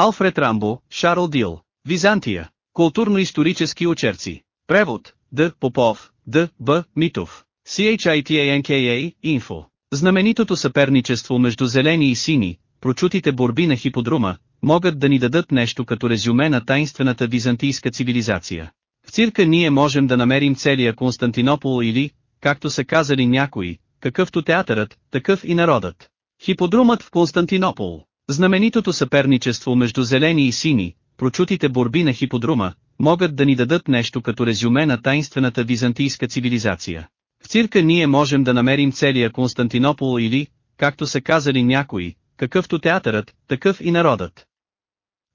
Алфред Рамбо, Шарл Дил. Византия. Културно-исторически очерци. Превод. Д. Попов. Д. Б. Митов. CHITANKA, Info. Знаменитото съперничество между зелени и сини, прочутите борби на хиподрума, могат да ни дадат нещо като резюме на тайнствената византийска цивилизация. В цирка ние можем да намерим целия Константинопол или, както са казали някои, какъвто театърът, такъв и народът. Хиподрумът в Константинопол. Знаменитото съперничество между зелени и сини, прочутите борби на хиподрума, могат да ни дадат нещо като резюме на тайнствената византийска цивилизация. В цирка ние можем да намерим целия Константинопол или, както са казали някои, какъвто театърът, такъв и народът.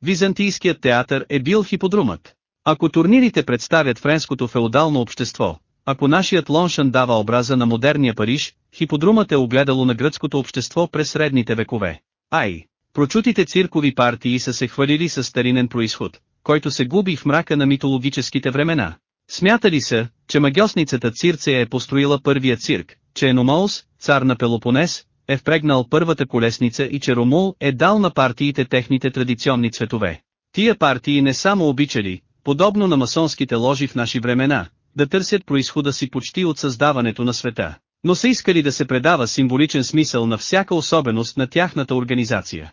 Византийският театър е бил хиподрумът. Ако турнирите представят френското феодално общество, ако нашият Лоншан дава образа на модерния Париж, хиподрумът е огледало на гръцкото общество през средните векове. Ай! Прочутите циркови партии са се хвалили с старинен происход, който се губи в мрака на митологическите времена. Смятали са, че магиосницата Цирцея е построила първия цирк, че Еномаус, цар на Пелопонес, е впрегнал първата колесница и че Ромул е дал на партиите техните традиционни цветове. Тия партии не само обичали, подобно на масонските ложи в наши времена, да търсят происхода си почти от създаването на света, но са искали да се предава символичен смисъл на всяка особеност на тяхната организация.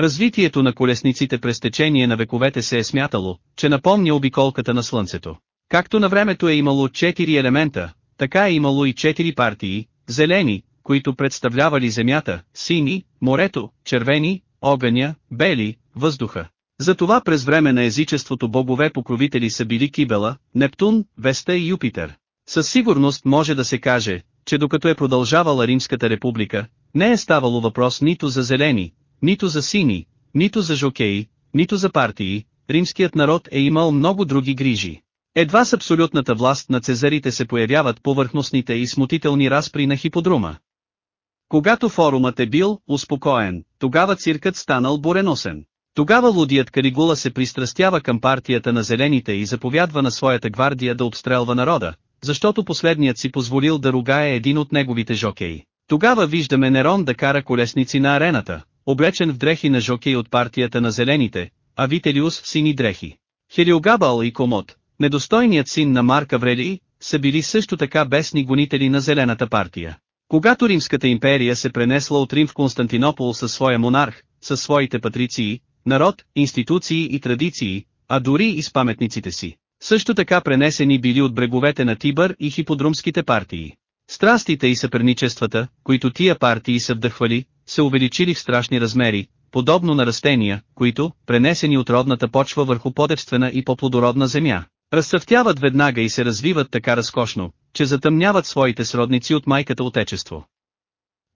Развитието на колесниците през течение на вековете се е смятало, че напомня обиколката на Слънцето. Както на времето е имало четири елемента, така е имало и четири партии, зелени, които представлявали земята, сини, морето, червени, огъня, бели, въздуха. Затова през време на езичеството богове покровители са били Кибела, Нептун, Веста и Юпитер. Със сигурност може да се каже, че докато е продължавала Римската република, не е ставало въпрос нито за зелени, нито за сини, нито за жокеи, нито за партии, римският народ е имал много други грижи. Едва с абсолютната власт на цезарите се появяват повърхностните и смутителни разпри на хиподрума. Когато форумът е бил успокоен, тогава циркът станал буреносен. Тогава лудият Калигула се пристрастява към партията на зелените и заповядва на своята гвардия да обстрелва народа, защото последният си позволил да ругае един от неговите жокеи. Тогава виждаме Нерон да кара колесници на арената, облечен в дрехи на жокей от партията на зелените, а Вителиус в сини дрехи. Хелиогабал и Комод, недостойният син на Марк Аврелий, са били също така бесни гонители на зелената партия. Когато Римската империя се пренесла от Рим в Константинопол със своя монарх, със своите патриции, народ, институции и традиции, а дори и с паметниците си, също така пренесени били от бреговете на Тибър и хиподрумските партии. Страстите и съперничествата, които тия партии са вдъхвали, се увеличили в страшни размери, подобно на растения, които, пренесени от родната почва върху подевствена и по-плодородна земя, разцъфтяват веднага и се развиват така разкошно, че затъмняват своите сродници от майката отечество.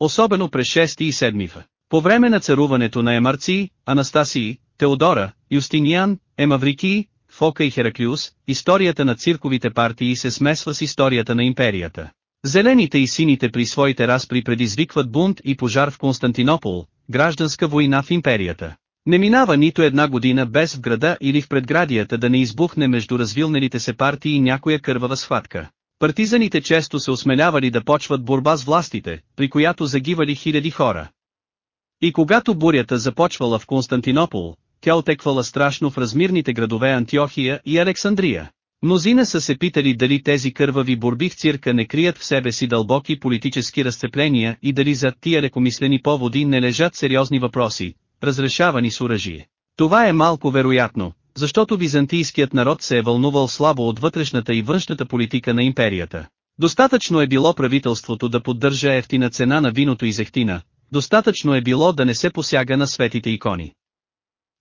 Особено през 6 и 7 в. По време на царуването на Емарци, Анастасии, Теодора, Юстиниан, Емаврикии, Фока и Хераклиус, историята на цирковите партии се смесва с историята на империята. Зелените и сините при своите разпри предизвикват бунт и пожар в Константинопол, гражданска война в империята. Не минава нито една година без в града или в предградията да не избухне между развилнелите се партии някоя кървава схватка. Партизаните често се осмелявали да почват борба с властите, при която загивали хиляди хора. И когато бурята започвала в Константинопол, тя отеквала страшно в размирните градове Антиохия и Александрия. Мнозина са се питали дали тези кървави борби в цирка не крият в себе си дълбоки политически разцепления и дали зад тия лекомислени поводи не лежат сериозни въпроси, разрешавани с оръжие. Това е малко вероятно, защото византийският народ се е вълнувал слабо от вътрешната и външната политика на империята. Достатъчно е било правителството да поддържа ефтина цена на виното и зехтина, достатъчно е било да не се посяга на светите икони.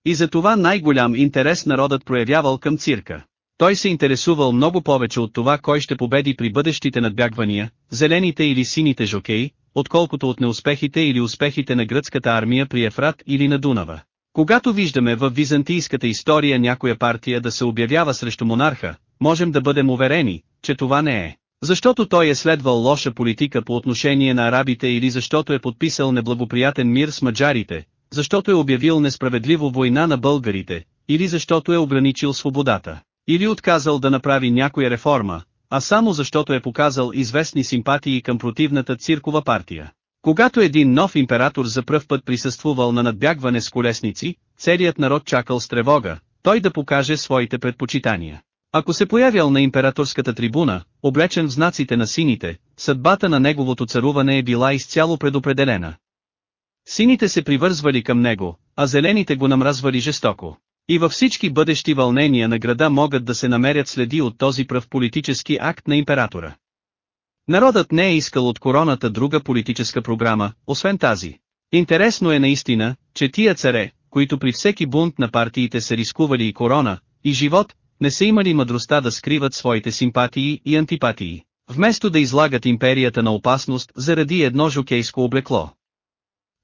И за това най-голям интерес народът проявявал към цирка. Той се интересувал много повече от това кой ще победи при бъдещите надбягвания, зелените или сините жокеи, отколкото от неуспехите или успехите на гръцката армия при Ефрат или на Дунава. Когато виждаме в византийската история някоя партия да се обявява срещу монарха, можем да бъдем уверени, че това не е. Защото той е следвал лоша политика по отношение на арабите или защото е подписал неблагоприятен мир с маджарите, защото е обявил несправедливо война на българите, или защото е ограничил свободата, или отказал да направи някоя реформа, а само защото е показал известни симпатии към противната циркова партия. Когато един нов император за пръв път присъствувал на надбягване с колесници, целият народ чакал с тревога, той да покаже своите предпочитания. Ако се появял на императорската трибуна, облечен в знаците на сините, съдбата на неговото царуване е била изцяло предопределена. Сините се привързвали към него, а зелените го намразвали жестоко. И във всички бъдещи вълнения на града могат да се намерят следи от този пръв политически акт на императора. Народът не е искал от короната друга политическа програма, освен тази. Интересно е наистина, че тия царе, които при всеки бунт на партиите са рискували и корона, и живот, не са имали мъдростта да скриват своите симпатии и антипатии, вместо да излагат империята на опасност заради едно жокейско облекло.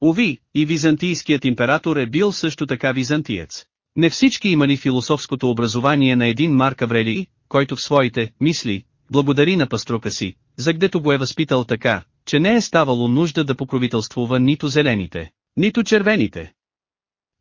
Ови, и византийският император е бил също така византиец. Не всички имали философското образование на един Марк Аврелий, който в своите мисли, благодари на паструка си, загдето го е възпитал така, че не е ставало нужда да покровителствува нито зелените, нито червените.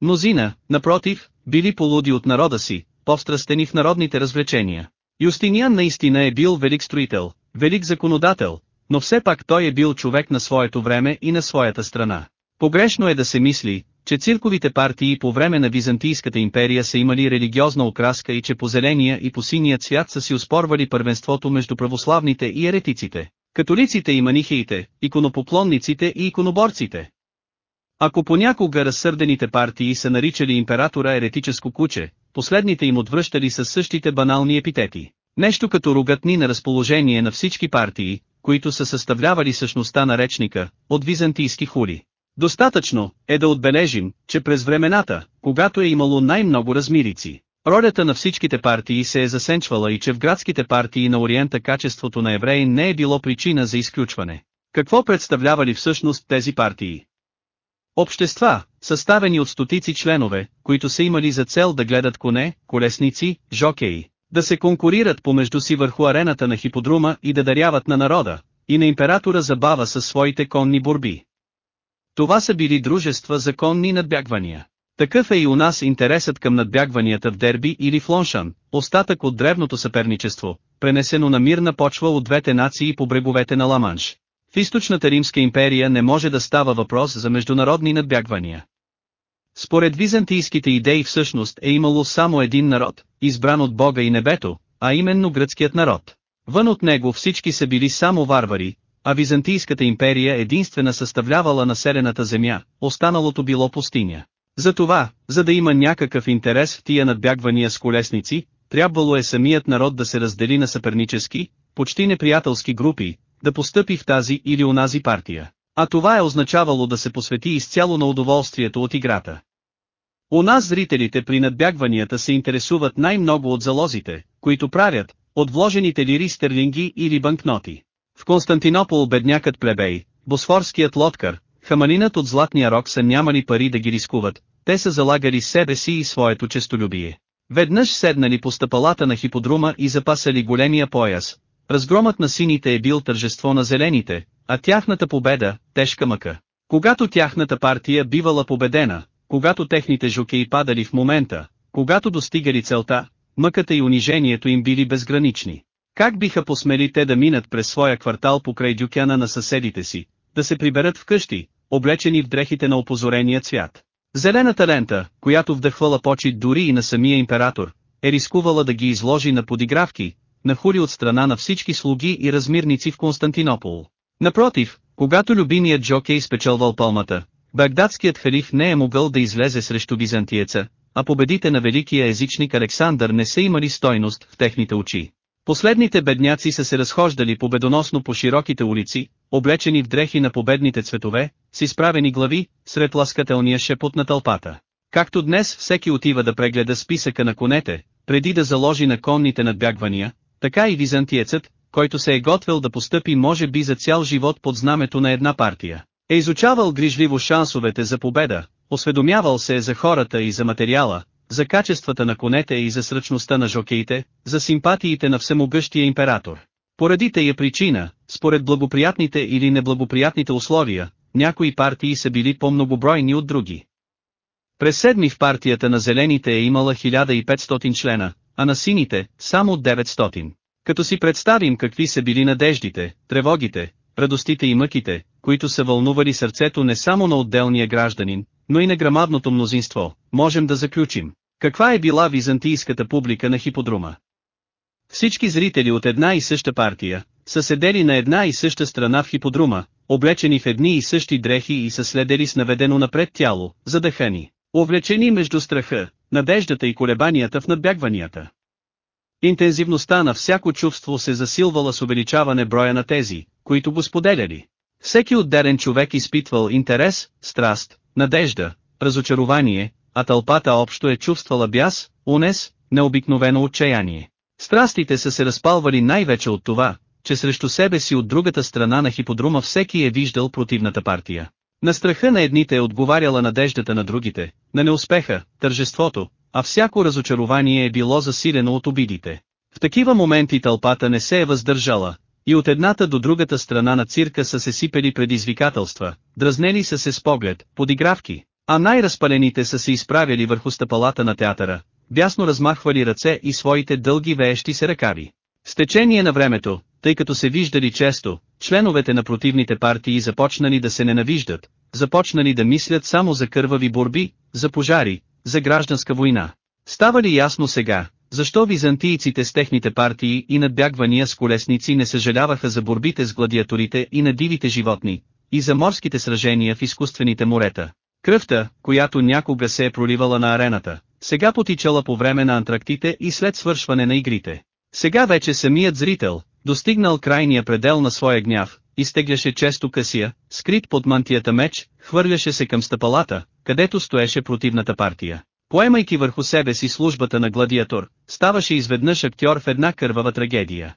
Мнозина, напротив, били полуди от народа си, повстрастени в народните развлечения. Юстиниан наистина е бил велик строител, велик законодател, но все пак той е бил човек на своето време и на своята страна. Погрешно е да се мисли, че цирковите партии по време на Византийската империя са имали религиозна окраска и че по зеления и по синия цвят са си успорвали първенството между православните и еретиците, католиците и манихеите, иконопоклонниците и иконоборците. Ако понякога разсърдените партии са наричали императора еретическо куче, последните им отвръщали с същите банални епитети. Нещо като ругатни на разположение на всички партии, които са съставлявали същността на речника, от византийски хули. Достатъчно е да отбележим, че през времената, когато е имало най-много размирици, ролята на всичките партии се е засенчвала и че в градските партии на Ориента качеството на евреи не е било причина за изключване. Какво представлявали всъщност тези партии? Общества, съставени от стотици членове, които са имали за цел да гледат коне, колесници, жокеи, да се конкурират помежду си върху арената на хиподрума и да даряват на народа, и на императора забава със своите конни борби. Това са били дружества за конни надбягвания. Такъв е и у нас интересът към надбягванията в дерби или в лоншан, остатък от древното съперничество, пренесено на мирна почва от двете нации по бреговете на Ламанш. В източната Римска империя не може да става въпрос за международни надбягвания. Според византийските идеи всъщност е имало само един народ, избран от Бога и небето, а именно гръцкият народ. Вън от него всички са били само варвари, а Византийската империя единствена съставлявала населената земя, останалото било пустиня. Затова, за да има някакъв интерес в тия надбягвания с колесници, трябвало е самият народ да се раздели на съпернически, почти неприятелски групи, да постъпи в тази или онази партия. А това е означавало да се посвети изцяло на удоволствието от играта. У нас зрителите при надбягванията се интересуват най-много от залозите, които правят, от вложените лири стерлинги или банкноти. В Константинопол беднякът плебей, босфорският лодкар, хаманинът от златния рок са нямали пари да ги рискуват, те са залагали себе си и своето честолюбие. Веднъж седнали по стъпалата на хиподрума и запасали големия пояс, разгромът на сините е бил тържество на зелените, а тяхната победа – тежка мъка. Когато тяхната партия бивала победена, когато техните жокеи падали в момента, когато достигали целта, мъката и унижението им били безгранични. Как биха посмели те да минат през своя квартал покрай дюкяна на съседите си, да се приберат вкъщи, облечени в дрехите на опозорения цвят? Зелената лента, която вдъхвала почет дори и на самия император, е рискувала да ги изложи на подигравки, на хули от страна на всички слуги и размирници в Константинопол. Напротив, когато любимият Джокей спечелвал палмата, багдадският халиф не е могъл да излезе срещу византиеца, а победите на великия езичник Александър не са имали стойност в техните очи. Последните бедняци са се разхождали победоносно по широките улици, облечени в дрехи на победните цветове, с изправени глави, сред ласкателния шепот на тълпата. Както днес всеки отива да прегледа списъка на конете, преди да заложи на конните надбягвания, така и византиецът, който се е готвил да постъпи може би за цял живот под знамето на една партия. Е изучавал грижливо шансовете за победа, осведомявал се е за хората и за материала, за качествата на конете и за сръчността на жокеите, за симпатиите на всемогъщия император. Поради тая причина, според благоприятните или неблагоприятните условия, някои партии са били по-многобройни от други. През седми в партията на зелените е имала 1500 члена, а на сините – само 900. Като си представим какви са били надеждите, тревогите, радостите и мъките, които са вълнували сърцето не само на отделния гражданин, но и на грамадното мнозинство, можем да заключим. Каква е била византийската публика на хиподрума? Всички зрители от една и съща партия, са седели на една и съща страна в хиподрума, облечени в едни и същи дрехи и са следели с наведено напред тяло, задъхани, увлечени между страха, надеждата и колебанията в надбягванията. Интензивността на всяко чувство се засилвала с увеличаване броя на тези, които го споделяли. Всеки отделен човек изпитвал интерес, страст, надежда, разочарование, а тълпата общо е чувствала бяс, унес, необикновено отчаяние. Страстите са се разпалвали най-вече от това, че срещу себе си от другата страна на хиподрума всеки е виждал противната партия. На страха на едните е отговаряла надеждата на другите, на неуспеха, тържеството, а всяко разочарование е било засилено от обидите. В такива моменти тълпата не се е въздържала, и от едната до другата страна на цирка са се сипели предизвикателства, дразнели са се с поглед, подигравки, а най-разпалените са се изправили върху стъпалата на театъра, бясно размахвали ръце и своите дълги веещи се ръкави. С течение на времето, тъй като се виждали често, членовете на противните партии започнали да се ненавиждат, започнали да мислят само за кървави борби, за пожари, за гражданска война. Става ли ясно сега, защо византийците с техните партии и надбягвания с колесници не съжаляваха за борбите с гладиаторите и на дивите животни, и за морските сражения в изкуствените морета? Кръвта, която някога се е проливала на арената, сега потичала по време на антрактите и след свършване на игрите. Сега вече самият зрител, достигнал крайния предел на своя гняв, изтегляше често късия, скрит под мантията меч, хвърляше се към стъпалата, където стоеше противната партия. Поемайки върху себе си службата на гладиатор, ставаше изведнъж актьор в една кървава трагедия.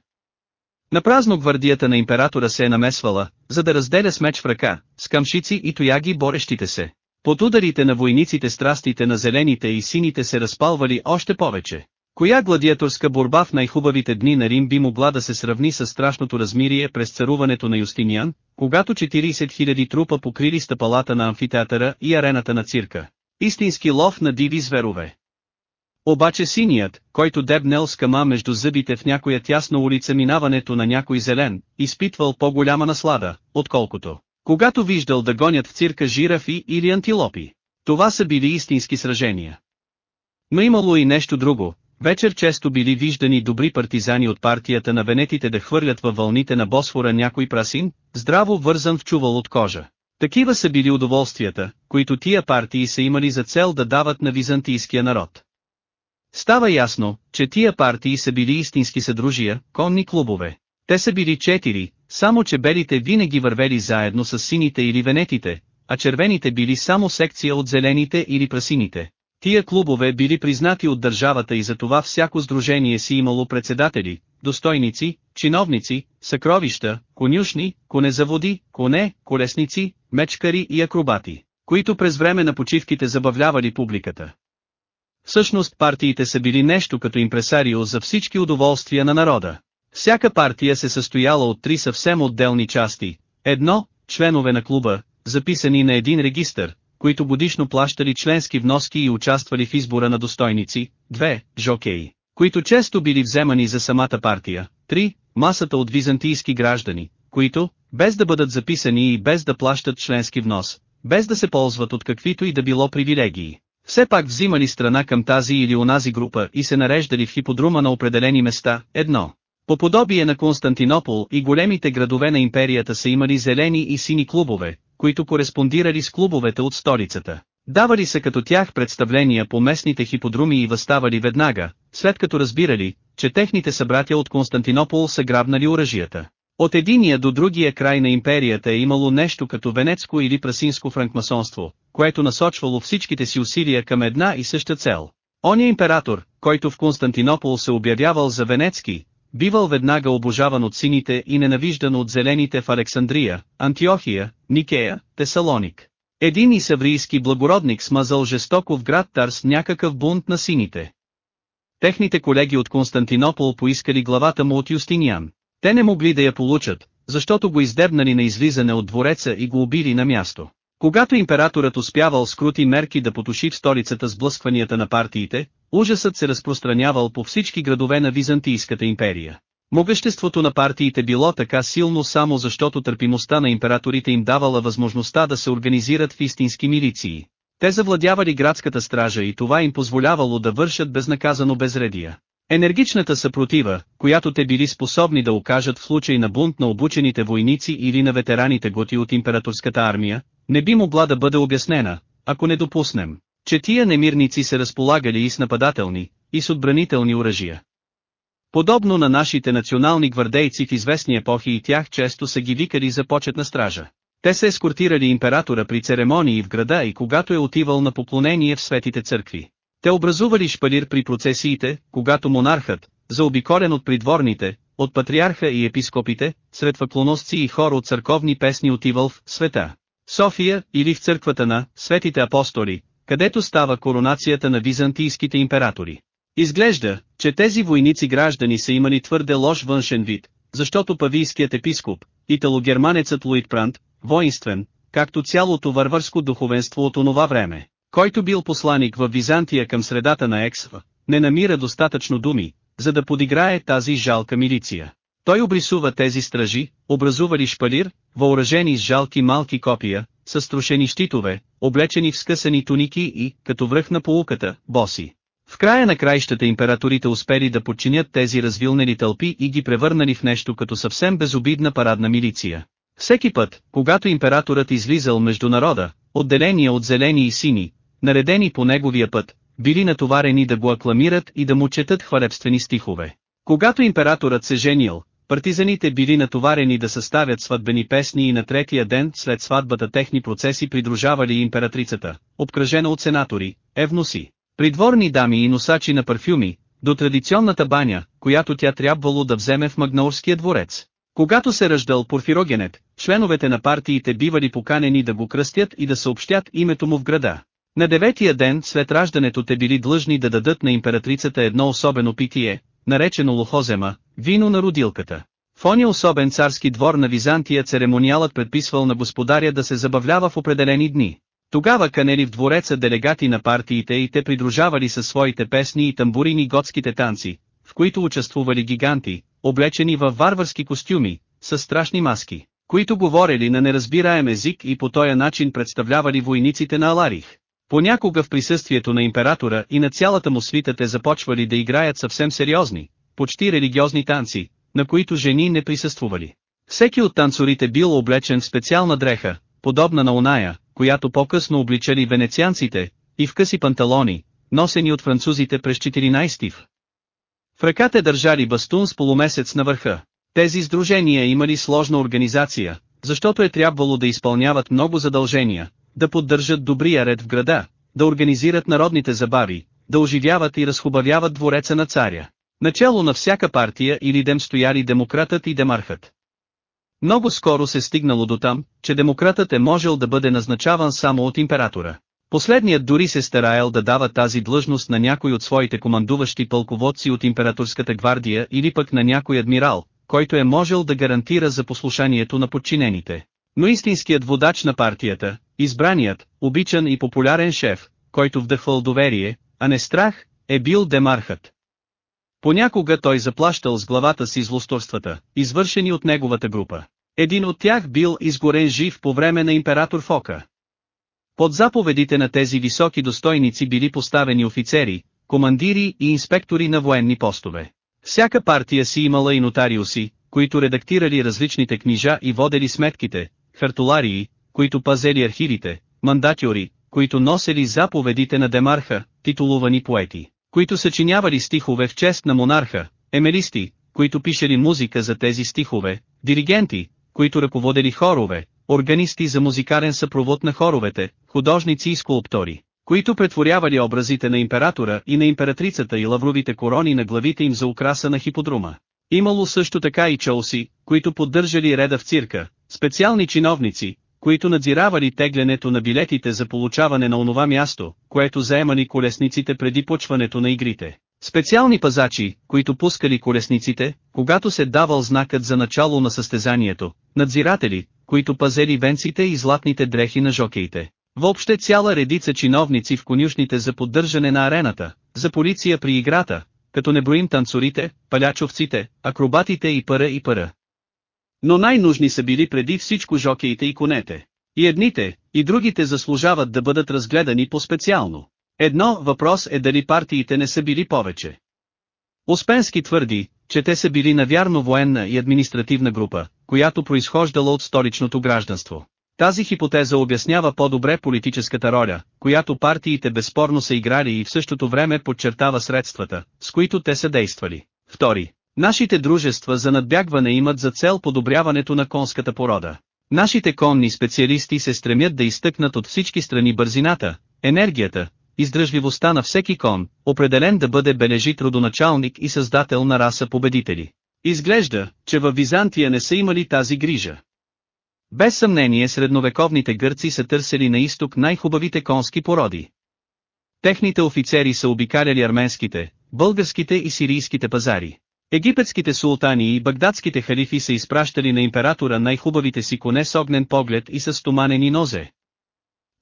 Напразно гвардията на императора се е намесвала, за да разделя с меч в ръка, с камшици и тояги борещите се. Под ударите на войниците страстите на зелените и сините се разпалвали още повече. Коя гладиаторска борба в най-хубавите дни на Рим би могла да се сравни с страшното размирие през царуването на Юстиниан, когато 40 000 трупа покрили стъпалата на амфитеатъра и арената на цирка? Истински лов на диви зверове. Обаче синият, който дебнел с кама между зъбите в някоя тясна улица минаването на някой зелен, изпитвал по-голяма наслада, отколкото, когато виждал да гонят в цирка жирафи или антилопи. Това са били истински сражения. Но имало и нещо друго, Вечер често били виждани добри партизани от партията на венетите да хвърлят във вълните на Босфора някой прасин, здраво вързан в чувал от кожа. Такива са били удоволствията, които тия партии са имали за цел да дават на византийския народ. Става ясно, че тия партии са били истински съдружия, конни клубове. Те са били четири, само че белите винаги вървели заедно с сините или венетите, а червените били само секция от зелените или прасините. Тия клубове били признати от държавата и за това всяко сдружение си имало председатели, достойници, чиновници, съкровища, конюшни, конезаводи, коне, колесници, мечкари и акробати, които през време на почивките забавлявали публиката. Всъщност партиите са били нещо като импресарио за всички удоволствия на народа. Всяка партия се състояла от три съвсем отделни части. Едно, членове на клуба, записани на един регистър, които годишно плащали членски вноски и участвали в избора на достойници, 2. Жокеи, които често били вземани за самата партия, 3. Масата от византийски граждани, които, без да бъдат записани и без да плащат членски внос, без да се ползват от каквито и да било привилегии, все пак взимали страна към тази или онази група и се нареждали в хиподрума на определени места, едно. По подобие на Константинопол и големите градове на империята са имали зелени и сини клубове, които кореспондирали с клубовете от столицата. Давали се като тях представления по местните хиподруми и възставали веднага, след като разбирали, че техните събратя от Константинопол са грабнали оръжията. От единия до другия край на империята е имало нещо като венецко или прасинско франкмасонство, което насочвало всичките си усилия към една и съща цел. Оня император, който в Константинопол се обявявал за венецки, Бивал веднага обожаван от сините и ненавиждан от зелените в Александрия, Антиохия, Никея, Тесалоник. Един и саврийски благородник смазал жестоко в град Тарс някакъв бунт на сините. Техните колеги от Константинопол поискали главата му от Юстиниан. Те не могли да я получат, защото го издебнали на излизане от двореца и го убили на място. Когато императорът успявал с крути мерки да потуши в столицата сблъскванията на партиите, ужасът се разпространявал по всички градове на Византийската империя. Могъществото на партиите било така силно само защото търпимостта на императорите им давала възможността да се организират в истински милиции. Те завладявали градската стража и това им позволявало да вършат безнаказано безредия. Енергичната съпротива, която те били способни да окажат в случай на бунт на обучените войници или на ветераните готи от императорската армия, не би могла да бъде обяснена, ако не допуснем, че тия немирници се разполагали и с нападателни, и с отбранителни оръжия. Подобно на нашите национални гвардейци в известни епохи и тях често са ги викали за почетна стража. Те се ескортирали императора при церемонии в града и когато е отивал на поклонение в светите църкви. Те образували шпалир при процесиите, когато монархът, заобиколен от придворните, от патриарха и епископите, сред въклоносци и хор от църковни песни отивал в света. София или в църквата на Светите апостоли, където става коронацията на византийските императори. Изглежда, че тези войници граждани са имали твърде лош външен вид, защото павийският епископ, италогерманецът Луитпрант, воинствен, както цялото варварско духовенство от онова време, който бил посланик в Византия към средата на Ексва, не намира достатъчно думи, за да подиграе тази жалка милиция. Той обрисува тези стражи, образували шпалир, въоръжени с жалки малки копия, с струшени щитове, облечени в скъсани туники и, като връх на полуката, боси. В края на краищата императорите успели да подчинят тези развилнени тълпи и ги превърнали в нещо като съвсем безобидна парадна милиция. Всеки път, когато императорът излизал между народа, отделения от зелени и сини, наредени по неговия път, били натоварени да го акламират и да му четат хвалебствени стихове. Когато императорът се женил, партизаните били натоварени да съставят сватбени песни и на третия ден след сватбата техни процеси придружавали императрицата, обкръжена от сенатори, евноси, придворни дами и носачи на парфюми, до традиционната баня, която тя трябвало да вземе в Магнаурския дворец. Когато се ръждал Порфирогенет, членовете на партиите бивали поканени да го кръстят и да съобщят името му в града. На деветия ден след раждането те били длъжни да дадат на императрицата едно особено питие, наречено лохозема, вино на родилката. В ония особен царски двор на Византия церемониалът предписвал на господаря да се забавлява в определени дни. Тогава канели в двореца делегати на партиите и те придружавали със своите песни и тамбурини готските танци, в които участвували гиганти, облечени във варварски костюми, с страшни маски, които говорили на неразбираем език и по този начин представлявали войниците на Аларих. Понякога в присъствието на императора и на цялата му свита те започвали да играят съвсем сериозни, почти религиозни танци, на които жени не присъствували. Всеки от танцорите бил облечен в специална дреха, подобна на оная, която по-късно обличали венецианците, и в къси панталони, носени от французите през 14 в. В ръката държали бастун с полумесец на върха. Тези сдружения имали сложна организация, защото е трябвало да изпълняват много задължения, да поддържат добрия ред в града, да организират народните забави, да оживяват и разхубавяват двореца на царя. Начало на всяка партия или дем стояли демократът и демархът. Много скоро се стигнало до там, че демократът е можел да бъде назначаван само от императора. Последният дори се стараял да дава тази длъжност на някой от своите командуващи пълководци от императорската гвардия или пък на някой адмирал, който е можел да гарантира за послушанието на подчинените. Но истинският водач на партията, избраният, обичан и популярен шеф, който вдъхвал доверие, а не страх, е бил демархът. Понякога той заплащал с главата си злосторствата, извършени от неговата група. Един от тях бил изгорен жив по време на император Фока. Под заповедите на тези високи достойници били поставени офицери, командири и инспектори на военни постове. Всяка партия си имала и нотариуси, които редактирали различните книжа и водели сметките, хартуларии, които пазели архивите, мандатьори, които носели заповедите на демарха, титулувани поети, които съчинявали стихове в чест на монарха, емелисти, които пишели музика за тези стихове, диригенти, които ръководели хорове, органисти за музикален съпровод на хоровете, художници и скулптори, които претворявали образите на императора и на императрицата и лавровите корони на главите им за украса на хиподрума. Имало също така и чоуси, които поддържали реда в цирка, специални чиновници, които надзиравали теглянето на билетите за получаване на онова място, което заемали колесниците преди почването на игрите. Специални пазачи, които пускали колесниците, когато се давал знакът за начало на състезанието, надзиратели, които пазели венците и златните дрехи на жокеите. Въобще цяла редица чиновници в конюшните за поддържане на арената, за полиция при играта, като не броим танцорите, палячовците, акробатите и пара и пара. Но най-нужни са били преди всичко жокеите и конете. И едните, и другите заслужават да бъдат разгледани по-специално. Едно въпрос е дали партиите не са били повече. Успенски твърди, че те са били навярно военна и административна група, която произхождала от столичното гражданство. Тази хипотеза обяснява по-добре политическата роля, която партиите безспорно са играли и в същото време подчертава средствата, с които те са действали. Втори. Нашите дружества за надбягване имат за цел подобряването на конската порода. Нашите конни специалисти се стремят да изтъкнат от всички страни бързината, енергията, издръжливостта на всеки кон, определен да бъде бележит родоначалник и създател на раса победители. Изглежда, че във Византия не са имали тази грижа. Без съмнение средновековните гърци са търсили на изток най-хубавите конски породи. Техните офицери са обикаляли арменските, българските и сирийските пазари. Египетските султани и багдадските халифи са изпращали на императора най-хубавите си коне с огнен поглед и с стоманени нозе.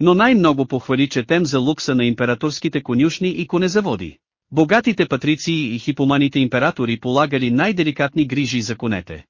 Но най-много похвали четем за лукса на императорските конюшни и конезаводи. Богатите патриции и хипоманите императори полагали най-деликатни грижи за конете.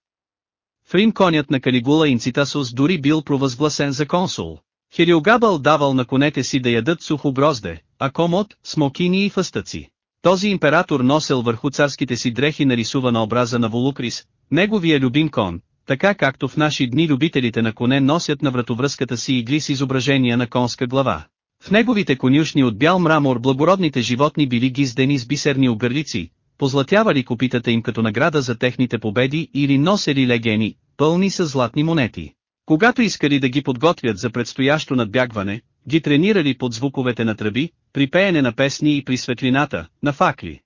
В Рим конят на Калигула Инцитасус дори бил провъзгласен за консул. Хелиогабъл давал на конете си да ядат сухо грозде, а комод, смокини и фъстъци. Този император носел върху царските си дрехи нарисувана образа на Волукрис, неговия любим кон, така както в наши дни любителите на коне носят на вратовръзката си игли с изображения на конска глава. В неговите конюшни от бял мрамор благородните животни били гиздени с бисерни оберлици, позлатявали копитата им като награда за техните победи или носели легени, пълни с златни монети. Когато искали да ги подготвят за предстоящо надбягване, ги тренирали под звуковете на тръби, при пеене на песни и при светлината, на факли.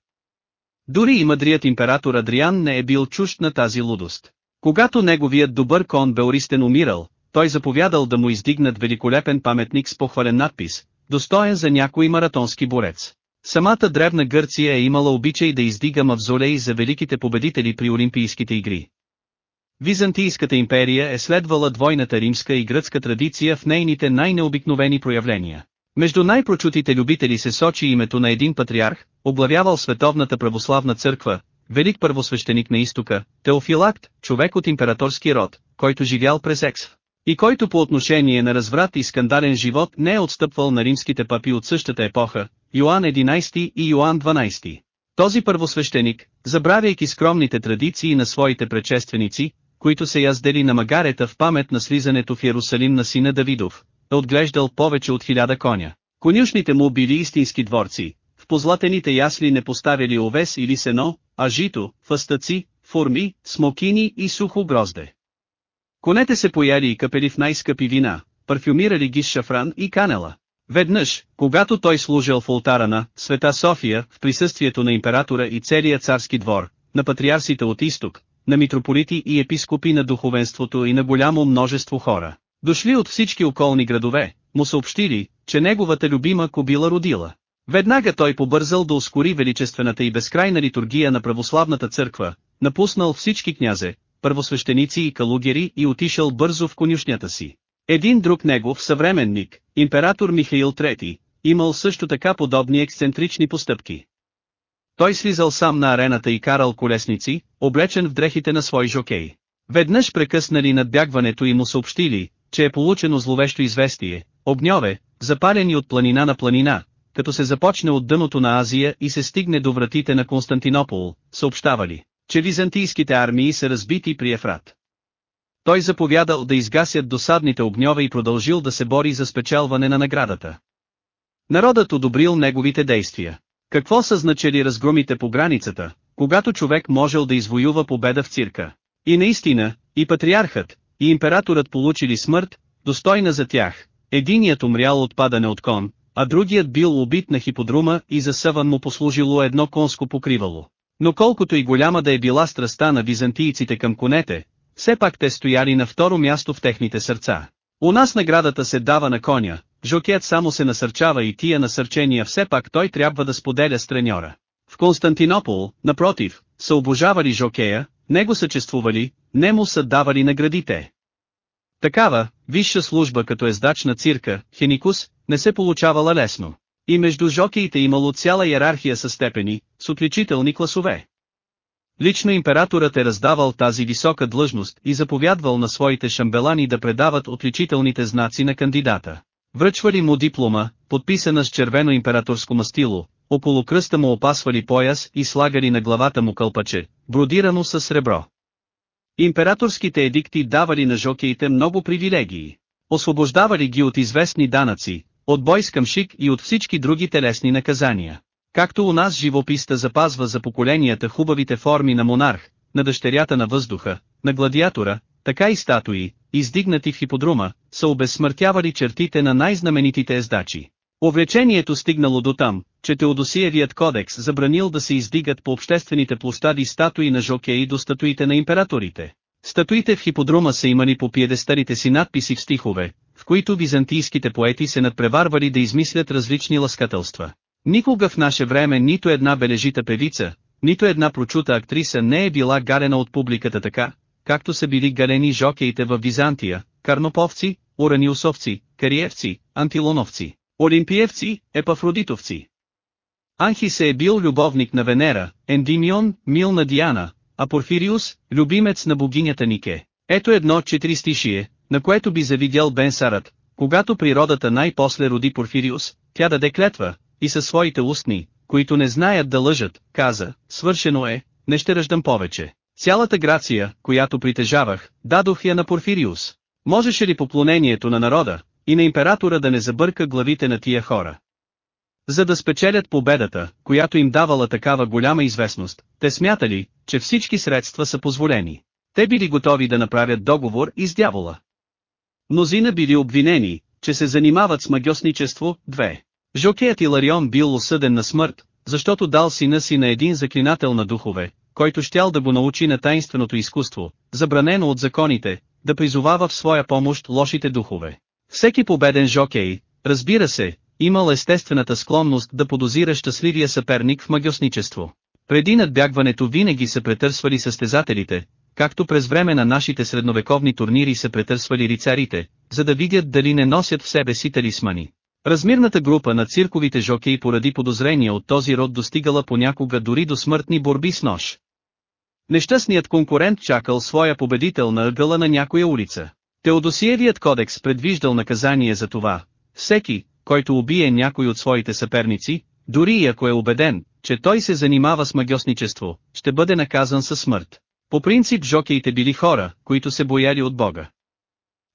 Дори и мъдрият император Адриан не е бил чужд на тази лудост. Когато неговият добър кон Беористен умирал, той заповядал да му издигнат великолепен паметник с похвален надпис, достоен за някой маратонски борец. Самата древна Гърция е имала обичай да издига мавзолеи за великите победители при Олимпийските игри. Византийската империя е следвала двойната римска и гръцка традиция в нейните най-необикновени проявления. Между най-прочутите любители се сочи името на един патриарх, облавявал световната православна църква, велик първосвещеник на изтока, Теофилакт, човек от императорски род, който живял през Ексв. И който по отношение на разврат и скандален живот не е отстъпвал на римските папи от същата епоха, Йоан 11 и Йоан 12. Този първосвещеник, забравяйки скромните традиции на своите предшественици, които се яздели на магарета в памет на слизането в Иерусалим на сина Давидов, е отглеждал повече от хиляда коня. Конюшните му били истински дворци, в позлатените ясли не поставили овес или сено, а жито, фъстъци, форми, смокини и сухо грозде. Конете се пояли и капели в най-скъпи вина, парфюмирали ги с шафран и канела. Веднъж, когато той служил в ултара на Света София, в присъствието на императора и целия царски двор, на патриарсите от изток, на митрополити и епископи на духовенството и на голямо множество хора, дошли от всички околни градове, му съобщили, че неговата любима кобила родила. Веднага той побързал да ускори величествената и безкрайна литургия на православната църква, напуснал всички князе, първосвещеници и калугери и отишъл бързо в конюшнята си. Един друг негов съвременник, император Михаил III, имал също така подобни ексцентрични постъпки. Той слизал сам на арената и карал колесници, облечен в дрехите на свой жокей. Веднъж прекъснали надбягването и му съобщили, че е получено зловещо известие, огньове, запалени от планина на планина, като се започне от дъното на Азия и се стигне до вратите на Константинопол, съобщавали, че византийските армии са разбити при Ефрат. Той заповядал да изгасят досадните огньове и продължил да се бори за спечелване на наградата. Народът одобрил неговите действия. Какво са значили разгромите по границата, когато човек можел да извоюва победа в цирка? И наистина, и патриархът, и императорът получили смърт, достойна за тях, единият умрял от падане от кон, а другият бил убит на хиподрума и за съван му послужило едно конско покривало. Но колкото и голяма да е била страста на византийците към конете, все пак те стояли на второ място в техните сърца. У нас наградата се дава на коня, жокет само се насърчава и тия насърчения все пак той трябва да споделя с треньора. В Константинопол, напротив, са обожавали жокея, него са чествували, не му са давали наградите. Такава, висша служба като ездач на цирка, Хеникус, не се получавала лесно. И между жокеите имало цяла иерархия със степени, с отличителни класове. Лично императорът е раздавал тази висока длъжност и заповядвал на своите шамбелани да предават отличителните знаци на кандидата. Връчвали му диплома, подписана с червено императорско мастило, около кръста му опасвали пояс и слагали на главата му кълпаче, бродирано с сребро. Императорските едикти давали на жокеите много привилегии. Освобождавали ги от известни данъци, от бой с къмшик и от всички други телесни наказания. Както у нас живописта запазва за поколенията хубавите форми на монарх, на дъщерята на въздуха, на гладиатора, така и статуи, издигнати в хиподрума, са обезсмъртявали чертите на най-знаменитите ездачи. Увлечението стигнало до там, че Теодосиевият кодекс забранил да се издигат по обществените площади статуи на жокеи до статуите на императорите. Статуите в хиподрума са имали по пиедестарите си надписи в стихове, в които византийските поети се надпреварвали да измислят различни ласкателства. Никога в наше време нито една бележита певица, нито една прочута актриса не е била гарена от публиката така, както са били галени жокеите в Византия, карноповци, ураниусовци, кариевци, антилоновци, олимпиевци, епафродитовци. Анхис е бил любовник на Венера, Ендимион, мил на Диана, а Порфириус, любимец на богинята Нике. Ето едно четиристишие, на което би завидял Бен Сарат, когато природата най-после роди Порфириус, тя даде клетва, и със своите устни, които не знаят да лъжат, каза, свършено е, не ще ръждам повече. Цялата грация, която притежавах, дадох я на Порфириус. Можеше ли поклонението на народа, и на императора да не забърка главите на тия хора? За да спечелят победата, която им давала такава голяма известност, те смятали, че всички средства са позволени. Те били готови да направят договор и с дявола. Мнозина били обвинени, че се занимават с магиосничество, две. Жокеят Иларион бил осъден на смърт, защото дал сина си на един заклинател на духове, който щял да го научи на таинственото изкуство, забранено от законите, да призовава в своя помощ лошите духове. Всеки победен жокей, разбира се, имал естествената склонност да подозира щастливия съперник в магиосничество. Преди надбягването винаги са претърсвали състезателите, както през време на нашите средновековни турнири са претърсвали рицарите, за да видят дали не носят в себе си талисмани. Размирната група на цирковите жокеи поради подозрения от този род достигала понякога дори до смъртни борби с нож. Нещастният конкурент чакал своя победител на ъгъла на някоя улица. Теодосиевият кодекс предвиждал наказание за това. Всеки, който убие някой от своите съперници, дори и ако е убеден, че той се занимава с магиосничество, ще бъде наказан със смърт. По принцип жокеите били хора, които се бояли от Бога.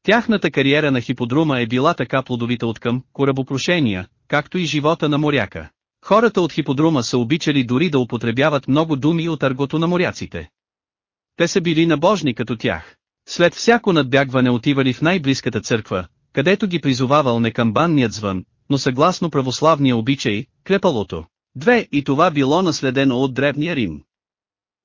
Тяхната кариера на хиподрума е била така плодовита от към корабокрушения, както и живота на моряка. Хората от хиподрума са обичали дори да употребяват много думи от аргото на моряците. Те са били набожни като тях. След всяко надбягване отивали в най-близката църква, където ги призовавал не камбанният звън, но съгласно православния обичай, крепалото. Две и това било наследено от древния Рим.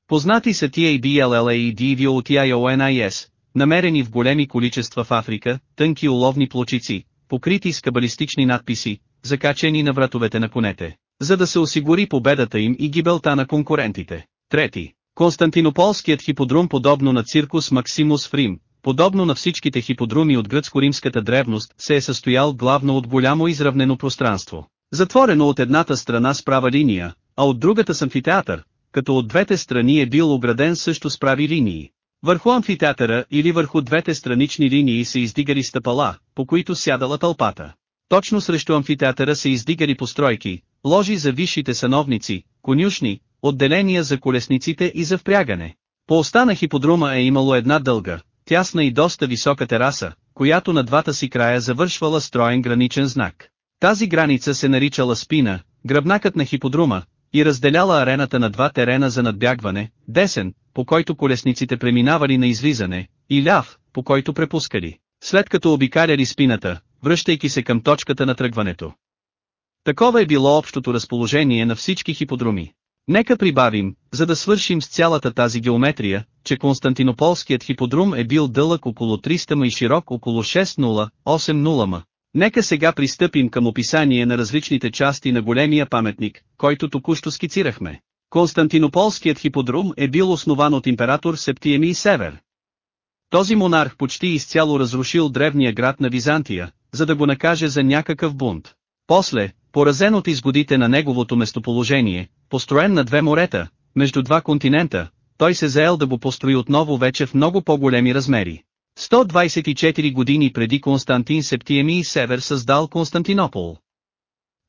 Познати са TABLLA и DVOTIONIS, намерени в големи количества в Африка, тънки уловни плочици, покрити с кабалистични надписи, закачени на вратовете на конете, за да се осигури победата им и гибелта на конкурентите. Трети. Константинополският хиподрум подобно на циркус Максимус в Рим, подобно на всичките хиподруми от гръцко-римската древност, се е състоял главно от голямо изравнено пространство. Затворено от едната страна с права линия, а от другата с амфитеатър, като от двете страни е бил ограден също с прави линии. Върху амфитеатъра или върху двете странични линии се издигали стъпала, по които сядала тълпата. Точно срещу амфитеатъра се издигали постройки, ложи за висшите сановници, конюшни, отделения за колесниците и за впрягане. По оста на хиподрума е имало една дълга, тясна и доста висока тераса, която на двата си края завършвала строен граничен знак. Тази граница се наричала спина, гръбнакът на хиподрума, и разделяла арената на два терена за надбягване, десен, по който колесниците преминавали на излизане, и ляв, по който препускали, след като обикаляли спината, връщайки се към точката на тръгването. Такова е било общото разположение на всички хиподроми. Нека прибавим, за да свършим с цялата тази геометрия, че Константинополският хиподрум е бил дълъг около 300 м и широк около 6-0-8-0 м. Нека сега пристъпим към описание на различните части на големия паметник, който току-що скицирахме. Константинополският хиподрум е бил основан от император Септиемий Север. Този монарх почти изцяло разрушил древния град на Византия, за да го накаже за някакъв бунт. После, поразен от изгодите на неговото местоположение, построен на две морета, между два континента, той се заел да го построи отново вече в много по-големи размери. 124 години преди Константин Септиемий Север създал Константинопол.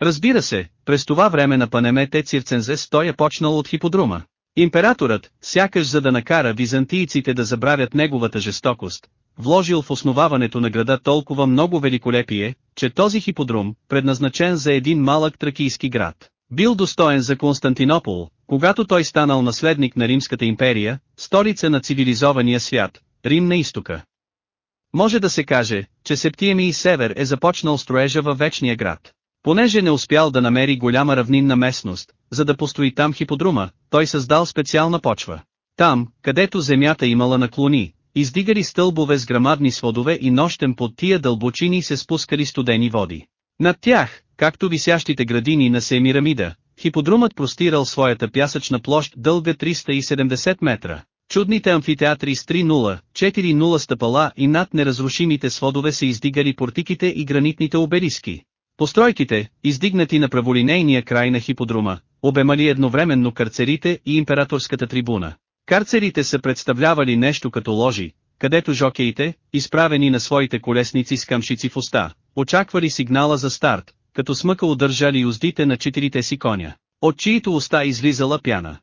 Разбира се, през това време на Панемете Цирцензес той е почнал от хиподрума. Императорът, сякаш за да накара византийците да забравят неговата жестокост, вложил в основаването на града толкова много великолепие, че този хиподрум, предназначен за един малък тракийски град, бил достоен за Константинопол, когато той станал наследник на Римската империя, столица на цивилизования свят, Рим на изтока. Може да се каже, че Септиемий Север е започнал строежа във вечния град. Понеже не успял да намери голяма равнинна местност, за да построи там хиподрума, той създал специална почва. Там, където земята имала наклони, издигали стълбове с грамадни сводове и нощем под тия дълбочини се спускали студени води. Над тях, както висящите градини на Семирамида, хиподрумът простирал своята пясъчна площ дълга 370 метра. Чудните амфитеатри с 3-0, 4-0 стъпала и над неразрушимите сводове се издигали портиките и гранитните обелиски. Постройките, издигнати на праволинейния край на хиподрума, обемали едновременно карцерите и императорската трибуна. Карцерите са представлявали нещо като ложи, където жокеите, изправени на своите колесници с камшици в уста, очаквали сигнала за старт, като смъка удържали уздите на четирите си коня, от чието уста излизала пяна.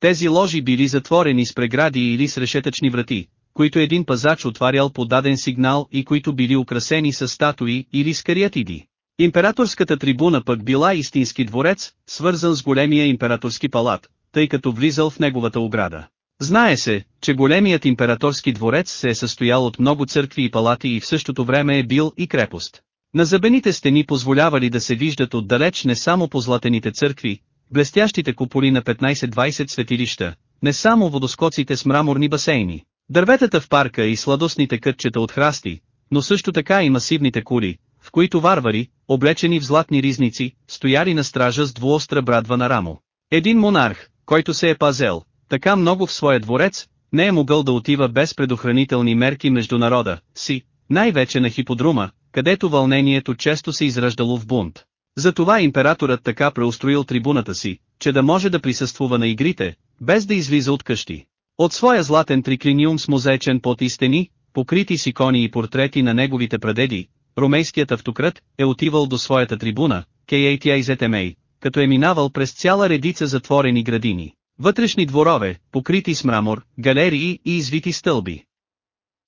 Тези ложи били затворени с прегради или с решетъчни врати, които един пазач отварял по даден сигнал и които били украсени с статуи или с кариатиди. Императорската трибуна пък била истински дворец, свързан с големия императорски палат, тъй като влизал в неговата ограда. Знае се, че големият императорски дворец се е състоял от много църкви и палати и в същото време е бил и крепост. На забените стени позволявали да се виждат отдалеч не само позлатените църкви, блестящите куполи на 15-20 светилища, не само водоскоците с мраморни басейни, дърветата в парка и сладостните кътчета от храсти, но също така и масивните кули, в които варвари, облечени в златни ризници, стояли на стража с двуостра брадва на рамо. Един монарх, който се е пазел, така много в своя дворец, не е могъл да отива без предохранителни мерки между народа си, най-вече на хиподрума, където вълнението често се израждало в бунт. Затова императорът така преустроил трибуната си, че да може да присъствува на игрите, без да излиза от къщи. От своя златен триклиниум с мозечен под и стени, покрити с икони и портрети на неговите прадеди, ромейският автократ е отивал до своята трибуна, KATIZMA, като е минавал през цяла редица затворени градини, вътрешни дворове, покрити с мрамор, галерии и извити стълби.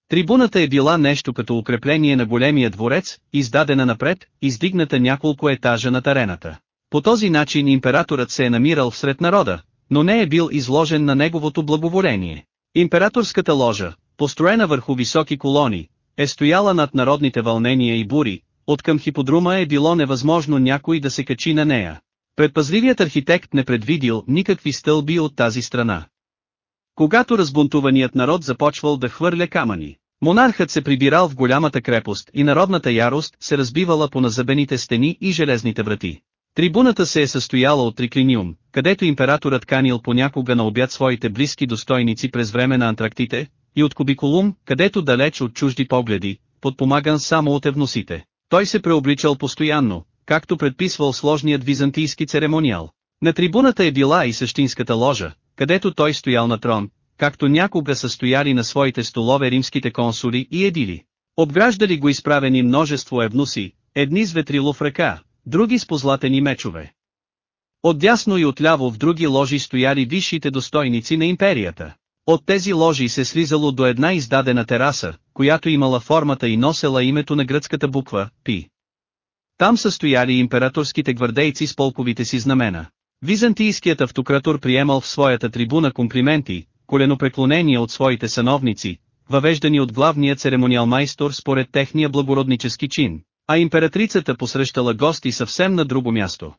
Трибуната е била нещо като укрепление на големия дворец, издадена напред, издигната няколко етажа над арената. По този начин императорът се е намирал всред народа, но не е бил изложен на неговото благоволение. Императорската ложа, построена върху високи колони, е стояла над народните вълнения и бури, от към хиподрума е било невъзможно някой да се качи на нея. Предпазливият архитект не предвидил никакви стълби от тази страна. Когато разбунтуваният народ започвал да хвърля камъни, монархът се прибирал в голямата крепост и народната ярост се разбивала по назъбените стени и железните врати. Трибуната се е състояла от триклиниум, където императорът канил понякога на обяд своите близки достойници през време на антрактите, и от кубикулум, където далеч от чужди погледи, подпомаган само от евносите. Той се преобличал постоянно, както предписвал сложният византийски церемониал. На трибуната е била и същинската ложа, където той стоял на трон, както някога са стояли на своите столове римските консули и едили. Обграждали го изправени множество евнуси, едни с ветрило в ръка, други с позлатени мечове. Отдясно и отляво в други ложи стояли висшите достойници на империята. От тези ложи се слизало до една издадена тераса, която имала формата и носела името на гръцката буква Пи. Там са стояли императорските гвардейци с полковите си знамена. Византийският автократор приемал в своята трибуна комплименти, коленопреклонения от своите сановници, въвеждани от главния церемониал майстор според техния благороднически чин, а императрицата посрещала гости съвсем на друго място.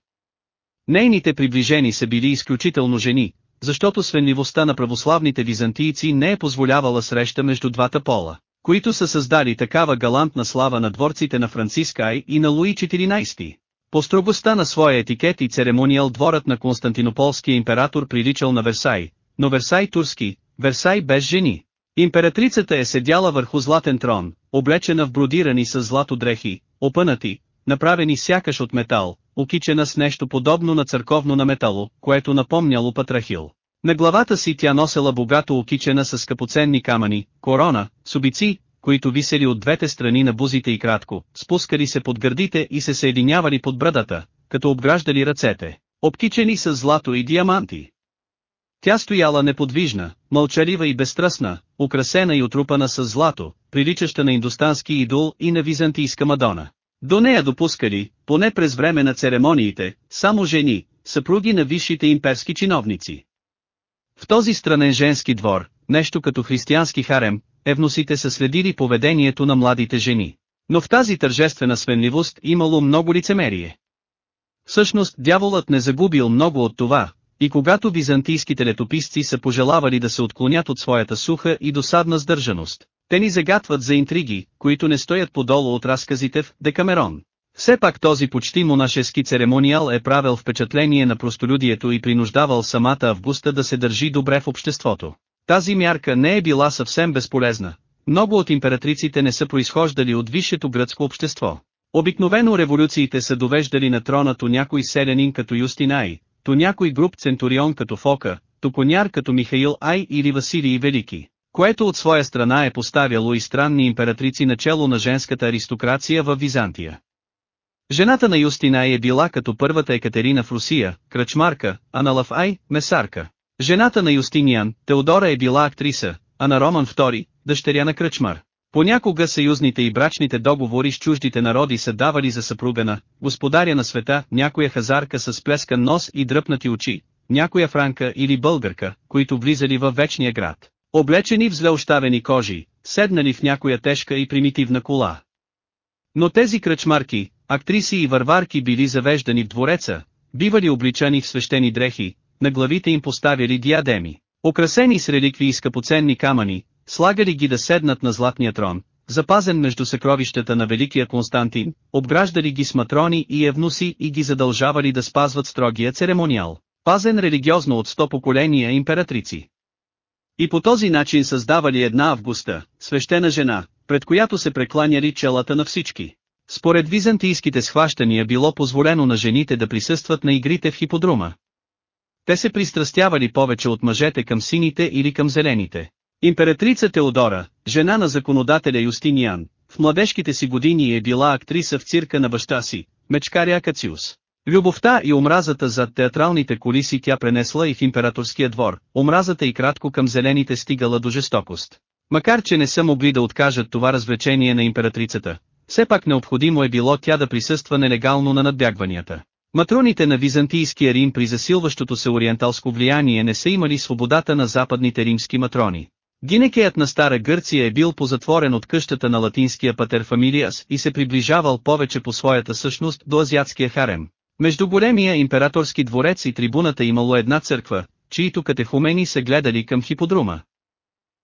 Нейните приближени са били изключително жени, защото свенливостта на православните византийци не е позволявала среща между двата пола, които са създали такава галантна слава на дворците на Францискай и на Луи XIV. По строгостта на своя етикет и церемониал дворът на Константинополския император приличал на Версай, но Версай турски, Версай без жени. Императрицата е седяла върху златен трон, облечена в бродирани с злато дрехи, опънати, направени сякаш от метал, окичена с нещо подобно на църковно наметало, което напомняло Патрахил. На главата си тя носела богато окичена с скъпоценни камъни, корона, субици, които висели от двете страни на бузите и кратко, спускали се под гърдите и се съединявали под брадата, като обграждали ръцете, обкичени с злато и диаманти. Тя стояла неподвижна, мълчалива и безстрастна, украсена и отрупана с злато, приличаща на индостански идол и на византийска Мадона. До нея допускали, поне през време на церемониите, само жени, съпруги на висшите имперски чиновници. В този странен женски двор, нещо като християнски харем, евносите са следили поведението на младите жени. Но в тази тържествена свенливост имало много лицемерие. Всъщност дяволът не загубил много от това, и когато византийските летописци са пожелавали да се отклонят от своята суха и досадна сдържаност, те ни загатват за интриги, които не стоят подолу от разказите в Декамерон. Все пак този почти монашески церемониал е правил впечатление на простолюдието и принуждавал самата Августа да се държи добре в обществото. Тази мярка не е била съвсем безполезна. Много от императриците не са произхождали от висшето гръцко общество. Обикновено революциите са довеждали на тронато някой селянин като Юстинай, то някой груп центурион като Фока, то коняр като Михаил Ай или Василий Велики, което от своя страна е поставяло и странни императрици начало на женската аристокрация в Византия. Жената на Юстинай е била като първата Екатерина в Русия, кръчмарка, а на Лавай, месарка. Жената на Юстиниан, Теодора е била актриса, а на Роман II, дъщеря на кръчмар. Понякога съюзните и брачните договори с чуждите народи са давали за съпруга на господаря на света, някоя хазарка с плескан нос и дръпнати очи, някоя франка или българка, които влизали във вечния град, облечени в злеощавени кожи, седнали в някоя тежка и примитивна кола. Но тези кръчмарки, актриси и варварки били завеждани в двореца, бивали обличани в свещени дрехи, на главите им поставяли диадеми, украсени с реликви и скъпоценни камъни, Слагали ги да седнат на златния трон, запазен между съкровищата на Великия Константин, обграждали ги с матрони и евнуси и ги задължавали да спазват строгия церемониал, пазен религиозно от сто поколения императрици. И по този начин създавали една Августа, свещена жена, пред която се прекланяли челата на всички. Според византийските схващания било позволено на жените да присъстват на игрите в хиподрума. Те се пристрастявали повече от мъжете към сините или към зелените. Императрица Теодора, жена на законодателя Юстиниан, в младежките си години е била актриса в цирка на баща си, мечкаря Акациус. Любовта и омразата зад театралните колиси тя пренесла и в императорския двор, омразата и кратко към зелените стигала до жестокост. Макар че не са могли да откажат това развлечение на императрицата, все пак необходимо е било тя да присъства нелегално на надбягванията. Матроните на Византийския Рим при засилващото се ориенталско влияние не са имали свободата на западните римски матрони. Гинекеят на Стара Гърция е бил позатворен от къщата на латинския патер Фамилиас и се приближавал повече по своята същност до азиатския харем. Между големия императорски дворец и трибуната имало една църква, чието катехумени се гледали към хиподрума.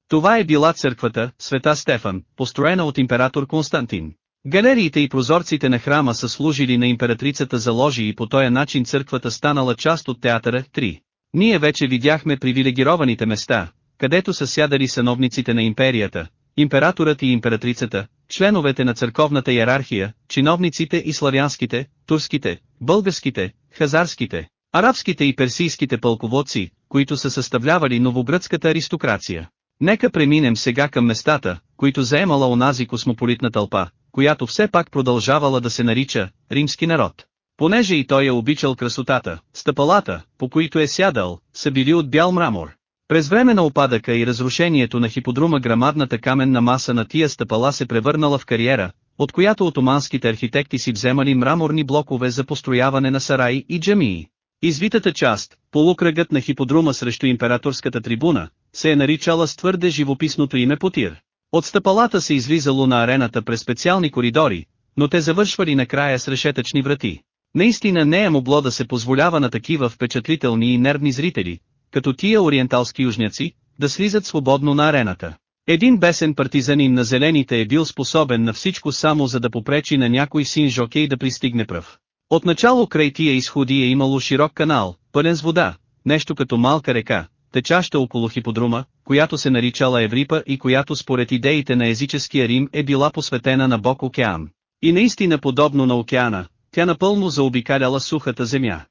Това е била църквата, Света Стефан, построена от император Константин. Галериите и прозорците на храма са служили на императрицата за ложи и по този начин църквата станала част от театъра 3. Ние вече видяхме привилегированите места, където са сядали сановниците на империята, императорът и императрицата, членовете на църковната иерархия, чиновниците и славянските, турските, българските, хазарските, арабските и персийските пълководци, които са съставлявали новогръцката аристокрация. Нека преминем сега към местата, които заемала онази космополитна тълпа, която все пак продължавала да се нарича римски народ. Понеже и той е обичал красотата, стъпалата, по които е сядал, са били от бял мрамор. През време на опадъка и разрушението на хиподрума грамадната каменна маса на тия стъпала се превърнала в кариера, от която отоманските архитекти си вземали мраморни блокове за построяване на сараи и джамии. Извитата част, полукръгът на хиподрума срещу императорската трибуна, се е наричала с твърде живописното име Потир. От стъпалата се излизало на арената през специални коридори, но те завършвали накрая с решетъчни врати. Наистина не е могло да се позволява на такива впечатлителни и нервни зрители, като тия ориенталски южняци, да слизат свободно на арената. Един бесен партизанин на зелените е бил способен на всичко само за да попречи на някой син жокей да пристигне пръв. Отначало край тия изходи е имало широк канал, пълен с вода, нещо като малка река, течаща около хиподрума, която се наричала Еврипа и която според идеите на езическия Рим е била посветена на Бог океан. И наистина подобно на океана, тя напълно заобикаляла сухата земя.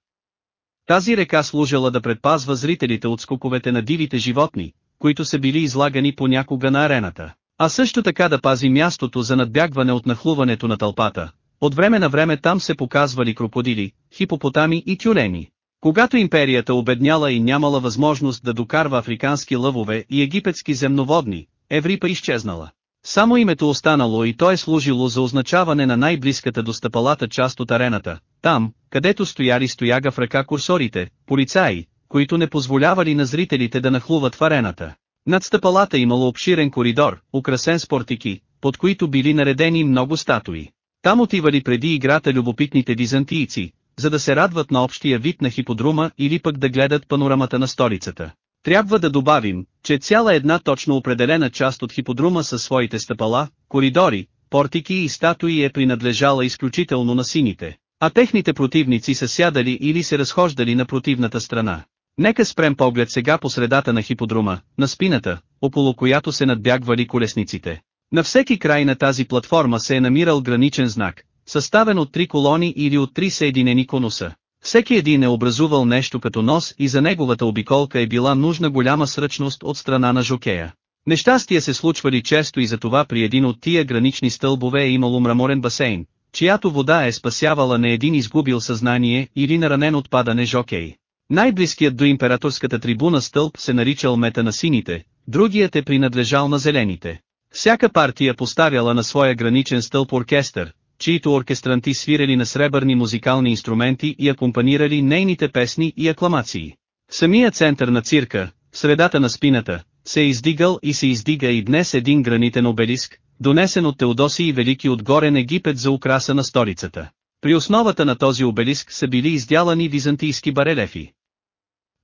Тази река служила да предпазва зрителите от скоковете на дивите животни, които са били излагани понякога на арената, а също така да пази мястото за надбягване от нахлуването на тълпата. От време на време там се показвали крокодили, хипопотами и тюлени. Когато империята обедняла и нямала възможност да докарва африкански лъвове и египетски земноводни, Еврипа изчезнала. Само името останало и то е служило за означаване на най-близката до стъпалата част от арената, там, където стояли стояга в ръка курсорите, полицаи, които не позволявали на зрителите да нахлуват в арената. Над стъпалата имало обширен коридор, украсен с портики, под които били наредени много статуи. Там отивали преди играта любопитните византийци, за да се радват на общия вид на хиподрума или пък да гледат панорамата на столицата. Трябва да добавим, че цяла една точно определена част от хиподрума със своите стъпала, коридори, портики и статуи е принадлежала изключително на сините, а техните противници са сядали или се разхождали на противната страна. Нека спрем поглед сега по средата на хиподрума, на спината, около която се надбягвали колесниците. На всеки край на тази платформа се е намирал граничен знак, съставен от три колони или от три съединени конуса. Всеки един е образувал нещо като нос и за неговата обиколка е била нужна голяма сръчност от страна на жокея. Нещастия се случвали често и за това при един от тия гранични стълбове е имало мраморен басейн, чиято вода е спасявала не един изгубил съзнание или наранен от падане жокей. Най-близкият до императорската трибуна стълб се наричал мета на сините, другият е принадлежал на зелените. Всяка партия поставяла на своя граничен стълб оркестър, чието оркестранти свирели на сребърни музикални инструменти и акомпанирали нейните песни и акламации. Самия център на цирка, в средата на спината, се е издигал и се издига и днес един гранитен обелиск, донесен от Теодосий Велики от горен Египет за украса на столицата. При основата на този обелиск са били издялани византийски барелефи.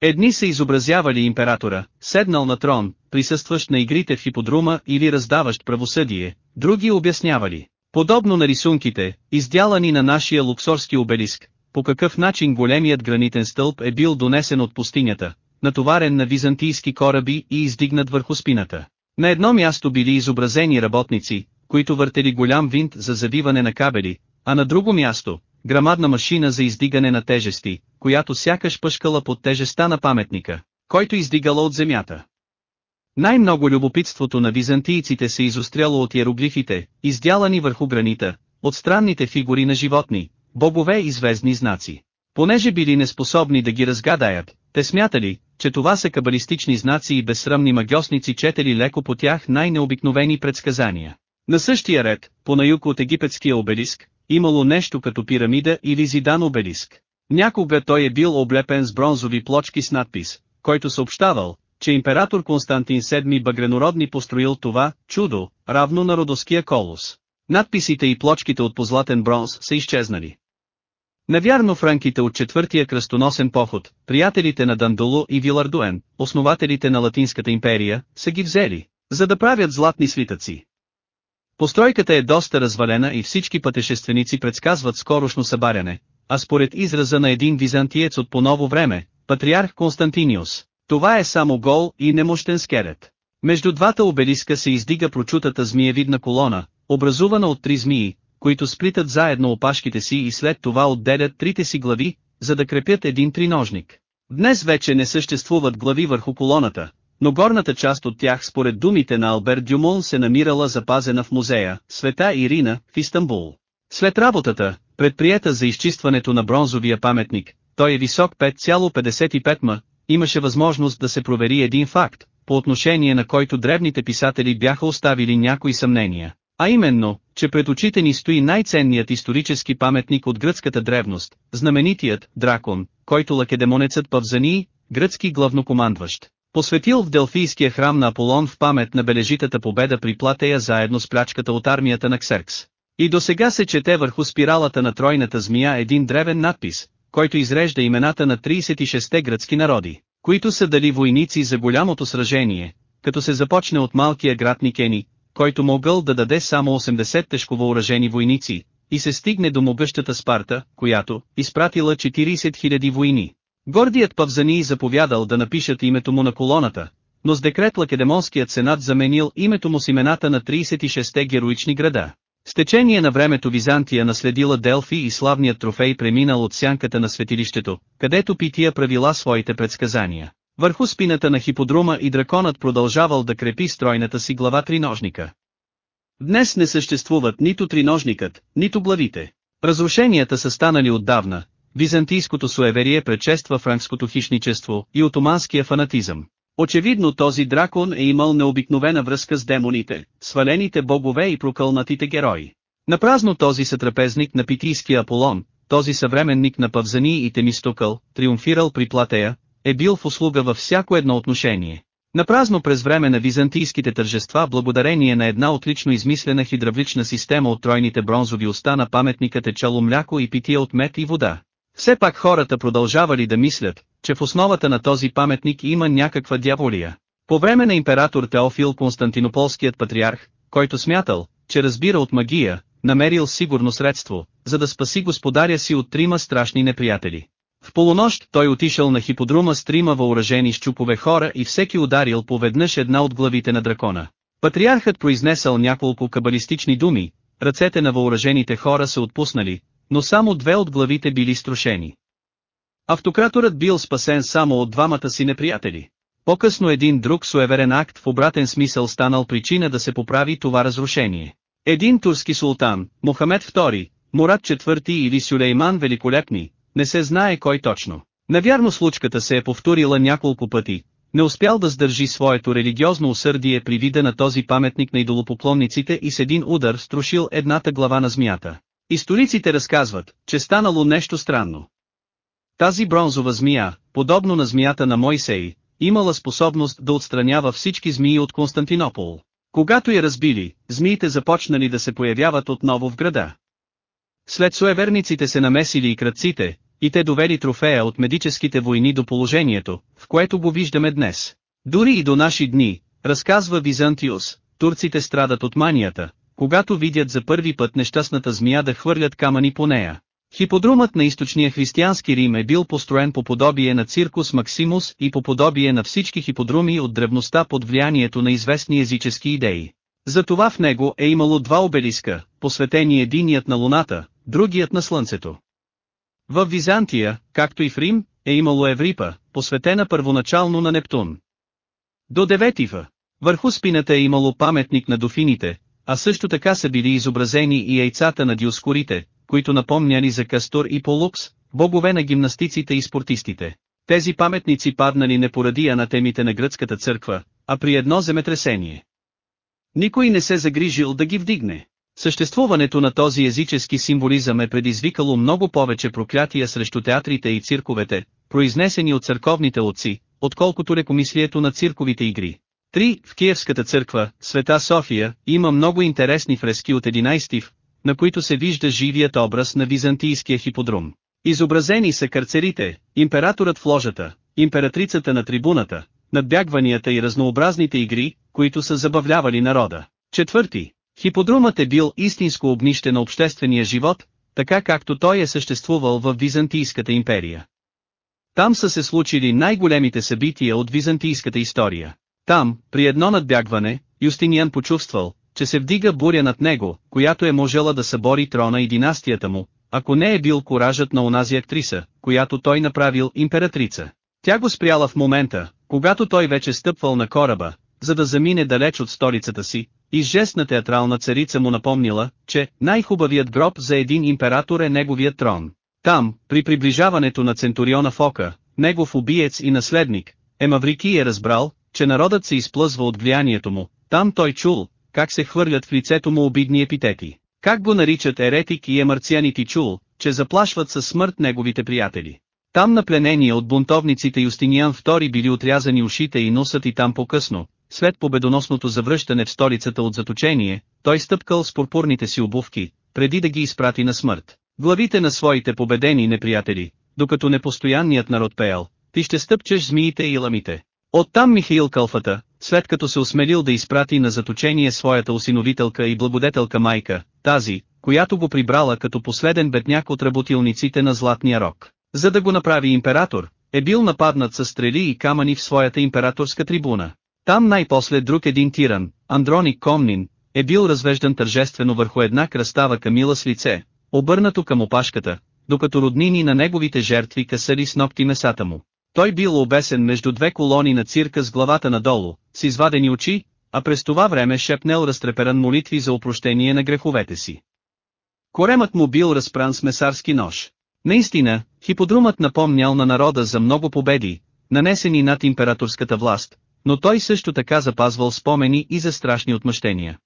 Едни са изобразявали императора, седнал на трон, присъстващ на игрите в хиподрума или раздаващ правосъдие, други обяснявали, подобно на рисунките, издялани на нашия луксорски обелиск, по какъв начин големият гранитен стълб е бил донесен от пустинята, натоварен на византийски кораби и издигнат върху спината. На едно място били изобразени работници, които въртели голям винт за завиване на кабели, а на друго място, грамадна машина за издигане на тежести, която сякаш пъшкала под тежеста на паметника, който издигала от земята. Най-много любопитството на византийците се изостряло от иероглифите, издялани върху гранита, от странните фигури на животни, богове и звездни знаци. Понеже били неспособни да ги разгадаят, те смятали, че това са кабалистични знаци и безсрамни магиосници четели леко по тях най-необикновени предсказания. На същия ред, по на юг от египетския обелиск, имало нещо като пирамида или зидан обелиск. Някога той е бил облепен с бронзови плочки с надпис, който съобщавал, че император Константин VII Багренородни построил това чудо, равно на родоския колос. Надписите и плочките от позлатен бронз са изчезнали. Навярно в ранките от четвъртия кръстоносен поход, приятелите на Дандуло и Вилардуен, основателите на Латинската империя, са ги взели, за да правят златни свитъци. Постройката е доста развалена и всички пътешественици предсказват скорошно събаряне, а според израза на един византиец от по-ново време, патриарх Константиниус, това е само гол и немощен скелет. Между двата обелиска се издига прочутата змиевидна колона, образувана от три змии, които сплитат заедно опашките си и след това отделят трите си глави, за да крепят един триножник. Днес вече не съществуват глави върху колоната, но горната част от тях според думите на Алберт Дюмон се намирала запазена в музея, Света Ирина, в Истанбул. След работата, предприета за изчистването на бронзовия паметник, той е висок 5,55 м, имаше възможност да се провери един факт, по отношение на който древните писатели бяха оставили някои съмнения. А именно, че пред очите ни стои най-ценният исторически паметник от гръцката древност, знаменитият дракон, който лакедемонецът Павзanii, гръцки главнокомандващ, посветил в Делфийския храм на Аполон в памет на бележитата победа при Платея заедно с плячката от армията на Ксеркс. И до сега се чете върху спиралата на тройната змия един древен надпис, който изрежда имената на 36-те гръцки народи, които са дали войници за голямото сражение, като се започне от малкия град Никени, който могъл да даде само 80 тежко въоръжени войници, и се стигне до могъщата Спарта, която изпратила 40 000 войни. Гордият Павзани заповядал да напишат името му на колоната, но с декрет Лакедемонският сенат заменил името му с имената на 36-те героични града. С течение на времето Византия наследила Делфи и славният трофей преминал от сянката на светилището, където Пития правила своите предсказания. Върху спината на хиподрума и драконът продължавал да крепи стройната си глава триножника. Днес не съществуват нито триножникът, нито главите. Разрушенията са станали отдавна, византийското суеверие предшества франкското хищничество и отоманския фанатизъм. Очевидно този дракон е имал необикновена връзка с демоните, свалените богове и прокълнатите герои. Напразно този сътрапезник на питийския Аполон, този съвременник на Павзани и Темистокъл, триумфирал при Платея, е бил в услуга във всяко едно отношение. Напразно през време на византийските тържества благодарение на една отлично измислена хидравлична система от тройните бронзови уста на паметникът е чало мляко и питие от мед и вода. Все пак хората продължавали да мислят, че в основата на този паметник има някаква дяволия. По време на император Теофил Константинополският патриарх, който смятал, че разбира от магия, намерил сигурно средство, за да спаси господаря си от трима страшни неприятели. В полунощ той отишъл на хиподрума с трима въоръжени щупове хора и всеки ударил поведнъж една от главите на дракона. Патриархът произнесъл няколко кабалистични думи, ръцете на въоръжените хора се отпуснали, но само две от главите били струшени. Автократорът бил спасен само от двамата си неприятели. По-късно един друг суеверен акт в обратен смисъл станал причина да се поправи това разрушение. Един турски султан, Мохамед II, Мурат IV или Сюлейман Великолепни, не се знае кой точно. Навярно случката се е повторила няколко пъти, не успял да сдържи своето религиозно усърдие при вида на този паметник на идолопоклонниците и с един удар струшил едната глава на змията. Историците разказват, че станало нещо странно. Тази бронзова змия, подобно на змията на Мойсей, имала способност да отстранява всички змии от Константинопол. Когато я разбили, змиите започнали да се появяват отново в града. След суеверниците се намесили и кръците, и те довели трофея от медическите войни до положението, в което го виждаме днес. Дори и до наши дни, разказва Византиус, турците страдат от манията, когато видят за първи път нещастната змия да хвърлят камъни по нея. Хиподрумът на източния християнски Рим е бил построен по подобие на циркус Максимус и по подобие на всички хиподруми от древността под влиянието на известни езически идеи. Затова в него е имало два обелиска, посветени единият на Луната, другият на Слънцето. В Византия, както и в Рим, е имало Еврипа, посветена първоначално на Нептун. До 9 в. Върху спината е имало паметник на дофините, а също така са били изобразени и яйцата на диоскорите, които напомняли за Кастор и Полукс, богове на гимнастиците и спортистите. Тези паметници паднали не поради анатемите на гръцката църква, а при едно земетресение. Никой не се загрижил да ги вдигне. Съществуването на този езически символизъм е предизвикало много повече проклятия срещу театрите и цирковете, произнесени от църковните отци, отколкото лекомислието на цирковите игри. Три, в Киевската църква, Света София, има много интересни фрески от 11 на които се вижда живият образ на византийския хиподрум. Изобразени са карцерите, императорът в ложата, императрицата на трибуната, надбягванията и разнообразните игри, които са забавлявали народа. Четвърти, хиподрумът е бил истинско огнище на обществения живот, така както той е съществувал в Византийската империя. Там са се случили най-големите събития от византийската история. Там, при едно надбягване, Юстиниан почувствал, че се вдига буря над него, която е можела да събори трона и династията му, ако не е бил коражът на онази актриса, която той направил императрица. Тя го спряла в момента, когато той вече стъпвал на кораба, за да замине далеч от столицата си, и жест на театрална царица му напомнила, че най-хубавият гроб за един император е неговият трон. Там, при приближаването на Центуриона Фока, негов убиец и наследник, Емаврики е разбрал, че народът се изплъзва от влиянието му, там той чул, как се хвърлят в лицето му обидни епитети. Как го наричат еретик и емарцианите чул, че заплашват със смърт неговите приятели. Там на пленение от бунтовниците Юстиниан II били отрязани ушите и носът и там по-късно, след победоносното завръщане в столицата от заточение, той стъпкал с пурпурните си обувки, преди да ги изпрати на смърт. Главите на своите победени неприятели, докато непостоянният народ пеял, ти ще стъпчеш змиите и ламите. Оттам Михаил Кълфата, след като се осмелил да изпрати на заточение своята осиновителка и благодетелка майка, тази, която го прибрала като последен бедняк от работилниците на Златния рок. За да го направи император, е бил нападнат с стрели и камъни в своята императорска трибуна. Там най-после друг един тиран, Андроник Комнин, е бил развеждан тържествено върху една кръстава камила с лице, обърнато към опашката, докато роднини на неговите жертви касали с ногти месата му. Той бил обесен между две колони на цирка с главата надолу, с извадени очи, а през това време шепнел разтреперан молитви за опрощение на греховете си. Коремът му бил разпран с месарски нож. Наистина, хиподрумът напомнял на народа за много победи, нанесени над императорската власт, но той също така запазвал спомени и за страшни отмъщения.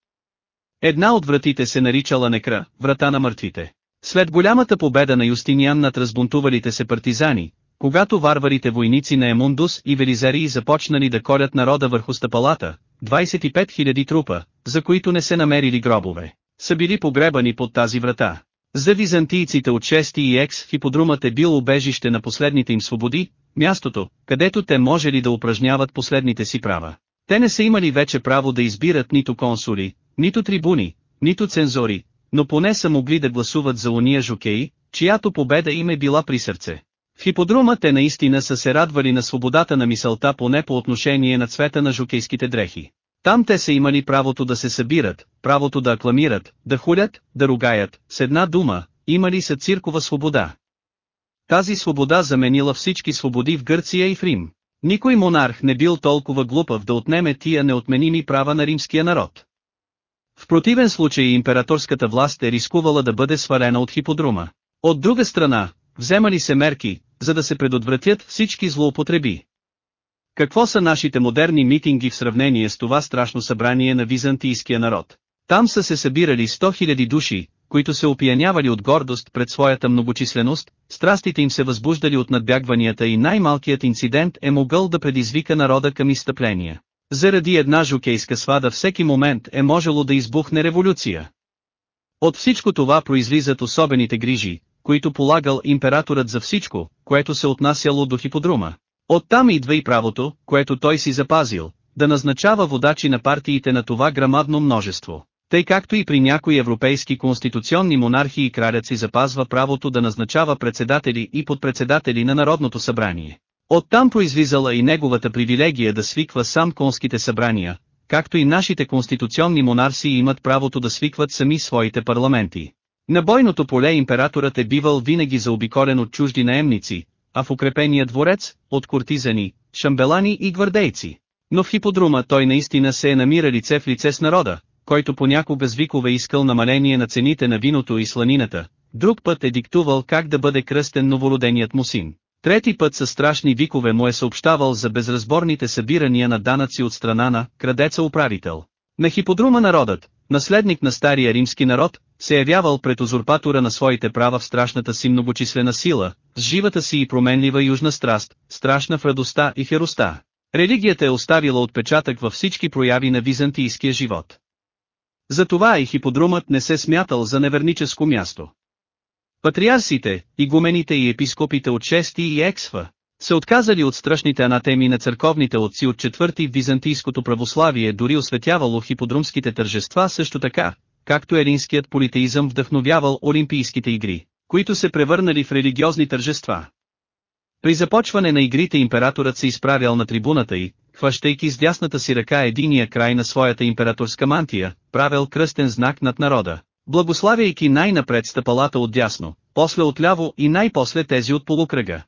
Една от вратите се наричала Некра, врата на мъртвите. След голямата победа на Юстиниан над разбунтувалите се партизани, когато варварите войници на Емундус и Велизарии започнали да колят народа върху стъпалата, 25 000 трупа, за които не се намерили гробове, са били погребани под тази врата. За византийците от 6 и екс хиподрумът е бил убежище на последните им свободи, мястото, където те можели да упражняват последните си права. Те не са имали вече право да избират нито консули, нито трибуни, нито цензори, но поне са могли да гласуват за уния жокеи, чиято победа им е била при сърце. В хиподрума те наистина са се радвали на свободата на мисълта поне по отношение на цвета на жокейските дрехи. Там те са имали правото да се събират, правото да акламират, да хулят, да ругаят, с една дума, имали са циркова свобода. Тази свобода заменила всички свободи в Гърция и в Рим. Никой монарх не бил толкова глупав да отнеме тия неотменими права на римския народ. В противен случай императорската власт е рискувала да бъде свалена от хиподрума. От друга страна, вземали се мерки, за да се предотвратят всички злоупотреби. Какво са нашите модерни митинги в сравнение с това страшно събрание на византийския народ? Там са се събирали 100 000 души, които се опиянявали от гордост пред своята многочисленост, страстите им се възбуждали от надбягванията и най-малкият инцидент е могъл да предизвика народа към изтъпления. Заради една жокейска свада всеки момент е можело да избухне революция. От всичко това произлизат особените грижи, които полагал императорът за всичко, което се отнасяло до хиподрума. Оттам идва и правото, което той си запазил, да назначава водачи на партиите на това грамадно множество. Тъй както и при някои европейски конституционни монархии кралят си запазва правото да назначава председатели и подпредседатели на Народното събрание. Оттам произлизала и неговата привилегия да свиква сам конските събрания, както и нашите конституционни монарси имат правото да свикват сами своите парламенти. На бойното поле императорът е бивал винаги заобиколен от чужди наемници, а в укрепения дворец, от кортизани, шамбелани и гвардейци. Но в хиподрума той наистина се е намира лице в лице с народа, който понякога с викове искал намаление на цените на виното и сланината, друг път е диктувал как да бъде кръстен новороденият му син. Трети път със страшни викове му е съобщавал за безразборните събирания на данъци от страна на крадеца управител. На хиподрума народът, наследник на стария римски народ, се явявал пред узурпатора на своите права в страшната си многочислена сила, с живата си и променлива южна страст, страшна в радостта и хероста. Религията е оставила отпечатък във всички прояви на византийския живот. Затова и хиподрумът не се смятал за неверническо място. Патриарсите, игумените и епископите от 6 и Ексва, се отказали от страшните анатеми на църковните отци от четвърти византийското православие дори осветявало хиподрумските тържества също така, както елинският политеизъм вдъхновявал Олимпийските игри, които се превърнали в религиозни тържества. При започване на игрите императорът се изправял на трибуната и, хващайки с дясната си ръка единия край на своята императорска мантия, правил кръстен знак над народа, благославяйки най-напред стъпалата от дясно, после отляво и най-после тези от полукръга.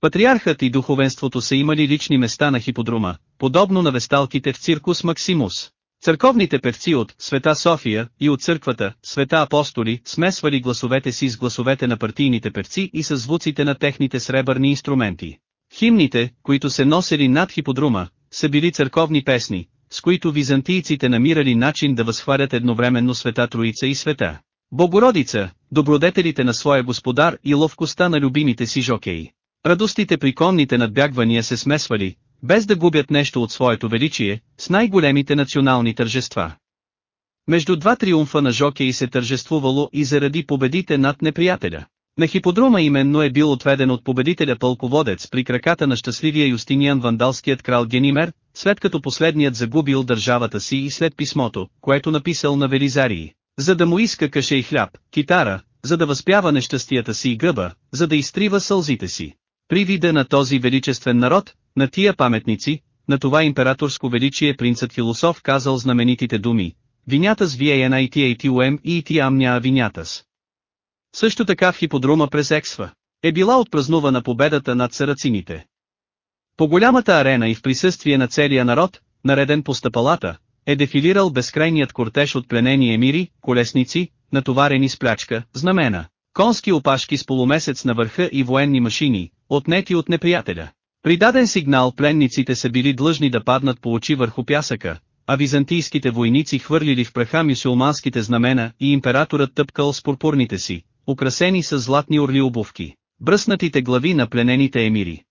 Патриархът и духовенството са имали лични места на хиподрума, подобно на весталките в циркус Максимус. Църковните певци от Света София и от църквата, Света Апостоли, смесвали гласовете си с гласовете на партийните певци и с звуците на техните сребърни инструменти. Химните, които се носели над хиподрума, са били църковни песни, с които византийците намирали начин да възхвалят едновременно Света Троица и Света. Богородица, добродетелите на своя господар и ловкостта на любимите си жокеи. Радостите при конните надбягвания се смесвали, без да губят нещо от своето величие, с най-големите национални тържества. Между два триумфа на жокеи се тържествувало и заради победите над неприятеля. На хиподрума именно е бил отведен от победителя пълководец при краката на щастливия Юстиниан вандалският крал Генимер, след като последният загубил държавата си и след писмото, което написал на Велизарии, за да му иска каше и хляб, китара, за да възпява нещастията си и гъба, за да изтрива сълзите си. При вида на този величествен народ, на тия паметници, на това императорско величие принцът философ казал знаменитите думи, Винятас VANITATUM и Тиамня Винятас. Също така в хиподрома през Ексва е била отпразнувана победата над сарацините. По голямата арена и в присъствие на целия народ, нареден по стъпалата, е дефилирал безкрайният кортеж от пленени емири, колесници, натоварени с плячка, знамена, конски опашки с полумесец на върха и военни машини, отнети от неприятеля. При даден сигнал пленниците са били длъжни да паднат по очи върху пясъка, а византийските войници хвърлили в праха мюсюлманските знамена и императорът тъпкал с пурпурните си, украсени с златни орли обувки, бръснатите глави на пленените емири.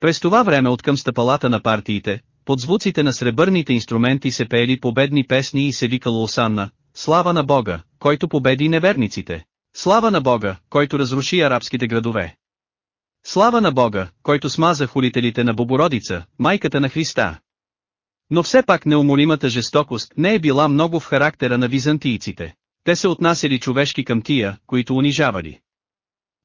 През това време от към стъпалата на партиите, под звуците на сребърните инструменти се пеели победни песни и се викало Осанна, слава на Бога, който победи неверниците. Слава на Бога, който разруши арабските градове. Слава на Бога, който смаза хулителите на Богородица, майката на Христа. Но все пак неумолимата жестокост не е била много в характера на византийците. Те се отнасяли човешки към тия, които унижавали.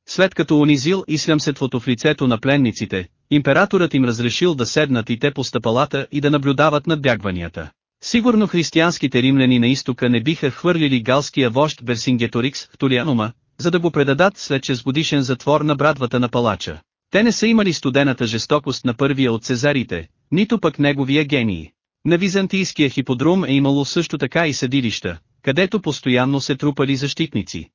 След като унизил ислямсетвото в лицето на пленниците, императорът им разрешил да седнат и те по стъпалата и да наблюдават надбягванията. Сигурно християнските римляни на изтока не биха хвърлили галския вожд Берсингеторикс в Толианума, за да го предадат след 6 годишен затвор на брадвата на палача. Те не са имали студената жестокост на първия от цезарите, нито пък неговия гении. На византийския хиподрум е имало също така и съдилища, където постоянно се трупали защитници.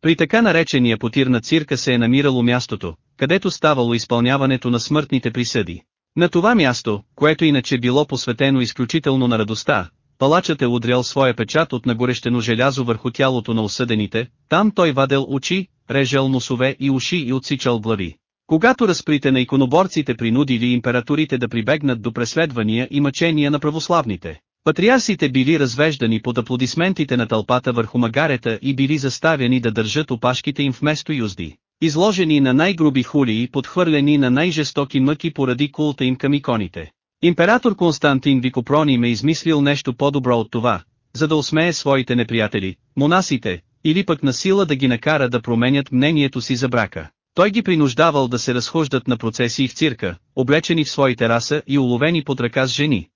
При така наречения потир на цирка се е намирало мястото, където ставало изпълняването на смъртните присъди. На това място, което иначе било посветено изключително на радостта, палачът е удрял своя печат от нагорещено желязо върху тялото на осъдените, там той вадел очи, режал носове и уши и отсичал глави. Когато разприте на иконоборците принудили императорите да прибегнат до преследвания и мъчения на православните, патриарсите били развеждани под аплодисментите на тълпата върху магарета и били заставени да държат опашките им вместо юзди. Изложени на най-груби хули и подхвърлени на най-жестоки мъки поради култа им към иконите. Император Константин Викопрони ме измислил нещо по-добро от това, за да усмее своите неприятели, монасите, или пък на сила да ги накара да променят мнението си за брака. Той ги принуждавал да се разхождат на процесии в цирка, облечени в своите раса и уловени под ръка с жени.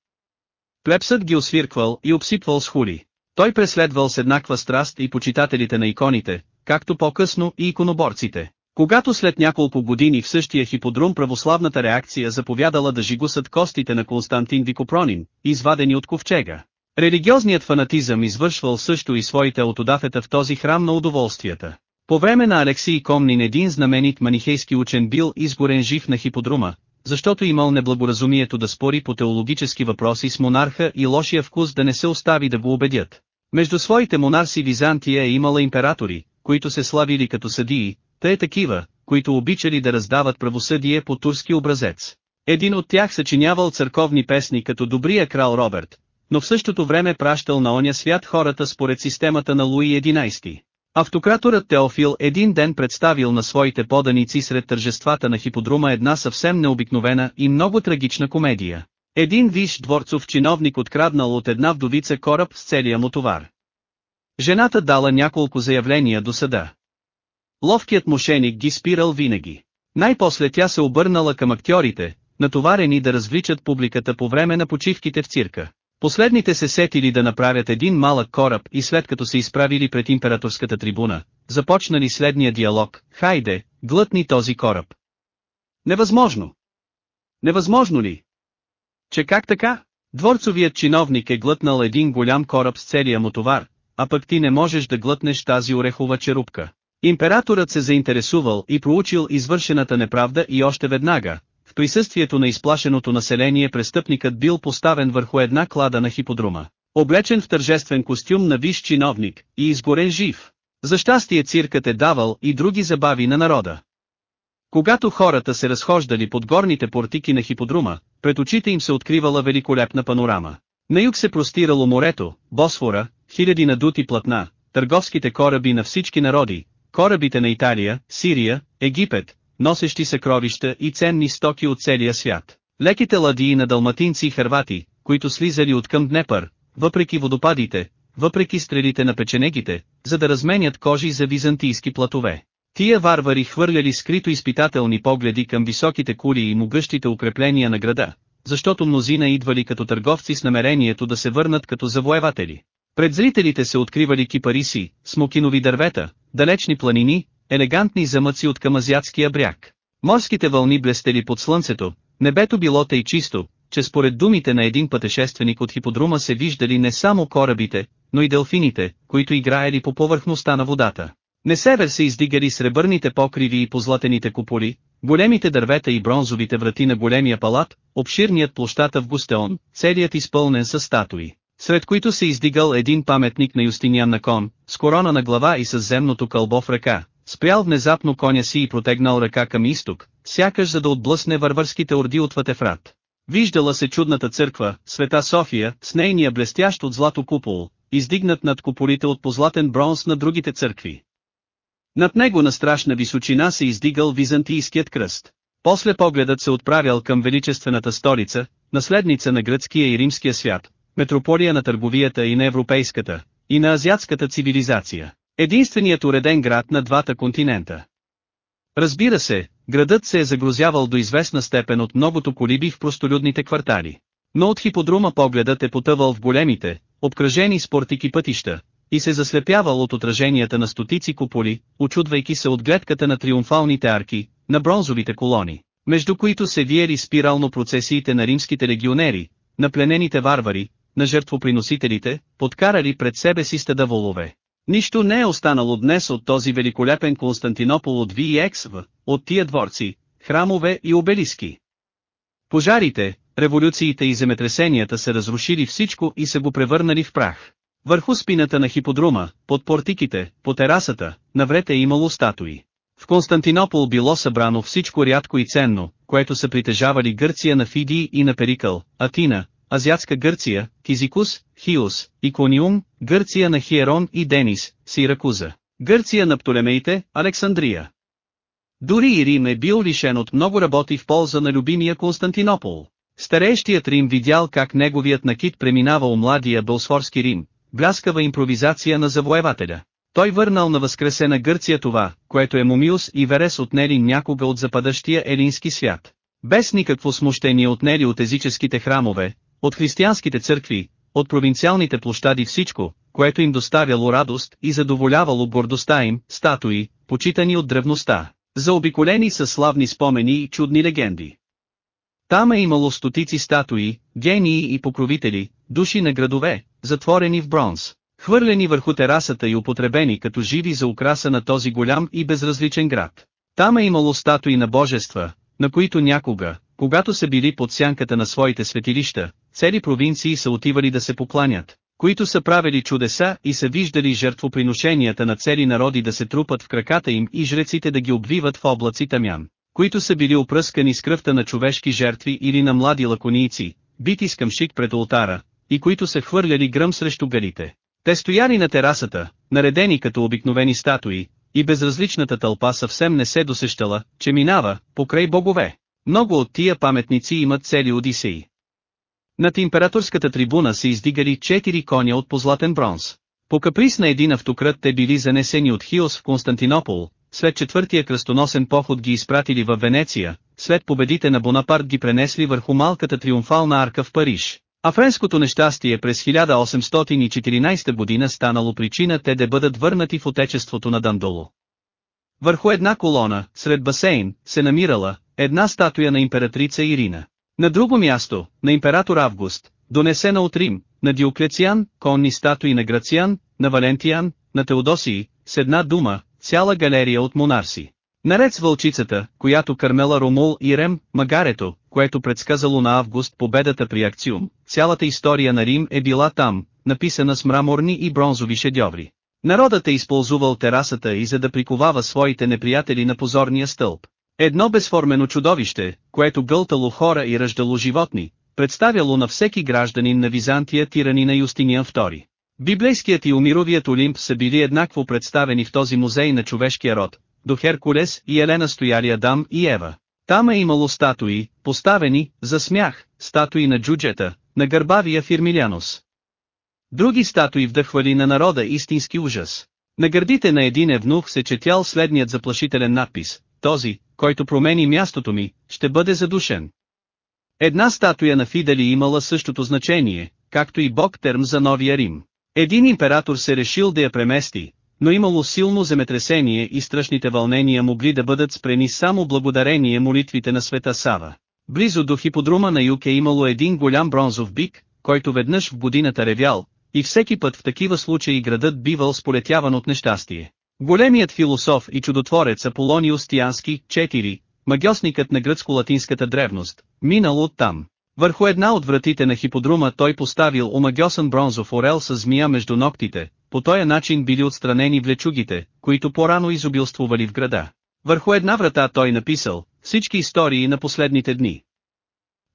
Плепсът ги освирквал и обсипвал с хули. Той преследвал с еднаква страст и почитателите на иконите, както по-късно и иконоборците. Когато след няколко години в същия хиподрум православната реакция заповядала да жигусат костите на Константин Викопронин, извадени от ковчега. Религиозният фанатизъм извършвал също и своите аутодафета в този храм на удоволствията. По време на Алексий Комнин един знаменит манихейски учен бил изгорен жив на хиподрума, защото имал неблагоразумието да спори по теологически въпроси с монарха и лошия вкус да не се остави да го убедят. Между своите монарси Византия е имала императори, които се славили като съдии, те е такива, които обичали да раздават правосъдие по турски образец. Един от тях съчинявал църковни песни като добрия крал Роберт, но в същото време пращал на оня свят хората според системата на Луи XI. Автократорът Теофил един ден представил на своите поданици сред тържествата на хиподрума една съвсем необикновена и много трагична комедия. Един виш дворцов чиновник откраднал от една вдовица кораб с целия му товар. Жената дала няколко заявления до съда. Ловкият мошеник ги спирал винаги. Най-после тя се обърнала към актьорите, натоварени да развличат публиката по време на почивките в цирка. Последните се сетили да направят един малък кораб и след като се изправили пред императорската трибуна, започнали следния диалог, хайде, глътни този кораб. Невъзможно! Невъзможно ли? Че как така? Дворцовият чиновник е глътнал един голям кораб с целия му товар, а пък ти не можеш да глътнеш тази орехова черупка. Императорът се заинтересувал и проучил извършената неправда и още веднага, в присъствието на изплашеното население престъпникът бил поставен върху една клада на хиподрума, облечен в тържествен костюм на виш чиновник и изгорен жив. За щастие циркът е давал и други забави на народа. Когато хората се разхождали под горните портики на хиподрума, пред очите им се откривала великолепна панорама. На юг се простирало морето, Босфора, хиляди надути платна, търговските кораби на всички народи, корабите на Италия, Сирия, Египет, носещи съкровища и ценни стоки от целия свят. Леките ладии на далматинци и хървати, които слизали от към Днепър, въпреки водопадите, въпреки стрелите на печенегите, за да разменят кожи за византийски платове. Тия варвари хвърляли скрито изпитателни погледи към високите кули и могъщите укрепления на града, защото мнозина идвали като търговци с намерението да се върнат като завоеватели. Пред зрителите се откривали кипариси, смокинови дървета, далечни планини, елегантни замъци от към азиатския бряг. Морските вълни блестели под слънцето, небето било тъй чисто, че според думите на един пътешественик от хиподрума се виждали не само корабите, но и делфините, които играели по повърхността на водата. Не север се издигали сребърните покриви и позлатените куполи, големите дървета и бронзовите врати на големия палат, обширният площата в Густеон, целият изпълнен с статуи, сред които се издигал един паметник на Юстиниан на кон, с корона на глава и с земното кълбо в ръка, спрял внезапно коня си и протегнал ръка към изток, сякаш за да отблъсне варварските орди от Ватефрат. Виждала се чудната църква, света София, с нейния блестящ от злато купол, издигнат над куполите от позлатен бронз на другите църкви. Над него на страшна височина се издигал византийският кръст. После погледът се отправял към величествената столица, наследница на гръцкия и римския свят, метрополия на търговията и на европейската, и на азиатската цивилизация. Единственият уреден град на двата континента. Разбира се, градът се е загрузявал до известна степен от многото колиби в простолюдните квартали. Но от хиподрума погледът е потъвал в големите, обкръжени спортики пътища, и се заслепявал от отраженията на стотици куполи, очудвайки се от гледката на триумфалните арки, на бронзовите колони, между които се виели спирално процесиите на римските легионери, на пленените варвари, на жертвоприносителите, подкарали пред себе си стада волове. Нищо не е останало днес от този великолепен Константинопол от VX, от тия дворци, храмове и обелиски. Пожарите, революциите и земетресенията са разрушили всичко и са го превърнали в прах. Върху спината на хиподрума, под портиките, по терасата, навред е имало статуи. В Константинопол било събрано всичко рядко и ценно, което са притежавали Гърция на Фидии и на Перикъл, Атина, Азиатска Гърция, Кизикус, Хиос, Икониум, Гърция на Хиерон и Денис, Сиракуза, Гърция на Птолемеите, Александрия. Дори и Рим е бил лишен от много работи в полза на любимия Константинопол. Стареещият Рим видял как неговият накид преминава у младия Бълсфорски Рим, бляскава импровизация на завоевателя. Той върнал на възкресена Гърция това, което е Мумиус и Верес отнели някога от западащия елински свят. Без никакво смущение отнели от езическите храмове, от християнските църкви, от провинциалните площади всичко, което им доставяло радост и задоволявало гордостта им, статуи, почитани от древността, заобиколени с славни спомени и чудни легенди. Там е имало стотици статуи, гении и покровители, души на градове, затворени в бронз, хвърлени върху терасата и употребени като живи за украса на този голям и безразличен град. Там е имало статуи на божества, на които някога, когато са били под сянката на своите светилища, цели провинции са отивали да се покланят, които са правили чудеса и са виждали жертвоприношенията на цели народи да се трупат в краката им и жреците да ги обвиват в облаци тамян, които са били опръскани с кръвта на човешки жертви или на млади лаконийци, бити с къмшик пред ултара, и които се хвърляли гръм срещу галите. Те стояли на терасата, наредени като обикновени статуи, и безразличната тълпа съвсем не се досещала, че минава, покрай богове. Много от тия паметници имат цели одисеи. Над императорската трибуна се издигали четири коня от позлатен бронз. По каприз на един автократ те били занесени от Хиос в Константинопол, след четвъртия кръстоносен поход ги изпратили в Венеция, след победите на Бонапарт ги пренесли върху малката триумфална арка в Париж. А френското нещастие през 1814 година станало причина те да бъдат върнати в отечеството на Дандоло. Върху една колона, сред басейн, се намирала една статуя на императрица Ирина. На друго място, на император Август, донесена от Рим, на Диоклециан, конни статуи на Грациан, на Валентиян, на Теодосии, с една дума, цяла галерия от монарси. Наред с вълчицата, която кърмела Ромул и Рем, магарето, което предсказало на Август победата при Акциум, цялата история на Рим е била там, написана с мраморни и бронзови шедьоври. Народът е използвал терасата и за да приковава своите неприятели на позорния стълб. Едно безформено чудовище, което гълтало хора и ръждало животни, представяло на всеки гражданин на Византия тирани на Юстиниан II. Библейският и умировият Олимп са били еднакво представени в този музей на човешкия род, до Херкулес и Елена стояли Адам и Ева. Там е имало статуи, поставени, за смях, статуи на джуджета, на гърбавия Фирмилянос. Други статуи вдъхвали на народа истински ужас. На гърдите на един евнух се четял следният заплашителен надпис, този, който промени мястото ми, ще бъде задушен. Една статуя на Фидали имала същото значение, както и бог Терм за Новия Рим. Един император се решил да я премести, но имало силно земетресение и страшните вълнения могли да бъдат спрени само благодарение молитвите на света Сава. Близо до хиподрума на юг е имало един голям бронзов бик, който веднъж в годината ревял, и всеки път в такива случаи градът бивал сполетяван от нещастие. Големият философ и чудотворец Аполониус Тиански, 4, магиосникът на гръцко-латинската древност, минал оттам. Върху една от вратите на хиподрума той поставил омагиосен бронзов орел с змия между ногтите, по този начин били отстранени влечугите, които по-рано изобилствували в града. Върху една врата той написал, всички истории на последните дни.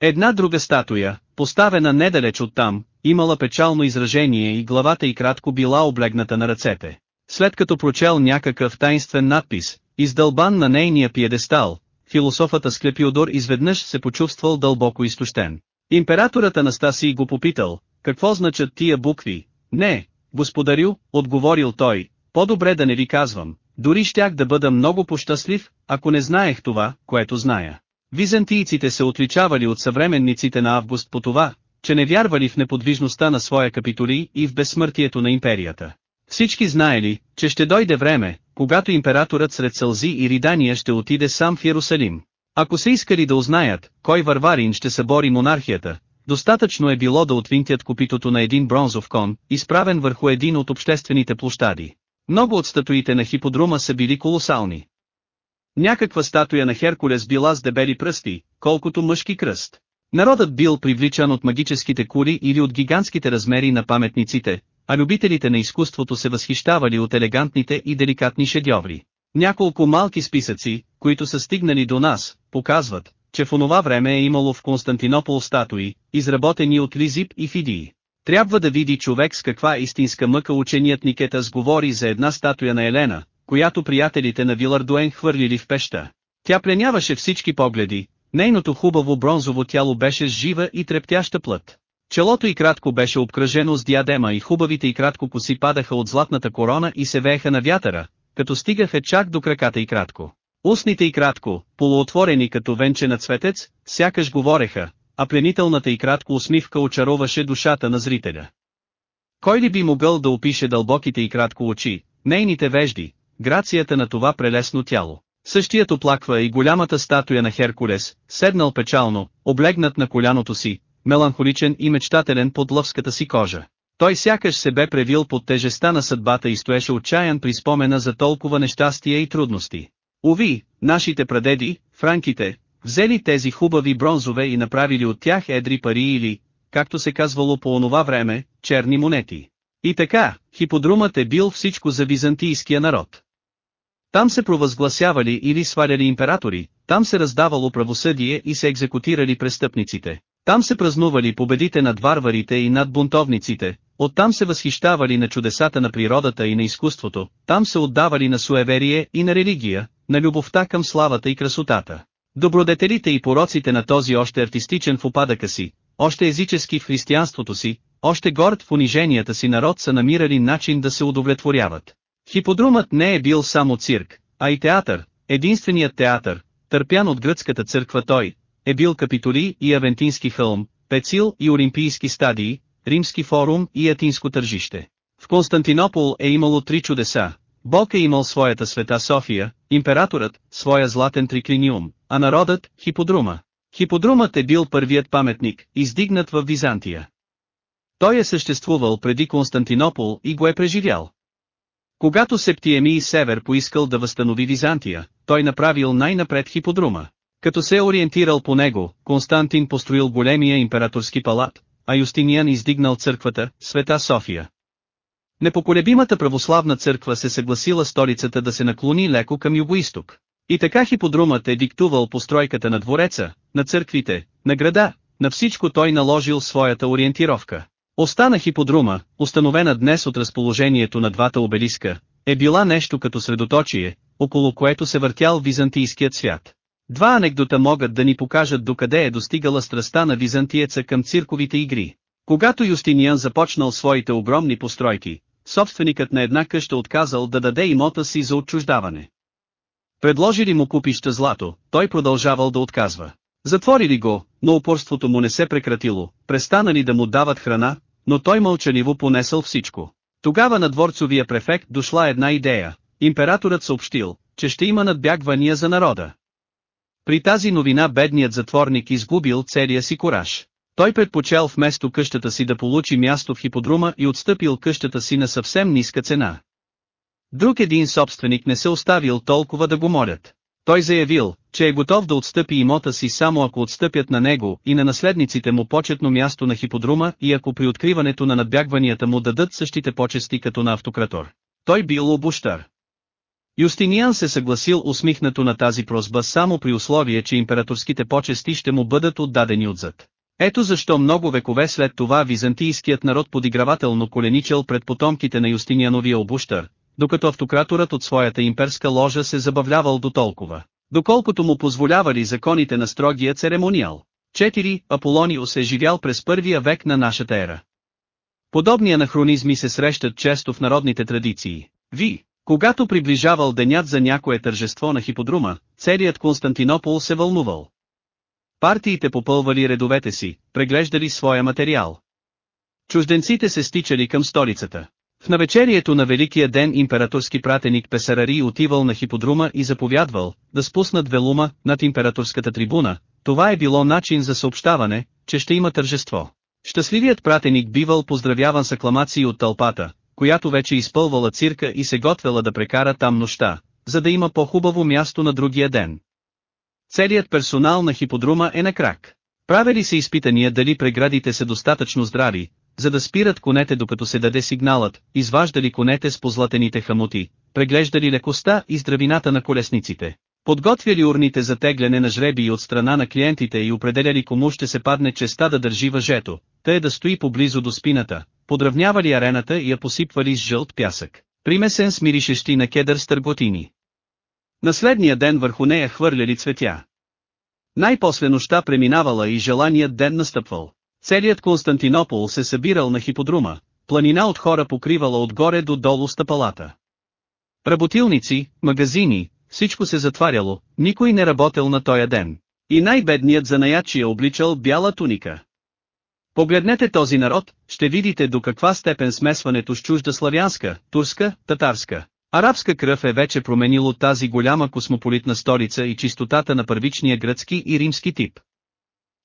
Една друга статуя, поставена недалеч от там, имала печално изражение и главата й кратко била облегната на ръцете. След като прочел някакъв таинствен надпис, издълбан на нейния пиедестал, философът Асклепиодор изведнъж се почувствал дълбоко изтощен. Императорът Анастасий го попитал, какво значат тия букви? Не, господарю, отговорил той, по-добре да не ви казвам, дори щях да бъда много пощастлив, ако не знаех това, което зная. Византийците се отличавали от съвременниците на Август по това, че не вярвали в неподвижността на своя капитолий и в безсмъртието на империята. Всички знаели, че ще дойде време, когато императорът сред сълзи и ридания ще отиде сам в Иерусалим. Ако се искали да узнаят, кой варварин ще събори монархията, достатъчно е било да отвинтят копитото на един бронзов кон, изправен върху един от обществените площади. Много от статуите на хиподрума са били колосални. Някаква статуя на Херкулес била с дебели пръсти, колкото мъжки кръст. Народът бил привличан от магическите кули или от гигантските размери на паметниците, а любителите на изкуството се възхищавали от елегантните и деликатни шедьоври. Няколко малки списъци, които са стигнали до нас, показват, че в онова време е имало в Константинопол статуи, изработени от Лизип и Фидии. Трябва да види човек с каква истинска мъка ученият Никета сговори за една статуя на Елена, която приятелите на Вилардуен хвърлили в пеща. Тя пленяваше всички погледи, нейното хубаво бронзово тяло беше с жива и трептяща плът. Челото й кратко беше обкръжено с диадема и хубавите й кратко коси падаха от златната корона и се вееха на вятъра, като стигаха чак до краката й кратко. Устните й кратко, полуотворени като венче на цветец, сякаш говореха, а пленителната й кратко усмивка очароваше душата на зрителя. Кой ли би могъл да опише дълбоките и кратко очи, нейните вежди, грацията на това прелесно тяло? Същият оплаква и голямата статуя на Херкулес, седнал печално, облегнат на коляното си, меланхоличен и мечтателен под лъвската си кожа. Той сякаш се бе превил под тежеста на съдбата и стоеше отчаян при спомена за толкова нещастия и трудности. Уви, нашите прадеди, франките, взели тези хубави бронзове и направили от тях едри пари или, както се казвало по онова време, черни монети. И така, хиподрумът е бил всичко за византийския народ. Там се провъзгласявали или сваляли императори, там се раздавало правосъдие и се екзекутирали престъпниците. Там се празнували победите над варварите и над бунтовниците, оттам се възхищавали на чудесата на природата и на изкуството, там се отдавали на суеверие и на религия, на любовта към славата и красотата. Добродетелите и пороците на този още артистичен в опадъка си, още езически в християнството си, още горд в униженията си народ са намирали начин да се удовлетворяват. Хиподрумът не е бил само цирк, а и театър, единственият театър, търпян от гръцката църква той, е бил Капитоли и Авентински хълм, Пецил и Олимпийски стадии, Римски форум и Атинско тържище. В Константинопол е имало три чудеса. Бог е имал своята света София, императорът, своя златен триклиниум, а народът – хиподрума. Хиподрумът е бил първият паметник, издигнат в Византия. Той е съществувал преди Константинопол и го е преживял. Когато Септиемий Север поискал да възстанови Византия, той направил най-напред хиподрума. Като се е ориентирал по него, Константин построил големия императорски палат, а Юстиниан издигнал църквата, Света София. Непоколебимата православна църква се съгласила столицата да се наклони леко към югоисток. И така хиподрумът е диктувал постройката на двореца, на църквите, на града, на всичко той наложил своята ориентировка. Остана хиподрума, установена днес от разположението на двата обелиска, е била нещо като средоточие, около което се въртял византийският свят. Два анекдота могат да ни покажат докъде е достигала страста на византиеца към цирковите игри. Когато Юстиниан започнал своите огромни постройки, собственикът на една къща отказал да даде имота си за отчуждаване. Предложили му купища злато, той продължавал да отказва. Затворили го, но упорството му не се прекратило, престанали да му дават храна, но той мълчаливо понесъл всичко. Тогава на дворцовия префект дошла една идея. Императорът съобщил, че ще има надбягвания за народа. При тази новина бедният затворник изгубил целия си кораж. Той предпочел вместо къщата си да получи място в хиподрума и отстъпил къщата си на съвсем ниска цена. Друг един собственик не се оставил толкова да го молят. Той заявил, че е готов да отстъпи имота си само ако отстъпят на него и на наследниците му почетно място на хиподрума и ако при откриването на надбягванията му дадат същите почести като на автократор. Той бил обущар. Юстиниан се съгласил усмихнато на тази просба само при условие, че императорските почести ще му бъдат отдадени отзад. Ето защо много векове след това византийският народ подигравателно коленичал пред потомките на Юстиниановия обущар, докато автократорът от своята имперска ложа се забавлявал до толкова, доколкото му позволявали законите на строгия церемониал. 4. Аполониус е живял през първия век на нашата ера. Подобни анахронизми се срещат често в народните традиции. Ви, когато приближавал денят за някое тържество на хиподрума, целият Константинопол се вълнувал. Партиите попълвали редовете си, преглеждали своя материал. Чужденците се стичали към столицата. В навечерието на Великия ден императорски пратеник Песарари отивал на хиподрума и заповядвал, да спуснат велума над императорската трибуна, това е било начин за съобщаване, че ще има тържество. Щастливият пратеник бивал поздравяван с акламации от тълпата, която вече изпълвала цирка и се готвела да прекара там нощта, за да има по-хубаво място на другия ден. Целият персонал на хиподрума е на крак. Правили се изпитания дали преградите са достатъчно здрави, за да спират конете докато се даде сигналът, изваждали конете с позлатените хамути, преглеждали лекоста и здравината на колесниците. Подготвяли урните за тегляне на жреби от страна на клиентите и определяли кому ще се падне честа да държи въжето, тъй да стои поблизо до спината, подравнявали арената и я посипвали с жълт пясък, примесен с миришещи на кедър с търготини. На ден върху нея хвърляли цветя. Най-после нощта преминавала и желаният ден настъпвал. Целият Константинопол се събирал на хиподрума, планина от хора покривала отгоре до долу стъпалата. Работилници, магазини, всичко се затваряло, никой не работел на тоя ден. И най-бедният занаячи е обличал бяла туника. Погледнете този народ, ще видите до каква степен смесването с чужда славянска, турска, татарска, арабска кръв е вече променило тази голяма космополитна столица и чистотата на първичния гръцки и римски тип.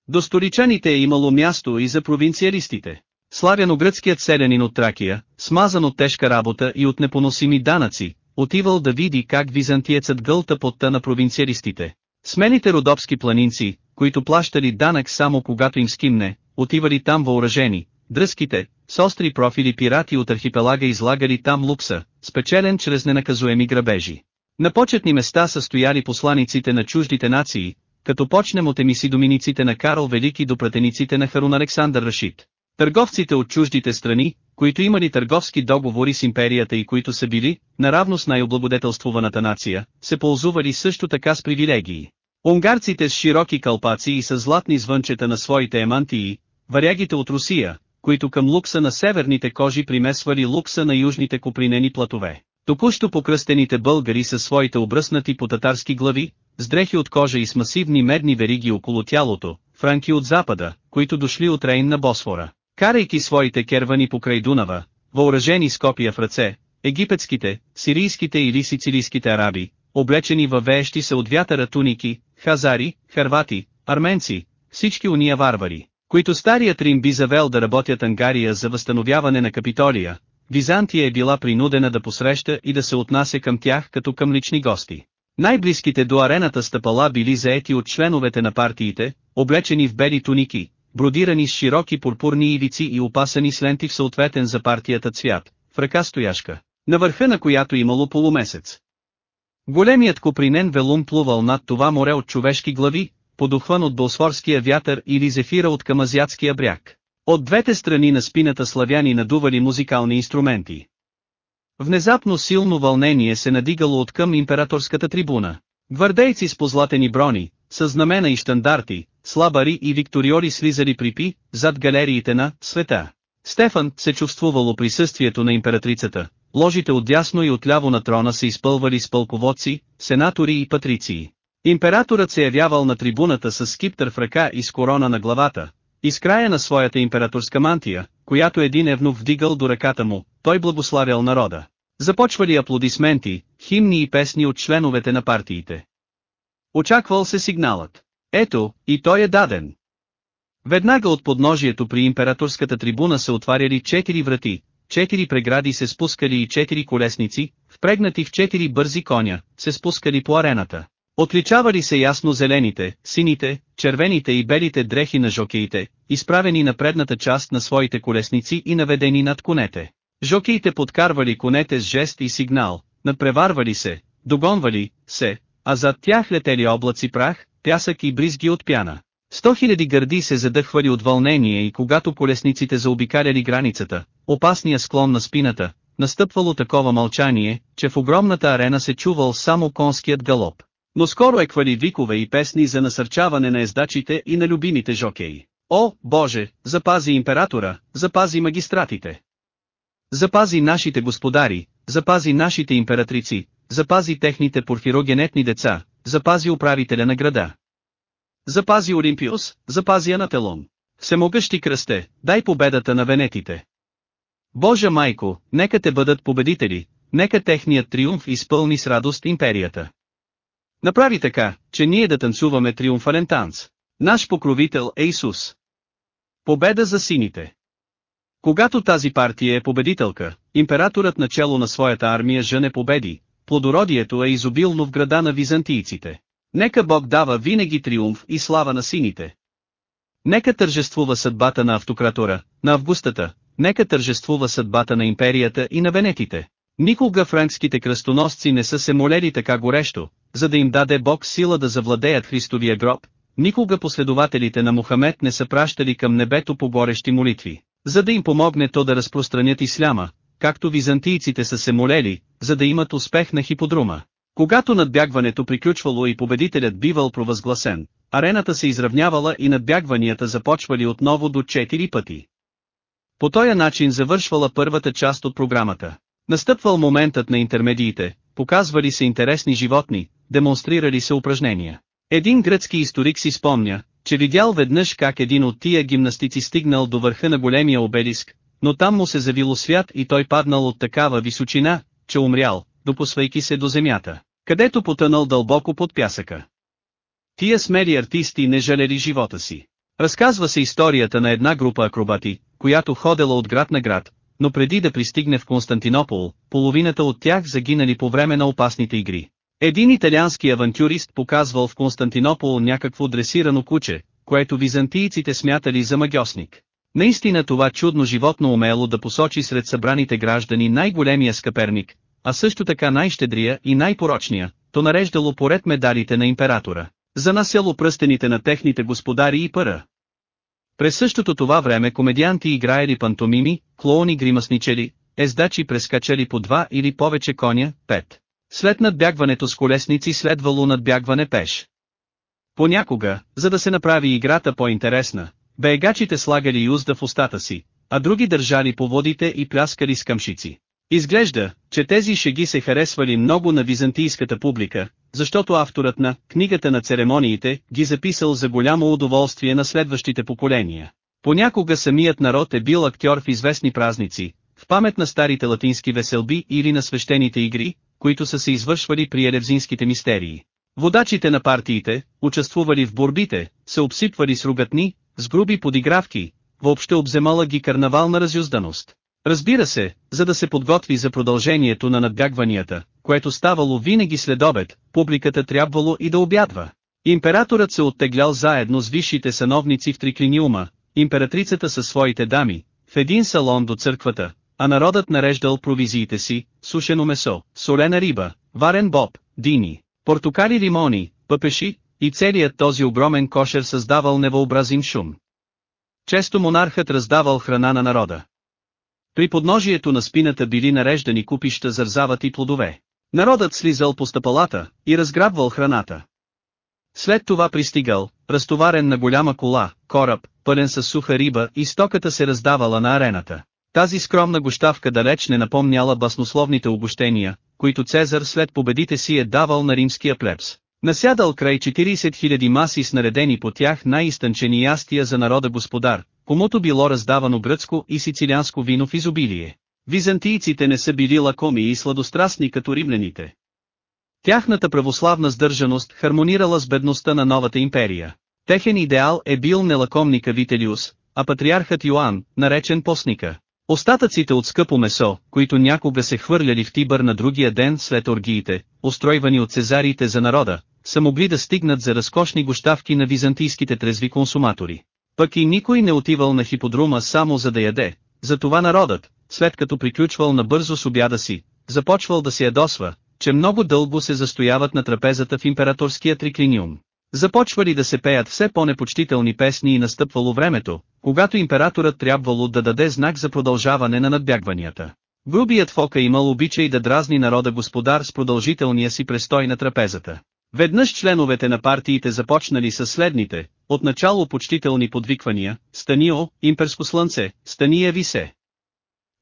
До столичаните е имало място и за провинциалистите. Славяно-гръцкият селянин от Тракия, смазан от тежка работа и от непоносими данъци, отивал да види как византиецът гълта потта на провинциалистите. Смените родопски планинци, които плащали данък само когато им скимне, отивали там въоръжени, дръзките, с остри профили пирати от архипелага излагали там лукса, спечелен чрез ненаказуеми грабежи. На почетни места са стояли посланиците на чуждите нации, като почнем от емисидоминиците на Карл Велики до пратениците на Харун Александър Рашид. Търговците от чуждите страни, които имали търговски договори с империята и които са били, наравно с най-облагодетелствуваната нация, се ползували също така с привилегии. Унгарците с широки кълпаци и с златни звънчета на своите емантии, варягите от Русия, които към лукса на северните кожи примесвали лукса на южните купринени платове. Току-що покръстените българи със своите обръснати по татарски глави, с дрехи от кожа и с масивни медни вериги около тялото, франки от запада, които дошли от Рейн на Босфора, карайки своите кервани покрай Дунава, въоръжени с копия в ръце, египетските, сирийските или сицилийските араби, облечени във веещи се от вятъра туники, хазари, харвати, арменци, всички уния варвари, които старият Рим би завел да работят Ангария за възстановяване на Капитолия, Византия е била принудена да посреща и да се отнася към тях като към лични гости. Най-близките до арената стъпала били заети от членовете на партиите, облечени в бели туники, бродирани с широки пурпурни ивици и опасани с ленти в съответен за партията цвят, в ръка стояшка, на върха на която имало полумесец. Големият купринен велум плувал над това море от човешки глави, подухван от Болсфорския вятър или зефира от към азиатския бряг. От двете страни на спината славяни надували музикални инструменти. Внезапно силно вълнение се надигало от към императорската трибуна. Гвардейци с позлатени брони, с знамена и штандарти, слабари и викториори слизали при пи, зад галериите на света. Стефан се чувствувало присъствието на императрицата, ложите отдясно и отляво на трона се изпълвали с пълководци, сенатори и патриции. Императорът се явявал на трибуната с скиптър в ръка и с корона на главата, и с края на своята императорска мантия, която един евнух вдигал до ръката му, той благославял народа. Започвали аплодисменти, химни и песни от членовете на партиите. Очаквал се сигналът. Ето, и той е даден. Веднага от подножието при императорската трибуна се отваряли четири врати, четири прегради се спускали и четири колесници, впрегнати в четири бързи коня, се спускали по арената. Отличавали се ясно зелените, сините, червените и белите дрехи на жокеите, изправени на предната част на своите колесници и наведени над конете. Жокеите подкарвали конете с жест и сигнал, надпреварвали се, догонвали се, а зад тях летели облаци прах, пясък и бризги от пяна. Сто хиляди гърди се задъхвали от вълнение и когато колесниците заобикаляли границата, опасния склон на спината, настъпвало такова мълчание, че в огромната арена се чувал само конският галоп. Но скоро еквали викове и песни за насърчаване на ездачите и на любимите жокеи. О, Боже, запази императора, запази магистратите. Запази нашите господари, запази нашите императрици, запази техните порфирогенетни деца, запази управителя на града. Запази Олимпиус, запази Анателон. Всемогъщи кръсте, дай победата на венетите. Божа майко, нека те бъдат победители, нека техният триумф изпълни с радост империята. Направи така, че ние да танцуваме триумфален танц. Наш покровител е Исус. Победа за сините. Когато тази партия е победителка, императорът начало на своята армия жене победи, плодородието е изобилно в града на византийците. Нека Бог дава винаги триумф и слава на сините. Нека тържествува съдбата на автократора, на Августата, нека тържествува съдбата на империята и на венетите. Никога франкските кръстоносци не са се молели така горещо, за да им даде Бог сила да завладеят Христовия гроб, никога последователите на Мухамед не са пращали към небето по горещи молитви, за да им помогне то да разпространят исляма, както византийците са се молели, за да имат успех на хиподрума. Когато надбягването приключвало и победителят бивал провъзгласен, арената се изравнявала и надбягванията започвали отново до 4 пъти. По този начин завършвала първата част от програмата. Настъпвал моментът на интермедиите, показвали се интересни животни, демонстрирали се упражнения. Един гръцки историк си спомня, че видял веднъж как един от тия гимнастици стигнал до върха на големия обелиск, но там му се завило свят и той паднал от такава височина, че умрял, допосвайки се до земята, където потънал дълбоко под пясъка. Тия смели артисти не жалели живота си. Разказва се историята на една група акробати, която ходела от град на град, но преди да пристигне в Константинопол, половината от тях загинали по време на опасните игри. Един италиански авантюрист показвал в Константинопол някакво дресирано куче, което византийците смятали за магиосник. Наистина това чудно животно умело да посочи сред събраните граждани най-големия скъперник, а също така най-щедрия и най-порочния, то нареждало поред медалите на императора. Занасяло пръстените на техните господари и пъра. През същото това време комедианти играели пантомими, клоуни гримасничели, ездачи прескачали по два или повече коня, пет. След надбягването с колесници следвало надбягване пеш. Понякога, за да се направи играта по-интересна, бегачите слагали юзда в устата си, а други държали по водите и пляскали с къмшици. Изглежда, че тези шеги се харесвали много на византийската публика, защото авторът на «Книгата на церемониите» ги записал за голямо удоволствие на следващите поколения. Понякога самият народ е бил актьор в известни празници, в памет на старите латински веселби или на свещените игри, които са се извършвали при еревзинските мистерии. Водачите на партиите, участвували в борбите, се обсипвали с ругатни, с груби подигравки, въобще обземала ги карнавална разюзданост. Разбира се, за да се подготви за продължението на надбягванията, което ставало винаги след обед, публиката трябвало и да обядва. Императорът се оттеглял заедно с висшите сановници в триклиниума, императрицата със своите дами, в един салон до църквата, а народът нареждал провизиите си, сушено месо, солена риба, варен боб, дини, портокали лимони, пъпеши, и целият този огромен кошер създавал невъобразим шум. Често монархът раздавал храна на народа. При подножието на спината били нареждани купища зързават и плодове. Народът слизал по стъпалата и разграбвал храната. След това пристигал, разтоварен на голяма кола, кораб, пълен с суха риба и стоката се раздавала на арената. Тази скромна гощавка далеч не напомняла баснословните обощения, които Цезар след победите си е давал на римския плебс. Насядал край 40 000 маси с наредени по тях най-изтънчени ястия за народа господар, комуто било раздавано гръцко и сицилианско вино в изобилие. Византийците не са били лакоми и сладострастни като римляните. Тяхната православна сдържаност хармонирала с бедността на новата империя. Техен идеал е бил нелакомника Вителиус, а патриархът Йоанн, наречен постника. Остатъците от скъпо месо, които някога се хвърляли в Тибър на другия ден след оргиите, устройвани от цезариите за народа, са могли да стигнат за разкошни гощавки на византийските трезви консуматори. Пък и никой не отивал на хиподрума само за да яде, затова народът, след като приключвал набързо с обяда си, започвал да се ядосва, че много дълго се застояват на трапезата в императорския триклиниум. Започвали да се пеят все по-непочтителни песни и настъпвало времето, когато императорът трябвало да даде знак за продължаване на надбягванията. Грубият фока имал обичай да дразни народа господар с продължителния си престой на трапезата. Веднъж членовете на партиите започнали с следните, отначало почтителни подвиквания, Станио, имперско слънце, Стания висе.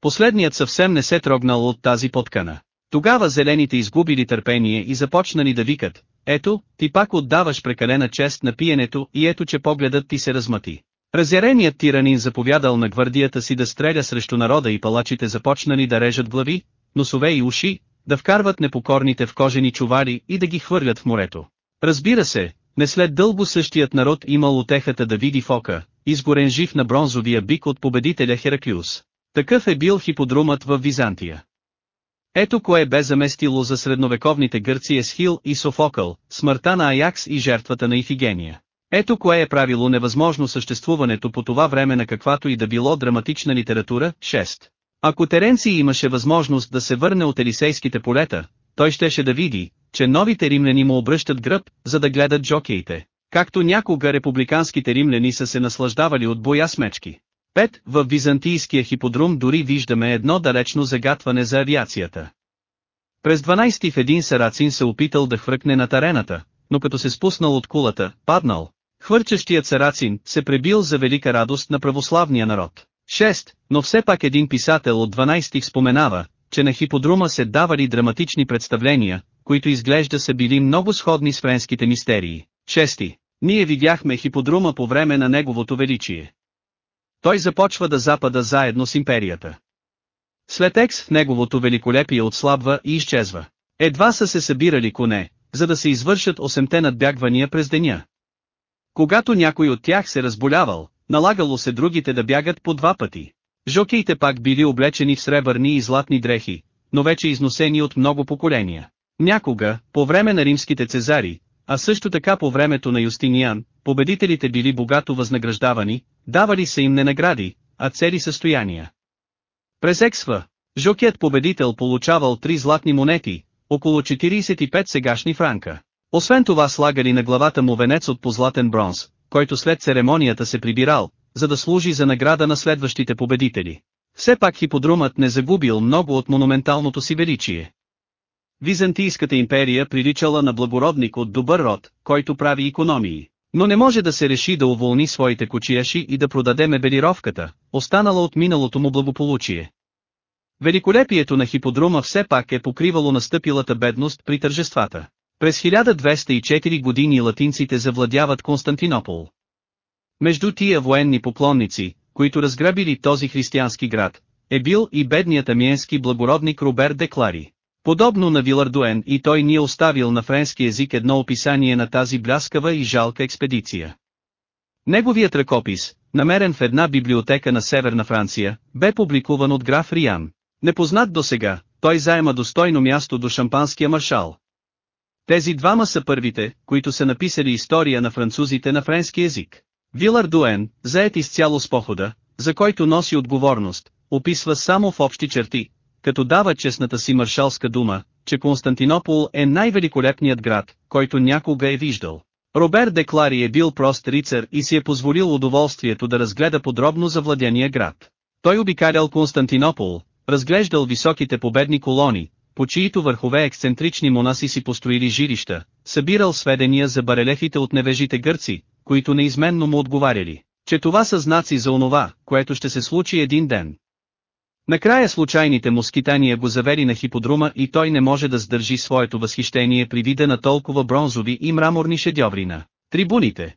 Последният съвсем не се трогнал от тази подкана. Тогава зелените изгубили търпение и започнали да викат, ето, ти пак отдаваш прекалена чест на пиенето и ето че погледът ти се размъти. Разяреният тиранин заповядал на гвардията си да стреля срещу народа и палачите започнали да режат глави, носове и уши, да вкарват непокорните в кожени чували и да ги хвърлят в морето. Разбира се, не след дълго същият народ имал отехата да види фока, изгорен жив на бронзовия бик от победителя Хераклиус. Такъв е бил хиподрумът в Византия. Ето кое бе заместило за средновековните гърци Есхил и Софокъл, смъртта на Аякс и жертвата на Ифигения. Ето кое е правило невъзможно съществуването по това време на каквато и да било драматична литература, 6. Ако Теренци имаше възможност да се върне от Елисейските полета, той щеше да види, че новите римляни му обръщат гръб, за да гледат жокеите, както някога републиканските римляни са се наслаждавали от боя с мечки. 5. В византийския хиподрум дори виждаме едно далечно загатване за авиацията. През 12 в един сарацин се опитал да хвъркне на тарената, но като се спуснал от кулата, паднал. Хвърчащият сарацин се пребил за велика радост на православния народ. 6. Но все пак един писател от 12 споменава, че на хиподрума се давали драматични представления, които изглежда са били много сходни с френските мистерии. 6. Ние видяхме хиподрума по време на неговото величие. Той започва да запада заедно с империята. След екс неговото великолепие отслабва и изчезва. Едва са се събирали коне, за да се извършат осемте надбягвания през деня. Когато някой от тях се разболявал, налагало се другите да бягат по два пъти. Жокеите пак били облечени в сребърни и златни дрехи, но вече износени от много поколения. Някога, по време на римските цезари, а също така по времето на Юстиниан, победителите били богато възнаграждавани, давали се им не награди, а цели състояния. През Ексва, жокият победител получавал три златни монети, около 45 сегашни франка. Освен това слагали на главата му венец от позлатен бронз, който след церемонията се прибирал, за да служи за награда на следващите победители. Все пак хиподрумът не загубил много от монументалното си величие. Византийската империя приличала на благородник от добър род, който прави економии. Но не може да се реши да уволни своите кочияши и да продаде мебелировката, останала от миналото му благополучие. Великолепието на хиподрума все пак е покривало настъпилата бедност при тържествата. През 1204 години латинците завладяват Константинопол. Между тия военни поклонници, които разграбили този християнски град, е бил и бедният амиенски благородник Робер Деклари. Подобно на Вилардуен и той ни е оставил на френски език едно описание на тази бляскава и жалка експедиция. Неговият ръкопис, намерен в една библиотека на Северна Франция, бе публикуван от граф Риан. Непознат до сега, той заема достойно място до шампанския маршал. Тези двама са първите, които са написали история на французите на френски език. Вилар Дуен, заед изцяло с похода, за който носи отговорност, описва само в общи черти, като дава честната си маршалска дума, че Константинопол е най-великолепният град, който някога е виждал. Робер Деклари е бил прост рицар и си е позволил удоволствието да разгледа подробно завладения град. Той обикалял Константинопол, разглеждал високите победни колони, по чието върхове ексцентрични монаси си построили жилища, събирал сведения за барелефите от невежите гърци, които неизменно му отговаряли, че това са знаци за онова, което ще се случи един ден. Накрая случайните му скитания го завери на хиподрума и той не може да сдържи своето възхищение при вида на толкова бронзови и мраморни шедьоври на трибуните.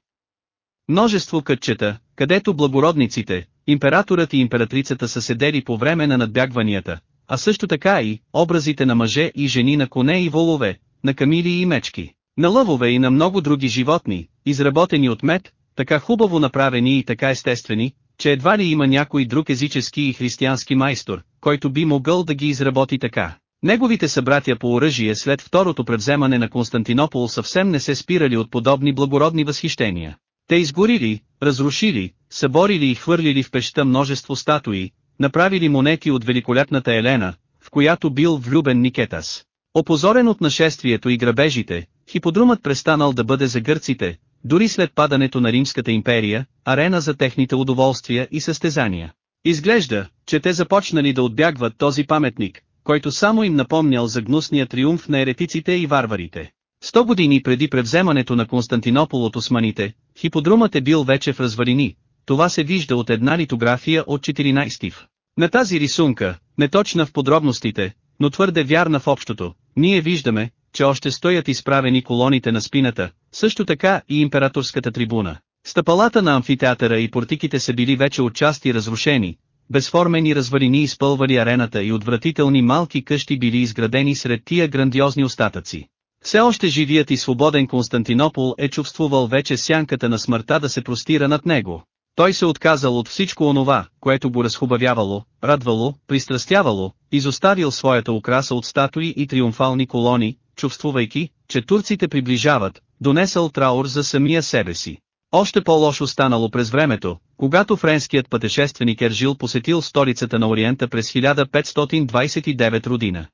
Множество кътчета, където благородниците, императорът и императрицата са седели по време на надбягванията, а също така и образите на мъже и жени на коне и волове, на камили и мечки, на лъвове и на много други животни, изработени от мед, така хубаво направени и така естествени, че едва ли има някой друг езически и християнски майстор, който би могъл да ги изработи така. Неговите събратя по оръжие след второто превземане на Константинопол съвсем не се спирали от подобни благородни възхищения. Те изгорили, разрушили, съборили и хвърлили в пеща множество статуи, направили монети от великолепната Елена, в която бил влюбен Никетас. Опозорен от нашествието и грабежите, хиподрумът престанал да бъде за гърците, дори след падането на Римската империя, арена за техните удоволствия и състезания. Изглежда, че те започнали да отбягват този паметник, който само им напомнял за гнусния триумф на еретиците и варварите. Сто години преди превземането на Константинопол от османите, хиподрумът е бил вече в развалини, това се вижда от една литография от 14 в. На тази рисунка, неточна в подробностите, но твърде вярна в общото, ние виждаме, че още стоят изправени колоните на спината, също така и императорската трибуна. Стъпалата на амфитеатъра и портиките са били вече отчасти разрушени, безформени развалини изпълвали арената и отвратителни малки къщи били изградени сред тия грандиозни остатъци. Все още живият и свободен Константинопол е чувствувал вече сянката на смъртта да се простира над него. Той се отказал от всичко онова, което го разхубавявало, радвало, пристрастявало, изоставил своята украса от статуи и триумфални колони, чувствувайки, че турците приближават, донесъл траур за самия себе си. Още по-лошо станало през времето, когато френският пътешественик Ержил посетил столицата на Ориента през 1529 родина.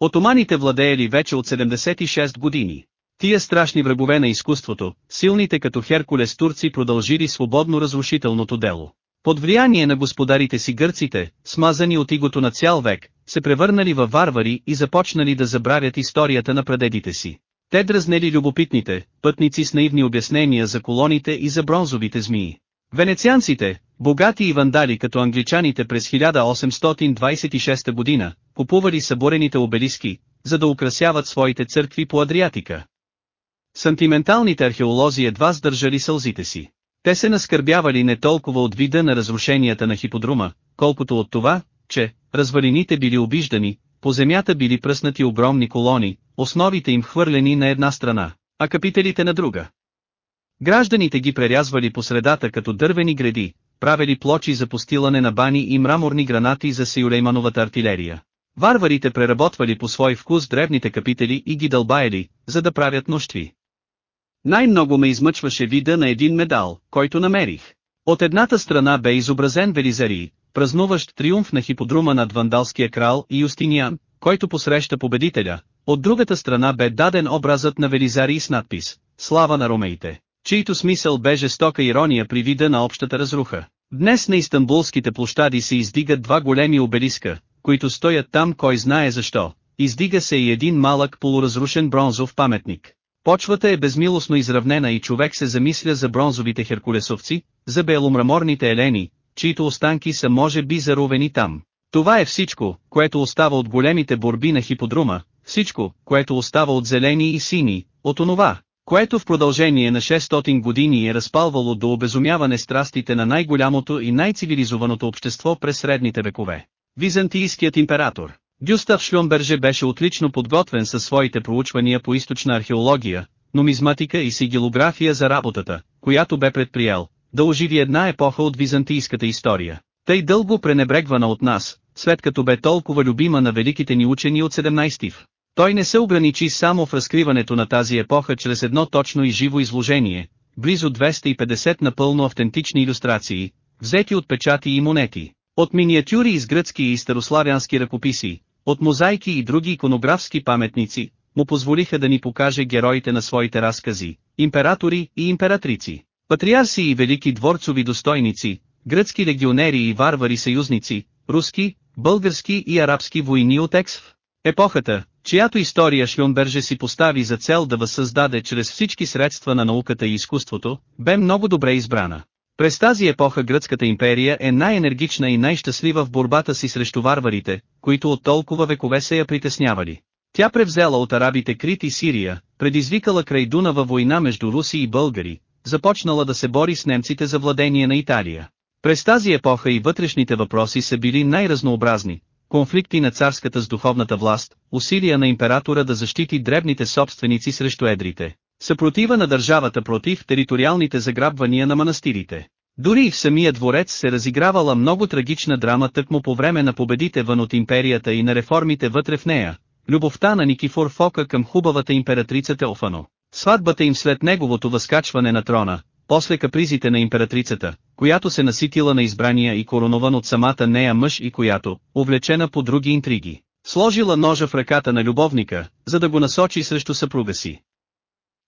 Отоманите владеели вече от 76 години. Тия страшни врагове на изкуството, силните като Херкулес турци продължили свободно разрушителното дело. Под влияние на господарите си гърците, смазани от игото на цял век, се превърнали във варвари и започнали да забравят историята на прадедите си. Те дразнели любопитните, пътници с наивни обяснения за колоните и за бронзовите змии. Венецианците, богати и вандали като англичаните през 1826 година, купували съборените обелиски, за да украсяват своите църкви по Адриатика. Сантименталните археолози едва сдържали сълзите си. Те се наскърбявали не толкова от вида на разрушенията на хиподрума, колкото от това, че, развалините били обиждани, по земята били пръснати огромни колони, основите им хвърлени на една страна, а капителите на друга. Гражданите ги прерязвали по средата като дървени гради, правили плочи за постилане на бани и мраморни гранати за Сюлеймановата артилерия. Варварите преработвали по свой вкус древните капители и ги дълбаели, за да правят нощви. Най-много ме измъчваше вида на един медал, който намерих. От едната страна бе изобразен Велизарий, празнуващ триумф на хиподрума над вандалския крал и Юстиниан, който посреща победителя, от другата страна бе даден образът на Велизарий с надпис «Слава на ромеите», чийто смисъл бе жестока ирония при вида на общата разруха. Днес на истанбулските площади се издигат два големи обелиска, които стоят там кой знае защо, издига се и един малък полуразрушен бронзов паметник. Почвата е безмилостно изравнена и човек се замисля за бронзовите херкулесовци, за беломраморните елени, чието останки са може би заровени там. Това е всичко, което остава от големите борби на хиподрума, всичко, което остава от зелени и сини, от онова, което в продължение на 600 години е разпалвало до обезумяване страстите на най-голямото и най-цивилизованото общество през средните векове. Византийският император Гюстав Шлюмберже беше отлично подготвен със своите проучвания по източна археология, нумизматика и сигилография за работата, която бе предприел, да оживи една епоха от византийската история. Тъй дълго пренебрегвана от нас, след като бе толкова любима на великите ни учени от 17 в. Той не се ограничи само в разкриването на тази епоха чрез едно точно и живо изложение, близо 250 напълно автентични иллюстрации, взети от печати и монети, от миниатюри из гръцки и старославянски ръкописи, от мозайки и други иконографски паметници, му позволиха да ни покаже героите на своите разкази, императори и императрици, патриарси и велики дворцови достойници, гръцки легионери и варвари съюзници, руски, български и арабски войни от Ексв. Епохата, чиято история Шлюнберже си постави за цел да възсъздаде чрез всички средства на науката и изкуството, бе много добре избрана. През тази епоха гръцката империя е най-енергична и най-щастлива в борбата си срещу варварите, които от толкова векове се я притеснявали. Тя превзела от арабите Крит и Сирия, предизвикала край Дунава война между руси и българи, започнала да се бори с немците за владение на Италия. През тази епоха и вътрешните въпроси са били най-разнообразни, конфликти на царската с духовната власт, усилия на императора да защити дребните собственици срещу едрите, съпротива на държавата против териториалните заграбвания на манастирите. Дори и в самия дворец се разигравала много трагична драма тъкмо по време на победите вън от империята и на реформите вътре в нея, любовта на Никифор Фока към хубавата императрица Теофано, сватбата им след неговото възкачване на трона, после капризите на императрицата, която се наситила на избрания и коронован от самата нея мъж и която, увлечена по други интриги, сложила ножа в ръката на любовника, за да го насочи срещу съпруга си.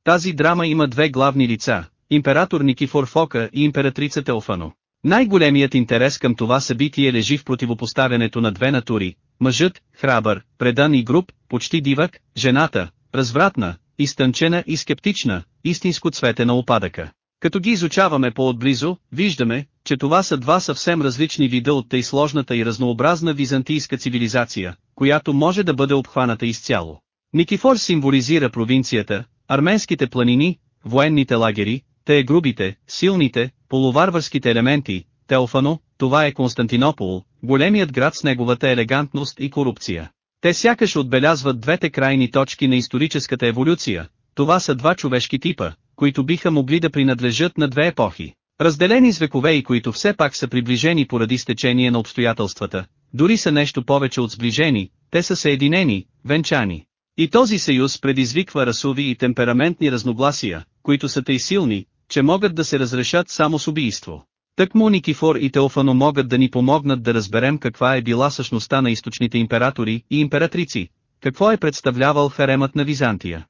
Тази драма има две главни лица, император Никифор Фока и императрица Теофано. Най-големият интерес към това събитие лежи в противопоставянето на две натури, мъжът, храбър, предан и груб, почти дивък, жената, развратна, изтънчена и скептична, истинско цвете на опадъка. Като ги изучаваме по-отблизо, виждаме, че това са два съвсем различни вида от тъй сложната и разнообразна византийска цивилизация, която може да бъде обхваната изцяло. Никифор символизира провинцията, арменските планини, военните лагери, те е грубите, силните, полуварварските елементи, Теофано, това е Константинопол, големият град с неговата елегантност и корупция. Те сякаш отбелязват двете крайни точки на историческата еволюция, това са два човешки типа, които биха могли да принадлежат на две епохи. Разделени с векове и които все пак са приближени поради стечение на обстоятелствата, дори са нещо повече от сближени, те са съединени, венчани. И този съюз предизвиква расови и темпераментни разногласия, които са тъй силни, че могат да се разрешат само с убийство. Тъкмо Никифор и Теофано могат да ни помогнат да разберем каква е била същността на източните императори и императрици, какво е представлявал харемът на Византия.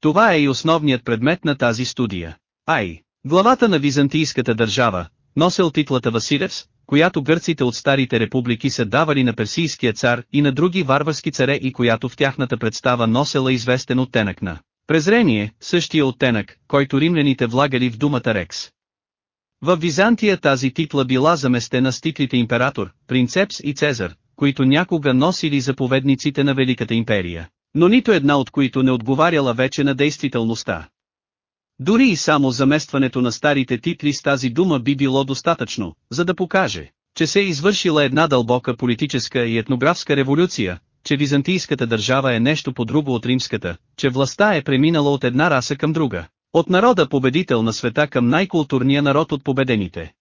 Това е и основният предмет на тази студия. Ай, главата на византийската държава, носел титлата Василевс, която гърците от старите републики са давали на персийския цар и на други варварски царе и която в тяхната представа носела известен оттенък на презрение, същия оттенък, който римляните влагали в думата Рекс. В Византия тази титла била заместена с титлите император, принцепс и цезар, които някога носили заповедниците на Великата империя, но нито една от които не отговаряла вече на действителността. Дори и само заместването на старите титли с тази дума би било достатъчно, за да покаже, че се е извършила една дълбока политическа и етнографска революция, че византийската държава е нещо по-друго от римската, че властта е преминала от една раса към друга, от народа победител на света към най-културния народ от победените.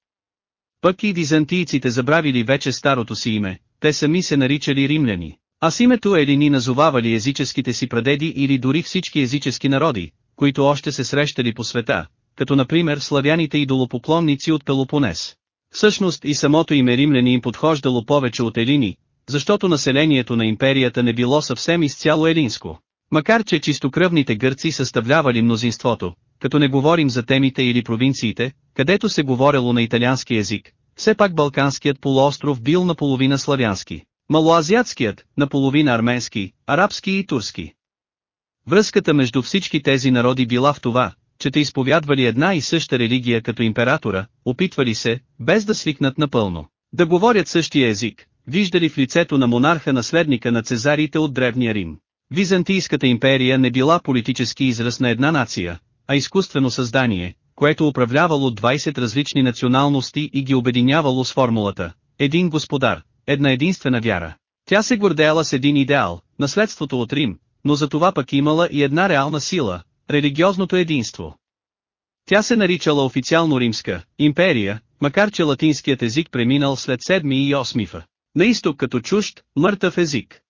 Пък и византийците забравили вече старото си име, те сами се наричали римляни. А с името Елини назовавали езическите си прадеди или дори всички езически народи, които още се срещали по света, като например славяните идолопоклонници от Пелопонес. Всъщност и самото име римляни им подхождало повече от елини, защото населението на империята не било съвсем изцяло елинско. Макар че чистокръвните гърци съставлявали мнозинството, като не говорим за темите или провинциите, където се говорело на италиански език, все пак Балканският полуостров бил наполовина славянски, малоазиатският, наполовина арменски, арабски и турски. Връзката между всички тези народи била в това, че те изповядвали една и съща религия като императора, опитвали се, без да свикнат напълно, да говорят същия език, виждали в лицето на монарха наследника на цезарите от Древния Рим. Византийската империя не била политически израз на една нация, а изкуствено създание, което управлявало 20 различни националности и ги обединявало с формулата «Един господар, една единствена вяра». Тя се гордеяла с един идеал, наследството от Рим, но за това пък имала и една реална сила – религиозното единство. Тя се наричала официално Римска империя, макар че латинският език преминал след 7 и 8 фа. На изток като чужд, мъртъв език.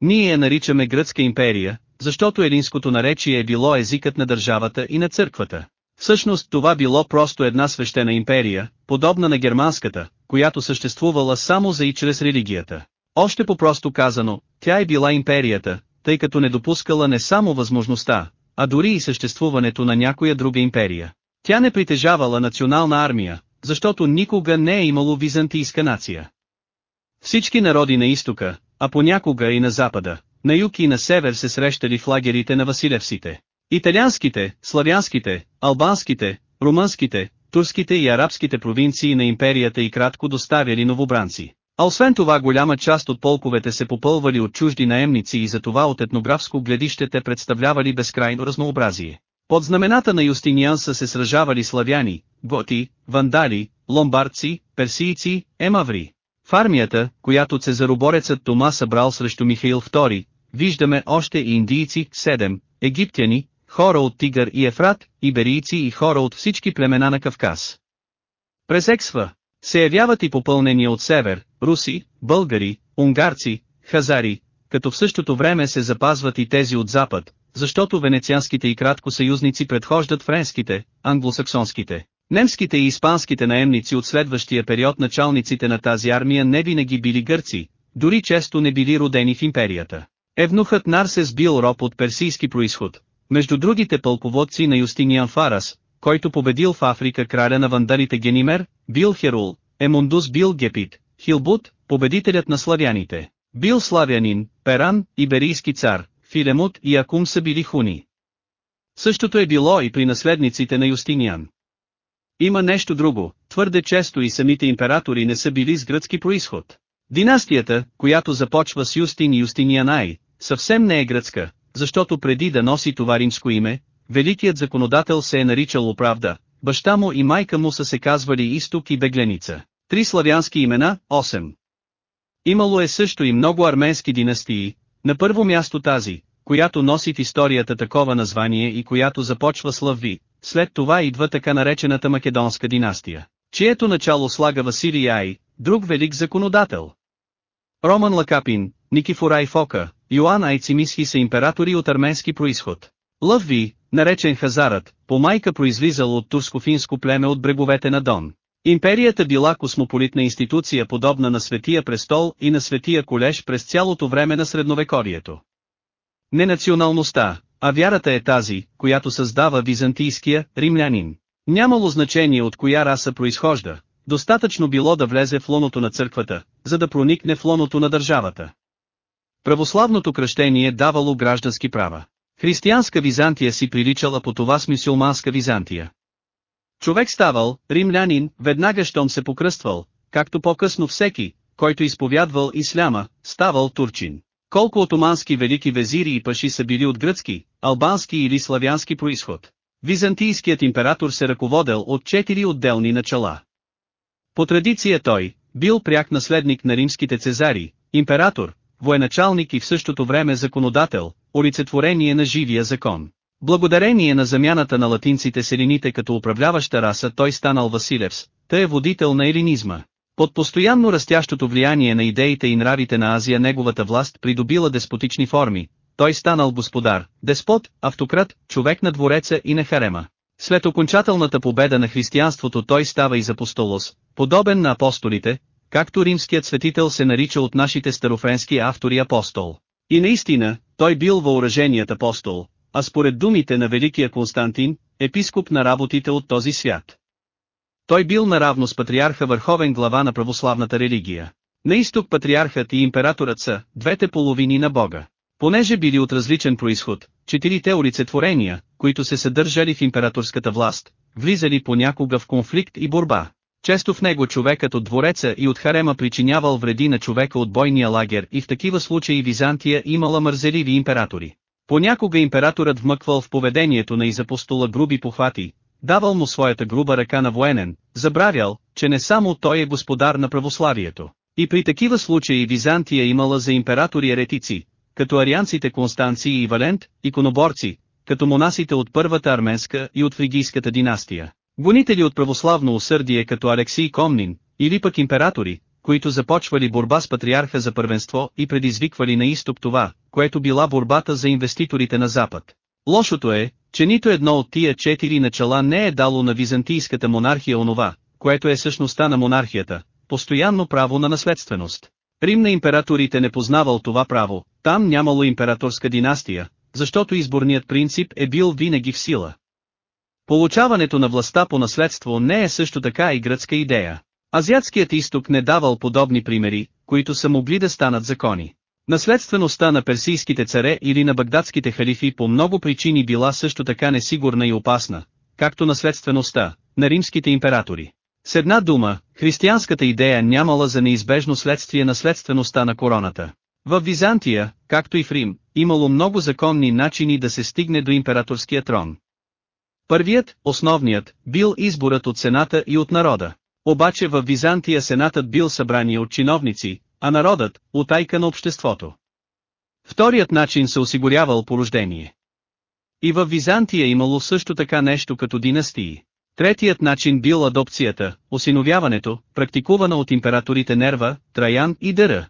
Ние я наричаме Гръцка империя, защото елинското наречие е било езикът на държавата и на църквата. Всъщност това било просто една свещена империя, подобна на германската, която съществувала само за и чрез религията. Още по-просто казано, тя е била империята, тъй като не допускала не само възможността, а дори и съществуването на някоя друга империя. Тя не притежавала национална армия, защото никога не е имало византийска нация. Всички народи на изтока, а понякога и на запада, на юг и на север се срещали в лагерите на Василевсите. Италианските, славянските, албанските, румънските, турските и арабските провинции на империята и кратко доставяли новобранци. А освен това голяма част от полковете се попълвали от чужди наемници и затова от етнографско гледище те представлявали безкрайно разнообразие. Под знамената на Юстиниан са се сражавали славяни, готи, вандали, ломбардци, персийци, емаври. В армията, която цезароборецът Тома събрал срещу Михаил II, виждаме още и индийци, 7, египтяни, хора от Тигър и Ефрат, иберийци и хора от всички племена на Кавказ. През Ексва се явяват и попълнения от север, руси, българи, унгарци, хазари, като в същото време се запазват и тези от запад, защото венецианските и кратко съюзници предхождат френските, англосаксонските, немските и испанските наемници от следващия период началниците на тази армия не винаги били гърци, дори често не били родени в империята. Евнухът Нарсес бил роб от персийски происход, между другите пълководци на Юстиниан Фарас, който победил в Африка краля на вандалите Генимер, бил Херул, Емундус бил Гепит, Хилбут, победителят на славяните, бил славянин, Перан, иберийски цар, Филемут и Акум са били хуни. Същото е било и при наследниците на Юстиниан. Има нещо друго, твърде често и самите императори не са били с гръцки происход. Династията, която започва с Юстин и Юстинианай, съвсем не е гръцка, защото преди да носи това римско име, великият законодател се е наричал Оправда, баща му и майка му са се казвали Изток и Бегленица. Три славянски имена, 8. Имало е също и много арменски династии, на първо място тази, която носи в историята такова название и която започва с Лъвви, след това идва така наречената Македонска династия, чието начало слага Василий Ай, друг велик законодател. Роман Лакапин, Никифорай Фока, Йоан Айцимисхи са императори от арменски происход. Лъвви, наречен Хазарът, по майка произлизал от турско-финско племе от бреговете на Дон. Империята била космополитна институция подобна на Светия престол и на Светия колеж през цялото време на средновекорието. Не националността, а вярата е тази, която създава византийския римлянин. Нямало значение от коя раса произхожда, достатъчно било да влезе в лоното на църквата, за да проникне в лоното на държавата. Православното кръщение давало граждански права. Християнска Византия си приличала по това с мюсюлманска Византия. Човек ставал, римлянин, веднага щом се покръствал, както по-късно всеки, който изповядвал исляма, ставал турчин. Колко отомански велики везири и паши са били от гръцки, албански или славянски происход. Византийският император се ръководел от четири отделни начала. По традиция той, бил пряк наследник на римските цезари, император, военачалник и в същото време законодател, олицетворение на живия закон. Благодарение на замяната на латинците селените като управляваща раса той станал Василевс, тъй е водител на елинизма. Под постоянно растящото влияние на идеите и нравите на Азия неговата власт придобила деспотични форми, той станал господар, деспот, автократ, човек на двореца и на харема. След окончателната победа на християнството той става и за апостолос, подобен на апостолите, както римският светител се нарича от нашите старофренски автори апостол. И наистина, той бил въоръженият апостол, а според думите на великия Константин, епископ на работите от този свят. Той бил наравно с патриарха върховен глава на православната религия. На изток патриархът и императорът са двете половини на Бога. Понеже били от различен происход, четирите олицетворения, които се съдържали в императорската власт, влизали понякога в конфликт и борба. Често в него човекът от двореца и от харема причинявал вреди на човека от бойния лагер и в такива случаи Византия имала мързеливи императори. Понякога императорът вмъквал в поведението на изапостола груби похвати, давал му своята груба ръка на военен, забравял, че не само той е господар на православието. И при такива случаи Византия имала за императори еретици, като арианците Констанции и Валент, иконоборци, като монасите от първата арменска и от фригийската династия. Гонители от православно усърдие като Алексий Комнин, или пък императори, които започвали борба с патриарха за първенство и предизвиквали на изток това, което била борбата за инвеститорите на Запад. Лошото е, че нито едно от тия четири начала не е дало на византийската монархия онова, което е същността на монархията, постоянно право на наследственост. Рим на императорите не познавал това право, там нямало императорска династия, защото изборният принцип е бил винаги в сила. Получаването на властта по наследство не е също така и гръцка идея. Азиатският изток не давал подобни примери, които са могли да станат закони. Наследствеността на персийските царе или на багдадските халифи по много причини била също така несигурна и опасна, както наследствеността, на римските императори. С една дума, християнската идея нямала за неизбежно следствие наследствеността на короната. В Византия, както и в Рим, имало много законни начини да се стигне до императорския трон. Първият, основният, бил изборът от Сената и от народа. Обаче в Византия Сенатът бил събрание от чиновници, а народът – от айка на обществото. Вторият начин се осигурявал по рождение. И в Византия имало също така нещо като династии. Третият начин бил адопцията, осиновяването, практикувана от императорите Нерва, Траян и Дъра.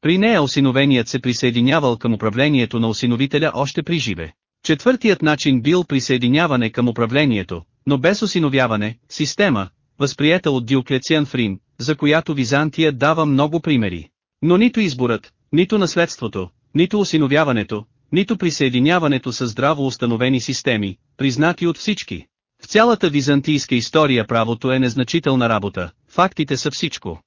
При нея осиновеният се присъединявал към управлението на осиновителя още при живе. Четвъртият начин бил присъединяване към управлението, но без осиновяване, система, възприета от Диоклециан в Рим, за която Византия дава много примери. Но нито изборът, нито наследството, нито осиновяването, нито присъединяването с здраво установени системи, признати от всички. В цялата византийска история правото е незначителна работа, фактите са всичко.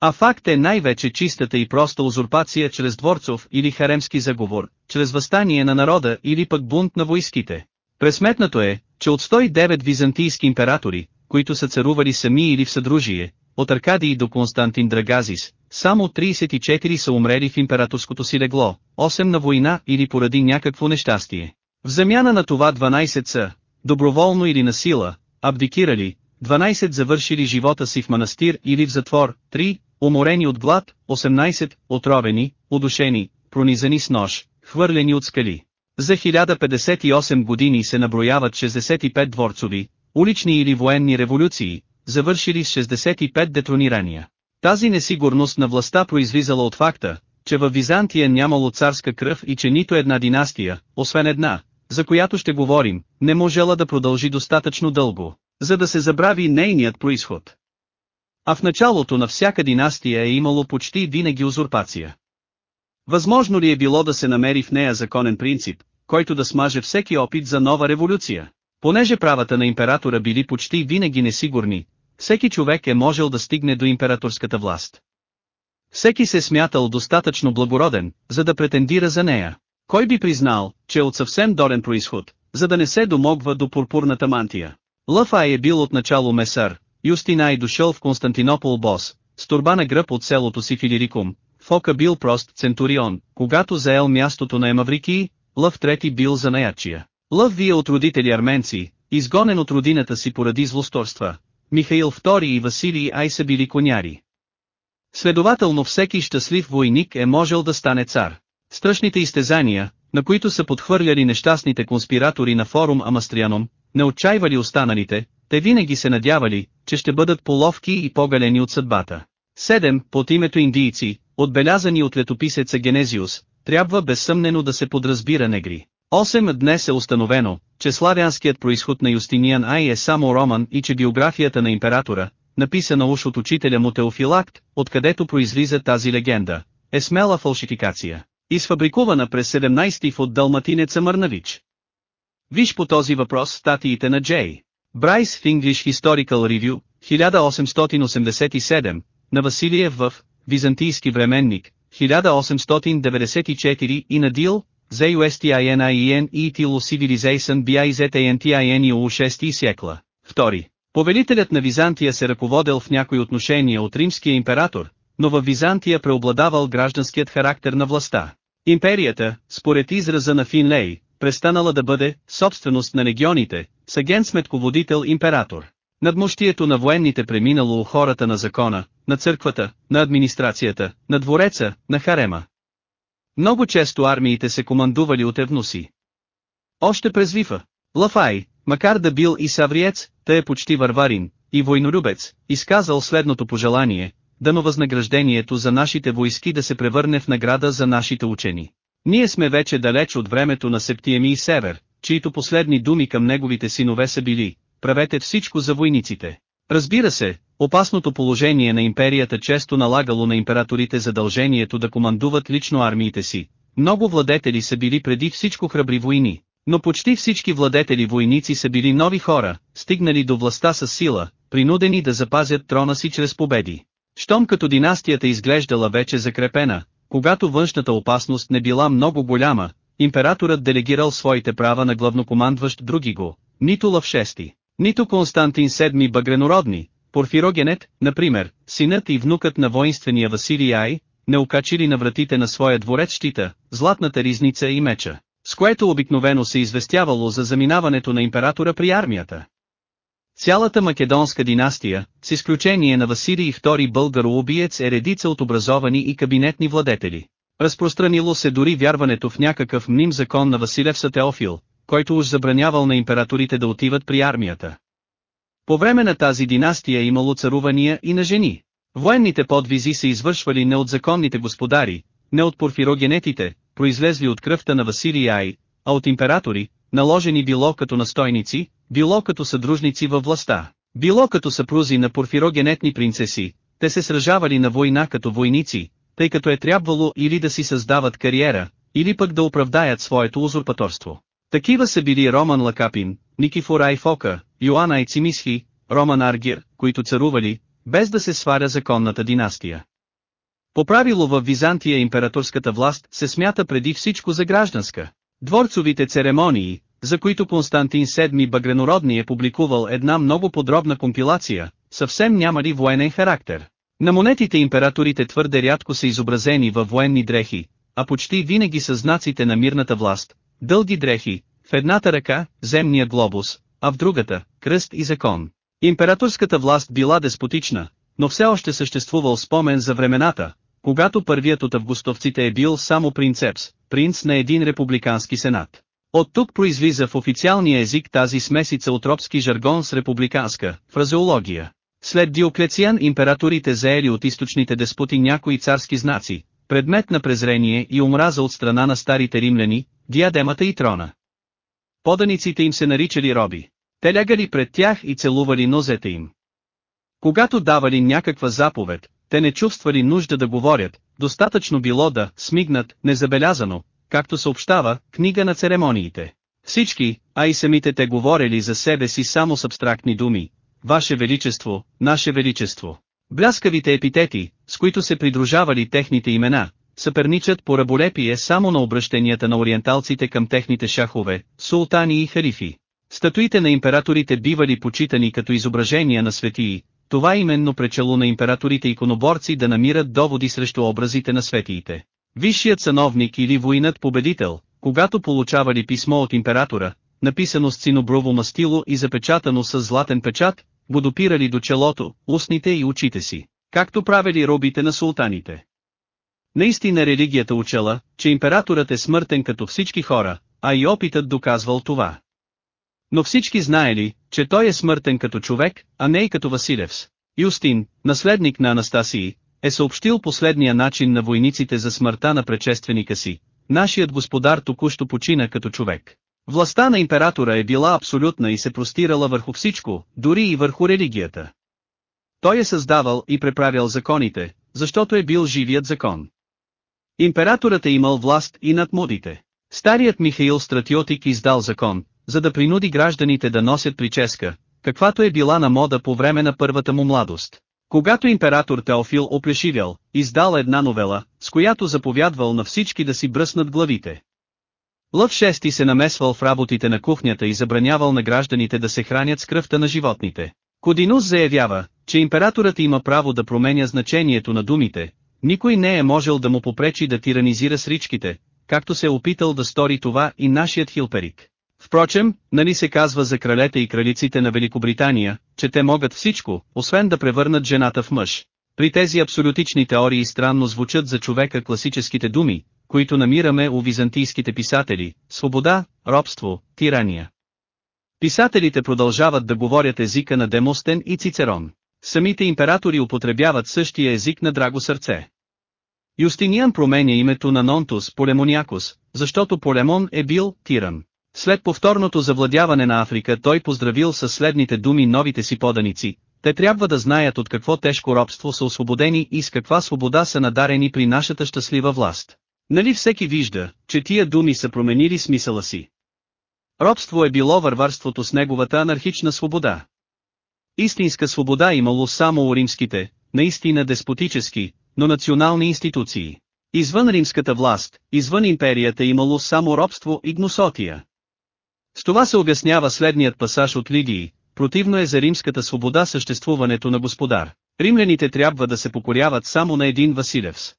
А факт е най-вече чистата и проста узурпация чрез дворцов или харемски заговор, чрез възстание на народа или пък бунт на войските. Пресметнато е, че от 109 византийски императори, които са царували сами или в съдружие, от Аркадий до Константин Драгазис, само 34 са умрели в императорското си легло, 8 на война или поради някакво нещастие. В замяна на това 12 са, доброволно или на сила, абдикирали, 12 завършили живота си в манастир или в затвор, 3, уморени от глад, 18, отровени, удушени, пронизани с нож, хвърлени от скали. За 1058 години се наброяват 65 дворцови, улични или военни революции, завършили с 65 детронирания. Тази несигурност на властта произлизала от факта, че във Византия нямало царска кръв и че нито една династия, освен една, за която ще говорим, не можела да продължи достатъчно дълго, за да се забрави нейният происход. А в началото на всяка династия е имало почти винаги узурпация. Възможно ли е било да се намери в нея законен принцип, който да смаже всеки опит за нова революция? Понеже правата на императора били почти винаги несигурни, всеки човек е можел да стигне до императорската власт. Всеки се смятал достатъчно благороден, за да претендира за нея. Кой би признал, че е от съвсем долен происход, за да не се домогва до пурпурната мантия? Лъфай е бил отначало месар, Юстина е дошъл в Константинопол бос, с турба на гръб от селото си Филирикум, Фока бил прост центурион, когато заел мястото на Емаврикии, Лъв трети бил за наячия. Лъв вие от родители арменци, изгонен от родината си поради злосторства, Михаил II и Василий Ай са били коняри. Следователно всеки щастлив войник е можел да стане цар. Страшните изтезания, на които са подхвърляли нещастните конспиратори на форум Амастрианом, не отчаивали останалите, те винаги се надявали, че ще бъдат половки и погалени от съдбата. Седем, под името индийци, отбелязани от летописеца Генезиус, трябва безсъмнено да се подразбира негри. Осем днес е установено, че славянският происход на Юстиниан Ай е само роман и че биографията на императора, написана уж от учителя му Теофилакт, откъдето произлиза тази легенда, е смела фалшификация, изфабрикувана през 17 в от Далматинеца Мърнавич. Виж по този въпрос статиите на Джей. Брайс в English Historical Review, 1887, на Василиев в Византийски временник, 1894 и на Дил, ZUSTINIEN Tilo Civilization BIZANTIN и 6 секла. Втори. Повелителят на Византия се ръководел в някои отношения от римския император, но в Византия преобладавал гражданският характер на властта. Империята, според израза на Финлей, престанала да бъде собственост на легионите, с агент сметководител император. Надмощието на военните преминало у хората на закона, на църквата, на администрацията, на двореца, на харема. Много често армиите се командували от евнуси. Още през Вифа, Лафай, макар да бил и савриец, тъй е почти варварин, и войнолюбец, изказал следното пожелание, дано възнаграждението за нашите войски да се превърне в награда за нашите учени. Ние сме вече далеч от времето на Септиеми и Север, чието последни думи към неговите синове са били, правете всичко за войниците. Разбира се, опасното положение на империята често налагало на императорите задължението да командуват лично армиите си. Много владетели са били преди всичко храбри войни, но почти всички владетели войници са били нови хора, стигнали до властта с сила, принудени да запазят трона си чрез победи. Щом като династията изглеждала вече закрепена, когато външната опасност не била много голяма, императорът делегирал своите права на главнокомандващ други го, нито Лъв VI, Нито Константин VII Багренородни, Порфирогенет, например, синът и внукът на воинствения Василий Ай, не окачили на вратите на своя дворец щита, златната ризница и меча, с което обикновено се известявало за заминаването на императора при армията. Цялата македонска династия, с изключение на Василий II българоубиец е редица от образовани и кабинетни владетели. Разпространило се дори вярването в някакъв мним закон на Василев Сатеофил, който уж забранявал на императорите да отиват при армията. По време на тази династия имало царувания и на жени. Военните подвизи се извършвали не от законните господари, не от порфирогенетите, произлезли от кръвта на Василий Ай, а от императори, наложени било като настойници, било като съдружници във властта, било като съпрузи на порфирогенетни принцеси, те се сражавали на война като войници, тъй като е трябвало или да си създават кариера, или пък да оправдаят своето узурпаторство. Такива са били Роман Лакапин, Никифор Айфока, Йоанна Айцимисхи, Роман Аргир, които царували, без да се сваря законната династия. По правило в Византия императорската власт се смята преди всичко за гражданска. Дворцовите церемонии, за които Константин VII Багренородни е публикувал една много подробна компилация, съвсем нямали военен характер. На монетите императорите твърде рядко са изобразени във военни дрехи, а почти винаги са знаците на мирната власт, дълги дрехи, в едната ръка – земния глобус, а в другата – кръст и закон. Императорската власт била деспотична, но все още съществувал спомен за времената, когато първият от августовците е бил само принцепс, принц на един републикански сенат. От тук произлиза в официалния език тази смесица от робски жаргон с републиканска, фразеология. След Диоклециан императорите заели от източните деспоти някои царски знаци, предмет на презрение и омраза от страна на старите римляни, диадемата и трона. Поданиците им се наричали роби. Те лягали пред тях и целували нозете им. Когато давали някаква заповед, те не чувствали нужда да говорят, достатъчно било да смигнат незабелязано, както съобщава книга на церемониите. Всички, а и самите те говорили за себе си само с абстрактни думи. Ваше Величество, Наше Величество. Бляскавите епитети, с които се придружавали техните имена, съперничат по раболепие само на обращенията на ориенталците към техните шахове, султани и халифи. Статуите на императорите бивали почитани като изображения на светии, това именно пречело на императорите иконоборци да намират доводи срещу образите на светиите. Висшият сановник или воинът победител, когато получавали писмо от императора, написано с циноброво мастило и запечатано с златен печат, го допирали до челото, устните и очите си, както правили робите на султаните. Наистина религията учела, че императорът е смъртен като всички хора, а и опитът доказвал това. Но всички знаели, че той е смъртен като човек, а не и като Василевс. Юстин, наследник на Анастасии, е съобщил последния начин на войниците за смъртта на предшественика си. Нашият господар току-що почина като човек. Властта на императора е била абсолютна и се простирала върху всичко, дори и върху религията. Той е създавал и преправял законите, защото е бил живият закон. Императорът е имал власт и над модите. Старият Михаил Стратиотик издал закон, за да принуди гражданите да носят прическа, каквато е била на мода по време на първата му младост. Когато император Теофил оплешивял, издал една новела, с която заповядвал на всички да си бръснат главите. Лъв шести се намесвал в работите на кухнята и забранявал на гражданите да се хранят с кръвта на животните. Кодинус заявява, че императорът има право да променя значението на думите, никой не е можел да му попречи да тиранизира с ричките, както се е опитал да стори това и нашият Хилперик. Впрочем, нали се казва за кралете и кралиците на Великобритания, че те могат всичко, освен да превърнат жената в мъж. При тези абсолютични теории странно звучат за човека класическите думи, които намираме у византийските писатели – свобода, робство, тирания. Писателите продължават да говорят езика на Демостен и Цицерон. Самите императори употребяват същия език на драго сърце. Юстиниан променя името на Нонтус Полемониакус, защото Полемон е бил тиран. След повторното завладяване на Африка той поздравил със следните думи новите си поданици, те трябва да знаят от какво тежко робство са освободени и с каква свобода са надарени при нашата щастлива власт. Нали всеки вижда, че тия думи са променили смисъла си. Робство е било върварството с неговата анархична свобода. Истинска свобода имало само у римските, наистина деспотически, но национални институции. Извън римската власт, извън империята имало само робство и гносотия. С това се обяснява следният пасаж от Лидии, противно е за римската свобода съществуването на господар. Римляните трябва да се покоряват само на един Василевс.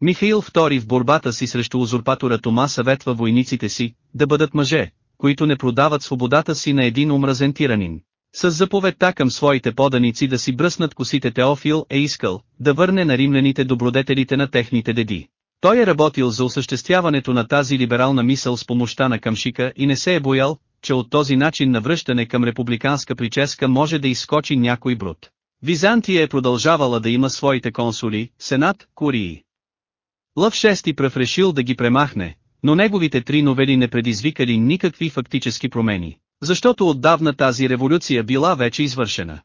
Михаил II в борбата си срещу узурпатора Тома съветва войниците си, да бъдат мъже, които не продават свободата си на един умразен тиранин. С заповедта към своите поданици да си бръснат косите Теофил е искал да върне на римляните добродетелите на техните деди. Той е работил за осъществяването на тази либерална мисъл с помощта на Камшика и не се е боял, че от този начин на връщане към републиканска прическа може да изскочи някой бруд. Византия е продължавала да има своите консули, сенат, курии. Лъв VI пръв решил да ги премахне, но неговите три новели не предизвикали никакви фактически промени, защото отдавна тази революция била вече извършена.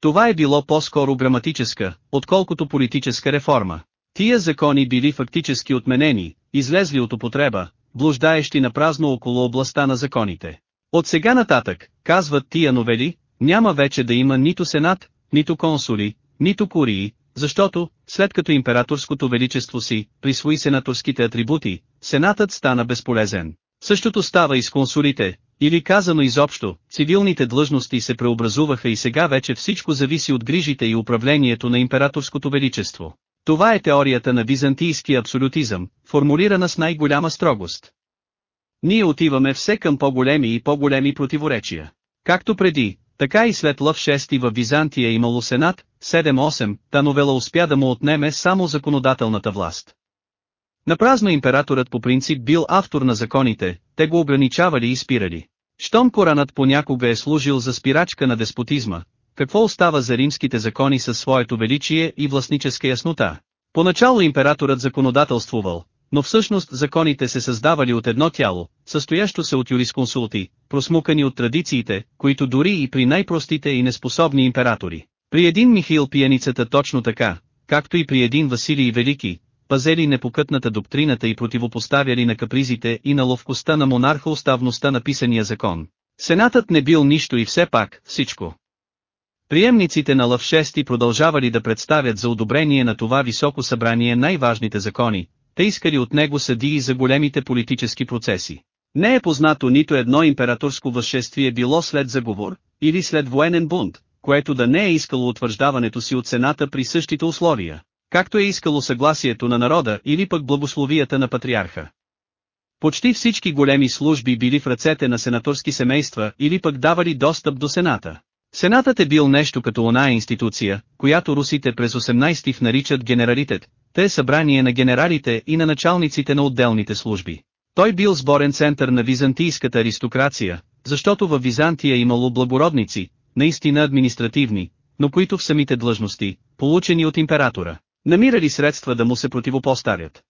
Това е било по-скоро граматическа, отколкото политическа реформа. Тия закони били фактически отменени, излезли от употреба, блуждаещи на празно около областта на законите. От сега нататък, казват тия новели, няма вече да има нито сенат, нито консули, нито курии, защото, след като императорското величество си присвои сенаторските атрибути, сенатът стана безполезен. Същото става и с консулите, или казано изобщо, цивилните длъжности се преобразуваха и сега вече всичко зависи от грижите и управлението на императорското величество. Това е теорията на византийски абсолютизъм, формулирана с най-голяма строгост. Ние отиваме все към по-големи и по-големи противоречия. Както преди, така и след Лъв 6 във Византия имало Сенат, 7-8, та новела успя да му отнеме само законодателната власт. Напразно императорът по принцип бил автор на законите, те го ограничавали и спирали. Щом Коранът понякога е служил за спирачка на деспотизма, какво остава за римските закони със своето величие и властническа яснота? Поначало императорът законодателствувал, но всъщност законите се създавали от едно тяло, състоящо се от юрисконсулти, просмукани от традициите, които дори и при най-простите и неспособни императори. При един Михаил пияницата точно така, както и при един Василий Велики, пазели непокътната доктрината и противопоставяли на капризите и на ловкостта на монарха уставността на писания закон. Сенатът не бил нищо и все пак, всичко. Приемниците на Лъв 6 продължавали да представят за одобрение на това високо събрание най-важните закони, те искали от него съдии за големите политически процеси. Не е познато нито едно императорско възшествие било след заговор, или след военен бунт, което да не е искало утвърждаването си от Сената при същите условия, както е искало съгласието на народа или пък благословията на патриарха. Почти всички големи служби били в ръцете на сенаторски семейства или пък давали достъп до Сената. Сенатът е бил нещо като оная институция, която русите през 18 ти наричат генералитет, те е събрание на генералите и на началниците на отделните служби. Той бил сборен център на византийската аристокрация, защото във Византия имало благородници, наистина административни, но които в самите длъжности, получени от императора, намирали средства да му се противопоставят.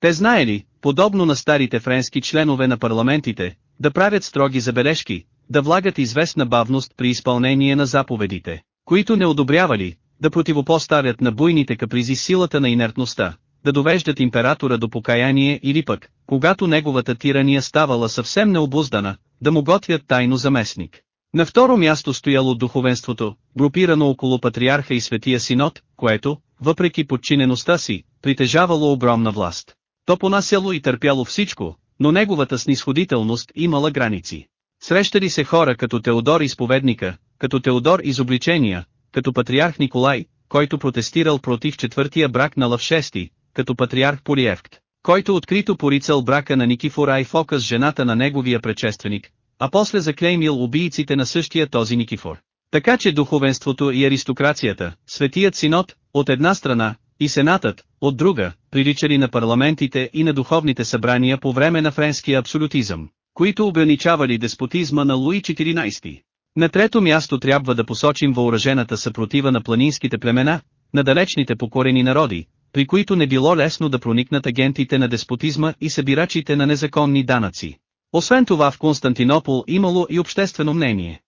Те знаели, подобно на старите френски членове на парламентите, да правят строги забележки, да влагат известна бавност при изпълнение на заповедите, които не одобрявали, да противопоставят на буйните капризи силата на инертността, да довеждат императора до покаяние или пък, когато неговата тирания ставала съвсем необуздана, да му готвят тайно заместник. На второ място стояло духовенството, групирано около патриарха и светия синод, което, въпреки подчинеността си, притежавало огромна власт. То понасяло и търпяло всичко, но неговата снисходителност имала граници. Срещали се хора като Теодор изповедника, като Теодор изобличения, като патриарх Николай, който протестирал против четвъртия брак на Лъв VI, като патриарх Полиевкт, който открито порицал брака на Никифора и Фока с жената на неговия предшественик, а после заклеймил убийците на същия този Никифор. Така че духовенството и аристокрацията, светият синод, от една страна, и сенатът, от друга, приличали на парламентите и на духовните събрания по време на френския абсолютизъм, които ограничавали деспотизма на Луи XIV. На трето място трябва да посочим въоръжената съпротива на планинските племена, на далечните покорени народи, при които не било лесно да проникнат агентите на деспотизма и събирачите на незаконни данъци. Освен това в Константинопол имало и обществено мнение.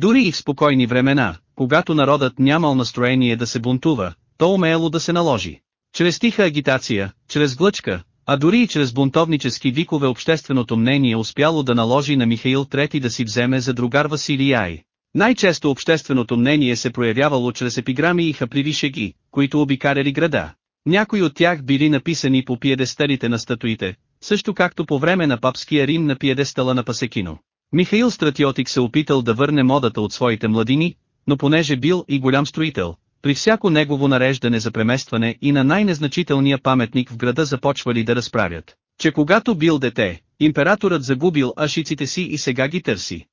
Дори и в спокойни времена, когато народът нямал настроение да се бунтува, то умеело да се наложи. Чрез тиха агитация, чрез глъчка, а дори и чрез бунтовнически викове общественото мнение успяло да наложи на Михаил III да си вземе за другар Василий Ай. Най-често общественото мнение се проявявало чрез епиграми и хапливи шеги, които обикаляли града. Някои от тях били написани по пиедесталите на статуите, също както по време на папския Рим на пиедестала на Пасекино. Михаил Стратиотик се опитал да върне модата от своите младини, но понеже бил и голям строител, при всяко негово нареждане за преместване и на най-незначителния паметник в града започвали да разправят, че когато бил дете, императорът загубил ашиците си и сега ги търси.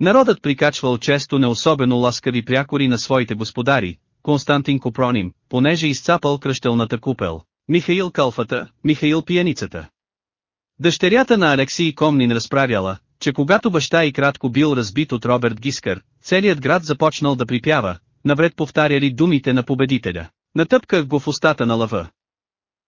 Народът прикачвал често не особено ласкави прякори на своите господари, Константин Копроним, понеже изцапал кръщелната купел, Михаил Калфата, Михаил Пияницата. Дъщерята на Алексий Комнин разправяла, че когато баща и кратко бил разбит от Роберт Гискър, целият град започнал да припява, навред повтаряли думите на победителя. Натъпках го в устата на лъва.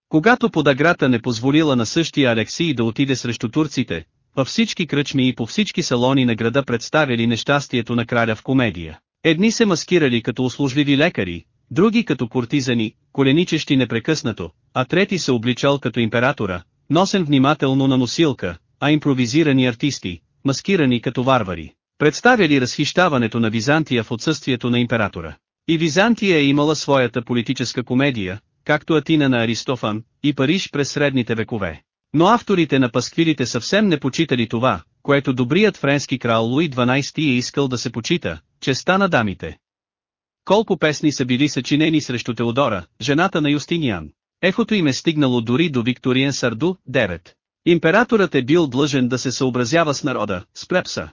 Когато подаграта не позволила на същия Алексий да отиде срещу турците, във всички кръчми и по всички салони на града представили нещастието на краля в комедия. Едни се маскирали като услужливи лекари, други като куртизани, коленичещи непрекъснато, а трети се обличал като императора, носен внимателно на носилка, а импровизирани артисти, маскирани като варвари, представяли разхищаването на Византия в отсъствието на императора. И Византия е имала своята политическа комедия, както Атина на Аристофан, и Париж през средните векове. Но авторите на пасквилите съвсем не почитали това, което добрият френски крал Луи XII е искал да се почита, честа на дамите. Колко песни са били съчинени срещу Теодора, жената на Юстиниан. Ехото им е стигнало дори до Викториен Сарду, 9. Императорът е бил длъжен да се съобразява с народа, с плепса.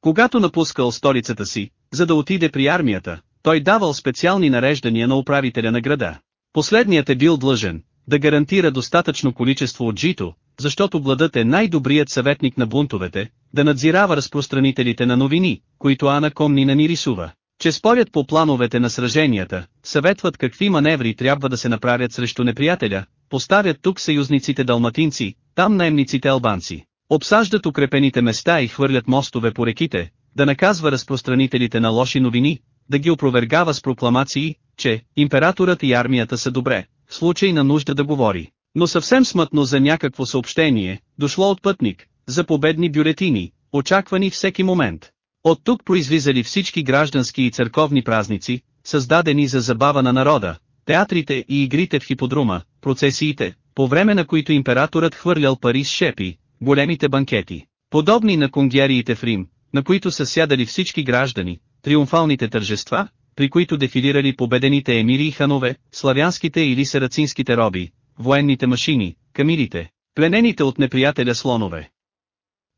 Когато напускал столицата си, за да отиде при армията, той давал специални нареждания на управителя на града. Последният е бил длъжен, да гарантира достатъчно количество от жито, защото бладът е най-добрият съветник на бунтовете, да надзирава разпространителите на новини, които Ана Комнина ни рисува, че спорят по плановете на сраженията, съветват какви маневри трябва да се направят срещу неприятеля, поставят тук съюзниците далматинци, там наемниците албанци, обсаждат укрепените места и хвърлят мостове по реките, да наказва разпространителите на лоши новини, да ги опровергава с прокламации, че императорът и армията са добре, в случай на нужда да говори. Но съвсем смътно за някакво съобщение, дошло от пътник, за победни бюлетини, очаквани всеки момент. От тук произлизали всички граждански и църковни празници, създадени за забава на народа, театрите и игрите в хиподрума, процесиите, по време на които императорът хвърлял пари с шепи, големите банкети, подобни на конгериите в Рим, на които са сядали всички граждани, триумфалните тържества, при които дефилирали победените емири и ханове, славянските или сарацинските роби, военните машини, камилите, пленените от неприятеля слонове.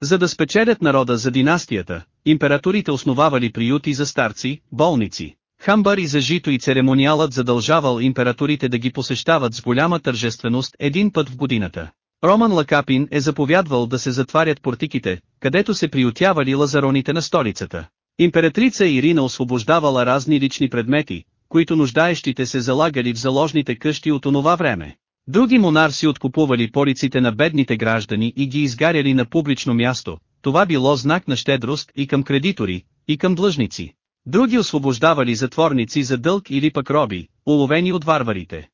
За да спечелят народа за династията, императорите основавали приюти за старци, болници, хамбари за жито и церемониалът задължавал императорите да ги посещават с голяма тържественост един път в годината. Роман Лакапин е заповядвал да се затварят портиките, където се приютявали лазароните на столицата. Императрица Ирина освобождавала разни лични предмети, които нуждаещите се залагали в заложните къщи от онова време. Други монарси откупували полиците на бедните граждани и ги изгаряли на публично място, това било знак на щедрост и към кредитори, и към длъжници. Други освобождавали затворници за дълг или пък роби, уловени от варварите.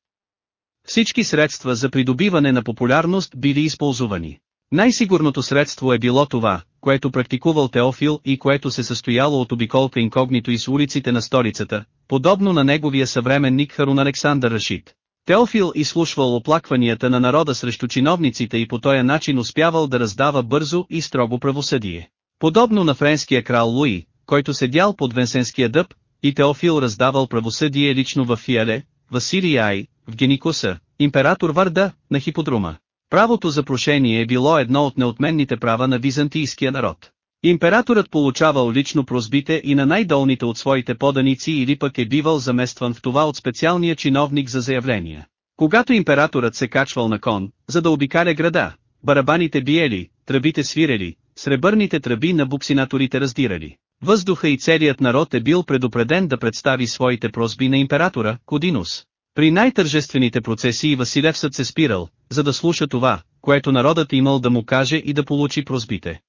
Всички средства за придобиване на популярност били използвани. Най-сигурното средство е било това, което практикувал Теофил и което се състояло от обиколка инкогнито из улиците на столицата, подобно на неговия съвременник Харун Александър Рашид. Теофил изслушвал оплакванията на народа срещу чиновниците и по този начин успявал да раздава бързо и строго правосъдие. Подобно на френския крал Луи, който седял под Венсенския дъб, и Теофил раздавал правосъдие лично в Фиале, Василий Ай, в Геникуса, император Варда, на Хиподрума. Правото за прошение е било едно от неотменните права на византийския народ. Императорът получавал лично прозбите и на най-долните от своите поданици или пък е бивал заместван в това от специалния чиновник за заявления. Когато императорът се качвал на кон, за да обикаля града, барабаните биели, тръбите свирели, сребърните тръби на буксинаторите раздирали. Въздуха и целият народ е бил предупреден да представи своите просби на императора, Кодинус. При най-тържествените процесии Василевсът се спирал, за да слуша това, което народът имал да му каже и да получи просбите.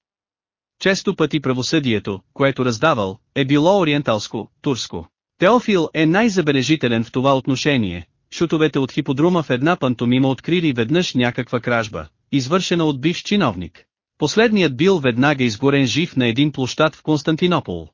Често пъти правосъдието, което раздавал, е било ориенталско, турско. Теофил е най-забележителен в това отношение. Шутовете от хиподрума в една пантомима открили веднъж някаква кражба, извършена от бивш чиновник. Последният бил веднага изгорен жив на един площад в Константинопол.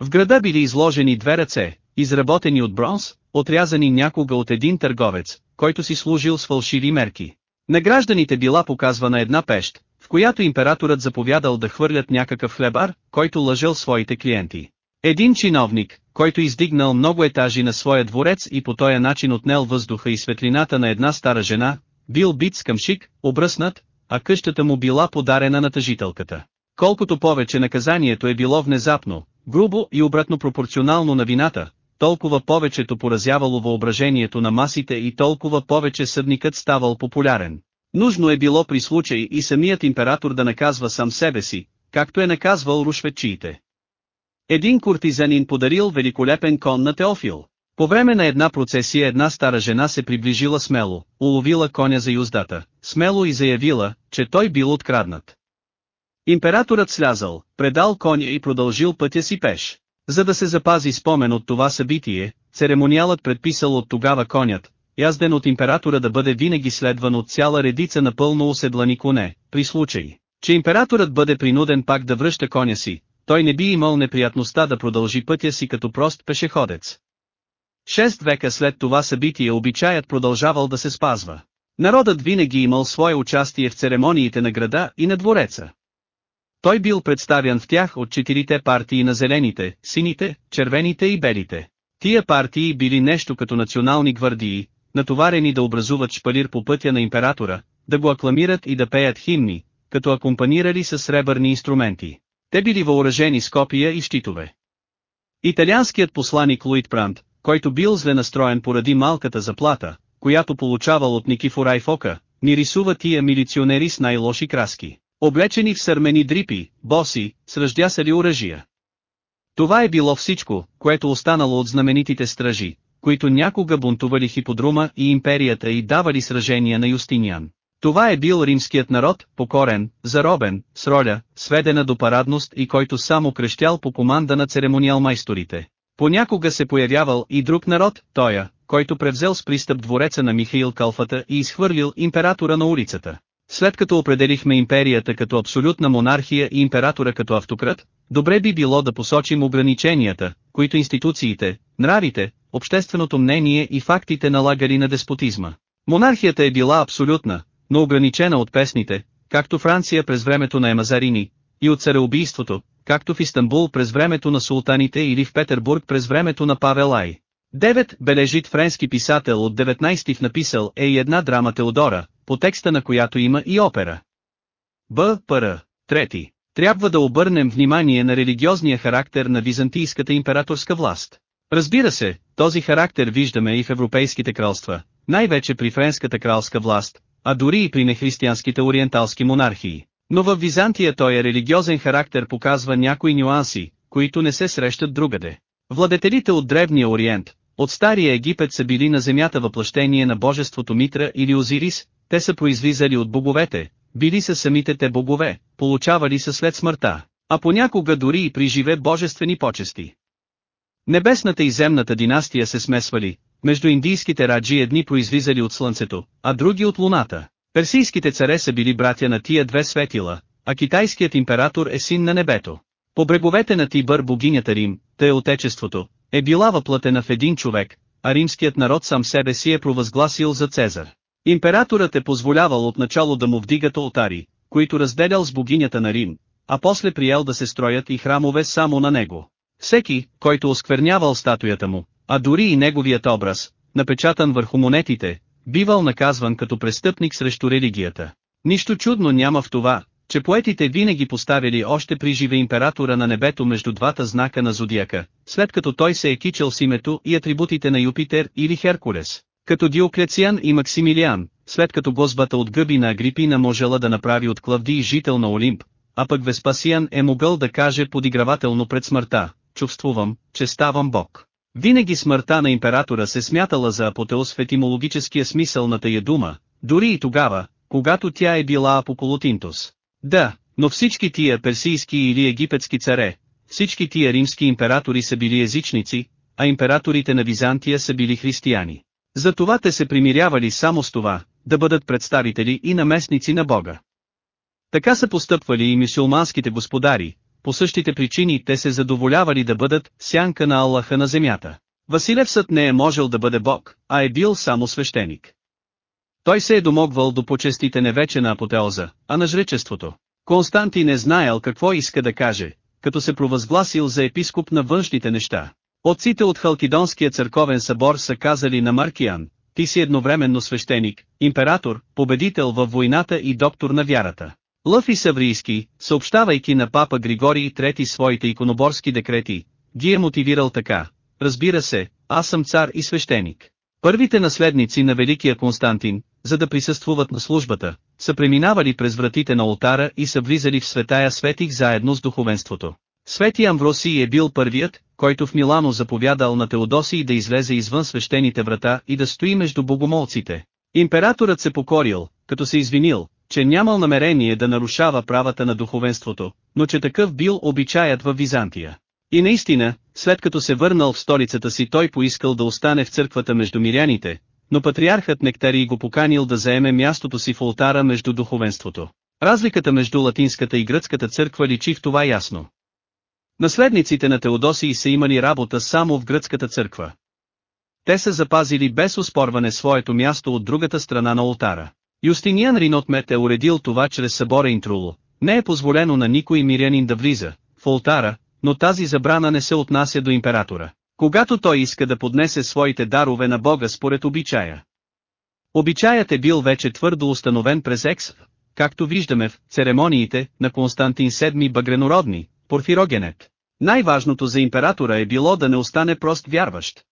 В града били изложени две ръце, изработени от бронз, отрязани някога от един търговец, който си служил с фалшиви мерки. На гражданите била показвана една пещ, която императорът заповядал да хвърлят някакъв хлебар, който лъжел своите клиенти. Един чиновник, който издигнал много етажи на своя дворец и по този начин отнел въздуха и светлината на една стара жена, бил бит с къмшик, обръснат, а къщата му била подарена на тъжителката. Колкото повече наказанието е било внезапно, грубо и обратно пропорционално на вината, толкова повечето поразявало въображението на масите и толкова повече съдникът ставал популярен. Нужно е било при случай и самият император да наказва сам себе си, както е наказвал рушветчиите. Един куртизанин подарил великолепен кон на Теофил. По време на една процесия една стара жена се приближила смело, уловила коня за юздата, смело и заявила, че той бил откраднат. Императорът слязал, предал коня и продължил пътя си пеш. За да се запази спомен от това събитие, церемониалът предписал от тогава конят, язден от императора да бъде винаги следван от цяла редица на пълно оседлани коне, при случай, че императорът бъде принуден пак да връща коня си, той не би имал неприятността да продължи пътя си като прост пешеходец. Шест века след това събитие обичаят продължавал да се спазва. Народът винаги имал свое участие в церемониите на града и на двореца. Той бил представян в тях от четирите партии на зелените, сините, червените и белите. Тия партии били нещо като национални гвардии, натоварени да образуват шпалир по пътя на императора, да го акламират и да пеят химни, като акомпанирали с сребърни инструменти. Те били въоръжени с копия и щитове. Италианският посланик Луид Прант, който бил зле настроен поради малката заплата, която получавал от Никифора и Фока, ни рисува тия милиционери с най-лоши краски, облечени в сърмени дрипи, боси, с ръждясали оръжия. Това е било всичко, което останало от знаменитите стражи, които някога бунтували хиподрума и империята и давали сражения на Юстиниан. Това е бил римският народ, покорен, заробен, с роля, сведена до парадност и който само крещял по команда на церемониал майсторите. Понякога се появявал и друг народ, тоя, който превзел с пристъп двореца на Михаил Калфата и изхвърлил императора на улицата. След като определихме империята като абсолютна монархия и императора като автократ, добре би било да посочим ограниченията, които институциите, нравите, общественото мнение и фактите налагали на деспотизма. Монархията е била абсолютна, но ограничена от песните, както Франция през времето на Емазарини, и от цареубийството, както в Истанбул през времето на султаните или в Петербург през времето на Павел Ай. Девет бележит френски писател от 19 в написал е и една драма Теодора, по текста на която има и опера. Б. Пр. Трети. Трябва да обърнем внимание на религиозния характер на византийската императорска власт. Разбира се, този характер виждаме и в европейските кралства, най-вече при френската кралска власт, а дори и при нехристиянските ориенталски монархии. Но в Византия той е религиозен характер показва някои нюанси, които не се срещат другаде. Владетелите от Древния Ориент, от Стария Египет са били на земята въплъщение на божеството Митра или Озирис, те са произлизали от боговете, били са самите те богове, получавали са след смъртта, а понякога дори и при живе божествени почести. Небесната и земната династия се смесвали, между индийските раджи едни произлизали от слънцето, а други от луната. Персийските царе са били братя на тия две светила, а китайският император е син на небето. По бреговете на Тибър богинята Рим, тъй отечеството, е била въплатена в един човек, а римският народ сам себе си е провъзгласил за Цезар. Императорът е позволявал отначало да му вдигат алтари, които разделял с богинята на Рим, а после приел да се строят и храмове само на него. Всеки, който осквернявал статуята му, а дори и неговият образ, напечатан върху монетите, бивал наказван като престъпник срещу религията. Нищо чудно няма в това, че поетите винаги поставили още при живе императора на небето между двата знака на зодиака, след като той се е кичал с името и атрибутите на Юпитер или Херкулес, като Диоклециан и Максимилиан, след като гозбата от гъби на Агрипина можела да направи от Клавдий жител на Олимп, а пък Веспасиан е могъл да каже подигравателно пред смъртта, чувствувам, че ставам бог. Винаги смъртта на императора се смятала за апотеоз в етимологическия смисъл на тая дума, дори и тогава, когато тя е била апоколотинтос. Да, но всички тия персийски или египетски царе, всички тия римски императори са били езичници, а императорите на Византия са били християни. Затова те се примирявали само с това, да бъдат представители и наместници на Бога. Така са постъпвали и мисюлманските господари, по същите причини те се задоволявали да бъдат сянка на Аллаха на земята. Василевсът не е можел да бъде Бог, а е бил само свещеник. Той се е домогвал до почестите не вече на апотеоза, а на жречеството. Константин е знаел какво иска да каже, като се провъзгласил за епископ на външните неща. Отците от Халкидонския църковен събор са казали на Маркиян, ти си едновременно свещеник, император, победител във войната и доктор на вярата. Лъв и Саврийски, съобщавайки на папа Григорий III своите иконоборски декрети, ги е мотивирал така, разбира се, аз съм цар и свещеник. Първите наследници на Великия Константин, за да присъствуват на службата, са преминавали през вратите на ултара и са влизали в светая светих заедно с духовенството. Свети Амвросий е бил първият, който в Милано заповядал на Теодосий да излезе извън свещените врата и да стои между богомолците. Императорът се покорил, като се извинил, че нямал намерение да нарушава правата на духовенството, но че такъв бил обичаят в Византия. И наистина, след като се върнал в столицата си той поискал да остане в църквата между миряните, но патриархът Нектарий го поканил да заеме мястото си в ултара между духовенството. Разликата между латинската и гръцката църква личи в това ясно. Наследниците на Теодосий са имали работа само в гръцката църква. Те са запазили без оспорване своето място от другата страна на ултара. Юстиниан Ринотмет е уредил това чрез събора Интруло. Не е позволено на никой мирянин да влиза в ултара, но тази забрана не се отнася до императора, когато той иска да поднесе своите дарове на Бога според обичая. Обичаят е бил вече твърдо установен през Екс, както виждаме в церемониите на Константин VII Багренородни, Порфирогенет. Най-важното за императора е било да не остане прост вярващ.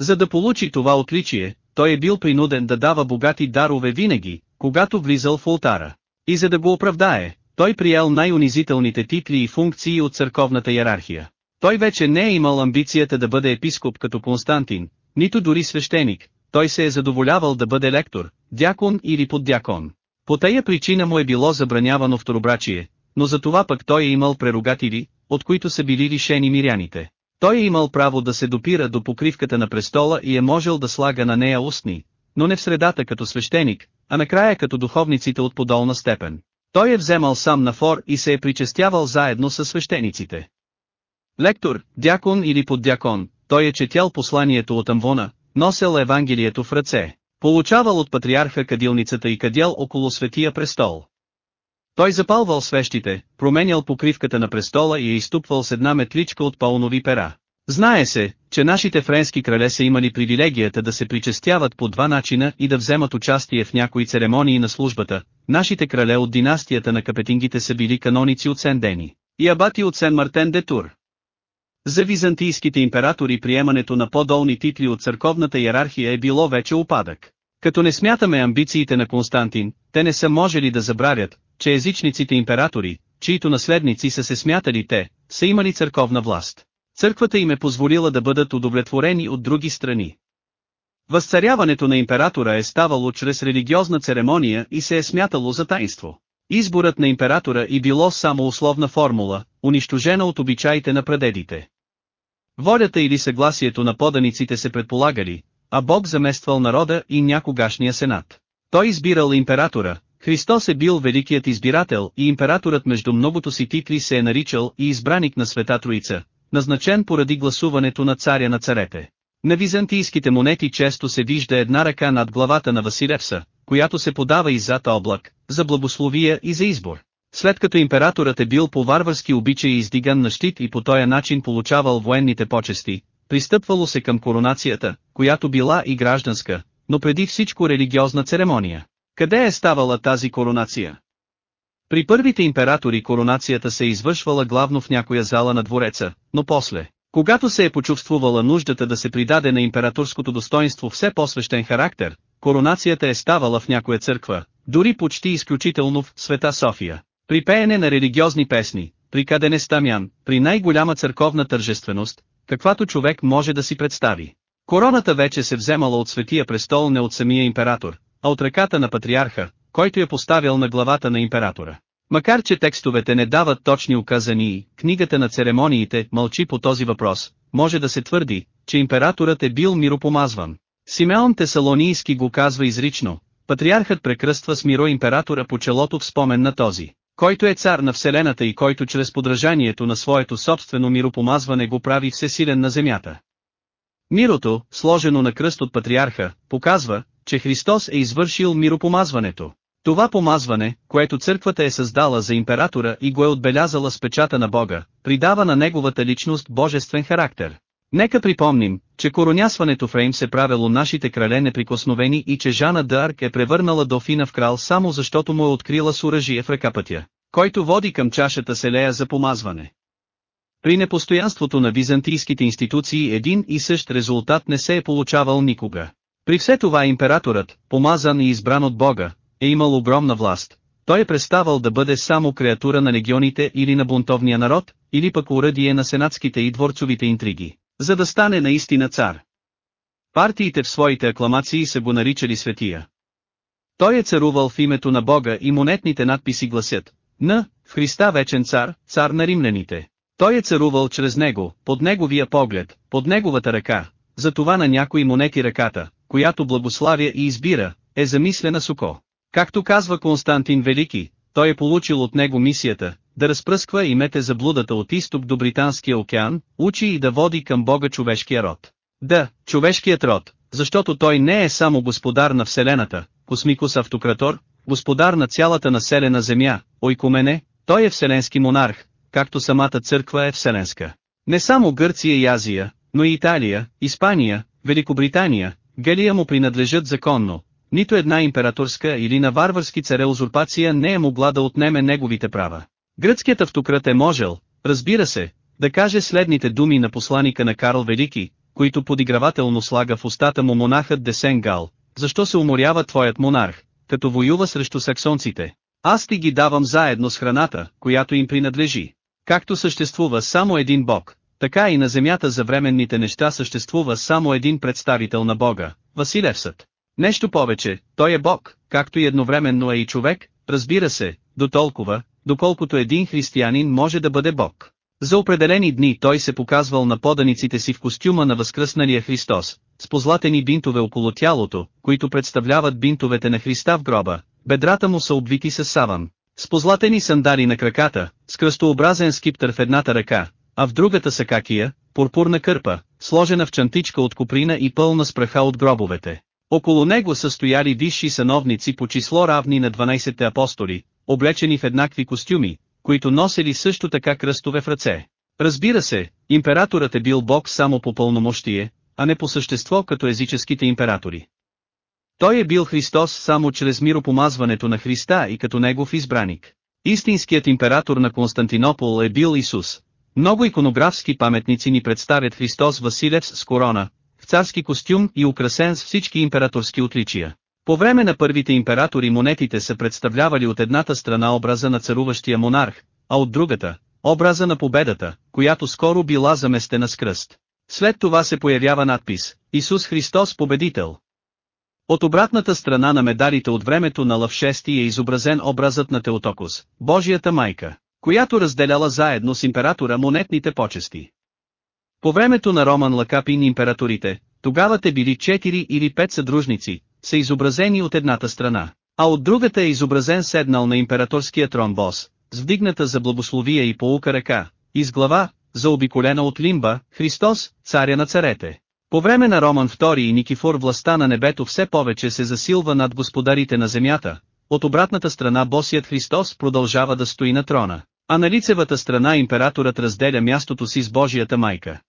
За да получи това отличие, той е бил принуден да дава богати дарове винаги, когато влизал в ултара. И за да го оправдае, той приел най-унизителните титли и функции от църковната иерархия. Той вече не е имал амбицията да бъде епископ като Константин, нито дори свещеник, той се е задоволявал да бъде лектор, дякон или поддякон. По тая причина му е било забранявано второбрачие, но за това пък той е имал прерогативи, от които са били лишени миряните. Той е имал право да се допира до покривката на престола и е можел да слага на нея устни, но не в средата като свещеник, а накрая като духовниците от подолна степен. Той е вземал сам на фор и се е причастявал заедно с свещениците. Лектор, дякон или поддякон, той е четял посланието от Амвона, носел Евангелието в ръце, получавал от патриарха кадилницата и кадял около светия престол. Той запалвал свещите, променял покривката на престола и е изтупвал с една метличка от пълнови пера. Знае се, че нашите френски крале са имали привилегията да се причастяват по два начина и да вземат участие в някои церемонии на службата. Нашите крале от династията на капетингите са били каноници от Сен-Дени и абати от Сен-Мартен де Тур. За византийските императори приемането на по-долни титли от църковната иерархия е било вече опадък. Като не смятаме амбициите на Константин, те не са можели да забравят, че езичниците императори, чието наследници са се смятали те, са имали църковна власт. Църквата им е позволила да бъдат удовлетворени от други страни. Възцаряването на императора е ставало чрез религиозна церемония и се е смятало за таинство. Изборът на императора и било само условна формула, унищожена от обичаите на прадедите. Волята или съгласието на поданиците се предполагали, а Бог замествал народа и някогашния сенат. Той избирал императора, Христос е бил великият избирател и императорът между многото си титли се е наричал и избраник на Света Троица, назначен поради гласуването на царя на царете. На византийските монети често се вижда една ръка над главата на Василевса, която се подава и зад облак, за благословия и за избор. След като императорът е бил по варварски обичай издиган на щит и по този начин получавал военните почести, пристъпвало се към коронацията, която била и гражданска, но преди всичко религиозна церемония. Къде е ставала тази коронация? При първите императори коронацията се е извършвала главно в някоя зала на двореца, но после, когато се е почувствувала нуждата да се придаде на императорското достоинство все по-свещен характер, коронацията е ставала в някоя църква, дори почти изключително в Света София. При пеене на религиозни песни, при кадене стамян, при най-голяма църковна тържественост, каквато човек може да си представи. Короната вече се вземала от светия престол не от самия император, а от ръката на патриарха, който е поставил на главата на императора. Макар че текстовете не дават точни указания, книгата на церемониите мълчи по този въпрос, може да се твърди, че императорът е бил миропомазван. Симеон Тесалонийски го казва изрично, патриархът прекръства с миро императора по челото в спомен на този, който е цар на Вселената и който чрез подражанието на своето собствено миропомазване го прави всесилен на земята. Мирото, сложено на кръст от патриарха, показва, че Христос е извършил миропомазването. Това помазване, което църквата е създала за императора и го е отбелязала с печата на Бога, придава на неговата личност божествен характер. Нека припомним, че коронясването в Рейм се правило нашите крале неприкосновени и че Жана Д'Арк е превърнала Дофина в крал само защото му е открила с оръжие в ръка пътя, който води към чашата Селея за помазване. При непостоянството на византийските институции един и същ резултат не се е получавал никога. При все това императорът, помазан и избран от Бога, е имал огромна власт. Той е преставал да бъде само креатура на легионите или на бунтовния народ, или пък уръдие на сенатските и дворцовите интриги, за да стане наистина цар. Партиите в своите акламации са го наричали светия. Той е царувал в името на Бога и монетните надписи гласят, Н, в Христа вечен цар, цар на римляните. Той е царувал чрез него, под неговия поглед, под неговата ръка, затова на някои монети ръката, която благославя и избира, е замислена суко. Както казва Константин Велики, той е получил от него мисията, да разпръсква и мете заблудата от изток до Британския океан, учи и да води към Бога човешкия род. Да, човешкият род, защото той не е само господар на Вселената, космикус автократор, господар на цялата населена земя, ойкомене, той е вселенски монарх, както самата църква е вселенска. Не само Гърция и Азия, но и Италия, Испания, Великобритания, Гелия му принадлежат законно, нито една императорска или на варварски царе узурпация не е могла да отнеме неговите права. Гръцкият автократ е можел, разбира се, да каже следните думи на посланика на Карл Велики, които подигравателно слага в устата му монахът Десен Гал, защо се уморява твоят монарх, като воюва срещу саксонците. Аз ти ги давам заедно с храната, която им принадлежи. Както съществува само един бог, така и на земята за временните неща съществува само един представител на Бога, Василевсът. Нещо повече, той е Бог, както и едновременно е и човек, разбира се, до толкова, доколкото един християнин може да бъде Бог. За определени дни той се показвал на поданиците си в костюма на възкръсналия Христос, с позлатени бинтове около тялото, които представляват бинтовете на Христа в гроба, бедрата му са обвити с саван, с позлатени сандари на краката, с кръстообразен скиптър в едната ръка, а в другата сакакия, пурпурна кърпа, сложена в чантичка от куприна и пълна с праха от гробовете. Около него са стояли висши сановници по число равни на 12-те апостоли, облечени в еднакви костюми, които носели също така кръстове в ръце. Разбира се, императорът е бил бог само по пълномощие, а не по същество като езическите императори. Той е бил Христос само чрез миропомазването на Христа и като негов избраник. Истинският император на Константинопол е бил Исус. Много иконографски паметници ни представят Христос Василев с корона, в царски костюм и украсен с всички императорски отличия. По време на първите императори монетите са представлявали от едната страна образа на царуващия монарх, а от другата – образа на победата, която скоро била заместена с кръст. След това се появява надпис «Исус Христос победител». От обратната страна на медалите от времето на Лъв 6 е изобразен образът на Теотокус, Божията майка, която разделяла заедно с императора монетните почести. По времето на Роман Лакапин императорите, тогава те били 4 или 5 съдружници, са изобразени от едната страна, а от другата е изобразен седнал на императорския трон бос, с вдигната за благословия и полука ръка, и с глава, заобиколена от лимба, Христос, царя на царете. По време на Роман II и Никифор властта на небето все повече се засилва над господарите на земята, от обратната страна босият Христос продължава да стои на трона, а на лицевата страна императорът разделя мястото си с Божията майка.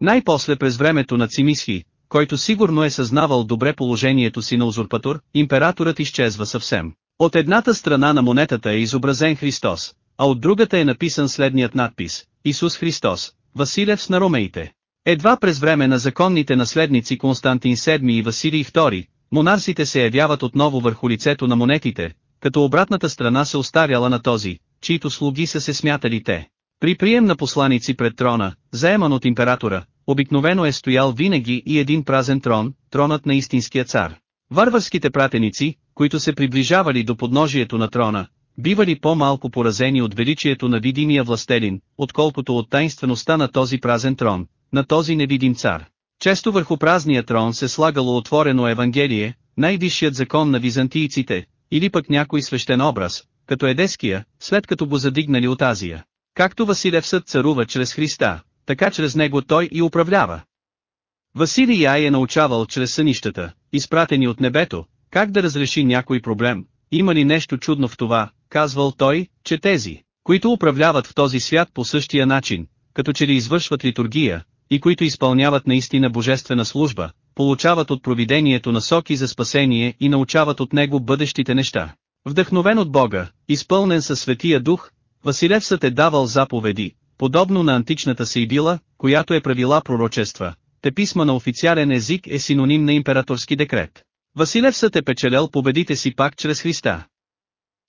Най-после през времето на Цимисхи, който сигурно е съзнавал добре положението си на узурпатор, императорът изчезва съвсем. От едната страна на монетата е изобразен Христос, а от другата е написан следният надпис – Исус Христос, Василев на ромеите. Едва през време на законните наследници Константин VII и Василий II, монарсите се явяват отново върху лицето на монетите, като обратната страна се остаряла на този, чието слуги са се смятали те. При прием на посланици пред трона, заеман от императора, обикновено е стоял винаги и един празен трон, тронът на истинския цар. Варварските пратеници, които се приближавали до подножието на трона, бивали по-малко поразени от величието на видимия властелин, отколкото от тайнствеността на този празен трон, на този невидим цар. Често върху празния трон се слагало отворено Евангелие, най-висшият закон на византийците, или пък някой свещен образ, като Едеския, след като го задигнали от Азия. Както Василев съд царува чрез Христа, така чрез него той и управлява. Василий Яй е научавал чрез сънищата, изпратени от небето, как да разреши някой проблем. Има ли нещо чудно в това, казвал той, че тези, които управляват в този свят по същия начин, като че ли извършват литургия, и които изпълняват наистина божествена служба, получават от провидението насоки за спасение и научават от него бъдещите неща. Вдъхновен от Бога, изпълнен със Светия Дух, Василевсът е давал заповеди, подобно на античната Сейбила, която е правила пророчества. Те писма на официален език е синоним на императорски декрет. Василевсът е печелял победите си пак чрез Христа.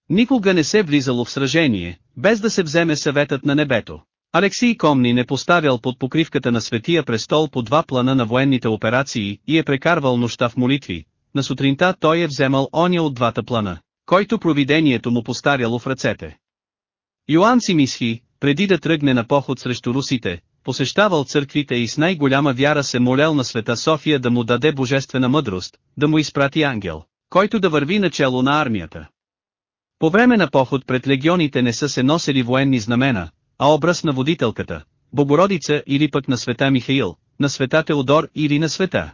Никога не се влизало в сражение, без да се вземе съветът на небето. Алексий Комни не поставял под покривката на Светия престол по два плана на военните операции и е прекарвал нощта в молитви. На сутринта той е вземал оня от двата плана, който провидението му постаряло в ръцете. Йоанн Симисхи, преди да тръгне на поход срещу русите, посещавал църквите и с най-голяма вяра се молял на света София да му даде божествена мъдрост, да му изпрати ангел, който да върви начало на армията. По време на поход пред легионите не са се носили военни знамена, а образ на водителката, Богородица или пък на света Михаил, на света Теодор или на света.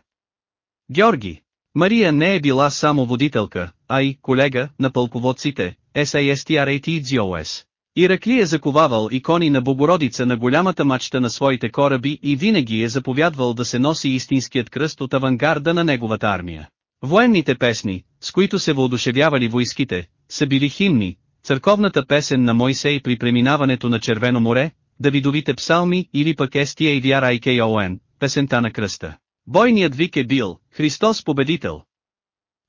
Георги. Мария не е била само водителка, а и колега на пълководците, SASTRATGOS. Иракли е заковавал икони на Богородица на голямата мачта на своите кораби и винаги е заповядвал да се носи истинският кръст от авангарда на неговата армия. Военните песни, с които се въодушевявали войските, са били химни, църковната песен на Мойсей при преминаването на Червено море, Давидовите псалми или пък STAVRIKON, песента на кръста. Бойният вик е бил, Христос победител.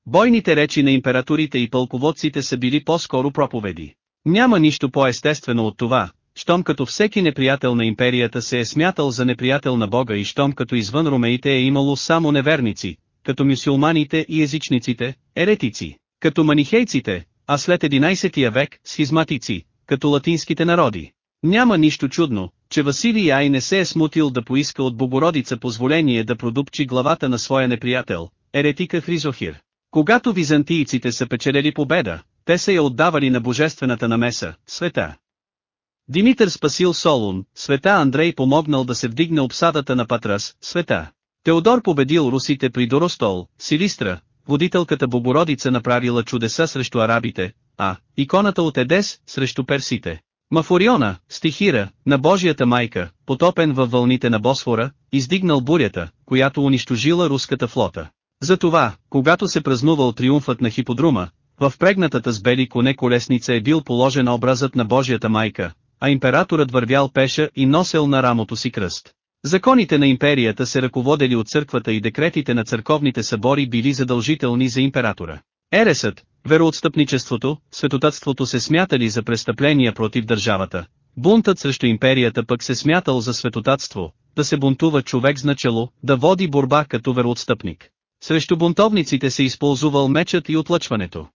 Бойните речи на императорите и пълководците са били по-скоро проповеди. Няма нищо по-естествено от това, щом като всеки неприятел на империята се е смятал за неприятел на Бога и щом като извън ромеите е имало само неверници, като мюсюлманите и езичниците, еретици, като манихейците, а след 11 век, схизматици, като латинските народи. Няма нищо чудно, че Василий Ай не се е смутил да поиска от Богородица позволение да продупчи главата на своя неприятел, еретика Хризохир. Когато византийците са печелели победа, те са я отдавали на божествената намеса, света. Димитър спасил Солун, света Андрей помогнал да се вдигне обсадата на Патрас, света. Теодор победил русите при Доростол, Силистра, водителката Богородица направила чудеса срещу арабите, а иконата от Едес срещу персите. Мафориона, стихира, на Божията майка, потопен във вълните на Босфора, издигнал бурята, която унищожила руската флота. Затова, когато се празнувал триумфът на хиподрума, в прегнатата с бели коне колесница е бил положен образът на Божията майка, а императорът вървял пеша и носел на рамото си кръст. Законите на империята се ръководели от църквата и декретите на църковните събори били задължителни за императора. Ересът, вероотстъпничеството, светотатството се смятали за престъпления против държавата. Бунтът срещу империята пък се смятал за светотатство, да се бунтува човек значело, да води борба като вероотстъпник. Срещу бунтовниците се използвал мечът и отлъчването.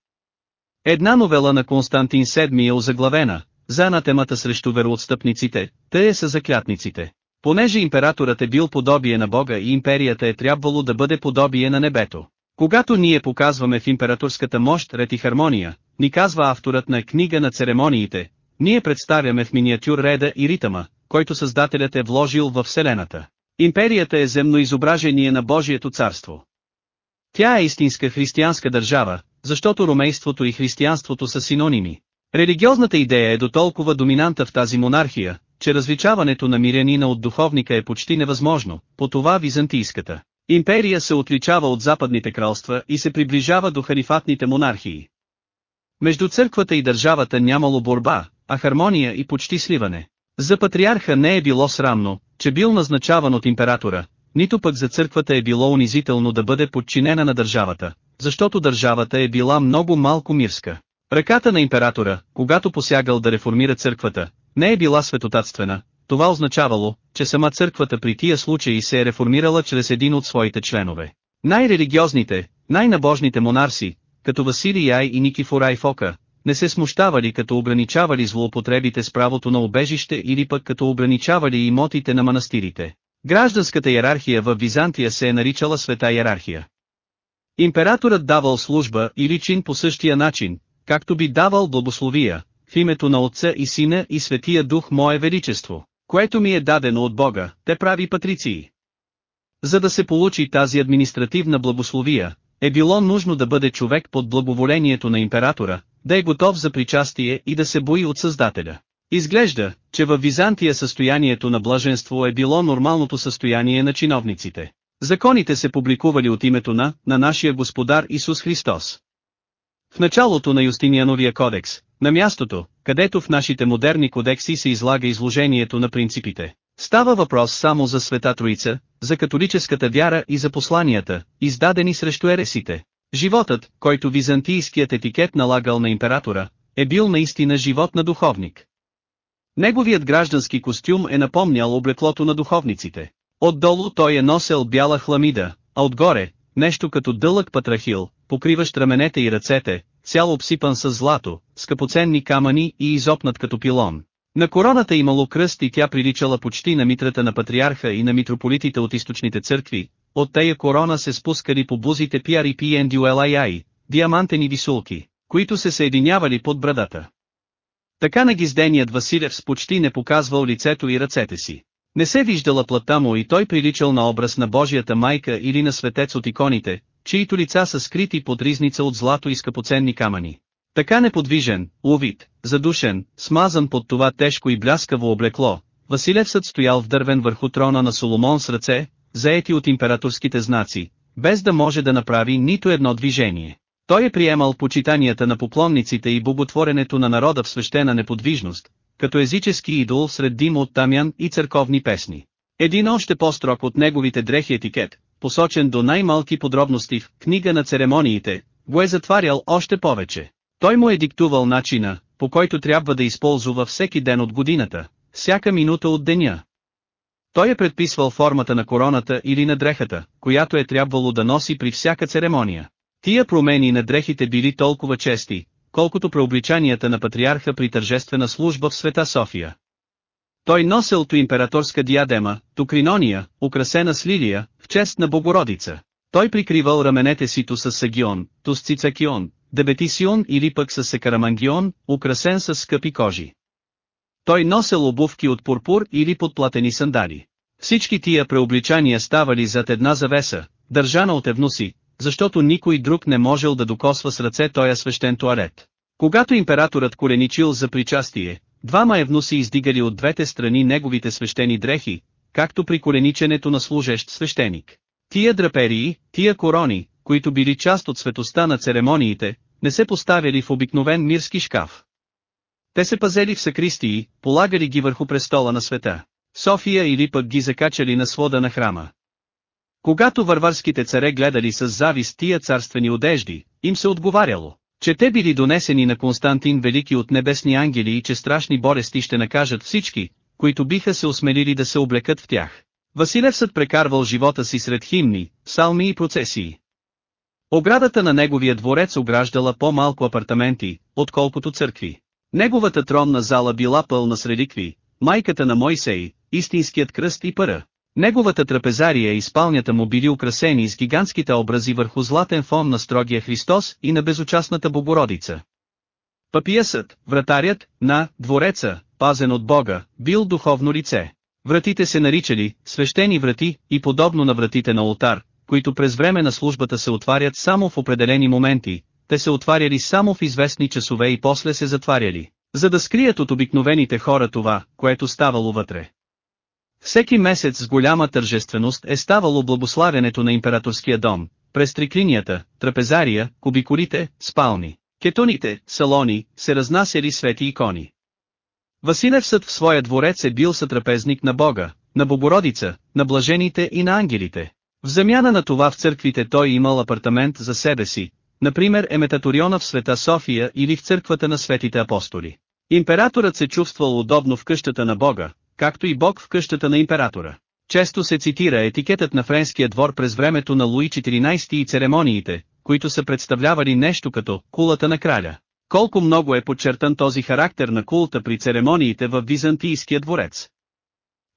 Една новела на Константин VII е озаглавена, за анатемата срещу вероотстъпниците, те е са заклятниците. Понеже императорът е бил подобие на Бога и империята е трябвало да бъде подобие на небето. Когато ние показваме в императорската мощ ред и хармония, ни казва авторът на книга на церемониите, ние представяме в миниатюр реда и ритъма, който Създателят е вложил във Вселената. Империята е земно изображение на Божието царство. Тя е истинска християнска държава, защото ромейството и християнството са синоними. Религиозната идея е до толкова доминанта в тази монархия, че различаването на мирянина от духовника е почти невъзможно, по това византийската империя се отличава от западните кралства и се приближава до халифатните монархии. Между църквата и държавата нямало борба, а хармония и почти сливане. За патриарха не е било срамно, че бил назначаван от императора, нито пък за църквата е било унизително да бъде подчинена на държавата, защото държавата е била много малко мирска. Ръката на императора, когато посягал да реформира църквата, не е била светотатствена, това означавало, че сама църквата при тия случаи се е реформирала чрез един от своите членове. Най-религиозните, най-набожните монарси, като Василий Ай и Никифор Айфока, не се смущавали като ограничавали злоупотребите с правото на обежище или пък като ограничавали имотите на манастирите. Гражданската иерархия в Византия се е наричала света иерархия. Императорът давал служба или чин по същия начин, както би давал благословия, в името на Отца и Сина и Светия Дух Мое Величество, което ми е дадено от Бога, те прави патриции. За да се получи тази административна благословия, е било нужно да бъде човек под благоволението на императора, да е готов за причастие и да се бои от Създателя. Изглежда, че във Византия състоянието на блаженство е било нормалното състояние на чиновниците. Законите се публикували от името на, на нашия Господар Исус Христос. В началото на Юстиниановия кодекс, на мястото, където в нашите модерни кодекси се излага изложението на принципите, става въпрос само за Света Троица, за католическата вяра и за посланията, издадени срещу ересите. Животът, който византийският етикет налагал на императора, е бил наистина живот на духовник. Неговият граждански костюм е напомнял облеклото на духовниците. Отдолу той е носел бяла хламида, а отгоре, нещо като дълъг патрахил, покриващ раменете и ръцете, цял обсипан с злато, скъпоценни камъни и изопнат като пилон. На короната имало кръст и тя приличала почти на митрата на патриарха и на митрополитите от източните църкви, от тая корона се спускали по бузите PRP диамантени висулки, които се съединявали под брадата. Така нагизденият Василев с почти не показвал лицето и ръцете си. Не се виждала плътта му и той приличал на образ на Божията майка или на светец от иконите, чието лица са скрити под ризница от злато и скъпоценни камъни. Така неподвижен, увит, задушен, смазан под това тежко и бляскаво облекло, Василевсът стоял в дървен върху трона на Соломон с ръце, заети от императорските знаци, без да може да направи нито едно движение. Той е приемал почитанията на поклонниците и боготворенето на народа в свещена неподвижност, като езически идол сред дим от тамян и църковни песни. Един още по-строг от неговите дрехи етикет, посочен до най-малки подробности в книга на церемониите, го е затварял още повече. Той му е диктувал начина, по който трябва да използва всеки ден от годината, всяка минута от деня. Той е предписвал формата на короната или на дрехата, която е трябвало да носи при всяка церемония. Тия промени на дрехите били толкова чести, колкото преобличанията на патриарха при тържествена служба в света София. Той носел ту императорска диадема, ту кринония, украсена с лилия, в чест на Богородица. Той прикривал раменете си ту с сагион, ту с цицакион, дебетисион или пък с секарамангион, украсен с скъпи кожи. Той носел обувки от пурпур или подплатени сандали. Всички тия преобличания ставали зад една завеса, държана от евнуси, защото никой друг не можел да докосва с ръце тоя свещен туалет. Когато императорът коленичил за причастие, двама евнуси издигали от двете страни неговите свещени дрехи, както при колениченето на служещ свещеник. Тия драперии, тия корони, които били част от светоста на церемониите, не се поставяли в обикновен мирски шкаф. Те се пазели в сакристии, полагали ги върху престола на света. София или пък ги закачали на свода на храма. Когато варварските царе гледали с завист тия царствени одежди, им се отговаряло, че те били донесени на Константин Велики от небесни ангели и че страшни болести ще накажат всички, които биха се осмелили да се облекат в тях. Василевсът прекарвал живота си сред химни, салми и процесии. Оградата на неговия дворец ограждала по-малко апартаменти, отколкото църкви. Неговата тронна зала била пълна с реликви, майката на Мойсей, истинският кръст и пъра. Неговата трапезария и спалнята му били украсени с гигантските образи върху златен фон на строгия Христос и на безучастната Богородица. Папиесът, вратарят, на двореца, пазен от Бога, бил духовно лице. Вратите се наричали свещени врати и подобно на вратите на ултар, които през време на службата се отварят само в определени моменти, те се отваряли само в известни часове и после се затваряли, за да скрият от обикновените хора това, което ставало вътре. Всеки месец с голяма тържественост е ставало благославянето на императорския дом, през триклинията, трапезария, кубикулите, спални, кетоните, салони, се разнасяли свети икони. Василевсът в своя дворец е бил сътрапезник на Бога, на Богородица, на блажените и на ангелите. В замяна на това в църквите той имал апартамент за себе си, например Еметаториона в света София или в църквата на светите апостоли. Императорът се чувствал удобно в къщата на Бога, както и Бог в къщата на императора. Често се цитира етикетът на френския двор през времето на Луи XIV и церемониите, които са представлявали нещо като «кулата на краля». Колко много е подчертан този характер на култа при церемониите в Византийския дворец.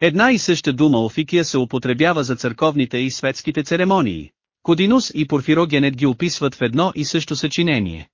Една и съща дума офикия се употребява за църковните и светските церемонии. Кодинус и Порфирогенет ги описват в едно и също съчинение.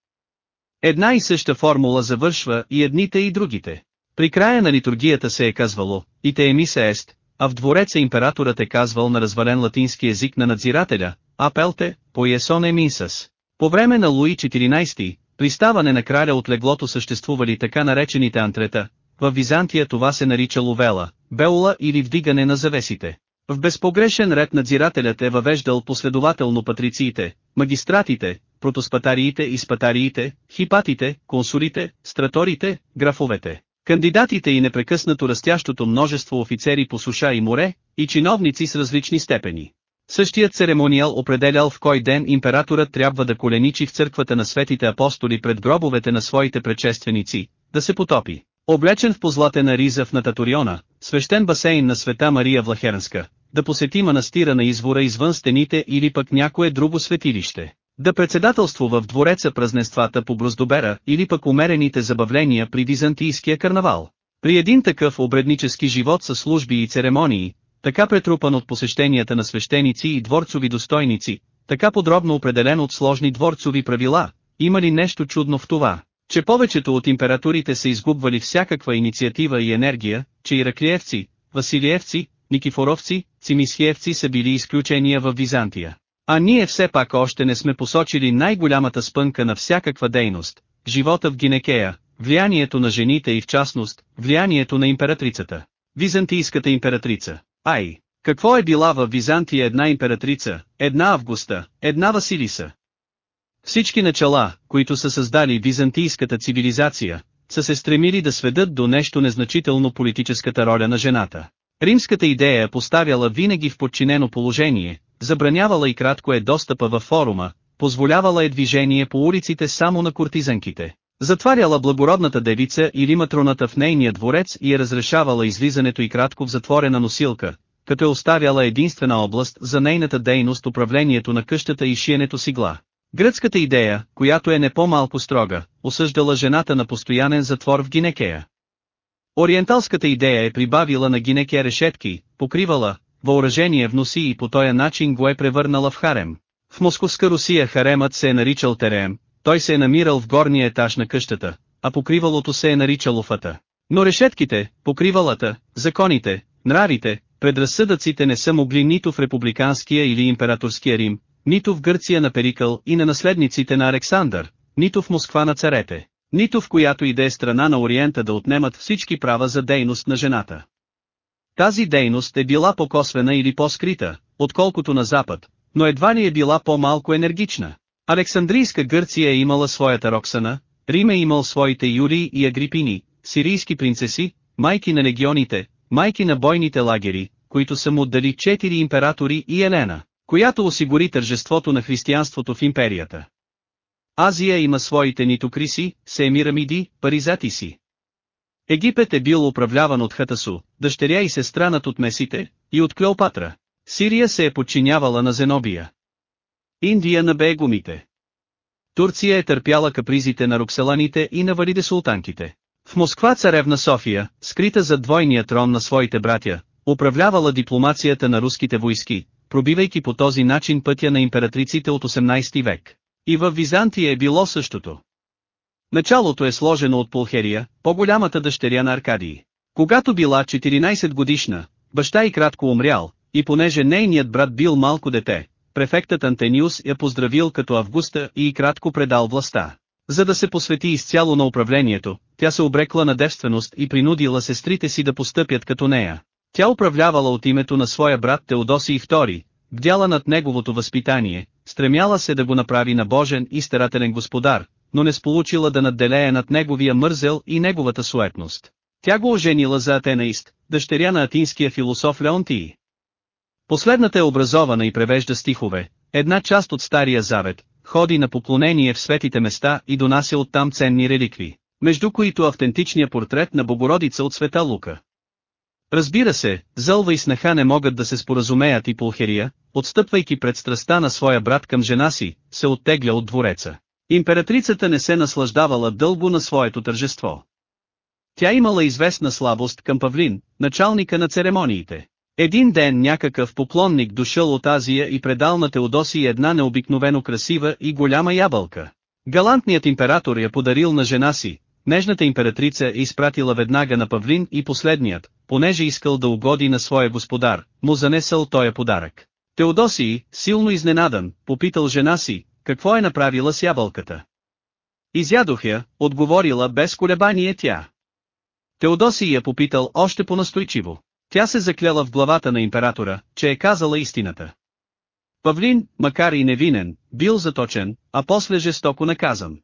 Една и съща формула завършва и едните и другите. При края на литургията се е казвало, и те еми се ест, а в двореца императорът е казвал на развален латински език на надзирателя, апелте, поесоне минсас. По време на Луи 14, приставане на краля от леглото съществували така наречените антрета, в Византия това се нарича ловела, беула или вдигане на завесите. В безпогрешен ред надзирателят е въвеждал последователно патрициите, магистратите, протоспатариите и спатариите, хипатите, консулите, страторите, графовете, кандидатите и непрекъснато растящото множество офицери по суша и море, и чиновници с различни степени. Същият церемониал определял в кой ден императорът трябва да коленичи в църквата на светите апостоли пред гробовете на своите предшественици, да се потопи. Облечен в позлатена риза в Нататориона, свещен басейн на света Мария Влахернска, да посети манастира на извора извън стените или пък някое друго светилище. Да председателствува в двореца празненствата по Броздобера или пък умерените забавления при византийския карнавал. При един такъв обреднически живот с служби и церемонии, така претрупан от посещенията на свещеници и дворцови достойници, така подробно определен от сложни дворцови правила, има ли нещо чудно в това, че повечето от императорите са изгубвали всякаква инициатива и енергия, че ираклиевци, василиевци, никифоровци, цимисхиевци са били изключения в Византия. А ние все пак още не сме посочили най-голямата спънка на всякаква дейност, живота в Гинекея, влиянието на жените и в частност, влиянието на императрицата. Византийската императрица. Ай, какво е била в Византия една императрица, една Августа, една Василиса? Всички начала, които са създали византийската цивилизация, са се стремили да сведат до нещо незначително политическата роля на жената. Римската идея е поставяла винаги в подчинено положение, забранявала и кратко е достъпа във форума, позволявала е движение по улиците само на куртизанките. Затваряла благородната девица или матроната в нейния дворец и е разрешавала излизането и кратко в затворена носилка, като е оставяла единствена област за нейната дейност управлението на къщата и шиенето си гла. Гръцката идея, която е не по-малко строга, осъждала жената на постоянен затвор в Гинекея. Ориенталската идея е прибавила на Гинекея решетки, покривала, въоръжение в носи и по този начин го е превърнала в харем. В московска Русия харемът се е наричал Терем, той се е намирал в горния етаж на къщата, а покривалото се е наричало фата. Но решетките, покривалата, законите, нравите, предразсъдъците не са могли нито в републиканския или императорския Рим, нито в Гърция на Перикъл и на наследниците на Александър, нито в Москва на царете, нито в която и да е страна на Ориента да отнемат всички права за дейност на жената. Тази дейност е била по-косвена или по-скрита, отколкото на Запад, но едва ли е била по-малко енергична. Александрийска Гърция е имала своята Роксана, Рим е имал своите Юрии и Агрипини, сирийски принцеси, майки на легионите, майки на бойните лагери, които са му отдали четири императори и Елена, която осигури тържеството на християнството в империята. Азия има своите нитокриси, Семирамиди, Паризатиси. Египет е бил управляван от Хатасу, дъщеря и сестра над от Месите, и от Клеопатра. Сирия се е подчинявала на Зенобия. Индия на бегумите. Турция е търпяла капризите на рокселаните и на валиде султанките. В Москва царевна София, скрита зад двойния трон на своите братя, управлявала дипломацията на руските войски, пробивайки по този начин пътя на императриците от 18 век. И в Византия е било същото. Началото е сложено от Пулхерия, по-голямата дъщеря на Аркадии. Когато била 14 годишна, баща и кратко умрял, и понеже нейният брат бил малко дете, префектът Антениус я поздравил като Августа и кратко предал властта. За да се посвети изцяло на управлението, тя се обрекла на девственост и принудила сестрите си да постъпят като нея. Тя управлявала от името на своя брат Теодосий II, бдяла над неговото възпитание, стремяла се да го направи на Божен и старателен господар, но не сполучила да надделее над неговия мързел и неговата суетност. Тя го оженила за атенаист, дъщеря на атинския философ Леонтий. Последната е образована и превежда стихове, една част от Стария Завет, ходи на поклонение в светите места и донася оттам ценни реликви, между които автентичния портрет на Богородица от света Лука. Разбира се, Зълва и снаха не могат да се споразумеят и Пулхерия, отстъпвайки пред страста на своя брат към жена си, се оттегля от двореца. Императрицата не се наслаждавала дълго на своето тържество. Тя имала известна слабост към Павлин, началника на церемониите. Един ден някакъв поклонник дошъл от Азия и предал на Теодоси една необикновено красива и голяма ябълка. Галантният император я подарил на жена си, Нежната императрица е изпратила веднага на Павлин и последният, понеже искал да угоди на своя господар, му занесъл тоя подарък. Теодосий, силно изненадан, попитал жена си, какво е направила с ябълката. Изядох я, отговорила без колебание тя. Теодосий я попитал още по-настойчиво. Тя се закляла в главата на императора, че е казала истината. Павлин, макар и невинен, бил заточен, а после жестоко наказан.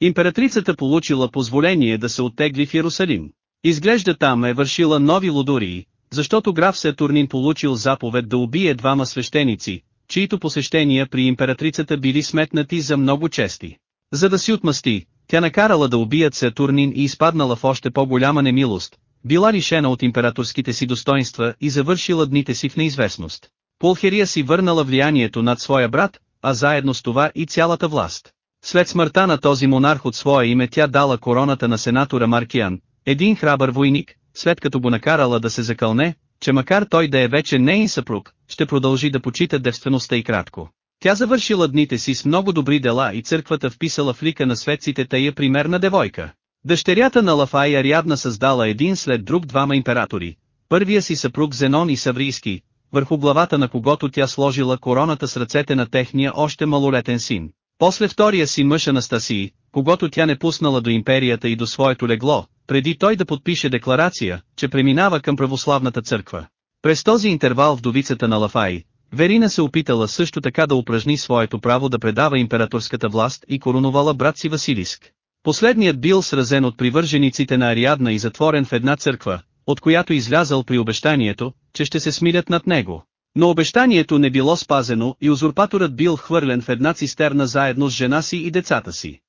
Императрицата получила позволение да се оттегли в Иерусалим. Изглежда там е вършила нови лудории, защото граф Сатурнин получил заповед да убие двама свещеници, чието посещения при императрицата били сметнати за много чести. За да си отмъсти, тя накарала да убият Сатурнин и изпаднала в още по-голяма немилост, била лишена от императорските си достоинства и завършила дните си в неизвестност. Пулхерия си върнала влиянието над своя брат, а заедно с това и цялата власт. След смъртта на този монарх от своя име тя дала короната на сенатора Маркиан, един храбър войник, след като го накарала да се закълне, че макар той да е вече нейн съпруг, ще продължи да почита девствеността и кратко. Тя завършила дните си с много добри дела и църквата вписала в лика на светците тая примерна девойка. Дъщерята на Лафай Ариадна създала един след друг двама императори, първия си съпруг Зенон и Саврийски, върху главата на когото тя сложила короната с ръцете на техния още малолетен син. После втория си мъж Анастасии, когато тя не пуснала до империята и до своето легло, преди той да подпише декларация, че преминава към православната църква. През този интервал вдовицата на Лафай, Верина се опитала също така да упражни своето право да предава императорската власт и коронувала брат си Василиск. Последният бил сразен от привържениците на Ариадна и затворен в една църква, от която излязал при обещанието, че ще се смилят над него. Но обещанието не било спазено и узурпаторът бил хвърлен в една цистерна заедно с жена си и децата си.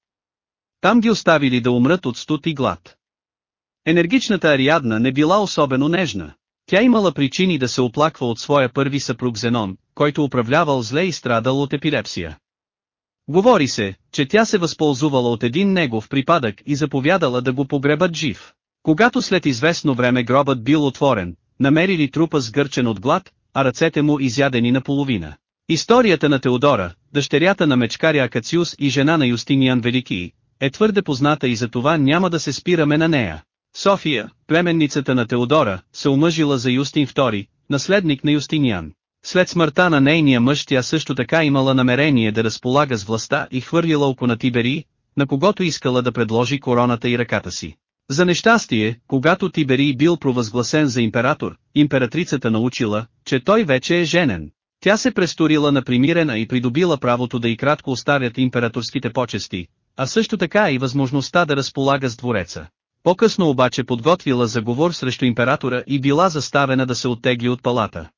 Там ги оставили да умрат от студ и глад. Енергичната Ариадна не била особено нежна. Тя имала причини да се оплаква от своя първи съпруг Зенон, който управлявал зле и страдал от епилепсия. Говори се, че тя се възползвала от един негов припадък и заповядала да го погребат жив. Когато след известно време гробът бил отворен, намерили трупа сгърчен от глад, а ръцете му изядени наполовина. Историята на Теодора, дъщерята на мечкаря Акациус и жена на Юстиниан Велики, е твърде позната и за това няма да се спираме на нея. София, племенницата на Теодора, се омъжила за Юстин II, наследник на Юстиниан. След смъртта на нейния мъж тя също така имала намерение да разполага с властта и хвърлила око на Тибери, на когото искала да предложи короната и ръката си. За нещастие, когато Тиберий бил провъзгласен за император, императрицата научила, че той вече е женен. Тя се престорила на примирена и придобила правото да и кратко оставят императорските почести, а също така и възможността да разполага с двореца. По-късно обаче подготвила заговор срещу императора и била заставена да се оттегли от палата.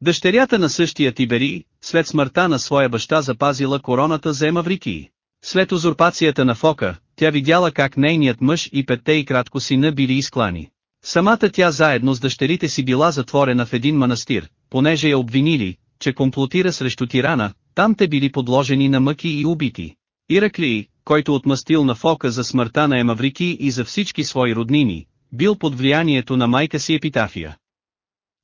Дъщерята на същия Тибери, след смъртта на своя баща запазила короната за Емаврикии. След узурпацията на Фока, тя видяла как нейният мъж и петте и кратко сина били изклани. Самата тя заедно с дъщерите си била затворена в един манастир, понеже я обвинили, че комплотира срещу тирана, там те били подложени на мъки и убити. Ираклий, който отмъстил на Фока за смъртта на Емаврики и за всички свои роднини, бил под влиянието на майка си Епитафия.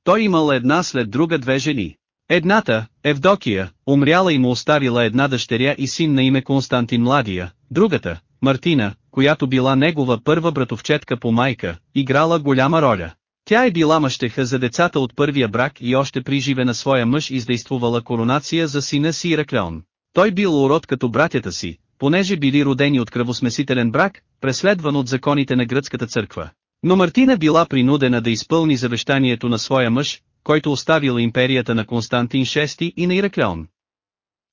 Той имал една след друга две жени. Едната, Евдокия, умряла и му оставила една дъщеря и син на име Константин Младия, другата, Мартина, която била негова първа братовчетка по майка, играла голяма роля. Тя е била мъщеха за децата от първия брак и още при живе на своя мъж издействувала коронация за сина си Ираклеон. Той бил урод като братята си, понеже били родени от кръвосмесителен брак, преследван от законите на гръцката църква. Но Мартина била принудена да изпълни завещанието на своя мъж, който оставил империята на Константин VI и на Ираклеон.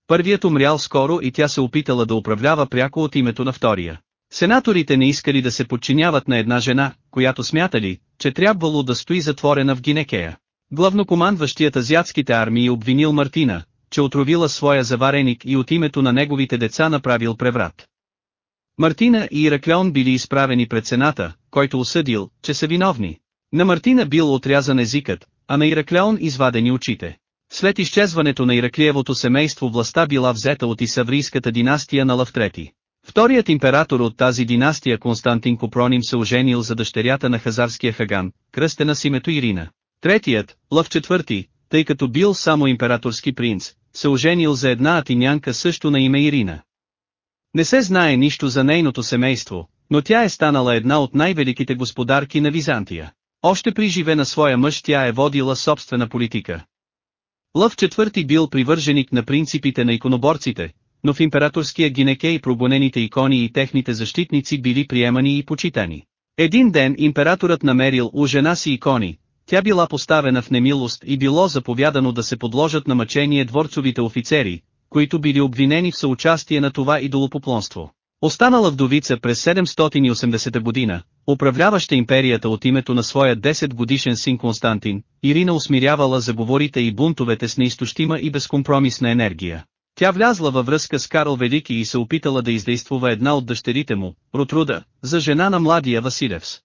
Първият умрял скоро и тя се опитала да управлява пряко от името на втория. Сенаторите не искали да се подчиняват на една жена, която смятали, че трябвало да стои затворена в Гинекея. Главнокомандващият азиатските армии обвинил Мартина, че отровила своя завареник и от името на неговите деца направил преврат. Мартина и Ираклеон били изправени пред сената, който осъдил, че са виновни. На Мартина бил отрязан езикът, а на Ираклеон извадени очите. След изчезването на Ираклиевото семейство властта била взета от Исаврийската династия на III. Вторият император от тази династия Константин Копроним се оженил за дъщерята на хазарския хаган, кръстена с името Ирина. Третият, Лъв IV, тъй като бил само императорски принц, се оженил за една атинянка също на име Ирина. Не се знае нищо за нейното семейство, но тя е станала една от най-великите господарки на Византия. Още при живе на своя мъж тя е водила собствена политика. Лъв IV бил привърженик на принципите на иконоборците, но в императорския гинекей прогонените икони и техните защитници били приемани и почитани. Един ден императорът намерил у жена си икони, тя била поставена в немилост и било заповядано да се подложат на мъчение дворцовите офицери, които били обвинени в съучастие на това идолопоклонство. Останала вдовица през 780 година, управляваща империята от името на своя 10 годишен син Константин, Ирина усмирявала заговорите и бунтовете с неизтощима и безкомпромисна енергия. Тя влязла във връзка с Карл Велики и се опитала да издействува една от дъщерите му, Ротруда, за жена на младия Василевс.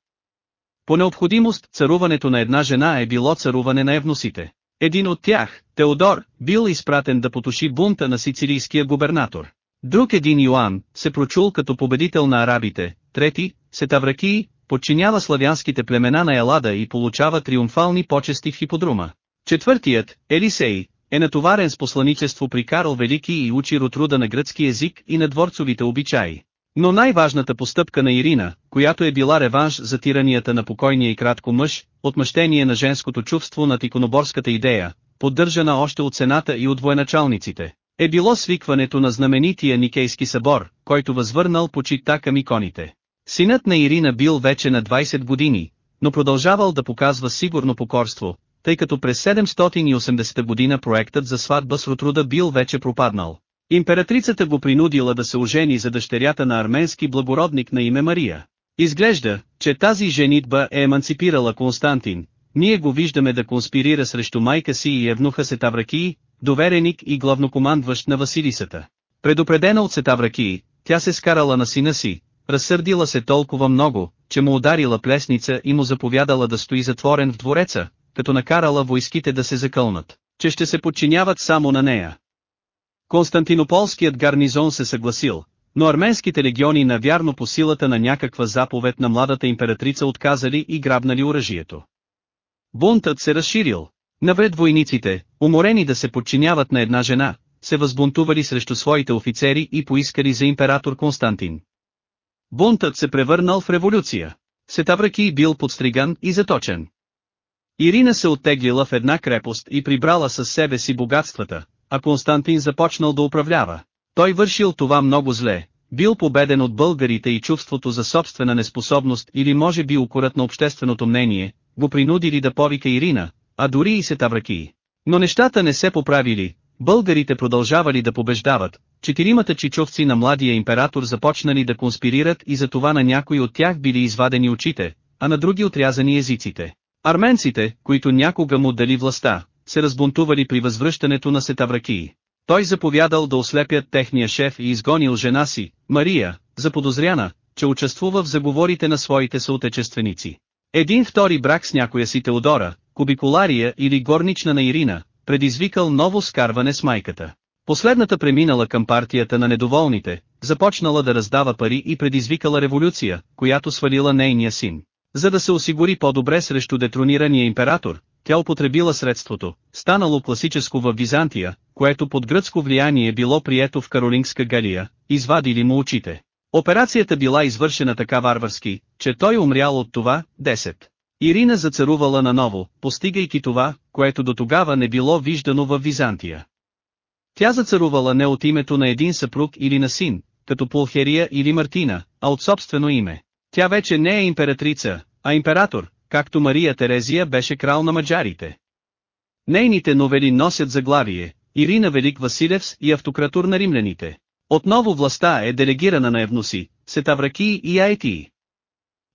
По необходимост, царуването на една жена е било царуване на евносите. Един от тях, Теодор, бил изпратен да потуши бунта на сицилийския губернатор. Друг един Йоан, се прочул като победител на арабите, трети, Сетавракии, подчинява славянските племена на Елада и получава триумфални почести в хиподрума. Четвъртият, Елисей, е натоварен с посланичество при Карл Велики и учи ротруда на гръцки език и на дворцовите обичаи. Но най-важната постъпка на Ирина, която е била реванш за тиранията на покойния и кратко мъж, отмъщение на женското чувство над иконоборската идея, поддържана още от сената и от военачалниците, е било свикването на знаменития Никейски събор, който възвърнал почита към иконите. Синът на Ирина бил вече на 20 години, но продължавал да показва сигурно покорство, тъй като през 780 година проектът за сватба с Ротруда бил вече пропаднал. Императрицата го принудила да се ожени за дъщерята на арменски благородник на име Мария. Изглежда, че тази женитба е еманципирала Константин, ние го виждаме да конспирира срещу майка си и евнуха Сетавракии, довереник и главнокомандващ на Василисата. Предупредена от Сетавракии, тя се скарала на сина си, разсърдила се толкова много, че му ударила плесница и му заповядала да стои затворен в двореца, като накарала войските да се закълнат, че ще се подчиняват само на нея. Константинополският гарнизон се съгласил, но арменските легиони навярно по силата на някаква заповед на младата императрица отказали и грабнали оръжието. Бунтът се разширил. Навред войниците, уморени да се подчиняват на една жена, се възбунтували срещу своите офицери и поискали за император Константин. Бунтът се превърнал в революция. Сетавраки бил подстриган и заточен. Ирина се оттеглила в една крепост и прибрала със себе си богатствата, а Константин започнал да управлява. Той вършил това много зле, бил победен от българите и чувството за собствена неспособност или може би укорът на общественото мнение, го принудили да повика Ирина, а дори и Сетавраки. Но нещата не се поправили, българите продължавали да побеждават, четиримата чичовци на младия император започнали да конспирират и за това на някои от тях били извадени очите, а на други отрязани езиците. Арменците, които някога му дали властта, се разбунтували при възвръщането на Сетавракии. Той заповядал да ослепят техния шеф и изгонил жена си, Мария, заподозряна, че участвува в заговорите на своите съотечественици. Един втори брак с някоя си Теодора, кубикулария или горнична на Ирина, предизвикал ново скарване с майката. Последната преминала към партията на недоволните, започнала да раздава пари и предизвикала революция, която свалила нейния син. За да се осигури по-добре срещу детронирания император, тя употребила средството, станало класическо в Византия, което под гръцко влияние било прието в Каролингска Галия, извадили му очите. Операцията била извършена така варварски, че той умрял от това, 10. Ирина зацарувала наново, постигайки това, което до тогава не било виждано в Византия. Тя зацарувала не от името на един съпруг или на син, като Пулхерия или Мартина, а от собствено име. Тя вече не е императрица, а император, както Мария Терезия беше крал на маджарите. Нейните новели носят заглавие, Ирина Велик Василевс и автократур на римляните. Отново властта е делегирана на Евноси, Сетавраки и Айтии.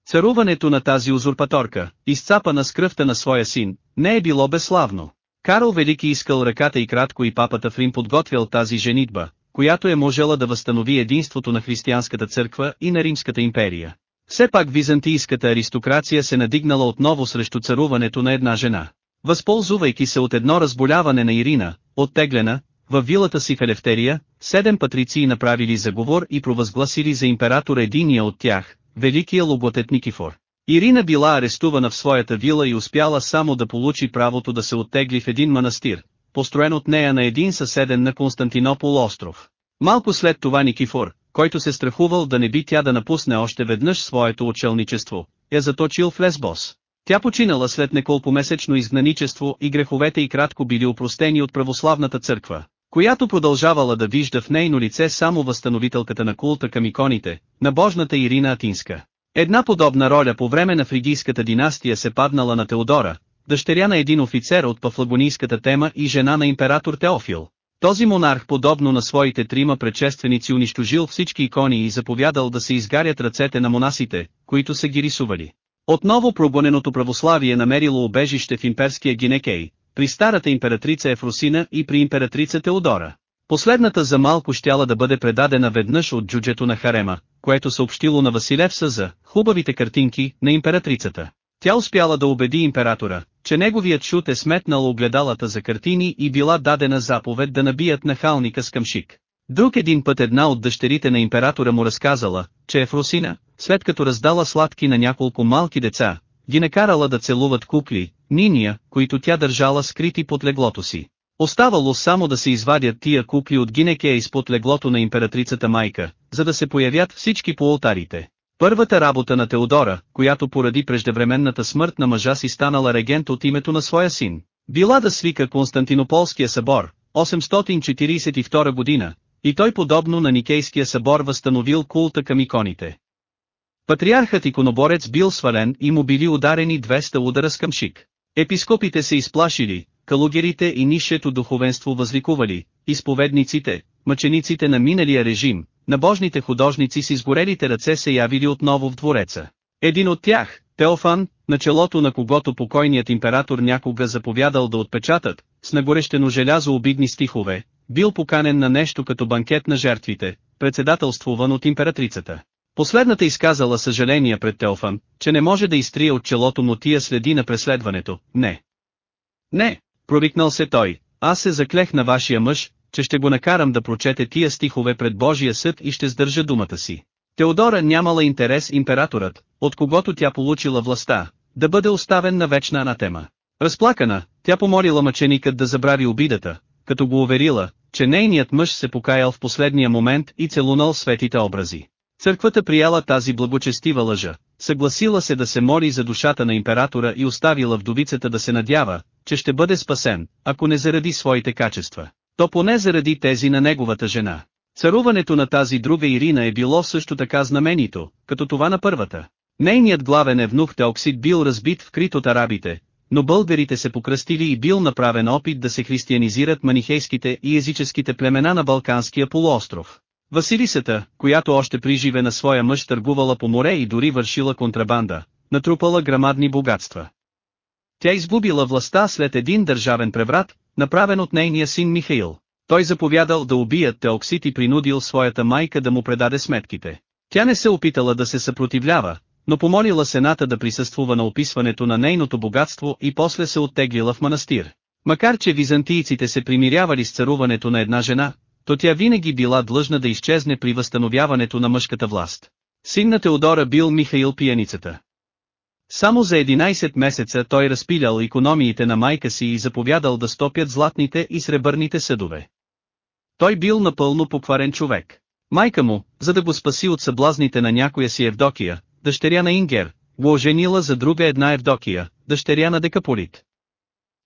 Царуването на тази узурпаторка, изцапана с кръвта на своя син, не е било безславно. Карл Велики искал ръката и кратко и папата в Рим подготвял тази женитба, която е можела да възстанови единството на християнската църква и на Римската империя. Все пак византийската аристокрация се надигнала отново срещу царуването на една жена. Възползвайки се от едно разболяване на Ирина, оттеглена, във вилата си в Елефтерия, седем патриции направили заговор и провъзгласили за император единия от тях, великия лоботет Никифор. Ирина била арестувана в своята вила и успяла само да получи правото да се оттегли в един манастир, построен от нея на един съседен на Константинопол остров. Малко след това Никифор, който се страхувал да не би тя да напусне още веднъж своето учелничество, я заточил в Лесбос. Тя починала след неколкомесечно изгнаничество и греховете и кратко били опростени от православната църква, която продължавала да вижда в нейно лице само възстановителката на култа към иконите, на божната Ирина Атинска. Една подобна роля по време на фригийската династия се паднала на Теодора, дъщеря на един офицер от пафлагонийската тема и жена на император Теофил. Този монарх подобно на своите трима предшественици унищожил всички икони и заповядал да се изгарят ръцете на монасите, които са ги рисували. Отново пробуненото православие намерило убежище в имперския Гинекей, при старата императрица Ефросина и при императрица Теодора. Последната за малко щяла да бъде предадена веднъж от джуджето на Харема, което съобщило на Василевса за хубавите картинки на императрицата. Тя успяла да убеди императора, че неговият шут е сметнал огледалата за картини и била дадена заповед да набият нахалника с камшик. Друг един път една от дъщерите на императора му разказала, че Ефросина, след като раздала сладки на няколко малки деца, ги накарала да целуват кукли, ниния, които тя държала скрити под леглото си. Оставало само да се извадят тия кукли от гинекея изпод леглото на императрицата майка, за да се появят всички по алтарите. Първата работа на Теодора, която поради преждевременната смърт на мъжа си станала регент от името на своя син, била да свика Константинополския събор, 842 година, и той подобно на Никейския събор възстановил култа към иконите. Патриархът иконоборец бил свален и му били ударени 200 удара с камшик. Епископите се изплашили, калугерите и нишето духовенство възликували, изповедниците, мъчениците на миналия режим, набожните художници с изгорелите ръце се явили отново в двореца. Един от тях, Теофан, началото на когото покойният император някога заповядал да отпечатат, с нагорещено желязо обидни стихове, бил поканен на нещо като банкет на жертвите, председателствуван от императрицата. Последната изказала съжаление пред Теофан, че не може да изтрие от челото му тия следи на преследването, не. Не, провикнал се той, аз се заклех на вашия мъж, че ще го накарам да прочете тия стихове пред Божия съд и ще сдържа думата си. Теодора нямала интерес императорът, от когото тя получила властта, да бъде оставен на вечна анатема. Разплакана, тя помолила мъченикът да забрави обидата, като го уверила, че нейният мъж се покаял в последния момент и целунал светите образи. Църквата прияла тази благочестива лъжа, съгласила се да се моли за душата на императора и оставила вдовицата да се надява, че ще бъде спасен, ако не заради своите качества, то поне заради тези на неговата жена. Царуването на тази друга Ирина е било също така знаменито, като това на първата. Нейният главен евнух Теоксид бил разбит в крит от арабите, но българите се покръстили и бил направен опит да се християнизират манихейските и езическите племена на Балканския полуостров. Василисата, която още при живе на своя мъж търгувала по море и дори вършила контрабанда, натрупала грамадни богатства. Тя изгубила властта след един държавен преврат, направен от нейния син Михаил. Той заповядал да убият Теоксит и принудил своята майка да му предаде сметките. Тя не се опитала да се съпротивлява, но помолила Сената да присъствува на описването на нейното богатство и после се оттеглила в манастир. Макар че византийците се примирявали с царуването на една жена, то тя винаги била длъжна да изчезне при възстановяването на мъжката власт. Син на Теодора бил Михаил Пияницата. Само за 11 месеца той разпилял економиите на майка си и заповядал да стопят златните и сребърните съдове. Той бил напълно покварен човек. Майка му, за да го спаси от съблазните на някоя си Евдокия, дъщеря на Ингер, го оженила за друга една Евдокия, дъщеря на Декаполит.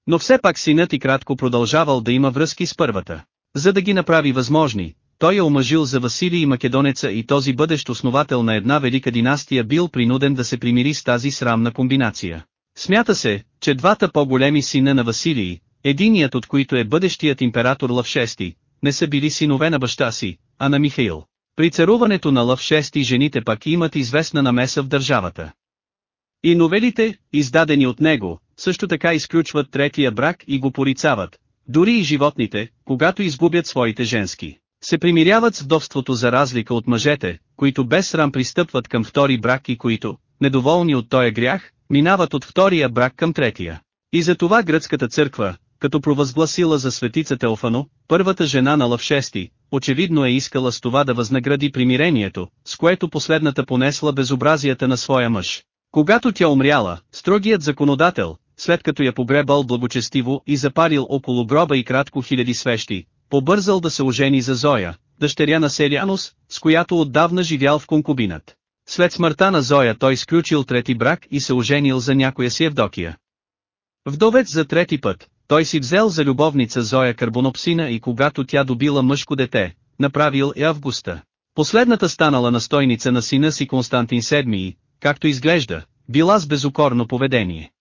Но все пак синът и кратко продължавал да има връзки с първата. За да ги направи възможни, той е омъжил за Василий Македонеца и този бъдещ основател на една велика династия бил принуден да се примири с тази срамна комбинация. Смята се, че двата по-големи сина на Василий, единият от които е бъдещият император Лъв VI, не са били синове на баща си, а на Михаил. При царуването на Лъв VI жените пак имат известна намеса в държавата. И новелите, издадени от него, също така изключват третия брак и го порицават, дори и животните, когато изгубят своите женски, се примиряват с вдовството за разлика от мъжете, които без срам пристъпват към втори брак и които, недоволни от този грях, минават от втория брак към третия. И за това гръцката църква, като провъзгласила за светица Теофано, първата жена на Лъвшести, очевидно е искала с това да възнагради примирението, с което последната понесла безобразията на своя мъж. Когато тя умряла, строгият законодател, след като я погребал благочестиво и запарил около гроба и кратко хиляди свещи, побързал да се ожени за Зоя, дъщеря на Серианус, с която отдавна живял в конкубинат. След смъртта на Зоя той сключил трети брак и се оженил за някоя си Евдокия. Вдовец за трети път, той си взел за любовница Зоя Карбонопсина и когато тя добила мъжко дете, направил е Августа. Последната станала настойница на сина си Константин VII, както изглежда, била с безукорно поведение.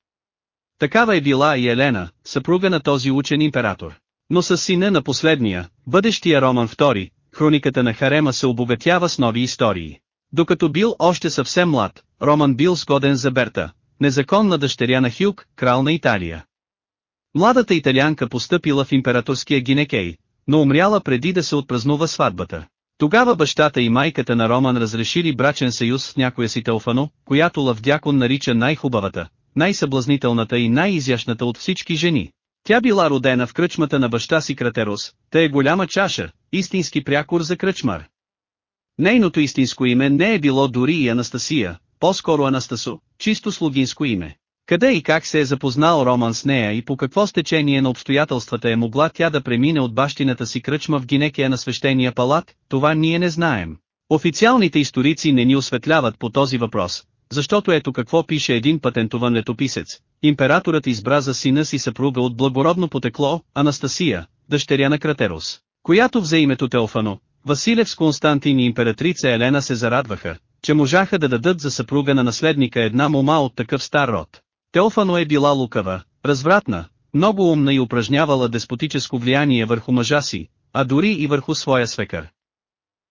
Такава е била и Елена, съпруга на този учен император. Но с сина на последния, бъдещия Роман II, хрониката на Харема се обогатява с нови истории. Докато бил още съвсем млад, Роман бил сгоден за Берта, незаконна дъщеря на Хюк, крал на Италия. Младата италианка постъпила в императорския гинекей, но умряла преди да се отпразнува сватбата. Тогава бащата и майката на Роман разрешили брачен съюз с някоя си Теофано, която Лавдякон нарича най-хубавата, най-съблазнителната и най-изящната от всички жени. Тя била родена в кръчмата на баща си Кратерос, те е голяма чаша, истински прякор за кръчмар. Нейното истинско име не е било дори и Анастасия, по-скоро Анастасо, чисто слугинско име. Къде и как се е запознал Роман с нея и по какво стечение на обстоятелствата е могла тя да премине от бащината си кръчма в гинекия на свещения палат, това ние не знаем. Официалните историци не ни осветляват по този въпрос, защото ето какво пише един патентован летописец. Императорът избра за сина си съпруга от благородно потекло, Анастасия, дъщеря на Кратерос, която взе името Теофано. Василев с Константин и императрица Елена се зарадваха, че можаха да дадат за съпруга на наследника една мома от такъв стар род. Теофано е била лукава, развратна, много умна и упражнявала деспотическо влияние върху мъжа си, а дори и върху своя свекър.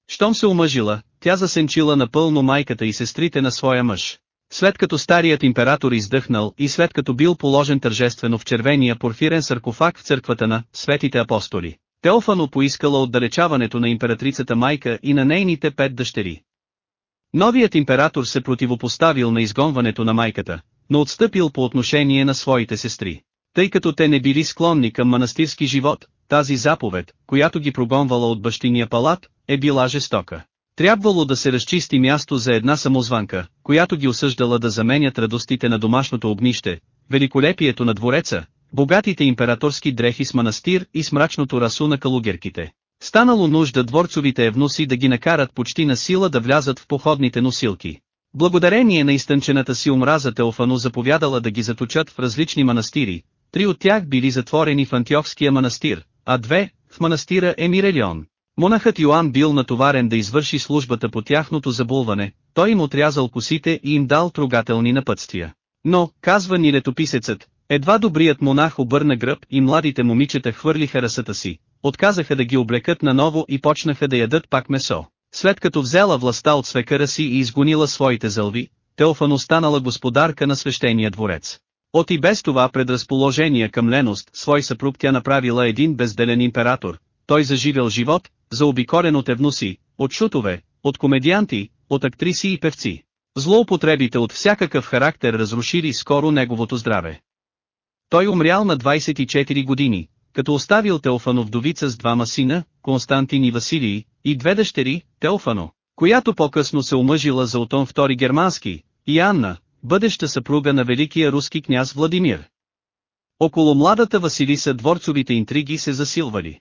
Щом се омъжила, тя засенчила напълно майката и сестрите на своя мъж. След като старият император издъхнал и след като бил положен тържествено в червения порфирен саркофаг в църквата на Светите апостоли, Теофано поискала отдалечаването на императрицата майка и на нейните пет дъщери. Новият император се противопоставил на изгонването на майката, но отстъпил по отношение на своите сестри. Тъй като те не били склонни към манастирски живот, тази заповед, която ги прогонвала от бащиния палат, е била жестока. Трябвало да се разчисти място за една самозванка, която ги осъждала да заменят радостите на домашното огнище, великолепието на двореца, богатите императорски дрехи с манастир и с мрачното расу на калугерките. Станало нужда дворцовите евнуси да ги накарат почти на сила да влязат в походните носилки. Благодарение на изтънчената си омраза Теофано заповядала да ги заточат в различни манастири, три от тях били затворени в Антиохския манастир, а две – в манастира Емирелион. Монахът Йоан бил натоварен да извърши службата по тяхното забулване, той им отрязал косите и им дал трогателни напътствия. Но, казва ни летописецът, едва добрият монах обърна гръб и младите момичета хвърлиха расата си, отказаха да ги облекат наново и почнаха да ядат пак месо. След като взела властта от свекъра си и изгонила своите зълви, Теофан останала господарка на свещения дворец. От и без това предразположение към леност, свой съпруг тя направила един безделен император, той заживел живот, заобикорен от евнуси, от шутове, от комедианти, от актриси и певци. Злоупотребите от всякакъв характер разрушили скоро неговото здраве. Той умрял на 24 години, като оставил Теофано вдовица с двама сина, Константин и Василий, и две дъщери, Теофано, която по-късно се омъжила за Отон II германски, и Анна, бъдеща съпруга на великия руски княз Владимир. Около младата Василиса дворцовите интриги се засилвали.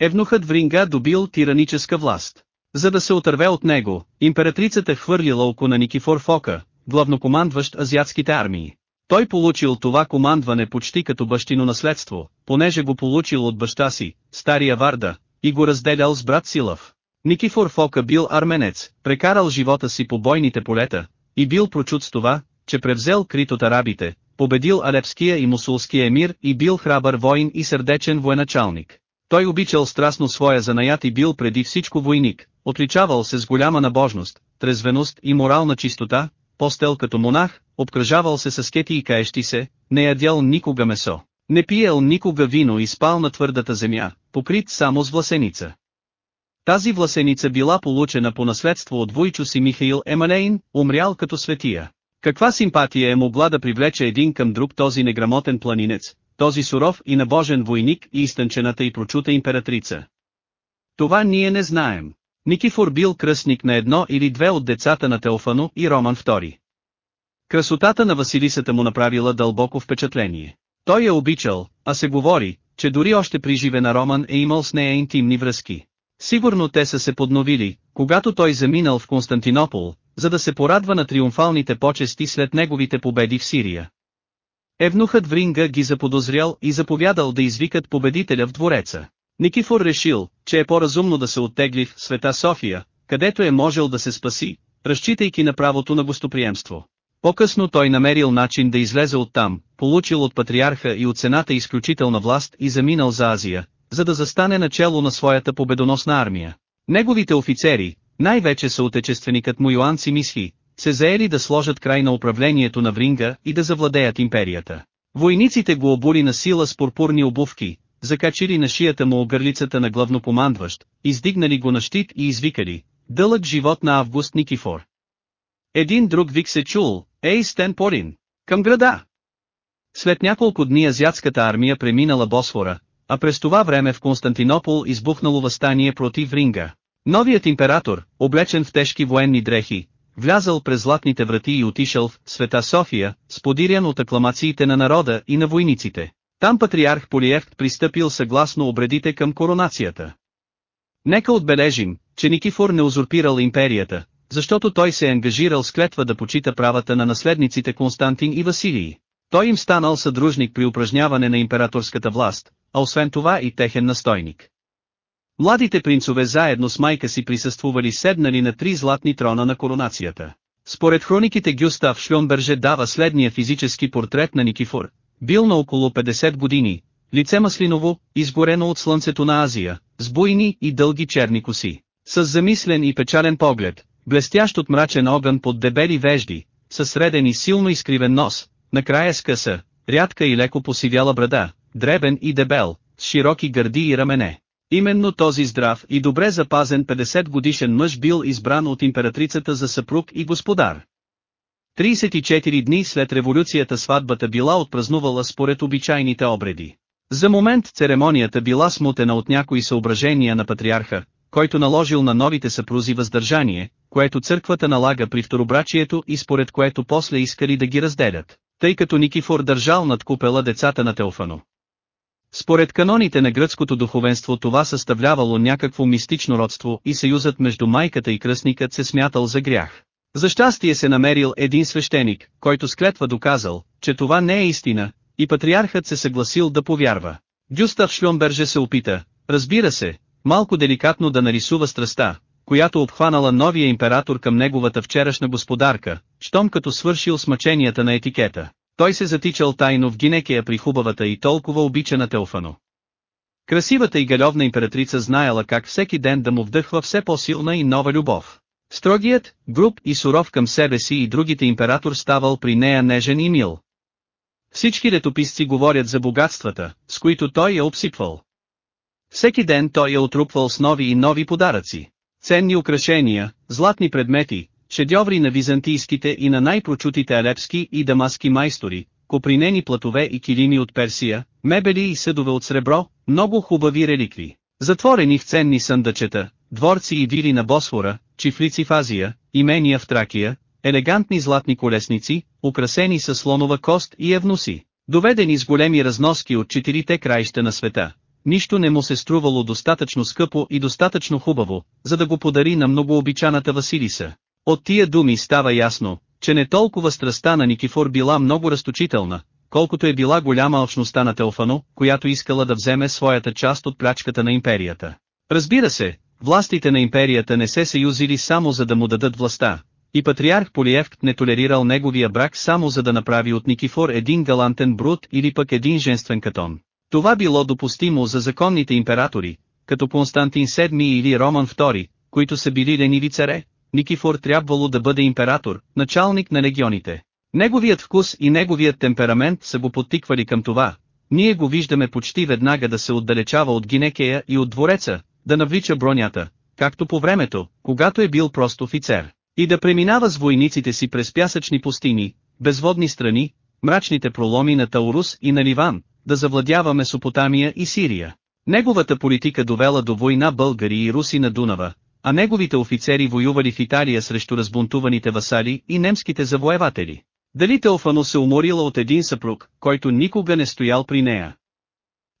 Евнухът в Ринга добил тираническа власт. За да се отърве от него, императрицата хвърлила око на Никифор Фока, главнокомандващ азиатските армии. Той получил това командване почти като бащино наследство, понеже го получил от баща си, стария Варда, и го разделял с брат Силав. Никифор Фока бил арменец, прекарал живота си по бойните полета, и бил прочут с това, че превзел крит от арабите, победил алепския и мусулския емир и бил храбър воин и сърдечен военачалник. Той обичал страстно своя занаят и бил преди всичко войник, отличавал се с голяма набожност, трезвеност и морална чистота, постел като монах, обкръжавал се с кети и каещи се, не ядял никога месо, не пиел никога вино и спал на твърдата земя, покрит само с власеница. Тази власеница била получена по наследство от войчо си Михаил Емалейн, умрял като светия. Каква симпатия е могла да привлече един към друг този неграмотен планинец, този суров и набожен войник и изтънчената и прочута императрица? Това ние не знаем. Никифор бил кръстник на едно или две от децата на Теофано и Роман II. Красотата на Василисата му направила дълбоко впечатление. Той я обичал, а се говори, че дори още при живе на Роман е имал с нея интимни връзки. Сигурно те са се подновили, когато той заминал в Константинопол, за да се порадва на триумфалните почести след неговите победи в Сирия. Евнухът в ринга ги заподозрял и заповядал да извикат победителя в двореца. Никифор решил, че е по-разумно да се оттегли в Света София, където е можел да се спаси, разчитайки на правото на гостоприемство. По-късно той намерил начин да излезе оттам, получил от патриарха и от цената изключителна власт и заминал за Азия, за да застане начало на своята победоносна армия. Неговите офицери, най-вече съотечественикът му Йоан Симисхи, се заели да сложат край на управлението на Вринга и да завладеят империята. Войниците го обули на сила с пурпурни обувки, закачили на шията му огърлицата на главнокомандващ, издигнали го на щит и извикали, дълъг живот на Август Никифор. Един друг вик се чул, ей Стен Порин, към града! След няколко дни азиатската армия преминала Босфора, а през това време в Константинопол избухнало възстание против Ринга. Новият император, облечен в тежки военни дрехи, влязал през златните врати и отишъл в Света София, сподирян от акламациите на народа и на войниците. Там патриарх Полиевт пристъпил съгласно обредите към коронацията. Нека отбележим, че Никифор не узурпирал империята, защото той се е ангажирал с клетва да почита правата на наследниците Константин и Василий. Той им станал съдружник при упражняване на императорската власт, а освен това и техен настойник. Младите принцове заедно с майка си присъствували седнали на три златни трона на коронацията. Според хрониките Гюстав Шлюнберже дава следния физически портрет на Никифор. Бил на около 50 години, лице маслиново, изгорено от слънцето на Азия, с буйни и дълги черни коси, с замислен и печален поглед, блестящ от мрачен огън под дебели вежди, със среден и силно изкривен нос, накрая с къса, рядка и леко посивяла брада, дребен и дебел, с широки гърди и рамене. Именно този здрав и добре запазен 50 годишен мъж бил избран от императрицата за съпруг и господар. 34 дни след революцията сватбата била отпразнувала според обичайните обреди. За момент церемонията била смутена от някои съображения на патриарха, който наложил на новите съпрузи въздържание, което църквата налага при второбрачието и според което после искали да ги разделят, тъй като Никифор държал над купела децата на Теофано. Според каноните на гръцкото духовенство това съставлявало някакво мистично родство и съюзът между майката и кръстникът се смятал за грях. За щастие се намерил един свещеник, който с клетва доказал, че това не е истина, и патриархът се съгласил да повярва. Гюстав Шлюмберже се опита, разбира се, малко деликатно да нарисува страста, която обхванала новия император към неговата вчерашна господарка, щом като свършил с мъченията на етикета. Той се затичал тайно в Гинекия при хубавата и толкова обичана Теофано. Красивата и галевна императрица знаела как всеки ден да му вдъхва все по-силна и нова любов. Строгият, груб и суров към себе си и другите император ставал при нея нежен и мил. Всички летописци говорят за богатствата, с които той я обсипвал. Всеки ден той я отрупвал с нови и нови подаръци. Ценни украшения, златни предмети, шедьоври на византийските и на най-прочутите алепски и дамаски майстори, копринени платове и килими от Персия, мебели и съдове от сребро, много хубави реликви. Затворени в ценни съндъчета, дворци и вили на Босфора, чифлици в Азия, имения в Тракия, елегантни златни колесници, украсени с слонова кост и евнуси, доведени с големи разноски от четирите краища на света. Нищо не му се струвало достатъчно скъпо и достатъчно хубаво, за да го подари на многообичаната Василиса. От тия думи става ясно, че не толкова страста на Никифор била много разточителна, колкото е била голяма общността на Теофано, която искала да вземе своята част от плячката на империята. Разбира се, властите на империята не се съюзили само за да му дадат властта, и патриарх Полиевк не толерирал неговия брак само за да направи от Никифор един галантен брут или пък един женствен катон. Това било допустимо за законните императори, като Константин VII или Роман II, които са били лениви царе, Никифор трябвало да бъде император, началник на легионите. Неговият вкус и неговият темперамент са го подтиквали към това. Ние го виждаме почти веднага да се отдалечава от Гинекея и от двореца, да навлича бронята, както по времето, когато е бил прост офицер, и да преминава с войниците си през пясъчни пустини, безводни страни, мрачните проломи на Таурус и на Ливан, да завладява Месопотамия и Сирия. Неговата политика довела до война българи и руси на Дунава, а неговите офицери воювали в Италия срещу разбунтуваните васали и немските завоеватели. Дали Теофано се уморила от един съпруг, който никога не стоял при нея?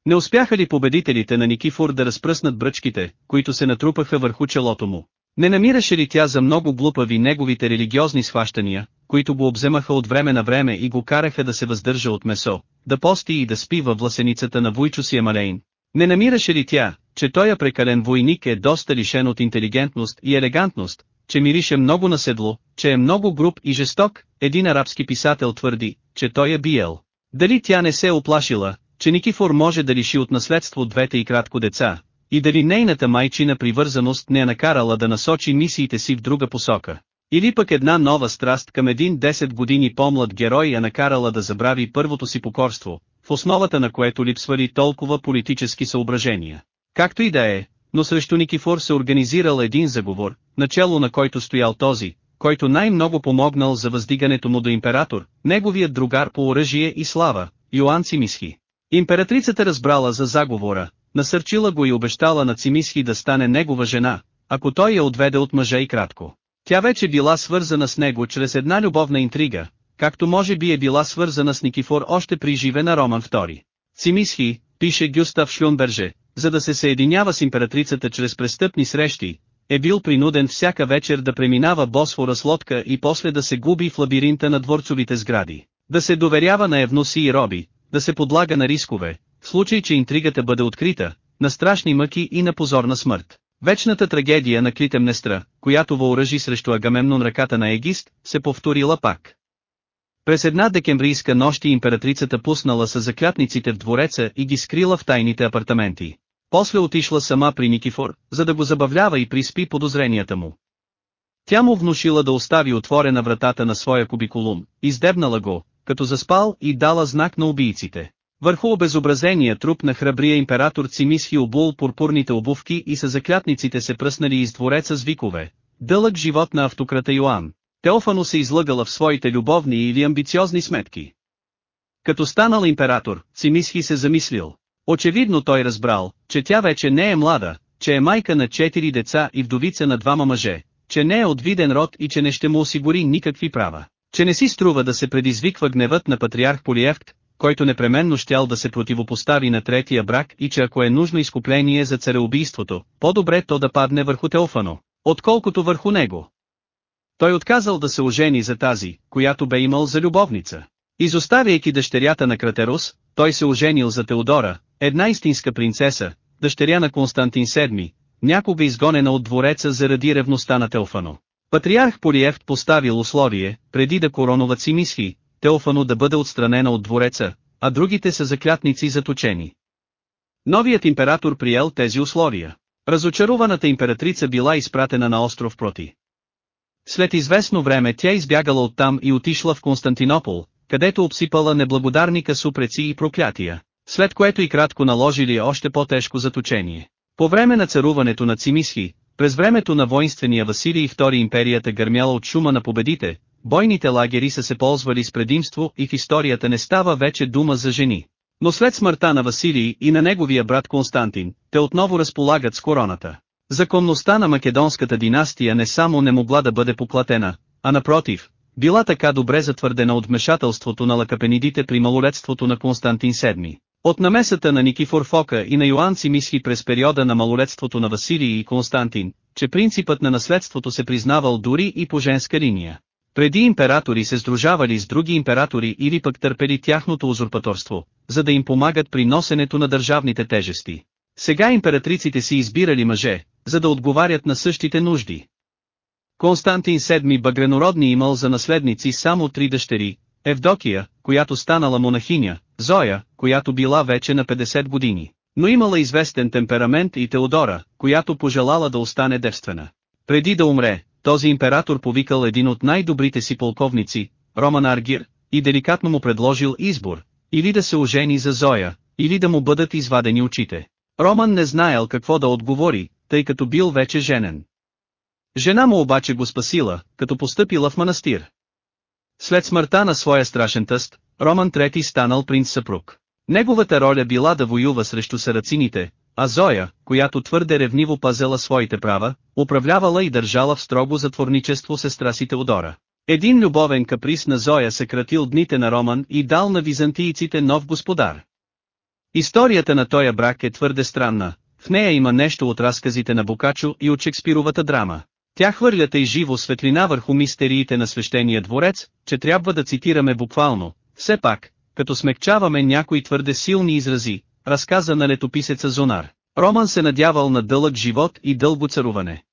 Не успяха ли победителите на Никифор да разпръснат бръчките, които се натрупаха върху челото му? Не намираше ли тя за много глупави неговите религиозни схващания, които го обземаха от време на време и го караха да се въздържа от месо, да пости и да спи във власеницата на Вуйчо си Емалейн? Не намираше ли тя, че той е прекален войник е доста лишен от интелигентност и елегантност, че мирише много на седло, че е много груб и жесток, един арабски писател твърди, че той е биел. Дали тя не се е оплашила, че Никифор може да лиши от наследство двете и кратко деца, и дали нейната майчина привързаност не е накарала да насочи мисиите си в друга посока. Или пък една нова страст към един 10 години по-млад герой я накарала да забрави първото си покорство, в основата на което липсвали толкова политически съображения. Както и да е, но срещу Никифор се организирал един заговор, начало на който стоял този, който най-много помогнал за въздигането му до император, неговият другар по оръжие и слава, Йоан Цимисхи. Императрицата разбрала за заговора, насърчила го и обещала на Цимисхи да стане негова жена, ако той я отведе от мъжа и кратко. Тя вече била свързана с него чрез една любовна интрига, както може би е била свързана с Никифор още при живе на Роман II. Цимисхи, пише Гюстав Шлюнберже, за да се съединява с императрицата чрез престъпни срещи, е бил принуден всяка вечер да преминава Босфора с лодка и после да се губи в лабиринта на дворцовите сгради, да се доверява на евноси и роби, да се подлага на рискове, в случай че интригата бъде открита, на страшни мъки и на позорна смърт. Вечната трагедия на Клитемнестра, която въоръжи срещу Агамемнон ръката на Егист, се повторила пак. През една декемврийска нощ императрицата пуснала са заклятниците в двореца и ги скрила в тайните апартаменти. После отишла сама при Никифор, за да го забавлява и приспи подозренията му. Тя му внушила да остави отворена вратата на своя кубикулум, издебнала го, като заспал и дала знак на убийците. Върху обезобразения труп на храбрия император Цимисхи обул пурпурните обувки и са заклятниците се пръснали из двореца с викове. Дълъг живот на автократа Йоан. Теофано се излъгала в своите любовни или амбициозни сметки. Като станал император, Цимисхи се замислил. Очевидно той разбрал, че тя вече не е млада, че е майка на четири деца и вдовица на двама мъже, че не е от виден род и че не ще му осигури никакви права, че не си струва да се предизвиква гневът на патриарх Полиевт, който непременно щял да се противопостави на третия брак и че ако е нужно изкупление за цареубийството, по-добре то да падне върху Теофано, отколкото върху него. Той отказал да се ожени за тази, която бе имал за любовница. Изоставяйки дъщерята на Кратерус, той се оженил за Теодора, една истинска принцеса, дъщеря на Константин VII, някога изгонена от двореца заради ревността на Теофано. Патриарх Полиев поставил условие, преди да коронуват си мисли, Теофано да бъде отстранена от двореца, а другите са заклятници заточени. Новият император приел тези условия. Разочарованата императрица била изпратена на остров Проти. След известно време тя избягала оттам и отишла в Константинопол, където обсипала неблагодарника с упреци и проклятия, след което и кратко наложили още по-тежко заточение. По време на царуването на Цимисхи, през времето на воинствения Василий II империята гърмяла от шума на победите, бойните лагери са се ползвали с предимство и в историята не става вече дума за жени. Но след смъртта на Василий и на неговия брат Константин, те отново разполагат с короната. Законността на македонската династия не само не могла да бъде поплатена, а напротив, била така добре затвърдена от вмешателството на лакапенидите при малолетството на Константин VII. От намесата на Никифор Фока и на Йоан Цимисхи през периода на малолетството на Василий и Константин, че принципът на наследството се признавал дори и по женска линия. Преди императори се сдружавали с други императори или пък търпели тяхното узурпаторство, за да им помагат при носенето на държавните тежести. Сега императриците си избирали мъже, за да отговарят на същите нужди. Константин VII Багренородни имал за наследници само три дъщери, Евдокия, която станала монахиня, Зоя, която била вече на 50 години, но имала известен темперамент и Теодора, която пожелала да остане девствена. Преди да умре, този император повикал един от най-добрите си полковници, Роман Аргир, и деликатно му предложил избор, или да се ожени за Зоя, или да му бъдат извадени очите. Роман не знаел какво да отговори, тъй като бил вече женен. Жена му обаче го спасила, като постъпила в манастир. След смъртта на своя страшен тъст, Роман III станал принц съпруг. Неговата роля била да воюва срещу сарацините, а Зоя, която твърде ревниво пазела своите права, управлявала и държала в строго затворничество сестра си Теодора. Един любовен каприз на Зоя съкратил дните на Роман и дал на византийците нов господар. Историята на тоя брак е твърде странна, в нея има нещо от разказите на Бокачо и от Шекспировата драма. Тя хвърля и живо светлина върху мистериите на свещения дворец, че трябва да цитираме буквално. Все пак, като смекчаваме някои твърде силни изрази, разказа на летописеца Зонар. Роман се надявал на дълъг живот и дълго царуване.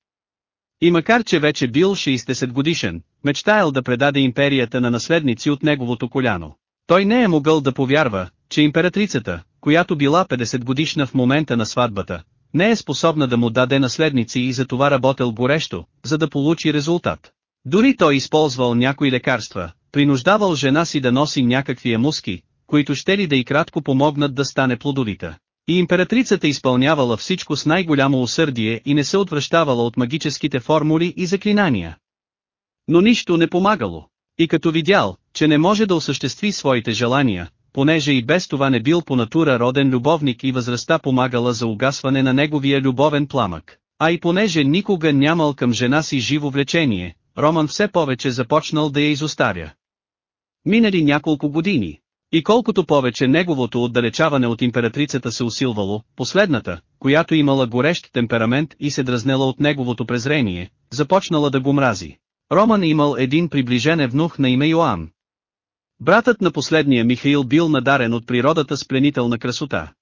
И макар че вече бил 60 годишен, мечтаял да предаде империята на наследници от неговото коляно. Той не е могъл да повярва, че императрицата, която била 50 годишна в момента на сватбата, не е способна да му даде наследници и за това работел горещо, за да получи резултат. Дори той използвал някои лекарства, принуждавал жена си да носи някакви емуски, които ще ли да и кратко помогнат да стане плодовита. И императрицата изпълнявала всичко с най-голямо усърдие и не се отвръщавала от магическите формули и заклинания. Но нищо не помагало. И като видял, че не може да осъществи своите желания, понеже и без това не бил по натура роден любовник и възрастта помагала за угасване на неговия любовен пламък, а и понеже никога нямал към жена си живо влечение, Роман все повече започнал да я изоставя. Минали няколко години, и колкото повече неговото отдалечаване от императрицата се усилвало, последната, която имала горещ темперамент и се дразнела от неговото презрение, започнала да го мрази. Роман имал един приближен евнух на име Йоан. Братът на последния Михаил бил надарен от природата с пленителна красота.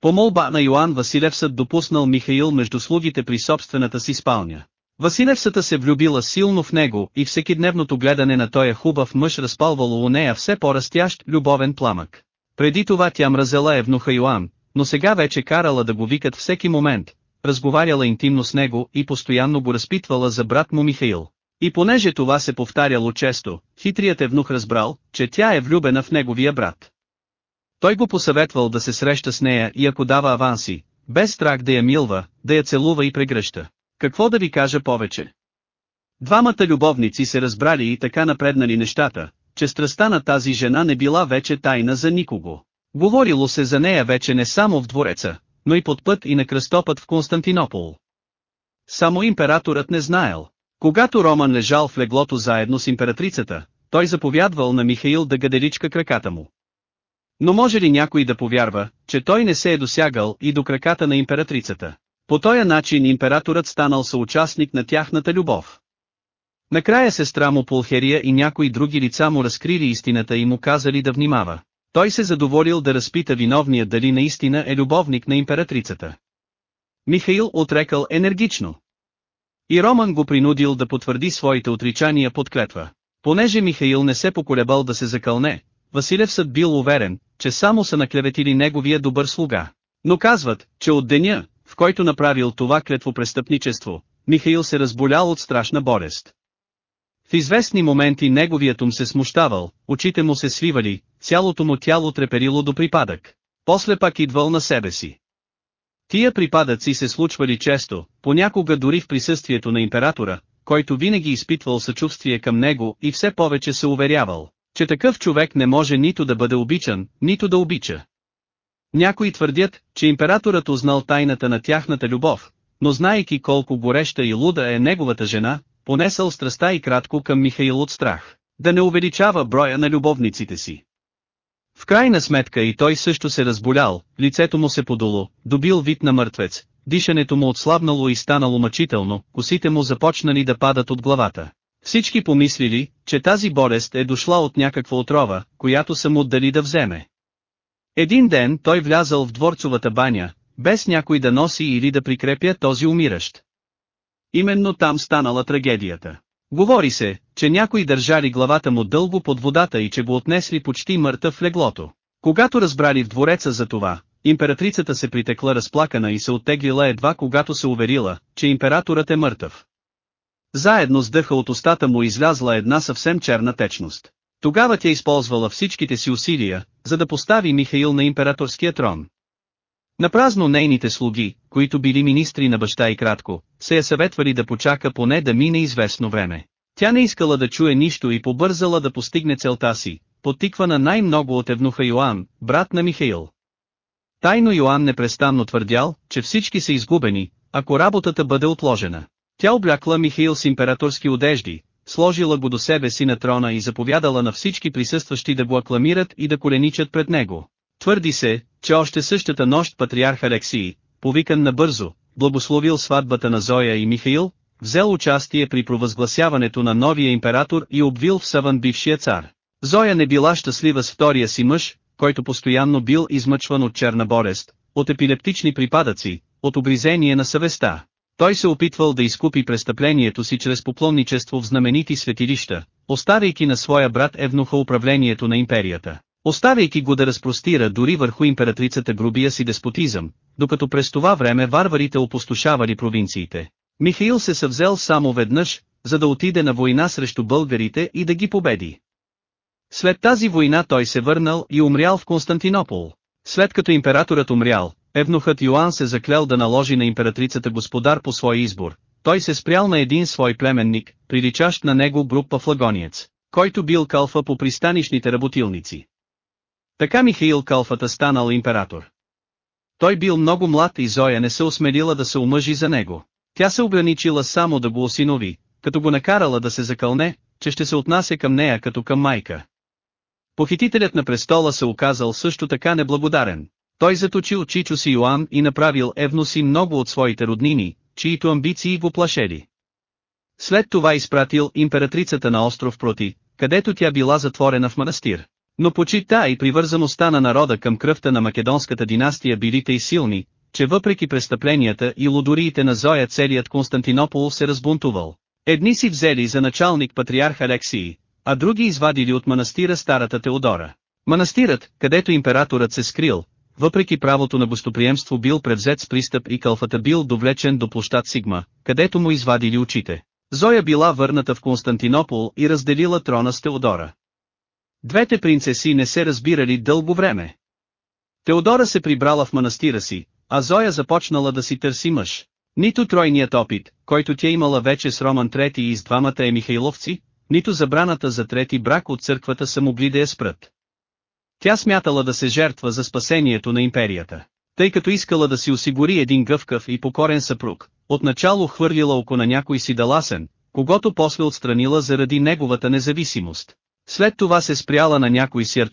По молба на Йоан Василевсът допуснал Михаил между слугите при собствената си спалня. Василевсата се влюбила силно в него и всекидневното гледане на тоя хубав мъж разпалвало у нея все по-растящ любовен пламък. Преди това тя мразела Евнуха Йоан, но сега вече карала да го викат всеки момент, разговаряла интимно с него и постоянно го разпитвала за брат му Михаил. И понеже това се повтаряло често, хитрият евнух разбрал, че тя е влюбена в неговия брат. Той го посъветвал да се среща с нея и ако дава аванси, без страх да я милва, да я целува и прегръща. Какво да ви кажа повече? Двамата любовници се разбрали и така напреднали нещата, че страстта на тази жена не била вече тайна за никого. Говорило се за нея вече не само в двореца, но и под път и на кръстопът в Константинопол. Само императорът не знаел. Когато Роман лежал в леглото заедно с императрицата, той заповядвал на Михаил да гаделичка краката му. Но може ли някой да повярва, че той не се е досягал и до краката на императрицата? По този начин императорът станал съучастник на тяхната любов. Накрая сестра му Пулхерия и някои други лица му разкрили истината и му казали да внимава. Той се задоволил да разпита виновния дали наистина е любовник на императрицата. Михаил отрекал енергично. И Роман го принудил да потвърди своите отричания под клетва. Понеже Михаил не се поколебал да се закълне, Василев съд бил уверен, че само са наклеветили неговия добър слуга. Но казват, че от деня, в който направил това клетвопрестъпничество, Михаил се разболял от страшна болест. В известни моменти неговият ум се смущавал, очите му се свивали, цялото му тяло треперило до припадък. После пак идвал на себе си. Тия припадъци се случвали често, понякога дори в присъствието на императора, който винаги изпитвал съчувствие към него и все повече се уверявал, че такъв човек не може нито да бъде обичан, нито да обича. Някои твърдят, че императорът узнал тайната на тяхната любов, но знайки колко гореща и луда е неговата жена, понесъл страста и кратко към Михаил от страх, да не увеличава броя на любовниците си. В крайна сметка и той също се разболял, лицето му се подоло, добил вид на мъртвец, дишането му отслабнало и станало мъчително, косите му започнали да падат от главата. Всички помислили, че тази болест е дошла от някаква отрова, която са му отдали да вземе. Един ден той влязал в дворцовата баня, без някой да носи или да прикрепя този умиращ. Именно там станала трагедията. Говори се, че някои държали главата му дълго под водата и че го отнесли почти мъртъв в леглото. Когато разбрали в двореца за това, императрицата се притекла разплакана и се оттеглила едва когато се уверила, че императорът е мъртъв. Заедно с дъха от устата му излязла една съвсем черна течност. Тогава тя използвала всичките си усилия, за да постави Михаил на императорския трон. Напразно нейните слуги, които били министри на баща и кратко, се я съветвали да почака поне да мине известно време. Тя не искала да чуе нищо и побързала да постигне целта си, потиквана най-много от евнуха Йоан, брат на Михаил. Тайно Йоан непрестанно твърдял, че всички са изгубени, ако работата бъде отложена. Тя облякла Михаил с императорски одежди, сложила го до себе си на трона и заповядала на всички присъстващи да го акламират и да коленичат пред него. Твърди се, че още същата нощ патриарх Алексий, повикан набързо, благословил сватбата на Зоя и Михаил, взел участие при провъзгласяването на новия император и обвил в съвън бившия цар. Зоя не била щастлива с втория си мъж, който постоянно бил измъчван от черна болест, от епилептични припадъци, от обризение на съвестта. Той се опитвал да изкупи престъплението си чрез поклонничество в знаменити светилища, оставяйки на своя брат Евнуха управлението на империята. Оставяйки го да разпростира дори върху императрицата грубия си деспотизъм, докато през това време варварите опустошавали провинциите. Михаил се съвзел само веднъж, за да отиде на война срещу българите и да ги победи. След тази война той се върнал и умрял в Константинопол. След като императорът умрял, евнухът Йоан се заклял да наложи на императрицата господар по свой избор. Той се спрял на един свой племенник, приличащ на него груп пафлагонец, който бил калфа по пристанишните работилници. Така Михаил Калфата станал император. Той бил много млад и Зоя не се осмелила да се омъжи за него. Тя се ограничила само да го осинови, като го накарала да се закълне, че ще се отнася към нея като към майка. Похитителят на престола се оказал също така неблагодарен. Той заточил Чичо си Йоан и направил Евноси много от своите роднини, чието амбиции го плашели. След това изпратил императрицата на остров Проти, където тя била затворена в манастир. Но почита и привързаността на народа към кръвта на македонската династия билите и силни, че въпреки престъпленията и лудориите на Зоя целият Константинопол се разбунтувал. Едни си взели за началник патриарх Алексий, а други извадили от манастира старата Теодора. Манастирът, където императорът се скрил, въпреки правото на гостоприемство бил превзет с пристъп и калфата бил довлечен до площад Сигма, където му извадили очите. Зоя била върната в Константинопол и разделила трона с Теодора. Двете принцеси не се разбирали дълго време. Теодора се прибрала в манастира си, а Зоя започнала да си търси мъж. Нито тройният опит, който тя имала вече с Роман Трети и с двамата е Михайловци, нито забраната за трети брак от църквата са могли да я спрат. Тя смятала да се жертва за спасението на империята. Тъй като искала да си осигури един гъвкав и покорен съпруг, отначало хвърлила око на някой си даласен, когато после отстранила заради неговата независимост. След това се спряла на някой си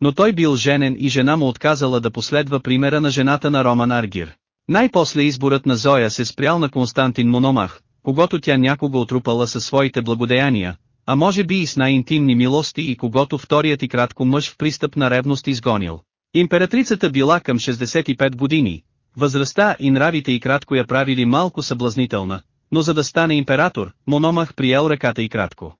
но той бил женен и жена му отказала да последва примера на жената на Роман Аргир. Най-после изборът на Зоя се спрял на Константин Мономах, когато тя някога отрупала със своите благодеяния, а може би и с най-интимни милости и когато вторият и кратко мъж в пристъп на ревност изгонил. Императрицата била към 65 години, възрастта и нравите и кратко я правили малко съблазнителна, но за да стане император, Мономах приел ръката и кратко.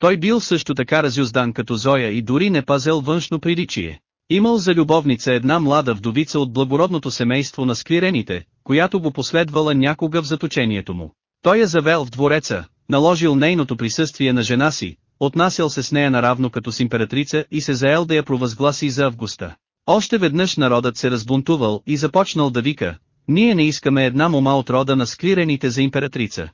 Той бил също така разюздан като Зоя и дори не пазел външно приличие. Имал за любовница една млада вдовица от благородното семейство на сквирените, която го последвала някога в заточението му. Той я завел в двореца, наложил нейното присъствие на жена си, отнасял се с нея наравно като с императрица и се заел да я провъзгласи за Августа. Още веднъж народът се разбунтувал и започнал да вика, ние не искаме една мома от рода на склирените за императрица.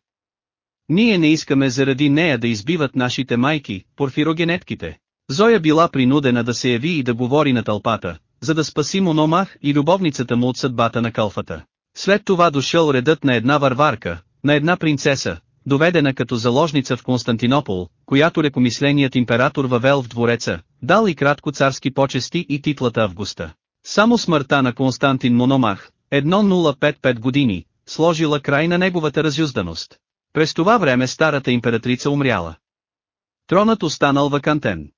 Ние не искаме заради нея да избиват нашите майки, порфирогенетките. Зоя била принудена да се яви и да говори на тълпата, за да спаси Мономах и любовницата му от съдбата на калфата. След това дошъл редът на една варварка, на една принцеса, доведена като заложница в Константинопол, която лекомисленият император въвел в двореца, дал и кратко царски почести и титлата Августа. Само смъртта на Константин Мономах, 1055 години, сложила край на неговата разюзданост. През това време старата императрица умряла. Тронът останал вакантен.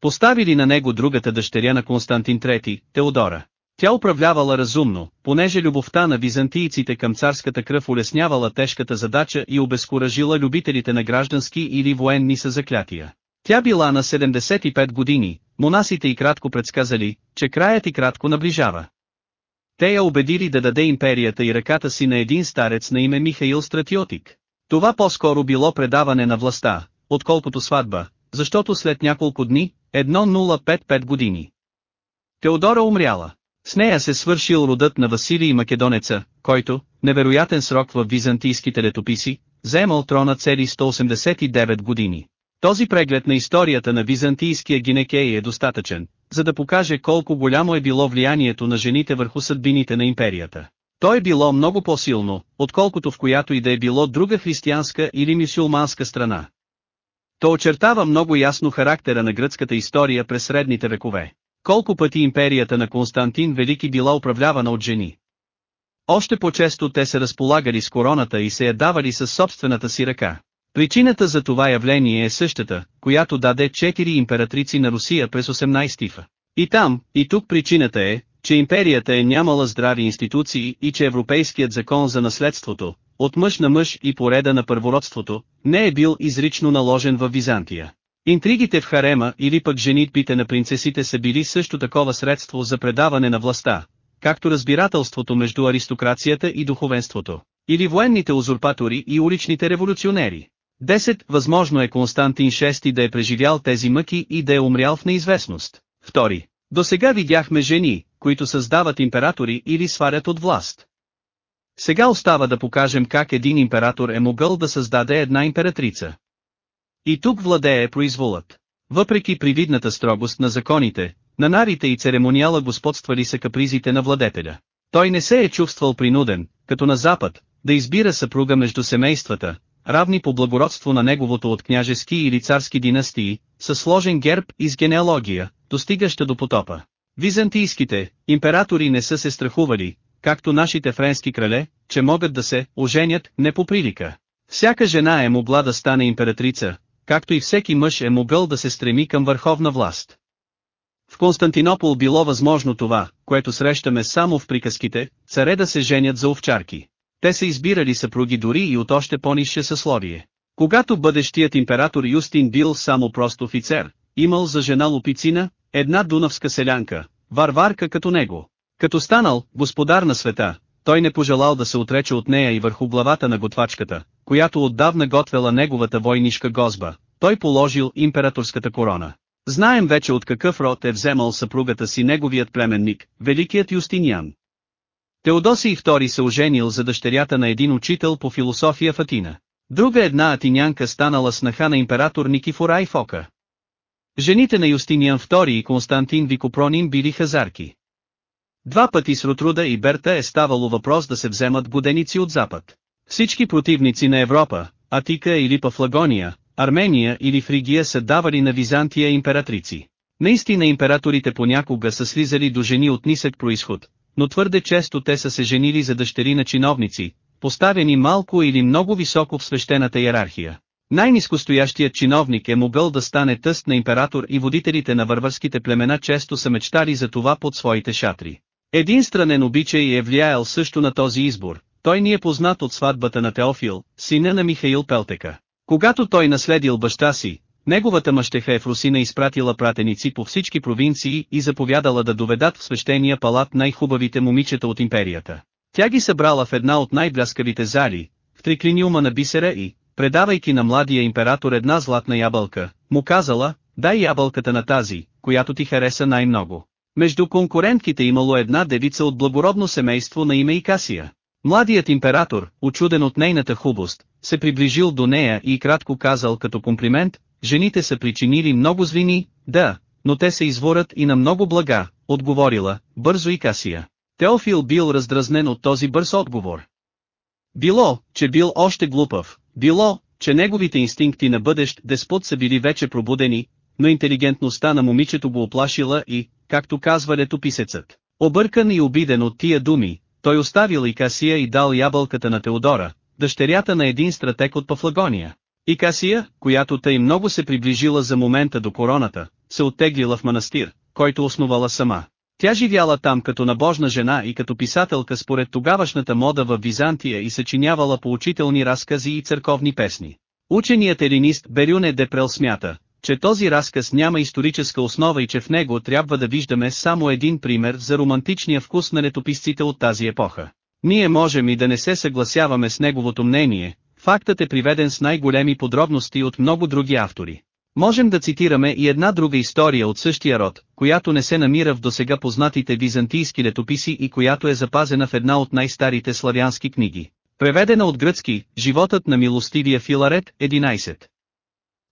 Поставили на него другата дъщеря на Константин III, Теодора. Тя управлявала разумно, понеже любовта на византийците към царската кръв улеснявала тежката задача и обезкуражила любителите на граждански или военни съзаклятия. Тя била на 75 години, монасите и кратко предсказали, че краят и кратко наближава. Те я убедили да даде империята и ръката си на един старец на име Михаил Стратиотик. Това по-скоро било предаване на властта, отколкото сватба, защото след няколко дни, 1055 години. Теодора умряла. С нея се свършил родът на Василий Македонеца, който, невероятен срок в византийските летописи, заемал трона цели 189 години. Този преглед на историята на византийския гинекей е достатъчен, за да покаже колко голямо е било влиянието на жените върху съдбините на империята. То е било много по-силно, отколкото в която и да е било друга християнска или мисюлманска страна. То очертава много ясно характера на гръцката история през средните векове. колко пъти империята на Константин Велики била управлявана от жени. Още по-често те се разполагали с короната и се я давали със собствената си ръка. Причината за това явление е същата, която даде четири императрици на Русия през 18 фа. И там, и тук причината е, че империята е нямала здрави институции и че европейският закон за наследството, от мъж на мъж и пореда на първородството, не е бил изрично наложен в Византия. Интригите в харема или пък женитбите на принцесите са били също такова средство за предаване на властта, както разбирателството между аристокрацията и духовенството, или военните узурпатори и уличните революционери. Десет, възможно е Константин VI да е преживял тези мъки и да е умрял в неизвестност. Втори. До сега видяхме жени, които създават императори или сварят от власт. Сега остава да покажем как един император е могъл да създаде една императрица. И тук владее произволът. Въпреки привидната строгост на законите, на нарите и церемониала господствали са капризите на владетеля. Той не се е чувствал принуден, като на Запад, да избира съпруга между семействата, равни по благородство на неговото от княжески или царски династии, със сложен герб и с генеалогия, достигаща до потопа. Византийските императори не са се страхували, както нашите френски крале, че могат да се оженят не по прилика. Всяка жена е могла да стане императрица, както и всеки мъж е могъл да се стреми към върховна власт. В Константинопол било възможно това, което срещаме само в приказките, царе да се женят за овчарки. Те са избирали съпруги дори и от още по-низше съсловие. Когато бъдещият император Юстин бил само прост офицер, имал за жена Лупицина, една дунавска селянка, варварка като него. Като станал господар на света, той не пожелал да се отрече от нея и върху главата на готвачката, която отдавна готвела неговата войнишка гозба, той положил императорската корона. Знаем вече от какъв род е вземал съпругата си неговият племенник, великият Юстиниан. Теодосий II се оженил за дъщерята на един учител по философия в Атина. Друга една атинянка станала снаха на император Никифора и Фока. Жените на Юстиниан II и Константин Викопронин били хазарки. Два пъти с Ротруда и Берта е ставало въпрос да се вземат годеници от запад. Всички противници на Европа, Атика или Пафлагония, Армения или Фригия са давали на Византия императрици. Наистина императорите понякога са слизали до жени от нисък происход, но твърде често те са се женили за дъщери на чиновници, поставени малко или много високо в свещената иерархия. Най-низкостоящият чиновник е могъл да стане тъст на император и водителите на върварските племена често са мечтали за това под своите шатри. Един странен обичай е влияел също на този избор, той ни е познат от сватбата на Теофил, сина на Михаил Пелтека. Когато той наследил баща си, неговата мъщеха е в Русина изпратила пратеници по всички провинции и заповядала да доведат в свещения палат най-хубавите момичета от империята. Тя ги събрала в една от най-бляскавите зали, в триклиниума на бисера и, предавайки на младия император една златна ябълка, му казала, дай ябълката на тази, която ти хареса най-много. Между конкурентките имало една девица от благородно семейство на име Икасия. Младият император, очуден от нейната хубост, се приближил до нея и кратко казал като комплимент, жените са причинили много злини, да, но те се изворят и на много блага, отговорила, бързо и Касия. Теофил бил раздразнен от този бърз отговор. Било, че бил още глупав, било, че неговите инстинкти на бъдещ деспот са били вече пробудени, но интелигентността на момичето го оплашила и, както казва летописецът, объркан и обиден от тия думи, той оставил Икасия и дал ябълката на Теодора, дъщерята на един стратег от Пафлагония. Икасия, която тъй много се приближила за момента до короната, се оттеглила в манастир, който основала сама. Тя живяла там като набожна жена и като писателка според тогавашната мода в Византия и съчинявала поучителни разкази и църковни песни. Ученият елинист Берюне Депрел смята, че този разказ няма историческа основа и че в него трябва да виждаме само един пример за романтичния вкус на летописците от тази епоха. Ние можем и да не се съгласяваме с неговото мнение, фактът е приведен с най-големи подробности от много други автори. Можем да цитираме и една друга история от същия род, която не се намира в досега познатите византийски летописи и която е запазена в една от най-старите славянски книги. Преведена от гръцки, животът на милостивия Филарет, 11.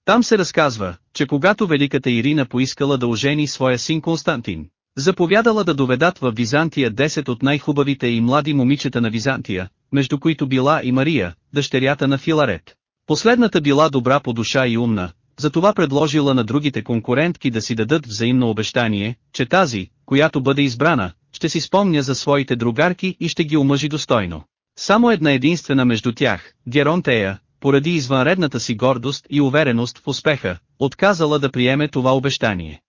Там се разказва, че когато великата Ирина поискала да ожени своя син Константин, заповядала да доведат в Византия 10 от най-хубавите и млади момичета на Византия, между които била и Мария, дъщерята на Филарет. Последната била добра по душа и умна, затова предложила на другите конкурентки да си дадат взаимно обещание, че тази, която бъде избрана, ще си спомня за своите другарки и ще ги омъжи достойно. Само една единствена между тях, Геронтея, поради извънредната си гордост и увереност в успеха, отказала да приеме това обещание.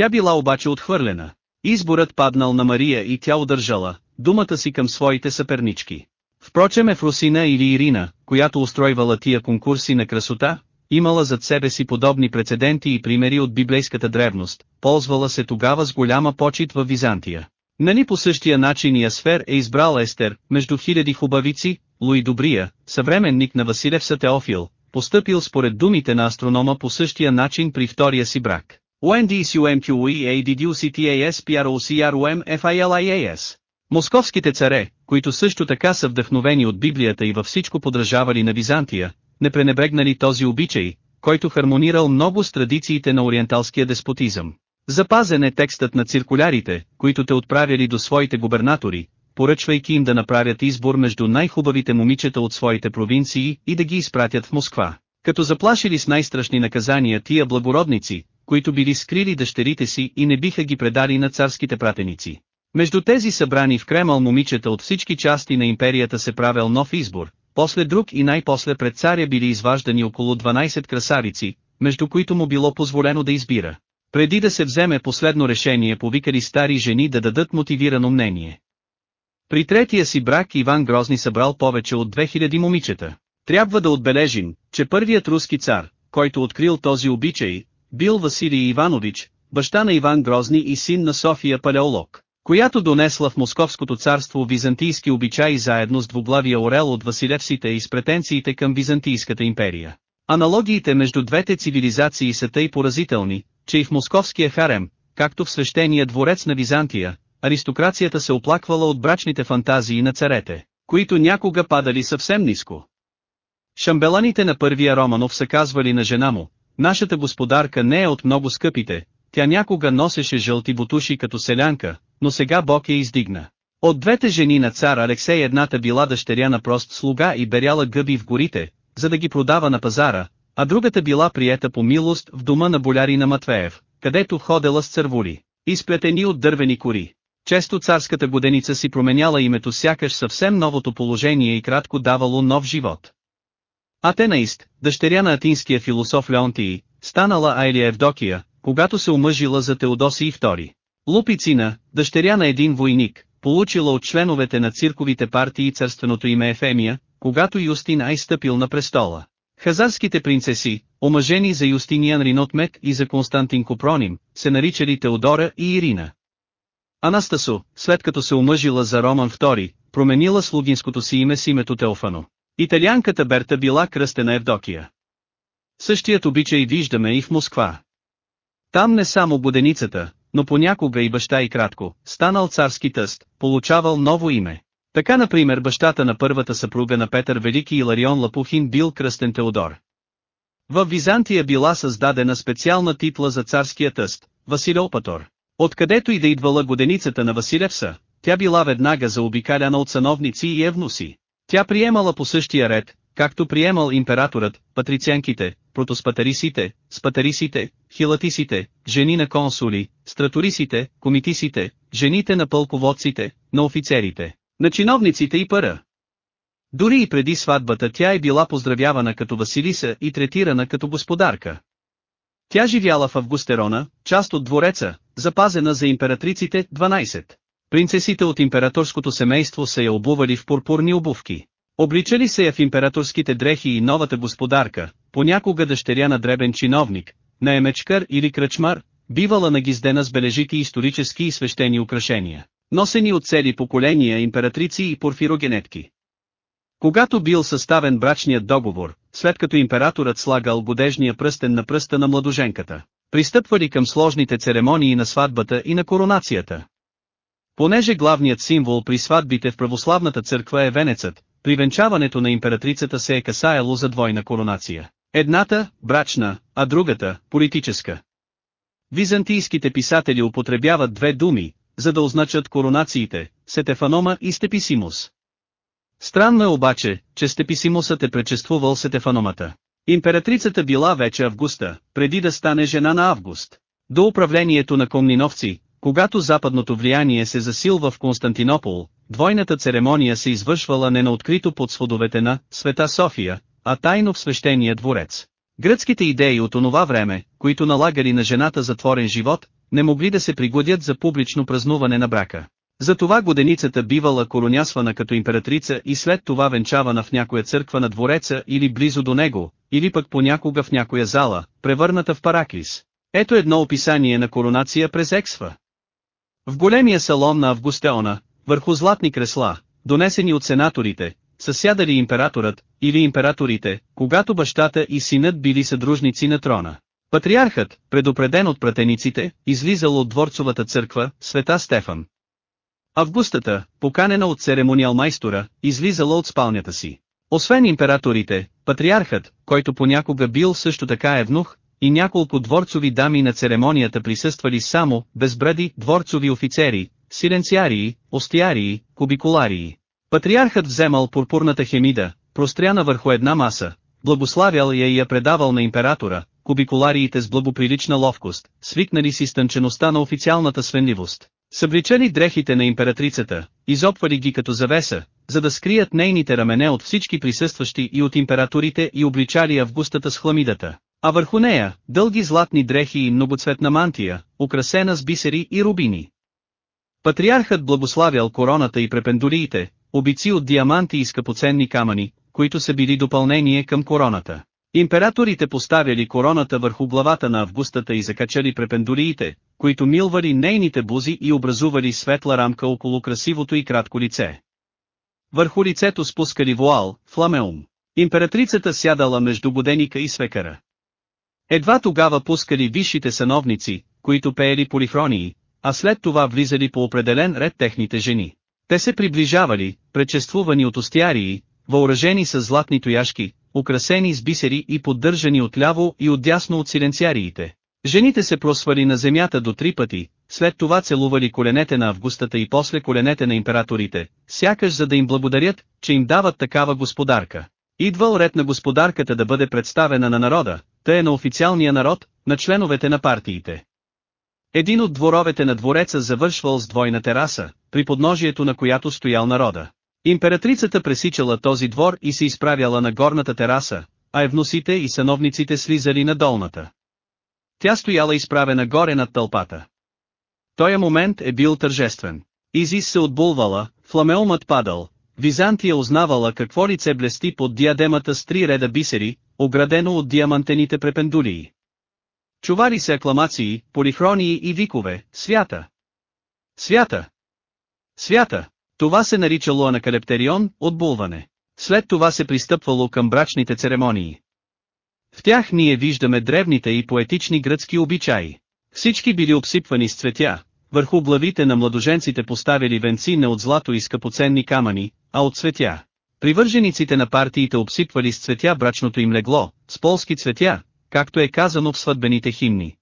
Тя била обаче отхвърлена. Изборът паднал на Мария и тя удържала думата си към своите съпернички. Впрочем Ефросина или Ирина, която устройвала тия конкурси на красота, имала зад себе си подобни прецеденти и примери от библейската древност, ползвала се тогава с голяма почет в Византия. Нали по същия начин и е избрал Естер, между хиляди хубавици, Луи Добрия, съвременник на Василев Теофил, постъпил според думите на астронома по същия начин при втория си брак. UNDCUMQEADDUCTASPROCROMFILIAS Московските царе, които също така са вдъхновени от Библията и във всичко подражавали на Византия, не пренебрегнали този обичай, който хармонирал много с традициите на ориенталския деспотизъм. Запазен е текстът на циркулярите, които те отправяли до своите губернатори, поръчвайки им да направят избор между най-хубавите момичета от своите провинции и да ги изпратят в Москва. Като заплашили с най-страшни наказания тия благородници, които били скрили дъщерите си и не биха ги предали на царските пратеници. Между тези събрани в Кремъл момичета от всички части на империята се правил нов избор, после друг и най-после пред царя били изваждани около 12 красавици, между които му било позволено да избира. Преди да се вземе последно решение повикали стари жени да дадат мотивирано мнение. При третия си брак Иван Грозни събрал повече от 2000 момичета. Трябва да отбележим, че първият руски цар, който открил този обичай, бил Василий Иванович, баща на Иван Грозни и син на София Палеолог която донесла в Московското царство византийски обичаи заедно с двуглавия орел от Василевсите и с претенциите към Византийската империя. Аналогиите между двете цивилизации са тъй поразителни, че и в московския харем, както в свещения дворец на Византия, аристокрацията се оплаквала от брачните фантазии на царете, които някога падали съвсем ниско. Шамбеланите на първия Романов са казвали на жена му, нашата господарка не е от много скъпите, тя някога носеше жълти бутуши като селянка, но сега Бог я издигна. От двете жени на цар Алексей едната била дъщеря на прост слуга и беряла гъби в горите, за да ги продава на пазара, а другата била приета по милост в дома на болярина Матвеев, където ходела с цървули, изплетени от дървени кори. Често царската годеница си променяла името сякаш съвсем новото положение и кратко давало нов живот. Атенаист, дъщеря на атинския философ Леонтий, станала Айлия Евдокия, когато се омъжила за Теодосий II. Лупицина, дъщеря на един войник, получила от членовете на цирковите партии царственото име Ефемия, когато Юстин Ай стъпил на престола. Хазарските принцеси, омъжени за Юстиниан Ринотмет и за Константин Копроним, се наричали Теодора и Ирина. Анастасо, след като се омъжила за Роман II, променила слугинското си име с името Теофано. Италианката Берта била кръстена Евдокия. Същият обичай виждаме и в Москва. Там не само буденицата, но понякога и баща и кратко, станал царски тъст, получавал ново име. Така например бащата на първата съпруга на Петър Велики Иларион Лапухин бил кръстен Теодор. В Византия била създадена специална титла за царския тъст, Василеопатор. Откъдето и да идвала годеницата на Василевса, тя била веднага заобикаляна от сановници и евнуси. Тя приемала по същия ред, както приемал императорът, патрицианките, протоспатарисите, спатарисите, хилатисите, жени на консули, страторисите, комитисите, жените на пълководците, на офицерите, на чиновниците и пара. Дори и преди сватбата тя е била поздравявана като Василиса и третирана като господарка. Тя живяла в Августерона, част от двореца, запазена за императриците 12. Принцесите от императорското семейство се я обували в пурпурни обувки. Обличали се я в императорските дрехи и новата господарка, понякога дъщеря на дребен чиновник, на емечкар или кръчмар, бивала нагиздена с бележити исторически и свещени украшения, носени от цели поколения императрици и порфирогенетки. Когато бил съставен брачният договор, след като императорът слагал годежния пръстен на пръста на младоженката, пристъпвали към сложните церемонии на сватбата и на коронацията. Понеже главният символ при сватбите в православната църква е венецът, при венчаването на императрицата се е касаело за двойна коронация. Едната, брачна, а другата, политическа. Византийските писатели употребяват две думи, за да означат коронациите, Сетефанома и Степисимус. Странно е обаче, че Степисимусът е пречествувал Сетефаномата. Императрицата била вече Августа, преди да стане жена на Август. До управлението на комниновци, когато западното влияние се засилва в Константинопол, двойната церемония се извършвала не на открито под сводовете на Света София, а тайно в свещения дворец. Гръцките идеи от онова време, които налагали на жената затворен живот, не могли да се пригодят за публично празнуване на брака. Затова годеницата бивала коронясвана като императрица и след това венчавана в някоя църква на двореца или близо до него, или пък понякога в някоя зала, превърната в параклис. Ето едно описание на коронация през Ексфа. В големия салон на Августеона, върху златни кресла, донесени от сенаторите, са сядали императорът, или императорите, когато бащата и синът били съдружници на трона. Патриархът, предупреден от пратениците, излизал от дворцовата църква, света Стефан. Августата, поканена от церемониал майстора, излизала от спалнята си. Освен императорите, патриархът, който понякога бил също така евнух, и няколко дворцови дами на церемонията присъствали само, безбради, дворцови офицери, силенциарии, остиарии, кубикуларии. Патриархът вземал пурпурната хемида, простряна върху една маса, благославял я и я предавал на императора, кубикулариите с благоприлична ловкост, свикнали си стънчеността на официалната свенливост. Събличали дрехите на императрицата, изопвали ги като завеса, за да скрият нейните рамене от всички присъстващи и от императорите и обличали Августата с хламидата. А върху нея, дълги златни дрехи и многоцветна мантия, украсена с бисери и рубини. Патриархът благославял короната и препендулиите, обици от диаманти и скъпоценни камъни, които са били допълнение към короната. Императорите поставяли короната върху главата на Августата и закачали препендулиите, които милвали нейните бузи и образували светла рамка около красивото и кратко лице. Върху лицето спускали вуал, фламеум. Императрицата сядала между годеника и свекара. Едва тогава пускали висшите сановници, които пеели полихронии, а след това влизали по определен ред техните жени. Те се приближавали, пречествувани от остиарии, въоръжени с златни тояшки, украсени с бисери и поддържани отляво и отдясно от силенциариите. Жените се просвали на земята до три пъти, след това целували коленете на Августата и после коленете на императорите, сякаш за да им благодарят, че им дават такава господарка. Идвал ред на господарката да бъде представена на народа, тъй е на официалния народ, на членовете на партиите. Един от дворовете на двореца завършвал с двойна тераса, при подножието на която стоял народа. Императрицата пресичала този двор и се изправяла на горната тераса, а евносите и сановниците слизали на долната. Тя стояла изправена горе над тълпата. Тоя момент е бил тържествен. Изис се отбулвала, фламеумът падал, Византия узнавала какво лице блести под диадемата с три реда бисери, оградено от диамантените препендулии. Чували се акламации, полихронии и викове, свята! Свята! Свята! Това се наричало анакалептерион, отбулване. След това се пристъпвало към брачните церемонии. В тях ние виждаме древните и поетични гръцки обичаи. Всички били обсипвани с цветя, върху главите на младоженците поставили венци не от злато и скъпоценни камъни, а от цветя. Привържениците на партиите обсипвали с цветя брачното им легло, с полски цветя, както е казано в сватбените химни.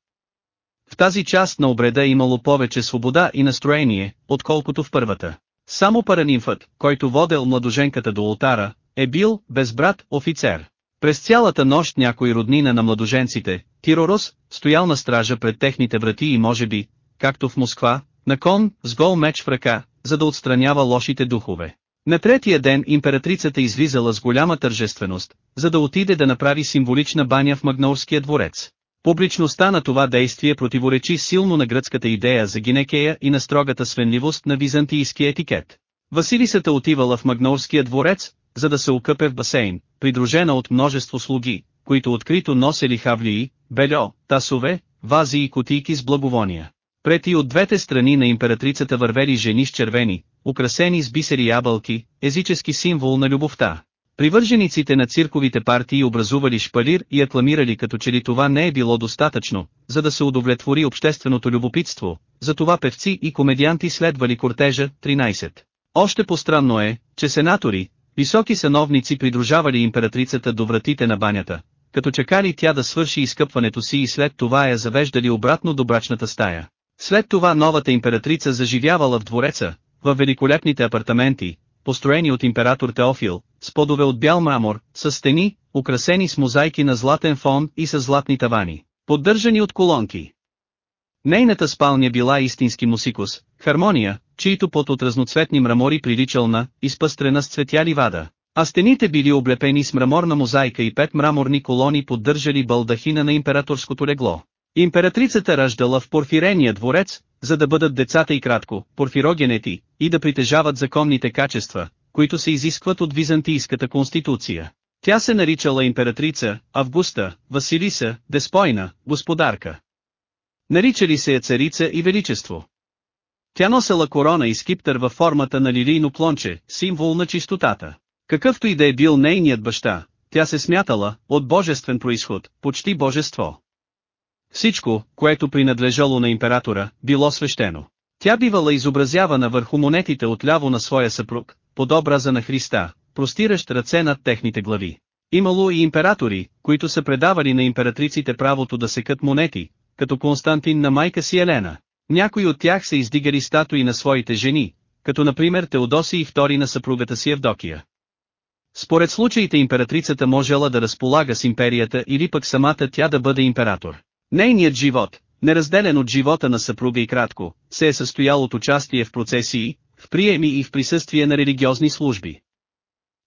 В тази част на обреда имало повече свобода и настроение, отколкото в първата. Само паранимфът, който водел младоженката до ултара, е бил, без брат, офицер. През цялата нощ някой роднина на младоженците, Тиророс, стоял на стража пред техните врати и може би, както в Москва, на кон, с гол меч в ръка, за да отстранява лошите духове. На третия ден императрицата излизала с голяма тържественост, за да отиде да направи символична баня в Магнаурския дворец. Публичността на това действие противоречи силно на гръцката идея за гинекея и на строгата свенливост на византийския етикет. Василисата отивала в Магнаурския дворец, за да се окъпе в басейн, придружена от множество слуги, които открито носели хавлии, бельо, тасове, вази и кутийки с благовония. Пред и от двете страни на императрицата вървели жени с червени, украсени с бисери ябълки, езически символ на любовта. Привържениците на цирковите партии образували шпалир и акламирали като че ли това не е било достатъчно, за да се удовлетвори общественото любопитство, затова певци и комедианти следвали кортежа, 13. Още по-странно е, че сенатори, високи сановници придружавали императрицата до вратите на банята, като чекали тя да свърши изкъпването си и след това я завеждали обратно до брачната стая. След това новата императрица заживявала в двореца, във великолепните апартаменти, построени от император Теофил, с подове от бял мрамор, с стени, украсени с мозайки на златен фон и с златни тавани, поддържани от колонки. Нейната спалня била истински мусикус, хармония, чието пот от разноцветни мрамори приличал на, изпъстрена с цветя ливада, а стените били облепени с мраморна мозайка и пет мраморни колони поддържали балдахина на императорското легло. Императрицата раждала в Порфирения дворец, за да бъдат децата и кратко, порфирогенети, и да притежават законните качества, които се изискват от византийската конституция. Тя се наричала императрица, Августа, Василиса, Деспойна, господарка. Наричали се я царица и величество. Тя носела корона и скиптър във формата на лилийно клонче, символ на чистотата. Какъвто и да е бил нейният баща, тя се смятала, от божествен происход, почти божество. Всичко, което принадлежало на императора, било свещено. Тя бивала изобразявана върху монетите отляво на своя съпруг, под образа на Христа, простиращ ръце над техните глави. Имало и императори, които са предавали на императриците правото да секат монети, като Константин на майка си Елена. Някои от тях са издигали статуи на своите жени, като например Теодоси и втори на съпругата си Евдокия. Според случаите императрицата можела да разполага с империята или пък самата тя да бъде император. Нейният живот, неразделен от живота на съпруга и кратко, се е състоял от участие в процесии, в приеми и в присъствие на религиозни служби.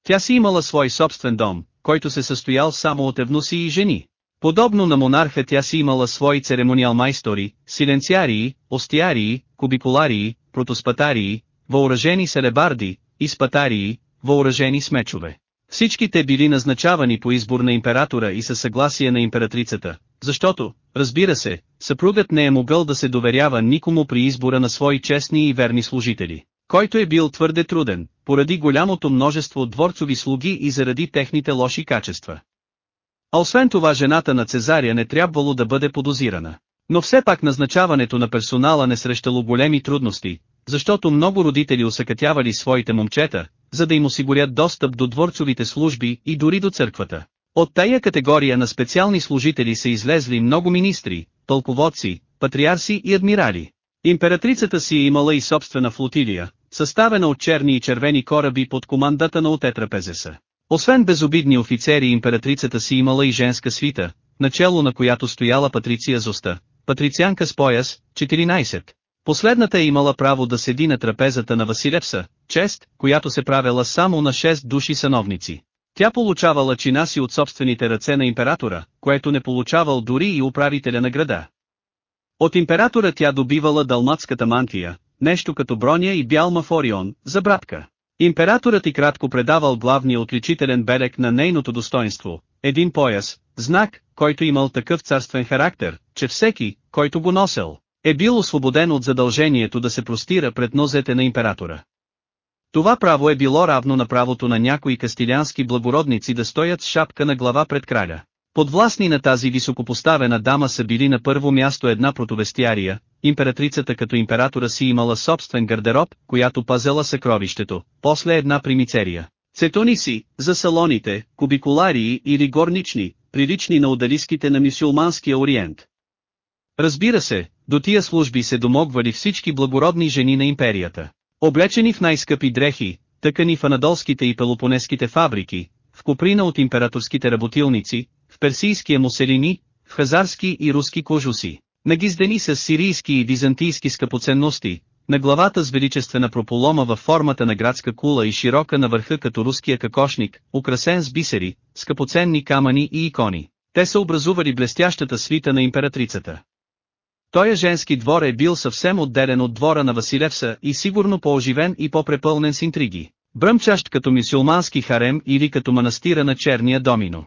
Тя си имала свой собствен дом, който се състоял само от евнуси и жени. Подобно на монарха тя си имала свои церемониал майстори, силенциарии, остиарии, кубикуларии, протоспатарии, въоръжени селебарди, изпатарии, въоръжени с мечове. Всички те били назначавани по избор на императора и със съгласие на императрицата, защото, разбира се, съпругът не е могъл да се доверява никому при избора на свои честни и верни служители, който е бил твърде труден, поради голямото множество дворцови слуги и заради техните лоши качества. А освен това жената на Цезария не трябвало да бъде подозирана. Но все пак назначаването на персонала не срещало големи трудности, защото много родители усъкътявали своите момчета, за да им осигурят достъп до дворцовите служби и дори до църквата. От тая категория на специални служители са излезли много министри, пълководци, патриарси и адмирали. Императрицата си е имала и собствена флотилия, съставена от черни и червени кораби под командата на Отетрапезеса. Освен безобидни офицери императрицата си имала и женска свита, начало на която стояла Патриция Зоста, патрицианка с пояс, 14. Последната е имала право да седи на трапезата на Василепса, чест, която се правила само на 6 души сановници. Тя получавала чина си от собствените ръце на императора, което не получавал дори и управителя на града. От императора тя добивала далматската мантия, нещо като броня и бял мафорион, за братка. Императорът и кратко предавал главния отличителен белег на нейното достоинство, един пояс, знак, който имал такъв царствен характер, че всеки, който го носел, е бил освободен от задължението да се простира пред нозете на императора. Това право е било равно на правото на някои кастилянски благородници да стоят с шапка на глава пред краля. Подвластни на тази високопоставена дама са били на първо място една протовестиария, императрицата като императора си имала собствен гардероб, която пазела съкровището, после една примицерия. Цетониси, за салоните, кубикуларии или горнични, прилични на удалиските на мисюлманския ориент. Разбира се, до тия служби се домогвали всички благородни жени на империята. Облечени в най-скъпи дрехи, тъкани в анадолските и пелопонеските фабрики, в куприна от императорските работилници, в персийския муселини, в хазарски и руски кожуси, нагиздени с сирийски и византийски скъпоценности, на главата с величествена прополома във формата на градска кула и широка на върха като руския кокошник, украсен с бисери, скъпоценни камъни и икони. Те са образували блестящата свита на императрицата. Тоя женски двор е бил съвсем отделен от двора на Василевса и сигурно по-оживен и по-препълнен с интриги. Бръмчащ като мисюлмански харем или като манастира на черния домино.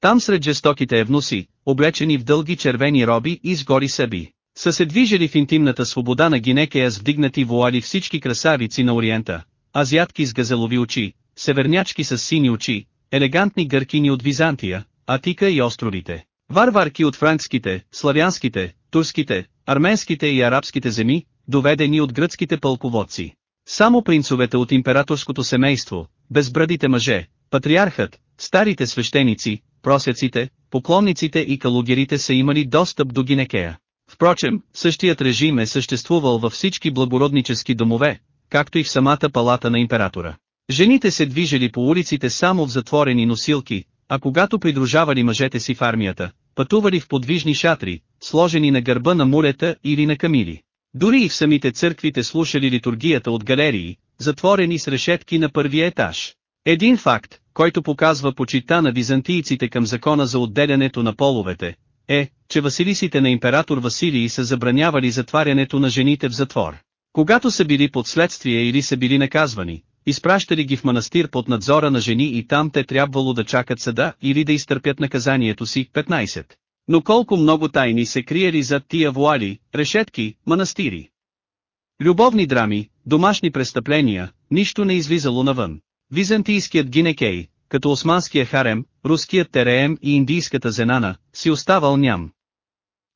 Там сред жестоките евнуси, облечени в дълги червени роби и с гори съби, са се движили в интимната свобода на Гинекея с вдигнати вуали всички красавици на Ориента, азиатки с газелови очи, севернячки с сини очи, елегантни гъркини от Византия, Атика и островите, варварки от франкските, славянските, турските, арменските и арабските земи, доведени от гръцките пълководци. Само принцовете от императорското семейство, безбрадите мъже, патриархът, старите свещеници, просеците, поклонниците и калугерите са имали достъп до Гинекея. Впрочем, същият режим е съществувал във всички благороднически домове, както и в самата палата на императора. Жените се движели по улиците само в затворени носилки, а когато придружавали мъжете си в армията, пътували в подвижни шатри, сложени на гърба на мулета или на камили. Дори и в самите църквите слушали литургията от галерии, затворени с решетки на първия етаж. Един факт, който показва почита на византийците към закона за отделянето на половете, е, че василисите на император Василий са забранявали затварянето на жените в затвор. Когато са били под следствие или са били наказвани, изпращали ги в манастир под надзора на жени и там те трябвало да чакат съда или да изтърпят наказанието си. 15. Но колко много тайни се криели зад тия вуали, решетки, манастири. Любовни драми, домашни престъпления, нищо не излизало навън. Византийският гинекей, като османския харем, руският тереем и индийската зенана, си оставал ням.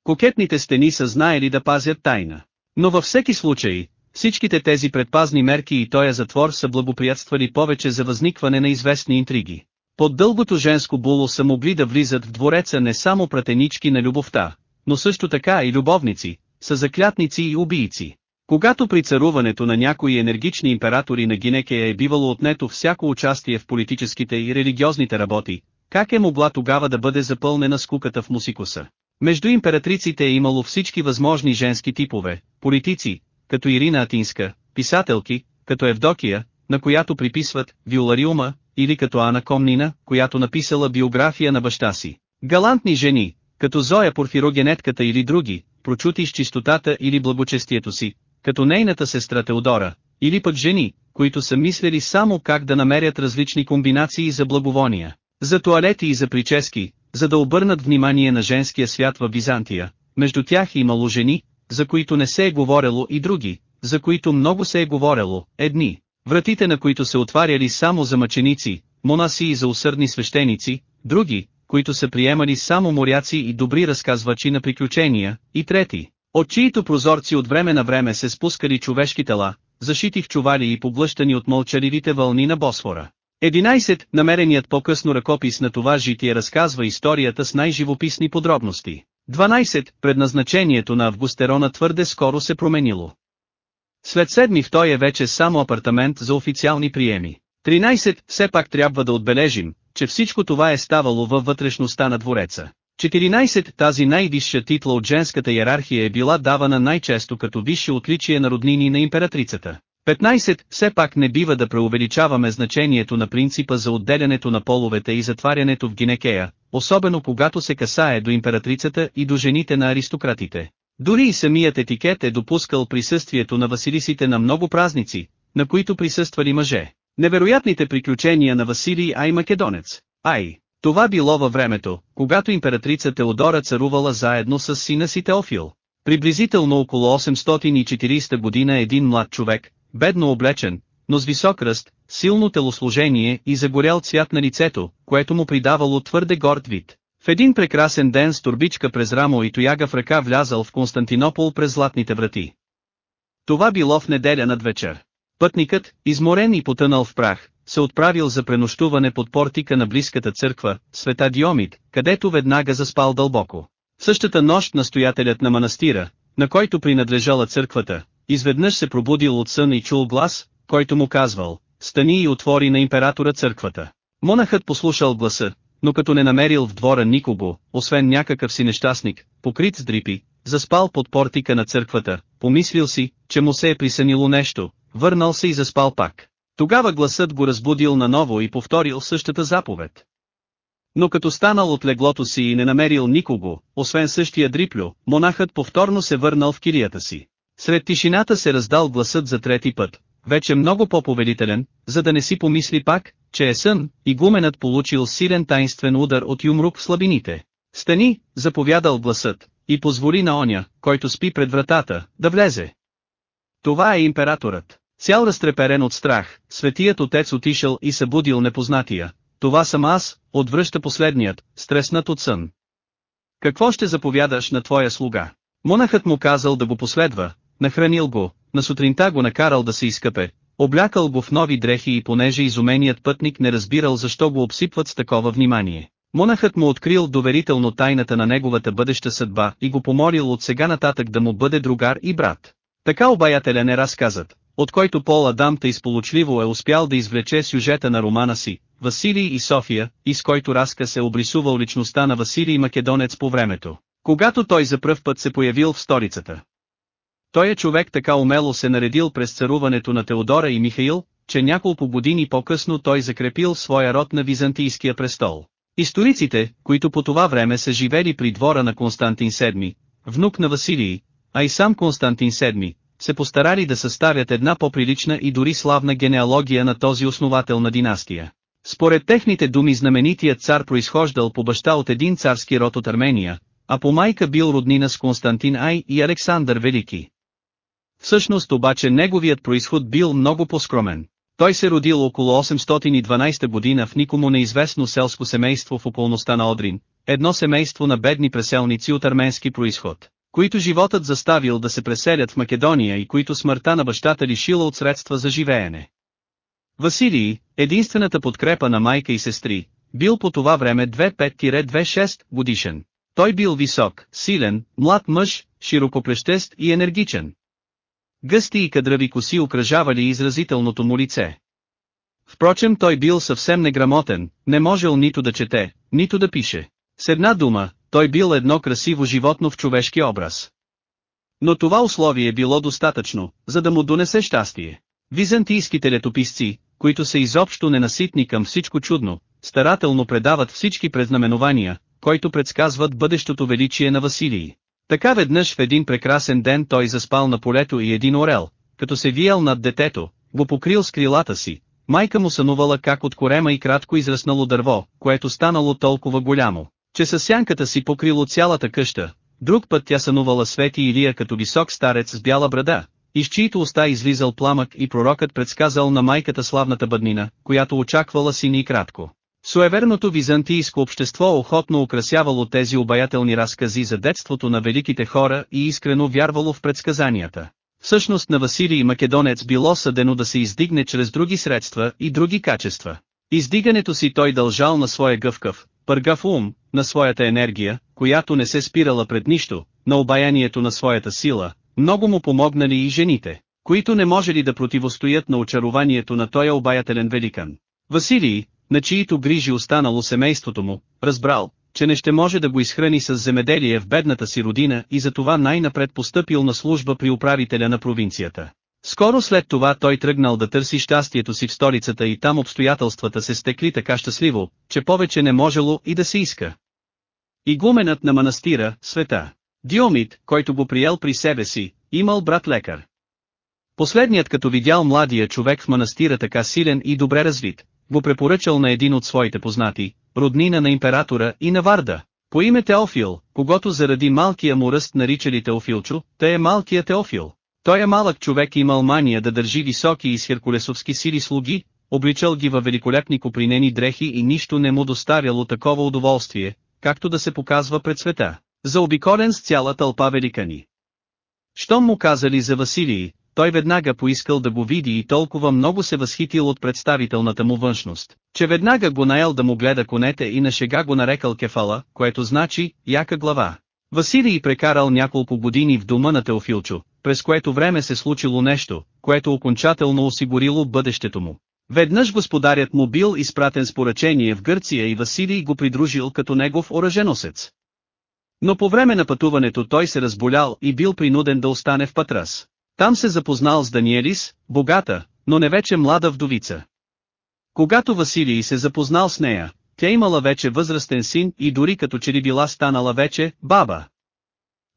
Кокетните стени са знаели да пазят тайна. Но във всеки случай, всичките тези предпазни мерки и тоя затвор са благоприятствали повече за възникване на известни интриги. Под дългото женско було са могли да влизат в двореца не само пратенички на любовта, но също така и любовници, са заклятници и убийци. Когато при царуването на някои енергични императори на Гинекея е бивало отнето всяко участие в политическите и религиозните работи, как е могла тогава да бъде запълнена скуката в Мусикуса? Между императриците е имало всички възможни женски типове, политици, като Ирина Атинска, писателки, като Евдокия, на която приписват Виолариума, или като Ана Комнина, която написала биография на баща си. Галантни жени, като Зоя Порфирогенетката или други, прочути с чистотата или благочестието си, като нейната сестра Теодора, или пък жени, които са мислили само как да намерят различни комбинации за благовония, за туалети и за прически, за да обърнат внимание на женския свят в Византия. Между тях имало жени, за които не се е говорело и други, за които много се е говорело, едни, вратите на които се отваряли само за мъченици, монаси и за усърдни свещеници, други, които са приемали само моряци и добри разказвачи на приключения, и трети, от чието прозорци от време на време се спускали човешки тела, зашити в чували и поблъщани от мълчаливите вълни на Босфора. 11. Намереният по-късно ръкопис на това житие разказва историята с най-живописни подробности. 12. Предназначението на Августерона твърде скоро се променило. След седми в той е вече само апартамент за официални приеми. 13. Все пак трябва да отбележим, че всичко това е ставало във вътрешността на двореца. 14. Тази най-висша титла от женската иерархия е била давана най-често като висше отличие на роднини на императрицата. 15. Все пак не бива да преувеличаваме значението на принципа за отделянето на половете и затварянето в Гинекея, особено когато се касае до императрицата и до жените на аристократите. Дори и самият етикет е допускал присъствието на василисите на много празници, на които присъствали мъже. Невероятните приключения на Василий Ай Македонец. Ай, това било във времето, когато императрица Теодора царувала заедно с сина си Теофил. Приблизително около 840 година един млад човек, бедно облечен, но с висок ръст, силно телосложение и загорял цвят на лицето, което му придавало твърде горд вид. В един прекрасен ден с турбичка през рамо и тояга в ръка влязал в Константинопол през златните врати. Това било в неделя над вечер. Пътникът, изморен и потънал в прах, се отправил за пренощуване под портика на близката църква, света Диомид, където веднага заспал дълбоко. Същата нощ настоятелят на манастира, на който принадлежала църквата, изведнъж се пробудил от сън и чул глас, който му казвал, стани и отвори на императора църквата. Монахът послушал гласа, но като не намерил в двора никого, освен някакъв си нещастник, покрит с дрипи, заспал под портика на църквата, помислил си, че му се е присънило нещо, върнал се и заспал пак. Тогава гласът го разбудил наново и повторил същата заповед. Но като станал от леглото си и не намерил никого, освен същия дриплю, монахът повторно се върнал в кирията си. Сред тишината се раздал гласът за трети път, вече много по-повелителен, за да не си помисли пак, че е сън, и гуменът получил силен тайнствен удар от юмрук в слабините. Стани, заповядал гласът, и позволи на оня, който спи пред вратата, да влезе. Това е императорът. Цял разтреперен от страх, светият отец отишъл и събудил непознатия. Това съм аз, отвръща последният, стреснат от сън. Какво ще заповядаш на твоя слуга? Монахът му казал да го последва, нахранил го, на сутринта го накарал да се изкъпе, облякал го в нови дрехи и понеже изуменият пътник не разбирал защо го обсипват с такова внимание. Монахът му открил доверително тайната на неговата бъдеща съдба и го помолил от сега нататък да му бъде другар и брат. Така обаятелен е разказът, от който Пол Адам тъй сполучливо е успял да извлече сюжета на романа си, Василий и София, и с който разказ е обрисувал личността на Василий Македонец по времето, когато той за пръв път се появил в столицата. Той е човек така умело се наредил през царуването на Теодора и Михаил, че няколко години по-късно той закрепил своя род на Византийския престол. Историците, които по това време са живели при двора на Константин VII, внук на Василий, а и сам Константин VII, се постарали да съставят една по-прилична и дори славна генеалогия на този основател на династия. Според техните думи знаменитият цар произхождал по баща от един царски род от Армения, а по майка бил роднина с Константин Ай и Александър Велики. Всъщност обаче неговият происход бил много по-скромен. Той се родил около 812 година в никому неизвестно селско семейство в околността на Одрин, едно семейство на бедни преселници от арменски происход, които животът заставил да се преселят в Македония и които смъртта на бащата лишила от средства за живеене. Василий, единствената подкрепа на майка и сестри, бил по това време 25-26 годишен. Той бил висок, силен, млад мъж, широкоплещест и енергичен. Гъсти и кадрави коси окръжавали изразителното му лице. Впрочем той бил съвсем неграмотен, не можел нито да чете, нито да пише. С една дума, той бил едно красиво животно в човешки образ. Но това условие било достатъчно, за да му донесе щастие. Византийските летописци, които са изобщо ненаситни към всичко чудно, старателно предават всички предзнаменования, които предсказват бъдещото величие на Василий. Така веднъж в един прекрасен ден той заспал на полето и един орел, като се виял над детето, го покрил с крилата си, майка му сънувала как от корема и кратко израснало дърво, което станало толкова голямо, че със сянката си покрило цялата къща, друг път тя сънувала Свети Илия като висок старец с бяла брада, из чието уста излизал пламък и пророкът предсказал на майката славната бъднина, която очаквала сини и кратко. Суеверното византийско общество охотно украсявало тези обаятелни разкази за детството на великите хора и искрено вярвало в предсказанията. Всъщност на Василий Македонец било съдено да се издигне чрез други средства и други качества. Издигането си той дължал на своя гъвкав, пъргав ум, на своята енергия, която не се спирала пред нищо, на обаянието на своята сила, много му помогнали и жените, които не можели да противостоят на очарованието на този обаятелен великан. Василий, на чието грижи останало семейството му, разбрал, че не ще може да го изхрани с земеделие в бедната си родина и затова най-напред постъпил на служба при управителя на провинцията. Скоро след това той тръгнал да търси щастието си в столицата и там обстоятелствата се стекли така щастливо, че повече не можело и да се иска. Игуменът на манастира, света, Диомит, който го приел при себе си, имал брат лекар. Последният като видял младия човек в манастира така силен и добре развит, го препоръчал на един от своите познати, роднина на императора и на Варда, по име Теофил, когато заради малкия му ръст наричали Теофилчо, те е малкият Теофил. Той е малък човек и имал мания да държи високи и с херкулесовски сили слуги, обличал ги във великолепни копринени дрехи и нищо не му достаряло такова удоволствие, както да се показва пред света, заобиколен с цяла тълпа великани. Щом му казали за Василий, той веднага поискал да го види и толкова много се възхитил от представителната му външност, че веднага го наел да му гледа конете и на шега го нарекал кефала, което значи «яка глава». Василий прекарал няколко години в дома на Теофилчо, през което време се случило нещо, което окончателно осигурило бъдещето му. Веднъж господарят му бил изпратен с поръчение в Гърция и Василий го придружил като негов оръженосец. Но по време на пътуването той се разболял и бил принуден да остане в Патрас. Там се запознал с Даниелис, богата, но не вече млада вдовица. Когато Василий се запознал с нея, тя имала вече възрастен син и дори като че ли била станала вече баба.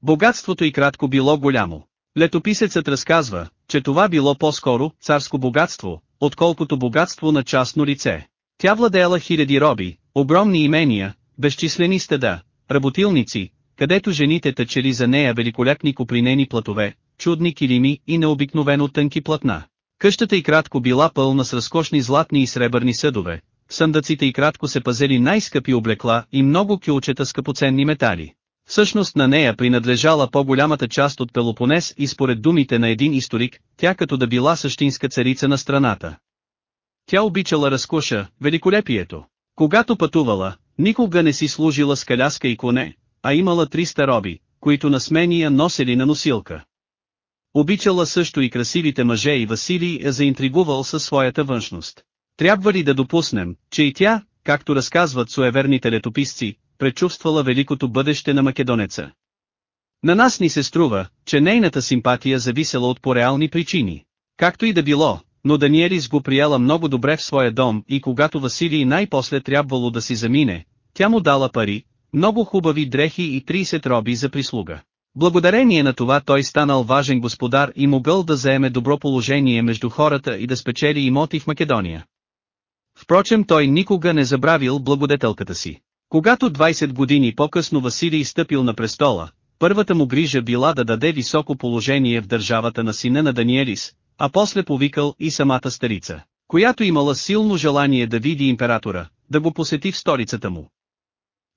Богатството и кратко било голямо. Летописецът разказва, че това било по-скоро царско богатство, отколкото богатство на частно лице. Тя владеела хиляди роби, огромни имения, безчислени стада, работилници, където жените тъчели за нея великолепни копринени платове, чудни килими и необикновено тънки платна. Къщата и кратко била пълна с разкошни златни и сребърни съдове, съндъците и кратко се пазели най-скъпи облекла и много кюлчета скъпоценни метали. Всъщност на нея принадлежала по-голямата част от Пелопонес и според думите на един историк, тя като да била същинска царица на страната. Тя обичала разкоша, великолепието. Когато пътувала, никога не си служила с каляска и коне, а имала 300 роби, които на смени я носели на носилка. Обичала също и красивите мъже и Василий е заинтригувал със своята външност. Трябва ли да допуснем, че и тя, както разказват суеверните летописци, предчувствала великото бъдеще на македонеца? На нас ни се струва, че нейната симпатия зависела от пореални причини. Както и да било, но Даниелис го прияла много добре в своя дом и когато Василий най-после трябвало да си замине, тя му дала пари, много хубави дрехи и 30 роби за прислуга. Благодарение на това той станал важен господар и могъл да заеме добро положение между хората и да спечели имоти в Македония. Впрочем той никога не забравил благодетелката си. Когато 20 години по-късно Василий стъпил на престола, първата му грижа била да даде високо положение в държавата на сина на Даниелис, а после повикал и самата старица, която имала силно желание да види императора, да го посети в столицата му.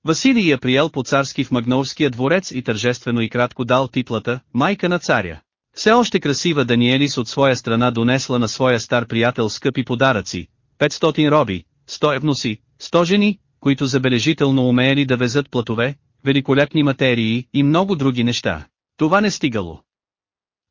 Василий я приял по-царски в Магнорския дворец и тържествено и кратко дал титлата «Майка на царя». Все още красива Даниелис от своя страна донесла на своя стар приятел скъпи подаръци, 500 роби, 100 евноси, 100 жени, които забележително умеели да везат платове, великолепни материи и много други неща. Това не стигало.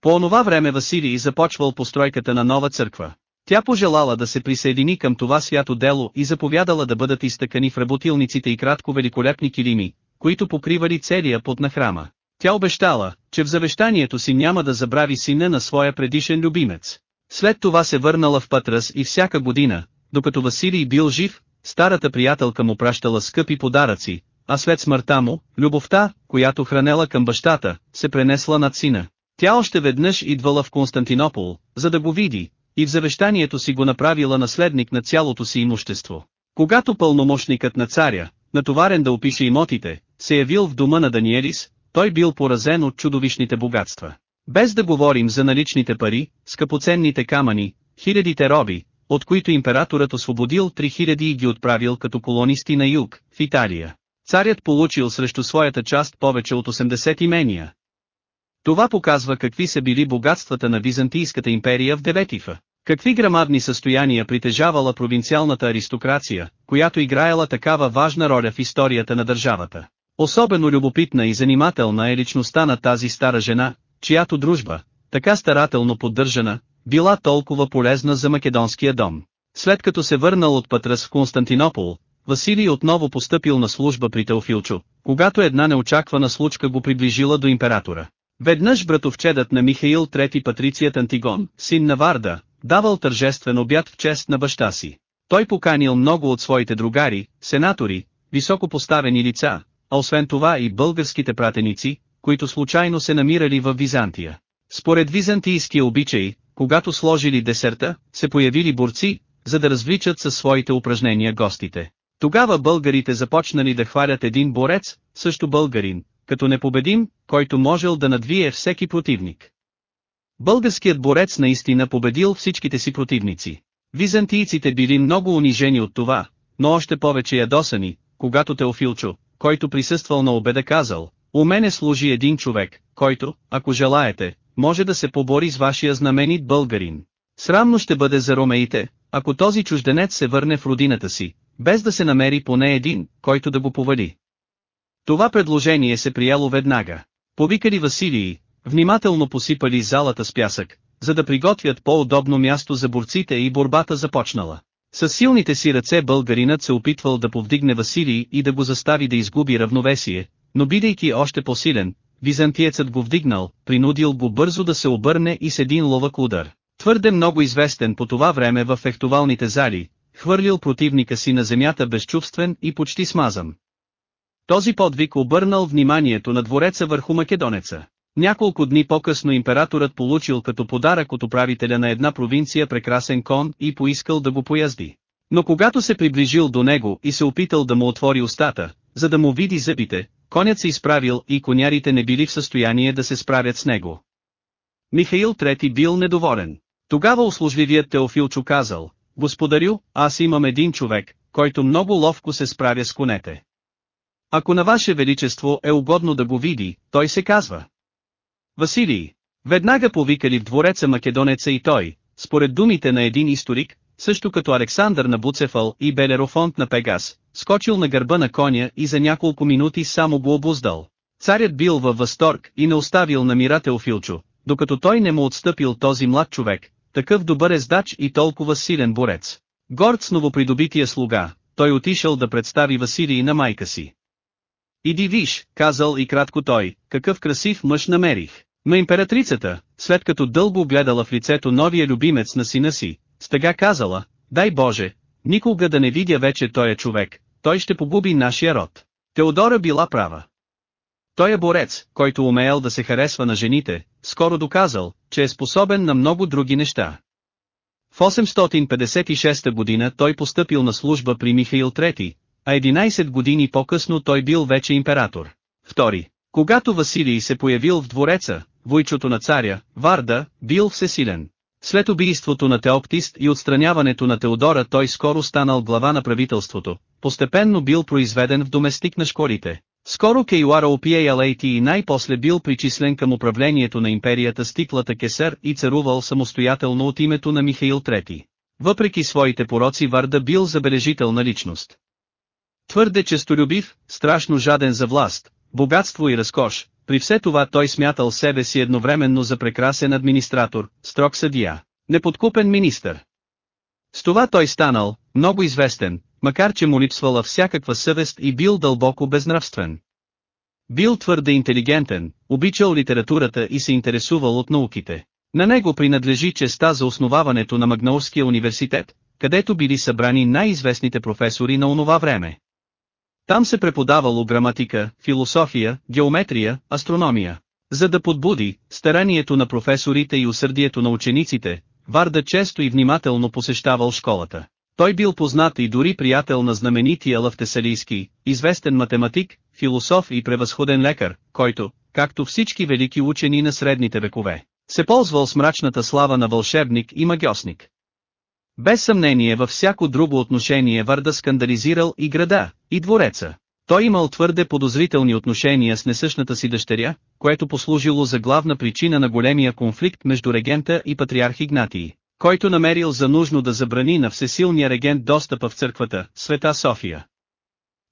По онова време Василий започвал постройката на нова църква. Тя пожелала да се присъедини към това свято дело и заповядала да бъдат изтъкани в работилниците и кратко великолепни килими, които покривали целия пот на храма. Тя обещала, че в завещанието си няма да забрави сина на своя предишен любимец. След това се върнала в Патрас и всяка година, докато Василий бил жив, старата приятелка му пращала скъпи подаръци, а след смъртта му, любовта, която хранела към бащата, се пренесла над сина. Тя още веднъж идвала в Константинопол, за да го види, и в завещанието си го направила наследник на цялото си имущество. Когато пълномощникът на царя, натоварен да опише имотите, се явил в дома на Даниелис, той бил поразен от чудовищните богатства. Без да говорим за наличните пари, скъпоценните камъни, хилядите роби, от които императорът освободил 3000 и ги отправил като колонисти на юг, в Италия. Царят получил срещу своята част повече от 80 имения. Това показва какви са били богатствата на Византийската империя в Деветифа. Какви грамадни състояния притежавала провинциалната аристокрация, която играела такава важна роля в историята на държавата. Особено любопитна и занимателна е личността на тази стара жена, чиято дружба, така старателно поддържана, била толкова полезна за македонския дом. След като се върнал от Патрас в Константинопол, Василий отново постъпил на служба при Теофилчо, когато една неочаквана случка го приближила до императора. Веднъж братовчедът на Михаил III патрицият Антигон, син на Варда, давал тържествен обяд в чест на баща си. Той поканил много от своите другари, сенатори, високо поставени лица, а освен това и българските пратеници, които случайно се намирали в Византия. Според византийския обичай, когато сложили десерта, се появили борци, за да развличат със своите упражнения гостите. Тогава българите започнали да хвалят един борец, също българин, като непобедим, който можел да надвие всеки противник. Българският борец наистина победил всичките си противници. Византийците били много унижени от това, но още повече ядосани, когато Теофилчо, който присъствал на обеда казал, у мене служи един човек, който, ако желаете, може да се побори с вашия знаменит българин. Срамно ще бъде за ромеите, ако този чужденец се върне в родината си, без да се намери поне един, който да го повали. Това предложение се прияло веднага. Повикали Василии, внимателно посипали залата с пясък, за да приготвят по-удобно място за борците и борбата започнала. С силните си ръце българинът се опитвал да повдигне Василий и да го застави да изгуби равновесие, но бидейки още по-силен, византиецът го вдигнал, принудил го бързо да се обърне и с един ловък удар. Твърде много известен по това време в фехтовалните зали, хвърлил противника си на земята безчувствен и почти смазан. Този подвиг обърнал вниманието на двореца върху македонеца. Няколко дни по-късно императорът получил като подарък от управителя на една провинция прекрасен кон и поискал да го поязди. Но когато се приближил до него и се опитал да му отвори устата, за да му види зъбите, конят се изправил и конярите не били в състояние да се справят с него. Михаил III бил недоволен. Тогава услужливият Теофилчо казал, Господарю, аз имам един човек, който много ловко се справя с конете. Ако на Ваше Величество е угодно да го види, той се казва. Василий. Веднага повикали в двореца Македонеца и той, според думите на един историк, също като Александър на Буцефал и Белерофонт на Пегас, скочил на гърба на коня и за няколко минути само го обуздал. Царят бил във възторг и не оставил на мира Теофилчо, докато той не му отстъпил този млад човек, такъв добър ездач и толкова силен борец. Горд с новопридобития слуга, той отишъл да представи Василий на майка си. Иди виж, казал и кратко той, какъв красив мъж намерих. Но императрицата, след като дълго гледала в лицето новия любимец на сина си, стъга казала, дай Боже, никога да не видя вече той е човек, той ще погуби нашия род. Теодора била права. Той е борец, който умеял да се харесва на жените, скоро доказал, че е способен на много други неща. В 856 година той постъпил на служба при Михаил III, а 11 години по-късно той бил вече император. Втори. Когато Василий се появил в двореца, войчото на царя, Варда, бил всесилен. След убийството на Теоптист и отстраняването на Теодора той скоро станал глава на правителството, постепенно бил произведен в доместик на школите. Скоро Кейуара OPALAT и най-после бил причислен към управлението на империята с титлата Кесар и царувал самостоятелно от името на Михаил III. Въпреки своите пороци Варда бил забележителна личност. Твърде честолюбив, страшно жаден за власт, богатство и разкош, при все това той смятал себе си едновременно за прекрасен администратор, строг съдия, неподкупен министър. С това той станал, много известен, макар че му липсвала всякаква съвест и бил дълбоко безнравствен. Бил твърде интелигентен, обичал литературата и се интересувал от науките. На него принадлежи честа за основаването на Магнаурския университет, където били събрани най-известните професори на онова време. Там се преподавало граматика, философия, геометрия, астрономия. За да подбуди старанието на професорите и усърдието на учениците, Варда често и внимателно посещавал школата. Той бил познат и дори приятел на знаменития Лъвтесалийски, известен математик, философ и превъзходен лекар, който, както всички велики учени на средните векове, се ползвал с мрачната слава на вълшебник и магиосник. Без съмнение във всяко друго отношение Варда скандализирал и града, и двореца. Той имал твърде подозрителни отношения с несъщната си дъщеря, което послужило за главна причина на големия конфликт между регента и патриарх Игнатий, който намерил за нужно да забрани на всесилния регент достъпа в църквата, Света София.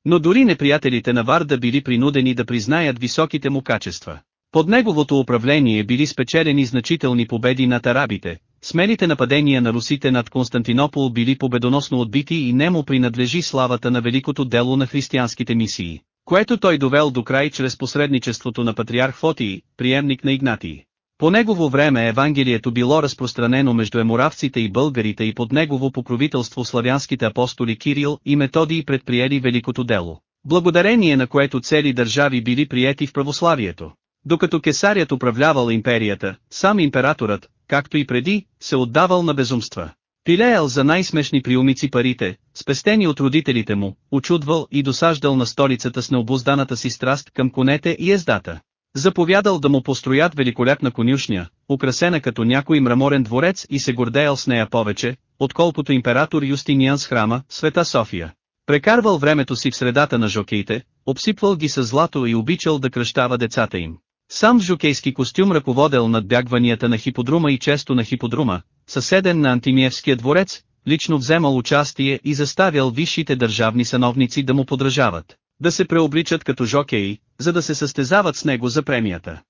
Но дори неприятелите на Варда били принудени да признаят високите му качества. Под неговото управление били спечелени значителни победи над арабите, смелите нападения на русите над Константинопол били победоносно отбити и не му принадлежи славата на великото дело на християнските мисии, което той довел до край чрез посредничеството на патриарх Фотий, приемник на Игнатий. По негово време Евангелието било разпространено между еморавците и българите и под негово покровителство славянските апостоли Кирил и Методий предприели великото дело, благодарение на което цели държави били приети в православието. Докато кесарят управлявал империята, сам императорът, както и преди, се отдавал на безумства. Пилеел за най-смешни приумици парите, спестени от родителите му, очудвал и досаждал на столицата с необузданата си страст към конете и ездата. Заповядал да му построят великолепна конюшня, украсена като някой мраморен дворец и се гордеял с нея повече, отколкото император Юстиниан с храма, Света София. Прекарвал времето си в средата на жокеите, обсипвал ги с злато и обичал да кръщава децата им. Сам в жокейски костюм ръководел над бягванията на хиподрума и често на хиподрума, съседен на Антимиевския дворец, лично вземал участие и заставял висшите държавни сановници да му подражават, да се преобличат като жокеи, за да се състезават с него за премията.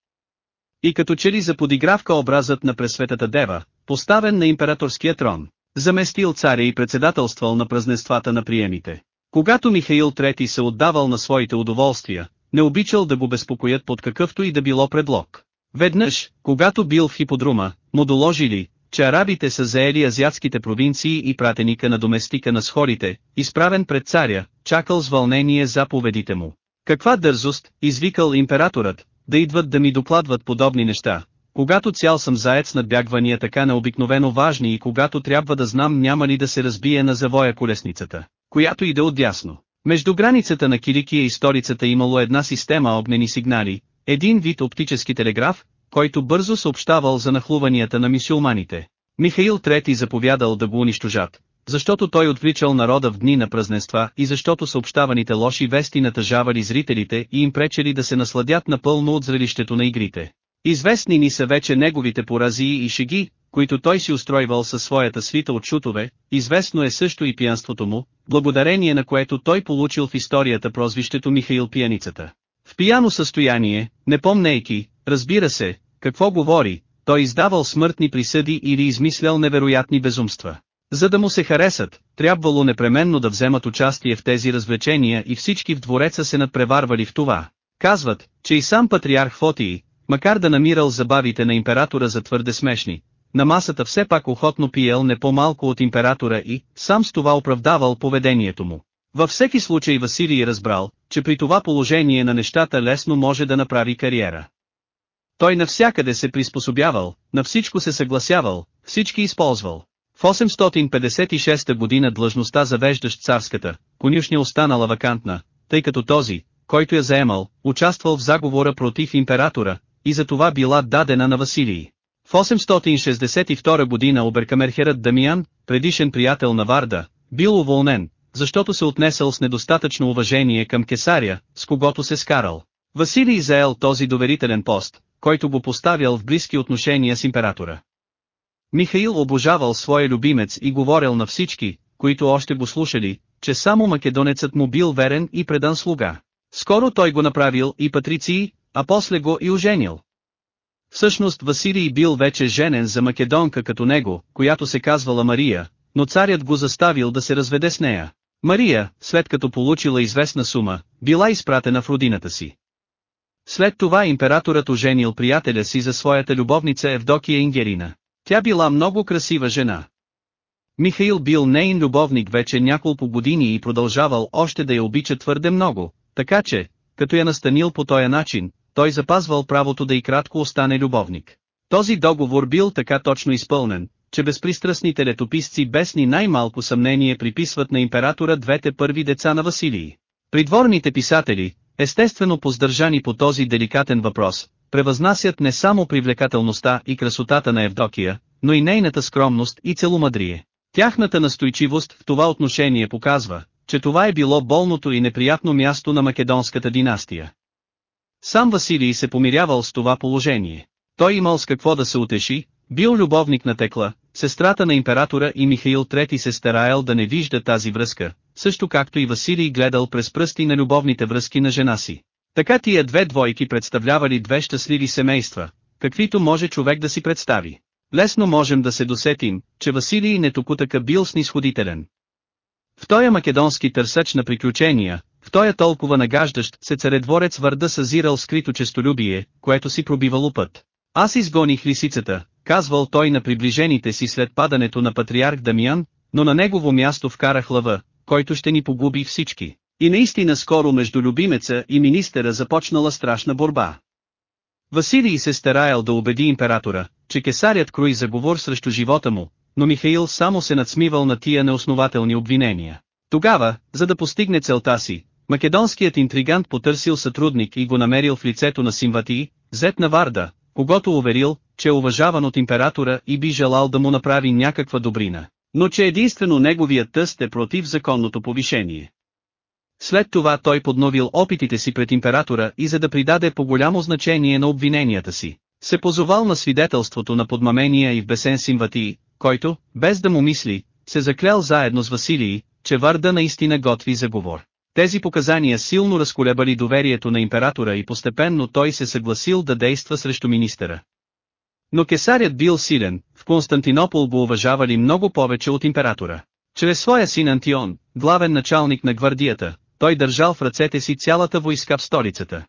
И като че ли за подигравка образът на пресветата дева, поставен на императорския трон, заместил царя и председателствал на празненствата на приемите. Когато Михаил III се отдавал на своите удоволствия, не обичал да го безпокоят под какъвто и да било предлог. Веднъж, когато бил в хиподрума, му доложили, че арабите са заели азиатските провинции и пратеника на доместика на схорите, изправен пред царя, чакал с вълнение заповедите му. Каква дързост, извикал императорът, да идват да ми докладват подобни неща, когато цял съм заед с надбягвания така необикновено важни и когато трябва да знам няма ли да се разбие на завоя колесницата, която иде отдясно. Между границата на Киликия и столицата имало една система огнени сигнали, един вид оптически телеграф, който бързо съобщавал за нахлуванията на мисюлманите. Михаил III заповядал да го унищожат, защото той отвличал народа в дни на празненства и защото съобщаваните лоши вести натъжавали зрителите и им пречели да се насладят напълно от зрелището на игрите. Известни ни са вече неговите поразии и шеги, които той си устройвал със своята свита от шутове, известно е също и пиянството му, благодарение на което той получил в историята прозвището Михаил Пияницата. В пияно състояние, не помнейки, разбира се, какво говори, той издавал смъртни присъди или измислял невероятни безумства. За да му се харесат, трябвало непременно да вземат участие в тези развлечения и всички в двореца се надпреварвали в това. Казват, че и сам патриарх Фотии, макар да намирал забавите на императора за твърде смешни, на масата все пак охотно пиел не по-малко от императора и, сам с това оправдавал поведението му. Във всеки случай Василий разбрал, че при това положение на нещата лесно може да направи кариера. Той навсякъде се приспособявал, на всичко се съгласявал, всички използвал. В 856 година длъжността завеждащ царската, конюшня останала вакантна, тъй като този, който я заемал, участвал в заговора против императора, и за това била дадена на Василий. В 862 година оберкамерхерът Дамиян, предишен приятел на Варда, бил уволнен, защото се отнесъл с недостатъчно уважение към кесаря, с когото се скарал. Василий заел този доверителен пост, който го поставял в близки отношения с императора. Михаил обожавал своя любимец и говорил на всички, които още го слушали, че само македонецът му бил верен и предан слуга. Скоро той го направил и патриции, а после го и оженил. Всъщност Василий бил вече женен за македонка като него, която се казвала Мария, но царят го заставил да се разведе с нея. Мария, след като получила известна сума, била изпратена в родината си. След това императорът оженил приятеля си за своята любовница Евдокия Ингерина. Тя била много красива жена. Михаил бил нейн любовник вече няколко години и продължавал още да я обича твърде много, така че, като я настанил по този начин, той запазвал правото да и кратко остане любовник. Този договор бил така точно изпълнен, че безпристрастните летописци без ни най-малко съмнение приписват на императора двете първи деца на Василий. Придворните писатели, естествено поздържани по този деликатен въпрос, превъзнасят не само привлекателността и красотата на Евдокия, но и нейната скромност и целомъдрие. Тяхната настойчивост в това отношение показва, че това е било болното и неприятно място на македонската династия. Сам Василий се помирявал с това положение. Той имал с какво да се утеши, бил любовник на Текла, сестрата на императора и Михаил III се стараял да не вижда тази връзка, също както и Василий гледал през пръсти на любовните връзки на жена си. Така тия две двойки представлявали две щастливи семейства, каквито може човек да си представи. Лесно можем да се досетим, че Василий Нетокутъка бил снисходителен. В този македонски търсач на приключения, в този толкова нагаждащ се царедворец върда съзирал скрито честолюбие, което си пробивало път. Аз изгоних лисицата, казвал той на приближените си след падането на патриарх Дамиян, но на негово място вкарах лъва, който ще ни погуби всички. И наистина скоро между любимеца и министъра започнала страшна борба. Василий се стараял да убеди императора, че кесарят крои заговор срещу живота му, но Михаил само се надсмивал на тия неоснователни обвинения. Тогава, за да постигне целта си, македонският интригант потърсил сътрудник и го намерил в лицето на Симватии, зет на Варда, когато уверил, че е уважаван от императора и би желал да му направи някаква добрина, но че единствено неговият тъст е против законното повишение. След това той подновил опитите си пред императора и за да придаде по-голямо значение на обвиненията си, се позовал на свидетелството на подмамения и в бесен Симватии, който, без да му мисли, се заклял заедно с Василий, че Варда наистина готви заговор. Тези показания силно разколебали доверието на императора и постепенно той се съгласил да действа срещу министъра. Но кесарят бил силен, в Константинопол го уважавали много повече от императора. Чрез своя син Антион, главен началник на гвардията, той държал в ръцете си цялата войска в столицата.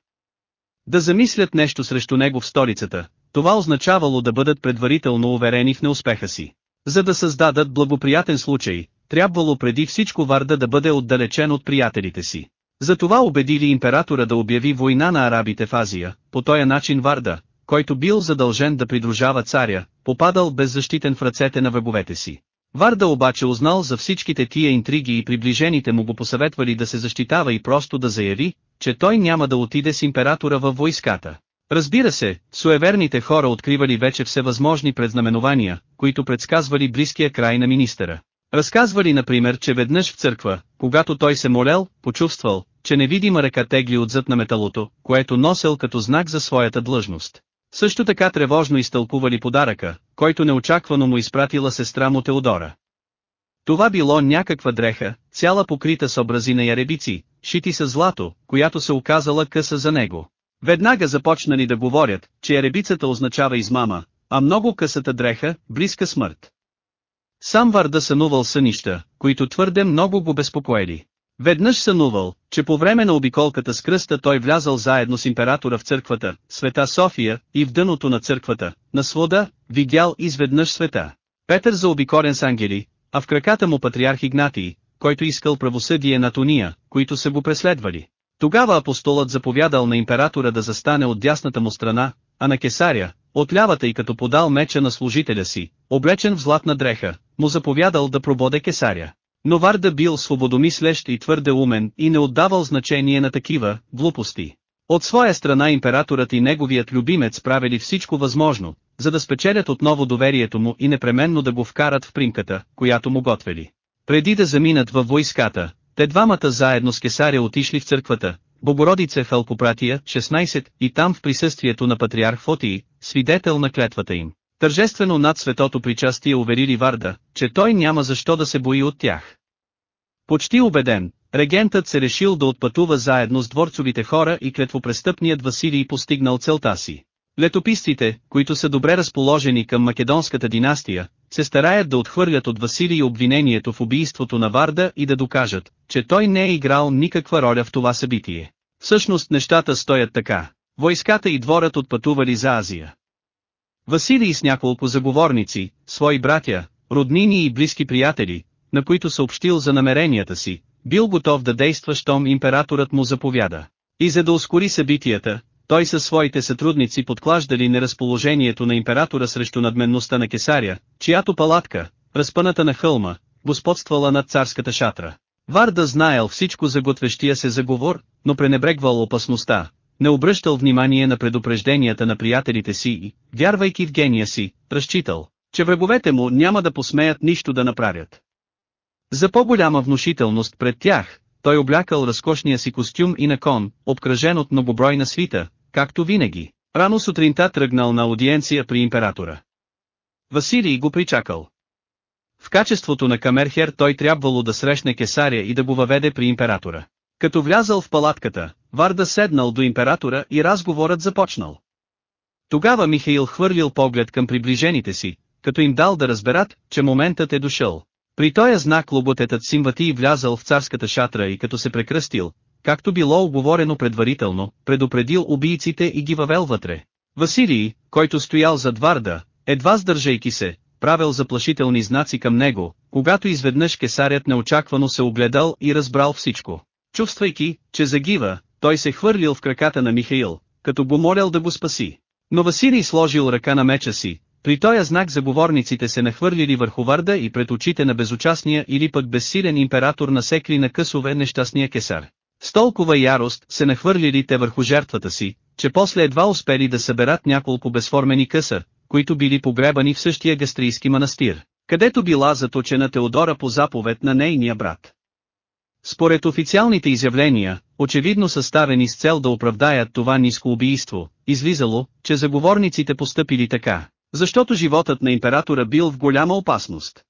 Да замислят нещо срещу него в столицата, това означавало да бъдат предварително уверени в неуспеха си. За да създадат благоприятен случай, трябвало преди всичко Варда да бъде отдалечен от приятелите си. Затова убедили императора да обяви война на арабите в Азия, по този начин Варда, който бил задължен да придружава царя, попадал беззащитен в ръцете на враговете си. Варда обаче узнал за всичките тия интриги и приближените му го посъветвали да се защитава и просто да заяви, че той няма да отиде с императора във войската. Разбира се, суеверните хора откривали вече всевъзможни предзнаменования, които предсказвали близкия край на министъра. Разказвали например, че веднъж в църква, когато той се молел, почувствал, че невидима ръка тегли отзад на металото, което носел като знак за своята длъжност. Също така тревожно изтълкували подаръка, който неочаквано му изпратила сестра му Теодора. Това било някаква дреха, цяла покрита с образи на яребици, шити с злато, която се оказала къса за него. Веднага започнали да говорят, че яребицата означава измама, а много късата дреха, близка смърт. Сам Варда сънувал сънища, които твърде много го безпокоили. Веднъж сънувал, че по време на обиколката с кръста той влязал заедно с императора в църквата, света София, и в дъното на църквата, на свода, видял изведнъж света. Петър заобикорен с ангели, а в краката му патриарх Игнатий, който искал правосъдие на Тония, които са го преследвали. Тогава апостолът заповядал на императора да застане от дясната му страна, а на кесаря, от лявата и като подал меча на служителя си, облечен в златна дреха, му заповядал да прободе кесаря. Но Варда бил свободомислещ и твърде умен и не отдавал значение на такива глупости. От своя страна императорът и неговият любимец правили всичко възможно, за да спечелят отново доверието му и непременно да го вкарат в примката, която му готвели. Преди да заминат във войската, те двамата заедно с кесаря отишли в църквата, Богородице в Алпопратия, 16, и там в присъствието на патриарх Фотии, свидетел на клетвата им. Тържествено над светото причастие уверили Варда, че той няма защо да се бои от тях. Почти убеден, регентът се решил да отпътува заедно с дворцовите хора и клетвопрестъпният Василий постигнал целта си. Летописците, които са добре разположени към македонската династия, се стараят да отхвърлят от Василий обвинението в убийството на Варда и да докажат, че той не е играл никаква роля в това събитие. Всъщност нещата стоят така. Войската и дворът отпътували за Азия. Василий с няколко заговорници, свои братя, роднини и близки приятели, на които съобщил за намеренията си, бил готов да действа щом императорът му заповяда. И за да ускори събитията, той със своите сътрудници подклаждали неразположението на императора срещу надменността на кесаря, чиято палатка, разпъната на хълма, господствала над царската шатра. Варда знаел всичко за готвещия се заговор, но пренебрегвал опасността, не обръщал внимание на предупрежденията на приятелите си и, вярвайки в гения си, разчитал, че враговете му няма да посмеят нищо да направят. За по-голяма внушителност пред тях, той облякал разкошния си костюм и на кон, обкръжен от многобройна свита, както винаги. Рано сутринта тръгнал на аудиенция при императора. Василий го причакал. В качеството на камерхер той трябвало да срещне кесаря и да го въведе при императора. Като влязал в палатката, Варда седнал до императора и разговорът започнал. Тогава Михаил хвърлил поглед към приближените си, като им дал да разберат, че моментът е дошъл. При този знак лоботетът Симватий влязал в царската шатра и като се прекръстил, както било оговорено предварително, предупредил убийците и ги въвел вътре. Василий, който стоял зад Варда, едва сдържайки се, правил заплашителни знаци към него, когато изведнъж кесарят неочаквано се огледал и разбрал всичко. Чувствайки, че загива, той се хвърлил в краката на Михаил, като го молял да го спаси. Но Василий сложил ръка на меча си, при този знак заговорниците се нахвърлили върху Варда и пред очите на безучастния или пък безсилен император насекли на късове нещастния кесар. С толкова ярост се нахвърлили те върху жертвата си, че после едва успели да съберат няколко безформени къса, които били погребани в същия гастрийски манастир, където била заточена Теодора по заповед на нейния брат. Според официалните изявления, очевидно съставени с цел да оправдаят това ниско убийство, излизало, че заговорниците постъпили така, защото животът на императора бил в голяма опасност.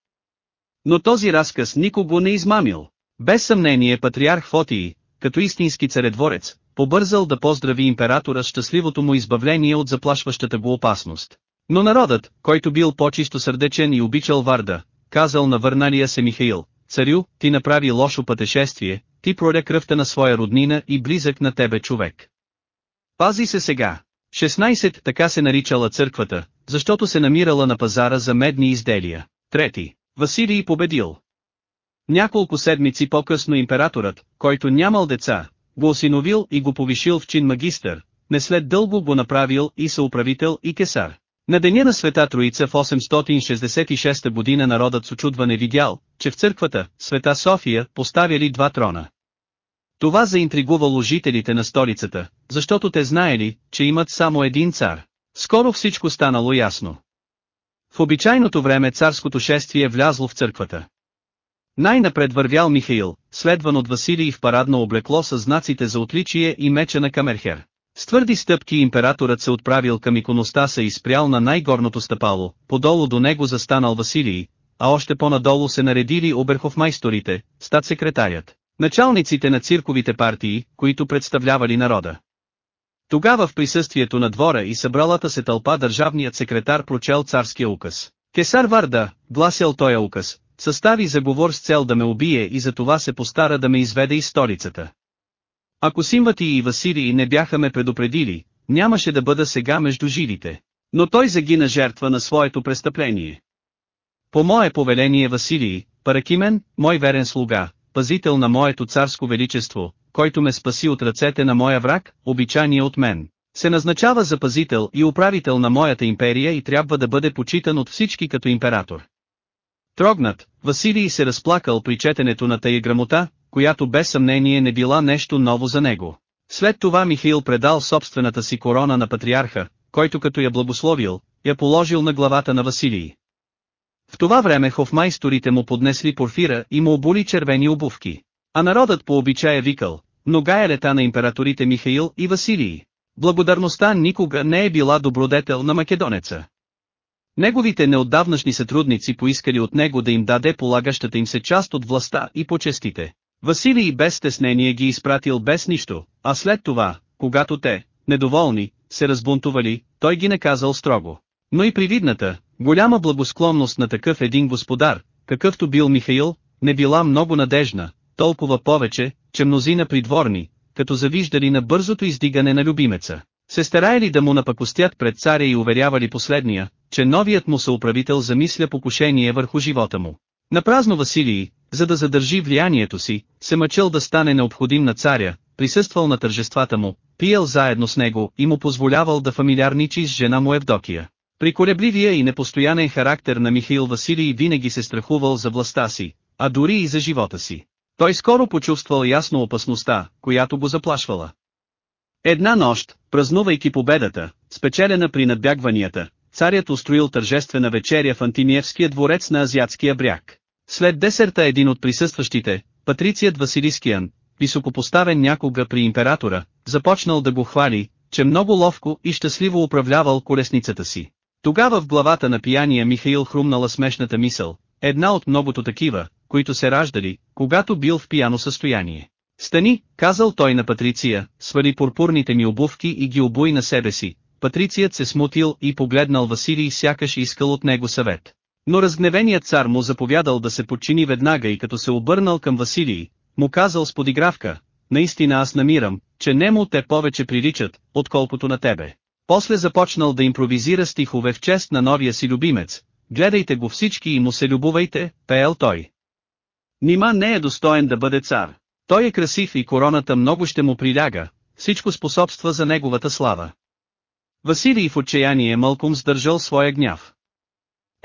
Но този разказ никого не измамил. Без съмнение патриарх Фотии, като истински царедворец, побързал да поздрави императора с щастливото му избавление от заплашващата го опасност. Но народът, който бил по-чисто сърдечен и обичал Варда, казал на върналия се Михаил, царю, ти направи лошо пътешествие, ти проля кръвта на своя роднина и близък на тебе човек. Пази се сега. 16 така се наричала църквата, защото се намирала на пазара за медни изделия. Трети. Василий победил. Няколко седмици по-късно императорът, който нямал деца, го осиновил и го повишил в чин магистър, не след дълго го направил и съуправител и кесар. На деня на Света Троица в 866 година народът с очудване видял, че в църквата, Света София, поставяли два трона. Това заинтригувало жителите на столицата, защото те знаели, че имат само един цар. Скоро всичко станало ясно. В обичайното време царското шествие влязло в църквата. Най-напред вървял Михаил, следван от Василий в парадно облекло с знаците за отличие и меча на Камерхер. С твърди стъпки императорът се отправил към иконостаса и спрял на най-горното стъпало, подолу до него застанал Василий, а още по-надолу се наредили оберховмайсторите, статсекретарят, началниците на цирковите партии, които представлявали народа. Тогава в присъствието на двора и събралата се тълпа държавният секретар прочел царския указ. Кесар Варда, гласял той указ, състави заговор с цел да ме убие и за това се постара да ме изведе из столицата. Ако Симвати и Василий не бяха ме предупредили, нямаше да бъда сега между живите. Но той загина жертва на своето престъпление. По мое повеление Василий, Паракимен, мой верен слуга, пазител на моето царско величество, който ме спаси от ръцете на моя враг, обичание от мен, се назначава за пазител и управител на моята империя и трябва да бъде почитан от всички като император. Трогнат, Василий се разплакал при четенето на тая грамота, която без съмнение не била нещо ново за него. След това Михаил предал собствената си корона на патриарха, който като я благословил, я положил на главата на Василий. В това време хофмайсторите му поднесли порфира и му обули червени обувки. А народът по обичая викал, нога е лета на императорите Михаил и Василий. Благодарността никога не е била добродетел на македонеца. Неговите неотдавнашни сътрудници поискали от него да им даде полагащата им се част от властта и почестите. Василий без стеснение ги изпратил без нищо, а след това, когато те, недоволни, се разбунтували, той ги наказал строго. Но и привидната, голяма благосклонност на такъв един господар, какъвто бил Михаил, не била много надежна, толкова повече, че мнозина придворни, като завиждали на бързото издигане на любимеца, се стараяли да му напакостят пред царя и уверявали последния, че новият му съуправител замисля покушение върху живота му. Напразно Василий, за да задържи влиянието си, се мъчил да стане необходим на царя, присъствал на тържествата му, пиел заедно с него и му позволявал да фамилиарничи с жена му Евдокия. При колебливия и непостоянен характер на Михаил Василий винаги се страхувал за властта си, а дори и за живота си. Той скоро почувствал ясно опасността, която го заплашвала. Една нощ, празнувайки победата, спечелена при надбягванията, царят устроил тържествена вечеря в Антимиевския дворец на Азиатския бряг. След десерта един от присъстващите, патрицият Василискиян, високопоставен някога при императора, започнал да го хвали, че много ловко и щастливо управлявал колесницата си. Тогава в главата на пияния Михаил хрумнала смешната мисъл, една от многото такива, които се раждали, когато бил в пияно състояние. Стани, казал той на Патриция, свали пурпурните ми обувки и ги обуй на себе си. Патрицият се смутил и погледнал Василий сякаш искал от него съвет. Но разгневеният цар му заповядал да се подчини веднага и като се обърнал към Василий, му казал с подигравка, наистина аз намирам, че нему те повече приличат, отколкото на тебе. После започнал да импровизира стихове в чест на новия си любимец, гледайте го всички и му се любовайте, пеел той. Нима не е достоен да бъде цар. Той е красив и короната много ще му приляга, всичко способства за неговата слава. Василий в отчаяние мълком сдържал своя гняв.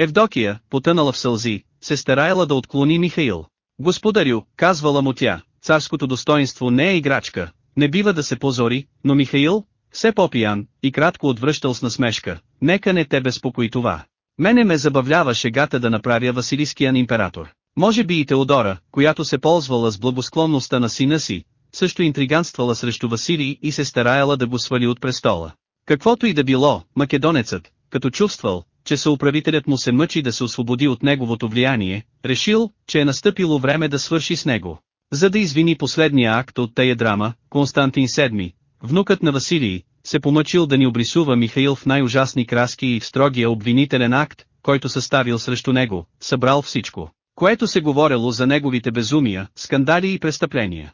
Евдокия, потънала в сълзи, се стараяла да отклони Михаил. Господарю, казвала му тя, царското достоинство не е играчка, не бива да се позори, но Михаил, все по-пиян, и кратко отвръщал с насмешка, нека не те безпокои това. Мене ме забавлява шегата да направя Василискиян император. Може би и Теодора, която се ползвала с благосклонността на сина си, също интриганствала срещу Василий и се стараяла да го свали от престола. Каквото и да било, македонецът, като чувствал, че съуправителят му се мъчи да се освободи от неговото влияние, решил, че е настъпило време да свърши с него. За да извини последния акт от тая драма, Константин VII, внукът на Василий, се помъчил да ни обрисува Михаил в най-ужасни краски и в строгия обвинителен акт, който съставил срещу него, събрал всичко, което се говорело за неговите безумия, скандали и престъпления.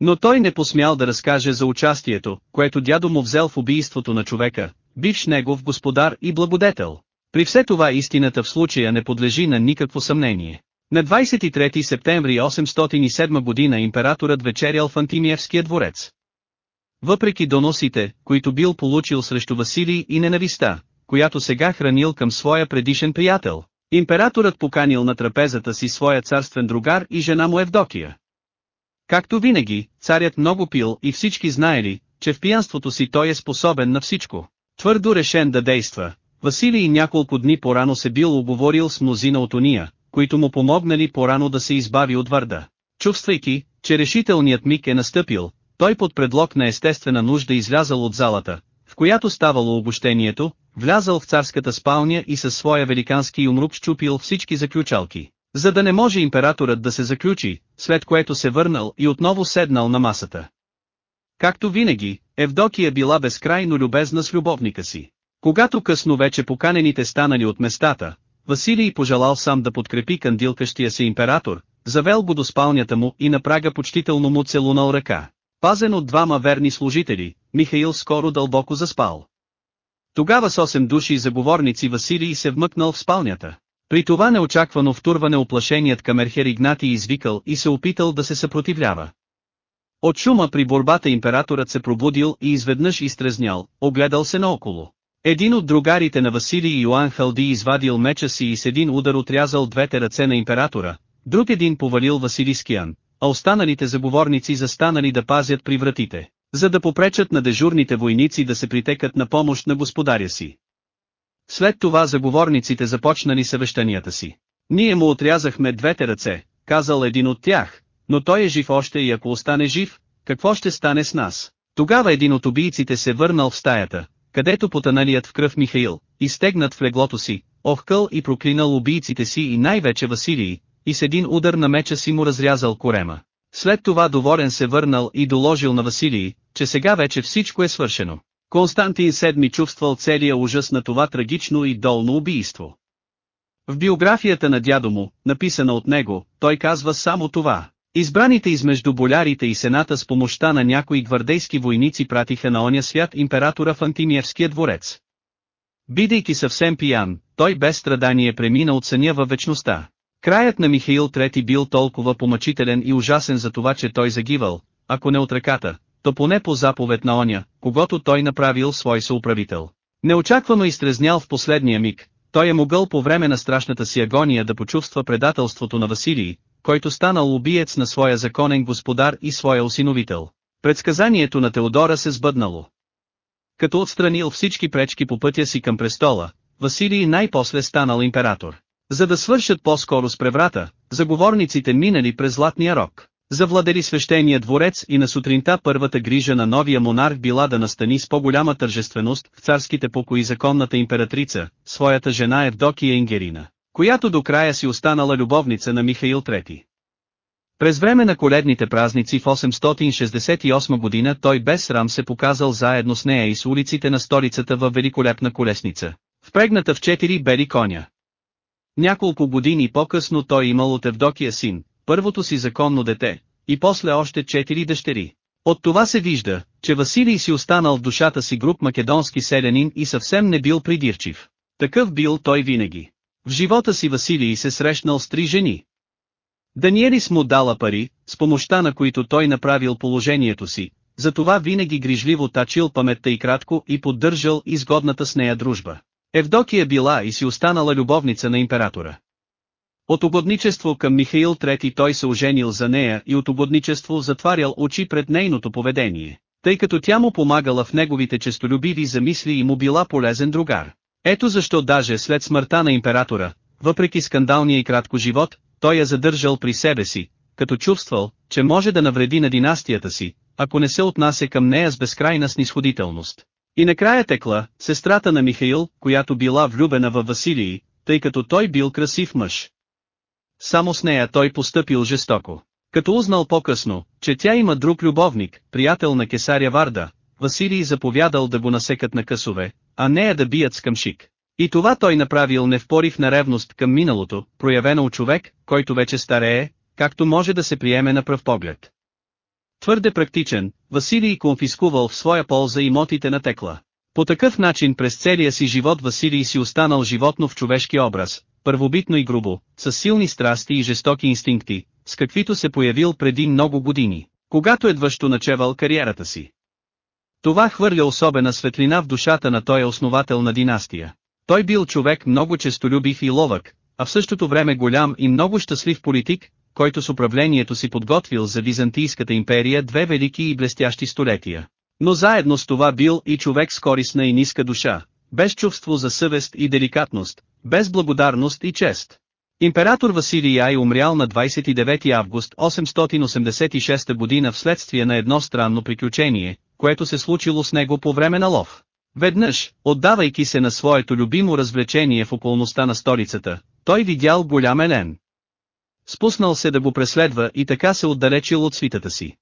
Но той не посмял да разкаже за участието, което дядо му взел в убийството на човека, бивш негов господар и благодетел. При все това истината в случая не подлежи на никакво съмнение. На 23 септември 807 година императорът вечерял в Антимиевския дворец. Въпреки доносите, които бил получил срещу Василий и ненависта, която сега хранил към своя предишен приятел, императорът поканил на трапезата си своя царствен другар и жена му Евдокия. Както винаги, царят много пил и всички знаели, че в пиянството си той е способен на всичко. Твърдо решен да действа, Василий няколко дни порано се бил оговорил с мнозина от уния, които му помогнали порано да се избави от върда. Чувствайки, че решителният миг е настъпил, той под предлог на естествена нужда излязал от залата, в която ставало обощението, влязал в царската спалня и със своя великански юмрук щупил всички заключалки, за да не може императорът да се заключи, след което се върнал и отново седнал на масата. Както винаги, Евдокия била безкрайно любезна с любовника си. Когато късно вече поканените станали от местата, Василий пожелал сам да подкрепи кандилкащия се император, завел го до спалнята му и на прага почтително му целунал ръка. Пазен от двама верни служители, Михаил скоро дълбоко заспал. Тогава с 8 души заговорници Василий се вмъкнал в спалнята. При това неочаквано втурване оплашеният камерхер Игнатий извикал и се опитал да се съпротивлява. От шума при борбата императорът се пробудил и изведнъж изтрезнял, огледал се наоколо. Един от другарите на Василий Йоан Халди извадил меча си и с един удар отрязал двете ръце на императора, друг един повалил Василискиян, а останалите заговорници застанали да пазят при вратите, за да попречат на дежурните войници да се притекат на помощ на господаря си. След това заговорниците започнали съвещанията си. Ние му отрязахме двете ръце, казал един от тях, но той е жив още и ако остане жив, какво ще стане с нас? Тогава един от убийците се върнал в стаята, където потаналият в кръв Михаил, изтегнат в леглото си, охкъл и проклинал убийците си и най-вече Василий, и с един удар на меча си му разрязал корема. След това доволен се върнал и доложил на Василий, че сега вече всичко е свършено. Константин VII чувствал целия ужас на това трагично и долно убийство. В биографията на дядо му, написана от него, той казва само това. Избраните измежду болярите и сената с помощта на някои гвардейски войници пратиха на оня свят императора в Антимиевския дворец. Бидейки съвсем пиян, той без страдание премина от съня във вечността. Краят на Михаил III бил толкова помъчителен и ужасен за това, че той загивал, ако не от ръката, то поне по заповед на оня, когато той направил свой съуправител. Неочаквано изтрезнял в последния миг, той е могъл по време на страшната си агония да почувства предателството на Василий, който станал убиец на своя законен господар и своя осиновител. Предсказанието на Теодора се сбъднало. Като отстранил всички пречки по пътя си към престола, Василий най-после станал император. За да свършат по-скоро с преврата, заговорниците минали през Златния рок. Завладели свещения дворец и на сутринта първата грижа на новия монарх била да настани с по-голяма тържественост в царските покои законната императрица, своята жена Евдокия Ингерина която до края си останала любовница на Михаил III. През време на коледните празници в 868 година той без срам се показал заедно с нея и с улиците на столицата във великолепна колесница, впрегната в четири бели коня. Няколко години по-късно той имал от Евдокия син, първото си законно дете, и после още четири дъщери. От това се вижда, че Василий си останал в душата си груп македонски селянин и съвсем не бил придирчив. Такъв бил той винаги. В живота си Василий се срещнал с три жени. Даниелис му дала пари, с помощта на които той направил положението си, затова винаги грижливо тачил паметта и кратко и поддържал изгодната с нея дружба. Евдокия била и си останала любовница на императора. От угодничество към Михаил III той се оженил за нея и от угодничество затварял очи пред нейното поведение, тъй като тя му помагала в неговите честолюбиви замисли и му била полезен другар. Ето защо даже след смъртта на императора, въпреки скандалния и кратко живот, той я задържал при себе си, като чувствал, че може да навреди на династията си, ако не се отнася към нея с безкрайна снисходителност. И накрая текла, сестрата на Михаил, която била влюбена във Василий, тъй като той бил красив мъж. Само с нея той постъпил жестоко. Като узнал по-късно, че тя има друг любовник, приятел на кесаря Варда, Василий заповядал да го насекат на късове, а нея да бият с къмшик. И това той направил не в на ревност към миналото, проявено от човек, който вече старее, както може да се приеме на пръв поглед. Твърде практичен, Василий конфискувал в своя полза имотите на Текла. По такъв начин през целия си живот Василий си останал животно в човешки образ, първобитно и грубо, с силни страсти и жестоки инстинкти, с каквито се появил преди много години, когато едващо начевал кариерата си. Това хвърля особена светлина в душата на този основател на династия. Той бил човек много честолюбив и ловък, а в същото време голям и много щастлив политик, който с управлението си подготвил за Византийската империя две велики и блестящи столетия. Но заедно с това бил и човек с корисна и ниска душа, без чувство за съвест и деликатност, без благодарност и чест. Император Василий Ай умрял на 29 август 886 година вследствие на едно странно приключение, което се случило с него по време на лов. Веднъж, отдавайки се на своето любимо развлечение в околността на столицата, той видял голям елен. Спуснал се да го преследва и така се отдалечил от свитата си.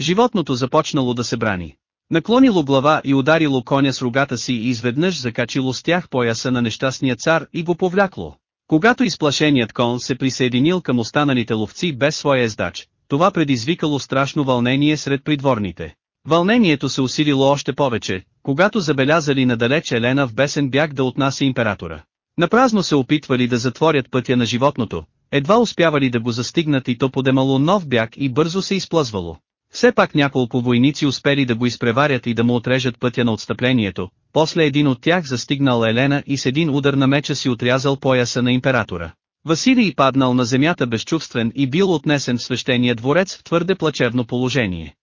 Животното започнало да се брани. Наклонило глава и ударило коня с рогата си и изведнъж закачило с тях пояса на нещастния цар и го повлякло. Когато изплашеният кон се присъединил към останалите ловци без своя ездач, това предизвикало страшно вълнение сред придворните. Вълнението се усилило още повече, когато забелязали надалеч Елена в бесен бяг да отнася императора. Напразно се опитвали да затворят пътя на животното, едва успявали да го застигнат и то подемало нов бяг и бързо се изплъзвало. Все пак няколко войници успели да го изпреварят и да му отрежат пътя на отстъплението, после един от тях застигнал Елена и с един удар на меча си отрязал пояса на императора. Василий паднал на земята безчувствен и бил отнесен в свещения дворец в твърде плачевно положение.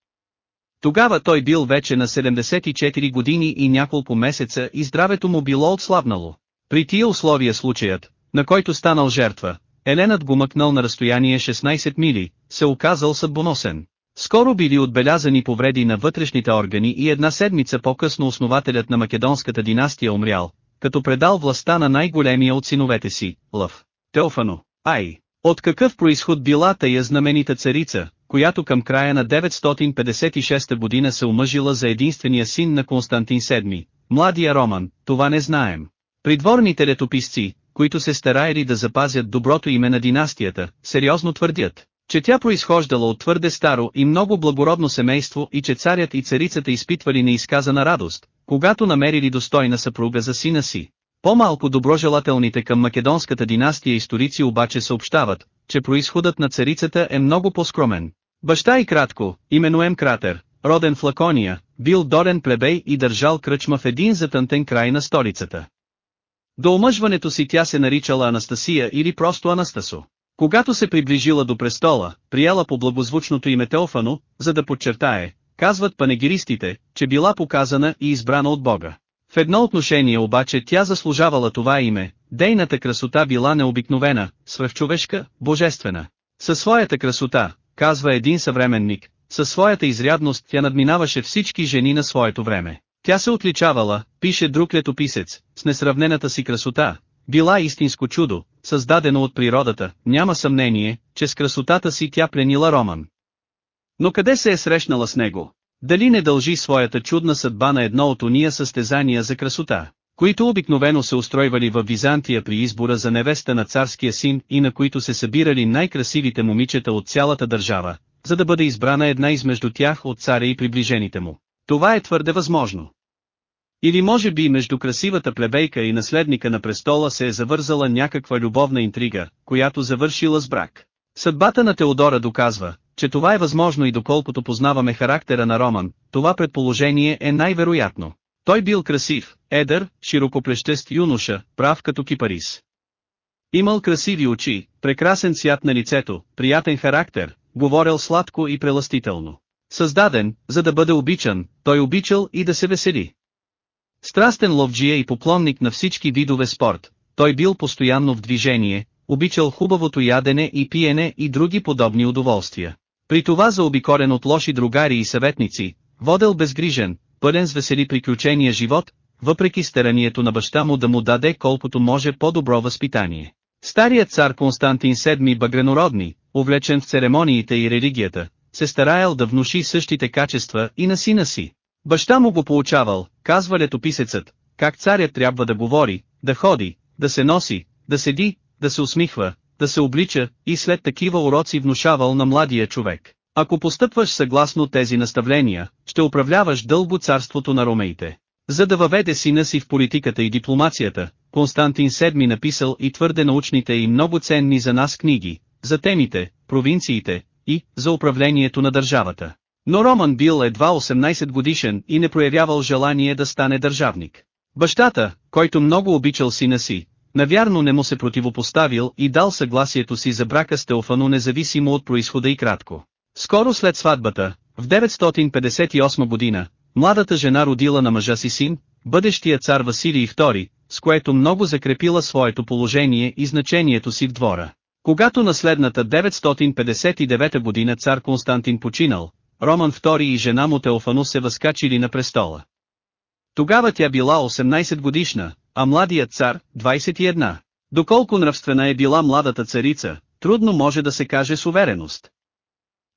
Тогава той бил вече на 74 години и няколко месеца и здравето му било отслабнало. При тия условия случаят, на който станал жертва, Еленът го мъкнал на разстояние 16 мили, се оказал съдбоносен. Скоро били отбелязани повреди на вътрешните органи и една седмица по-късно основателят на македонската династия умрял, като предал властта на най-големия от синовете си, Лъв. Теофано. Ай! От какъв происход била тая знаменита царица, която към края на 956 година се омъжила за единствения син на Константин VII, младия Роман, това не знаем. Придворните летописци, които се стараели да запазят доброто име на династията, сериозно твърдят, че тя произхождала от твърде старо и много благородно семейство и че царят и царицата изпитвали неизказана радост, когато намерили достойна съпруга за сина си. По-малко доброжелателните към македонската династия историци обаче съобщават, че происходът на царицата е много по-скромен. Баща и кратко, именуем Кратер, роден в Лакония, бил дорен плебей и държал кръчма в един затънтен край на столицата. До омъжването си тя се наричала Анастасия или просто Анастасо. Когато се приближила до престола, прияла по благозвучното име Теофано, за да подчертае, казват панегиристите, че била показана и избрана от Бога. В едно отношение обаче тя заслужавала това име, дейната красота била необикновена, свръхчовешка, божествена. Със своята красота, казва един съвременник, със своята изрядност тя надминаваше всички жени на своето време. Тя се отличавала, пише друг летописец, с несравнената си красота, била истинско чудо, създадено от природата, няма съмнение, че с красотата си тя пленила Роман. Но къде се е срещнала с него? Дали не дължи своята чудна съдба на едно от уния състезания за красота, които обикновено се устройвали в Византия при избора за невеста на царския син и на които се събирали най-красивите момичета от цялата държава, за да бъде избрана една измежду тях от царя и приближените му. Това е твърде възможно. Или може би между красивата плебейка и наследника на престола се е завързала някаква любовна интрига, която завършила с брак. Съдбата на Теодора доказва, че това е възможно и доколкото познаваме характера на Роман, това предположение е най-вероятно. Той бил красив, едър, широкоплещест юноша, прав като кипарис. Имал красиви очи, прекрасен цвят на лицето, приятен характер, говорил сладко и преластително. Създаден, за да бъде обичан, той обичал и да се весели. Страстен ловджия и поклонник на всички видове спорт, той бил постоянно в движение, обичал хубавото ядене и пиене и други подобни удоволствия. При това заобикорен от лоши другари и съветници, водел безгрижен, пълен с весели приключения живот, въпреки старанието на баща му да му даде колкото може по-добро възпитание. Старият цар Константин VII Багренородни, увлечен в церемониите и религията, се стараял да внуши същите качества и на сина си. Баща му го получавал, казва летописецът, как царят трябва да говори, да ходи, да се носи, да седи, да се усмихва, да се облича, и след такива уроци внушавал на младия човек. Ако постъпваш съгласно тези наставления, ще управляваш дълго царството на ромеите. За да въведе сина си в политиката и дипломацията, Константин VII написал и твърде научните и много ценни за нас книги, за темите, провинциите, и, за управлението на държавата. Но Роман бил едва 18 годишен и не проявявал желание да стане държавник. Бащата, който много обичал сина си, навярно не му се противопоставил и дал съгласието си за брака с Теофано независимо от происхода и кратко. Скоро след сватбата, в 958 година, младата жена родила на мъжа си син, бъдещия цар Василий II, с което много закрепила своето положение и значението си в двора. Когато наследната 959 година цар Константин починал, Роман II и жена му Теофано се възкачили на престола. Тогава тя била 18 годишна, а младият цар – 21. Доколко нравствена е била младата царица, трудно може да се каже с увереност.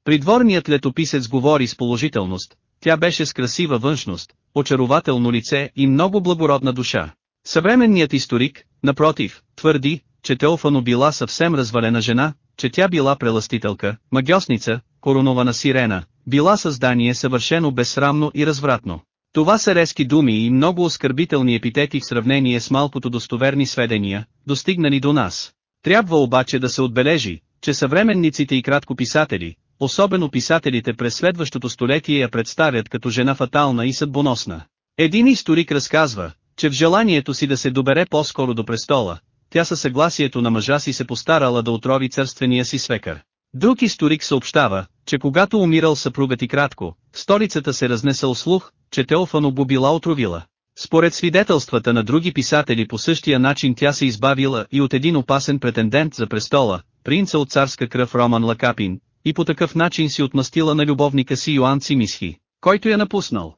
Придворният летописец говори с положителност, тя беше с красива външност, очарователно лице и много благородна душа. Съвременният историк, напротив, твърди, че Теофано била съвсем развалена жена, че тя била преластителка, магиосница, коронована сирена, била създание съвършено безсрамно и развратно. Това са резки думи и много оскърбителни епитети в сравнение с малкото достоверни сведения, достигнали до нас. Трябва обаче да се отбележи, че съвременниците и краткописатели, особено писателите през следващото столетие я представят като жена фатална и съдбоносна. Един историк разказва, че в желанието си да се добере по-скоро до престола, тя със съгласието на мъжа си се постарала да отрови църствения си свекър. Друг историк съобщава, че когато умирал съпругът и кратко, столицата се разнесъл слух, че Теофано го била отровила. Според свидетелствата на други писатели по същия начин тя се избавила и от един опасен претендент за престола, принца от царска кръв Роман Лакапин, и по такъв начин си отмъстила на любовника си Йоан Цимисхи, който я напуснал.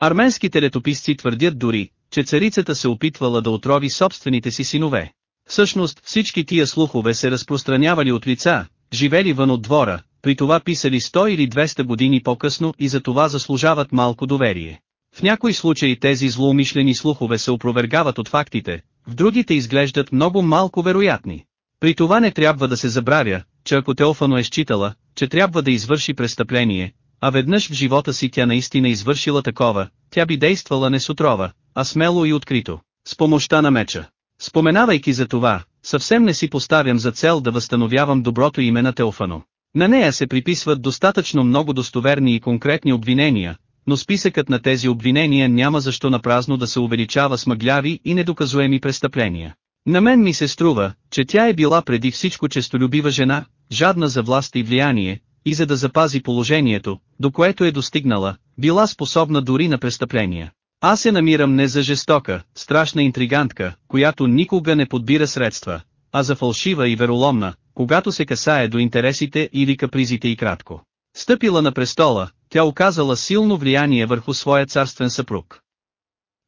Арменските летописци твърдят дори, че царицата се опитвала да отрови собствените си синове. Всъщност всички тия слухове се разпространявали от лица, живели вън от двора, при това писали 100 или 200 години по-късно и за това заслужават малко доверие. В някои случаи тези злоумишлени слухове се опровергават от фактите, в другите изглеждат много малко вероятни. При това не трябва да се забравя, че ако Теофано е считала, че трябва да извърши престъпление, а веднъж в живота си тя наистина извършила такова, тя би действала не с отрова, а смело и открито, с помощта на меча. Споменавайки за това, съвсем не си поставям за цел да възстановявам доброто име на Теофано. На нея се приписват достатъчно много достоверни и конкретни обвинения, но списъкът на тези обвинения няма защо напразно да се увеличава с мъгляви и недоказуеми престъпления. На мен ми се струва, че тя е била преди всичко честолюбива жена, жадна за власт и влияние, и за да запази положението, до което е достигнала, била способна дори на престъпления. Аз се намирам не за жестока, страшна интригантка, която никога не подбира средства, а за фалшива и вероломна, когато се касае до интересите или капризите и кратко. Стъпила на престола, тя оказала силно влияние върху своя царствен съпруг.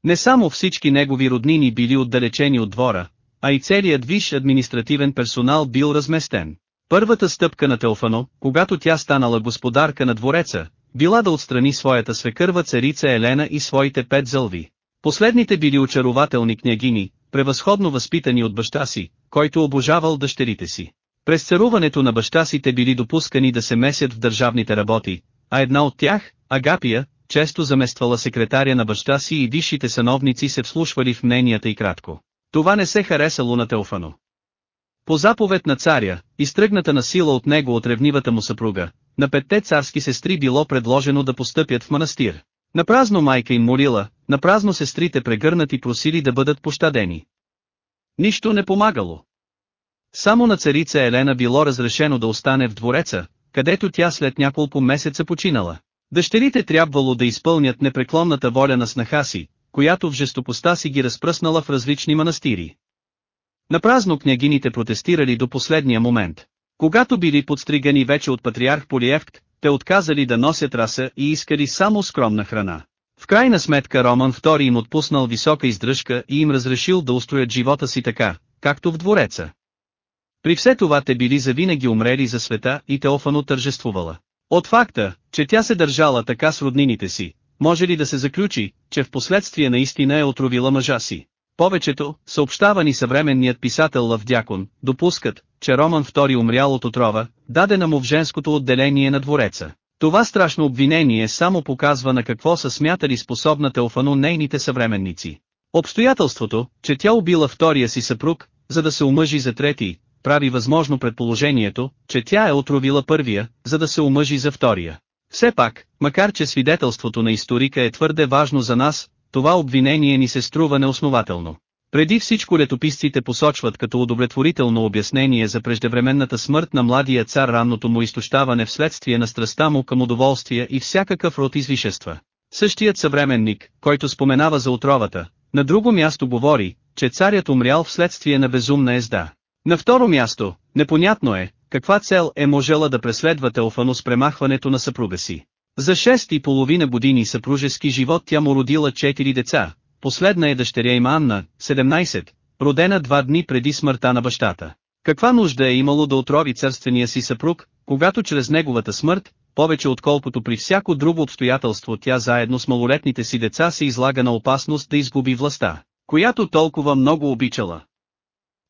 Не само всички негови роднини били отдалечени от двора, а и целият виш административен персонал бил разместен. Първата стъпка на Теофано, когато тя станала господарка на двореца, била да отстрани своята свекърва царица Елена и своите пет зълви. Последните били очарователни княгини, превъзходно възпитани от баща си, който обожавал дъщерите си. През царуването на баща си те били допускани да се месят в държавните работи, а една от тях, Агапия, често замествала секретаря на баща си и висшите сановници се вслушвали в мненията и кратко. Това не се харесало на Теофано. По заповед на царя, изтръгната на сила от него от ревнивата му съпруга, на петте царски сестри било предложено да постъпят в манастир. Напразно майка им молила, напразно сестрите прегърнати просили да бъдат пощадени. Нищо не помагало. Само на царица Елена било разрешено да остане в двореца, където тя след няколко месеца починала. Дъщерите трябвало да изпълнят непреклонната воля на снаха си, която в жестопоста си ги разпръснала в различни манастири. Напразно княгините протестирали до последния момент. Когато били подстригани вече от патриарх Полиевкт, те отказали да носят раса и искали само скромна храна. В крайна сметка Роман II им отпуснал висока издръжка и им разрешил да устроят живота си така, както в двореца. При все това те били завинаги умрели за света и Теофано тържествувала. От факта, че тя се държала така с роднините си, може ли да се заключи, че в последствие наистина е отровила мъжа си? Повечето, съобщава ни съвременният писател Лъв Дякон, допускат, че Роман II умрял от отрова, дадена му в женското отделение на двореца. Това страшно обвинение само показва на какво са смятали способна Теофано нейните съвременници. Обстоятелството, че тя убила втория си съпруг, за да се омъжи за трети, прави възможно предположението, че тя е отровила първия, за да се омъжи за втория. Все пак, макар че свидетелството на историка е твърде важно за нас, това обвинение ни се струва неоснователно. Преди всичко летописците посочват като удовлетворително обяснение за преждевременната смърт на младия цар ранното му изтощаване вследствие на страста му към удоволствия и всякакъв род извишества. Същият съвременник, който споменава за отровата, на друго място говори, че царят умрял вследствие на безумна езда. На второ място, непонятно е, каква цел е можела да преследва Теофано с премахването на съпруга си. За шест и половина години съпружески живот тя му родила четири деца, последна е дъщеря им Анна, 17, родена два дни преди смъртта на бащата. Каква нужда е имало да отрови царствения си съпруг, когато чрез неговата смърт, повече отколкото при всяко друго обстоятелство тя заедно с малолетните си деца се излага на опасност да изгуби властта, която толкова много обичала.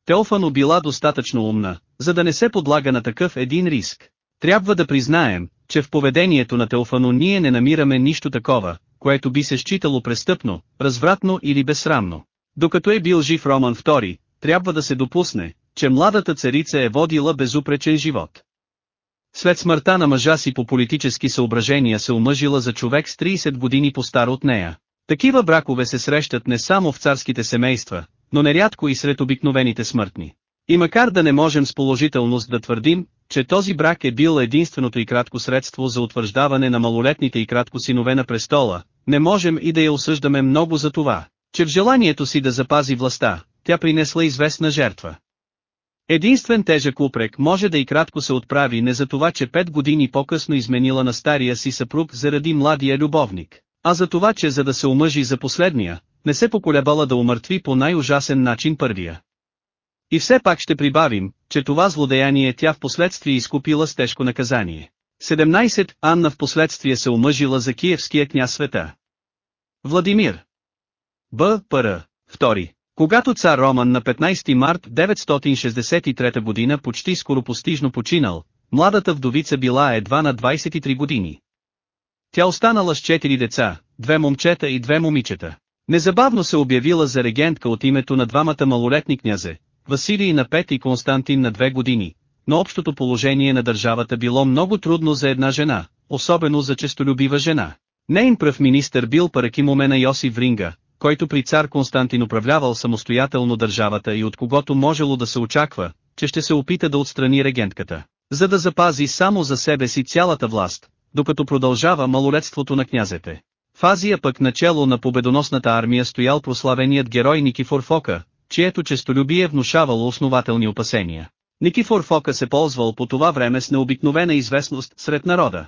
Теофано била достатъчно умна, за да не се подлага на такъв един риск. Трябва да признаем, че в поведението на Теофано ние не намираме нищо такова, което би се считало престъпно, развратно или безсрамно. Докато е бил жив Роман II, трябва да се допусне, че младата царица е водила безупречен живот. След смъртта на мъжа си по политически съображения се омъжила за човек с 30 години по-стар от нея. Такива бракове се срещат не само в царските семейства, но нерядко и сред обикновените смъртни. И макар да не можем с положителност да твърдим, че този брак е бил единственото и кратко средство за утвърждаване на малолетните и кратко синове на престола, не можем и да я осъждаме много за това, че в желанието си да запази властта, тя принесла известна жертва. Единствен тежък упрек може да и кратко се отправи не за това, че пет години по-късно изменила на стария си съпруг заради младия любовник, а за това, че за да се омъжи за последния, не се поколебала да умъртви по най-ужасен начин първия. И все пак ще прибавим, че това злодеяние тя в последствие изкупила с тежко наказание. 17. Анна в последствие се омъжила за киевския княз света. Владимир. Б. П. 2. Когато цар Роман на 15 март 963 година почти скоропостижно починал, младата вдовица била едва на 23 години. Тя останала с четири деца, две момчета и две момичета. Незабавно се обявила за регентка от името на двамата малолетни князе, Василий на 5 и Константин на 2 години, но общото положение на държавата било много трудно за една жена, особено за честолюбива жена. Нейн пръв министър бил Паракимомена Йосиф Ринга, който при цар Константин управлявал самостоятелно държавата и от когото можело да се очаква, че ще се опита да отстрани регентката, за да запази само за себе си цялата власт, докато продължава малолетството на князете. В Азия пък начало на победоносната армия стоял прославеният герой Никифор Фока, чието честолюбие внушавало основателни опасения. Никифор Фока се ползвал по това време с необикновена известност сред народа.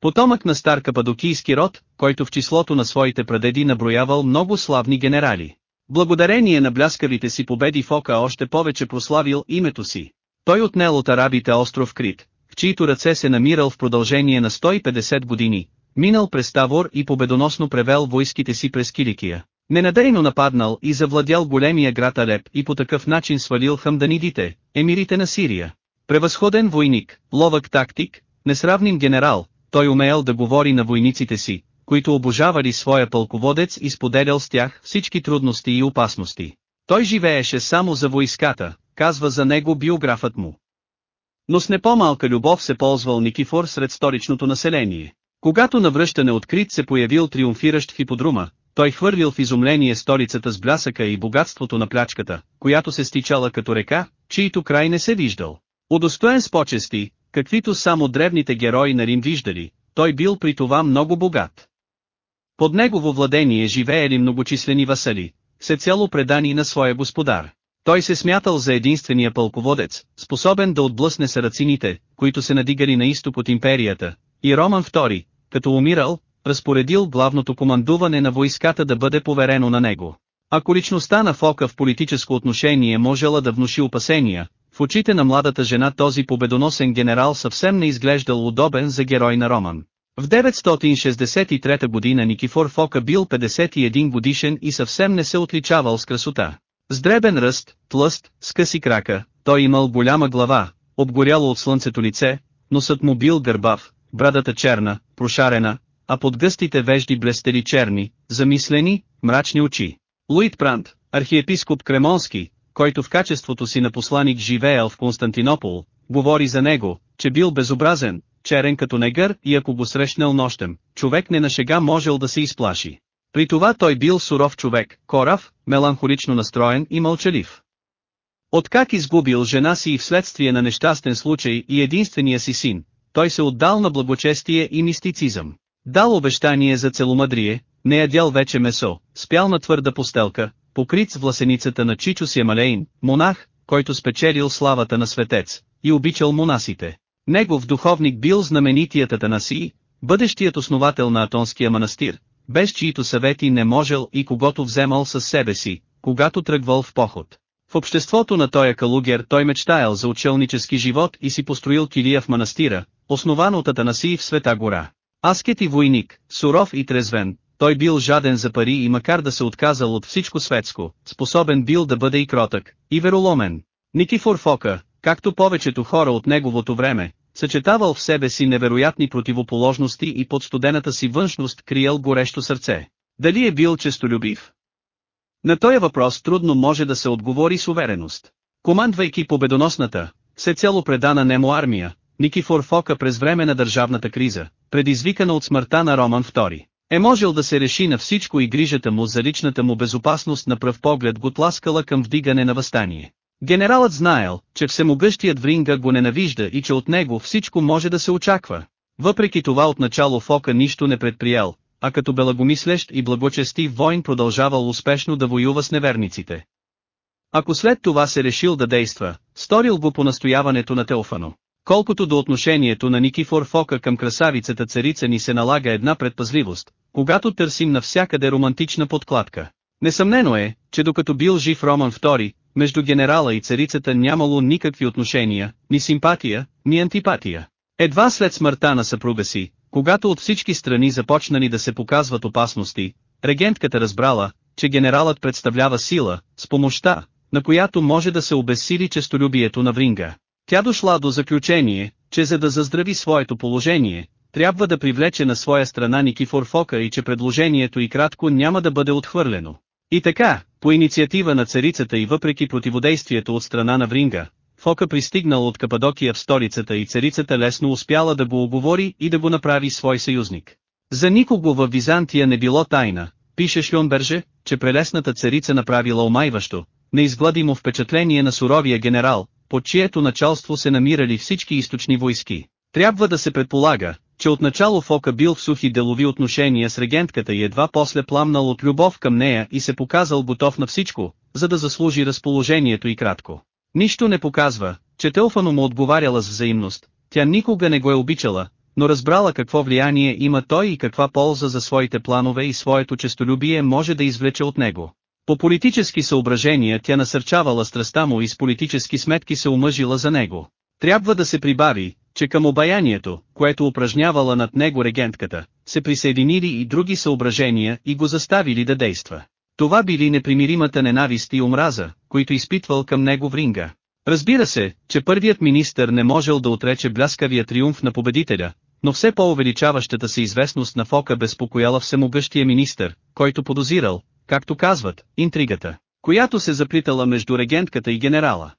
Потомък на стар кападокийски род, който в числото на своите прадеди наброявал много славни генерали. Благодарение на бляскавите си победи Фока още повече прославил името си. Той отнел от арабите остров Крит, в чието ръце се намирал в продължение на 150 години, минал през Тавор и победоносно превел войските си през Киликия. Ненадейно нападнал и завладял големия град Алеп и по такъв начин свалил хамданидите, емирите на Сирия. Превъзходен войник, ловък тактик, несравним генерал, той умеял да говори на войниците си, които обожавали своя пълководец и споделял с тях всички трудности и опасности. Той живееше само за войската, казва за него биографът му. Но с не по-малка любов се ползвал Никифор сред столичното население. Когато навръщане открит се появил триумфиращ в иподрума, той хвърлил в изумление столицата с блясъка и богатството на плячката, която се стичала като река, чието край не се виждал. Удостоен с почести, каквито само древните герои на Рим виждали, той бил при това много богат. Под негово владение живеели многочислени васали, се цяло предани на своя господар. Той се смятал за единствения пълководец, способен да отблъсне сарацините, които се надигали на изток от империята, и Роман II, като умирал, разпоредил главното командуване на войската да бъде поверено на него. Ако личността на Фока в политическо отношение можела да внуши опасения, в очите на младата жена този победоносен генерал съвсем не изглеждал удобен за герой на Роман. В 963 година Никифор Фока бил 51 годишен и съвсем не се отличавал с красота. С дребен ръст, тлъст, с къси крака, той имал голяма глава, обгоряло от слънцето лице, носът му бил гърбав, брадата черна, прошарена, а под гъстите вежди блестели черни, замислени, мрачни очи. Луид Прант, архиепископ Кремонски, който в качеството си на посланик живеел в Константинопол, говори за него, че бил безобразен, черен като негър и ако го срещнал нощем, човек не на шега можел да се изплаши. При това той бил суров човек, корав, меланхолично настроен и мълчалив. Откак изгубил жена си и вследствие на нещастен случай и единствения си син, той се отдал на благочестие и мистицизъм. Дал обещание за целомъдрие, не ядял вече месо, спял на твърда постелка, покрит с власеницата на Чичо Сиемалейн, монах, който спечелил славата на светец, и обичал монасите. Негов духовник бил знаменитият Атанаси, бъдещият основател на Атонския манастир, без чието съвети не можел и когото вземал със себе си, когато тръгвал в поход. В обществото на тоя калугер той мечтаял за учелнически живот и си построил килия в манастира, основан от Атанасий в Света гора. Аскет и войник, суров и трезвен, той бил жаден за пари и макар да се отказал от всичко светско, способен бил да бъде и кротък, и вероломен. Никифор Фока, както повечето хора от неговото време, съчетавал в себе си невероятни противоположности и под студената си външност криел горещо сърце. Дали е бил честолюбив? На този въпрос трудно може да се отговори с увереност. Командвайки победоносната, все цяло предана немо армия, Никифор Фока през време на държавната криза, предизвикана от смъртта на Роман II, е можел да се реши на всичко и грижата му за личната му безопасност на пръв поглед го тласкала към вдигане на възстание. Генералът знаел, че всемогъщият Вринга го ненавижда и че от него всичко може да се очаква. Въпреки това отначало Фока нищо не предприял, а като белагомислещ и благочестив войн продължавал успешно да воюва с неверниците. Ако след това се решил да действа, сторил го по настояването на Теофано. Колкото до отношението на Никифор Фока към красавицата царица ни се налага една предпазливост, когато търсим навсякъде романтична подкладка. Несъмнено е, че докато бил жив Роман II, между генерала и царицата нямало никакви отношения, ни симпатия, ни антипатия. Едва след смъртта на съпруга си, когато от всички страни започнали да се показват опасности, регентката разбрала, че генералът представлява сила, с помощта, на която може да се обезсили честолюбието на Вринга. Тя дошла до заключение, че за да заздрави своето положение, трябва да привлече на своя страна Никифор Фока и че предложението и кратко няма да бъде отхвърлено. И така, по инициатива на царицата и въпреки противодействието от страна на Вринга, Фока пристигнал от Кападокия в столицата и царицата лесно успяла да го оговори и да го направи свой съюзник. За никого в Византия не било тайна, пише Шлюнберже, че прелесната царица направила омайващо, неизгладимо впечатление на суровия генерал, под чието началство се намирали всички източни войски. Трябва да се предполага, че отначало Фока бил в сухи делови отношения с регентката и едва после пламнал от любов към нея и се показал готов на всичко, за да заслужи разположението и кратко. Нищо не показва, че Теофано му отговаряла с взаимност, тя никога не го е обичала, но разбрала какво влияние има той и каква полза за своите планове и своето честолюбие може да извлече от него. По политически съображения тя насърчавала страста му и с политически сметки се омъжила за него. Трябва да се прибави, че към обаянието, което упражнявала над него регентката, се присъединили и други съображения и го заставили да действа. Това били непримиримата ненавист и омраза, които изпитвал към него в ринга. Разбира се, че първият министър не можел да отрече бляскавия триумф на победителя, но все по-увеличаващата се известност на Фока безпокояла всемогъщия министър, който подозирал, както казват, интригата, която се заплитала между регентката и генерала.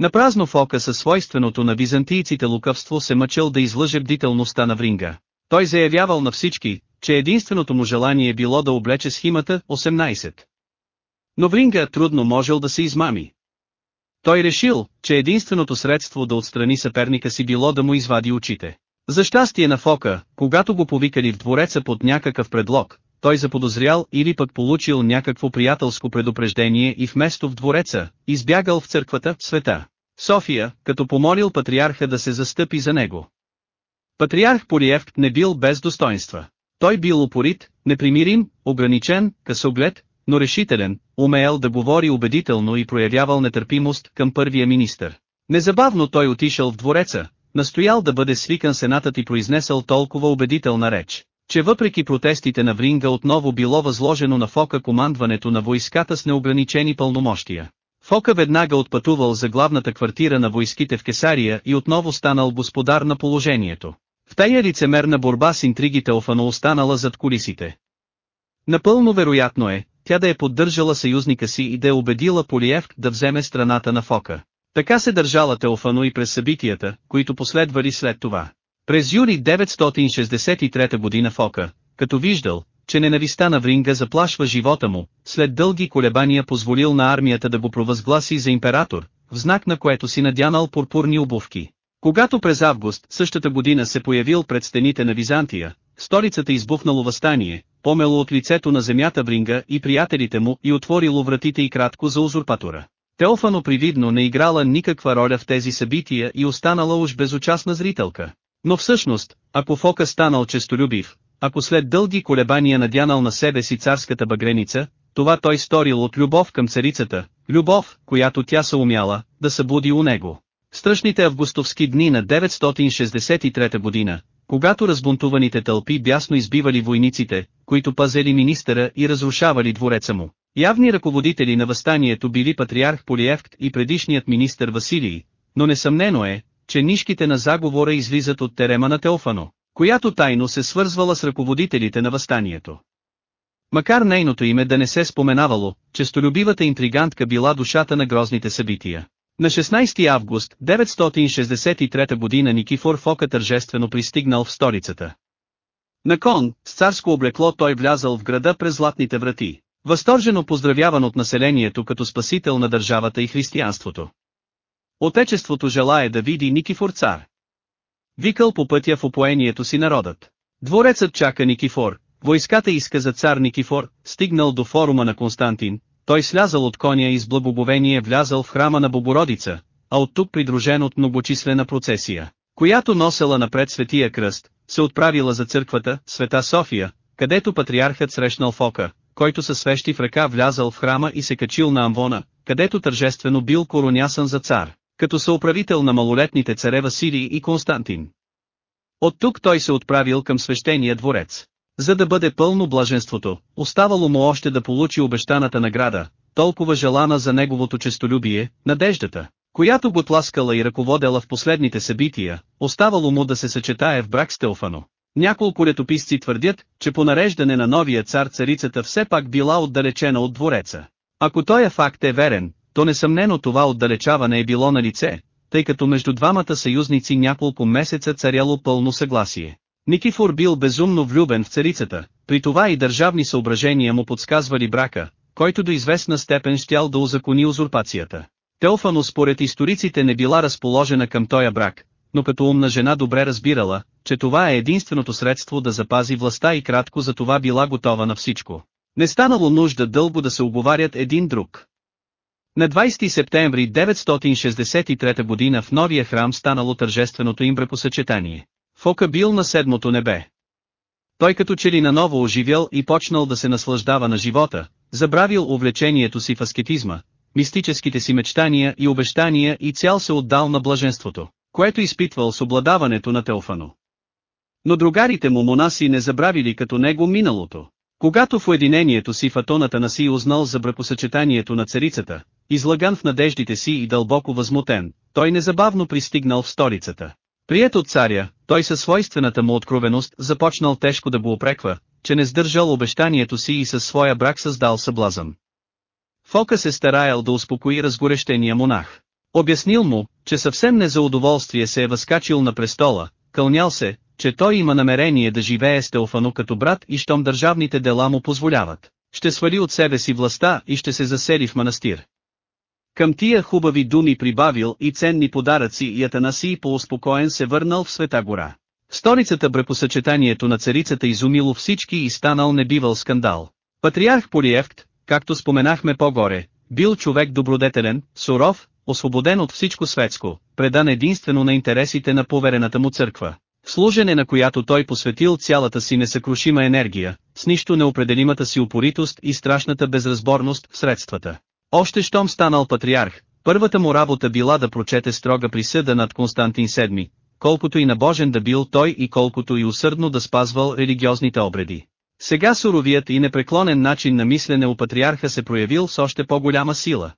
Напразно Фока със свойственото на византийците лукавство се мъчел да излъже бдителността на Вринга. Той заявявал на всички, че единственото му желание било да облече схимата 18. Но Вринга трудно можел да се измами. Той решил, че единственото средство да отстрани съперника си било да му извади очите. За щастие на Фока, когато го повикали в двореца под някакъв предлог, той заподозрял или пък получил някакво приятелско предупреждение и вместо в двореца, избягал в църквата в света. София, като помолил патриарха да се застъпи за него. Патриарх Полиев не бил без достоинства. Той бил упорит, непримирим, ограничен, късоглед, но решителен, умеял да говори убедително и проявявал нетърпимост към първия министър. Незабавно той отишъл в двореца, настоял да бъде свикан сенатът и произнесъл толкова убедителна реч, че въпреки протестите на Вринга отново било възложено на Фока командването на войската с неограничени пълномощия. Фока веднага отпътувал за главната квартира на войските в Кесария и отново станал господар на положението. В тая лицемерна борба с интригите Офано останала зад колисите. Напълно вероятно е, тя да е поддържала съюзника си и да е убедила Полиев да вземе страната на Фока. Така се държала Теофано и през събитията, които последвали след това. През юли 963 година Фока, като виждал, че ненависта на Вринга заплашва живота му, след дълги колебания позволил на армията да го провъзгласи за император, в знак на което си надянал пурпурни обувки. Когато през август същата година се появил пред стените на Византия, столицата избухнало възстание, помело от лицето на земята Вринга и приятелите му и отворило вратите и кратко за узурпатора. Теофано привидно не играла никаква роля в тези събития и останала уж безучастна зрителка. Но всъщност, ако Фока станал честолюбив, ако след дълги колебания надянал на себе си царската багреница, това той сторил от любов към царицата, любов, която тя се умяла, да събуди у него. Страшните августовски дни на 963 година, когато разбунтуваните тълпи бясно избивали войниците, които пазели министъра и разрушавали двореца му. Явни ръководители на възстанието били патриарх Полиевкт и предишният министър Василий, но несъмнено е, че нишките на заговора излизат от терема на Теофано, която тайно се свързвала с ръководителите на възстанието. Макар нейното име да не се споменавало, честолюбивата интригантка била душата на грозните събития. На 16 август 963 година Никифор Фока тържествено пристигнал в столицата. На кон, с царско облекло той влязал в града през златните врати, възторжено поздравяван от населението като спасител на държавата и християнството. Отечеството желае да види Никифор цар. Викал по пътя в опоението си народът. Дворецът чака Никифор, войската иска за цар Никифор, стигнал до форума на Константин, той слязал от коня и с благоговение влязал в храма на Богородица, а от тук придружен от многочислена процесия, която носела напред Светия кръст, се отправила за църквата, Света София, където патриархът срещнал Фока, който със свещи в ръка влязал в храма и се качил на Амвона, където тържествено бил коронясан за цар, като съуправител на малолетните царе Василий и Константин. От тук той се отправил към свещения дворец. За да бъде пълно блаженството, оставало му още да получи обещаната награда, толкова желана за неговото честолюбие, надеждата, която го тласкала и ръководела в последните събития, оставало му да се съчетае в брак с Теофано. Няколко летописци твърдят, че по нареждане на новия цар царицата все пак била отдалечена от двореца. Ако този факт е верен, то несъмнено това отдалечаване е било на лице, тъй като между двамата съюзници няколко месеца царяло пълно съгласие. Никифор бил безумно влюбен в царицата, при това и държавни съображения му подсказвали брака, който до известна степен щял да узакони узурпацията. Теофано според историците не била разположена към тоя брак, но като умна жена добре разбирала, че това е единственото средство да запази властта и кратко за това била готова на всичко. Не станало нужда дълго да се оговарят един друг. На 20 септември 963 година в новия храм станало тържественото им брепосъчетание. Фока бил на седмото небе. Той като че ли наново оживял и почнал да се наслаждава на живота, забравил увлечението си в аскетизма, мистическите си мечтания и обещания и цял се отдал на блаженството, което изпитвал с обладаването на Теофано. Но другарите му монаси не забравили като него миналото. Когато в уединението си фатоната на си узнал за бракосъчетанието на царицата, излаган в надеждите си и дълбоко възмутен, той незабавно пристигнал в столицата. Прият от царя, той със свойствената му откровеност започнал тежко да го опреква, че не сдържал обещанието си и със своя брак създал съблазън. Фока се стараял да успокои разгорещения монах. Обяснил му, че съвсем не за удоволствие се е възкачил на престола, кълнял се, че той има намерение да живее с Теофано като брат и щом държавните дела му позволяват. Ще свали от себе си властта и ще се засели в манастир. Към тия хубави думи прибавил и ценни подаръци и Атанасий по-успокоен се върнал в Света гора. В столицата брепосъчетанието на царицата изумило всички и станал небивал скандал. Патриарх Полиевкт, както споменахме по-горе, бил човек добродетелен, суров, освободен от всичко светско, предан единствено на интересите на поверената му църква, служене на която той посветил цялата си несъкрушима енергия, с нищо неопределимата си упоритост и страшната безразборност в средствата. Още щом станал патриарх, първата му работа била да прочете строга присъда над Константин VII, колкото и набожен да бил той и колкото и усърдно да спазвал религиозните обреди. Сега суровият и непреклонен начин на мислене у патриарха се проявил с още по-голяма сила.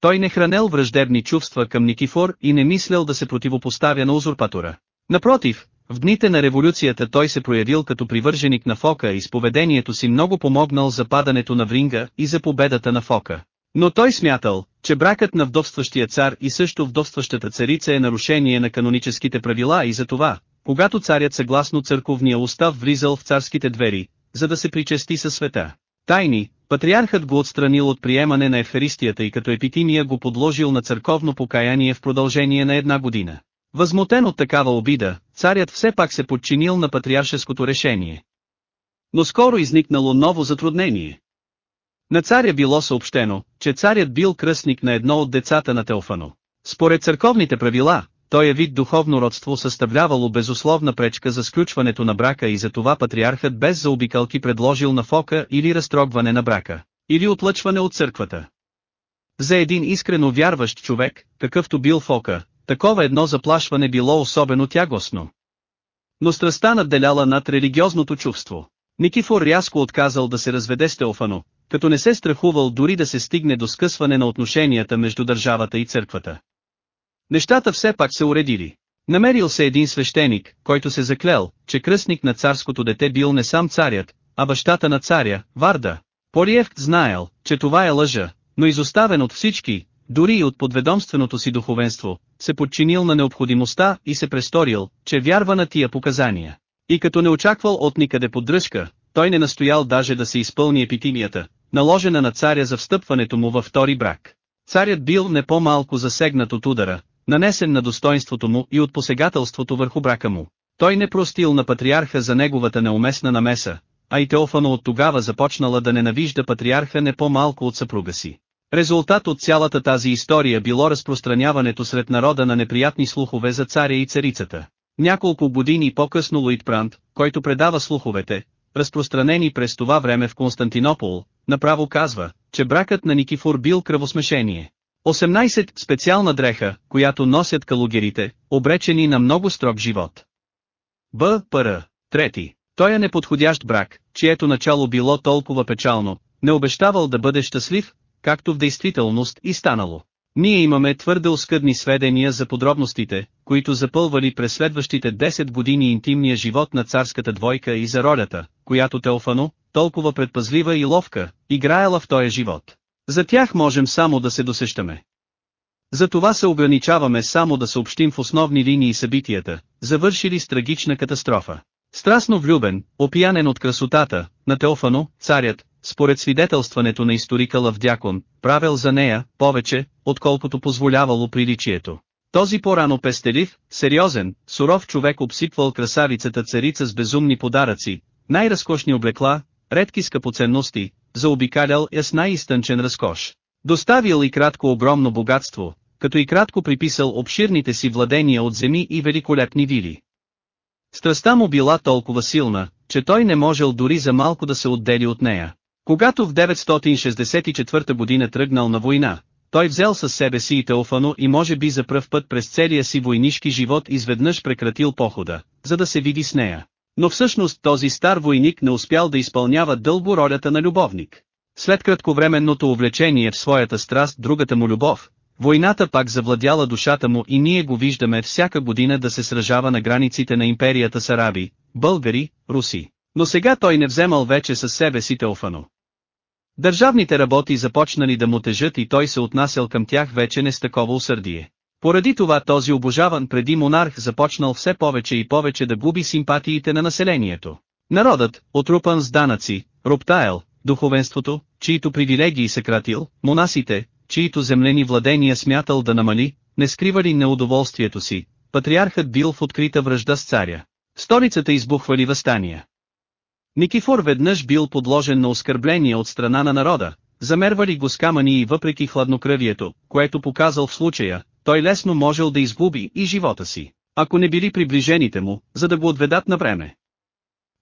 Той не хранел враждебни чувства към Никифор и не мислял да се противопоставя на узурпатора. Напротив, в дните на революцията той се проявил като привърженик на Фока и с поведението си много помогнал за падането на Вринга и за победата на Фока. Но той смятал, че бракът на вдовстващия цар и също вдовстващата царица е нарушение на каноническите правила и за това, когато царят съгласно църковния устав влизал в царските двери, за да се причести със света. Тайни, патриархът го отстранил от приемане на Еферистията и като епитимия го подложил на църковно покаяние в продължение на една година. Възмутен от такава обида, царят все пак се подчинил на патриаршеското решение. Но скоро изникнало ново затруднение. На царя било съобщено, че царят бил кръстник на едно от децата на Теофано. Според църковните правила, той е вид духовно родство съставлявало безусловна пречка за сключването на брака и за това патриархът без заобикалки предложил на фока или разтрогване на брака, или отлъчване от църквата. За един искрено вярващ човек, какъвто бил Фока, такова едно заплашване било особено тягостно. Но страстта надделяла над религиозното чувство. Никифор рязко отказал да се разведе с Теофано, като не се страхувал дори да се стигне до скъсване на отношенията между държавата и църквата. Нещата все пак се уредили. Намерил се един свещеник, който се заклел, че кръстник на царското дете бил не сам царят, а бащата на царя, Варда. Пориевк знаел, че това е лъжа, но изоставен от всички, дори и от подведомственото си духовенство, се подчинил на необходимостта и се престорил, че вярва на тия показания. И като не очаквал от никъде поддръжка, той не настоял даже да се изпълни епитимията, наложена на царя за встъпването му във втори брак. Царят бил не по-малко засегнат от удара, нанесен на достоинството му и от посегателството върху брака му. Той не простил на патриарха за неговата неуместна намеса, а и Теофано от тогава започнала да ненавижда патриарха не по-малко от съпруга си. Резултат от цялата тази история било разпространяването сред народа на неприятни слухове за царя и царицата. Няколко години по-късно Луид Прант, който предава слуховете, разпространени през това време в Константинопол, направо казва, че бракът на Никифор бил кръвосмешение. 18. Специална дреха, която носят калугерите, обречени на много строг живот. Б. Пр. Трети. Той е неподходящ брак, чието начало било толкова печално, не обещавал да бъде щастлив, както в действителност и станало. Ние имаме твърде оскъдни сведения за подробностите, които запълвали през следващите 10 години интимния живот на царската двойка и за ролята, която Теофано, толкова предпазлива и ловка, играела в този живот. За тях можем само да се досещаме. За това се ограничаваме само да съобщим в основни линии събитията, завършили с трагична катастрофа. Страстно влюбен, опиянен от красотата, на Теофано, царят, според свидетелстването на историка Лавдякон, правил за нея, повече, отколкото позволявало приличието. Този по-рано пестелив, сериозен, суров човек обсипвал красавицата царица с безумни подаръци, най-разкошни облекла, редки скъпоценности, заобикалял я с най-изтънчен разкош. Доставил и кратко огромно богатство, като и кратко приписал обширните си владения от земи и великолепни вили. Страстта му била толкова силна, че той не можел дори за малко да се отдели от нея. Когато в 964 година тръгнал на война, той взел със себе си и Теофано и може би за пръв път през целия си войнишки живот изведнъж прекратил похода, за да се види с нея. Но всъщност този стар войник не успял да изпълнява дълго ролята на любовник. След кратковременното увлечение в своята страст другата му любов, войната пак завладяла душата му и ние го виждаме всяка година да се сражава на границите на империята с араби, българи, руси. Но сега той не вземал вече със себе си Теофано. Държавните работи започнали да му тежат и той се отнасял към тях вече не с такова усърдие. Поради това този обожаван преди монарх започнал все повече и повече да губи симпатиите на населението. Народът, отрупан с данъци, роптаел, духовенството, чието привилегии съкратил, монасите, чието землени владения смятал да намали, не скривали неудоволствието си, патриархът бил в открита връжда с царя. Столицата избухвали възстания. Никифор веднъж бил подложен на оскърбление от страна на народа, замервали го с камъни и въпреки хладнокръвието, което показал в случая, той лесно можел да изгуби и живота си, ако не били приближените му, за да го отведат на време.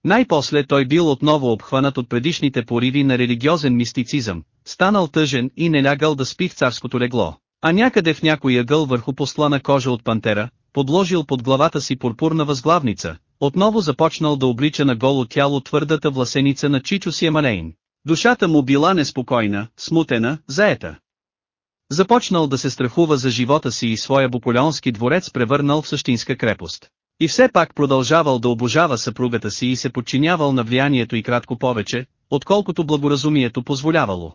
Най-после той бил отново обхванат от предишните пориви на религиозен мистицизъм, станал тъжен и не лягал да спи в царското легло, а някъде в някой ъгъл върху послана кожа от пантера, подложил под главата си пурпурна възглавница, отново започнал да облича на голо тяло твърдата власеница на Чичо си Емалейн. Душата му била неспокойна, смутена, заета. Започнал да се страхува за живота си и своя Буполеонски дворец превърнал в същинска крепост. И все пак продължавал да обожава съпругата си и се подчинявал на влиянието и кратко повече, отколкото благоразумието позволявало.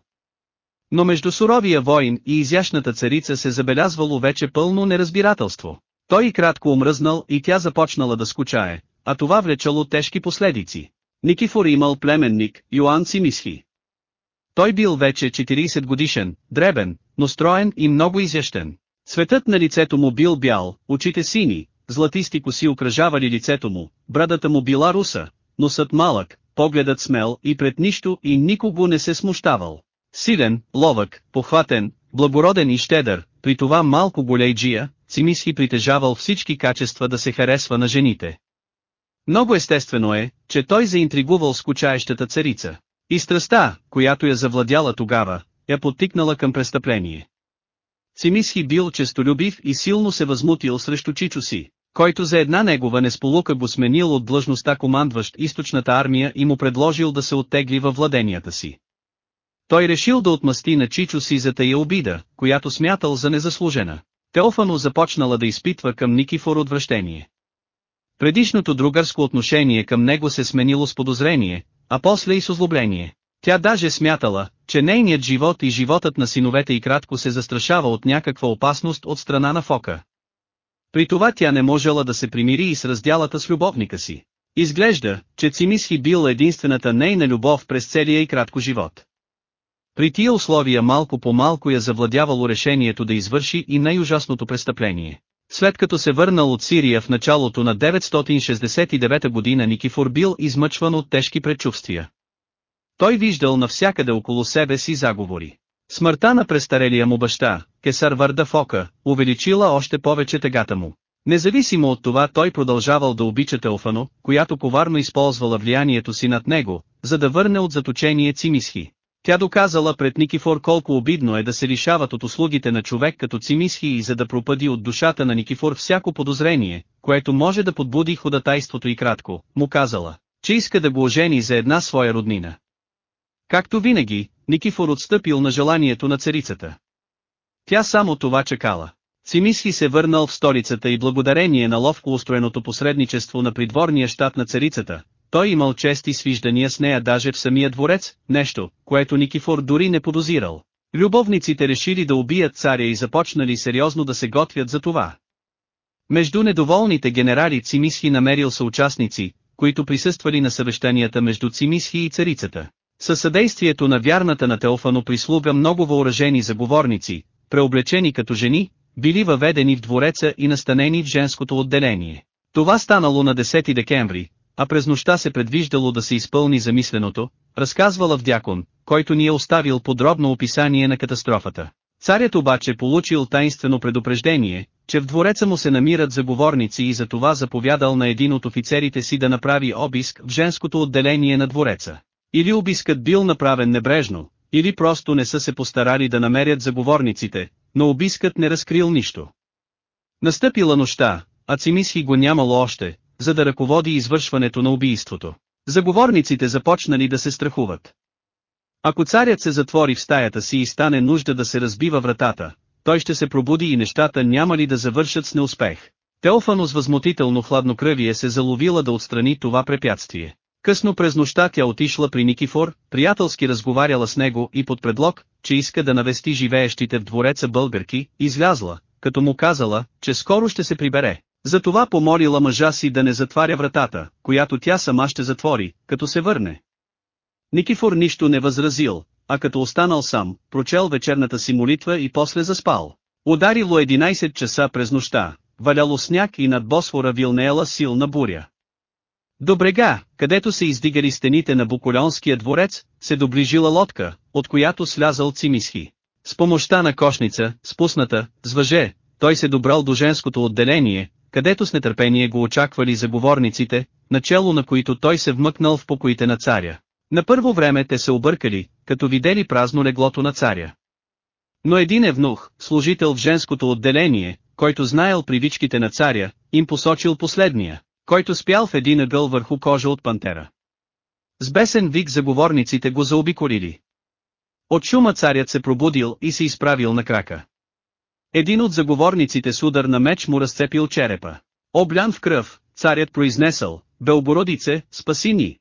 Но между суровия воин и изящната царица се забелязвало вече пълно неразбирателство. Той и кратко омръзнал и тя започнала да скучае, а това влечало тежки последици. Никифор имал племенник, Йоан Симисхи. Той бил вече 40 годишен, дребен, но строен и много изящен. Цветът на лицето му бил бял, очите сини, златисти коси окръжавали лицето му, брадата му била руса, носът малък, погледът смел и пред нищо и никого не се смущавал. Силен, ловък, похватен, благороден и щедър, при това малко голейджия, Цимисхи притежавал всички качества да се харесва на жените. Много естествено е, че той заинтригувал скучаещата царица. И страста, която я завладяла тогава, я подтикнала към престъпление. Цимисхи бил честолюбив и силно се възмутил срещу Чичо си, който за една негова несполука го сменил от длъжността командващ източната армия и му предложил да се оттегли във владенията си. Той решил да отмъсти на Чичо си за тая обида, която смятал за незаслужена. Теофано започнала да изпитва към Никифор отвращение. Предишното другарско отношение към него се сменило с подозрение, а после и с озлобление. Тя даже смятала, че нейният живот и животът на синовете и кратко се застрашава от някаква опасност от страна на Фока. При това тя не можела да се примири и с разделата с любовника си. Изглежда, че Цимисхи бил единствената нейна любов през целия и кратко живот. При тия условия малко по малко я завладявало решението да извърши и най-ужасното престъпление. След като се върнал от Сирия в началото на 969 година Никифор бил измъчван от тежки предчувствия. Той виждал навсякъде около себе си заговори. Смъртта на престарелия му баща, Кесар Варда Фока, увеличила още повече тегата му. Независимо от това той продължавал да обича Теофано, която коварно използвала влиянието си над него, за да върне от заточение Цимисхи. Тя доказала пред Никифор колко обидно е да се лишават от услугите на човек като Цимисхи и за да пропади от душата на Никифор всяко подозрение, което може да подбуди ходатайството и кратко, му казала, че иска да го ожени за една своя роднина. Както винаги, Никифор отстъпил на желанието на царицата. Тя само това чекала. Цимисхи се върнал в столицата и благодарение на ловко устроеното посредничество на придворния щат на царицата, той имал чести свиждания с нея даже в самия дворец, нещо, което Никифор дори не подозирал. Любовниците решили да убият царя и започнали сериозно да се готвят за това. Между недоволните генерали Цимисхи намерил съучастници, които присъствали на съвещанията между Цимисхи и царицата. Със съдействието на вярната на Теофано прислуга много въоръжени заговорници, преоблечени като жени, били въведени в двореца и настанени в женското отделение. Това станало на 10 декември, а през нощта се предвиждало да се изпълни замисленото, разказвала в дякон, който ни е оставил подробно описание на катастрофата. Царят обаче получил таинствено предупреждение, че в двореца му се намират заговорници и за това заповядал на един от офицерите си да направи обиск в женското отделение на двореца. Или обискът бил направен небрежно, или просто не са се постарали да намерят заговорниците, но обискът не разкрил нищо. Настъпила нощта, а Цимисхи го нямало още, за да ръководи извършването на убийството. Заговорниците започнали да се страхуват. Ако царят се затвори в стаята си и стане нужда да се разбива вратата, той ще се пробуди и нещата няма ли да завършат с неуспех. Теофано с възмутително хладнокръвие се заловила да отстрани това препятствие. Късно през нощта тя отишла при Никифор, приятелски разговаряла с него и под предлог, че иска да навести живеещите в двореца българки, излязла, като му казала, че скоро ще се прибере. Затова помолила мъжа си да не затваря вратата, която тя сама ще затвори, като се върне. Никифор нищо не възразил, а като останал сам, прочел вечерната си молитва и после заспал. Ударило 11 часа през нощта, валяло сняг и над Босфора вилнеела силна буря. До брега, където се издигали стените на Буколонския дворец, се доближила лодка, от която слязал Цимисхи. С помощта на кошница, спусната, с въже, той се добрал до женското отделение, където с нетърпение го очаквали заговорниците, начало на които той се вмъкнал в покоите на царя. На първо време те се объркали, като видели празно леглото на царя. Но един евнух, служител в женското отделение, който знаел привичките на царя, им посочил последния, който спял в един ъгъл върху кожа от пантера. С бесен вик заговорниците го заобиколили. От шума царят се пробудил и се изправил на крака. Един от заговорниците с удар на меч му разцепил черепа. Облян в кръв, царят произнесъл, Белбородице, спаси ни.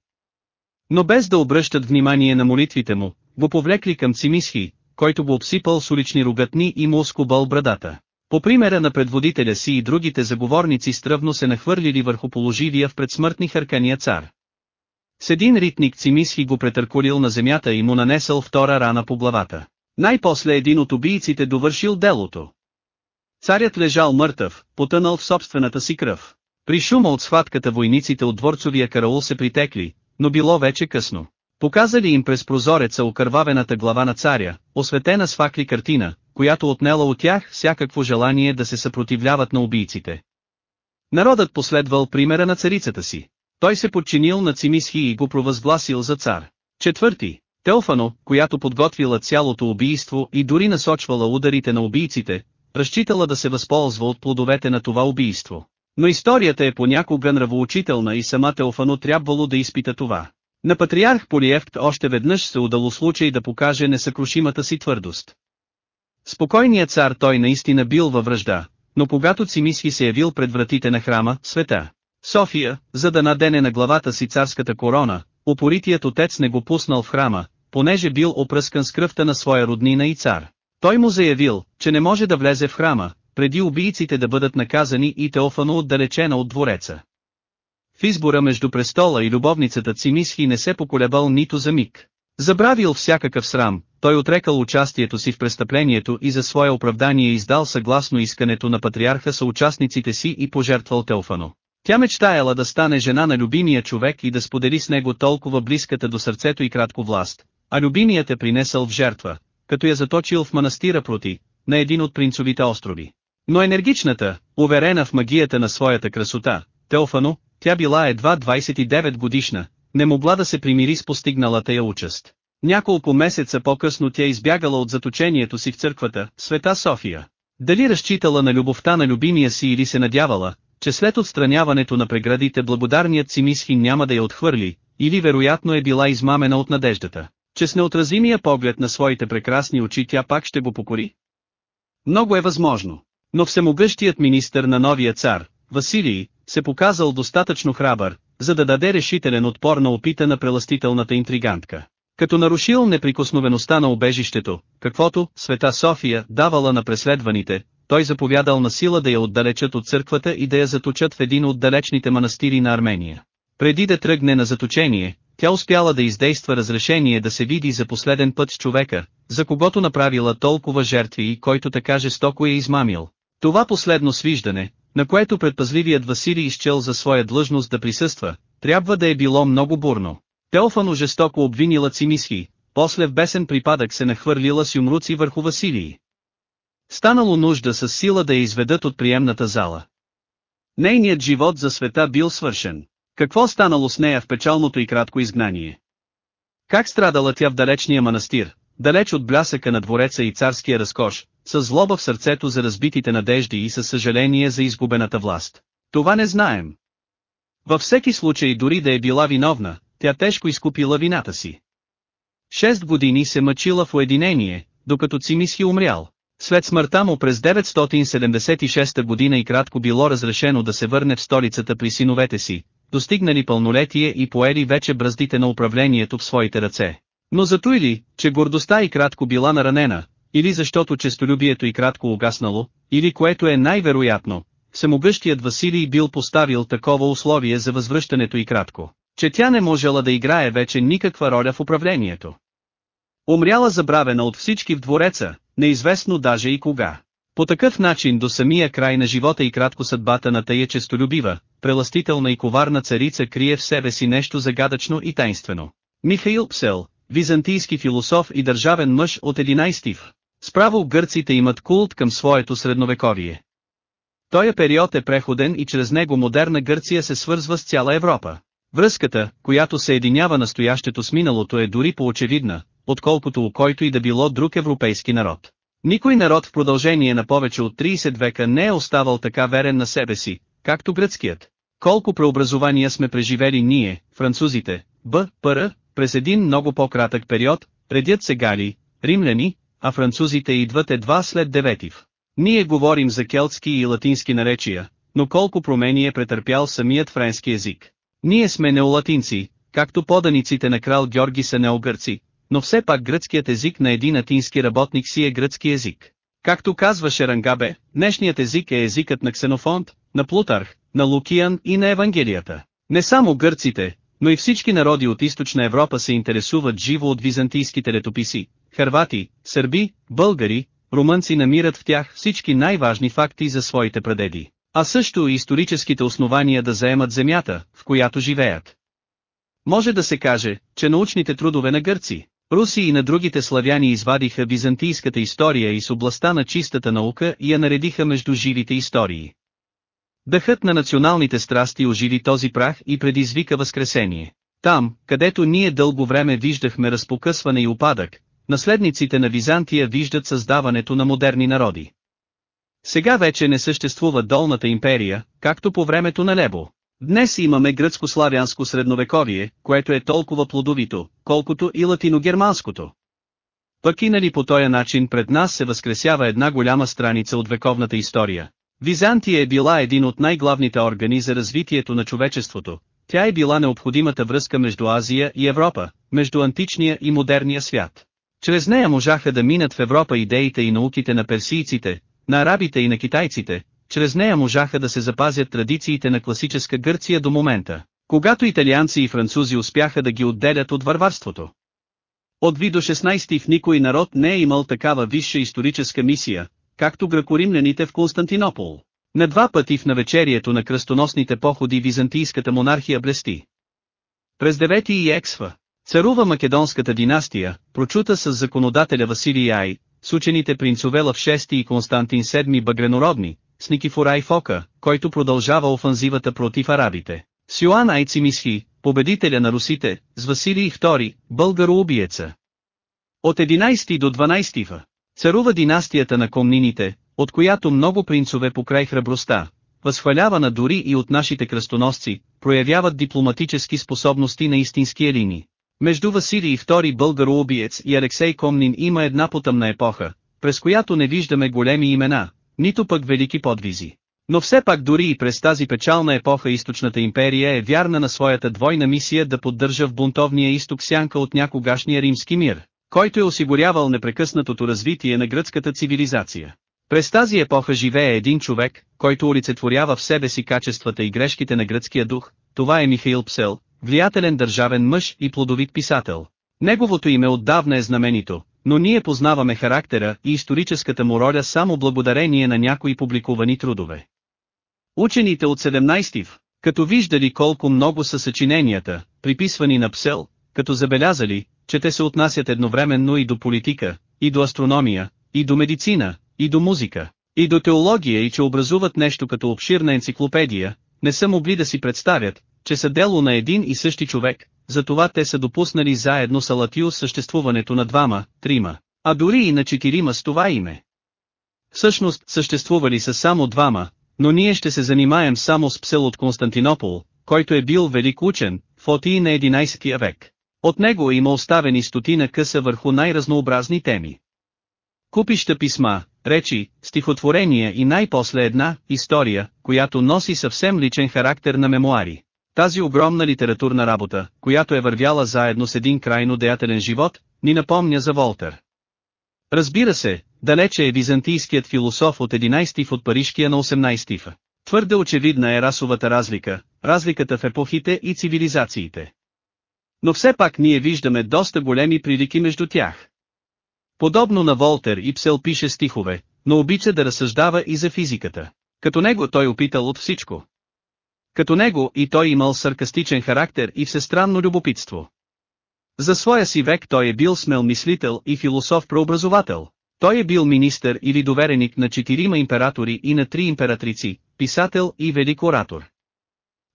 Но без да обръщат внимание на молитвите му, го повлекли към Цимисхи, който го обсипал с улични ругатни и му оскубал брадата. По примера на предводителя си и другите заговорници стръвно се нахвърлили върху положивия в предсмъртни хъркания цар. С един ритник Цимисхи го претъркулил на земята и му нанесъл втора рана по главата. Най-после един от убийците довършил делото. Царят лежал мъртъв, потънал в собствената си кръв. При шума от схватката войниците от дворцовия караул се притекли, но било вече късно. Показали им през прозореца окървавената глава на царя, осветена с факли картина, която отнела от тях всякакво желание да се съпротивляват на убийците. Народът последвал примера на царицата си. Той се подчинил на Цимисхи и го провъзгласил за цар. Четвърти, Телфано, която подготвила цялото убийство и дори насочвала ударите на убийците, разчитала да се възползва от плодовете на това убийство. Но историята е понякога нравоучителна и сама Теофано трябвало да изпита това. На патриарх Полиевт още веднъж се удало случай да покаже несъкрушимата си твърдост. Спокойният цар той наистина бил във връжда, но когато Цимисхи се явил пред вратите на храма, света, София, за да надене на главата си царската корона, упоритият отец не го пуснал в храма, понеже бил опръскан с кръвта на своя роднина и цар. Той му заявил, че не може да влезе в храма, преди убийците да бъдат наказани и Теофано отдалечена от двореца. В избора между престола и любовницата Цимисхи не се поколебал нито за миг. Забравил всякакъв срам, той отрекал участието си в престъплението и за свое оправдание издал съгласно искането на патриарха съучастниците си и пожертвал Теофано. Тя мечтаяла да стане жена на любимия човек и да сподели с него толкова близката до сърцето и кратко власт, а любимият е принесъл в жертва, като я заточил в манастира проти, на един от принцовите острови. Но енергичната, уверена в магията на своята красота, Теофано, тя била едва 29 годишна, не могла да се примири с постигналата я участ. Няколко месеца по-късно тя избягала от заточението си в църквата, Света София. Дали разчитала на любовта на любимия си или се надявала, че след отстраняването на преградите благодарният си мисхи няма да я отхвърли, или вероятно е била измамена от надеждата, че с неотразимия поглед на своите прекрасни очи тя пак ще го покори? Много е възможно. Но всемогъщият министър на новия цар, Василий, се показал достатъчно храбър, за да даде решителен отпор на опита на преластителната интригантка. Като нарушил неприкосновеността на обежището, каквото Света София давала на преследваните, той заповядал на сила да я отдалечат от църквата и да я заточат в един от далечните манастири на Армения. Преди да тръгне на заточение, тя успяла да издейства разрешение да се види за последен път с човека, за когото направила толкова жертви и който така жестоко е измамил. Това последно свиждане, на което предпазливият Василий изчел за своя длъжност да присъства, трябва да е било много бурно. Теофано жестоко обвинила Цимисхи, после в бесен припадък се нахвърлила с юмруци върху Василий. Станало нужда с сила да я изведат от приемната зала. Нейният живот за света бил свършен. Какво станало с нея в печалното и кратко изгнание? Как страдала тя в далечния манастир, далеч от блясъка на двореца и царския разкош, с злоба в сърцето за разбитите надежди и със съжаление за изгубената власт? Това не знаем. Във всеки случай дори да е била виновна, тя тежко изкупила вината си. Шест години се мъчила в уединение, докато Цимисхи умрял. След смъртта му през 976 година и кратко било разрешено да се върне в столицата при синовете си, достигнали пълнолетие и поели вече браздите на управлението в своите ръце. Но зато или, че гордостта и кратко била наранена, или защото честолюбието и кратко угаснало, или което е най-вероятно, самогъщият Василий бил поставил такова условие за възвръщането и кратко, че тя не можела да играе вече никаква роля в управлението. Умряла забравена от всички в двореца, неизвестно даже и кога. По такъв начин до самия край на живота и кратко съдбата на тая честолюбива, преластителна и коварна царица крие в себе си нещо загадъчно и тайнствено. Михаил Псел, византийски философ и държавен мъж от 11 в. Справо гърците имат култ към своето средновековие. Тоя период е преходен и чрез него модерна Гърция се свързва с цяла Европа. Връзката, която се единява настоящето с миналото е дори по-очевидна, отколкото у който и да било друг европейски народ. Никой народ в продължение на повече от 30 века не е оставал така верен на себе си, както гръцкият. Колко преобразования сме преживели ние, французите, Б. Пр. през един много по-кратък период, предят се гали, римляни, а французите идват едва след деветив. Ние говорим за келтски и латински наречия, но колко промени е претърпял самият френски език. Ние сме неолатинци, както поданиците на крал Георги са неогърци, но все пак гръцкият език на един атински работник си е гръцки език. Както казваше Рангабе, днешният език е езикът на Ксенофонт, на Плутарх, на Лукиян и на Евангелията. Не само гърците, но и всички народи от източна Европа се интересуват живо от византийските летописи. Хървати, сърби, българи, румънци намират в тях всички най-важни факти за своите прадеди, а също и историческите основания да заемат земята, в която живеят. Може да се каже, че научните трудове на гърци, руси и на другите славяни извадиха византийската история и с областта на чистата наука и я наредиха между живите истории. Дъхът на националните страсти оживи този прах и предизвика възкресение. Там, където ние дълго време виждахме разпокъсване и упадък, наследниците на Византия виждат създаването на модерни народи. Сега вече не съществува долната империя, както по времето на Лебо. Днес имаме гръцко-славянско средновековие, което е толкова плодовито, колкото и латиногерманското. Пък и нали по този начин пред нас се възкресява една голяма страница от вековната история. Византия е била един от най-главните органи за развитието на човечеството. Тя е била необходимата връзка между Азия и Европа, между античния и модерния свят. Чрез нея можаха да минат в Европа идеите и науките на персийците, на арабите и на китайците, чрез нея можаха да се запазят традициите на класическа Гърция до момента, когато италианци и французи успяха да ги отделят от варварството. От ви до 16 в никой народ не е имал такава висша историческа мисия, както гракоримляните в Константинопол. На два пъти в навечерието на кръстоносните походи византийската монархия блести. През 9 и Ексва, царува македонската династия, прочута с законодателя Василий Ай, с учените принцове Лъв 6 и Константин VII Багренородни, с Никифора Фока, който продължава офанзивата против арабите. С Йоан Айцимисхи, победителя на русите, с Василий II, българоубиеца. От 11 до 12 в. Царува династията на комнините, от която много принцове покрай храбростта, възхвалявана дори и от нашите кръстоносци, проявяват дипломатически способности на истински елини. Между Василий II българоубиец и Алексей Комнин има една потъмна епоха, през която не виждаме големи имена, нито пък велики подвизи. Но все пак дори и през тази печална епоха източната империя е вярна на своята двойна мисия да поддържа в бунтовния изток сянка от някогашния римски мир, който е осигурявал непрекъснатото развитие на гръцката цивилизация. През тази епоха живее един човек, който олицетворява в себе си качествата и грешките на гръцкия дух, това е Михаил Псел, влиятелен държавен мъж и плодовит писател. Неговото име отдавна е знаменито, но ние познаваме характера и историческата му роля само благодарение на някои публикувани трудове. Учените от 17 в, като виждали колко много са съчиненията, приписвани на Псел, като забелязали, че те се отнасят едновременно и до политика, и до астрономия, и до медицина, и до музика, и до теология и че образуват нещо като обширна енциклопедия, не са могли да си представят, че са дело на един и същи човек, затова те са допуснали заедно с Алатиус съществуването на двама, трима, а дори и на четирима с това име. Всъщност съществували са само двама, но ние ще се занимаем само с Псел от Константинопол, който е бил велик учен, фотии на 11 век. От него има оставени стотина къса върху най-разнообразни теми. Купища писма, речи, стихотворения и най-после една история, която носи съвсем личен характер на мемуари. Тази огромна литературна работа, която е вървяла заедно с един крайно деятелен живот, ни напомня за Волтер. Разбира се, далече е византийският философ от 11 в от парижкия на 18 в. Твърде очевидна е расовата разлика, разликата в епохите и цивилизациите. Но все пак ние виждаме доста големи прилики между тях. Подобно на Волтер и Псел пише стихове, но обича да разсъждава и за физиката. Като него той опитал от всичко. Като него и той имал саркастичен характер и всестранно любопитство. За своя си век той е бил смел мислител и философ-преобразовател. Той е бил министър или довереник на четирима императори и на три императрици, писател и велик оратор.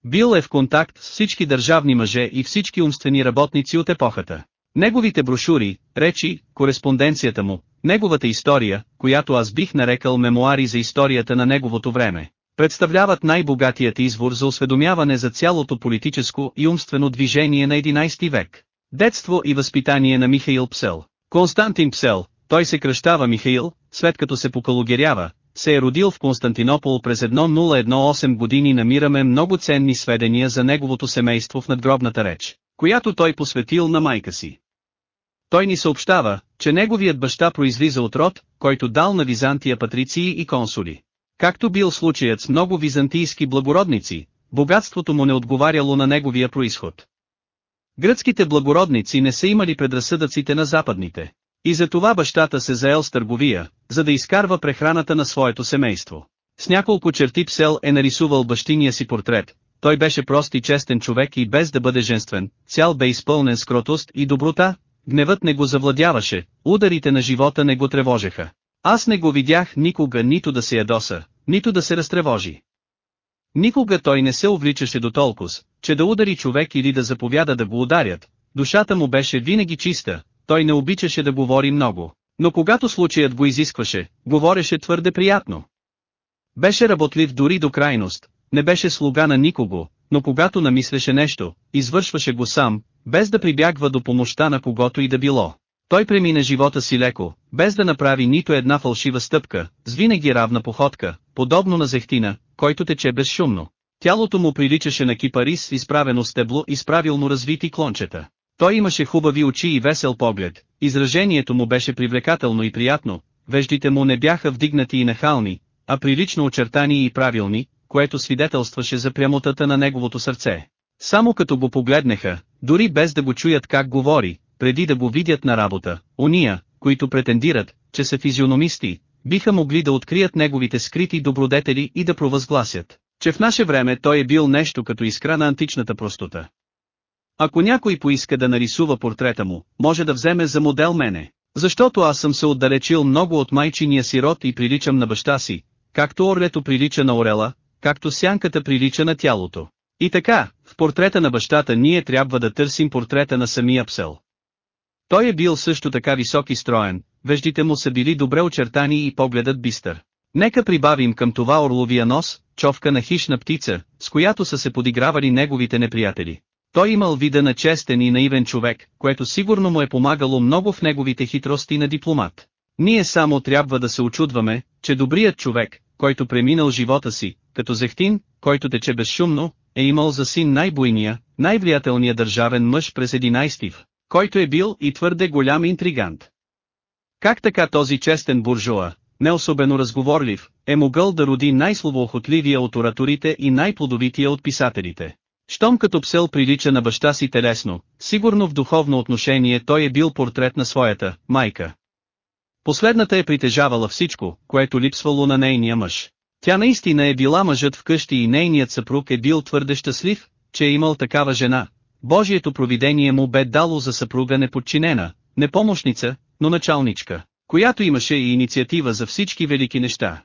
Бил е в контакт с всички държавни мъже и всички умствени работници от епохата. Неговите брошури, речи, кореспонденцията му, неговата история, която аз бих нарекал мемуари за историята на неговото време, представляват най-богатият извор за осведомяване за цялото политическо и умствено движение на 11 век. Детство и възпитание на Михаил Псел. Константин Псел, той се кръщава Михаил, след като се покалогерява, се е родил в Константинопол през 1018 години намираме много ценни сведения за неговото семейство в надгробната реч, която той посветил на майка си. Той ни съобщава, че неговият баща произлиза от род, който дал на Византия патриции и консули. Както бил случаят с много византийски благородници, богатството му не отговаряло на неговия происход. Гръцките благородници не са имали предразсъдъците на западните. И за това бащата се заел с търговия, за да изкарва прехраната на своето семейство. С няколко черти псел е нарисувал бащиния си портрет, той беше прост и честен човек и без да бъде женствен, цял бе изпълнен с кротост и доброта, гневът не го завладяваше, ударите на живота не го тревожеха. Аз не го видях никога нито да се ядоса, нито да се разтревожи. Никога той не се увличаше до толкова, че да удари човек или да заповяда да го ударят. Душата му беше винаги чиста, той не обичаше да говори много, но когато случаят го изискваше, говореше твърде приятно. Беше работлив дори до крайност, не беше слуга на никого, но когато намислеше нещо, извършваше го сам, без да прибягва до помощта на когото и да било. Той премина живота си леко, без да направи нито една фалшива стъпка, с винаги равна походка, подобно на зехтина, който тече безшумно. Тялото му приличаше на кипарис изправено стебло и с правилно развити клончета. Той имаше хубави очи и весел поглед, изражението му беше привлекателно и приятно, веждите му не бяха вдигнати и нахални, а прилично очертани и правилни, което свидетелстваше за прямотата на неговото сърце. Само като го погледнеха, дори без да го чуят как говори, преди да го видят на работа, уния, които претендират, че са физиономисти, биха могли да открият неговите скрити добродетели и да провъзгласят, че в наше време той е бил нещо като искра на античната простота. Ако някой поиска да нарисува портрета му, може да вземе за модел мене, защото аз съм се отдалечил много от майчиния си род и приличам на баща си, както орлето прилича на орела, както сянката прилича на тялото. И така, в портрета на бащата ние трябва да търсим портрета на самия псел. Той е бил също така висок и строен, веждите му са били добре очертани и погледът бистър. Нека прибавим към това орловия нос, човка на хищна птица, с която са се подигравали неговите неприятели. Той имал вида на честен и наивен човек, което сигурно му е помагало много в неговите хитрости на дипломат. Ние само трябва да се очудваме, че добрият човек, който преминал живота си, като зехтин, който тече безшумно, е имал за син най-буйния, най-влиятелния държавен мъж през 11 който е бил и твърде голям интригант. Как така този честен буржуа, не особено разговорлив, е могъл да роди най-словоохотливия от ораторите и най-плодовития от писателите? Щом като псел прилича на баща си телесно, сигурно в духовно отношение той е бил портрет на своята майка. Последната е притежавала всичко, което липсвало на нейния мъж. Тя наистина е била мъжът вкъщи и нейният съпруг е бил твърде щастлив, че е имал такава жена. Божието провидение му бе дало за съпруга неподчинена, не помощница, но началничка, която имаше и инициатива за всички велики неща.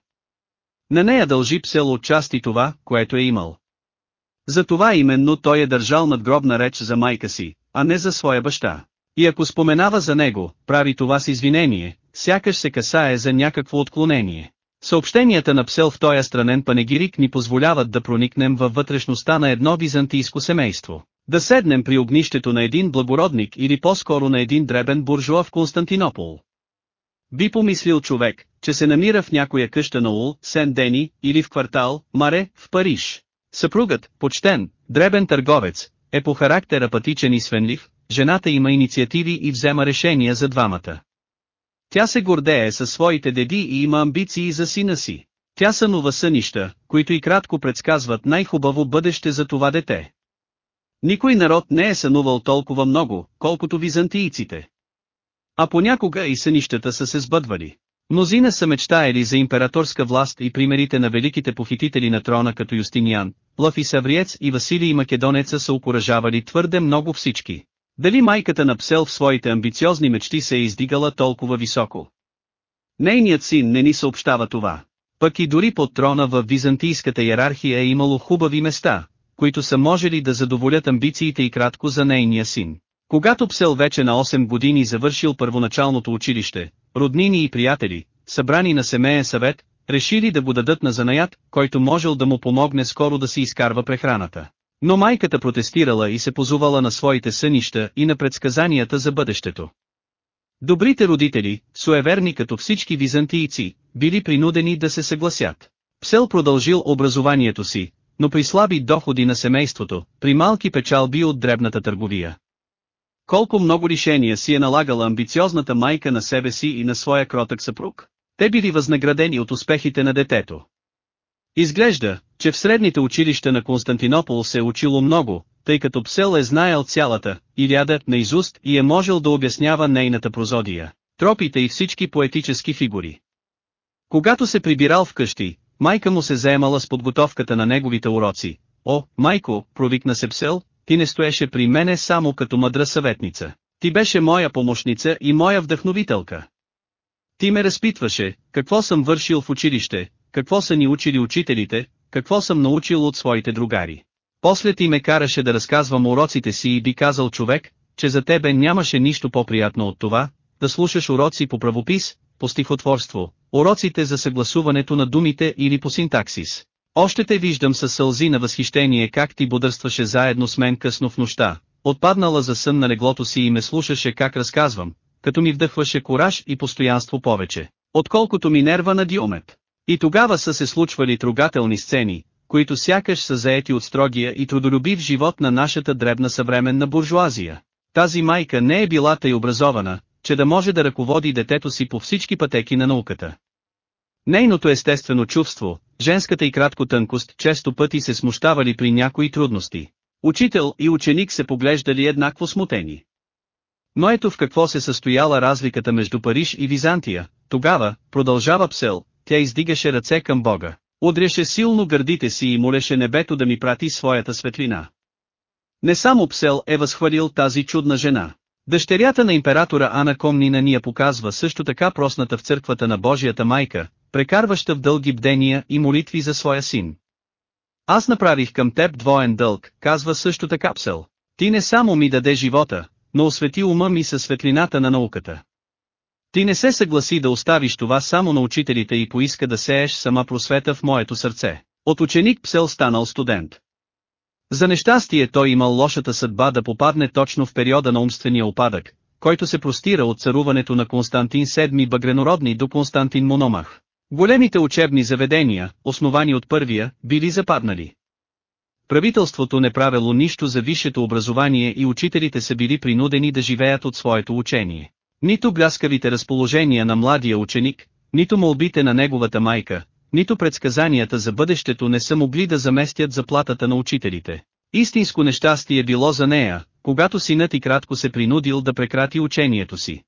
На нея дължи псел от части това, което е имал. Затова именно той е държал надгробна реч за майка си, а не за своя баща. И ако споменава за него, прави това с извинение, сякаш се касае за някакво отклонение. Съобщенията на Псел в този странен панегирик ни позволяват да проникнем във вътрешността на едно византийско семейство. Да седнем при огнището на един благородник или по-скоро на един дребен буржуа в Константинопол. Би помислил човек, че се намира в някоя къща на Ул, Сен-Дени, или в квартал, Маре, в Париж. Съпругът, почтен, дребен търговец, е по характер апатичен и свенлив, жената има инициативи и взема решения за двамата. Тя се гордее със своите деди и има амбиции за сина си. Тя сънува сънища, които и кратко предсказват най-хубаво бъдеще за това дете. Никой народ не е сънувал толкова много, колкото византийците. А понякога и сънищата са се сбъдвали. Мнозина са мечтаели за императорска власт и примерите на великите похитители на трона като Юстиниан, Лъв и Савриец и Василий Македонеца са окоръжавали твърде много всички. Дали майката на Псел в своите амбициозни мечти се е издигала толкова високо? Нейният син не ни съобщава това. Пък и дори под трона в византийската иерархия е имало хубави места, които са можели да задоволят амбициите и кратко за нейния син. Когато Псел вече на 8 години завършил първоначалното училище, роднини и приятели, събрани на семейен съвет, решили да го дадат на занаят, който можел да му помогне скоро да си изкарва прехраната. Но майката протестирала и се позувала на своите сънища и на предсказанията за бъдещето. Добрите родители, суеверни като всички византийци, били принудени да се съгласят. Псел продължил образованието си, но при слаби доходи на семейството, при малки печалби от дребната търговия. Колко много решения си е налагала амбициозната майка на себе си и на своя кротък съпруг. Те били възнаградени от успехите на детето. Изглежда, че в средните училища на Константинопол се е учило много, тъй като Псел е знаел цялата, Илиада, наизуст и е можел да обяснява нейната прозодия, тропите и всички поетически фигури. Когато се прибирал вкъщи, майка му се заемала с подготовката на неговите уроци. О, майко, провикна се Псел, ти не стоеше при мене само като мъдра съветница. Ти беше моя помощница и моя вдъхновителка. Ти ме разпитваше, какво съм вършил в училище, какво са ни учили учителите, какво съм научил от своите другари. После ти ме караше да разказвам уроците си и би казал човек, че за тебе нямаше нищо по-приятно от това, да слушаш уроци по правопис, по стихотворство, уроците за съгласуването на думите или по синтаксис. Още те виждам със сълзи на възхищение как ти бодърстваше заедно с мен късно в нощта, отпаднала за сън на леглото си и ме слушаше как разказвам, като ми вдъхваше кораж и постоянство повече, отколкото ми нерва на диомет. И тогава са се случвали трогателни сцени, които сякаш са заети от строгия и трудолюбив живот на нашата дребна съвременна буржуазия. Тази майка не е била тъй образована, че да може да ръководи детето си по всички пътеки на науката. Нейното естествено чувство, женската и кратко тънкост често пъти се смущавали при някои трудности. Учител и ученик се поглеждали еднакво смутени. Но ето в какво се състояла разликата между Париж и Византия, тогава, продължава Псел, тя издигаше ръце към Бога, удряше силно гърдите си и молеше небето да ми прати своята светлина. Не само Псел е възхвалил тази чудна жена. Дъщерята на императора Ана Комнина ни я показва също така просната в църквата на Божията майка, прекарваща в дълги бдения и молитви за своя син. Аз направих към теб двоен дълг, казва също така Псел. Ти не само ми даде живота, но освети ума ми със светлината на науката. Ти не се съгласи да оставиш това само на учителите и поиска да сееш сама просвета в моето сърце. От ученик Псел станал студент. За нещастие той имал лошата съдба да попадне точно в периода на умствения опадък, който се простира от царуването на Константин VII Багренородни до Константин Мономах. Големите учебни заведения, основани от първия, били западнали. Правителството не правило нищо за висшето образование и учителите са били принудени да живеят от своето учение. Нито бляскавите разположения на младия ученик, нито молбите на неговата майка, нито предсказанията за бъдещето не са могли да заместят заплатата на учителите. Истинско нещастие било за нея, когато синът и кратко се принудил да прекрати учението си.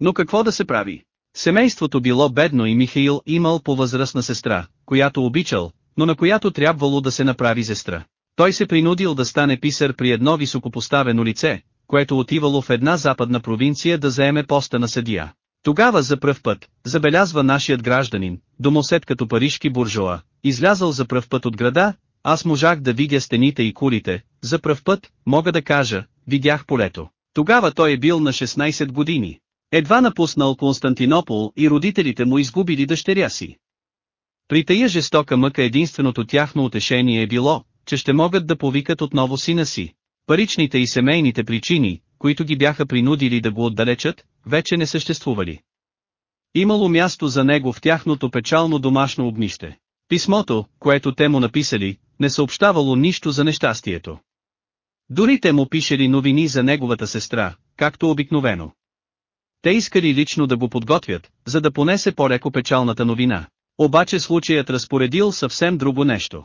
Но какво да се прави? Семейството било бедно и Михаил имал по-възрастна сестра, която обичал, но на която трябвало да се направи сестра. Той се принудил да стане писар при едно високопоставено лице, което отивало в една западна провинция да заеме поста на съдия. Тогава за пръв път, забелязва нашият гражданин, домосед като парижки буржуа, излязъл за пръв път от града, аз можах да видя стените и кулите, за пръв път, мога да кажа, видях полето. Тогава той е бил на 16 години. Едва напуснал Константинопол и родителите му изгубили дъщеря си. При тая жестока мъка единственото тяхно утешение е било, че ще могат да повикат отново сина си. Паричните и семейните причини, които ги бяха принудили да го отдалечат, вече не съществували. Имало място за него в тяхното печално домашно огнище. Писмото, което те му написали, не съобщавало нищо за нещастието. Дори те му пишели новини за неговата сестра, както обикновено. Те искали лично да го подготвят, за да понесе по-леко печалната новина. Обаче случаят разпоредил съвсем друго нещо.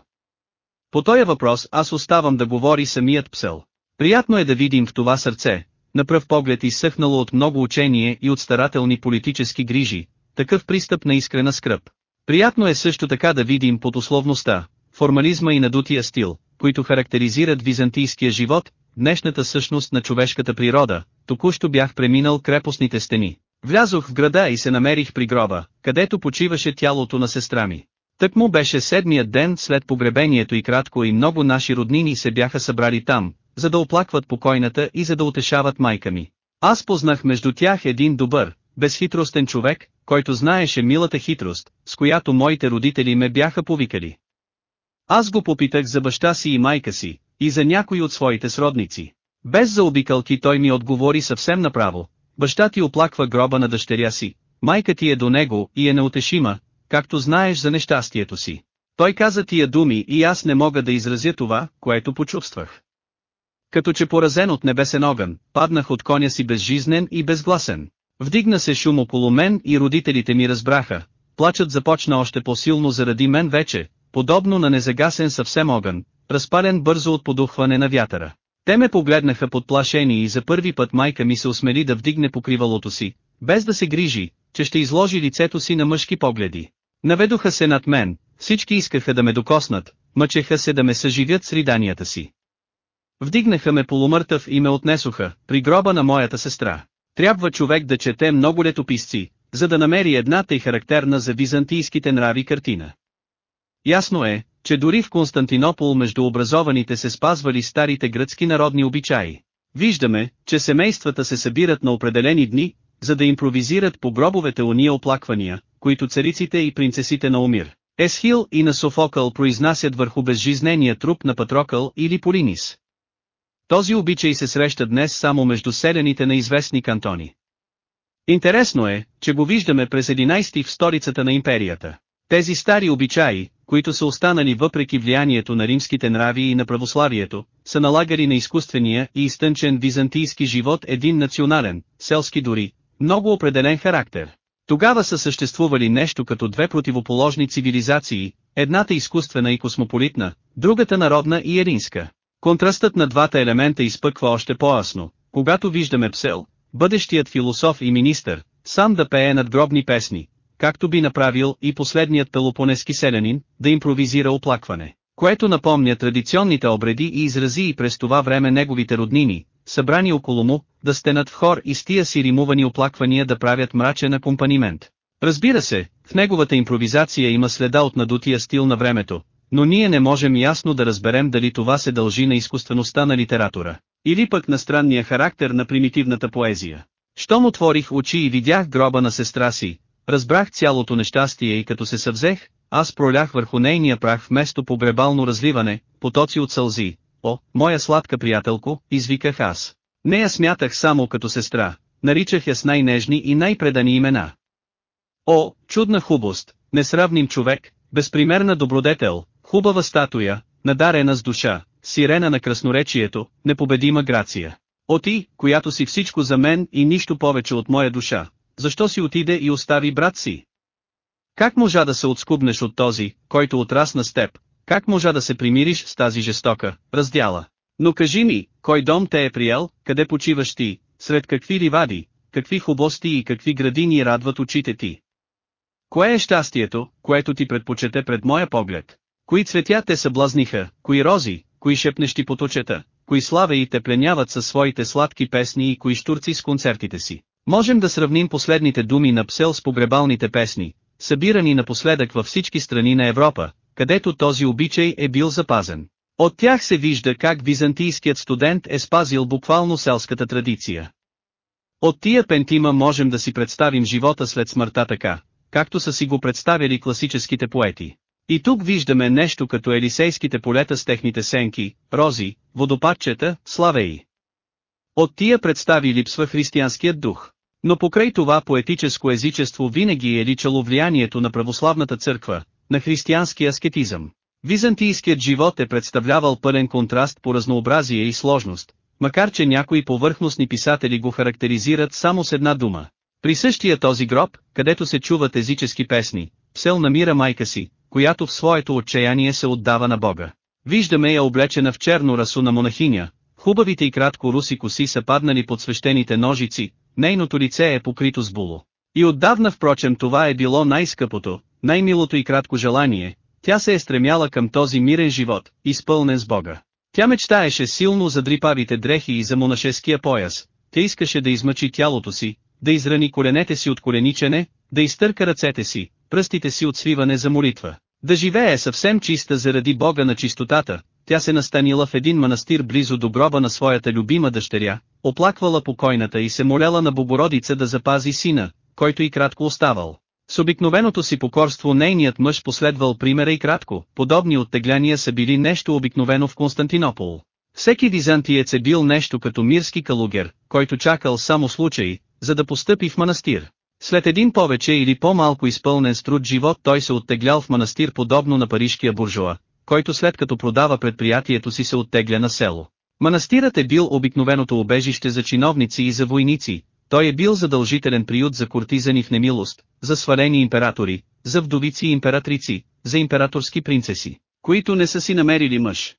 По този въпрос аз оставам да говори самият псел. Приятно е да видим в това сърце, на пръв поглед изсъхнало от много учение и от старателни политически грижи, такъв пристъп на искрена скръп. Приятно е също така да видим под условността, формализма и надутия стил, които характеризират византийския живот, днешната същност на човешката природа, току-що бях преминал крепостните стени. Влязох в града и се намерих при гроба, където почиваше тялото на сестра ми. Тък му беше седмият ден след погребението и кратко и много наши роднини се бяха събрали там, за да оплакват покойната и за да утешават майка ми. Аз познах между тях един добър, безхитростен човек, който знаеше милата хитрост, с която моите родители ме бяха повикали. Аз го попитах за баща си и майка си, и за някои от своите сродници. Без заобикалки той ми отговори съвсем направо, баща ти оплаква гроба на дъщеря си, майка ти е до него и е неутешима, както знаеш за нещастието си. Той каза тия думи и аз не мога да изразя това, което почувствах. Като че поразен от небесен огън, паднах от коня си безжизнен и безгласен. Вдигна се шум около мен и родителите ми разбраха. Плачът започна още по-силно заради мен вече, подобно на незагасен съвсем огън, разпален бързо от подухване на вятъра. Те ме погледнаха подплашени и за първи път майка ми се усмели да вдигне покривалото си, без да се грижи, че ще изложи лицето си на мъжки погледи. Наведоха се над мен, всички искаха да ме докоснат, мъчеха се да ме съживят с риданията си. Вдигнаха ме полумъртъв и ме отнесоха, при гроба на моята сестра. Трябва човек да чете много летописци, за да намери едната и характерна за византийските нрави картина. Ясно е, че дори в Константинопол между образованите се спазвали старите гръцки народни обичаи. Виждаме, че семействата се събират на определени дни, за да импровизират по гробовете уния оплаквания, които цариците и принцесите на Умир, Есхил и на Софокъл произнасят върху безжизнения труп на Патрокъл или Полинис. Този обичай се среща днес само между селените на известни кантони. Интересно е, че го виждаме през 11 в столицата на империята. Тези стари обичаи, които са останали въпреки влиянието на римските нрави и на православието, са налагали на изкуствения и изтънчен византийски живот един национален, селски дори, много определен характер. Тогава са съществували нещо като две противоположни цивилизации, едната изкуствена и космополитна, другата народна и еринска. Контрастът на двата елемента изпъква още по-ясно, когато виждаме Псел, бъдещият философ и министър, сам да пее надгробни песни, както би направил и последният пелопонески селянин, да импровизира оплакване, което напомня традиционните обреди и изрази и през това време неговите роднини, събрани около му, да стенат в хор и с тия си римувани оплаквания да правят мрачен акомпанимент. Разбира се, в неговата импровизация има следа от надутия стил на времето, но ние не можем ясно да разберем дали това се дължи на изкуствеността на литература, или пък на странния характер на примитивната поезия. Щом отворих очи и видях гроба на сестра си, разбрах цялото нещастие и като се съвзех, аз пролях върху нейния прах вместо погребално разливане, потоци от сълзи. О, моя сладка приятелко, извиках аз. Нея смятах само като сестра, наричах я с най-нежни и най-предани имена. О, чудна хубост, несравним човек, безпримерна добродетел, хубава статуя, надарена с душа, сирена на красноречието, непобедима грация. О ти, която си всичко за мен и нищо повече от моя душа, защо си отиде и остави брат си? Как можа да се отскубнеш от този, който отрасна с теб, как можа да се примириш с тази жестока, раздяла? Но кажи ми, кой дом те е приел, къде почиваш ти, сред какви ливади, какви хубости и какви градини радват очите ти? Кое е щастието, което ти предпочете пред моя поглед? Кои цветя те съблазниха, кои рози, кои шепнещи поточета, кои славе и те пленяват със своите сладки песни и кои штурци с концертите си? Можем да сравним последните думи на Псел с погребалните песни, събирани напоследък във всички страни на Европа, където този обичай е бил запазен. От тях се вижда как византийският студент е спазил буквално селската традиция. От тия пентима можем да си представим живота след смъртта така, както са си го представили класическите поети. И тук виждаме нещо като елисейските полета с техните сенки, рози, водопадчета, славеи. От тия представи липсва християнският дух. Но покрай това поетическо езичество винаги е личало влиянието на православната църква, на християнския аскетизъм. Византийският живот е представлявал пълен контраст по разнообразие и сложност, макар че някои повърхностни писатели го характеризират само с една дума. При същия този гроб, където се чуват езически песни, Псел намира майка си, която в своето отчаяние се отдава на Бога. Виждаме я облечена в черно расу на монахиня, хубавите и кратко руси коси са паднали под свещените ножици, нейното лице е покрито с було. И отдавна впрочем това е било най-скъпото, най-милото и кратко желание, тя се е стремяла към този мирен живот, изпълнен с Бога. Тя мечтаеше силно за дрипавите дрехи и за монашеския пояс, тя искаше да измъчи тялото си, да израни коленете си от коленичене, да изтърка ръцете си, пръстите си от свиване за молитва. Да живее съвсем чиста заради Бога на чистотата, тя се настанила в един манастир близо до гроба на своята любима дъщеря, оплаквала покойната и се моляла на Богородица да запази сина, който и кратко оставал. С обикновеното си покорство нейният мъж последвал примера и кратко, подобни оттегляния са били нещо обикновено в Константинопол. Всеки византиец е бил нещо като мирски калугер, който чакал само случай, за да постъпи в манастир. След един повече или по-малко изпълнен с труд живот той се оттеглял в манастир подобно на парижкия буржуа, който след като продава предприятието си се оттегля на село. Манастирът е бил обикновеното обежище за чиновници и за войници, той е бил задължителен приют за куртизани в немилост, за свалени императори, за вдовици и императрици, за императорски принцеси, които не са си намерили мъж.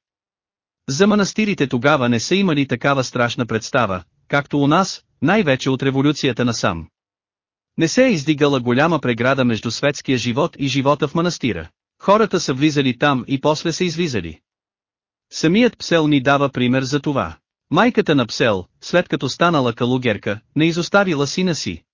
За манастирите тогава не са имали такава страшна представа, както у нас, най-вече от революцията насам. Не се е издигала голяма преграда между светския живот и живота в манастира. Хората са влизали там и после са излизали. Самият Псел ни дава пример за това. Майката на Псел, след като станала калугерка, не изоставила сина си.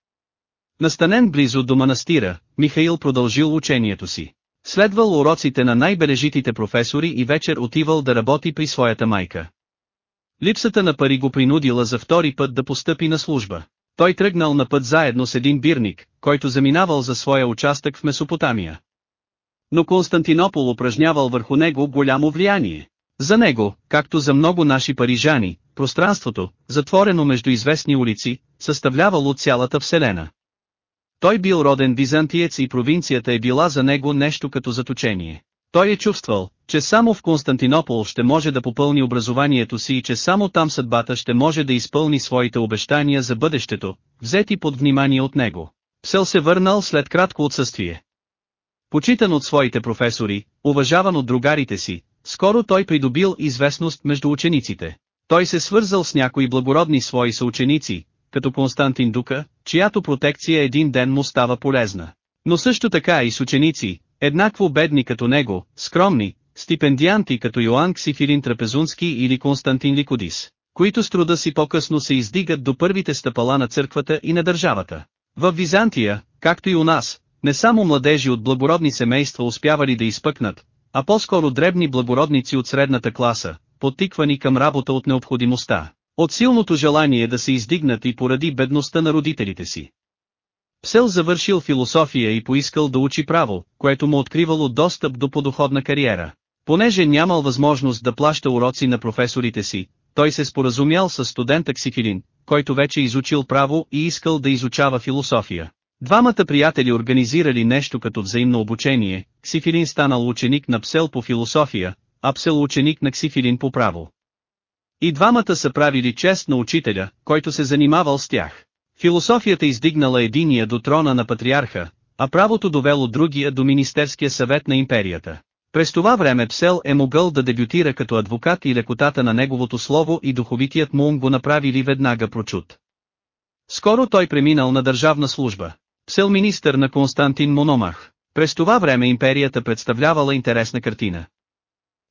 Настанен близо до манастира, Михаил продължил учението си. Следвал уроците на най-бележитите професори и вечер отивал да работи при своята майка. Липсата на пари го принудила за втори път да постъпи на служба. Той тръгнал на път заедно с един бирник, който заминавал за своя участък в Месопотамия. Но Константинопол упражнявал върху него голямо влияние. За него, както за много наши парижани, пространството, затворено между известни улици, съставлявало цялата вселена. Той бил роден византиец и провинцията е била за него нещо като заточение. Той е чувствал, че само в Константинопол ще може да попълни образованието си и че само там съдбата ще може да изпълни своите обещания за бъдещето, взети под внимание от него. Псел се върнал след кратко отсъствие. Почитан от своите професори, уважаван от другарите си, скоро той придобил известност между учениците. Той се свързал с някои благородни свои съученици, като Константин Дука, чиято протекция един ден му става полезна. Но също така и с ученици, еднакво бедни като него, скромни, стипендианти като Йоанн Ксифирин Трапезунски или Константин Ликодис, които с труда си по-късно се издигат до първите стъпала на църквата и на държавата. В Византия, както и у нас, не само младежи от благородни семейства успявали да изпъкнат, а по-скоро дребни благородници от средната класа, подтиквани към работа от необходимостта, от силното желание да се издигнат и поради бедността на родителите си. Псел завършил философия и поискал да учи право, което му откривало достъп до подоходна кариера. Понеже нямал възможност да плаща уроци на професорите си, той се споразумял с студента Ксифилин, който вече изучил право и искал да изучава философия. Двамата приятели организирали нещо като взаимно обучение, Ксифилин станал ученик на Псел по философия, а Псел ученик на Ксифилин по право. И двамата са правили чест на учителя, който се занимавал с тях. Философията издигнала единия до трона на патриарха, а правото довело другия до Министерския съвет на империята. През това време Псел е могъл да дебютира като адвокат и лекотата на неговото слово и духовитият му го направили веднага прочут. Скоро той преминал на държавна служба. Псел министър на Константин Мономах. През това време империята представлявала интересна картина.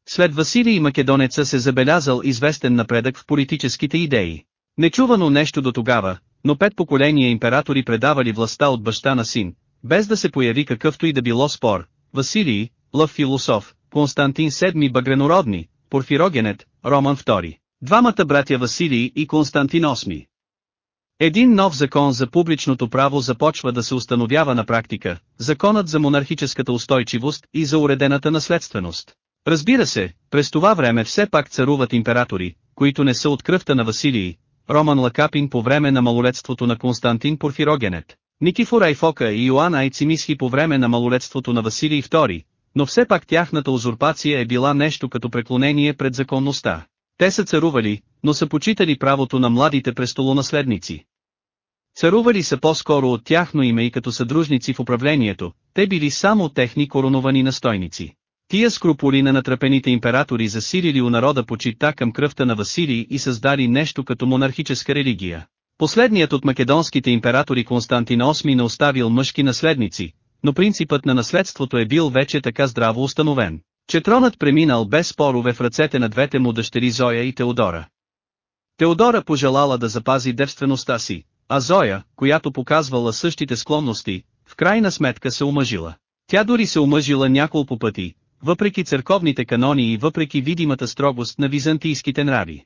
След Василий Македонеца се забелязал известен напредък в политическите идеи. Нечувано нещо до тогава, но пет поколения императори предавали властта от баща на син, без да се появи какъвто и да било спор. Василий, Лъв философ, Константин VII Багренородни, Порфирогенет, Роман II. Двамата братя Василий и Константин VIII. Един нов закон за публичното право започва да се установява на практика, законът за монархическата устойчивост и за уредената наследственост. Разбира се, през това време все пак царуват императори, които не са от кръвта на Василий, Роман Лакапин по време на малолетството на Константин Порфирогенет, Никифор Айфока и Йоан Айцимисхи по време на малолетството на Василий II, но все пак тяхната узурпация е била нещо като преклонение пред законността. Те са царували, но са почитали правото на младите престолонаследници. Царували са по-скоро от тяхно име и като съдружници в управлението, те били само техни короновани настойници. Тия скруполи на натрапените императори засилили у народа почита към кръвта на Василий и създали нещо като монархическа религия. Последният от македонските императори Константин VIII не оставил мъжки наследници, но принципът на наследството е бил вече така здраво установен, че тронът преминал без спорове в ръцете на двете му дъщери Зоя и Теодора. Теодора пожелала да запази девствеността си, а Зоя, която показвала същите склонности, в крайна сметка се омъжила. Тя дори се омъжила няколко пъти, въпреки църковните канони и въпреки видимата строгост на византийските нрави.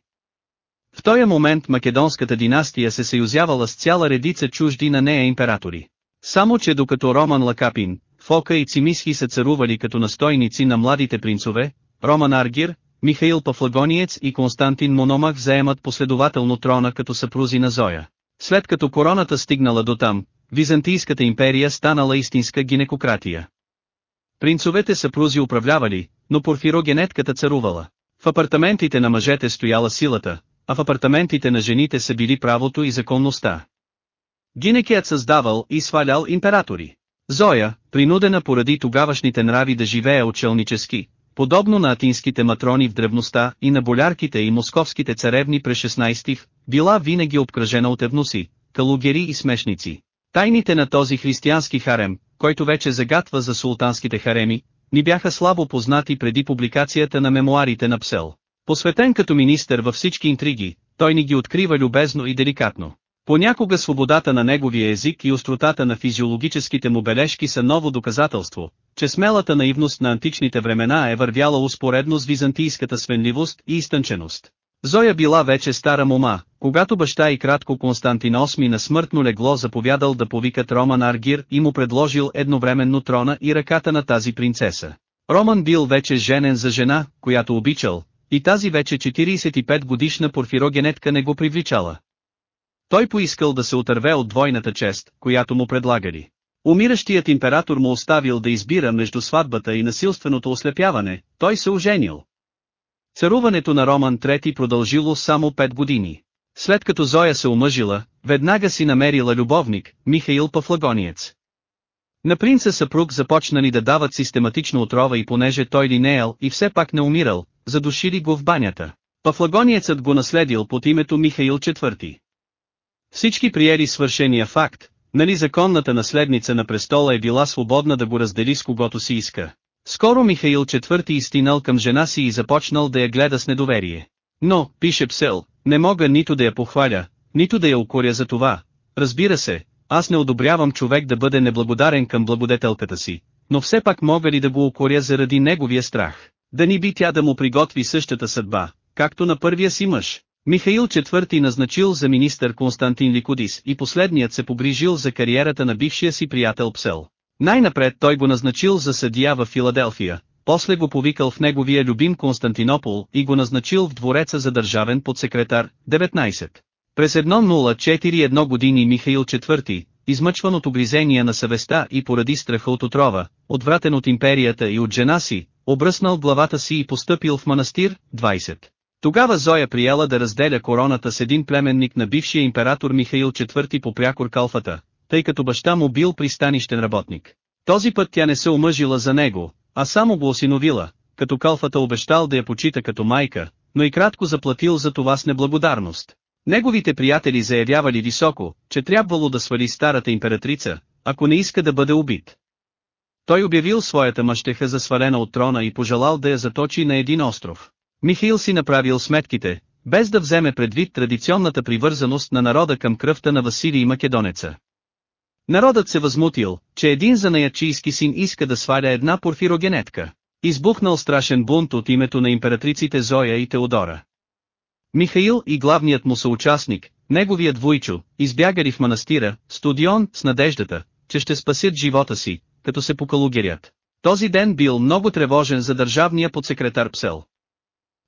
В този момент македонската династия се съюзявала с цяла редица чужди на нея императори. Само че докато Роман Лакапин, Фока и Цимисхи са царували като настойници на младите принцове, Роман Аргир, Михаил Пафлагониец и Константин Мономах заемат последователно трона като съпрузи на Зоя. След като короната стигнала до там, Византийската империя станала истинска гинекократия. Принцовете съпрузи управлявали, но порфирогенетката царувала. В апартаментите на мъжете стояла силата, а в апартаментите на жените са били правото и законността. Гинекият създавал и свалял императори. Зоя, принудена поради тогавашните нрави да живее учелнически, подобно на атинските матрони в древността и на болярките и московските царевни през 16 била винаги обкръжена от евнуси, калугери и смешници. Тайните на този християнски харем, който вече загатва за султанските хареми, ни бяха слабо познати преди публикацията на мемуарите на Псел. Посветен като министър във всички интриги, той ни ги открива любезно и деликатно. Понякога свободата на неговия език и остротата на физиологическите му бележки са ново доказателство, че смелата наивност на античните времена е вървяла успоредно с византийската свенливост и изтънченост. Зоя била вече стара мома, когато баща и кратко Константин VIII на смъртно легло заповядал да повикат Роман Аргир и му предложил едновременно трона и ръката на тази принцеса. Роман бил вече женен за жена, която обичал, и тази вече 45 годишна порфирогенетка не го привличала. Той поискал да се отърве от двойната чест, която му предлагали. Умиращият император му оставил да избира между сватбата и насилственото ослепяване, той се оженил. Царуването на Роман III продължило само 5 години. След като Зоя се омъжила, веднага си намерила любовник, Михаил Пафлагониец. На принца съпруг започнали да дават систематично отрова и понеже той линеял и все пак не умирал, задушили го в банята. Пафлагониецът го наследил под името Михаил IV. Всички приели свършения факт, нали законната наследница на престола е била свободна да го раздели с когото си иска. Скоро Михаил IV изтинал към жена си и започнал да я гледа с недоверие. Но, пише Псел, не мога нито да я похваля, нито да я укоря за това. Разбира се, аз не одобрявам човек да бъде неблагодарен към благодетелката си, но все пак мога ли да го укоря заради неговия страх, да ни би тя да му приготви същата съдба, както на първия си мъж. Михаил IV назначил за министър Константин Ликудис и последният се погрижил за кариерата на бившия си приятел Псел. Най-напред той го назначил за съдия в Филаделфия, после го повикал в неговия любим Константинопол и го назначил в двореца за държавен подсекретар, 19. През 1041 години Михаил IV, измъчван от обризения на съвестта и поради страха от отрова, отвратен от империята и от жена си, обръснал главата си и постъпил в манастир, 20. Тогава Зоя прияла да разделя короната с един племенник на бившия император Михаил IV по прякор калфата, тъй като баща му бил пристанищен работник. Този път тя не се омъжила за него, а само го осиновила, като калфата обещал да я почита като майка, но и кратко заплатил за това с неблагодарност. Неговите приятели заявявали високо, че трябвало да свали старата императрица, ако не иска да бъде убит. Той обявил своята мъщеха за свалена от трона и пожелал да я заточи на един остров. Михаил си направил сметките, без да вземе предвид традиционната привързаност на народа към кръвта на Василий Македонеца. Народът се възмутил, че един занаячийски син иска да сваля една порфирогенетка. Избухнал страшен бунт от името на императриците Зоя и Теодора. Михаил и главният му съучастник, неговият войчо, избягали в манастира, студион, с надеждата, че ще спасят живота си, като се покалугерят. Този ден бил много тревожен за държавния подсекретар Псел.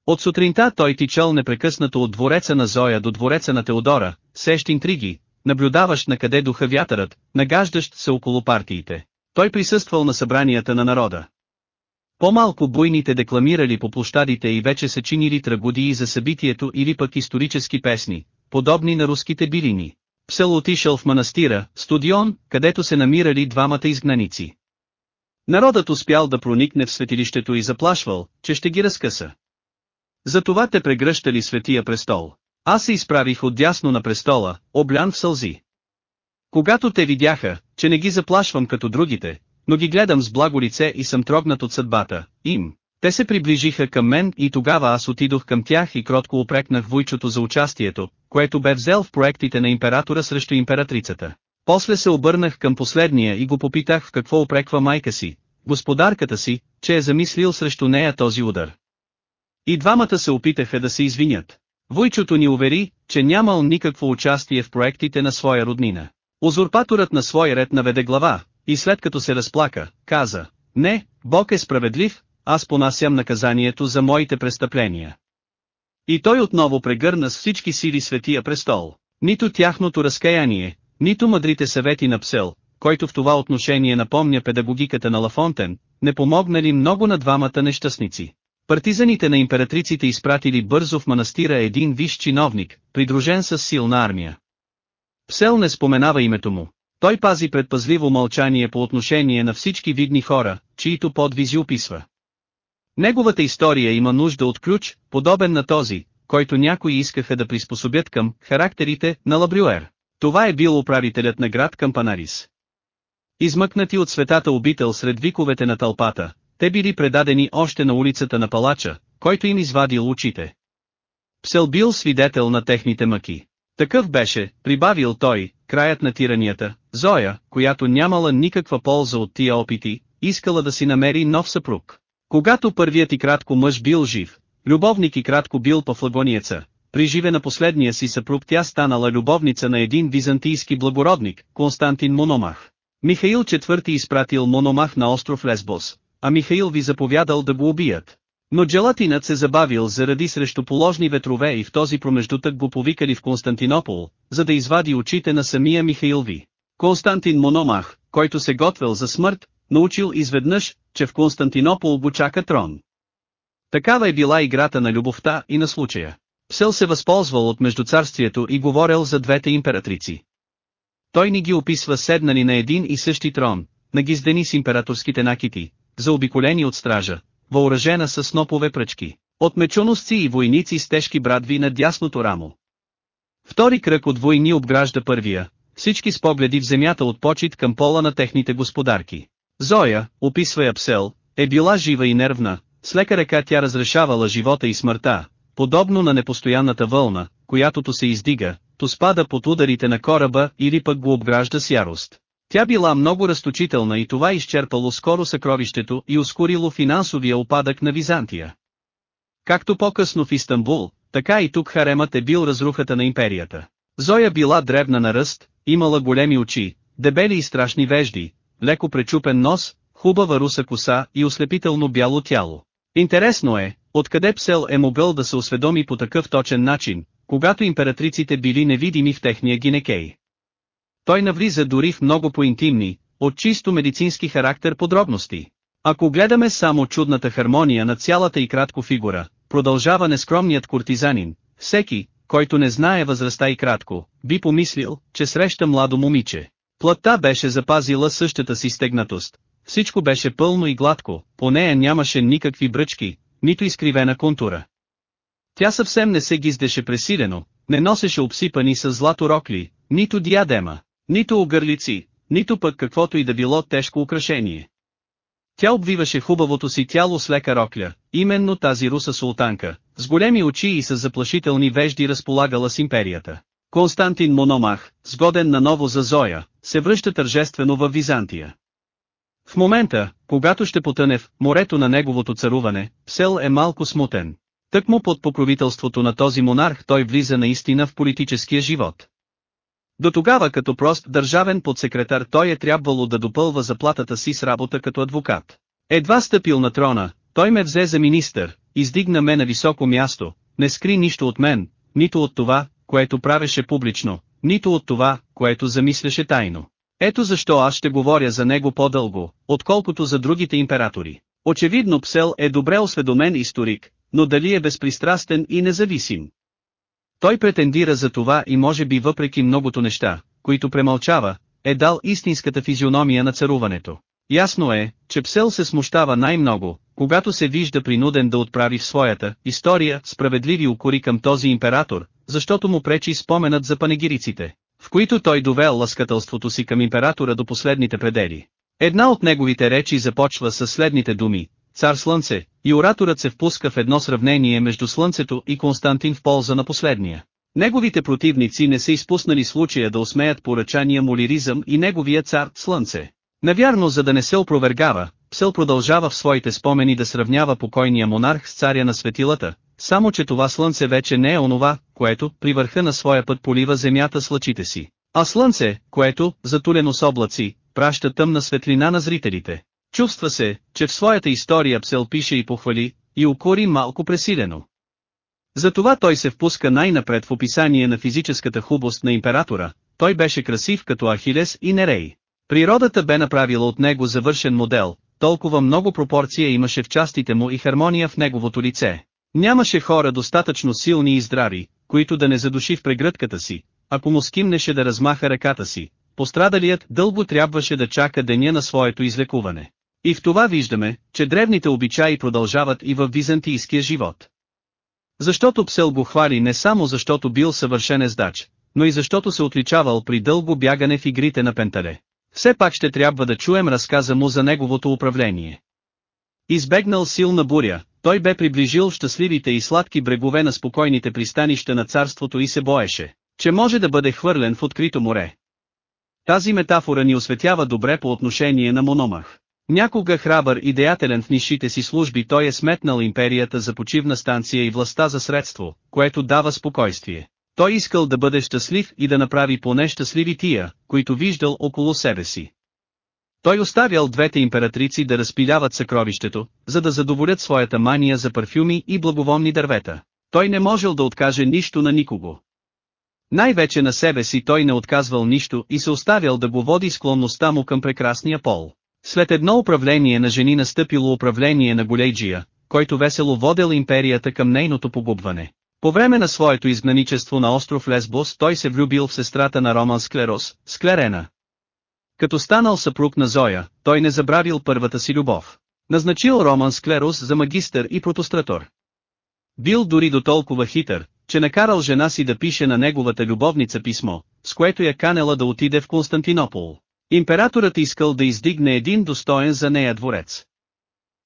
От сутринта той тичал непрекъснато от двореца на Зоя до двореца на Теодора, сещ интриги, наблюдаващ на къде духа вятърът, нагаждащ се около партиите. Той присъствал на събранията на народа. По-малко буйните декламирали по площадите и вече се чинили трагодии за събитието или пък исторически песни, подобни на руските билини. Псел отишъл в манастира, студион, където се намирали двамата изгнаници. Народът успял да проникне в светилището и заплашвал, че ще ги разкъса. Затова те прегръщали светия престол. Аз се изправих отдясно на престола, облян в сълзи. Когато те видяха, че не ги заплашвам като другите, но ги гледам с благо лице и съм трогнат от съдбата, им. Те се приближиха към мен и тогава аз отидох към тях и кротко опрекнах войчото за участието, което бе взел в проектите на императора срещу императрицата. После се обърнах към последния и го попитах в какво опреква майка си, господарката си, че е замислил срещу нея този удар. И двамата се опитаха да се извинят. Войчото ни увери, че нямал никакво участие в проектите на своя роднина. Узурпаторът на свой ред наведе глава, и след като се разплака, каза, не, Бог е справедлив, аз понасям наказанието за моите престъпления. И той отново прегърна с всички сили светия престол. Нито тяхното разкаяние, нито мъдрите съвети на Псел, който в това отношение напомня педагогиката на Лафонтен, не помогнали много на двамата нещастници. Партизаните на императриците изпратили бързо в манастира един виш чиновник, придружен с силна армия. Псел не споменава името му. Той пази предпазливо мълчание по отношение на всички видни хора, чието подвизи описва. Неговата история има нужда от ключ, подобен на този, който някои искаха да приспособят към характерите на Лабрюер. Това е бил управителят на град Кампанарис. Измъкнати от светата обител сред виковете на тълпата, те били предадени още на улицата на палача, който им извадил очите. Псел бил свидетел на техните мъки. Такъв беше, прибавил той, краят на тиранията, Зоя, която нямала никаква полза от тия опити, искала да си намери нов съпруг. Когато първият и кратко мъж бил жив, любовник и кратко бил пафлагониеца, при живе на последния си съпруг тя станала любовница на един византийски благородник, Константин Мономах. Михаил IV изпратил Мономах на остров Лесбос, а Михаил ви заповядал да го убият. Но джелатинът се забавил заради срещу положни ветрове и в този промеждутък го повикали в Константинопол, за да извади очите на самия Михаил Ви. Константин Мономах, който се готвел за смърт, научил изведнъж, че в Константинопол го чака трон. Такава е била играта на любовта и на случая. Псел се възползвал от междуцарствието и говорил за двете императрици. Той ни ги описва седнали на един и същи трон, нагиздени с императорските накити, заобиколени от стража, въоръжена с снопове пръчки, от мечоносци и войници с тежки брадви на дясното рамо. Втори кръг от войни обгражда първия, всички с погледи в земята от почет към пола на техните господарки. Зоя, описва я е била жива и нервна, с лека ръка тя разрешавала живота и смъртта, подобно на непостоянната вълна, която то се издига, то спада под ударите на кораба или пък го обгражда с ярост. Тя била много разточителна и това изчерпало скоро съкровището и ускорило финансовия опадък на Византия. Както по-късно в Истанбул, така и тук харемът е бил разрухата на империята. Зоя била дребна на ръст, имала големи очи, дебели и страшни вежди, леко пречупен нос, хубава руса коса и ослепително бяло тяло. Интересно е, откъде Псел е могъл да се осведоми по такъв точен начин, когато императриците били невидими в техния гинекей. Той навлиза дори в много по-интимни, от чисто медицински характер подробности. Ако гледаме само чудната хармония на цялата и кратко фигура, продължава нескромният куртизанин, всеки, който не знае възрастта и кратко, би помислил, че среща младо момиче. Плътта беше запазила същата си стегнатост. Всичко беше пълно и гладко, по нея нямаше никакви бръчки, нито изкривена контура. Тя съвсем не се гиздеше пресилено, не носеше обсипани с злато рокли, нито диадема, нито огърлици, нито пък каквото и да било тежко украшение. Тя обвиваше хубавото си тяло с лека рокля, именно тази руса султанка, с големи очи и с заплашителни вежди разполагала с империята. Константин Мономах, сгоден на ново за Зоя, се връща тържествено в Византия. В момента, когато ще потъне в морето на неговото царуване, Псел е малко смутен. Тъкмо под покровителството на този монарх той влиза наистина в политическия живот. До тогава като прост държавен подсекретар той е трябвало да допълва заплатата си с работа като адвокат. Едва стъпил на трона, той ме взе за министър, издигна ме на високо място, не скри нищо от мен, нито от това, което правеше публично, нито от това, което замисляше тайно. Ето защо аз ще говоря за него по-дълго, отколкото за другите императори. Очевидно Псел е добре осведомен историк, но дали е безпристрастен и независим. Той претендира за това и може би въпреки многото неща, които премълчава, е дал истинската физиономия на царуването. Ясно е, че Псел се смущава най-много, когато се вижда принуден да отправи в своята история справедливи укори към този император, защото му пречи споменът за панегириците, в които той довел ласкателството си към императора до последните предели. Една от неговите речи започва с следните думи, цар Слънце, и ораторът се впуска в едно сравнение между Слънцето и Константин в полза на последния. Неговите противници не са изпуснали случая да усмеят поръчания му лиризъм и неговия цар Слънце. Навярно за да не се опровергава, Псел продължава в своите спомени да сравнява покойния монарх с царя на светилата, само че това слънце вече не е онова, което, при върха на своя път полива земята с лъчите си, а слънце, което, затулено с облаци, праща тъмна светлина на зрителите. Чувства се, че в своята история Псел пише и похвали, и укори малко пресилено. Затова той се впуска най-напред в описание на физическата хубост на императора, той беше красив като Ахилес и Нерей. Природата бе направила от него завършен модел, толкова много пропорция имаше в частите му и хармония в неговото лице. Нямаше хора достатъчно силни и здрави, които да не задуши в прегръдката си, ако му скимнеше да размаха ръката си, пострадалият дълго трябваше да чака деня на своето излекуване. И в това виждаме, че древните обичаи продължават и в византийския живот. Защото Псел го хвали не само защото бил съвършен ездач, но и защото се отличавал при дълго бягане в игрите на Пентале. Все пак ще трябва да чуем разказа му за неговото управление. Избегнал силна буря, той бе приближил щастливите и сладки брегове на спокойните пристанища на царството и се боеше, че може да бъде хвърлен в открито море. Тази метафора ни осветява добре по отношение на Мономах. Някога храбър и деятелен в нишите си служби той е сметнал империята за почивна станция и властта за средство, което дава спокойствие. Той искал да бъде щастлив и да направи поне щастливи тия, които виждал около себе си. Той оставял двете императрици да разпиляват съкровището, за да задоволят своята мания за парфюми и благовонни дървета. Той не можел да откаже нищо на никого. Най-вече на себе си той не отказвал нищо и се оставял да го води склонността му към прекрасния пол. След едно управление на жени настъпило управление на Голейджия, който весело водел империята към нейното погубване. По време на своето изгнаничество на остров Лесбос той се влюбил в сестрата на Роман Склерос, Склерена. Като станал съпруг на Зоя, той не забравил първата си любов. Назначил Роман Склерос за магистър и протостратор. Бил дори до толкова хитър, че накарал жена си да пише на неговата любовница писмо, с което я канела да отиде в Константинопол. Императорът искал да издигне един достоен за нея дворец.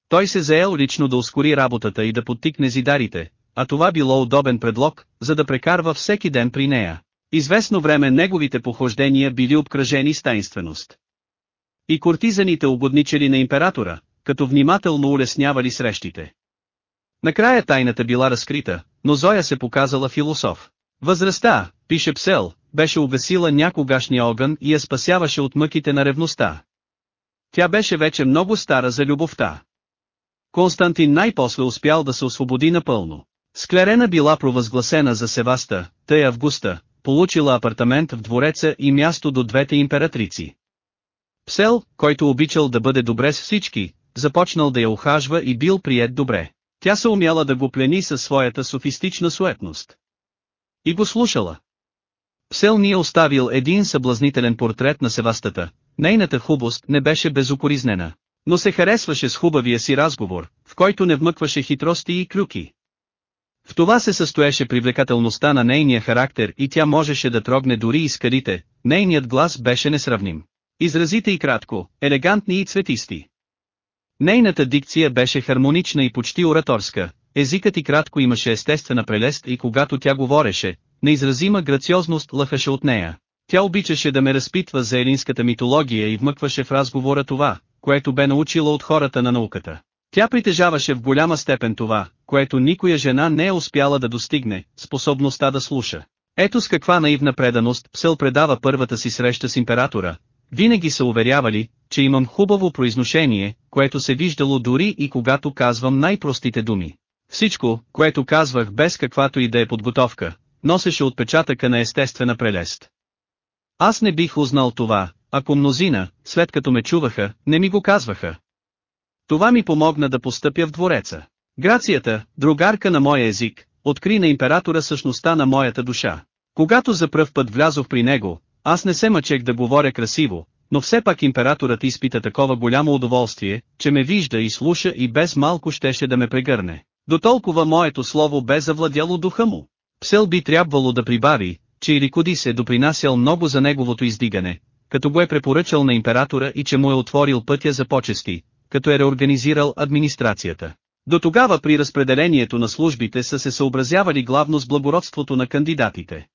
Той се заел лично да ускори работата и да подтикне зидарите, а това било удобен предлог, за да прекарва всеки ден при нея. Известно време неговите похождения били обкръжени с таинственост. И кортизаните угодничали на императора, като внимателно улеснявали срещите. Накрая тайната била разкрита, но Зоя се показала философ. Възрастта, пише Псел, беше обесила някогашния огън и я спасяваше от мъките на ревността. Тя беше вече много стара за любовта. Константин най-после успял да се освободи напълно. Склерена била провъзгласена за Севаста, тъй Августа, получила апартамент в двореца и място до двете императрици. Псел, който обичал да бъде добре с всички, започнал да я ухажва и бил прият добре. Тя се умяла да го плени със своята софистична суетност. И го слушала. Псел ни е оставил един съблазнителен портрет на Севастата, нейната хубост не беше безукоризнена, но се харесваше с хубавия си разговор, в който не вмъкваше хитрости и клюки. В това се състоеше привлекателността на нейния характер и тя можеше да трогне дори и скалите, нейният глас беше несравним. Изразите и кратко, елегантни и цветисти. Нейната дикция беше хармонична и почти ораторска, езикът и кратко имаше естествена прелест и когато тя говореше, неизразима грациозност лъхаше от нея. Тя обичаше да ме разпитва за елинската митология и вмъкваше в разговора това, което бе научила от хората на науката. Тя притежаваше в голяма степен това, което никоя жена не е успяла да достигне, способността да слуша. Ето с каква наивна преданост Псел предава първата си среща с императора. Винаги са уверявали, че имам хубаво произношение, което се виждало дори и когато казвам най-простите думи. Всичко, което казвах без каквато и да е подготовка, носеше отпечатъка на естествена прелест. Аз не бих узнал това, ако мнозина, след като ме чуваха, не ми го казваха. Това ми помогна да постъпя в двореца. Грацията, другарка на моя език, откри на императора същността на моята душа. Когато за пръв път влязох при него, аз не се мъчех да говоря красиво, но все пак императорът изпита такова голямо удоволствие, че ме вижда и слуша и без малко щеше да ме прегърне. До толкова моето слово бе завладяло духа му. Псел би трябвало да прибави, че Ирикодис е допринасял много за неговото издигане, като го е препоръчал на императора и че му е отворил пътя за почести, като е реорганизирал администрацията. До тогава при разпределението на службите са се съобразявали главно с благородството на кандидатите.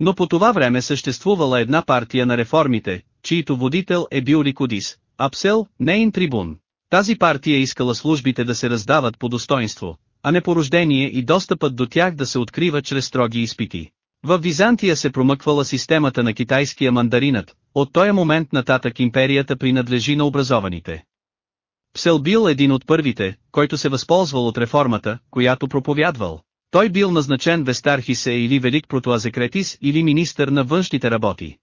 Но по това време съществувала една партия на реформите, чието водител е бил Рикодис, Апсел, нейн трибун. Тази партия искала службите да се раздават по достоинство, а не по и достъпът до тях да се открива чрез строги изпити. В Византия се промъквала системата на китайския мандаринът, от този момент нататък империята принадлежи на образованите. Псел бил един от първите, който се възползвал от реформата, която проповядвал. Той бил назначен Вестархисе или Велик Протоазекретис или министър на външните работи.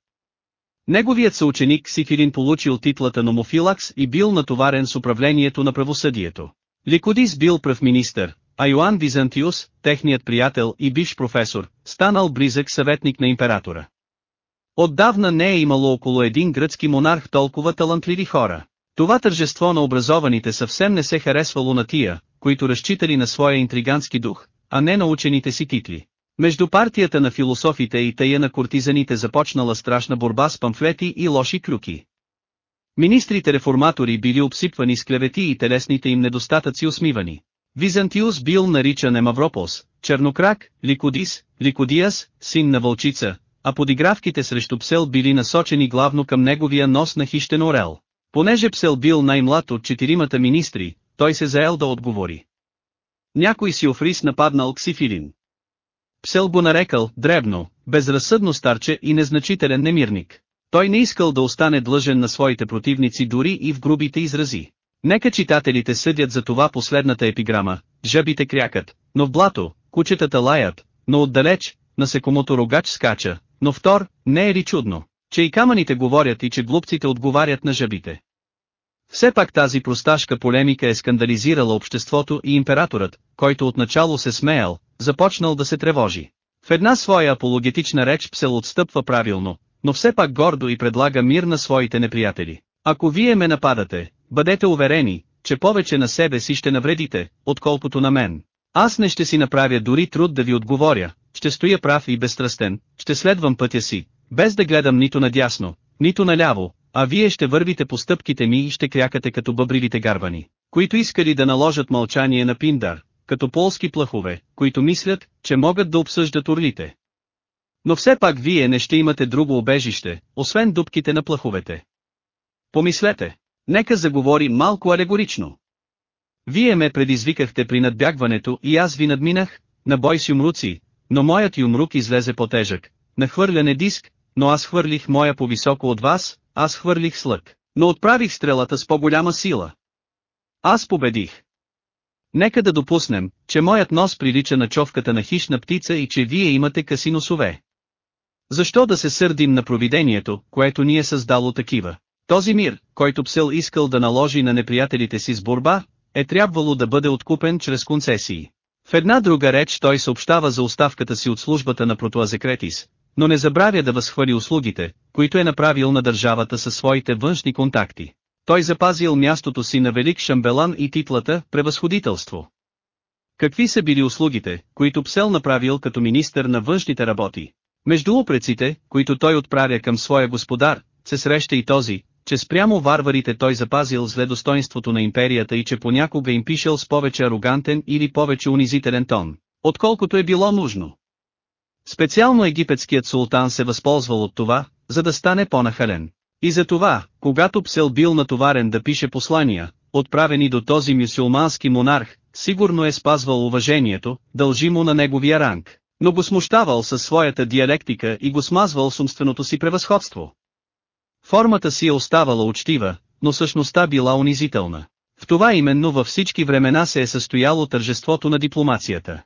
Неговият съученик Сифилин получил титлата Номофилакс и бил натоварен с управлението на правосъдието. Ликодис бил пръв министър, а Йоанн Византиус, техният приятел и бивш професор, станал близък съветник на императора. Отдавна не е имало около един гръцки монарх толкова талантливи хора. Това тържество на образованите съвсем не се харесвало на тия, които разчитали на своя интригански дух, а не на учените си титли. Между партията на философите и тая на кортизаните започнала страшна борба с памфлети и лоши клюки. Министрите реформатори били обсипвани с клевети и телесните им недостатъци усмивани. Византиус бил наричан Емавропос, Чернокрак, Ликодис, Ликодиас, син на вълчица, а подигравките срещу Псел били насочени главно към неговия нос на хищен орел. Понеже Псел бил най-млад от четиримата министри, той се заел да отговори. Някой си офрис нападнал Ксифилин. Псел го нарекал дребно, безразсъдно старче и незначителен немирник. Той не искал да остане длъжен на своите противници дори и в грубите изрази. Нека читателите съдят за това последната епиграма, жабите крякат, но в блато, кучетата лаят, но отдалеч, насекомото рогач скача, но втор, не е ли чудно, че и камъните говорят и че глупците отговарят на жабите. Все пак тази просташка полемика е скандализирала обществото и императорът, който отначало се смеял, започнал да се тревожи. В една своя апологетична реч Псел отстъпва правилно, но все пак гордо и предлага мир на своите неприятели. Ако вие ме нападате, бъдете уверени, че повече на себе си ще навредите, отколкото на мен. Аз не ще си направя дори труд да ви отговоря, ще стоя прав и безстрастен, ще следвам пътя си, без да гледам нито надясно, нито наляво, а вие ще вървите по стъпките ми и ще крякате като бъбривите гарвани, които искали да наложат мълчание на Пиндар, като полски плахове, които мислят, че могат да обсъждат орлите. Но все пак вие не ще имате друго обежище, освен дубките на плаховете. Помислете, нека заговори малко алегорично. Вие ме предизвикахте при надбягването и аз ви надминах, на бой с юмруци, но моят юмрук излезе по-тежък, на хвърляне диск, но аз хвърлих моя по-високо от вас, аз хвърлих слъг, но отправих стрелата с по-голяма сила. Аз победих. Нека да допуснем, че моят нос прилича на човката на хищна птица и че вие имате къси носове. Защо да се сърдим на провидението, което ни е създало такива? Този мир, който Псел искал да наложи на неприятелите си с борба, е трябвало да бъде откупен чрез концесии. В една друга реч той съобщава за оставката си от службата на Протуазекретис, но не забравя да възхвали услугите, които е направил на държавата със своите външни контакти. Той запазил мястото си на велик шамбелан и титлата «Превъзходителство». Какви са били услугите, които Псел направил като министър на външните работи? Между упреците, които той отправя към своя господар, се среща и този, че спрямо варварите той запазил зле достоинството на империята и че понякога им пишел с повече арогантен или повече унизителен тон, отколкото е било нужно. Специално египетският султан се възползвал от това, за да стане по-нахален. И за това, когато Псел бил натоварен да пише послания, отправени до този мюсюлмански монарх, сигурно е спазвал уважението, дължимо на неговия ранг, но го смущавал със своята диалектика и го смазвал с умственото си превъзходство. Формата си е оставала учтива, но същността била унизителна. В това именно във всички времена се е състояло тържеството на дипломацията.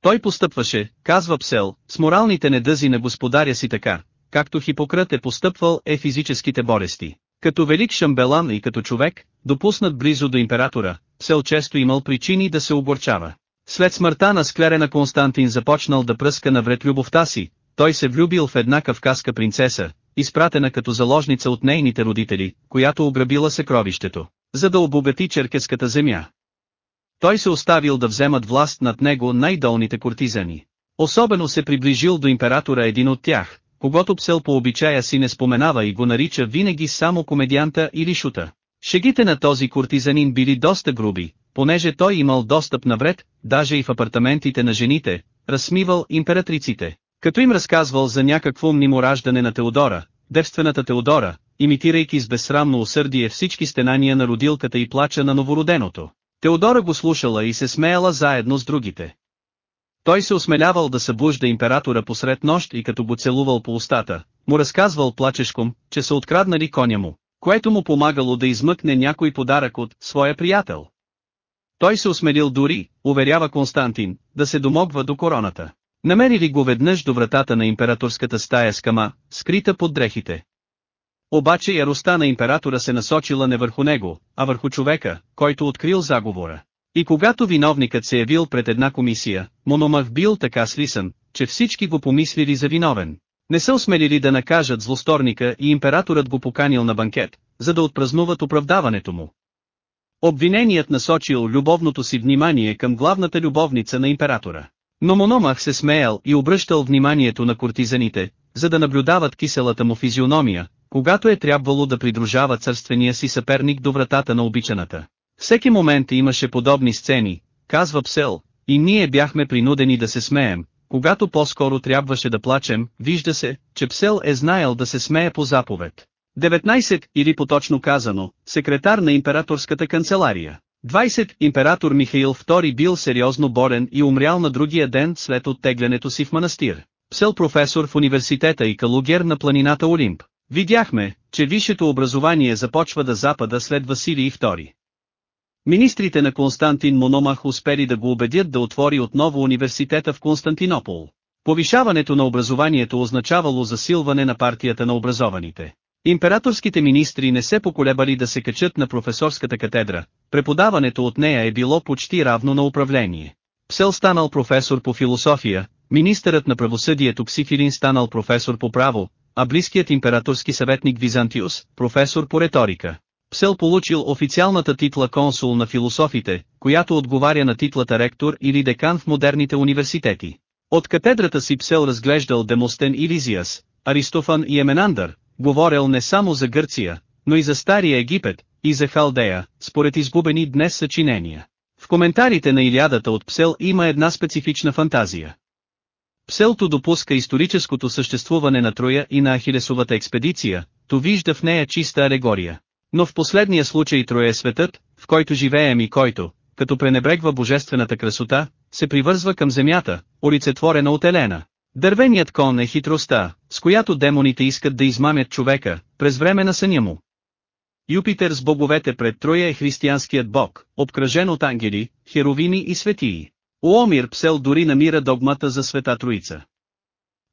Той постъпваше, казва Псел, с моралните недъзи на господаря си така, както Хипократ е постъпвал е физическите болести. Като велик шамбелан и като човек, допуснат близо до императора, Псел често имал причини да се огорчава. След смъртта на склерена Константин започнал да пръска навред любовта си, той се влюбил в една кавказка принцеса, изпратена като заложница от нейните родители, която ограбила съкровището, за да обогати черкеската земя. Той се оставил да вземат власт над него най-долните кортизани. Особено се приближил до императора един от тях, когато псел по обичая си не споменава и го нарича винаги само комедианта или шута. Шегите на този кортизанин били доста груби, понеже той имал достъп навред, даже и в апартаментите на жените, разсмивал императриците, като им разказвал за някакво мнимо раждане на Теодора, девствената Теодора, имитирайки с безсрамно усърдие всички стенания на родилката и плача на новороденото. Теодора го слушала и се смеяла заедно с другите. Той се осмелявал да събужда императора посред нощ и като го целувал по устата, му разказвал плачешком, че са откраднали коня му, което му помагало да измъкне някой подарък от своя приятел. Той се осмелил дори, уверява Константин, да се домогва до короната. Намерили го веднъж до вратата на императорската стая с кама, скрита под дрехите. Обаче яростта на императора се насочила не върху него, а върху човека, който открил заговора. И когато виновникът се явил пред една комисия, Мономах бил така слисан, че всички го помислили за виновен. Не са осмелили да накажат злосторника и императорът го поканил на банкет, за да отпразнуват оправдаването му. Обвиненият насочил любовното си внимание към главната любовница на императора. Но Мономах се смеял и обръщал вниманието на кортизаните, за да наблюдават киселата му физиономия, когато е трябвало да придружава царствения си съперник до вратата на обичаната. Всеки момент имаше подобни сцени, казва Псел, и ние бяхме принудени да се смеем, когато по-скоро трябваше да плачем, вижда се, че Псел е знаел да се смее по заповед. 19, или поточно казано, секретар на императорската канцелария. 20. Император Михаил II бил сериозно болен и умрял на другия ден след оттеглянето си в манастир. Псел професор в университета и калугер на планината Олимп. Видяхме, че висшето образование започва да запада след Василий II. Министрите на Константин Мономах успели да го убедят да отвори отново университета в Константинопол. Повишаването на образованието означавало засилване на партията на образованите. Императорските министри не се поколебали да се качат на професорската катедра, преподаването от нея е било почти равно на управление. Псел станал професор по философия, министърът на правосъдието Псифилин станал професор по право, а близкият императорски съветник Византиус, професор по риторика. Псел получил официалната титла консул на философите, която отговаря на титлата ректор или декан в модерните университети. От катедрата си Псел разглеждал Демостен и Лизиас, Аристофан и Еменандър, говорил не само за Гърция, но и за Стария Египет, и за Халдея, според изгубени днес съчинения. В коментарите на Илиадата от Псел има една специфична фантазия. Пселто допуска историческото съществуване на Троя и на Ахилесовата експедиция, то вижда в нея чиста алегория. Но в последния случай Троя е светът, в който живеем и който, като пренебрегва божествената красота, се привързва към земята, олицетворена от Елена. Дървеният кон е хитростта, с която демоните искат да измамят човека, през време на съня му. Юпитер с боговете пред Троя е християнският бог, обкръжен от ангели, херовими и светии. Уомир Псел дори намира догмата за света Троица.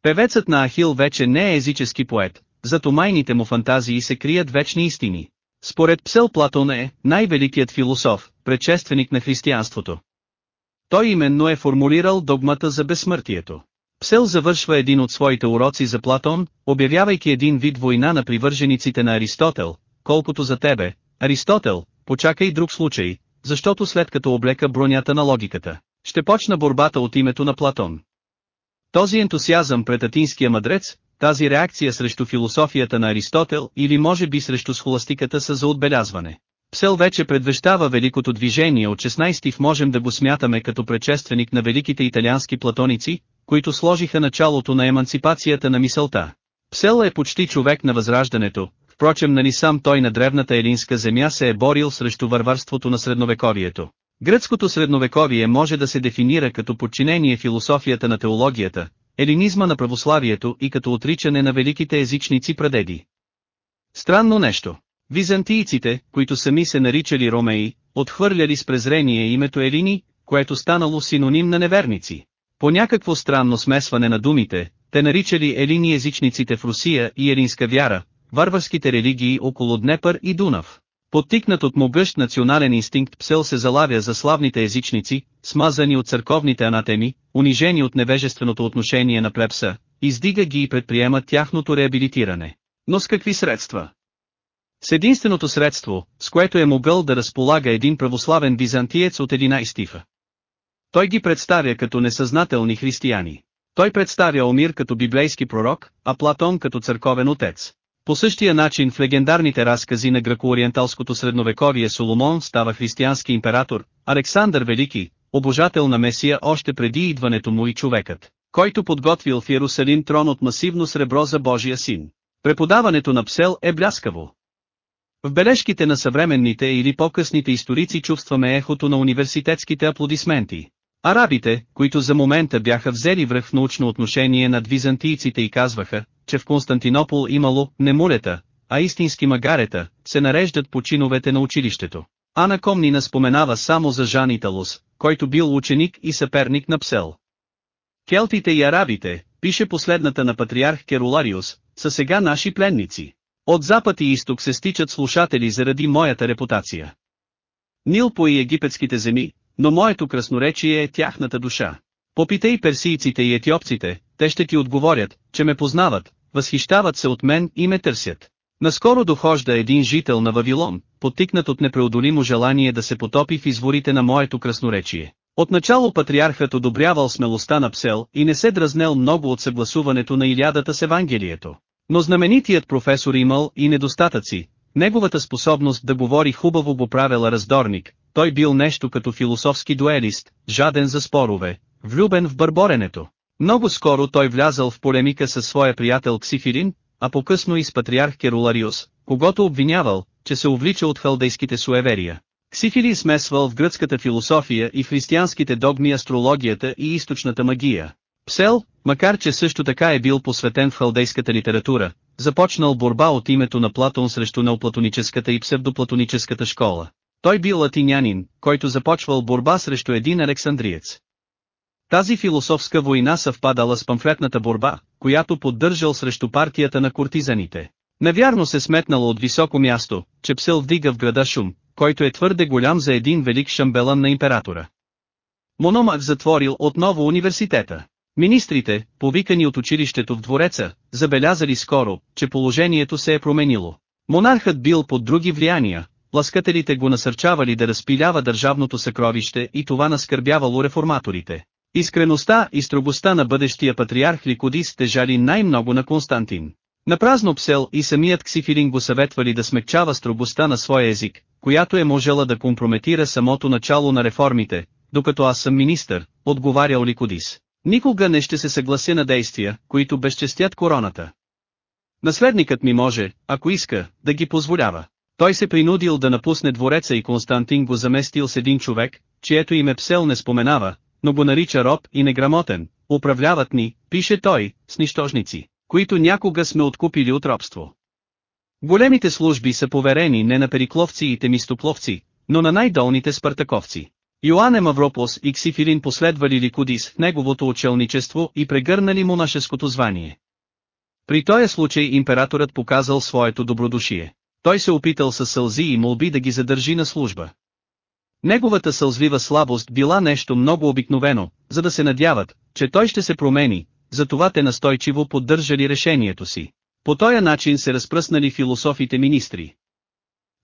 Певецът на Ахил вече не е езически поет, зато майните му фантазии се крият вечни истини. Според Псел Платон е най-великият философ, предшественик на християнството. Той именно е формулирал догмата за безсмъртието. Псел завършва един от своите уроци за Платон, обявявайки един вид война на привържениците на Аристотел, колкото за тебе, Аристотел, почакай друг случай, защото след като облека бронята на логиката, ще почна борбата от името на Платон. Този ентусиазъм пред атинския мъдрец, тази реакция срещу философията на Аристотел или може би срещу схоластиката са за отбелязване. Псел вече предвещава великото движение от 16 в можем да го смятаме като предшественик на великите италиански платоници, които сложиха началото на еманципацията на мисълта. Псел е почти човек на възраждането, впрочем нали сам той на древната елинска земя се е борил срещу варварството на средновековието. Гръцкото средновековие може да се дефинира като подчинение философията на теологията, елинизма на православието и като отричане на великите езичници прадеди. Странно нещо. Византийците, които сами се наричали ромеи, отхвърляли с презрение името Елини, което станало синоним на неверници. По някакво странно смесване на думите, те наричали елини езичниците в Русия и елинска вяра, варварските религии около Днепър и Дунав. Подтикнат от могъщ национален инстинкт Псел се залавя за славните езичници, смазани от църковните анатеми, унижени от невежественото отношение на плепса, издига ги и предприема тяхното реабилитиране. Но с какви средства? С единственото средство, с което е могъл да разполага един православен византиец от 11 стиха. Той ги представя като несъзнателни християни. Той представя Омир като библейски пророк, а Платон като църковен отец. По същия начин в легендарните разкази на гръко-ориенталското средновековие Соломон става християнски император, Александър Велики, обожател на Месия още преди идването му и човекът, който подготвил в Иерусалим трон от масивно сребро за Божия син. Преподаването на Псел е бляскаво. В бележките на съвременните или по-късните историци чувстваме ехото на университетските аплодисменти. Арабите, които за момента бяха взели връх в научно отношение над византийците и казваха, че в Константинопол имало не мулета, а истински магарета, се нареждат по чиновете на училището. Ана Комнина споменава само за Жан Италус, който бил ученик и съперник на Псел. Келтите и арабите, пише последната на патриарх Керулариус, са сега наши пленници. От запад и изток се стичат слушатели заради моята репутация. Нил по и египетските земи, но моето красноречие е тяхната душа. Попитай персийците и етиопците, те ще ти отговорят, че ме познават, възхищават се от мен и ме търсят. Наскоро дохожда един жител на Вавилон, потикнат от непреодолимо желание да се потопи в изворите на моето красноречие. Отначало патриархът одобрявал смелостта на Псел и не се дразнел много от съгласуването на Илядата с Евангелието. Но знаменитият професор имал и недостатъци, неговата способност да говори хубаво го правила раздорник, той бил нещо като философски дуелист, жаден за спорове, влюбен в бърборенето. Много скоро той влязал в полемика със своя приятел Ксифирин, а по-късно и с патриарх Керулариус, когато обвинявал, че се увлича от халдейските суеверия. Ксифили смесвал в гръцката философия и християнските догми астрологията и източната магия. Псел, макар че също така е бил посветен в халдейската литература, започнал борба от името на Платон срещу неоплатоническата и псевдоплатоническата школа. Той бил латинянин, който започвал борба срещу един александриец. Тази философска война съвпадала с памфлетната борба, която поддържал срещу партията на куртизаните. Навярно се сметнало от високо място, че псел вдига в града шум, който е твърде голям за един велик шамбелан на императора. Мономах затворил отново университета. Министрите, повикани от училището в двореца, забелязали скоро, че положението се е променило. Монархът бил под други влияния, ласкателите го насърчавали да разпилява държавното съкровище и това наскърбявало реформаторите. Искреността и строгостта на бъдещия патриарх Ликодис тежали най-много на Константин. Напразно Псел и самият Ксифилин го съветвали да смекчава строгостта на своя език, която е можела да компрометира самото начало на реформите, докато аз съм министър, отговарял Ликодис. Никога не ще се съглася на действия, които безчестят короната. Наследникът ми може, ако иска, да ги позволява. Той се принудил да напусне двореца и Константин го заместил с един човек, чието име Псел не споменава, но го нарича роб и неграмотен, управляват ни, пише той, с нищожници, които някога сме откупили от робство. Големите служби са поверени не на перикловци и темистопловци, но на най-долните спартаковци. Йоанне Мавропос и Ксифилин последвали Ликудис в неговото учелничество и прегърнали монашеското звание. При този случай императорът показал своето добродушие. Той се опитал със сълзи и молби да ги задържи на служба. Неговата сълзлива слабост била нещо много обикновено, за да се надяват, че той ще се промени, затова те настойчиво поддържали решението си. По този начин се разпръснали философите министри.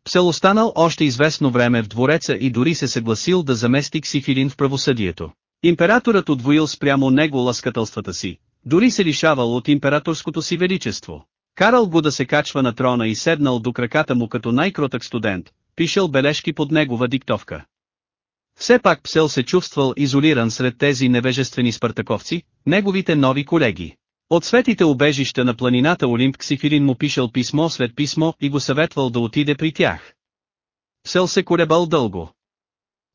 Псел останал още известно време в двореца и дори се съгласил да замести Ксифилин в правосъдието. Императорът отвоил спрямо него ласкателствата си, дори се лишавал от императорското си величество. Карал го да се качва на трона и седнал до краката му като най-кротък студент, пишел бележки под негова диктовка. Все пак Псел се чувствал изолиран сред тези невежествени спартаковци, неговите нови колеги. От светите обежища на планината Олимп Ксифирин му пишел писмо след писмо и го съветвал да отиде при тях. Псел се колебал дълго.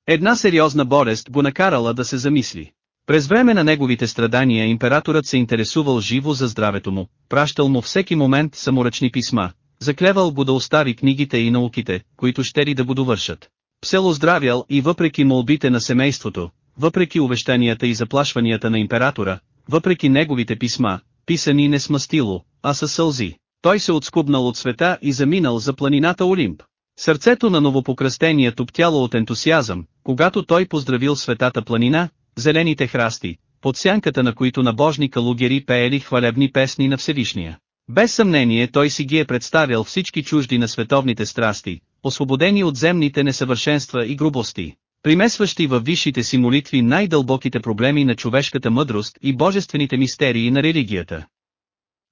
Една сериозна болест го накарала да се замисли. През време на неговите страдания императорът се интересувал живо за здравето му, пращал му всеки момент саморъчни писма, заклевал го да остави книгите и науките, които ще ли да го довършат. Псел оздравял и въпреки молбите на семейството, въпреки увещанията и заплашванията на императора, въпреки неговите писма, писани не с мастило, а със сълзи, той се отскубнал от света и заминал за планината Олимп. Сърцето на новопокръстения топтяло от ентусиазъм, когато той поздравил светата планина, зелените храсти, под сянката на които набожни калугери пеели хвалебни песни на Всевишния. Без съмнение той си ги е представял всички чужди на световните страсти, освободени от земните несъвършенства и грубости, примесващи във висшите си молитви най-дълбоките проблеми на човешката мъдрост и божествените мистерии на религията.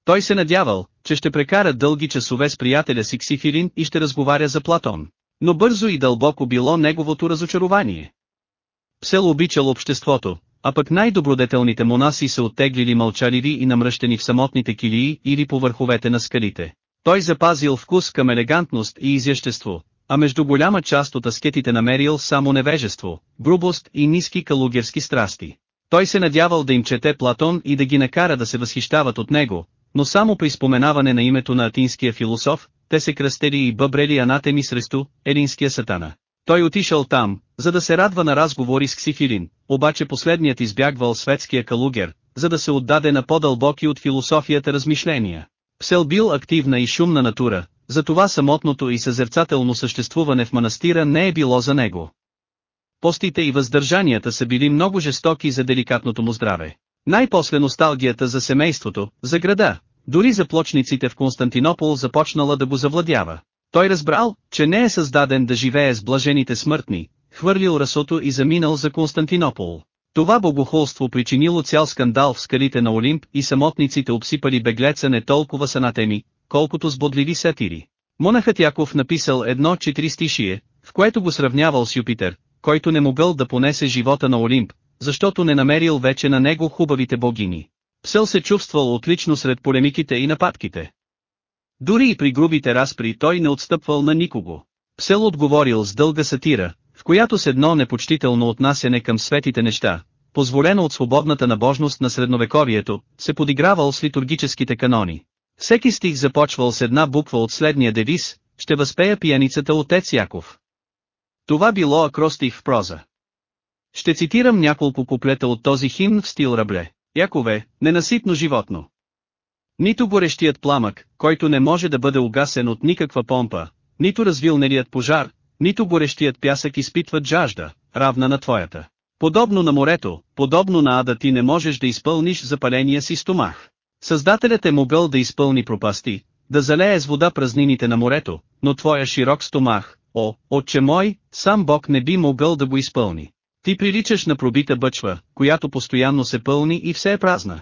Той се надявал, че ще прекара дълги часове с приятеля си Ксифирин и ще разговаря за Платон. Но бързо и дълбоко било неговото разочарование. Псел обичал обществото, а пък най-добродетелните монаси се оттеглили мълчаливи и намръщени в самотните килии или по върховете на скалите. Той запазил вкус към елегантност и изящество, а между голяма част от аскетите намерил само невежество, грубост и ниски калугерски страсти. Той се надявал да им чете Платон и да ги накара да се възхищават от него, но само при споменаване на името на атинския философ, те се кръстели и бъбрели анатеми срещу елинския сатана. Той отишъл там, за да се радва на разговори с Ксифилин, обаче последният избягвал светския калугер, за да се отдаде на по-дълбоки от философията размишления. Псел бил активна и шумна натура, затова самотното и съзерцателно съществуване в манастира не е било за него. Постите и въздържанията са били много жестоки за деликатното му здраве. Най-после носталгията за семейството, за града, дори за плочниците в Константинопол започнала да го завладява. Той разбрал, че не е създаден да живее с блажените смъртни, хвърлил расото и заминал за Константинопол. Това богохулство причинило цял скандал в скалите на Олимп и самотниците обсипали беглеца не толкова с анатеми, колкото с бодливи сатири. Монахът Яков написал едно четиристишие, в което го сравнявал с Юпитер, който не могъл да понесе живота на Олимп, защото не намерил вече на него хубавите богини. Псел се чувствал отлично сред полемиките и нападките. Дори и при грубите разпри той не отстъпвал на никого. Псел отговорил с дълга сатира, в която с едно непочтително отнасяне към светите неща, позволено от свободната набожност на средновековието, се подигравал с литургическите канони. Всеки стих започвал с една буква от следния девиз, ще възпея пияницата отец Яков. Това било акростих в проза. Ще цитирам няколко куплета от този химн в стил Рабле. Якове, ненаситно животно. Нито горещият пламък, който не може да бъде угасен от никаква помпа, нито развилнелият пожар, нито горещият пясък изпитват жажда, равна на твоята. Подобно на морето, подобно на ада ти не можеш да изпълниш запаления си стомах. Създателят е могъл да изпълни пропасти, да залее с вода празнините на морето, но твоя широк стомах, о, отче мой, сам Бог не би могъл да го изпълни. Ти приличаш на пробита бъчва, която постоянно се пълни и все е празна.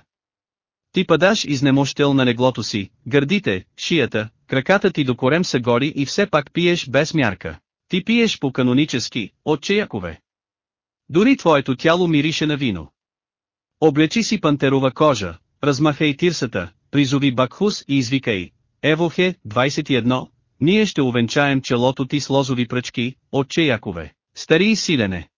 Ти падаш изнемощел на леглото си, гърдите, шията, краката ти до корем са гори и все пак пиеш без мярка. Ти пиеш по-канонически, отче Якове. Дори твоето тяло мирише на вино. Облечи си пантерова кожа, размахай тирсата, призови Бакхус и извикай. Евохе, 21, ние ще увенчаем челото ти с лозови пръчки, отче Якове, стари и силене.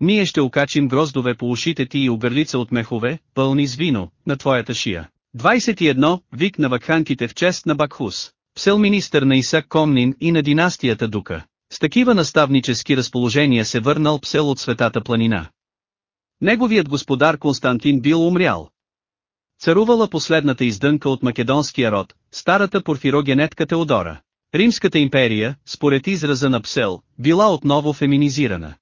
Ние ще окачим гроздове по ушите ти и оберлица от мехове, пълни с вино, на твоята шия. 21. Вик на вакханките в чест на Бакхус, псел министър на Исак Комнин и на династията Дука. С такива наставнически разположения се върнал псел от светата планина. Неговият господар Константин бил умрял. Царувала последната издънка от македонския род, старата порфирогенетка Теодора. Римската империя, според израза на Псел, била отново феминизирана.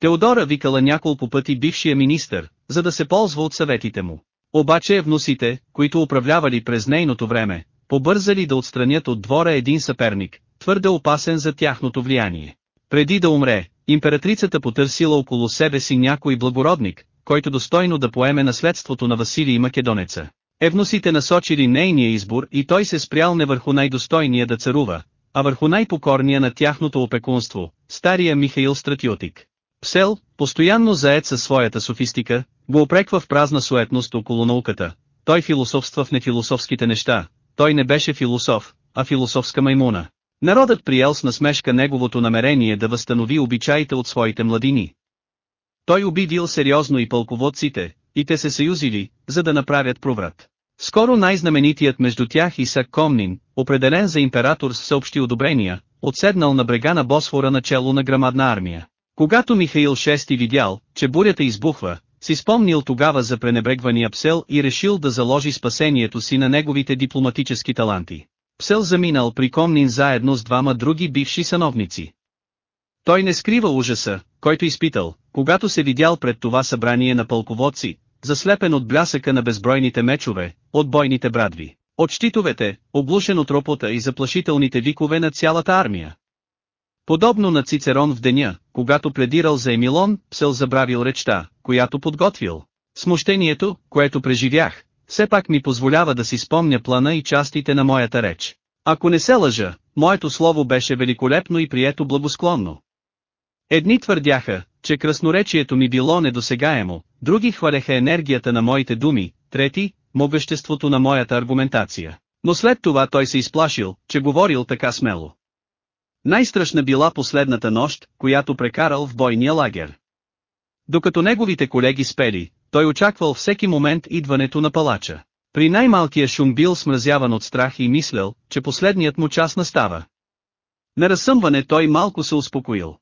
Теодора викала няколко пъти бившия министър, за да се ползва от съветите му. Обаче вносите, които управлявали през нейното време, побързали да отстранят от двора един съперник, твърде опасен за тяхното влияние. Преди да умре, императрицата потърсила около себе си някой благородник, който достойно да поеме наследството на Василий Македонеца. Евносите насочили нейния избор и той се спрял не върху най-достойния да царува, а върху най-покорния на тяхното опекунство, стария Михаил Стратиотик. Псел, постоянно заед със своята софистика, го опреква в празна суетност около науката. Той философства в нефилософските неща, той не беше философ, а философска маймуна. Народът приел с насмешка неговото намерение да възстанови обичаите от своите младини. Той обидил сериозно и пълководците, и те се съюзили, за да направят проврат. Скоро най-знаменитият между тях Исак Комнин, определен за император с съобщи одобрения, отседнал на брега на Босфора начало на грамадна армия. Когато Михаил VI видял, че бурята избухва, си спомнил тогава за пренебрегвания Псел и решил да заложи спасението си на неговите дипломатически таланти. Псел заминал при Комнин заедно с двама други бивши сановници. Той не скрива ужаса, който изпитал, когато се видял пред това събрание на пълководци, заслепен от блясъка на безбройните мечове, от бойните брадви, от щитовете, облушен от ропота и заплашителните викове на цялата армия. Подобно на Цицерон в деня, когато пледирал за Емилон, Псел забравил речта, която подготвил. Смущението, което преживях, все пак ми позволява да си спомня плана и частите на моята реч. Ако не се лъжа, моето слово беше великолепно и прието благосклонно. Едни твърдяха, че красноречието ми било недосегаемо, други хваляха енергията на моите думи, трети – могъществото на моята аргументация. Но след това той се изплашил, че говорил така смело. Най-страшна била последната нощ, която прекарал в бойния лагер. Докато неговите колеги спели, той очаквал всеки момент идването на палача. При най-малкия шум бил смразяван от страх и мислял, че последният му час настава. На разсъмване той малко се успокоил.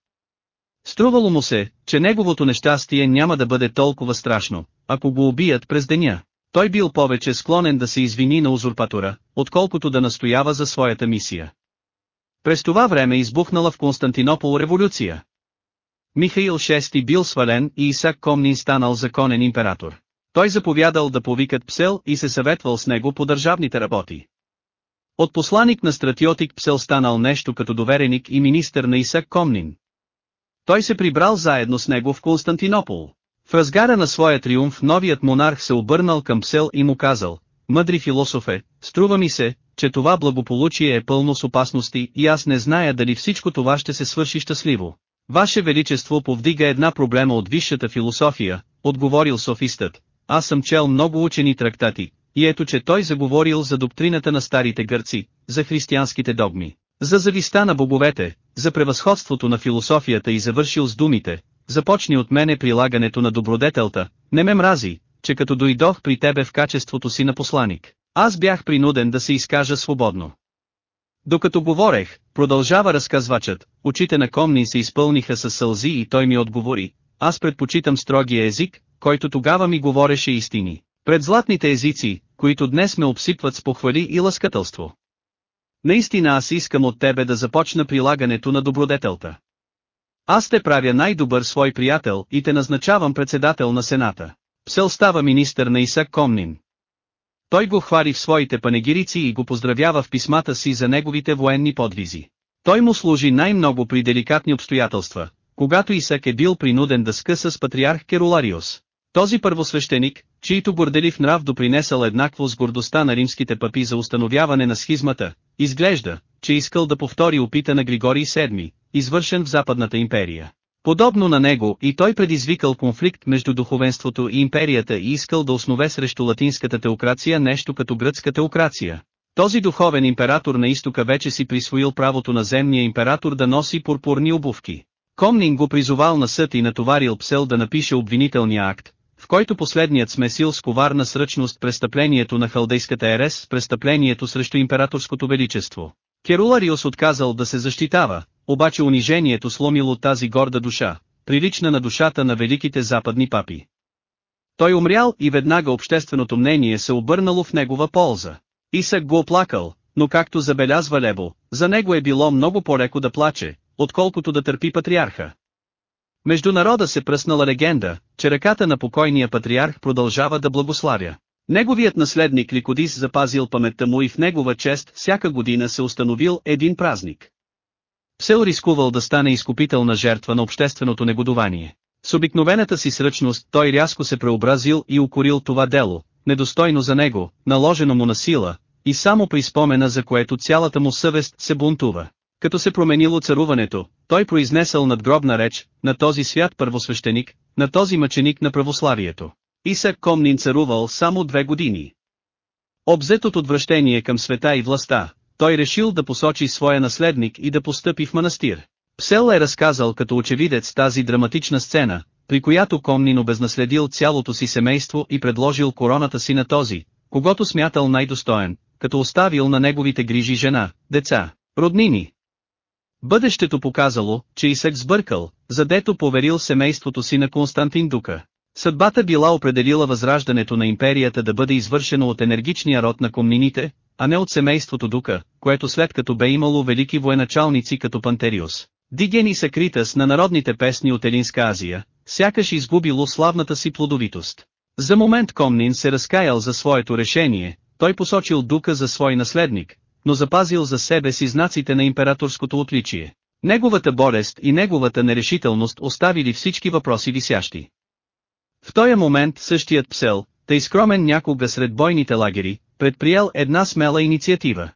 Струвало му се, че неговото нещастие няма да бъде толкова страшно, ако го убият през деня. Той бил повече склонен да се извини на узурпатора, отколкото да настоява за своята мисия. През това време избухнала в Константинопол революция. Михаил VI бил свален и Исак Комнин станал законен император. Той заповядал да повикат Псел и се съветвал с него по държавните работи. От посланик на стратиотик Псел станал нещо като довереник и министър на Исак Комнин. Той се прибрал заедно с него в Константинопол. В разгара на своя триумф новият монарх се обърнал към Псел и му казал, мъдри философе, струва ми се, че това благополучие е пълно с опасности и аз не зная дали всичко това ще се свърши щастливо. Ваше Величество повдига една проблема от висшата философия, отговорил софистът. Аз съм чел много учени трактати, и ето че той заговорил за доктрината на старите гърци, за християнските догми, за зависта на боговете, за превъзходството на философията и завършил с думите, започни от мене прилагането на добродетелта, не ме мрази, че като дойдох при тебе в качеството си на посланик, аз бях принуден да се изкажа свободно. Докато говорех, продължава разказвачът, очите на Комнин се изпълниха с сълзи и той ми отговори, аз предпочитам строгия език, който тогава ми говореше истини, пред златните езици, които днес ме обсипват с похвали и лъскателство. Наистина аз искам от тебе да започна прилагането на добродетелта. Аз те правя най-добър свой приятел и те назначавам председател на Сената. Псел става министър на Исак Комнин. Той го хвали в своите панегирици и го поздравява в писмата си за неговите военни подвизи. Той му служи най-много при деликатни обстоятелства, когато Исак е бил принуден да скъса с патриарх Керулариус. Този първосвещеник, чийто горделив нрав допринесъл еднакво с гордостта на римските папи за установяване на схизмата, изглежда, че искал да повтори опита на Григорий VII, извършен в Западната империя. Подобно на него и той предизвикал конфликт между духовенството и империята и искал да основе срещу латинската теокрация нещо като гръцка теокрация. Този духовен император на изтока вече си присвоил правото на земния император да носи пурпурни обувки. Комнин го призовал на съд и натоварил Псел да напише обвинителния акт, в който последният смесил с коварна сръчност престъплението на халдейската ерес с престъплението срещу императорското величество. Керулариус отказал да се защитава, обаче унижението сломило тази горда душа, прилична на душата на великите западни папи. Той умрял и веднага общественото мнение се обърнало в негова полза. Исък го оплакал, но както забелязва Лево, за него е било много по-леко да плаче, отколкото да търпи патриарха. Между народа се пръснала легенда, че ръката на покойния патриарх продължава да благославя. Неговият наследник Ликодис запазил паметта му и в негова чест всяка година се установил един празник. Псел рискувал да стане изкупителна жертва на общественото негодование. С обикновената си сръчност той рязко се преобразил и укорил това дело, недостойно за него, наложено му на сила, и само при спомена за което цялата му съвест се бунтува. Като се променило царуването, той произнесъл надгробна реч, на този свят първосвещеник, на този мъченик на православието. Исак Комнин царувал само две години. Обзет от отвращение към света и властта, той решил да посочи своя наследник и да постъпи в манастир. Псел е разказал като очевидец тази драматична сцена, при която Комнин обезнаследил цялото си семейство и предложил короната си на този, когато смятал най-достоен, като оставил на неговите грижи жена, деца, роднини. Бъдещето показало, че Исък сбъркал, задето поверил семейството си на Константин Дука. Съдбата била определила възраждането на империята да бъде извършено от енергичния род на комнините, а не от семейството Дука, което след като бе имало велики военачалници като Пантериус. Диген и Сакритас на народните песни от Елинска Азия, сякаш изгубило славната си плодовитост. За момент Комнин се разкаял за своето решение, той посочил Дука за свой наследник, но запазил за себе си знаците на императорското отличие. Неговата болест и неговата нерешителност оставили всички въпроси висящи. В този момент същият псел, тъй скромен някога сред бойните лагери, предприел една смела инициатива.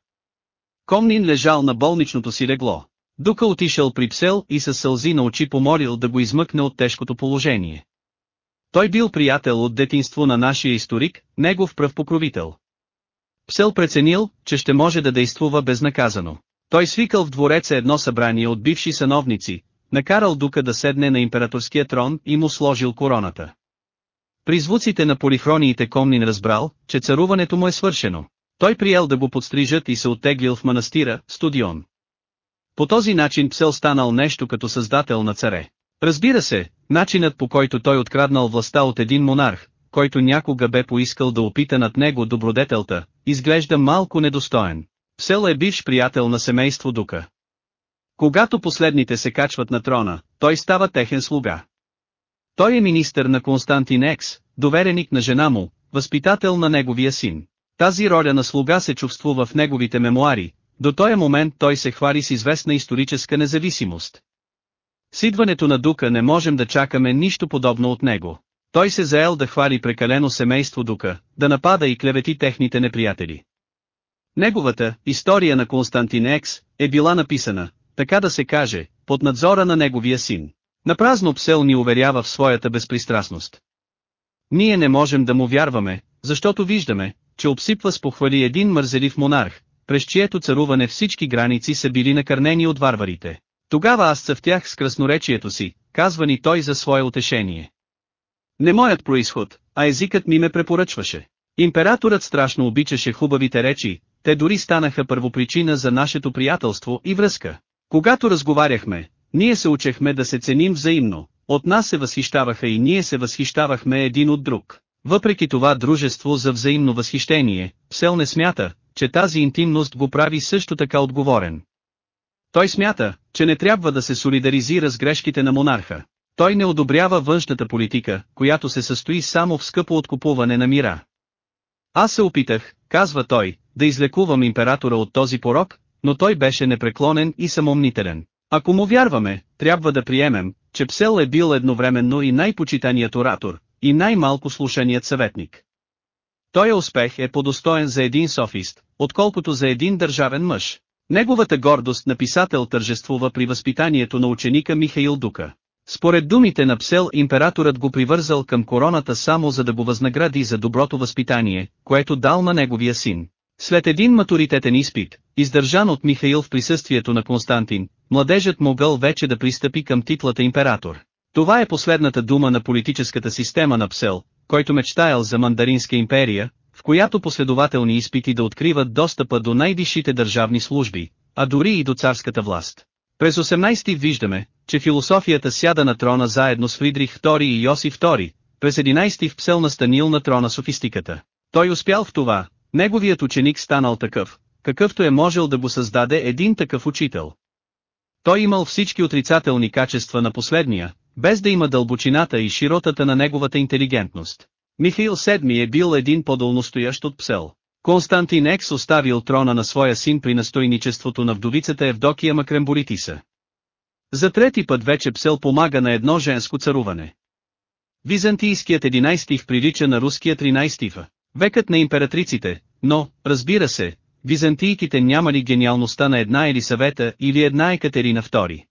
Комнин лежал на болничното си легло. Дука отишъл при псел и със сълзи на очи помолил да го измъкне от тежкото положение. Той бил приятел от детинство на нашия историк, негов пръв покровител. Псел преценил, че ще може да действува безнаказано. Той свикал в двореца едно събрание от бивши сановници, накарал Дука да седне на императорския трон и му сложил короната. При звуците на полихрониите Комнин разбрал, че царуването му е свършено. Той приел да го подстрижат и се оттеглил в манастира, студион. По този начин Псел станал нещо като създател на царе. Разбира се, начинът по който той откраднал властта от един монарх, който някога бе поискал да опита над него добродетелта, изглежда малко недостоен. Псел е бивш приятел на семейство Дука. Когато последните се качват на трона, той става техен слуга. Той е министър на Константин Екс, довереник на жена му, възпитател на неговия син. Тази роля на слуга се чувствува в неговите мемуари, до този момент той се хвали с известна историческа независимост. С идването на Дука не можем да чакаме нищо подобно от него. Той се заел да хвали прекалено семейство Дука, да напада и клевети техните неприятели. Неговата «История на Константин Екс» е била написана, така да се каже, под надзора на неговия син. Напразно Псел ни уверява в своята безпристрастност. Ние не можем да му вярваме, защото виждаме, че обсипва с похвали един мързелив монарх, през чието царуване всички граници са били накърнени от варварите. Тогава аз цъфтях с красноречието си, казва ни той за свое утешение. Не моят происход, а езикът ми ме препоръчваше. Императорът страшно обичаше хубавите речи, те дори станаха първопричина за нашето приятелство и връзка. Когато разговаряхме, ние се учехме да се ценим взаимно, от нас се възхищаваха и ние се възхищавахме един от друг. Въпреки това дружество за взаимно възхищение, Псел не смята, че тази интимност го прави също така отговорен. Той смята, че не трябва да се солидаризира с грешките на монарха. Той не одобрява външната политика, която се състои само в скъпо откупуване на мира. Аз се опитах, казва той, да излекувам императора от този порок, но той беше непреклонен и самомнителен. Ако му вярваме, трябва да приемем, че Псел е бил едновременно и най-почитаният оратор, и най-малко слушаният съветник. Той успех е подостоен за един софист, отколкото за един държавен мъж. Неговата гордост на писател тържествува при възпитанието на ученика Михаил Дука. Според думите на Псел императорът го привързал към короната само за да го възнагради за доброто възпитание, което дал на неговия син. След един матуритетен изпит, издържан от Михаил в присъствието на Константин, младежът могъл вече да пристъпи към титлата император. Това е последната дума на политическата система на Псел, който мечтаял за Мандаринска империя, в която последователни изпити да откриват достъпа до най-висшите държавни служби, а дори и до царската власт. През 18 виждаме, че философията сяда на трона заедно с Фридрих II и Йосиф II, през 11 в Псел настанил на трона софистиката. Той успял в това, неговият ученик станал такъв, какъвто е можел да го създаде един такъв учител. Той имал всички отрицателни качества на последния, без да има дълбочината и широтата на неговата интелигентност. Михаил VII е бил един по-дълностоящ от Псел. Константин Екс оставил трона на своя син при настойничеството на вдовицата Евдокия Макремборитиса. За трети път вече Псел помага на едно женско царуване. Византийският 11 прилича на руския 13 Векът на императриците, но, разбира се, византийките нямали гениалността на една Елисавета или една Екатерина II.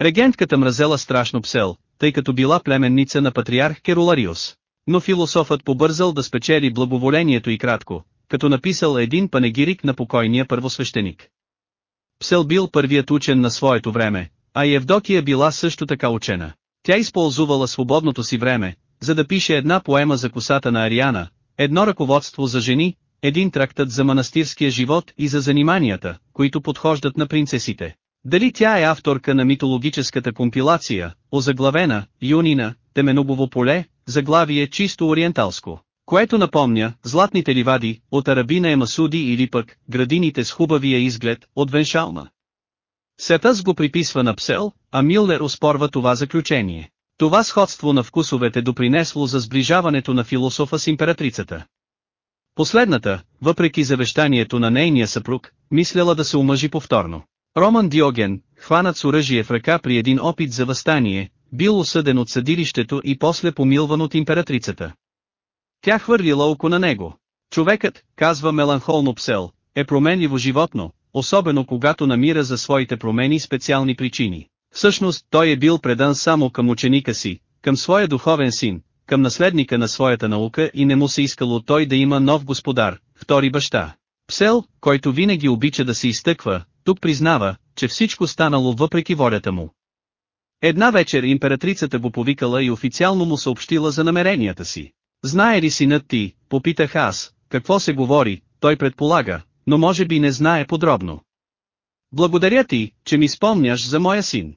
Регентката мразела страшно Псел, тъй като била племенница на патриарх Керолариус. Но философът побързал да спечели благоволението и кратко, като написал един панегирик на покойния първосвещеник. Псел бил първият учен на своето време, а Евдокия била също така учена. Тя използвала свободното си време, за да пише една поема за косата на Ариана, едно ръководство за жени, един трактат за манастирския живот и за заниманията, които подхождат на принцесите. Дали тя е авторка на митологическата компилация, озаглавена, Юнина, Теменубово поле, заглавие чисто ориенталско, което напомня, златните ливади, от Арабина Емасуди или пък, градините с хубавия изглед, от Веншалма. Сетъс го приписва на Псел, а Милнер оспорва това заключение. Това сходство на вкусовете допринесло за сближаването на философа с императрицата. Последната, въпреки завещанието на нейния съпруг, мисляла да се омъжи повторно. Роман Диоген, хванат с оръжие в ръка при един опит за възстание, бил осъден от съдилището и после помилван от императрицата. Тя хвърлила око на него. Човекът, казва меланхолно Псел, е променливо животно, особено когато намира за своите промени специални причини. Всъщност той е бил предан само към ученика си, към своя духовен син, към наследника на своята наука и не му се искало той да има нов господар, втори баща. Псел, който винаги обича да се изтъква, тук признава, че всичко станало въпреки волята му. Една вечер императрицата го повикала и официално му съобщила за намеренията си. Знае ли синът ти, попитах аз, какво се говори, той предполага, но може би не знае подробно. Благодаря ти, че ми спомняш за моя син.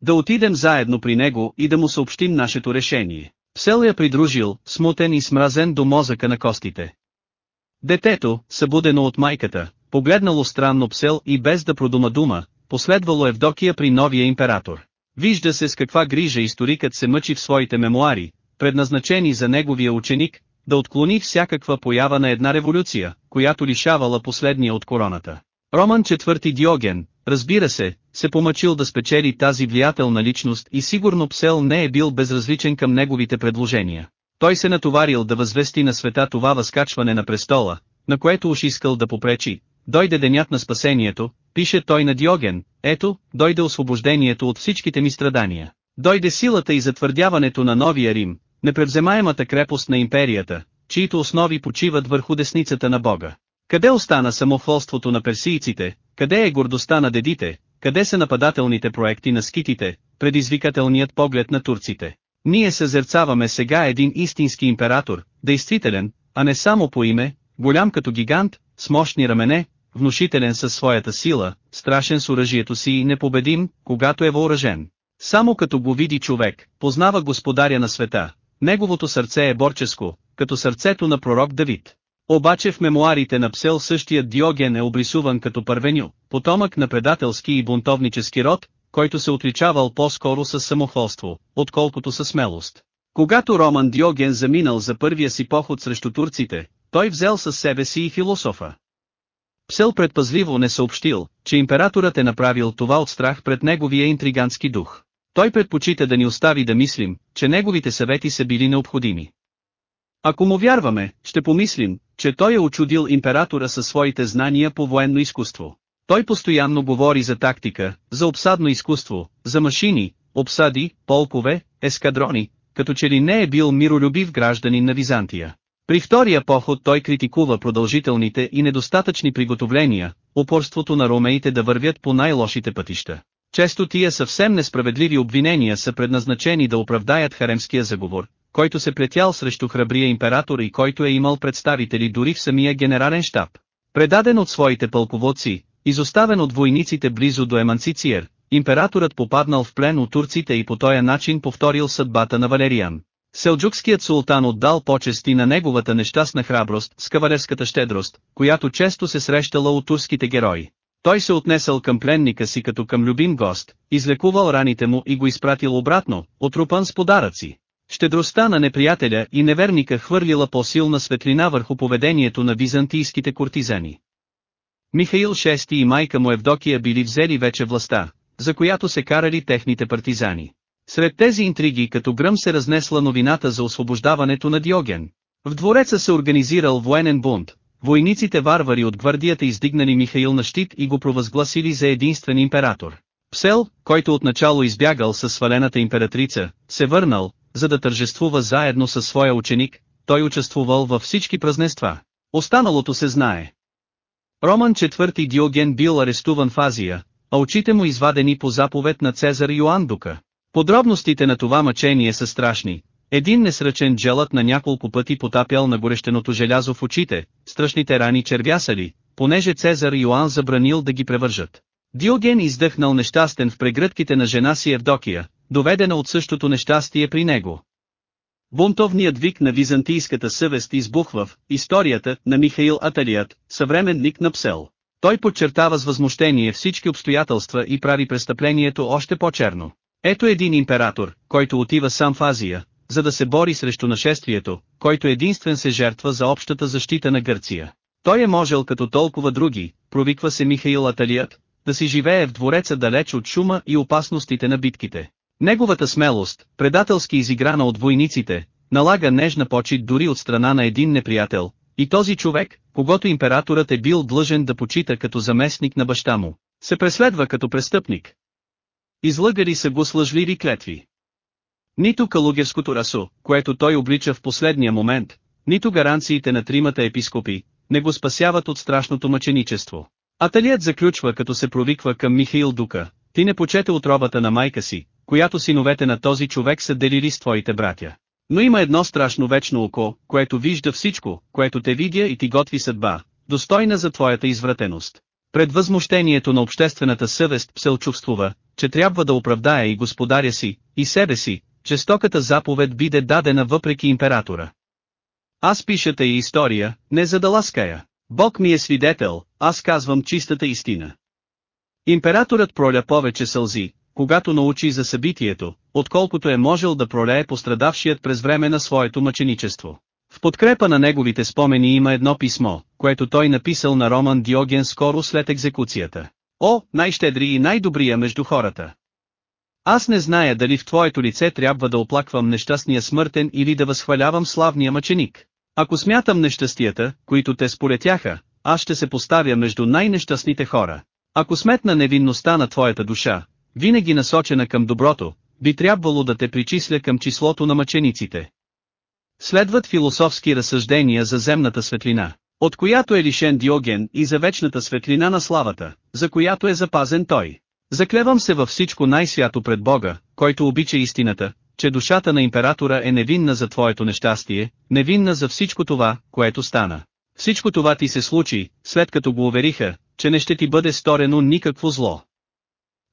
Да отидем заедно при него и да му съобщим нашето решение. Псел я придружил, смутен и смразен до мозъка на костите. Детето, събудено от майката, погледнало странно Псел и без да продума дума, последвало Евдокия при новия император. Вижда се с каква грижа историкът се мъчи в своите мемуари, предназначени за неговия ученик, да отклони всякаква поява на една революция, която лишавала последния от короната. Роман IV Диоген, разбира се, се помъчил да спечели тази влиятелна личност и сигурно Псел не е бил безразличен към неговите предложения. Той се натоварил да възвести на света това възкачване на престола, на което уж искал да попречи. Дойде денят на спасението, пише той на Диоген, ето, дойде освобождението от всичките ми страдания. Дойде силата и затвърдяването на новия Рим, непревземаемата крепост на империята, чието основи почиват върху десницата на Бога. Къде остана самохвалството на персийците, къде е гордостта на дедите, къде са нападателните проекти на скитите, предизвикателният поглед на турците? Ние съзерцаваме сега един истински император, действителен, а не само по име, голям като гигант, с мощни рамене, внушителен със своята сила, страшен с оръжието си и непобедим, когато е въоръжен. Само като го види човек, познава господаря на света, неговото сърце е борческо, като сърцето на пророк Давид. Обаче в мемуарите на Псел същият Диоген е обрисуван като първеню, потомък на предателски и бунтовнически род, който се отличавал по-скоро с самохвалство, отколкото със смелост. Когато Роман Диоген заминал за първия си поход срещу турците, той взел със себе си и философа. Псел предпазливо не съобщил, че императорът е направил това от страх пред неговия интригански дух. Той предпочита да ни остави да мислим, че неговите съвети са били необходими. Ако му вярваме, ще помислим, че той е очудил императора със своите знания по военно изкуство. Той постоянно говори за тактика, за обсадно изкуство, за машини, обсади, полкове, ескадрони, като че ли не е бил миролюбив гражданин на Византия. При втория поход той критикува продължителните и недостатъчни приготовления, упорството на ромеите да вървят по най-лошите пътища. Често тия съвсем несправедливи обвинения са предназначени да оправдаят харемския заговор, който се плетял срещу храбрия император и който е имал представители дори в самия генерален штаб. Предаден от своите пълководци, изоставен от войниците близо до Еманцициер, императорът попаднал в плен от турците и по този начин повторил съдбата на Валериан. Селджукският султан отдал почести на неговата нещастна храброст с кавалерската щедрост, която често се срещала от турските герои. Той се отнесъл към пленника си като към любим гост, излекувал раните му и го изпратил обратно, отрупан с подаръци. Щедростта на неприятеля и неверника хвърлила по-силна светлина върху поведението на византийските кортизани. Михаил VI и майка му Евдокия били взели вече властта, за която се карали техните партизани. Сред тези интриги като гръм се разнесла новината за освобождаването на Диоген. В двореца се организирал военен бунт, войниците варвари от гвардията издигнали Михаил на щит и го провъзгласили за единствен император. Псел, който отначало избягал със свалената императрица, се върнал, за да тържествува заедно със своя ученик, той участвувал във всички празненства. Останалото се знае. Роман IV Диоген бил арестуван в Азия, а очите му извадени по заповед на Цезар Йоан Дука. Подробностите на това мъчение са страшни. Един несръчен джелът на няколко пъти потапял на горещеното желязо в очите, страшните рани червясали, понеже Цезар Йоан забранил да ги превържат. Диоген издъхнал нещастен в прегръдките на жена си Евдокия, доведена от същото нещастие при него. Бунтовният вик на византийската съвест избухва в историята на Михаил Аталият, съвременник на Псел. Той подчертава с възмущение всички обстоятелства и прави престъплението още по-черно. Ето един император, който отива сам в Азия, за да се бори срещу нашествието, който единствен се жертва за общата защита на Гърция. Той е можел като толкова други, провиква се Михаил Аталият, да си живее в двореца далеч от шума и опасностите на битките. Неговата смелост, предателски изиграна от войниците, налага нежна почет дори от страна на един неприятел, и този човек, когато императорът е бил длъжен да почита като заместник на баща му, се преследва като престъпник. Излъгари са го с лъжливи клетви. Нито калугерското расо, което той облича в последния момент, нито гаранциите на тримата епископи, не го спасяват от страшното мъченичество. Аталият заключва като се провиква към Михаил Дука, ти не почете отробата на майка си, която синовете на този човек са делили с твоите братя. Но има едно страшно вечно око, което вижда всичко, което те видя и ти готви съдба, достойна за твоята извратеност. Пред възмущението на обществената съвест Псел чувствува, че трябва да оправдае и господаря си, и себе си, че стоката заповед биде дадена въпреки императора. Аз пишата и история, не за да лаская. Бог ми е свидетел, аз казвам чистата истина. Императорът проля повече сълзи, когато научи за събитието, отколкото е можел да пролее пострадавшият през време на своето мъченичество. В подкрепа на неговите спомени има едно писмо, което той написал на Роман Диоген скоро след екзекуцията. О, най-щедри и най-добрия между хората! Аз не зная дали в твоето лице трябва да оплаквам нещастния смъртен или да възхвалявам славния мъченик. Ако смятам нещастията, които те сполетяха, аз ще се поставя между най-нещастните хора. Ако сметна невинността на твоята душа, винаги насочена към доброто, би трябвало да те причисля към числото на мъчениците. Следват философски разсъждения за земната светлина, от която е лишен Диоген и за вечната светлина на славата, за която е запазен той. Заклевам се във всичко най-свято пред Бога, който обича истината, че душата на императора е невинна за твоето нещастие, невинна за всичко това, което стана. Всичко това ти се случи, след като го увериха, че не ще ти бъде сторено никакво зло.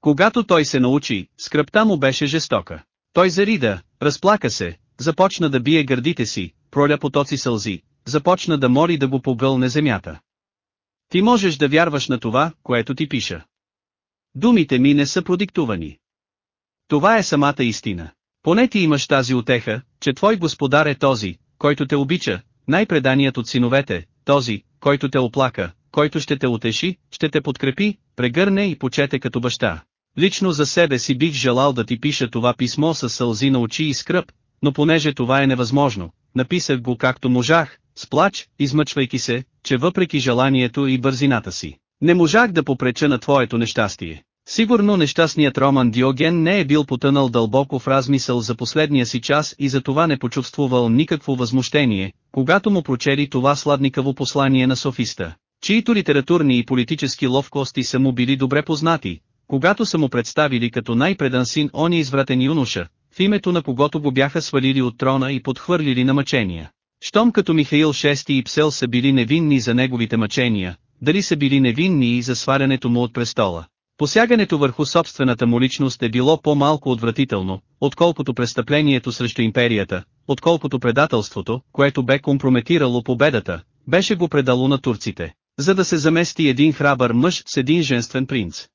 Когато той се научи, скръпта му беше жестока. Той зарида, разплака се, започна да бие гърдите си, проля потоци сълзи, започна да моли да го погълне земята. Ти можеш да вярваш на това, което ти пиша. Думите ми не са продиктувани. Това е самата истина. Поне ти имаш тази утеха, че твой господар е този, който те обича, най-преданият от синовете, този, който те оплака, който ще те утеши, ще те подкрепи, прегърне и почете като баща. Лично за себе си бих желал да ти пиша това писмо с сълзи на очи и скръп, но понеже това е невъзможно, написах го както можах, с плач, измъчвайки се, че въпреки желанието и бързината си, не можах да попреча на твоето нещастие. Сигурно нещастният Роман Диоген не е бил потънал дълбоко в размисъл за последния си час и за това не почувствувал никакво възмущение, когато му прочели това сладникаво послание на софиста, чието литературни и политически ловкости са му били добре познати, когато са му представили като най-предан син он извратен юноша, в името на когото го бяха свалили от трона и подхвърлили на мъчения. Щом като Михаил VI и Псел са били невинни за неговите мъчения, дали са били невинни и за сварянето му от престола. Посягането върху собствената му личност е било по-малко отвратително, отколкото престъплението срещу империята, отколкото предателството, което бе компрометирало победата, беше го предало на турците, за да се замести един храбър мъж с един женствен принц.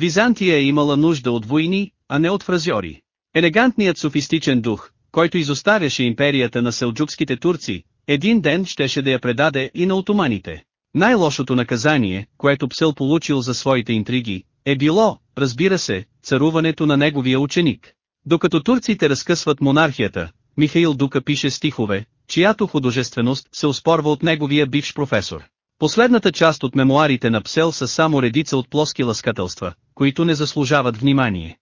Византия е имала нужда от войни, а не от фразьори. Елегантният софистичен дух, който изоставяше империята на селджукските турци, един ден щеше да я предаде и на отоманите. Най-лошото наказание, което Псел получил за своите интриги, е било, разбира се, царуването на неговия ученик. Докато турците разкъсват монархията, Михаил Дука пише стихове, чиято художественост се оспорва от неговия бивш професор. Последната част от мемуарите на Псел са само редица от плоски ласкателства, които не заслужават внимание.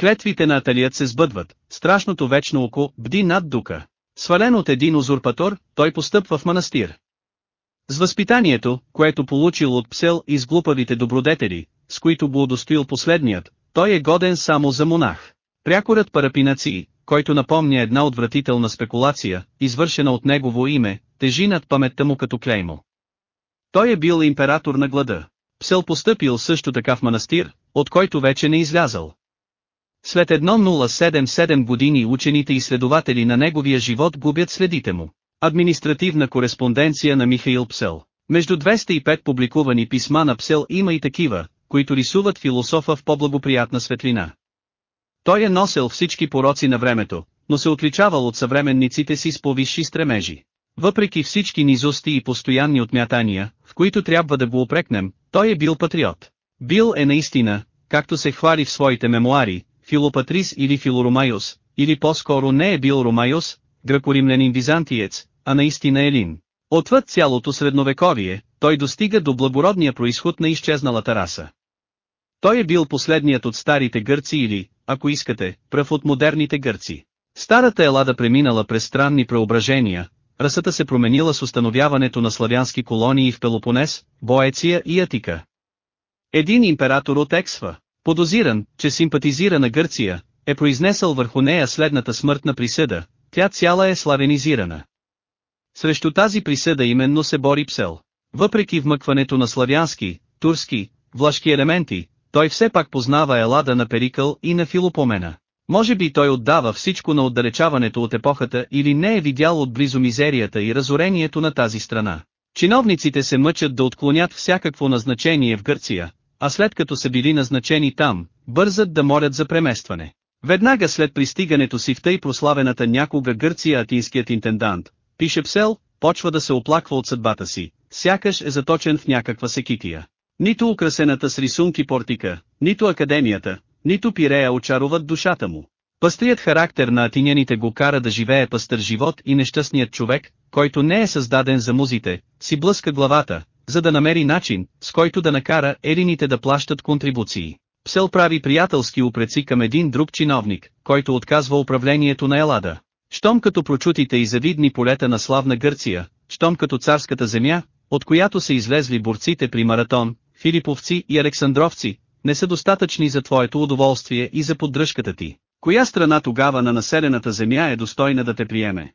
Клетвите на аталият се сбъдват, страшното вечно око бди над дука. Свален от един узурпатор, той постъпва в манастир. С възпитанието, което получил от псел и с глупавите добродетели, с които го удостоил последният, той е годен само за монах. Прякорът Парапинаци, който напомня една отвратителна спекулация, извършена от негово име, тежи над паметта му като клеймо. Той е бил император на глада. Псел постъпил също така в манастир, от който вече не излязал. След 1077 години учените и следователи на неговия живот губят следите му. Административна кореспонденция на Михаил Псел. Между 205 публикувани писма на Псел има и такива, които рисуват философа в по-благоприятна светлина. Той е носил всички пороци на времето, но се отличавал от съвременниците си с повисши стремежи. Въпреки всички низости и постоянни отмятания, в които трябва да го опрекнем, той е бил патриот. Бил е наистина, както се хвали в своите мемуари, Филопатрис или Филоромайос, или по-скоро не е бил Ромайос, гръкоримлянин византиец, а наистина Елин. Отвъд цялото средновековие, той достига до благородния происход на изчезналата раса. Той е бил последният от старите гърци или, ако искате, пръв от модерните гърци. Старата Елада преминала през странни преображения, расата се променила с установяването на славянски колонии в Пелопонес, Боеция и Атика. Един император от Ексва, подозиран, че симпатизира на Гърция, е произнесъл върху нея следната смъртна присъда, тя цяла е славянизирана. Срещу тази присъда именно се бори Псел. Въпреки вмъкването на славянски, турски, влашки елементи, той все пак познава Елада на Перикъл и на Филопомена. Може би той отдава всичко на отдалечаването от епохата или не е видял отблизо мизерията и разорението на тази страна. Чиновниците се мъчат да отклонят всякакво назначение в Гърция, а след като са били назначени там, бързат да молят за преместване. Веднага след пристигането си в тъй прославената някога Гърция атинският интендант, пише Псел, почва да се оплаква от съдбата си, сякаш е заточен в някаква секития. Нито украсената с рисунки портика, нито академията, нито пирея очаруват душата му. Пъстрият характер на атиняните го кара да живее пъстър живот и нещастният човек, който не е създаден за музите, си блъска главата, за да намери начин, с който да накара елините да плащат контрибуции. Псел прави приятелски упреци към един друг чиновник, който отказва управлението на Елада. Щом като прочутите и завидни полета на славна Гърция, щом като царската земя, от която са излезли борците при маратон, филиповци и александровци, не са достатъчни за твоето удоволствие и за поддръжката ти. Коя страна тогава на населената земя е достойна да те приеме?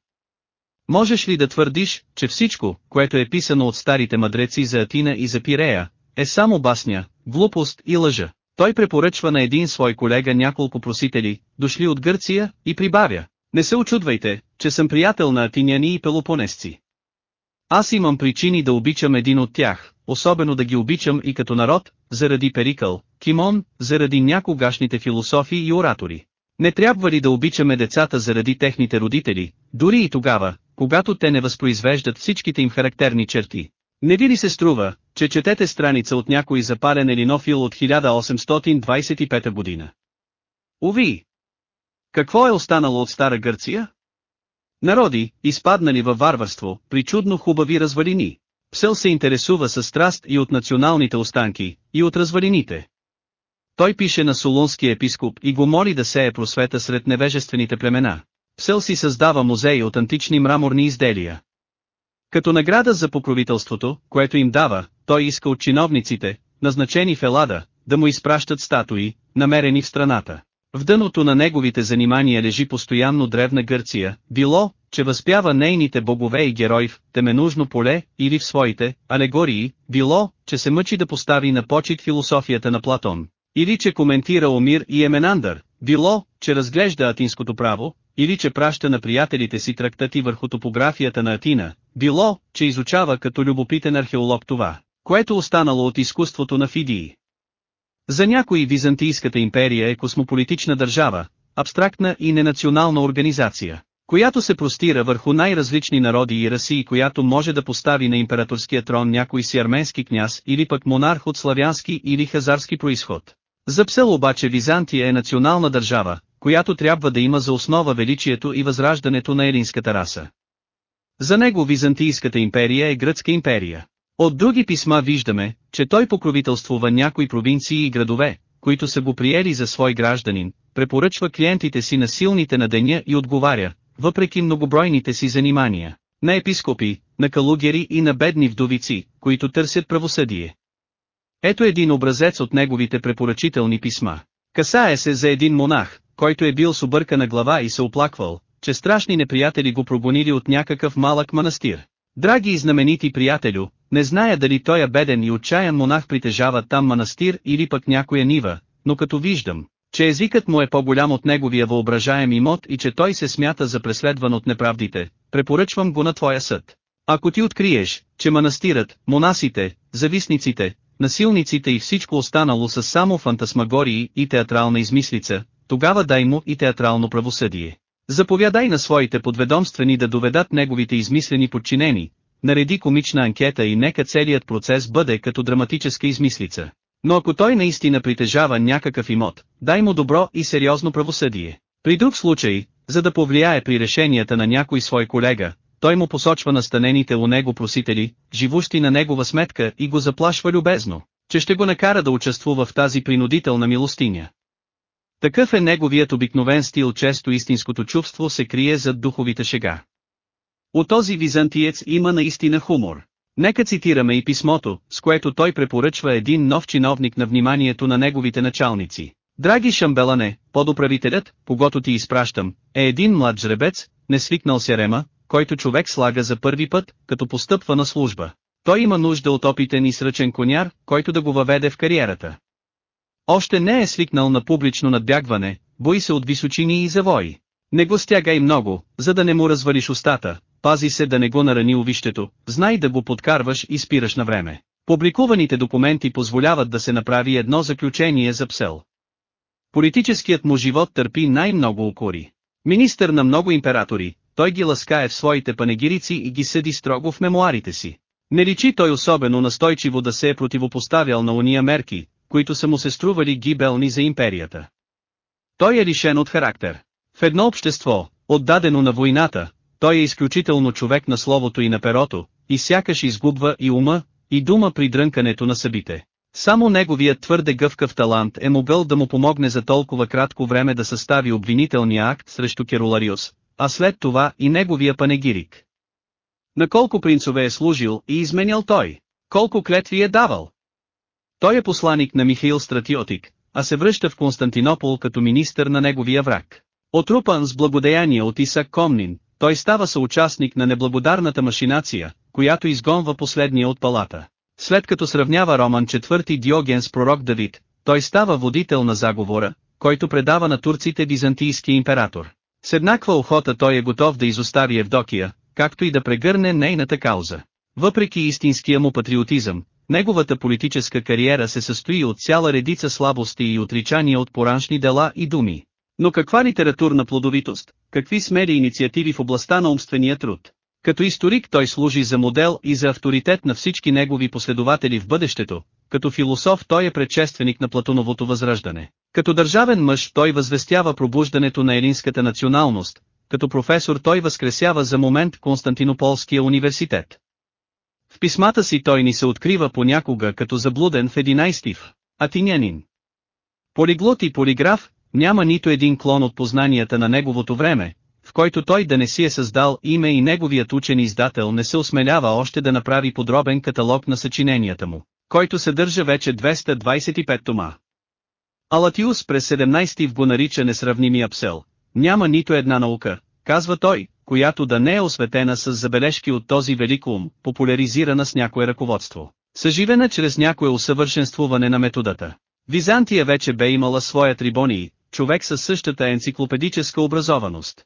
Можеш ли да твърдиш, че всичко, което е писано от старите мъдреци за Атина и за Пирея, е само басня, глупост и лъжа? Той препоръчва на един свой колега няколко просители, дошли от Гърция, и прибавя. Не се очудвайте, че съм приятел на атиняни и пелопонесци. Аз имам причини да обичам един от тях, особено да ги обичам и като народ, заради Перикъл, Кимон, заради някогашните философи и оратори. Не трябва ли да обичаме децата заради техните родители, дори и тогава, когато те не възпроизвеждат всичките им характерни черти? Не ви ли се струва, че четете страница от някой запален елинофил от 1825 година? Уви! Какво е останало от Стара Гърция? Народи, изпаднали във варварство, при чудно хубави развалини. Псел се интересува със страст и от националните останки, и от развалините. Той пише на Солунския епископ и го моли да сее просвета сред невежествените племена. Псел си създава музей от антични мраморни изделия. Като награда за покровителството, което им дава, той иска от чиновниците, назначени в Елада, да му изпращат статуи, намерени в страната. В дъното на неговите занимания лежи постоянно древна Гърция, било, че възпява нейните богове и герои в теменужно поле, или в своите алегории, било, че се мъчи да постави на почет философията на Платон, или че коментира Омир и Еменандър, било, че разглежда атинското право, или че праща на приятелите си трактати върху топографията на Атина, било, че изучава като любопитен археолог това, което останало от изкуството на Фидии. За някои Византийската империя е космополитична държава, абстрактна и ненационална организация, която се простира върху най-различни народи и раси и която може да постави на императорския трон някой си арменски княз или пък монарх от славянски или хазарски происход. За Псел обаче Византия е национална държава, която трябва да има за основа величието и възраждането на елинската раса. За него Византийската империя е гръцка империя. От други писма виждаме, че той покровителствува някои провинции и градове, които са го приели за свой гражданин, препоръчва клиентите си на силните на деня и отговаря, въпреки многобройните си занимания, на епископи, на калугери и на бедни вдовици, които търсят правосъдие. Ето един образец от неговите препоръчителни писма. Касае се за един монах, който е бил с объркана глава и се оплаквал, че страшни неприятели го прогонили от някакъв малък манастир. Драги и знаменити приятелю, не зная дали той е беден и отчаян монах притежава там манастир или пък някоя нива, но като виждам, че езикът му е по-голям от неговия въображаем имот и че той се смята за преследван от неправдите, препоръчвам го на твоя съд. Ако ти откриеш, че манастирът, монасите, зависниците, насилниците и всичко останало са само фантасмагории и театрална измислица, тогава дай му и театрално правосъдие. Заповядай на своите подведомствени да доведат неговите измислени подчинени, нареди комична анкета и нека целият процес бъде като драматическа измислица. Но ако той наистина притежава някакъв имот, дай му добро и сериозно правосъдие. При друг случай, за да повлияе при решенията на някой свой колега, той му посочва настанените у него просители, живущи на негова сметка и го заплашва любезно, че ще го накара да участвува в тази принудителна милостиня. Такъв е неговият обикновен стил често истинското чувство се крие зад духовите шега. У този византиец има наистина хумор. Нека цитираме и писмото, с което той препоръчва един нов чиновник на вниманието на неговите началници. Драги Шамбелане, подуправителят, когато ти изпращам, е един млад жребец, не свикнал се рема, който човек слага за първи път, като постъпва на служба. Той има нужда от опитен и сръчен коняр, който да го въведе в кариерата. Още не е свикнал на публично надбягване, бои се от височини и завои. Не го стягай много, за да не му развалиш устата, пази се да не го нарани увището, знай да го подкарваш и спираш на време. Публикуваните документи позволяват да се направи едно заключение за Псел. Политическият му живот търпи най-много укори. Министър на много императори, той ги ласкае в своите панегирици и ги съди строго в мемуарите си. Не личи той особено настойчиво да се е противопоставял на уния мерки, които са му се стрували гибелни за империята. Той е лишен от характер. В едно общество, отдадено на войната, той е изключително човек на словото и на перото, и сякаш изгубва и ума, и дума при дрънкането на събите. Само неговият твърде гъвкав талант е могъл да му помогне за толкова кратко време да състави обвинителния акт срещу Керолариус, а след това и неговия панегирик. На колко принцове е служил и изменял той? Колко клетви е давал? Той е посланик на Михаил Стратиотик, а се връща в Константинопол като министър на неговия враг. Отрупан с благодеяние от Исак Комнин, той става съучастник на неблагодарната машинация, която изгонва последния от палата. След като сравнява Роман IV Диоген с пророк Давид, той става водител на заговора, който предава на турците византийски император. С еднаква охота той е готов да изостави Евдокия, както и да прегърне нейната кауза. Въпреки истинския му патриотизъм, неговата политическа кариера се състои от цяла редица слабости и отричания от пораншни дела и думи. Но каква литературна плодовитост, какви смели инициативи в областта на умствения труд. Като историк той служи за модел и за авторитет на всички негови последователи в бъдещето, като философ той е предшественик на Платоновото възраждане. Като държавен мъж той възвестява пробуждането на елинската националност, като професор той възкресява за момент Константинополския университет. В писмата си той ни се открива понякога като заблуден в 11 в Атинянин. Полиглот и полиграф, няма нито един клон от познанията на неговото време, в който той да не си е създал име и неговият учен издател не се осмелява още да направи подробен каталог на съчиненията му, който съдържа вече 225 тома. Алатиус през 17 в го нарича несравнимия псел. Няма нито една наука, казва той, която да не е осветена с забележки от този велик ум, популяризирана с някое ръководство, съживена чрез някое усъвършенствуване на методата. Византия вече бе имала своя трибонии, човек със същата енциклопедическа образованост.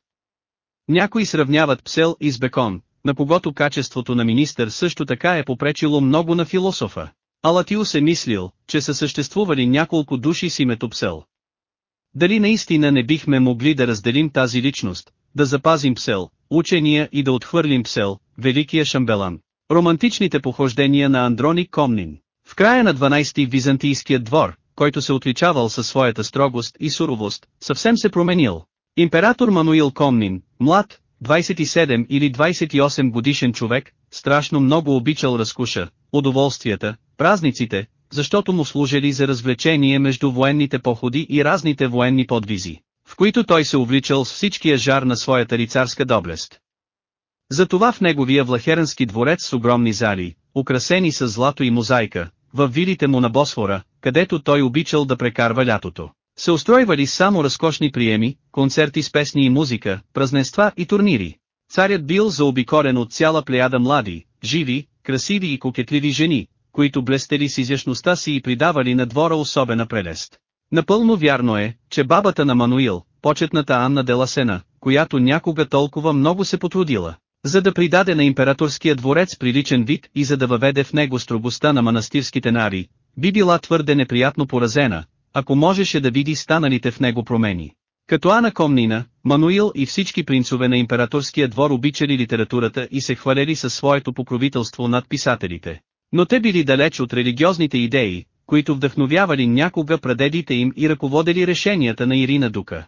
Някои сравняват Псел и с Бекон, на когото качеството на министър също така е попречило много на философа. Алатиус е мислил, че са съществували няколко души с името Псел. Дали наистина не бихме могли да разделим тази личност, да запазим Псел, учения и да отхвърлим Псел, великия шамбелан. Романтичните похождения на Андроник Комнин. В края на 12-ти византийският двор, който се отличавал със своята строгост и суровост, съвсем се променил. Император Мануил Комнин, млад, 27 или 28 годишен човек, страшно много обичал разкуша, удоволствията, празниците, защото му служили за развлечение между военните походи и разните военни подвизи, в които той се увличал с всичкия жар на своята рицарска доблест. Затова в неговия влахеренски дворец с огромни зали, украсени с злато и мозайка, в вилите му на Босфора, където той обичал да прекарва лятото. Се устройвали само разкошни приеми, концерти с песни и музика, празненства и турнири. Царят бил заобикорен от цяла плеяда млади, живи, красиви и кокетливи жени, които блестели с изящността си и придавали на двора особена прелест. Напълно вярно е, че бабата на Мануил, почетната Анна Деласена, която някога толкова много се потрудила, за да придаде на императорския дворец приличен вид и за да въведе в него строгостта на манастирските нари, би била твърде неприятно поразена, ако можеше да види станалите в него промени. Като Ана Комнина, Мануил и всички принцове на императорския двор обичали литературата и се хвалели със своето покровителство над писателите. Но те били далеч от религиозните идеи, които вдъхновявали някога прадедите им и ръководели решенията на Ирина Дука.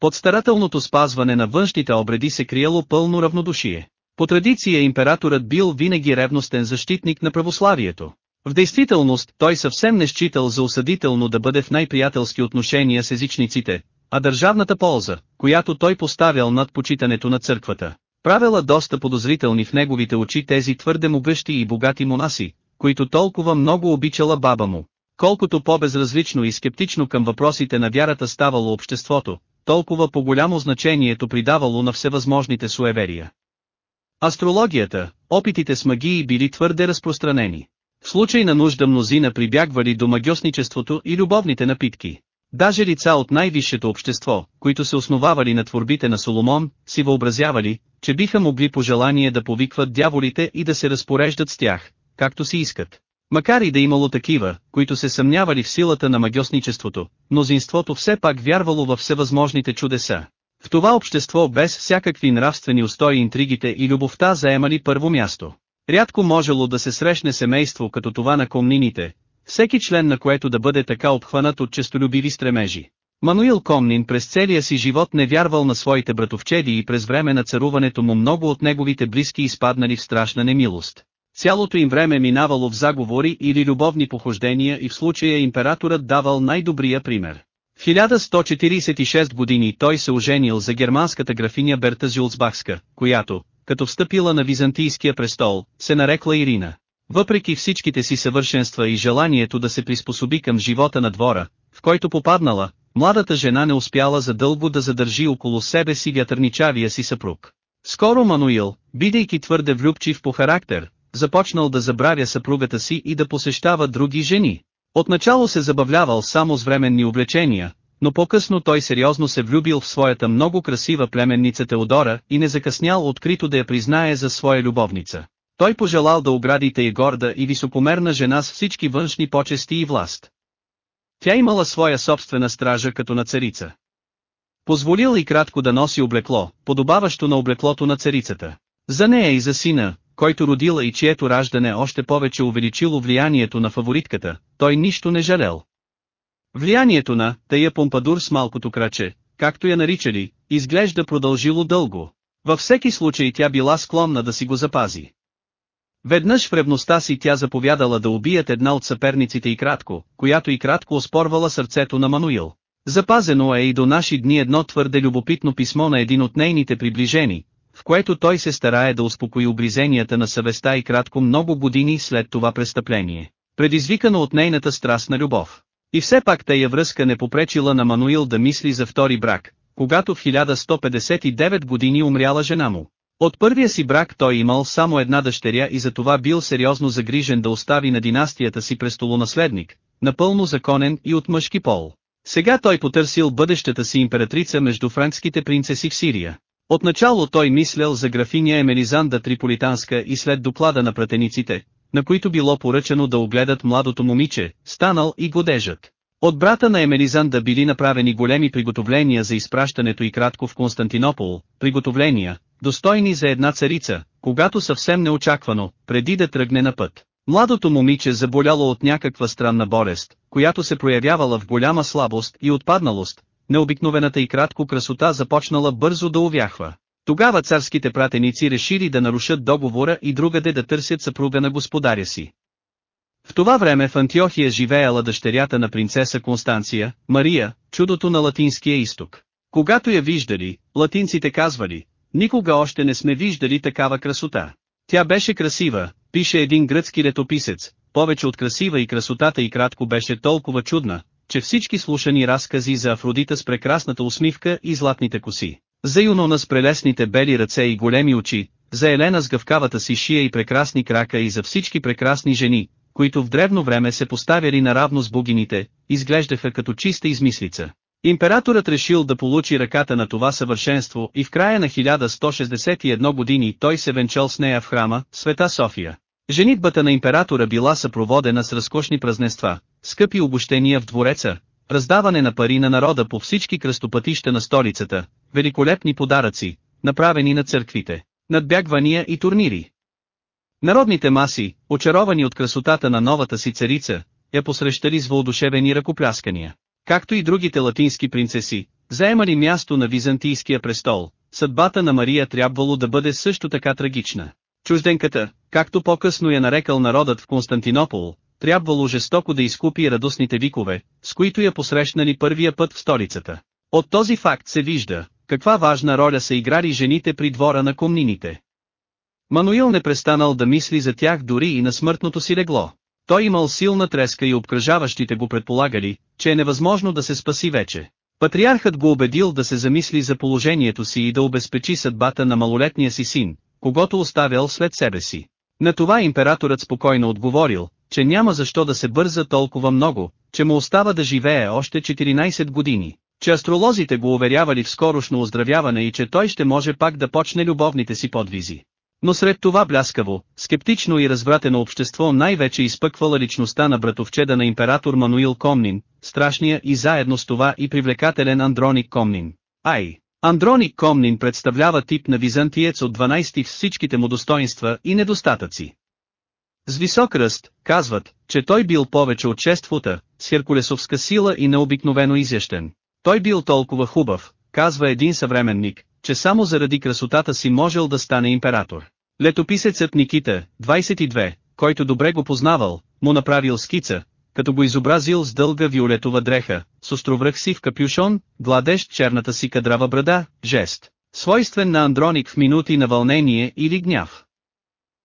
Под старателното спазване на външните обреди се криело пълно равнодушие. По традиция императорът бил винаги ревностен защитник на православието. В действителност той съвсем не считал за осъдително да бъде в най-приятелски отношения с езичниците, а държавната полза, която той поставял над почитането на църквата, правила доста подозрителни в неговите очи тези твърде могъщи и богати монаси, които толкова много обичала баба му. Колкото по-безразлично и скептично към въпросите на вярата ставало обществото, толкова по-голямо значението придавало на всевъзможните суеверия. Астрологията, опитите с магии били твърде разпространени. В случай на нужда мнозина прибягвали до магиосничеството и любовните напитки. Даже лица от най-висшето общество, които се основавали на творбите на Соломон, си въобразявали, че биха могли по желание да повикват дяволите и да се разпореждат с тях, както си искат. Макар и да имало такива, които се съмнявали в силата на магиосничеството, мнозинството все пак вярвало във всевъзможните чудеса. В това общество без всякакви нравствени устои интригите и любовта заемали първо място. Рядко можело да се срещне семейство като това на комнините, всеки член на което да бъде така обхванат от честолюбиви стремежи. Мануил Комнин през целия си живот не вярвал на своите братовчеди и през време на царуването му много от неговите близки изпаднали в страшна немилост. Цялото им време минавало в заговори или любовни похождения и в случая императорът давал най-добрия пример. В 1146 години той се оженил за германската графиня Берта Зюлцбахска, която, като встъпила на византийския престол, се нарекла Ирина. Въпреки всичките си съвършенства и желанието да се приспособи към живота на двора, в който попаднала, младата жена не успяла задълго да задържи около себе си вятърничавия си съпруг. Скоро Мануил, бидейки твърде влюбчив по характер, започнал да забравя съпругата си и да посещава други жени. Отначало се забавлявал само с временни облечения, но по-късно той сериозно се влюбил в своята много красива племенница Теодора и не закъснял открито да я признае за своя любовница. Той пожелал да оградите и горда и високомерна жена с всички външни почести и власт. Тя имала своя собствена стража като на царица. Позволил и кратко да носи облекло, подобаващо на облеклото на царицата. За нея и за сина, който родила и чието раждане още повече увеличило влиянието на фаворитката, той нищо не жалел. Влиянието на тая помпадур с малкото краче, както я наричали, изглежда продължило дълго. Във всеки случай тя била склонна да си го запази. Веднъж в ревността си тя заповядала да убият една от съперниците и кратко, която и кратко оспорвала сърцето на Мануил. Запазено е и до наши дни едно твърде любопитно писмо на един от нейните приближени, в което той се старае да успокои обризенията на съвестта и кратко много години след това престъпление, предизвикано от нейната страстна любов. И все пак тая връзка не попречила на Мануил да мисли за втори брак, когато в 1159 години умряла жена му. От първия си брак той имал само една дъщеря и за това бил сериозно загрижен да остави на династията си престолонаследник, напълно законен и от мъжки пол. Сега той потърсил бъдещата си императрица между франкските принцеси в Сирия. Отначало той мислял за графиня Емелизанда Триполитанска и след доклада на пратениците, на които било поръчано да огледат младото момиче, станал и годежът. От брата на Емелизанда били направени големи приготовления за изпращането и кратко в Константинопол, приготовления, достойни за една царица, когато съвсем неочаквано, преди да тръгне на път. Младото момиче заболяло от някаква странна болест, която се проявявала в голяма слабост и отпадналост, необикновената и кратко красота започнала бързо да увяхва. Тогава царските пратеници решили да нарушат договора и другаде да търсят съпруга на господаря си. В това време в Антиохия живеела дъщерята на принцеса Констанция, Мария, чудото на латинския изток. Когато я виждали, латинците казвали, никога още не сме виждали такава красота. Тя беше красива, пише един гръцки летописец, повече от красива и красотата и кратко беше толкова чудна, че всички слушани разкази за Афродита с прекрасната усмивка и златните коси, за Юнона с прелесните бели ръце и големи очи, за Елена с гъвкавата си шия и прекрасни крака и за всички прекрасни жени, които в древно време се поставяли наравно с богините, изглеждаха като чиста измислица. Императорът решил да получи ръката на това съвършенство и в края на 1161 години той се венчал с нея в храма, Света София. Женитбата на императора била съпроводена с разкошни празненства, скъпи обощения в двореца, раздаване на пари на народа по всички кръстопътища на столицата, великолепни подаръци, направени на църквите, надбягвания и турнири. Народните маси, очаровани от красотата на новата си царица, я посрещали с въодушевени ръкопляскания. Както и другите латински принцеси, заемали място на византийския престол, съдбата на Мария трябвало да бъде също така трагична. Чужденката, както по-късно я нарекал народът в Константинопол, трябвало жестоко да изкупи радостните викове, с които я посрещнали първия път в столицата. От този факт се вижда, каква важна роля са играли жените при двора на комнините. Мануил не престанал да мисли за тях дори и на смъртното си легло. Той имал силна треска и обкръжаващите го предполагали, че е невъзможно да се спаси вече. Патриархът го убедил да се замисли за положението си и да обезпечи съдбата на малолетния си син, когато оставял след себе си. На това императорът спокойно отговорил, че няма защо да се бърза толкова много, че му остава да живее още 14 години, че астролозите го уверявали в скорошно оздравяване и че той ще може пак да почне любовните си подвизи. Но сред това бляскаво, скептично и развратено общество най-вече изпъквала личността на братовчеда на император Мануил Комнин, страшния и заедно с това и привлекателен Андроник Комнин. Ай! Андроник Комнин представлява тип на византиец от 12 в всичките му достоинства и недостатъци. С висок ръст, казват, че той бил повече от 6 фута, с херкулесовска сила и необикновено изящен. Той бил толкова хубав, казва един съвременник, че само заради красотата си можел да стане император. Летописецът Никита, 22, който добре го познавал, му направил скица, като го изобразил с дълга виолетова дреха, с островръх си в капюшон, гладещ черната си кадрава брада, жест, свойствен на Андроник в минути на вълнение или гняв.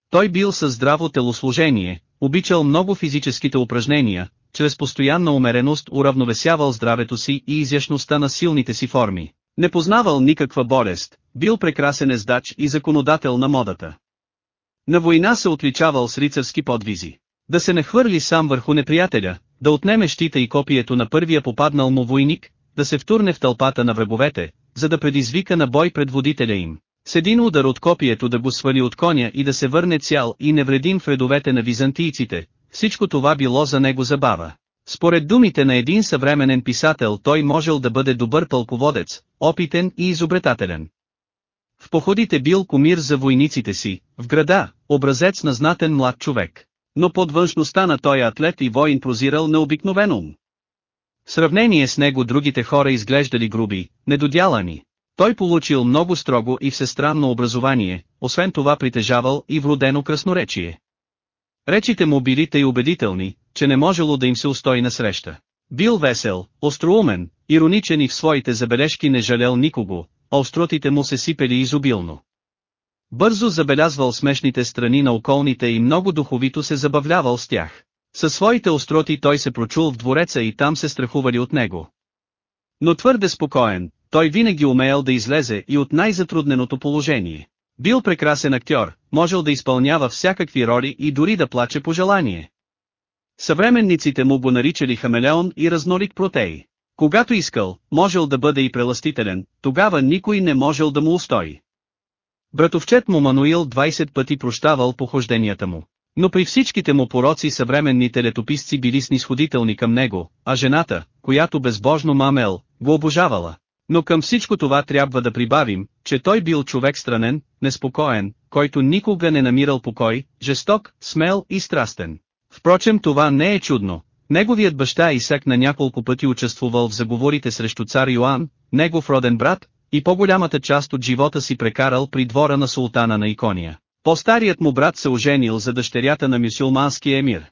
Той бил със здраво телосложение, обичал много физическите упражнения, чрез постоянна умереност уравновесявал здравето си и изящността на силните си форми. Не познавал никаква болест, бил прекрасен ездач и законодател на модата. На война се отличавал с рицарски подвизи. Да се не хвърли сам върху неприятеля, да отнеме щита и копието на първия попаднал му войник, да се втурне в тълпата на враговете, за да предизвика на бой предводителя им. С един удар от копието да го свали от коня и да се върне цял и невредим в редовете на византийците, всичко това било за него забава. Според думите на един съвременен писател той можел да бъде добър пълководец, опитен и изобретателен. В походите бил комир за войниците си, в града, образец на знатен млад човек. Но под външността на той атлет и воин прозирал необикновен ум. В сравнение с него другите хора изглеждали груби, недодялани. Той получил много строго и всестранно образование, освен това притежавал и вродено красноречие. Речите му били тъй убедителни, че не можело да им се устои на среща. Бил весел, остроумен, ироничен и в своите забележки не жалел никого, а остротите му се сипели изобилно. Бързо забелязвал смешните страни на околните и много духовито се забавлявал с тях. Със своите остроти той се прочул в двореца и там се страхували от него. Но твърде спокоен, той винаги умеял да излезе и от най-затрудненото положение. Бил прекрасен актьор, можел да изпълнява всякакви роли и дори да плаче по желание. Съвременниците му го наричали хамелеон и разнолик протей. Когато искал, можел да бъде и преластителен, тогава никой не можел да му устои. Братовчет му Мануил 20 пъти прощавал похожденията му. Но при всичките му пороци съвременните летописци били снисходителни към него, а жената, която безбожно мамел, го обожавала. Но към всичко това трябва да прибавим, че той бил човек странен, неспокоен, който никога не намирал покой, жесток, смел и страстен. Впрочем това не е чудно. Неговият баща Исак на няколко пъти участвувал в заговорите срещу цар Йоан, негов роден брат, и по-голямата част от живота си прекарал при двора на султана на Икония. По-старият му брат се оженил за дъщерята на мюсюлманския емир.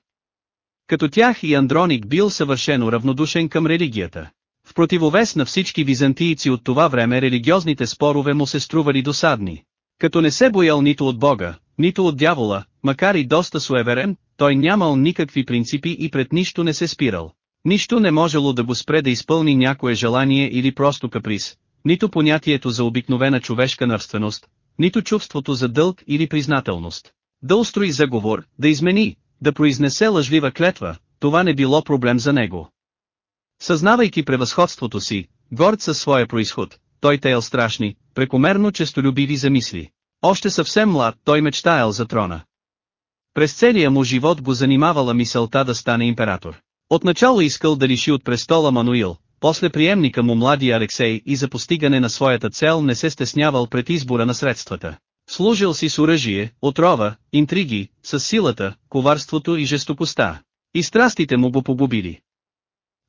Като тях и Андроник бил съвършено равнодушен към религията. В противовес на всички византийци от това време религиозните спорове му се стрували досадни. Като не се боял нито от Бога, нито от дявола, макар и доста суеверен, той нямал никакви принципи и пред нищо не се спирал. Нищо не можело да го спре да изпълни някое желание или просто каприз, нито понятието за обикновена човешка нравственост, нито чувството за дълг или признателност. Да устрои заговор, да измени, да произнесе лъжлива клетва, това не било проблем за него. Съзнавайки превъзходството си, горд със своя происход, той теял страшни, прекомерно честолюбиви замисли. Още съвсем млад той мечтаял за трона. През целия му живот го занимавала мисълта да стане император. Отначало искал да лиши от престола Мануил, после приемника му младия Алексей и за постигане на своята цел не се стеснявал пред избора на средствата. Служил си с оръжие, отрова, интриги, с силата, коварството и жестокостта. И страстите му го погубили.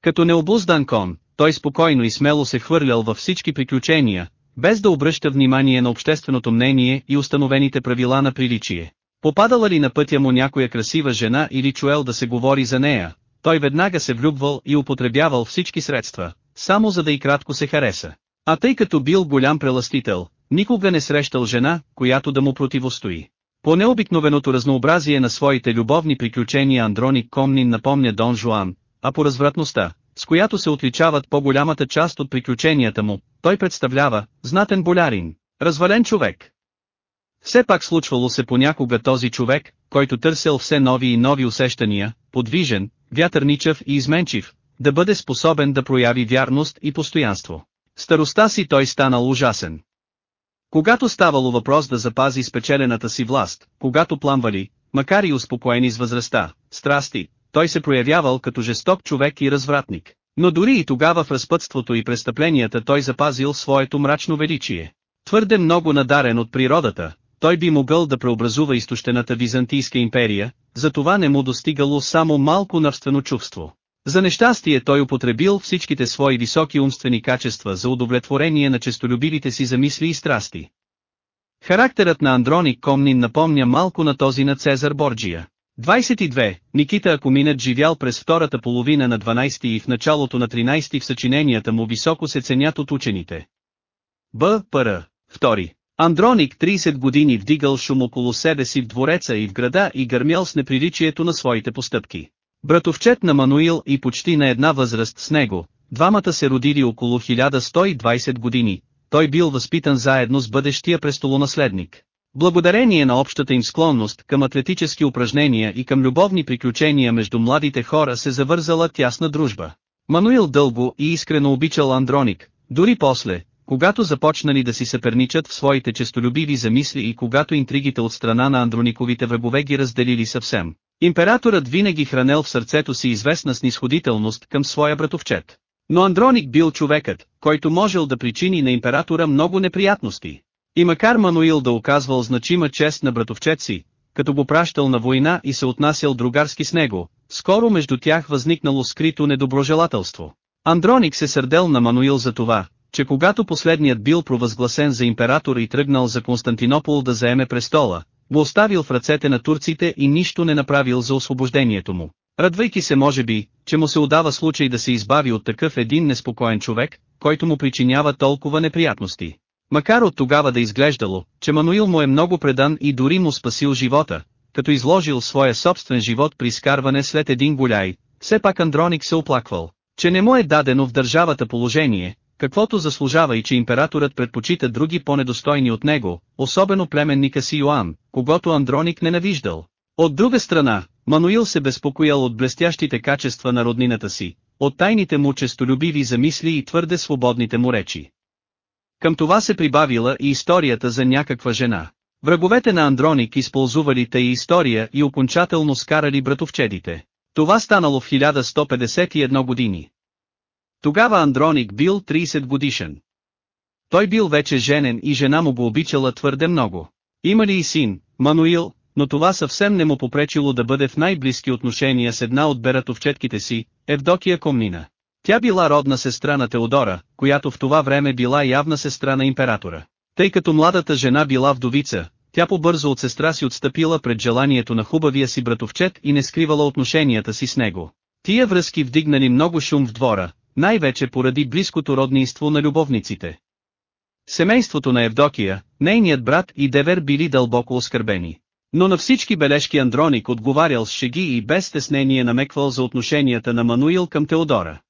Като необуздан кон, той спокойно и смело се хвърлял във всички приключения, без да обръща внимание на общественото мнение и установените правила на приличие. Попадала ли на пътя му някоя красива жена или чуел да се говори за нея, той веднага се влюбвал и употребявал всички средства, само за да и кратко се хареса. А тъй като бил голям преластител, никога не срещал жена, която да му противостои. По необикновеното разнообразие на своите любовни приключения Андроник Комнин напомня Дон Жуан, а по развратността, с която се отличават по-голямата част от приключенията му, той представлява знатен болярин, развален човек. Все пак случвало се понякога този човек, който търсил все нови и нови усещания, подвижен, вятърничав и изменчив, да бъде способен да прояви вярност и постоянство. Старостта си той станал ужасен. Когато ставало въпрос да запази спечелената си власт, когато пламвали, макар и успокоени с възрастта, страсти, той се проявявал като жесток човек и развратник. Но дори и тогава в разпътството и престъпленията той запазил своето мрачно величие. Твърде много надарен от природата, той би могъл да преобразува изтощената Византийска империя, затова не му достигало само малко нравствено чувство. За нещастие той употребил всичките свои високи умствени качества за удовлетворение на честолюбивите си замисли и страсти. Характерът на Андроник Комнин напомня малко на този на Цезар Борджия. 22. Никита Акуминът живял през втората половина на 12 и в началото на 13 в съчиненията му високо се ценят от учените. Б. Пр. 2. Андроник 30 години вдигал шум около себе си в двореца и в града и гърмял с неприличието на своите постъпки. Братовчет на Мануил и почти на една възраст с него, двамата се родили около 1120 години, той бил възпитан заедно с бъдещия престолонаследник. Благодарение на общата им склонност към атлетически упражнения и към любовни приключения между младите хора се завързала тясна дружба. Мануил дълго и искрено обичал Андроник, дори после, когато започнали да си съперничат в своите честолюбиви замисли и когато интригите от страна на Андрониковите врагове ги разделили съвсем. Императорът винаги хранел в сърцето си известна снисходителност към своя братовчет. Но Андроник бил човекът, който можел да причини на императора много неприятности. И макар Мануил да оказвал значима чест на братовчет си, като го пращал на война и се отнасял другарски с него, скоро между тях възникнало скрито недоброжелателство. Андроник се сърдел на Мануил за това, че когато последният бил провъзгласен за император и тръгнал за Константинопол да заеме престола, го оставил в ръцете на турците и нищо не направил за освобождението му. Радвайки се може би, че му се удава случай да се избави от такъв един неспокоен човек, който му причинява толкова неприятности. Макар от тогава да изглеждало, че Мануил му е много предан и дори му спасил живота, като изложил своя собствен живот при скарване след един голяй, все пак Андроник се оплаквал, че не му е дадено в държавата положение, каквото заслужава и че императорът предпочита други по-недостойни от него, особено племенника си Йоан, когато Андроник ненавиждал. От друга страна, Мануил се безпокоял от блестящите качества на роднината си, от тайните му честолюбиви замисли и твърде свободните му речи. Към това се прибавила и историята за някаква жена. Враговете на Андроник използвали тъй история и окончателно скарали братовчедите. Това станало в 1151 години. Тогава Андроник бил 30 годишен. Той бил вече женен и жена му го обичала твърде много. Имали и син, Мануил, но това съвсем не му попречило да бъде в най-близки отношения с една от бератовчетките си, Евдокия Комнина. Тя била родна сестра на Теодора, която в това време била явна сестра на императора. Тъй като младата жена била вдовица, тя побързо от сестра си отстъпила пред желанието на хубавия си братовчет и не скривала отношенията си с него. Тия връзки вдигнали много шум в двора, най-вече поради близкото роднинство на любовниците. Семейството на Евдокия, нейният брат и Девер били дълбоко оскърбени. Но на всички бележки Андроник отговарял с шеги и без стеснение намеквал за отношенията на Мануил към Теодора.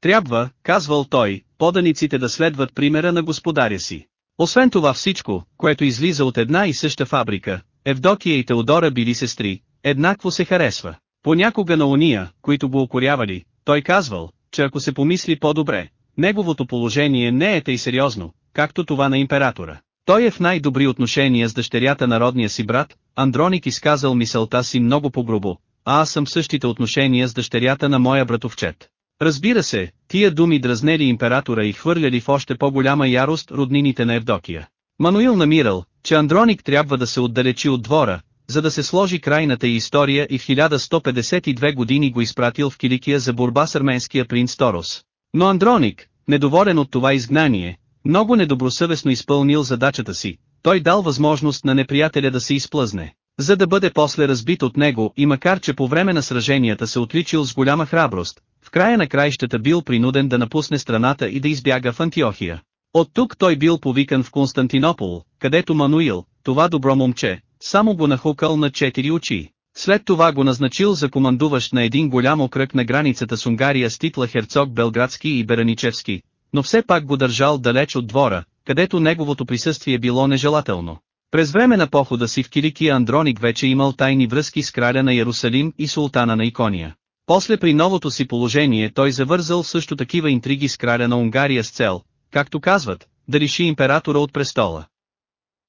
Трябва, казвал той, поданиците да следват примера на господаря си. Освен това всичко, което излиза от една и съща фабрика, Евдокия и Теодора били сестри, еднакво се харесва. Понякога на уния, които го укорявали, той казвал, че ако се помисли по-добре, неговото положение не е тъй сериозно, както това на императора. Той е в най-добри отношения с дъщерята на родния си брат, Андроник изказал мисълта си много по-грубо, а аз съм в същите отношения с дъщерята на моя братовчет. Разбира се, тия думи дразнели императора и хвърляли в още по-голяма ярост роднините на Евдокия. Мануил намирал, че Андроник трябва да се отдалечи от двора, за да се сложи крайната история и в 1152 години го изпратил в Киликия за борба с арменския принц Торос. Но Андроник, недоволен от това изгнание, много недобросъвестно изпълнил задачата си, той дал възможност на неприятеля да се изплъзне, за да бъде после разбит от него и макар че по време на сраженията се отличил с голяма храброст, в края на краищата бил принуден да напусне страната и да избяга в Антиохия. От тук той бил повикан в Константинопол, където Мануил, това добро момче, само го нахукал на четири очи. След това го назначил за командуващ на един голям окръг на границата с Унгария с титла Херцог Белградски и Бераничевски, но все пак го държал далеч от двора, където неговото присъствие било нежелателно. През време на похода си в Киликия Андроник вече имал тайни връзки с краля на Ярусалим и султана на Икония. После при новото си положение той завързал също такива интриги с краля на Унгария с цел, както казват, да реши императора от престола.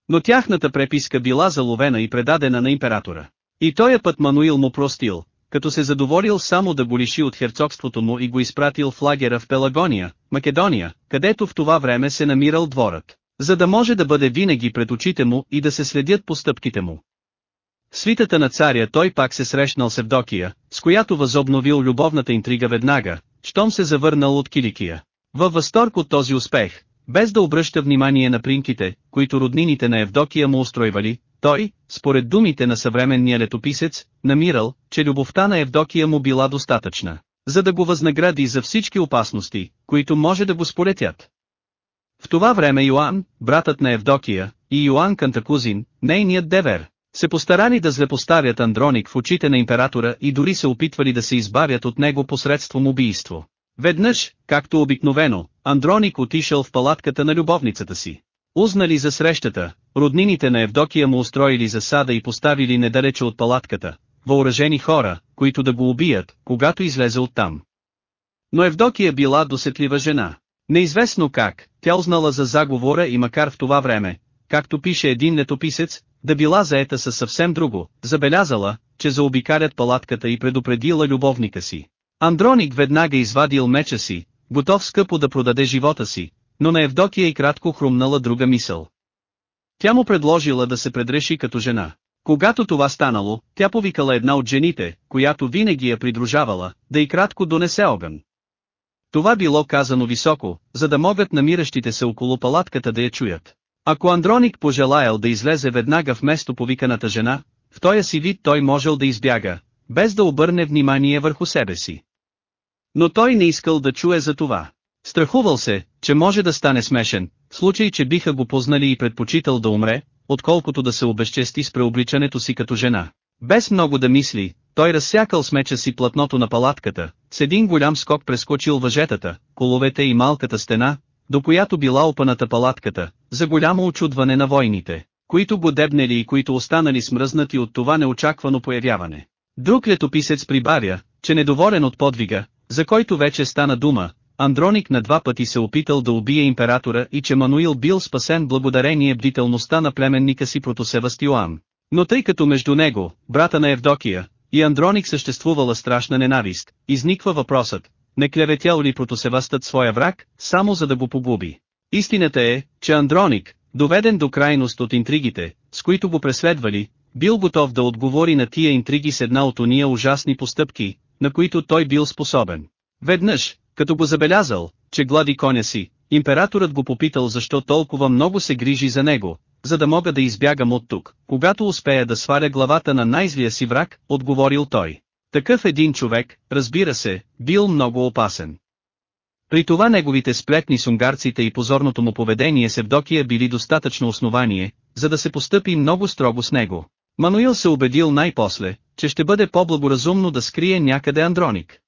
Но тяхната преписка била заловена и предадена на императора. И тоя път Мануил му простил, като се задоволил само да го лиши от херцогството му и го изпратил в лагера в Пелагония, Македония, където в това време се намирал дворът, за да може да бъде винаги пред очите му и да се следят постъпките му. Свитата на царя той пак се срещнал с Евдокия, с която възобновил любовната интрига веднага, щом се завърнал от Киликия. Във възторг от този успех, без да обръща внимание на принките, които роднините на Евдокия му устройвали, той, според думите на съвременния летописец, намирал, че любовта на Евдокия му била достатъчна, за да го възнагради за всички опасности, които може да го сполетят. В това време Йоан, братът на Евдокия, и Йоан Кантакузин, нейният девер, се постарали да злепоставят Андроник в очите на императора и дори се опитвали да се избавят от него посредством убийство. Веднъж, както обикновено, Андроник отишъл в палатката на любовницата си. Узнали за срещата, роднините на Евдокия му устроили засада и поставили недалече от палатката, въоръжени хора, които да го убият, когато излезе оттам. Но Евдокия била досетлива жена. Неизвестно как, тя узнала за заговора и макар в това време, както пише един летописец, да била заета със съвсем друго, забелязала, че заобикалят палатката и предупредила любовника си. Андроник веднага извадил меча си, готов скъпо да продаде живота си, но на Евдокия и кратко хрумнала друга мисъл. Тя му предложила да се предреши като жена. Когато това станало, тя повикала една от жените, която винаги я придружавала, да и кратко донесе огън. Това било казано високо, за да могат намиращите се около палатката да я чуят. Ако Андроник пожелаял да излезе веднага вместо повиканата жена, в този си вид той можел да избяга, без да обърне внимание върху себе си. Но той не искал да чуе за това. Страхувал се, че може да стане смешен, в случай че биха го познали и предпочитал да умре, отколкото да се обезчести с преобличането си като жена. Без много да мисли, той разсякал с меча си платното на палатката, с един голям скок прескочил въжетата, коловете и малката стена, до която била опаната палатката, за голямо очудване на войните, които го дебнели и които останали смръзнати от това неочаквано появяване. Друг летописец прибавя, че недоволен от подвига, за който вече стана дума, Андроник на два пъти се опитал да убие императора и че Мануил бил спасен благодарение бдителността на племенника си Протосевастиоан. Но тъй като между него, брата на Евдокия, и Андроник съществувала страшна ненавист, изниква въпросът, не клеветял ли Протосевастът своя враг, само за да го погуби. Истината е, че Андроник, доведен до крайност от интригите, с които го преследвали, бил готов да отговори на тия интриги с една от ония ужасни постъпки, на които той бил способен. Веднъж, като го забелязал, че глади коня си, императорът го попитал защо толкова много се грижи за него, за да мога да избягам от тук. Когато успея да сваля главата на най-злия си враг, отговорил той. Такъв един човек, разбира се, бил много опасен. При това неговите сплетни с унгарците и позорното му поведение с Евдокия били достатъчно основание, за да се постъпи много строго с него. Мануил се убедил най-после, че ще бъде по-благоразумно да скрие някъде Андроник.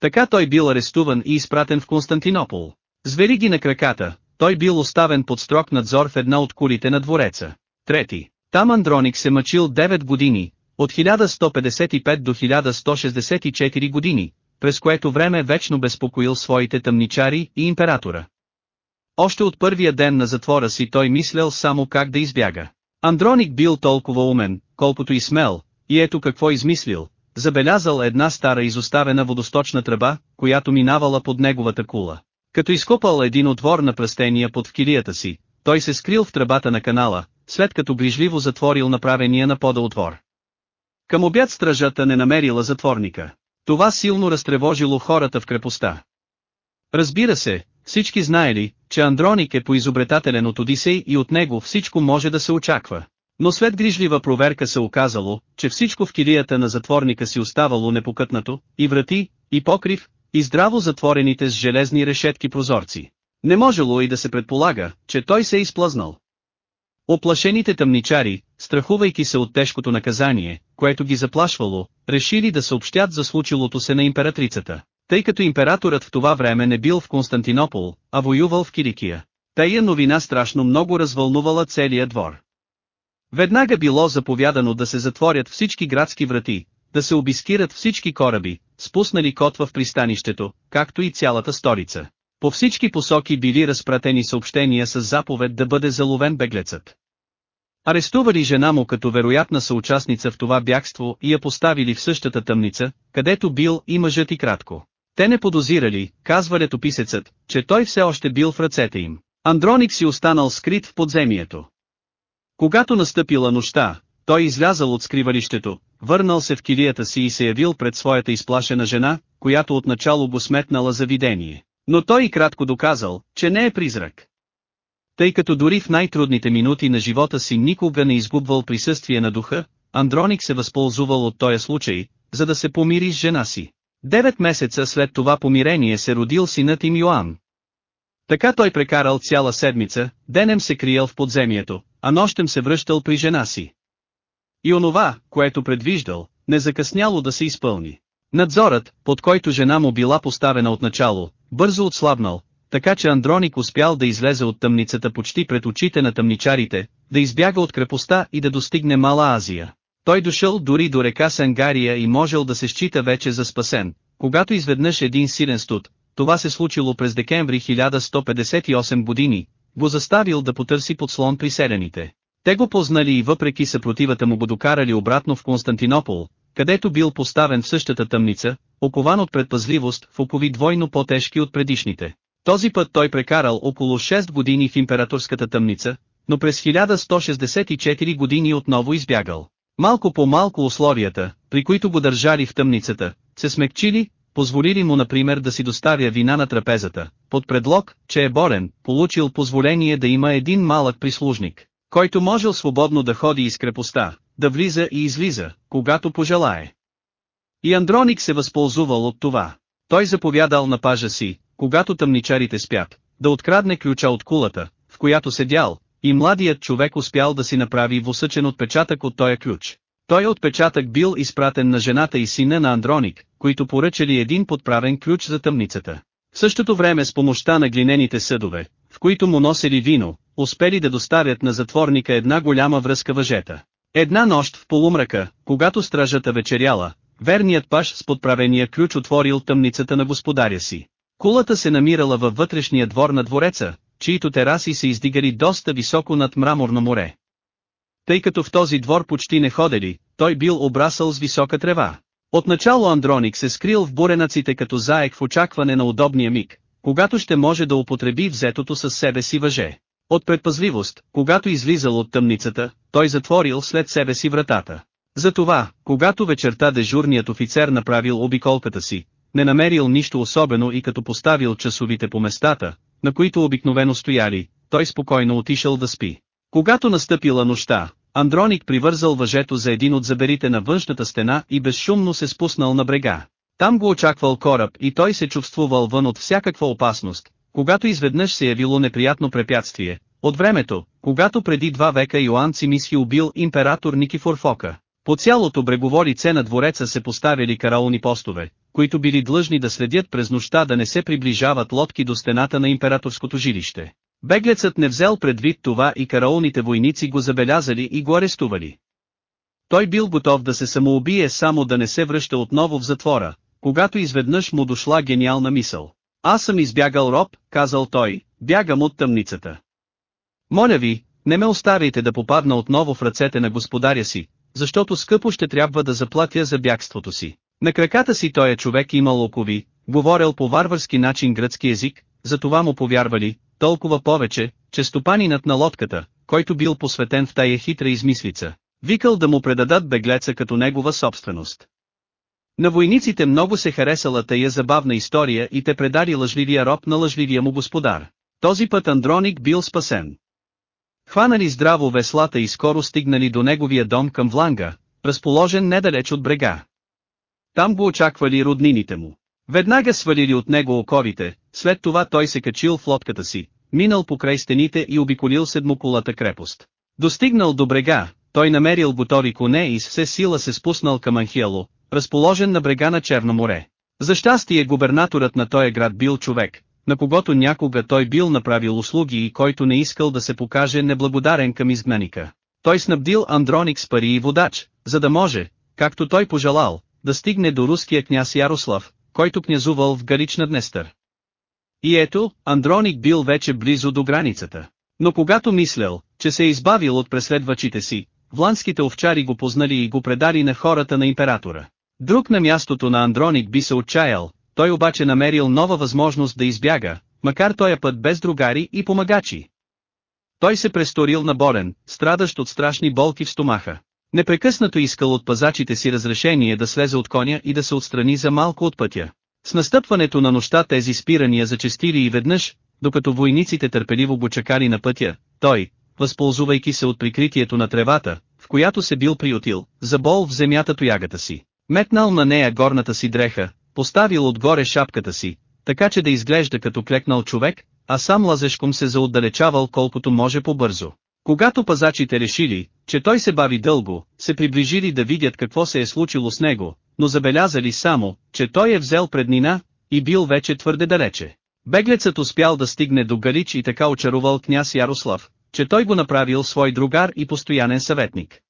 Така той бил арестуван и изпратен в Константинопол. Звери ги на краката, той бил оставен под строг надзор в една от кулите на двореца. Трети. Там Андроник се мъчил 9 години, от 1155 до 1164 години, през което време вечно безпокоил своите тъмничари и императора. Още от първия ден на затвора си той мислял само как да избяга. Андроник бил толкова умен, колкото и смел, и ето какво измислил, забелязал една стара изоставена водосточна тръба, която минавала под неговата кула. Като изкопал един отвор на пръстения под вкилията си, той се скрил в тръбата на канала, след като грижливо затворил направения на пода отвор. Към обяд стражата не намерила затворника. Това силно разтревожило хората в крепостта. Разбира се, всички знаели, че Андроник е поизобретателен от Одисей и от него всичко може да се очаква. Но след грижлива проверка се оказало, че всичко в килията на затворника си оставало непокътнато, и врати, и покрив, и здраво затворените с железни решетки прозорци. Не можело и да се предполага, че той се е изплъзнал. Оплашените тъмничари, страхувайки се от тежкото наказание, което ги заплашвало, решили да съобщят за случилото се на императрицата, тъй като императорът в това време не бил в Константинопол, а воювал в Кирикия. Тая новина страшно много развълнувала целия двор. Веднага било заповядано да се затворят всички градски врати, да се обискират всички кораби, спуснали котва в пристанището, както и цялата столица. По всички посоки били разпратени съобщения с заповед да бъде заловен беглецът. Арестували жена му като вероятна съучастница в това бягство и я поставили в същата тъмница, където бил и мъжът и кратко. Те не подозирали, казва летописецът, че той все още бил в ръцете им. Андроник си останал скрит в подземието. Когато настъпила нощта, той излязал от скривалището, върнал се в килията си и се явил пред своята изплашена жена, която отначало го сметнала за видение. Но той и кратко доказал, че не е призрак. Тъй като дори в най-трудните минути на живота си никога не изгубвал присъствие на духа, Андроник се възползвал от този случай, за да се помири с жена си. Девет месеца след това помирение се родил синът им Йоан. Така той прекарал цяла седмица, денем се криял в подземието, а нощем се връщал при жена си. И онова, което предвиждал, не закъсняло да се изпълни. Надзорът, под който жена му била поставена от начало, бързо отслабнал, така че Андроник успял да излезе от тъмницата почти пред очите на тъмничарите, да избяга от крепостта и да достигне Мала Азия. Той дошъл дори до река Сангария и можел да се счита вече за спасен, когато изведнъж един силен студ, това се случило през декември 1158 години, го заставил да потърси подслон при селените. Те го познали и въпреки съпротивата му го докарали обратно в Константинопол, където бил поставен в същата тъмница, окован от предпазливост в окови двойно по-тежки от предишните. Този път той прекарал около 6 години в императорската тъмница, но през 1164 години отново избягал. Малко по малко условията, при които го държали в тъмницата, се смекчили, позволили му например да си доставя вина на трапезата, под предлог, че е болен, получил позволение да има един малък прислужник, който можел свободно да ходи из крепостта, да влиза и излиза, когато пожелае. И Андроник се възползвал от това. Той заповядал на пажа си, когато тъмничарите спят, да открадне ключа от кулата, в която седял, и младият човек успял да си направи восъчен отпечатък от този ключ. Той отпечатък бил изпратен на жената и сина на Андроник, които поръчали един подправен ключ за тъмницата. В същото време с помощта на глинените съдове, в които му носили вино, успели да доставят на затворника една голяма връзка въжета. Една нощ в полумрака, когато стражата вечеряла, верният паш с подправения ключ отворил тъмницата на господаря си. Кулата се намирала във вътрешния двор на двореца, чието тераси се издигали доста високо над мраморно море. Тъй като в този двор почти не ходели, той бил обрасъл с висока трева. Отначало Андроник се скрил в буренаците като заек в очакване на удобния миг, когато ще може да употреби взетото със себе си въже. От предпазливост, когато излизал от тъмницата, той затворил след себе си вратата. Затова, когато вечерта дежурният офицер направил обиколката си, не намерил нищо особено и като поставил часовите по местата, на които обикновено стояли, той спокойно отишъл да спи. Когато настъпила нощта, Андроник привързал въжето за един от заберите на външната стена и безшумно се спуснал на брега. Там го очаквал кораб и той се чувствувал вън от всякаква опасност, когато изведнъж се явило неприятно препятствие, от времето, когато преди два века Йоан Цимисхи убил император Никифор Фока. По цялото брегово лице на двореца се поставили караулни постове, които били длъжни да следят през нощта да не се приближават лодки до стената на императорското жилище. Беглецът не взел предвид това и караулните войници го забелязали и го арестували. Той бил готов да се самоубие само да не се връща отново в затвора, когато изведнъж му дошла гениална мисъл. Аз съм избягал роб, казал той, бягам от тъмницата. Моля ви, не ме оставяйте да попадна отново в ръцете на господаря си, защото скъпо ще трябва да заплатя за бягството си. На краката си той е човек имал окови, говорил по варварски начин гръцки език, затова му повярвали, толкова повече, че стопанинът на лодката, който бил посветен в тая хитра измислица, викал да му предадат беглеца като негова собственост. На войниците много се харесала тая забавна история и те предали лъжливия роб на лъжливия му господар. Този път Андроник бил спасен. Хванали здраво веслата и скоро стигнали до неговия дом към Вланга, разположен недалеч от брега. Там го очаквали роднините му. Веднага свалили от него оковите, след това той се качил в лодката си, минал покрай стените и обиколил седмокулата крепост. Достигнал до брега, той намерил готови коне и с все сила се спуснал към Анхиело, разположен на брега на Черно море. За щастие губернаторът на този град бил човек, на когото някога той бил направил услуги и който не искал да се покаже неблагодарен към изгнаника. Той снабдил Андроник с пари и водач, за да може, както той пожелал, да стигне до руския княз Ярослав, който князувал в Галична Днестър. И ето, Андроник бил вече близо до границата. Но когато мислял, че се е избавил от преследвачите си, вланските овчари го познали и го предали на хората на императора. Друг на мястото на Андроник би се отчаял, той обаче намерил нова възможност да избяга, макар той път без другари и помагачи. Той се престорил на болен, страдащ от страшни болки в стомаха. Непрекъснато искал от пазачите си разрешение да слезе от коня и да се отстрани за малко от пътя. С настъпването на нощта тези спирания зачестили и веднъж, докато войниците търпеливо го чакали на пътя, той, възползвайки се от прикритието на тревата, в която се бил приютил, забол в земята тоягата си. Метнал на нея горната си дреха, поставил отгоре шапката си, така че да изглежда като клекнал човек, а сам лазешком се заотдалечавал колкото може по-бързо. Когато пазачите решили, че той се бави дълго, се приближили да видят какво се е случило с него, но забелязали само, че той е взел преднина, и бил вече твърде далече. Беглецът успял да стигне до Галич и така очарувал княз Ярослав, че той го направил свой другар и постоянен съветник.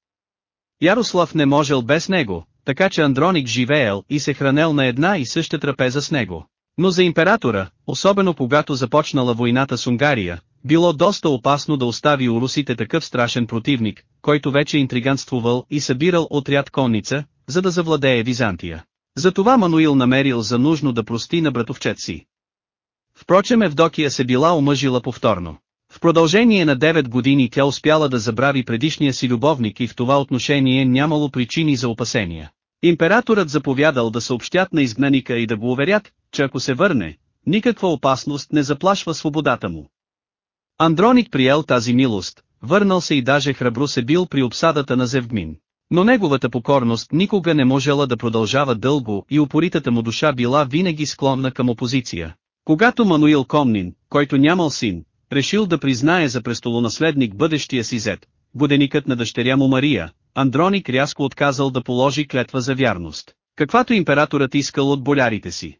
Ярослав не можел без него, така че Андроник живеел и се хранел на една и съща трапеза с него. Но за императора, особено когато започнала войната с Унгария, било доста опасно да остави у русите такъв страшен противник, който вече интриганствувал и събирал отряд конница, за да завладее Византия. Затова Мануил намерил за нужно да прости на братовчет си. Впрочем Евдокия се била омъжила повторно. В продължение на 9 години тя успяла да забрави предишния си любовник и в това отношение нямало причини за опасения. Императорът заповядал да съобщят на изгнаника и да го уверят, че ако се върне, никаква опасност не заплашва свободата му. Андроник приел тази милост, върнал се и даже храбро се бил при обсадата на Зевгмин. Но неговата покорност никога не можела да продължава дълго и упоритата му душа била винаги склонна към опозиция. Когато Мануил Комнин, който нямал син, решил да признае за престолонаследник бъдещия си зет, буденикът на дъщеря му Мария, Андроник рязко отказал да положи клетва за вярност, каквато императорът искал от болярите си.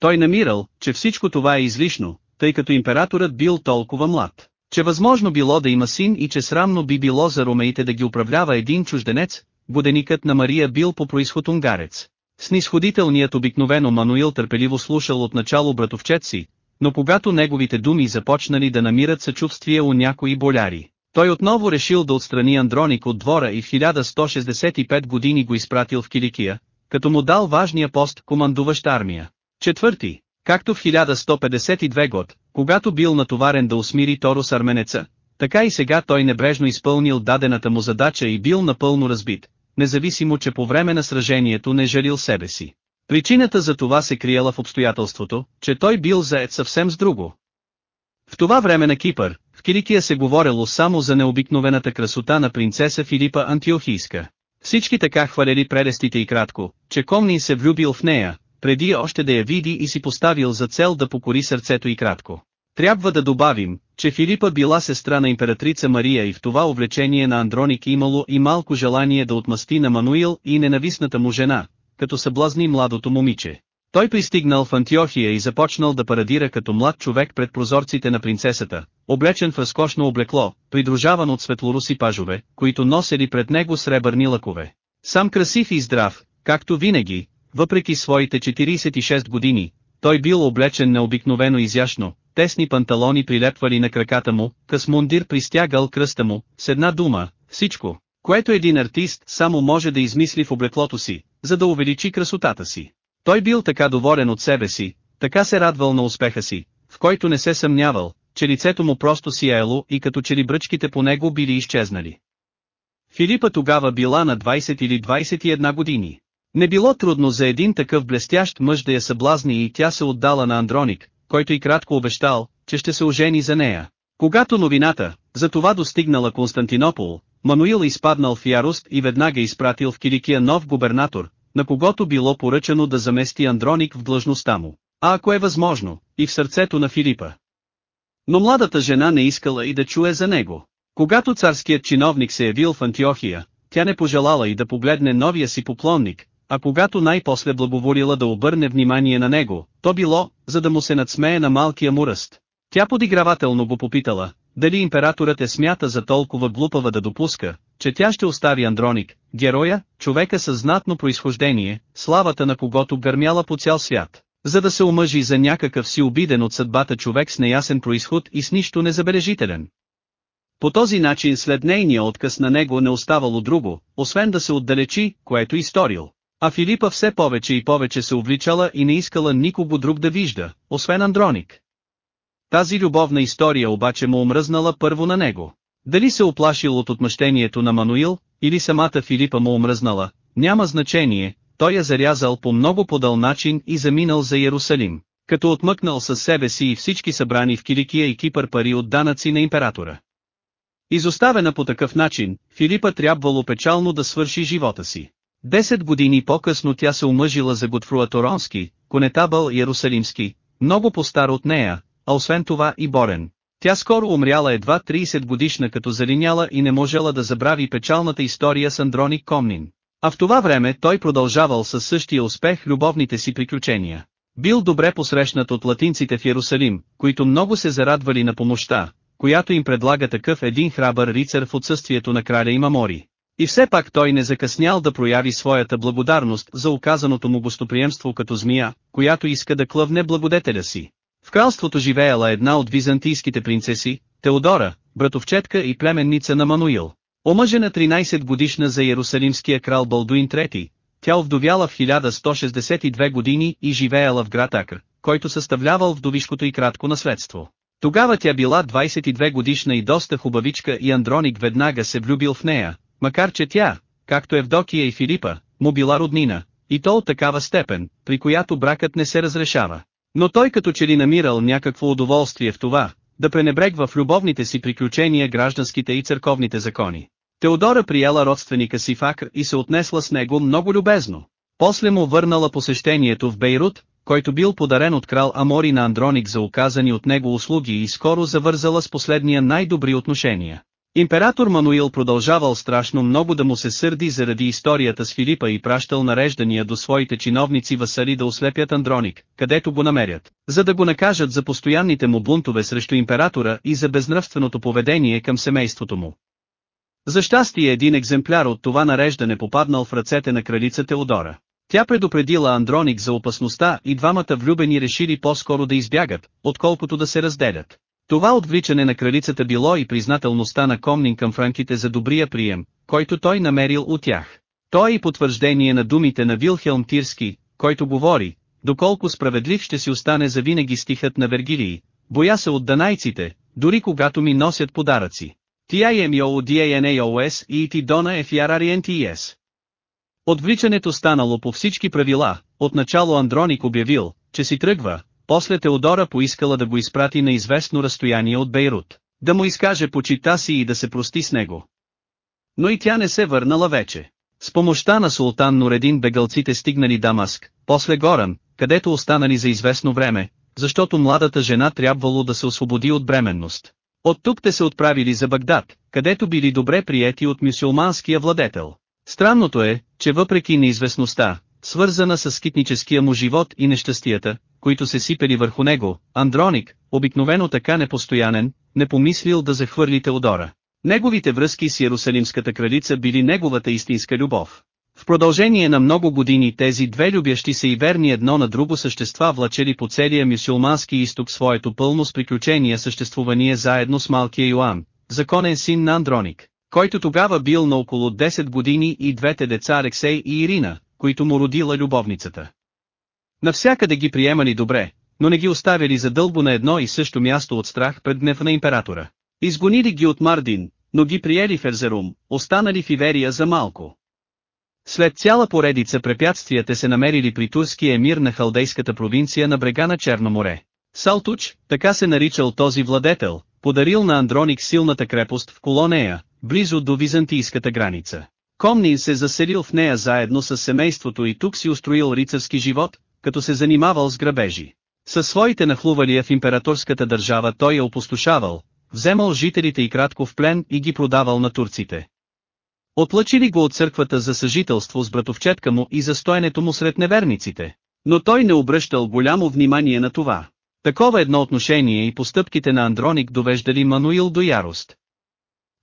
Той намирал, че всичко това е излишно, тъй като императорът бил толкова млад, че възможно било да има син и че срамно би било за ромеите да ги управлява един чужденец, буденикът на Мария бил по происход унгарец. Снисходителният обикновено Мануил търпеливо слушал от начало братовчет си, но когато неговите думи започнали да намират съчувствие у някои боляри, той отново решил да отстрани Андроник от двора и в 1165 години го изпратил в Киликия, като му дал важния пост командуващ армия. Четвърти, както в 1152 год, когато бил натоварен да усмири Торос арменеца, така и сега той небрежно изпълнил дадената му задача и бил напълно разбит, независимо че по време на сражението не жалил себе си. Причината за това се криела в обстоятелството, че той бил заед съвсем с друго. В това време на Кипър, в Киликия се говорело само за необикновената красота на принцеса Филипа Антиохийска. Всички така хвалели прелестите и кратко, че Комнин се влюбил в нея, преди още да я види и си поставил за цел да покори сърцето и кратко. Трябва да добавим, че Филипа била сестра на императрица Мария и в това увлечение на Андроник имало и малко желание да отмъсти на Мануил и ненавистната му жена, като съблазни младото момиче. Той пристигнал в Антиохия и започнал да парадира като млад човек пред прозорците на принцесата, облечен в разкошно облекло, придружаван от светлоруси пажове, които носели пред него сребърни лъкове. Сам красив и здрав, както винаги, въпреки своите 46 години, той бил облечен необикновено изящно, тесни панталони прилепвали на краката му, къс мундир пристягал кръста му, с една дума, всичко, което един артист само може да измисли в облеклото си, за да увеличи красотата си. Той бил така доволен от себе си, така се радвал на успеха си, в който не се съмнявал, че лицето му просто сияело и като че ли бръчките по него били изчезнали. Филипа тогава била на 20 или 21 години. Не било трудно за един такъв блестящ мъж да я съблазни и тя се отдала на Андроник, който и кратко обещал, че ще се ожени за нея. Когато новината, за това достигнала Константинопол, Мануил изпаднал в ярост и веднага изпратил в Киликия нов губернатор, на когото било поръчано да замести Андроник в длъжността му, а ако е възможно, и в сърцето на Филипа. Но младата жена не искала и да чуе за него. Когато царският чиновник се явил в Антиохия, тя не пожелала и да погледне новия си поклонник, а когато най-после благоволила да обърне внимание на него, то било, за да му се надсмее на малкия му ръст. Тя подигравателно го попитала, дали императорът е смята за толкова глупава да допуска, че тя ще остави Андроник, героя, човека с знатно произхождение, славата на когото гърмяла по цял свят, за да се омъжи за някакъв си обиден от съдбата човек с неясен происход и с нищо незабележителен. По този начин след нейния отказ на него не оставало друго, освен да се отдалечи, което и сторил. А Филипа все повече и повече се увличала и не искала никого друг да вижда, освен Андроник. Тази любовна история обаче му омръзнала първо на него. Дали се оплашил от отмъщението на Мануил, или самата Филипа му омръзнала, няма значение, той я зарязал по много подъл начин и заминал за Иерусалим, като отмъкнал със себе си и всички събрани в Киликия и Кипър пари от данъци на императора. Изоставена по такъв начин, Филипа трябвало печално да свърши живота си. Десет години по-късно тя се омъжила за Готфруа Торонски, конетабъл Иерусалимски, много по-стар от нея, а освен това и Борен. Тя скоро умряла едва 30 годишна като залиняла и не можела да забрави печалната история с Андроник Комнин. А в това време той продължавал със същия успех любовните си приключения. Бил добре посрещнат от латинците в Иерусалим, които много се зарадвали на помощта, която им предлага такъв един храбър рицар в отсъствието на краля и Мамори. И все пак той не закъснял да прояви своята благодарност за оказаното му гостоприемство като змия, която иска да клъвне благодетеля си. В кралството живеела една от византийските принцеси, Теодора, братовчетка и племенница на Мануил. Омъжена 13 годишна за Иерусалимския крал Балдуин III, тя овдовяла в 1162 години и живеела в град Акр, който съставлявал вдовишкото и кратко наследство. Тогава тя била 22 годишна и доста хубавичка и Андроник веднага се влюбил в нея, макар че тя, както Евдокия и Филипа, му била роднина, и то от такава степен, при която бракът не се разрешава. Но той като че ли намирал някакво удоволствие в това, да пренебрегва в любовните си приключения гражданските и църковните закони. Теодора прияла родственика си в Акр и се отнесла с него много любезно. После му върнала посещението в Бейрут, който бил подарен от крал Амори на Андроник за оказани от него услуги и скоро завързала с последния най-добри отношения. Император Мануил продължавал страшно много да му се сърди заради историята с Филипа и пращал нареждания до своите чиновници васали да ослепят Андроник, където го намерят, за да го накажат за постоянните му бунтове срещу императора и за безнравственото поведение към семейството му. За щастие един екземпляр от това нареждане попаднал в ръцете на кралица Теодора. Тя предупредила Андроник за опасността и двамата влюбени решили по-скоро да избягат, отколкото да се разделят. Това отвличане на кралицата било и признателността на Комнин към франките за добрия прием, който той намерил от тях. То е и потвърждение на думите на Вилхелм Тирски, който говори, доколко справедлив ще си остане завинаги стихът на Вергилии, боя се от данайците, дори когато ми носят подаръци. TIMODANAOS и ти дона FRRNTS. Отвличането станало по всички правила, отначало Андроник обявил, че си тръгва, после Теодора поискала да го изпрати на известно разстояние от Бейрут, да му изкаже почита си и да се прости с него. Но и тя не се върнала вече. С помощта на султан Норедин бегалците стигнали Дамаск, после Горан, където останали за известно време, защото младата жена трябвало да се освободи от бременност. От тук те се отправили за Багдад, където били добре приети от мюсюлманския владетел. Странното е, че въпреки неизвестността, свързана с скитническия му живот и нещастията, които се сипели върху него, Андроник, обикновено така непостоянен, не помислил да захвърли Теодора. Неговите връзки с Иерусалимската кралица били неговата истинска любов. В продължение на много години тези две любящи се и верни едно на друго същества влачели по целия мюсюлмански изток своето пълно с приключения съществувание заедно с малкия Йоан, законен син на Андроник, който тогава бил на около 10 години и двете деца Алексей и Ирина, които му родила любовницата. Навсякъде ги приемали добре, но не ги оставили задълбо на едно и също място от страх пред гнев на императора. Изгонили ги от Мардин, но ги приели в Ерзерум, останали в Иверия за малко. След цяла поредица препятствия те се намерили при турския емир на халдейската провинция на брега на Черно море. Салтуч, така се наричал този владетел, подарил на Андроник силната крепост в Колонея, близо до византийската граница. Комнин се заселил в нея заедно с семейството и тук си устроил рицарски живот, като се занимавал с грабежи. Със своите нахлувалия в императорската държава той я опустошавал, вземал жителите и кратко в плен и ги продавал на турците. Отлъчили го от църквата за съжителство с братовчетка му и за стоенето му сред неверниците. Но той не обръщал голямо внимание на това. Такова едно отношение и постъпките на Андроник довеждали Мануил до ярост.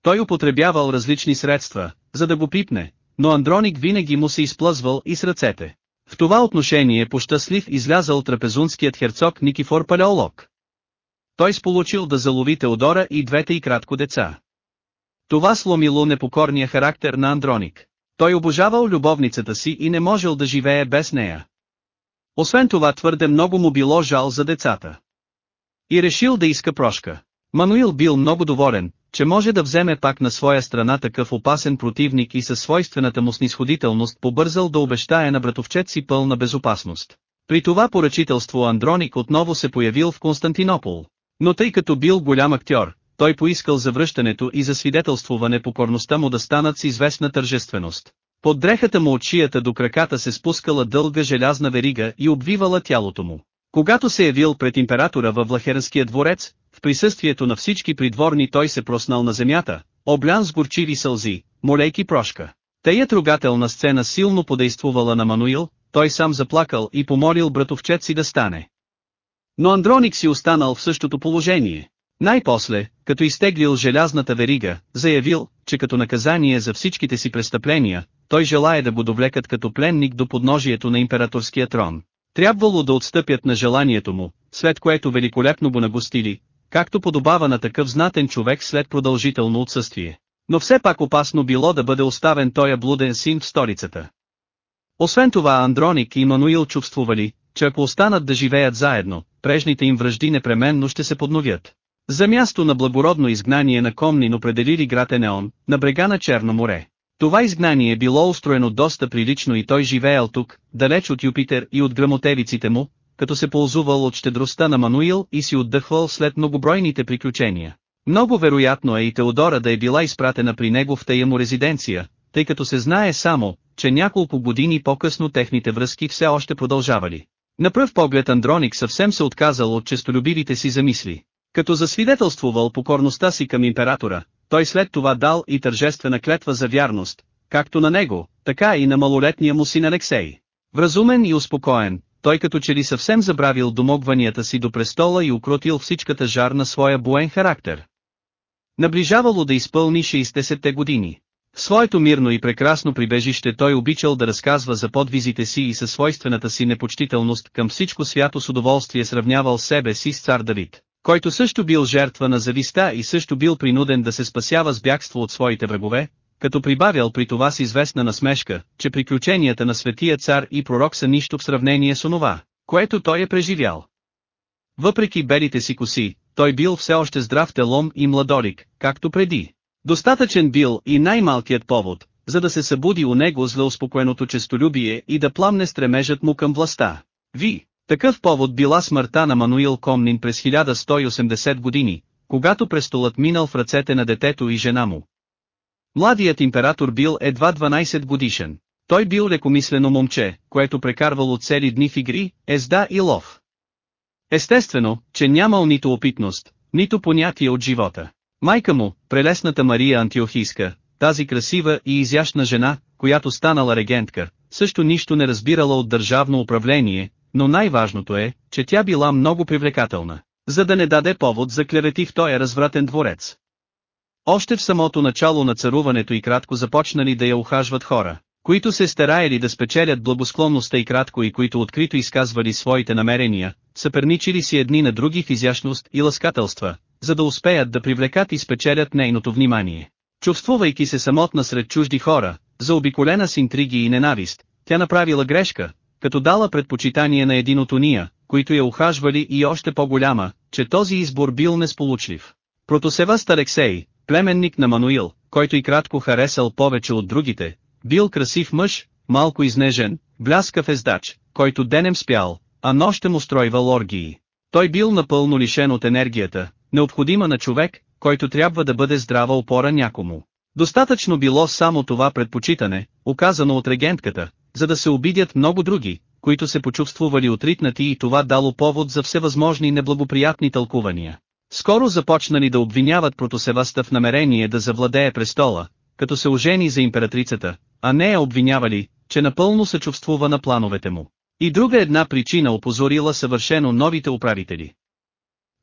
Той употребявал различни средства, за да го пипне, но Андроник винаги му се изплъзвал и с ръцете. В това отношение по-щастлив излязал трапезунският херцог Никифор Палеолог. Той сполучил да залови Теодора и двете и кратко деца. Това сломило непокорния характер на Андроник. Той обожавал любовницата си и не можел да живее без нея. Освен това твърде много му било жал за децата. И решил да иска прошка. Мануил бил много доволен, че може да вземе пак на своя страна такъв опасен противник и със свойствената му снисходителност побързал да обещае на братовчет си пълна безопасност. При това поръчителство Андроник отново се появил в Константинопол. Но тъй като бил голям актьор, той поискал завръщането и засвидетелствуване покорността му да станат с известна тържественост. Под дрехата му от шията до краката се спускала дълга желязна верига и обвивала тялото му. Когато се явил пред императора във Влахернския дворец, в присъствието на всички придворни той се проснал на земята, облян с горчиви сълзи, молейки прошка. Тая трогателна сцена силно подействувала на Мануил, той сам заплакал и помолил братовчет си да стане. Но Андроник си останал в същото положение. Най-после, като изтеглил желязната верига, заявил, че като наказание за всичките си престъпления, той желая да го довлекат като пленник до подножието на императорския трон. Трябвало да отстъпят на желанието му, след което великолепно го нагостили, както подобава на такъв знатен човек след продължително отсъствие. Но все пак опасно било да бъде оставен тоя блуден син в столицата. Освен това Андроник и Мануил чувствували, че ако останат да живеят заедно, прежните им връжди непременно ще се подновят. За място на благородно изгнание на Комнин определили град Енеон, на брега на Черно море. Това изгнание било устроено доста прилично и той живеел тук, далеч от Юпитер и от грамотевиците му, като се ползувал от щедростта на Мануил и си отдъхвал след многобройните приключения. Много вероятно е и Теодора да е била изпратена при него в тая му резиденция, тъй като се знае само, че няколко години по-късно техните връзки все още продължавали. На пръв поглед Андроник съвсем се отказал от честолюбивите си замисли. Като засвидетелствувал покорността си към императора, той след това дал и тържествена клетва за вярност, както на него, така и на малолетния му син Алексей. Вразумен и успокоен, той като че ли съвсем забравил домогванията си до престола и укротил всичката жар на своя буен характер. Наближавало да изпълни 60-те години. Своето мирно и прекрасно прибежище той обичал да разказва за подвизите си и със свойствената си непочтителност към всичко свято с удоволствие сравнявал себе си с цар Давид, който също бил жертва на зависта и също бил принуден да се спасява с бягство от своите врагове, като прибавял при това с известна насмешка, че приключенията на светия цар и пророк са нищо в сравнение с онова, което той е преживял. Въпреки белите си коси, той бил все още здрав телом и младолик, както преди. Достатъчен бил и най-малкият повод, за да се събуди у него злеуспокоеното честолюбие и да пламне стремежът му към властта. Ви, такъв повод била смъртта на Мануил Комнин през 1180 години, когато престолът минал в ръцете на детето и жена му. Младият император бил едва 12 годишен. Той бил лекомислено момче, което прекарвало цели дни в игри, езда и лов. Естествено, че нямал нито опитност, нито понятие от живота. Майка му, прелесната Мария Антиохийска, тази красива и изящна жена, която станала регентка, също нищо не разбирала от държавно управление, но най-важното е, че тя била много привлекателна, за да не даде повод за клевети в този развратен дворец. Още в самото начало на царуването и кратко започнали да я ухажват хора, които се стараели да спечелят благосклонността и кратко и които открито изказвали своите намерения, съперничили си едни на други в изящност и ласкателства, за да успеят да привлекат и спечелят нейното внимание. Чувствувайки се самотна сред чужди хора, заобиколена с интриги и ненавист, тя направила грешка, като дала предпочитание на един от уния, които я ухажвали и още по-голяма, че този избор бил несполучлив. Протосеваст Алексей, племенник на Мануил, който и кратко харесал повече от другите, бил красив мъж, малко изнежен, бляскав ездач, който денем спял, а нощем устройвал оргии. Той бил напълно лишен от енергията, необходима на човек, който трябва да бъде здрава опора някому. Достатъчно било само това предпочитане, оказано от регентката, за да се обидят много други, които се почувствували отритнати и това дало повод за всевъзможни неблагоприятни тълкувания. Скоро започнали да обвиняват Протосеваста в намерение да завладее престола, като се ожени за императрицата, а не я обвинявали, че напълно се чувствува на плановете му. И друга една причина опозорила съвършено новите управители.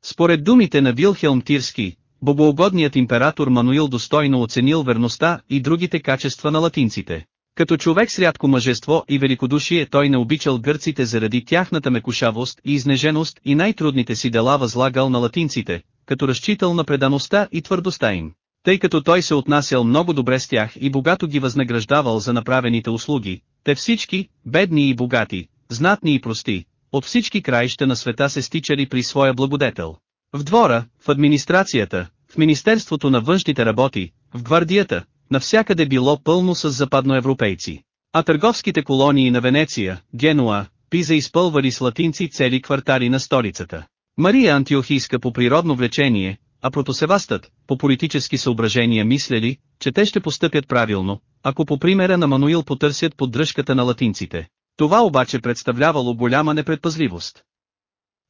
Според думите на Вилхелм Тирски, богоугодният император Мануил достойно оценил верността и другите качества на латинците. Като човек с рядко мъжество и великодушие той не обичал гърците заради тяхната мекушавост и изнеженост и най-трудните си дела възлагал на латинците, като разчитал на предаността и твърдостта им. Тъй като той се отнасял много добре с тях и богато ги възнаграждавал за направените услуги, те всички, бедни и богати, знатни и прости, от всички краища на света се стичали при своя благодетел. В двора, в администрацията, в Министерството на външните работи, в гвардията, навсякъде било пълно с западноевропейци. А търговските колонии на Венеция, Генуа, Пиза изпълвали с латинци цели квартали на столицата. Мария Антиохийска по природно влечение, а протосевастът, по политически съображения мислели, че те ще постъпят правилно, ако по примера на Мануил потърсят поддръжката на латинците. Това обаче представлявало голяма непредпазливост.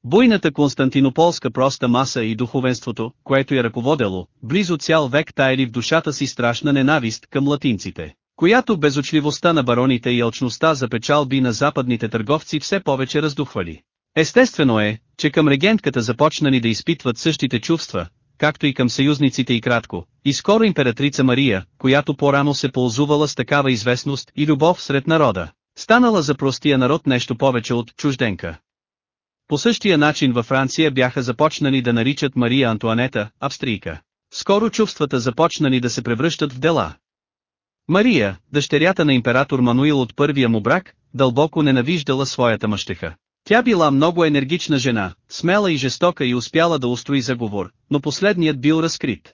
Буйната константинополска проста маса и духовенството, което я ръководело, близо цял век таяли в душата си страшна ненавист към латинците, която безочливостта на бароните и алчността за печалби на западните търговци все повече раздухвали. Естествено е, че към регентката започнали да изпитват същите чувства, както и към съюзниците и кратко, и скоро императрица Мария, която по-рано се ползувала с такава известност и любов сред народа, станала за простия народ нещо повече от чужденка. По същия начин във Франция бяха започнали да наричат Мария Антуанета, австрийка. Скоро чувствата започнали да се превръщат в дела. Мария, дъщерята на император Мануил от първия му брак, дълбоко ненавиждала своята мъщеха. Тя била много енергична жена, смела и жестока и успяла да устрои заговор, но последният бил разкрит.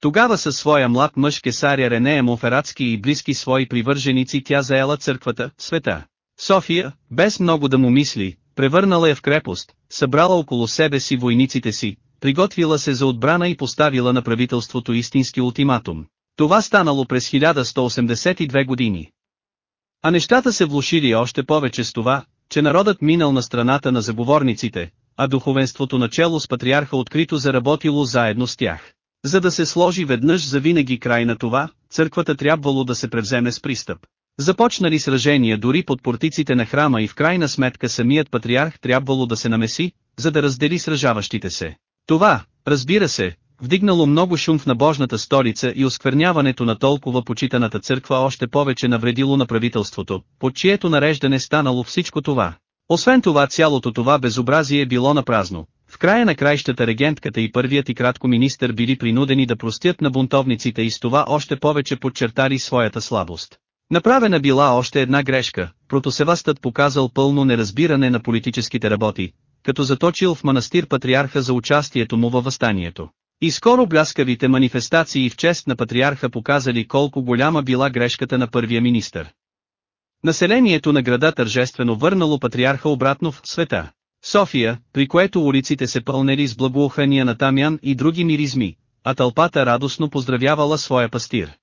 Тогава със своя млад мъж кесаря Ренея Мофератски и близки свои привърженици тя заела църквата, света. София, без много да му мисли, превърнала я в крепост, събрала около себе си войниците си, приготвила се за отбрана и поставила на правителството истински ултиматум. Това станало през 1182 години. А нещата се влушили още повече с това, че народът минал на страната на заговорниците, а духовенството начало с патриарха открито заработило заедно с тях. За да се сложи веднъж за винаги край на това, църквата трябвало да се превземе с пристъп. Започнали сражения дори под портиците на храма и в крайна сметка самият патриарх трябвало да се намеси, за да раздели сражаващите се. Това, разбира се, вдигнало много шум в набожната столица и оскверняването на толкова почитаната църква още повече навредило на правителството, под чието нареждане станало всичко това. Освен това цялото това безобразие било на празно. В края на краищата регентката и първият и кратко министър били принудени да простят на бунтовниците и с това още повече подчертали своята слабост. Направена била още една грешка, протосевастът показал пълно неразбиране на политическите работи, като заточил в манастир патриарха за участието му във възстанието. И скоро бляскавите манифестации в чест на патриарха показали колко голяма била грешката на първия министър. Населението на града тържествено върнало патриарха обратно в света. София, при което улиците се пълнели с благоухания на тамян и други миризми, а тълпата радостно поздравявала своя пастир.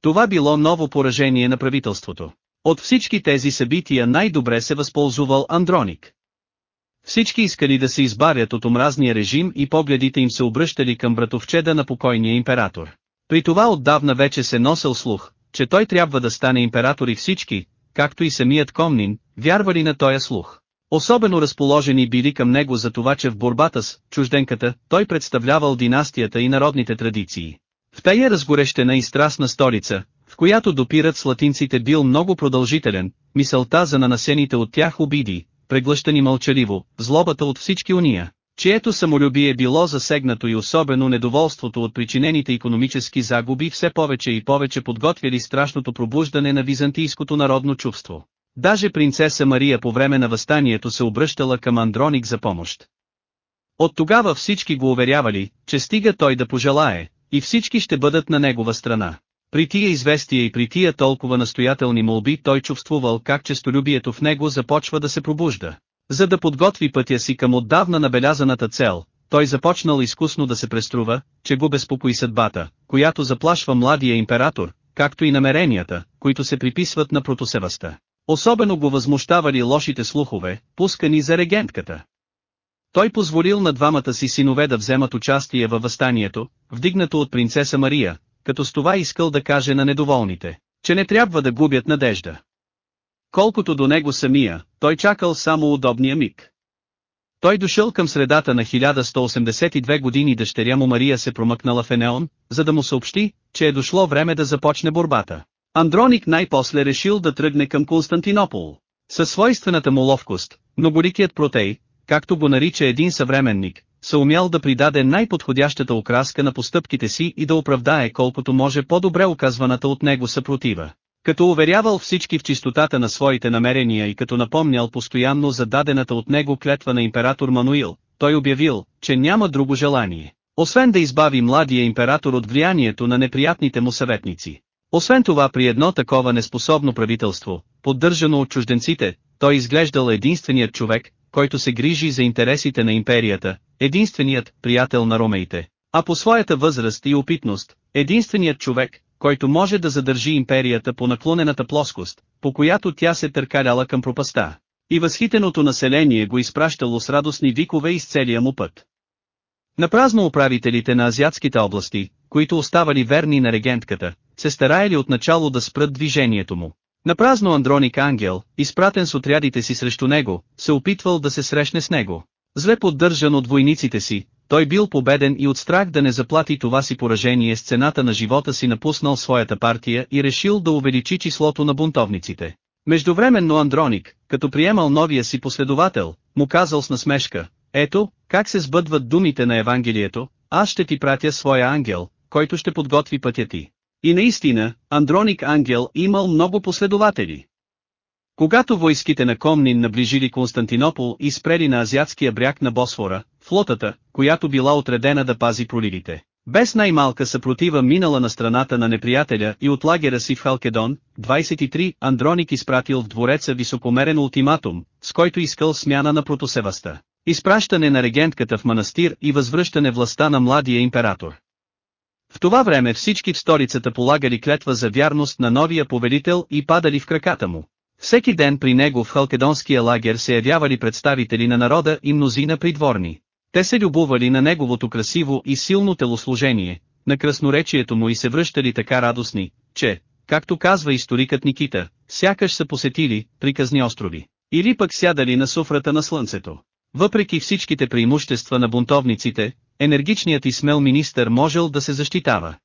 Това било ново поражение на правителството. От всички тези събития най-добре се възползвал Андроник. Всички искали да се избавят от омразния режим и погледите им се обръщали към братовчеда на покойния император. При това отдавна вече се носел слух, че той трябва да стане император и всички, както и самият Комнин, вярвали на този слух. Особено разположени били към него за това, че в борбата с чужденката, той представлявал династията и народните традиции. В тая разгорещена и страстна столица, в която допират с латинците бил много продължителен, мисълта за нанасените от тях обиди, преглъщани мълчаливо, злобата от всички уния, чието самолюбие било засегнато и особено недоволството от причинените економически загуби все повече и повече подготвяли страшното пробуждане на византийското народно чувство. Даже принцеса Мария по време на възстанието се обръщала към Андроник за помощ. От тогава всички го уверявали, че стига той да пожелае, и всички ще бъдат на негова страна. При тия известия и при тия толкова настоятелни молби той чувствувал как честолюбието в него започва да се пробужда. За да подготви пътя си към отдавна набелязаната цел, той започнал изкусно да се преструва, че го безпокои съдбата, която заплашва младия император, както и намеренията, които се приписват на протосеваста. Особено го възмущавали лошите слухове, пускани за регентката. Той позволил на двамата си синове да вземат участие във възстанието, вдигнато от принцеса Мария, като с това искал да каже на недоволните, че не трябва да губят надежда. Колкото до него самия, той чакал само удобния миг. Той дошъл към средата на 1182 години дъщеря му Мария се промъкнала в Енеон, за да му съобщи, че е дошло време да започне борбата. Андроник най-после решил да тръгне към Константинопол. Със свойствената му ловкост, многоликият протей, както го нарича един съвременник, се умял да придаде най-подходящата окраска на постъпките си и да оправдае колкото може по-добре оказваната от него съпротива. Като уверявал всички в чистотата на своите намерения и като напомнял постоянно за дадената от него клетва на император Мануил, той обявил, че няма друго желание, Освен да избави младия император от влиянието на неприятните му съветници. Освен това при едно такова неспособно правителство, поддържано от чужденците, той изглеждал единственият човек, който се грижи за интересите на империята, единственият приятел на ромеите, а по своята възраст и опитност, единственият човек, който може да задържи империята по наклонената плоскост, по която тя се търкаляла към пропаста. И възхитеното население го изпращало с радостни викове из целия му път. Напразно управителите на азиатските области, които оставали верни на регентката, се стараели отначало да спрат движението му. Напразно Андроник Ангел, изпратен с отрядите си срещу него, се опитвал да се срещне с него. Зле поддържан от войниците си, той бил победен и от страх да не заплати това си поражение с цената на живота си напуснал своята партия и решил да увеличи числото на бунтовниците. Междувременно Андроник, като приемал новия си последовател, му казал с насмешка, ето, как се сбъдват думите на Евангелието, аз ще ти пратя своя ангел, който ще подготви пътя ти. И наистина, Андроник Ангел имал много последователи. Когато войските на Комнин наближили Константинопол и спрели на азиатския бряг на Босфора, флотата, която била отредена да пази проливите, без най-малка съпротива минала на страната на неприятеля и от лагера си в Халкедон, 23, Андроник изпратил в двореца високомерен ултиматум, с който искал смяна на протосеваста, изпращане на регентката в манастир и възвръщане властта на младия император. В това време всички в столицата полагали клетва за вярност на новия повелител и падали в краката му. Всеки ден при него в Халкедонския лагер се явявали представители на народа и мнозина придворни. Те се любували на неговото красиво и силно телосложение, на красноречието му и се връщали така радостни, че, както казва историкът Никита, сякаш са посетили приказни острови, или пък сядали на суфрата на слънцето. Въпреки всичките преимущества на бунтовниците, енергичният и смел министър можел да се защитава.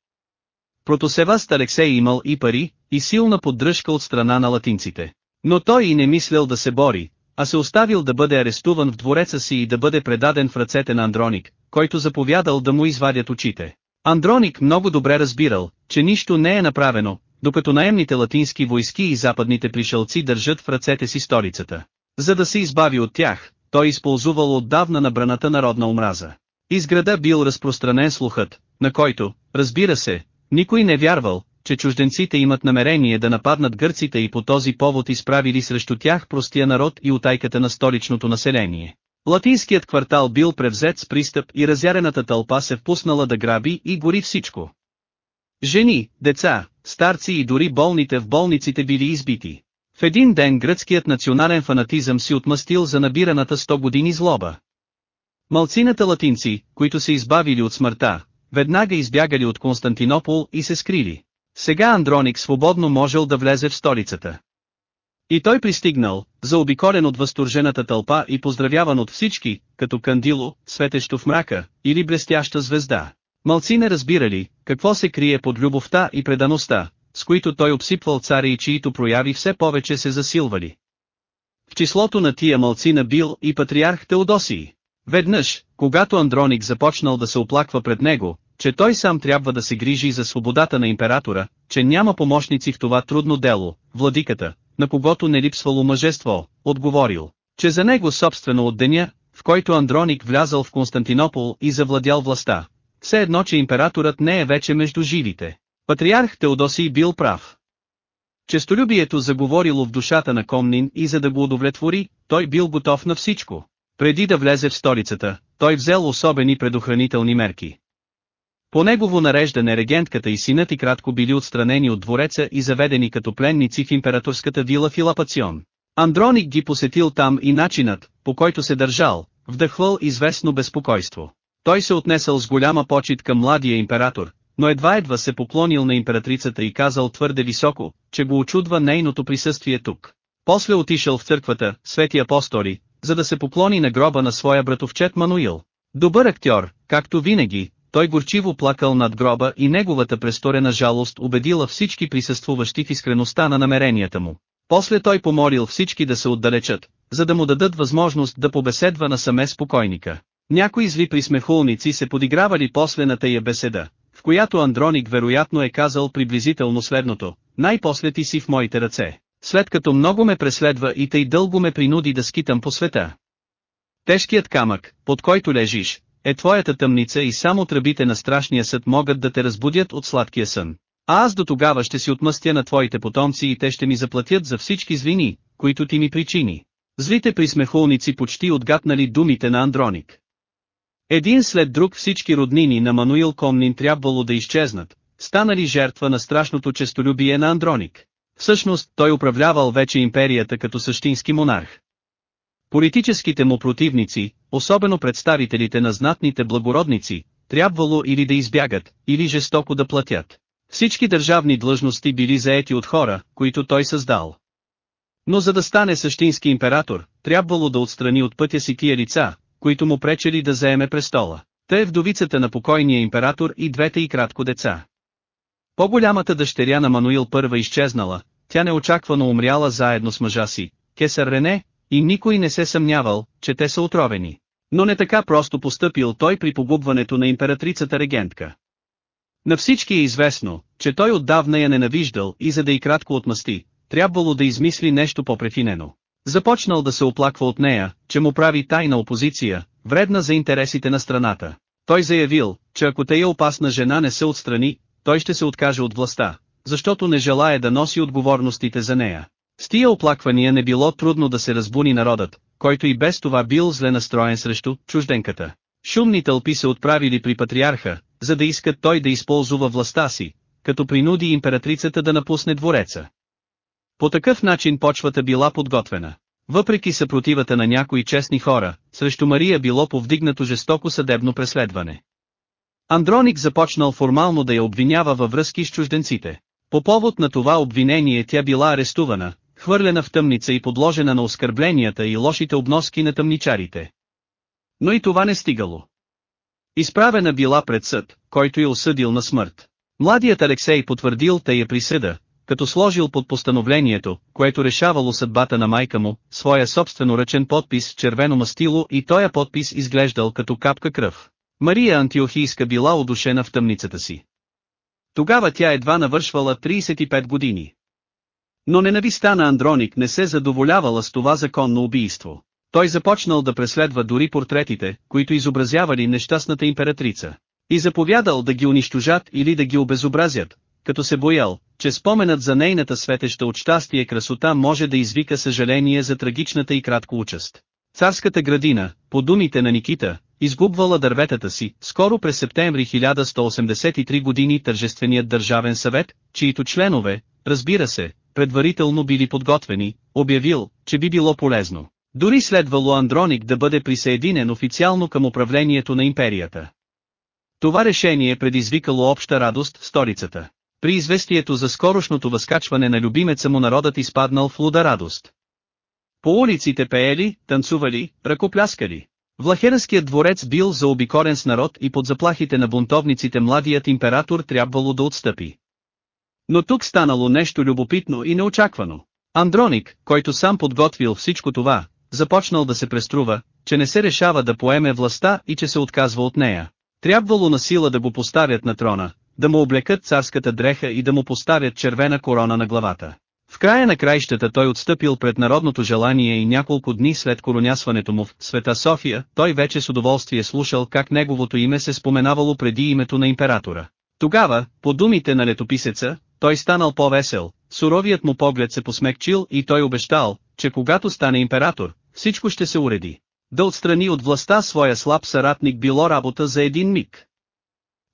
Протосеваст Алексей имал и пари, и силна поддръжка от страна на латинците. Но той и не мислял да се бори, а се оставил да бъде арестуван в двореца си и да бъде предаден в ръцете на Андроник, който заповядал да му извадят очите. Андроник много добре разбирал, че нищо не е направено, докато наемните латински войски и западните пришелци държат в ръцете си столицата. За да се избави от тях, той използвал отдавна набраната народна омраза. Из града бил разпространен слухът, на който, разбира се, никой не вярвал, че чужденците имат намерение да нападнат гърците и по този повод изправили срещу тях простия народ и утайката на столичното население. Латинският квартал бил превзет с пристъп и разярената тълпа се впуснала да граби и гори всичко. Жени, деца, старци и дори болните в болниците били избити. В един ден гръцкият национален фанатизъм си отмъстил за набираната 100 години злоба. Малцината латинци, които се избавили от смъртта, веднага избягали от Константинопол и се скрили. Сега Андроник свободно можел да влезе в столицата. И той пристигнал, заобиколен от възторжената тълпа и поздравяван от всички, като кандило, светещо в мрака, или блестяща звезда. Малци не разбирали, какво се крие под любовта и предаността, с които той обсипвал цари и чието прояви все повече се засилвали. В числото на тия малцина бил и патриарх Теодосий. Веднъж, когато Андроник започнал да се оплаква пред него, че той сам трябва да се грижи за свободата на императора, че няма помощници в това трудно дело, владиката, на когото не липсвало мъжество, отговорил, че за него собствено от деня, в който Андроник влязал в Константинопол и завладял властта, все едно че императорът не е вече между живите. Патриарх Теодосий бил прав. Честолюбието заговорило в душата на Комнин и за да го удовлетвори, той бил готов на всичко. Преди да влезе в столицата, той взел особени предохранителни мерки. По негово нареждане регентката и синът и кратко били отстранени от двореца и заведени като пленници в императорската вила Филапацион. Андроник ги посетил там и начинът, по който се държал, вдъхвал известно безпокойство. Той се отнесъл с голяма почет към младия император, но едва-едва се поклонил на императрицата и казал твърде високо, че го очудва нейното присъствие тук. После отишъл в църквата, свети апостоли, за да се поклони на гроба на своя братовчет Мануил. Добър актьор, както винаги, той горчиво плакал над гроба и неговата престорена жалост убедила всички присъствуващи в искреността на намеренията му. После той помолил всички да се отдалечат, за да му дадат възможност да побеседва насаме с покойника. Някои зли присмехулници се подигравали после на тая беседа, в която Андроник вероятно е казал приблизително следното, най-после ти си в моите ръце, след като много ме преследва и тъй дълго ме принуди да скитам по света. Тежкият камък, под който лежиш, е твоята тъмница и само тръбите на страшния съд могат да те разбудят от сладкия сън. А аз до тогава ще си отмъстя на твоите потомци и те ще ми заплатят за всички звини, които ти ми причини. Злите присмехулници почти отгатнали думите на Андроник. Един след друг всички роднини на Мануил Комнин трябвало да изчезнат, станали жертва на страшното честолюбие на Андроник. Всъщност, той управлявал вече империята като същински монарх. Политическите му противници, особено представителите на знатните благородници, трябвало или да избягат, или жестоко да платят. Всички държавни длъжности били заети от хора, които той създал. Но за да стане същински император, трябвало да отстрани от пътя си тия лица, които му пречели да заеме престола. Те е вдовицата на покойния император и двете и кратко деца. По-голямата дъщеря на Мануил първа изчезнала, тя неочаквано умряла заедно с мъжа си, Кесър Рене, и никой не се съмнявал, че те са отровени. Но не така просто постъпил той при погубването на императрицата регентка. На всички е известно, че той отдавна я ненавиждал и за да и кратко отмъсти, трябвало да измисли нещо по-префинено. Започнал да се оплаква от нея, че му прави тайна опозиция, вредна за интересите на страната. Той заявил, че ако тая опасна жена не се отстрани, той ще се откаже от властта, защото не желая да носи отговорностите за нея. С тия оплаквания не било трудно да се разбуни народът, който и без това бил зле настроен срещу чужденката. Шумни тълпи се отправили при патриарха, за да искат той да използва властта си, като принуди императрицата да напусне двореца. По такъв начин почвата била подготвена. Въпреки съпротивата на някои честни хора, срещу Мария било повдигнато жестоко съдебно преследване. Андроник започнал формално да я обвинява във връзки с чужденците. По повод на това обвинение тя била арестувана, хвърлена в тъмница и подложена на оскърбленията и лошите обноски на тъмничарите. Но и това не стигало. Изправена била пред съд, който я осъдил на смърт. Младият Алексей потвърдил тая присъда, като сложил под постановлението, което решавало съдбата на майка му, своя собствено ръчен подпис с червено мастило и тоя подпис изглеждал като капка кръв. Мария Антиохийска била удушена в тъмницата си. Тогава тя едва навършвала 35 години. Но ненависта на Андроник не се задоволявала с това законно убийство. Той започнал да преследва дори портретите, които изобразявали нещастната императрица. И заповядал да ги унищожат или да ги обезобразят, като се боял, че споменът за нейната светеща от щастие красота може да извика съжаление за трагичната и кратко участ. Царската градина, по думите на Никита, изгубвала дърветата си, скоро през септември 1183 години Тържественият държавен съвет, чието членове, разбира се, предварително били подготвени, обявил, че би било полезно. Дори следвало Андроник да бъде присъединен официално към управлението на империята. Това решение предизвикало обща радост в столицата. При известието за скорошното възкачване на любимеца му народът изпаднал в луда радост. По улиците пеели, танцували, ръкопляскали. Влахеранският дворец бил заобикорен с народ и под заплахите на бунтовниците младият император трябвало да отстъпи. Но тук станало нещо любопитно и неочаквано. Андроник, който сам подготвил всичко това, започнал да се преструва, че не се решава да поеме властта и че се отказва от нея. Трябвало на сила да го поставят на трона, да му облекат царската дреха и да му поставят червена корона на главата. В края на краищата той отстъпил пред народното желание и няколко дни след коронясването му в Света София, той вече с удоволствие слушал как неговото име се споменавало преди името на императора. Тогава, по думите на летописеца, той станал по-весел, суровият му поглед се посмекчил и той обещал, че когато стане император, всичко ще се уреди. Да отстрани от властта своя слаб съратник било работа за един миг.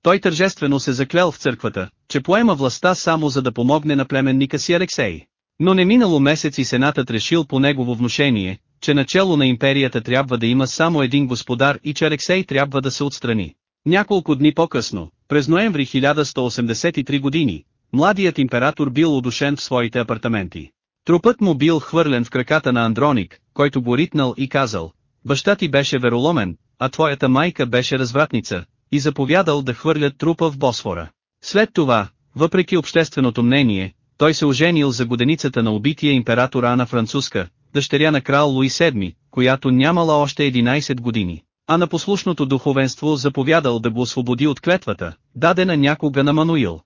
Той тържествено се заклел в църквата, че поема властта само за да помогне на племенника си Алексей. Но не минало месец и сенатът решил по негово внушение, че начало на империята трябва да има само един господар и че Алексей трябва да се отстрани. Няколко дни по-късно, през ноември 1183 години, младият император бил удушен в своите апартаменти. Трупът му бил хвърлен в краката на Андроник, който го ритнал и казал, баща ти беше вероломен, а твоята майка беше развратница, и заповядал да хвърлят трупа в Босфора. След това, въпреки общественото мнение, той се оженил за годеницата на убития император Ана Французка, дъщеря на крал Луи VII, която нямала още 11 години, а на послушното духовенство заповядал да го освободи от клетвата, дадена някога на Мануил.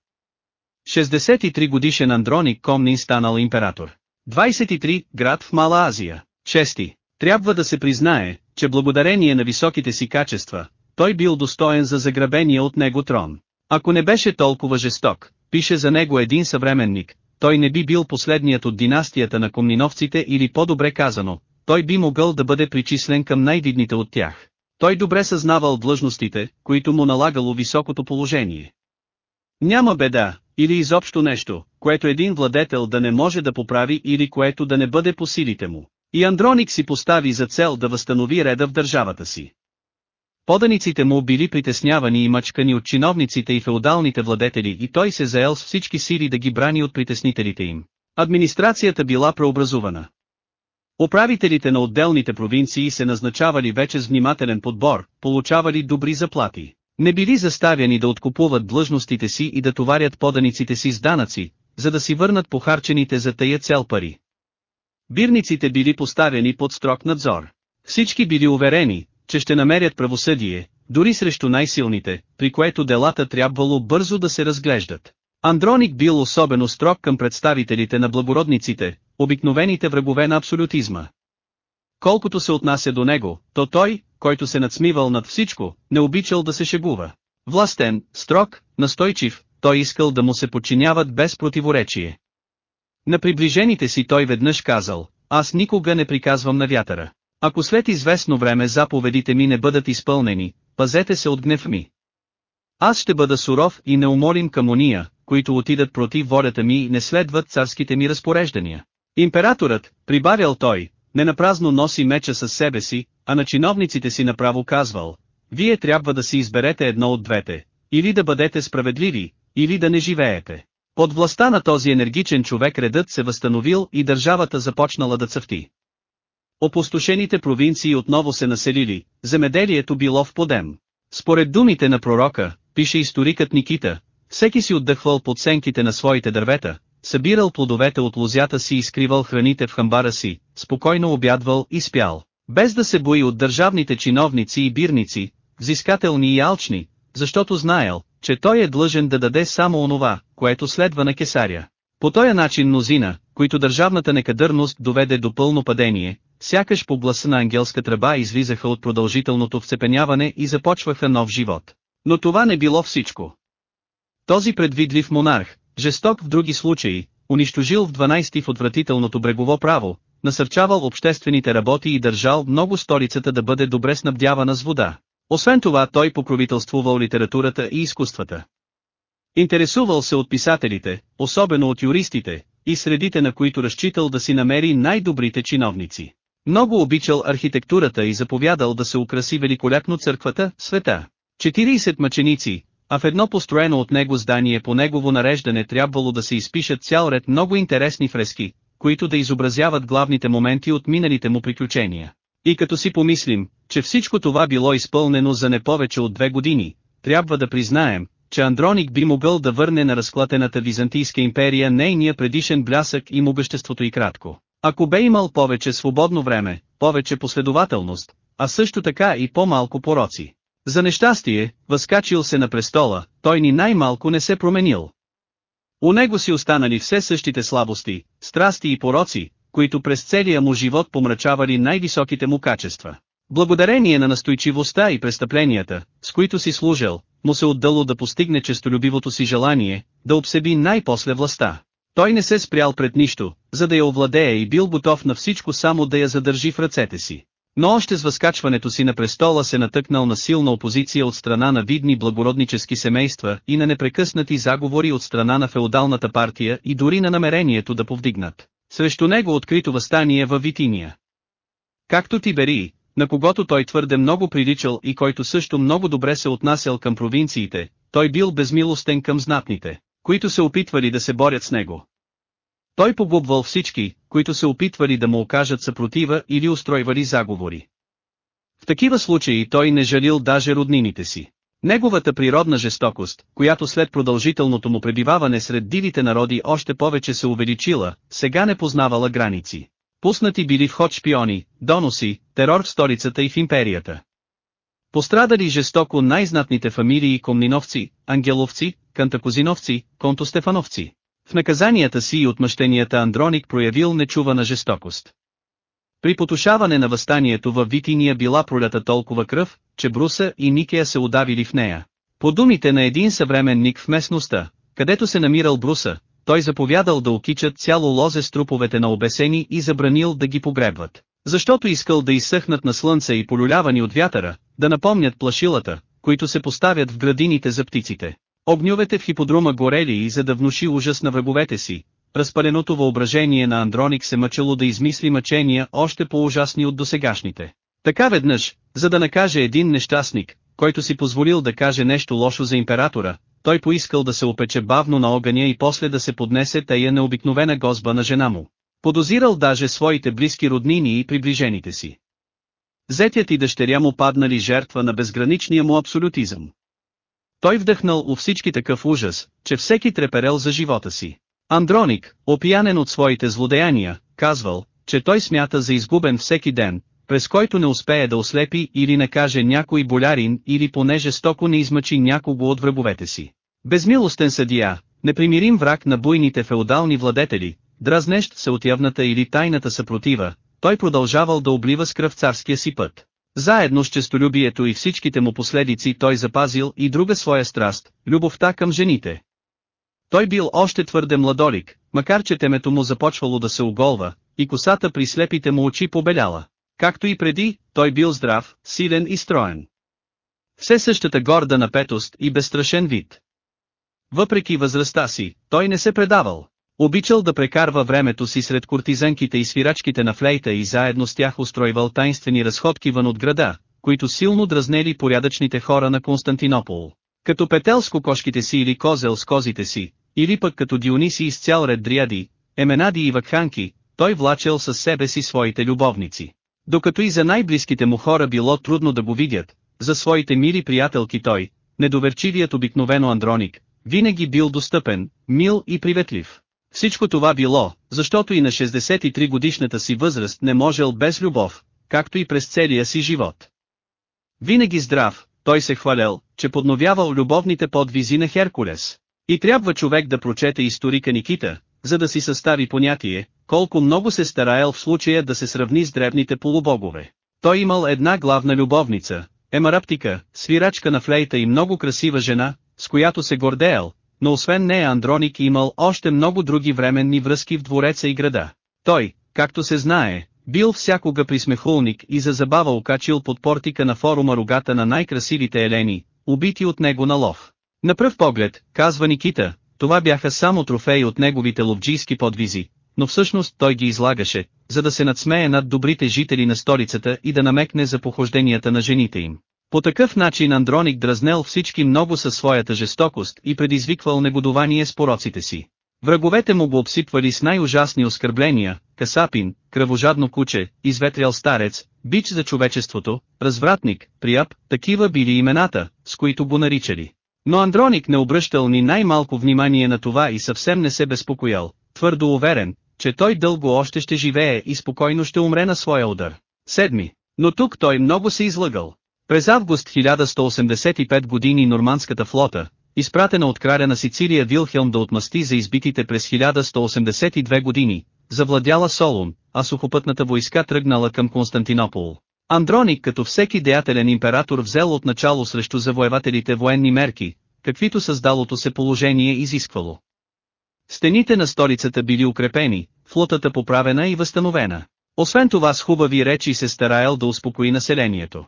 63 годишен Андроник Комнин станал император. 23, град в Мала Азия. Чести. Трябва да се признае, че благодарение на високите си качества, той бил достоен за заграбения от него трон. Ако не беше толкова жесток, пише за него един съвременник, той не би бил последният от династията на комниновците или по-добре казано, той би могъл да бъде причислен към най-видните от тях. Той добре съзнавал длъжностите, които му налагало високото положение. Няма беда, или изобщо нещо, което един владетел да не може да поправи или което да не бъде по силите му. И Андроник си постави за цел да възстанови реда в държавата си. Поданиците му били притеснявани и мъчкани от чиновниците и феодалните владетели и той се заел с всички сили да ги брани от притеснителите им. Администрацията била преобразувана. Управителите на отделните провинции се назначавали вече с внимателен подбор, получавали добри заплати. Не били заставяни да откупуват длъжностите си и да товарят поданиците си с данъци, за да си върнат похарчените за тая цел пари. Бирниците били поставени под строг надзор. Всички били уверени, че ще намерят правосъдие, дори срещу най-силните, при което делата трябвало бързо да се разглеждат. Андроник бил особено строг към представителите на благородниците, обикновените врагове на абсолютизма. Колкото се отнася до него, то той, който се надсмивал над всичко, не обичал да се шегува. Властен, строг, настойчив, той искал да му се подчиняват без противоречие. На приближените си той веднъж казал, аз никога не приказвам на вятъра. Ако след известно време заповедите ми не бъдат изпълнени, пазете се от гнев ми. Аз ще бъда суров и неумолим към уния, които отидат против волята ми и не следват царските ми разпореждания. Императорът, прибавял той, не напразно носи меча със себе си, а на чиновниците си направо казвал, вие трябва да си изберете едно от двете, или да бъдете справедливи, или да не живеете. Под властта на този енергичен човек редът се възстановил и държавата започнала да цъфти. Опустошените провинции отново се населили, земеделието било в подем. Според думите на пророка, пише историкът Никита, всеки си отдъхвал под сенките на своите дървета, събирал плодовете от лозята си и скривал храните в хамбара си, спокойно обядвал и спял, без да се бои от държавните чиновници и бирници, взискателни и алчни, защото знаел, че той е длъжен да даде само онова, което следва на кесаря. По този начин мнозина, които държавната некадърност доведе до пълно падение, сякаш по гласа на ангелска тръба излизаха от продължителното вцепеняване и започваха нов живот. Но това не било всичко. Този предвидлив монарх, жесток в други случаи, унищожил в 12 в отвратителното брегово право, насърчавал обществените работи и държал много столицата да бъде добре снабдявана с вода. Освен това той покровителствувал литературата и изкуствата. Интересувал се от писателите, особено от юристите, и средите на които разчитал да си намери най-добрите чиновници. Много обичал архитектурата и заповядал да се украси великолепно църквата, света. 40 мъченици, а в едно построено от него здание по негово нареждане трябвало да се изпишат цял ред много интересни фрески, които да изобразяват главните моменти от миналите му приключения. И като си помислим, че всичко това било изпълнено за не повече от две години, трябва да признаем, че Андроник би могъл да върне на разклатената Византийска империя нейния предишен блясък и могъществото и кратко. Ако бе имал повече свободно време, повече последователност, а също така и по-малко пороци. За нещастие, възкачил се на престола, той ни най-малко не се променил. У него си останали все същите слабости, страсти и пороци, които през целия му живот помрачавали най-високите му качества. Благодарение на настойчивостта и престъпленията, с които си служил, му се отдало да постигне честолюбивото си желание, да обсеби най-после властта. Той не се спрял пред нищо, за да я овладее и бил готов на всичко само да я задържи в ръцете си. Но още с възкачването си на престола се натъкнал на силна опозиция от страна на видни благороднически семейства и на непрекъснати заговори от страна на феодалната партия и дори на намерението да повдигнат. Срещу него открито възстание във Витиния. Както Тиберий, на когото той твърде много приличал и който също много добре се отнасял към провинциите, той бил безмилостен към знатните, които се опитвали да се борят с него. Той погубвал всички, които се опитвали да му окажат съпротива или устройвали заговори. В такива случаи той не жалил даже роднините си. Неговата природна жестокост, която след продължителното му пребиваване сред дивите народи още повече се увеличила, сега не познавала граници. Пуснати били в ход шпиони, доноси, терор в столицата и в империята. Пострадали жестоко най-знатните фамилии комниновци, ангеловци, кантакозиновци, контостефановци. В наказанията си и отмъщенията Андроник проявил нечувана жестокост. При потушаване на възстанието във Витиния била пролята толкова кръв, че Бруса и Никея се удавили в нея. По думите на един съвременник в местността, където се намирал Бруса, той заповядал да окичат цяло лозе с труповете на обесени и забранил да ги погребват. Защото искал да изсъхнат на слънце и полюлявани от вятъра, да напомнят плашилата, които се поставят в градините за птиците. Огньовете в хиподрума горели и за да внуши ужас на враговете си, разпаленото въображение на Андроник се мъчало да измисли мъчения още по-ужасни от досегашните. Така веднъж, за да накаже един нещастник, който си позволил да каже нещо лошо за императора, той поискал да се опече бавно на огъня и после да се поднесе тая необикновена гозба на жена му. Подозирал даже своите близки роднини и приближените си. Зетят и дъщеря му паднали жертва на безграничния му абсолютизъм. Той вдъхнал у всички такъв ужас, че всеки треперел за живота си. Андроник, опиянен от своите злодеяния, казвал, че той смята за изгубен всеки ден, през който не успее да ослепи или накаже някой болярин или поне жестоко не измъчи някого от враговете си. Безмилостен съдия, непримирим враг на буйните феодални владетели, дразнещ се от явната или тайната съпротива, той продължавал да облива с кръв царския си път. Заедно с честолюбието и всичките му последици той запазил и друга своя страст, любовта към жените. Той бил още твърде младолик, макар че темето му започвало да се оголва, и косата при слепите му очи побеляла. Както и преди, той бил здрав, силен и строен. Все същата горда напетост и безстрашен вид. Въпреки възрастта си, той не се предавал. Обичал да прекарва времето си сред кортизанките и свирачките на флейта и заедно с тях устройвал тайнствени разходки вън от града, които силно дразнели порядъчните хора на Константинопол. Като петел с кокошките си или козел с козите си, или пък като Диониси с цял ред дриади, еменади и вакханки, той влачел със себе си своите любовници. Докато и за най-близките му хора било трудно да го видят, за своите мили приятелки той, недоверчивият обикновено Андроник, винаги бил достъпен, мил и приветлив. Всичко това било, защото и на 63 годишната си възраст не можел без любов, както и през целия си живот. Винаги здрав, той се хвалял, че подновявал любовните подвизи на Херкулес. И трябва човек да прочете историка Никита, за да си състави понятие, колко много се стараел в случая да се сравни с древните полубогове. Той имал една главна любовница, Емараптика, свирачка на флейта и много красива жена, с която се гордеел, но освен нея Андроник имал още много други временни връзки в двореца и града. Той, както се знае, бил всякога присмехулник и за забава окачил под портика на форума рогата на най-красивите елени, убити от него на лов. На пръв поглед, казва Никита, това бяха само трофеи от неговите ловджийски подвизи, но всъщност той ги излагаше, за да се надсмее над добрите жители на столицата и да намекне за похожденията на жените им. По такъв начин Андроник дразнел всички много със своята жестокост и предизвиквал негодование с пороците си. Враговете му го обсипвали с най-ужасни оскърбления, касапин, кръвожадно куче, изветрял старец, бич за човечеството, развратник, прияб, такива били имената, с които го наричали. Но Андроник не обръщал ни най-малко внимание на това и съвсем не се безпокоял, твърдо уверен, че той дълго още ще живее и спокойно ще умре на своя удар. Седми. Но тук той много се излъгал. През август 1185 години нормандската флота, изпратена от краля на Сицилия Вилхелм да отмъсти за избитите през 1182 години, завладяла Солун, а сухопътната войска тръгнала към Константинопол. Андроник като всеки деятелен император взел от начало срещу завоевателите военни мерки, каквито създалото се положение изисквало. Стените на столицата били укрепени, флотата поправена и възстановена. Освен това с хубави речи се стараял да успокои населението.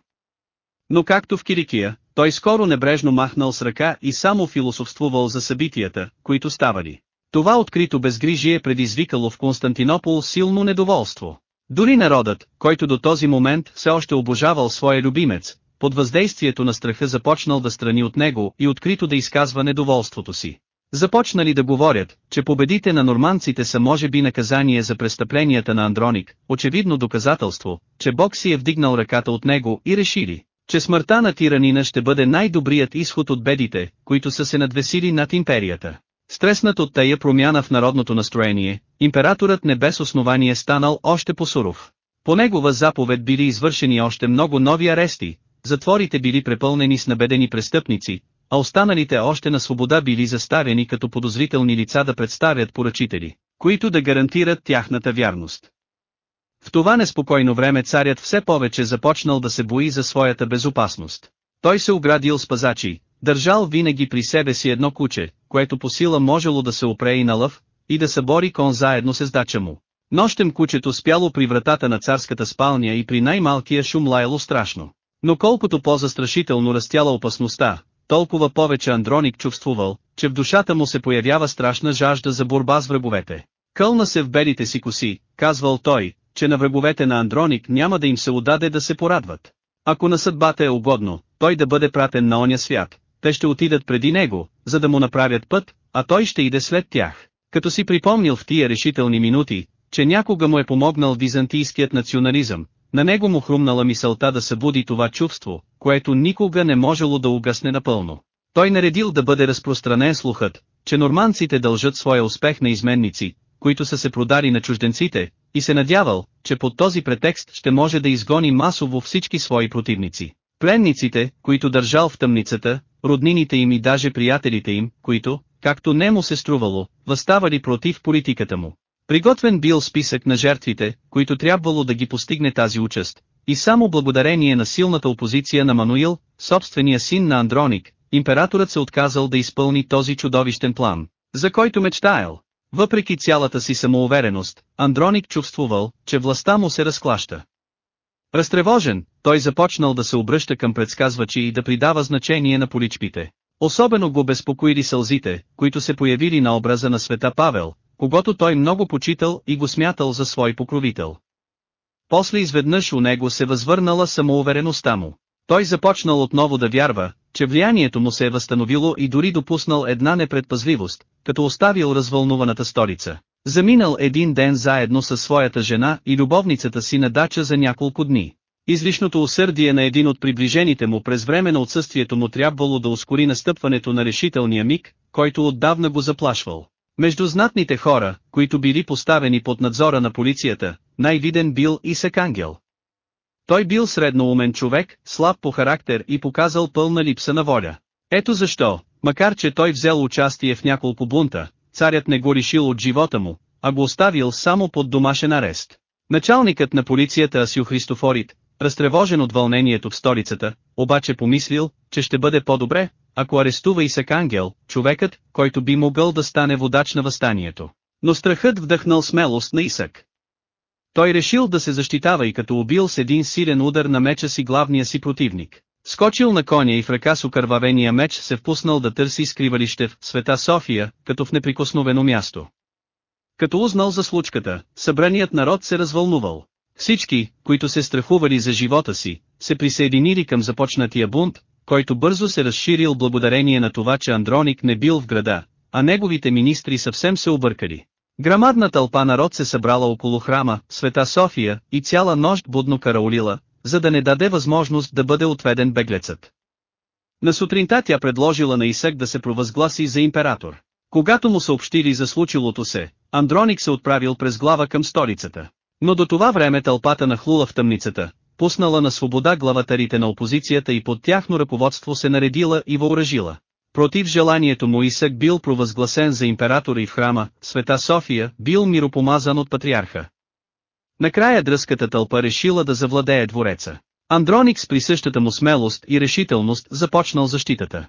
Но както в Кирикия, той скоро небрежно махнал с ръка и само философствувал за събитията, които ставали. Това открито безгрижие предизвикало в Константинопол силно недоволство. Дори народът, който до този момент все още обожавал своя любимец, под въздействието на страха започнал да страни от него и открито да изказва недоволството си. Започнали да говорят, че победите на норманците са може би наказание за престъпленията на Андроник, очевидно доказателство, че Бог си е вдигнал ръката от него и решили, че смъртта на тиранина ще бъде най-добрият изход от бедите, които са се надвесили над империята. Стреснат от тая промяна в народното настроение, императорът не без основание станал още по-суров. По негова заповед били извършени още много нови арести, затворите били препълнени с набедени престъпници, а останалите още на свобода били заставени като подозрителни лица да представят поръчители, които да гарантират тяхната вярност. В това неспокойно време царят все повече започнал да се бои за своята безопасност. Той се оградил с пазачи, държал винаги при себе си едно куче, което по сила можело да се опре и на лъв, и да събори кон заедно с дача му. Нощем кучето спяло при вратата на царската спалня и при най-малкия шум лаяло страшно. Но колкото по-застрашително растяла опасността, толкова повече Андроник чувствувал, че в душата му се появява страшна жажда за борба с враговете. Кълна се в белите си коси, казвал той, че на враговете на Андроник няма да им се удаде да се порадват. Ако на съдбата е угодно, той да бъде пратен на оня свят, те ще отидат преди него, за да му направят път, а той ще иде след тях. Като си припомнил в тия решителни минути, че някога му е помогнал византийският национализъм, на него му хрумнала мисълта да събуди това чувство, което никога не можело да угасне напълно. Той наредил да бъде разпространен слухът, че норманците дължат своя успех на изменници, които са се продали на чужденците, и се надявал, че под този претекст ще може да изгони масово всички свои противници. Пленниците, които държал в тъмницата, роднините им и даже приятелите им, които, както не му се струвало, възставали против политиката му. Приготвен бил списък на жертвите, които трябвало да ги постигне тази участ, и само благодарение на силната опозиция на Мануил, собствения син на Андроник, императорът се отказал да изпълни този чудовищен план, за който мечтаял. Въпреки цялата си самоувереност, Андроник чувствувал, че властта му се разклаща. Разтревожен, той започнал да се обръща към предсказвачи и да придава значение на поличпите. Особено го безпокоили сълзите, които се появили на образа на света Павел, когато той много почитал и го смятал за свой покровител. После изведнъж у него се възвърнала самоувереността му. Той започнал отново да вярва, че влиянието му се е възстановило и дори допуснал една непредпазливост, като оставил развълнуваната столица. Заминал един ден заедно със своята жена и любовницата си на дача за няколко дни. Излишното усърдие на един от приближените му през време на отсъствието му трябвало да ускори настъпването на решителния миг, който отдавна го заплашвал. Между знатните хора, които били поставени под надзора на полицията, най-виден бил и Секангел. Той бил средноумен човек, слаб по характер и показал пълна липса на воля. Ето защо, макар че той взел участие в няколко бунта, царят не го решил от живота му, а го оставил само под домашен арест. Началникът на полицията Асю Христофорит, разтревожен от вълнението в столицата, обаче помислил, че ще бъде по-добре, ако арестува Исак Ангел, човекът, който би могъл да стане водач на възстанието. Но страхът вдъхнал смелост на Исак. Той решил да се защитава и като убил с един силен удар на меча си главния си противник. Скочил на коня и в ръка с окървавения меч се впуснал да търси скривалище в света София, като в неприкосновено място. Като узнал за случката, събраният народ се развълнувал. Всички, които се страхували за живота си, се присъединили към започнатия бунт, който бързо се разширил благодарение на това, че Андроник не бил в града, а неговите министри съвсем се объркали. Грамадна тълпа народ се събрала около храма, света София, и цяла нощ будно караулила, за да не даде възможност да бъде отведен беглецът. На сутринта тя предложила на Исък да се провъзгласи за император. Когато му съобщили за случилото се, Андроник се отправил през глава към столицата. Но до това време тълпата нахлула в тъмницата, пуснала на свобода главатарите на опозицията и под тяхно ръководство се наредила и въоръжила. Против желанието му Исък бил провъзгласен за император и в храма, света София, бил миропомазан от патриарха. Накрая дръската тълпа решила да завладее двореца. Андроник с присъщата му смелост и решителност започнал защитата.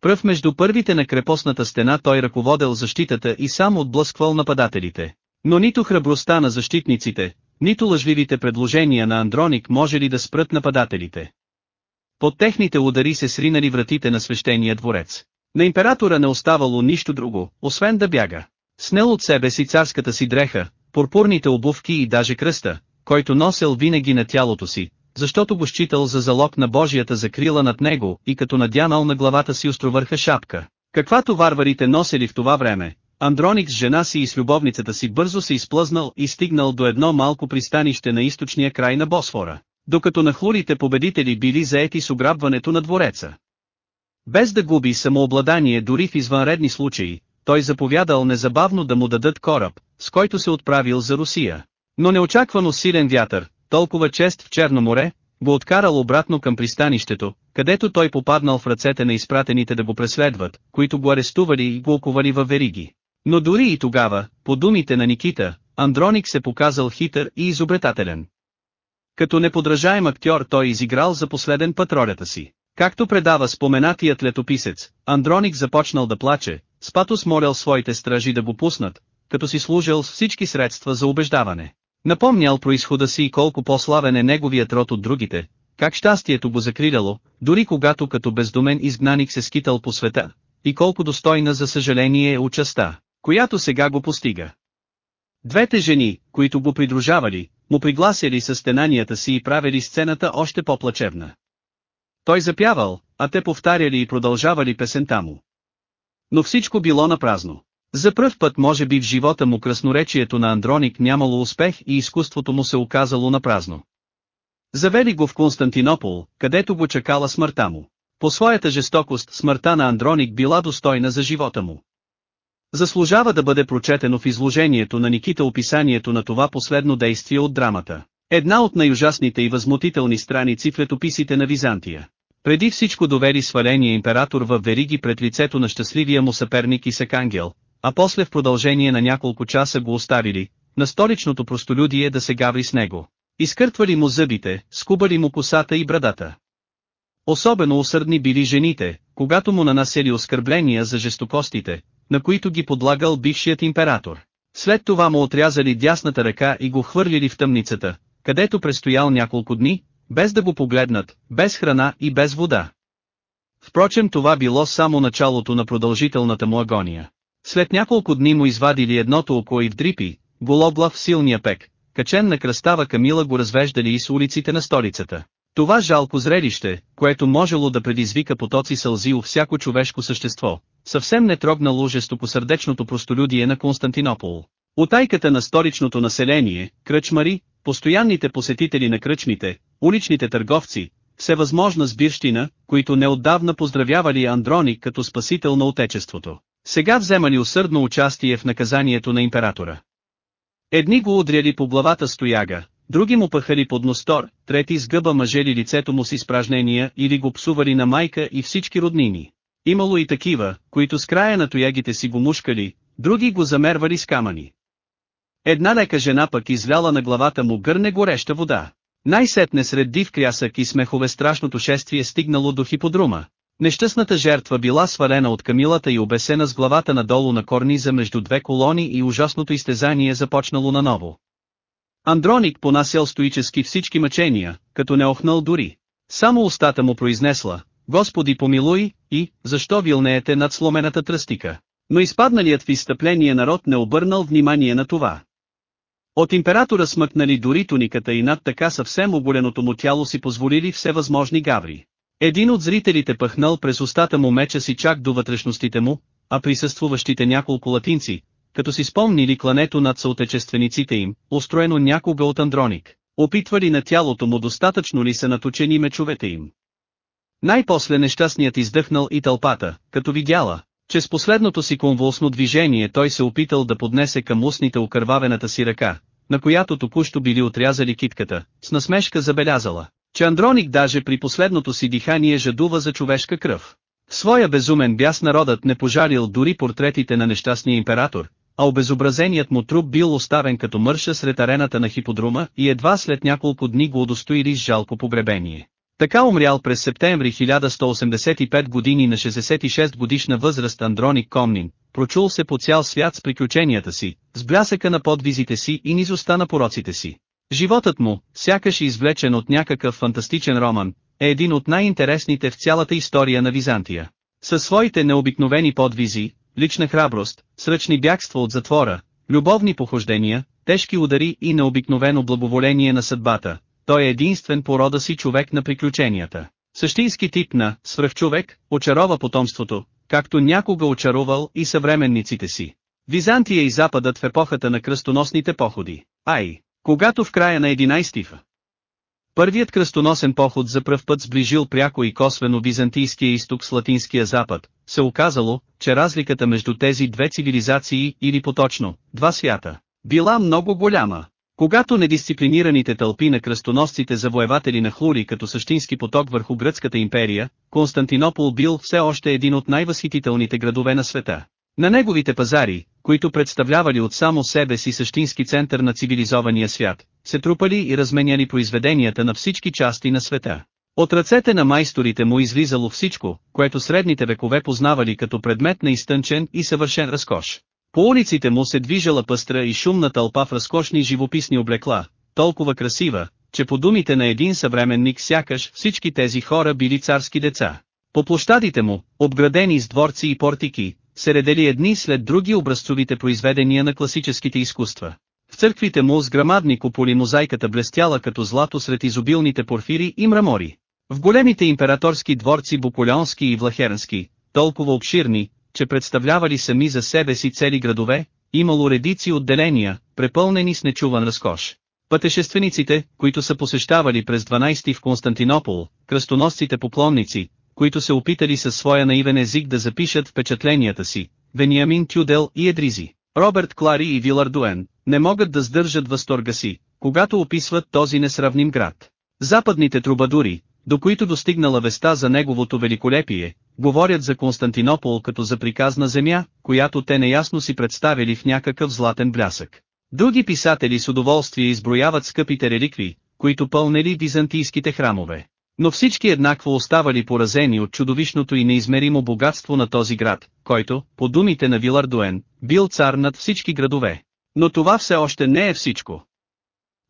Пръв между първите на крепостната стена той ръководел защитата и сам отблъсквал нападателите. Но нито храбростта на защитниците, нито лъжливите предложения на Андроник може ли да спрат нападателите. Под техните удари се сринали вратите на свещения дворец. На императора не оставало нищо друго, освен да бяга. Снел от себе си царската си дреха, пурпурните обувки и даже кръста, който носел винаги на тялото си, защото го считал за залог на Божията закрила над него и като надянал на главата си островърха шапка. Каквато варварите носели в това време, Андроник с жена си и с любовницата си бързо се изплъзнал и стигнал до едно малко пристанище на източния край на Босфора, докато нахлурите победители били заети с ограбването на двореца. Без да губи самообладание дори в извънредни случаи, той заповядал незабавно да му дадат кораб, с който се отправил за Русия. Но неочаквано силен вятър, толкова чест в Черно море, го откарал обратно към пристанището, където той попаднал в ръцете на изпратените да го преследват, които го арестували и го оковали във вериги. Но дори и тогава, по думите на Никита, Андроник се показал хитър и изобретателен. Като неподражаем актьор той изиграл за последен път ролята си. Както предава споменатият летописец, Андроник започнал да плаче, Спатос молял своите стражи да го пуснат, като си служил с всички средства за убеждаване. Напомнял происхода си и колко по-славен е неговият род от другите, как щастието го закриляло, дори когато като бездомен изгнаник се скитал по света, и колко достойна за съжаление е участа, която сега го постига. Двете жени, които го придружавали, му пригласяли със стенанията си и правили сцената още по-плачевна. Той запявал, а те повтаряли и продължавали песента му. Но всичко било на празно. За пръв път може би в живота му красноречието на Андроник нямало успех и изкуството му се оказало на празно. Завели го в Константинопол, където го чакала смъртта му. По своята жестокост смъртта на Андроник била достойна за живота му. Заслужава да бъде прочетено в изложението на Никита описанието на това последно действие от драмата. Една от най-ужасните и възмутителни страници в летописите на Византия. Преди всичко довери сваления император в вериги пред лицето на щастливия му съперник Исакангел, а после в продължение на няколко часа го оставили, на столичното простолюдие да се гаври с него. Изкъртвали му зъбите, скубали му косата и брадата. Особено усърдни били жените, когато му нанасели оскърбления за жестокостите, на които ги подлагал бившият император. След това му отрязали дясната ръка и го хвърлили в тъмницата, където престоял няколко дни, без да го погледнат, без храна и без вода. Впрочем това било само началото на продължителната му агония. След няколко дни му извадили едното око и в дрипи, гологлав в силния пек, качен на кръстава Камила го развеждали и с улиците на столицата. Това жалко зрелище, което можело да предизвика потоци сълзи у всяко човешко същество, съвсем не трогнало жестокосърдечното простолюдие на Константинопол. Утайката на столичното население, кръчмари, постоянните посетители на кръчмите, уличните търговци, всевъзможна сбирщина, които неотдавна поздравявали Андроник като спасител на отечеството. Сега вземали усърдно участие в наказанието на императора. Едни го удряли по главата стояга, други му пъхали под ностор, трети с гъба мъжели лицето му с изпражнения или го псували на майка и всички роднини. Имало и такива, които с края на тоягите си го мушкали, други го замервали с камъни. Една лека жена пък изляла на главата му гърне гореща вода. Най-сетне сред див крясък и смехове страшното шествие стигнало до хиподрума. Нещастната жертва била свалена от камилата и обесена с главата надолу на корниза между две колони и ужасното изтезание започнало наново. Андроник понасял стоически всички мъчения, като не охнал дори. Само устата му произнесла, Господи помилуй, и, защо вилнеете над сломената тръстика. Но изпадналият в изстъпление народ не обърнал внимание на това. От императора смъкнали дори туниката и над така съвсем оболеното му тяло си позволили всевъзможни гаври. Един от зрителите пъхнал през устата му меча си чак до вътрешностите му, а присъствуващите няколко латинци, като си спомнили клането над съотечествениците им, устроено някога от Андроник, опитвали на тялото му достатъчно ли са наточени мечовете им. Най-после нещастният издъхнал и тълпата, като видяла, че с последното си конвулсно движение той се опитал да поднесе към устните окървавената си ръка, на която току-що били отрязали китката, с насмешка забелязала, че Андроник даже при последното си дихание жадува за човешка кръв. В своя безумен бяс народът не пожалил дори портретите на нещастния император, а обезобразеният му труп бил оставен като мърша сред арената на хиподрума и едва след няколко дни го удостоили с жалко погребение. Така умрял през септември 1185 години на 66 годишна възраст Андроник Комнин, прочул се по цял свят с приключенията си, с блясъка на подвизите си и низостта на пороците си. Животът му, сякаш извлечен от някакъв фантастичен роман, е един от най-интересните в цялата история на Византия. Със своите необикновени подвизи, лична храброст, сръчни бягства от затвора, любовни похождения, тежки удари и необикновено благоволение на съдбата, той е единствен по рода си човек на приключенията. Същински тип на свръхчовек, очарова потомството, както някога очаровал и съвременниците си. Византия и Западът в епохата на кръстоносните походи. Ай, когато в края на 11 Първият кръстоносен поход за пръв път сближил пряко и косвено Византийския изток с Латинския запад, се оказало, че разликата между тези две цивилизации или поточно, два свята, била много голяма. Когато недисциплинираните тълпи на кръстоносците завоеватели на Хлури като същински поток върху гръцката империя, Константинопол бил все още един от най-възхитителните градове на света. На неговите пазари, които представлявали от само себе си същински център на цивилизования свят, се трупали и разменяли произведенията на всички части на света. От ръцете на майсторите му излизало всичко, което средните векове познавали като предмет на изтънчен и съвършен разкош. По улиците му се движала пъстра и шумна тълпа в разкошни живописни облекла, толкова красива, че по думите на един съвременник сякаш всички тези хора били царски деца. По площадите му, обградени с дворци и портики, се редели едни след други образцовите произведения на класическите изкуства. В църквите му с грамадни куполи мозайката блестяла като злато сред изобилните порфири и мрамори. В големите императорски дворци Буколянски и Влахернски, толкова обширни, че представлявали сами за себе си цели градове, имало редици отделения, препълнени с нечуван разкош. Пътешествениците, които са посещавали през 12 в Константинопол, кръстоносците поклонници, които се опитали със своя наивен език да запишат впечатленията си, Вениамин Тюдел и Едризи, Роберт Клари и Вилар Дуен, не могат да сдържат възторга си, когато описват този несравним град. Западните трубадури, до които достигнала веста за неговото великолепие, говорят за Константинопол като за приказна земя, която те неясно си представили в някакъв златен блясък. Други писатели с удоволствие изброяват скъпите реликви, които пълнели византийските храмове. Но всички еднакво оставали поразени от чудовищното и неизмеримо богатство на този град, който, по думите на Вилардуен, бил цар над всички градове. Но това все още не е всичко.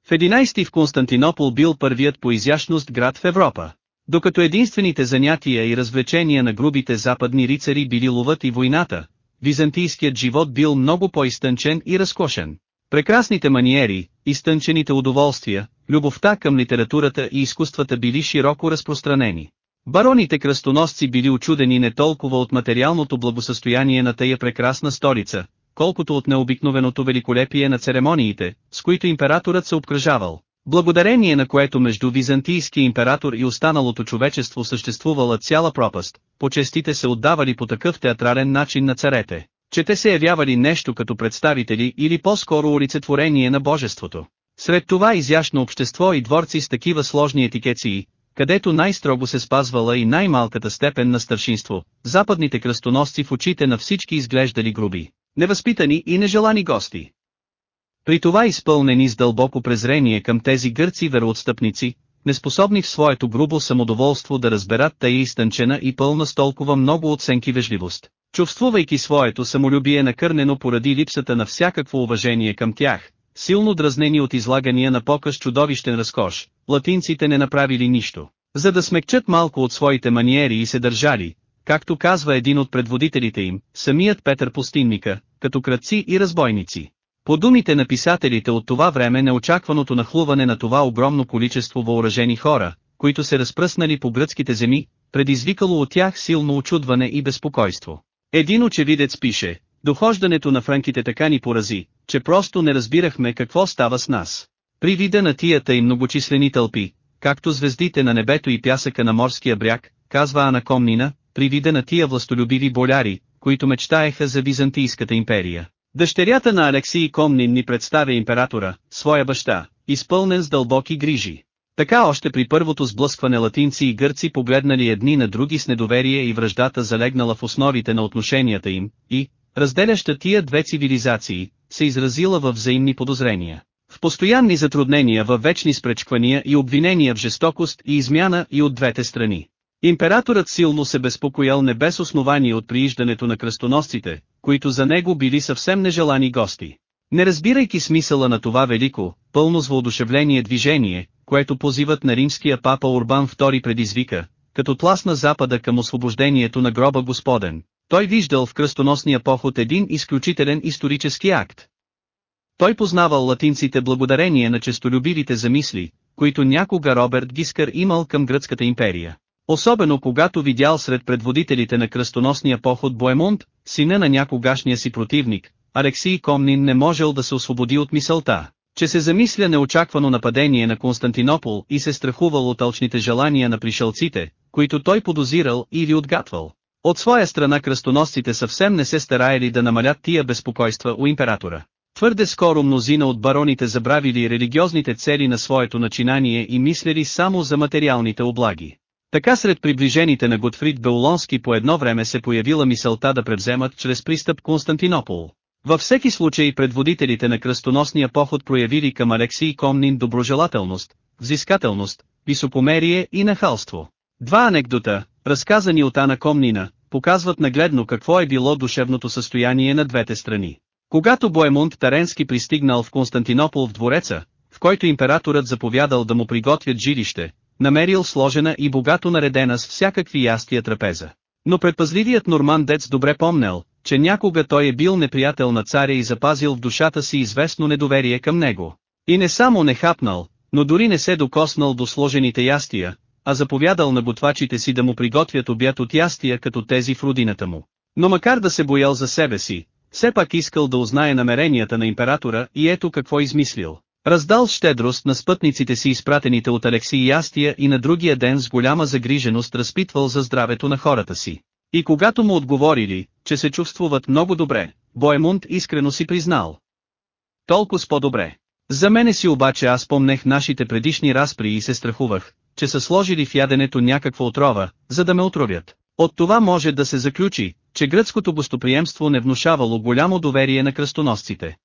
В 11 в Константинопол бил първият по изящност град в Европа. Докато единствените занятия и развлечения на грубите западни рицари били ловът и войната, византийският живот бил много по-изтънчен и разкошен. Прекрасните маниери, изтънчените удоволствия, любовта към литературата и изкуствата били широко разпространени. Бароните кръстоносци били очудени не толкова от материалното благосъстояние на тая прекрасна столица, колкото от необикновеното великолепие на церемониите, с които императорът се обкръжавал, благодарение на което между византийски император и останалото човечество съществувала цяла пропаст, почестите се отдавали по такъв театрален начин на царете, че те се явявали нещо като представители или по-скоро олицетворение на божеството. Сред това изящно общество и дворци с такива сложни етикеции, където най-строго се спазвала и най-малката степен на старшинство, западните кръстоносци в очите на всички изглеждали груби, невъзпитани и нежелани гости. При това изпълнени с дълбоко презрение към тези гърци вероотстъпници, неспособни в своето грубо самодоволство да разберат тая изтънчена и пълна с толкова много оценки вежливост. Чувствувайки своето самолюбие накърнено поради липсата на всякакво уважение към тях, силно дразнени от излагания на показ чудовищен разкош, латинците не направили нищо, за да смекчат малко от своите маниери и се държали, както казва един от предводителите им, самият Петър Пустинника, като кръци и разбойници. По думите на писателите от това време неочакваното нахлуване на това огромно количество въоръжени хора, които се разпръснали по гръцките земи, предизвикало от тях силно очудване и безпокойство. Един очевидец пише, дохождането на франките така ни порази, че просто не разбирахме какво става с нас. При вида на тията и многочислени тълпи, както звездите на небето и пясъка на морския бряг, казва Ана Комнина, при вида на тия властолюбиви боляри, които мечтаеха за Византийската империя. Дъщерята на Алексий Комнин ни представя императора, своя баща, изпълнен с дълбоки грижи. Така още при първото сблъскване латинци и гърци погледнали едни на други с недоверие и връждата залегнала в основите на отношенията им, и, разделяща тия две цивилизации, се изразила във взаимни подозрения. В постоянни затруднения във вечни спречквания и обвинения в жестокост и измяна и от двете страни. Императорът силно се безпокоял не без основание от прииждането на кръстоносците, които за него били съвсем нежелани гости. Не разбирайки смисъла на това велико, пълно с въодушевление движение, което позиват на римския папа Урбан II предизвика, като тласна Запада към освобождението на гроба Господен, той виждал в кръстоносния поход един изключителен исторически акт. Той познавал латинците благодарение на честолюбивите замисли, които някога Роберт Гискър имал към гръцката империя. Особено когато видял сред предводителите на кръстоносния поход Боемонт, сина на някогашния си противник, Алексий Комнин не можел да се освободи от мисълта, че се замисля неочаквано нападение на Константинопол и се страхувал от алчните желания на пришълците, които той подозирал или отгатвал. От своя страна кръстоносците съвсем не се стараели да намалят тия безпокойства у императора. Твърде скоро мнозина от бароните забравили религиозните цели на своето начинание и мислели само за материалните облаги. Така сред приближените на Готфрид Беулонски по едно време се появила мисълта да превземат чрез пристъп Константинопол. Във всеки случай предводителите на кръстоносния поход проявили към Алексий Комнин доброжелателност, взискателност, високомерие и нахалство. Два анекдота, разказани от Ана Комнина, показват нагледно какво е било душевното състояние на двете страни. Когато Боемунд Таренски пристигнал в Константинопол в двореца, в който императорът заповядал да му приготвят жилище, намерил сложена и богато наредена с всякакви ястия трапеза. Но предпазливият нормандец добре помнел, че някога той е бил неприятел на царя и запазил в душата си известно недоверие към него. И не само не хапнал, но дори не се докоснал до сложените ястия, а заповядал на готвачите си да му приготвят обяд от ястия като тези в родината му. Но макар да се боял за себе си, все пак искал да узнае намеренията на императора и ето какво измислил. Раздал щедрост на спътниците си изпратените от Алексий ястия и на другия ден с голяма загриженост разпитвал за здравето на хората си. И когато му отговорили, че се чувствуват много добре, Боемунд искрено си признал. Толкова с по-добре. За мене си обаче аз помнех нашите предишни разпри и се страхувах, че са сложили в яденето някаква отрова, за да ме отровят. От това може да се заключи, че гръцкото гостоприемство не внушавало голямо доверие на кръстоносците.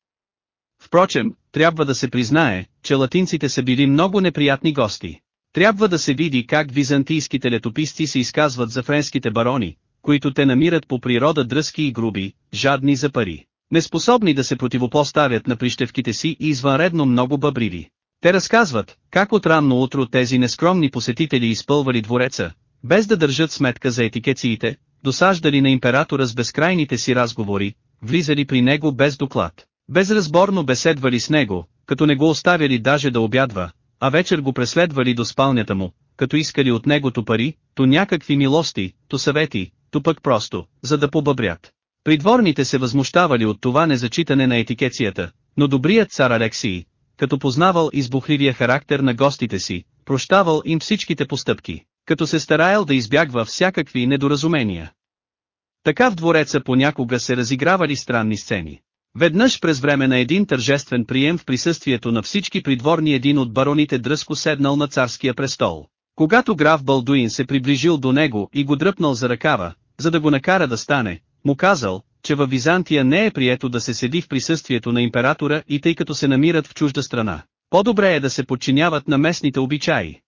Впрочем, трябва да се признае, че латинците са били много неприятни гости. Трябва да се види как византийските летописци се изказват за френските барони, които те намират по природа дръзки и груби, жадни за пари, неспособни да се противопоставят на прищевките си и извънредно много бъбриви. Те разказват, как от ранно утро тези нескромни посетители изпълвали двореца, без да държат сметка за етикециите, досаждали на императора с безкрайните си разговори, влизали при него без доклад, безразборно беседвали с него, като не го оставяли даже да обядва, а вечер го преследвали до спалнята му, като искали от него то пари, то някакви милости, то съвети, то пък просто, за да побъбрят. Придворните се възмущавали от това незачитане на етикецията, но добрият цар Алексий, като познавал избухливия характер на гостите си, прощавал им всичките постъпки, като се стараял да избягва всякакви недоразумения. Така в двореца понякога се разигравали странни сцени. Веднъж през време на един тържествен прием в присъствието на всички придворни един от бароните дръско седнал на царския престол. Когато граф Балдуин се приближил до него и го дръпнал за ръкава, за да го накара да стане, му казал, че във Византия не е прието да се седи в присъствието на императора и тъй като се намират в чужда страна. По-добре е да се подчиняват на местните обичаи.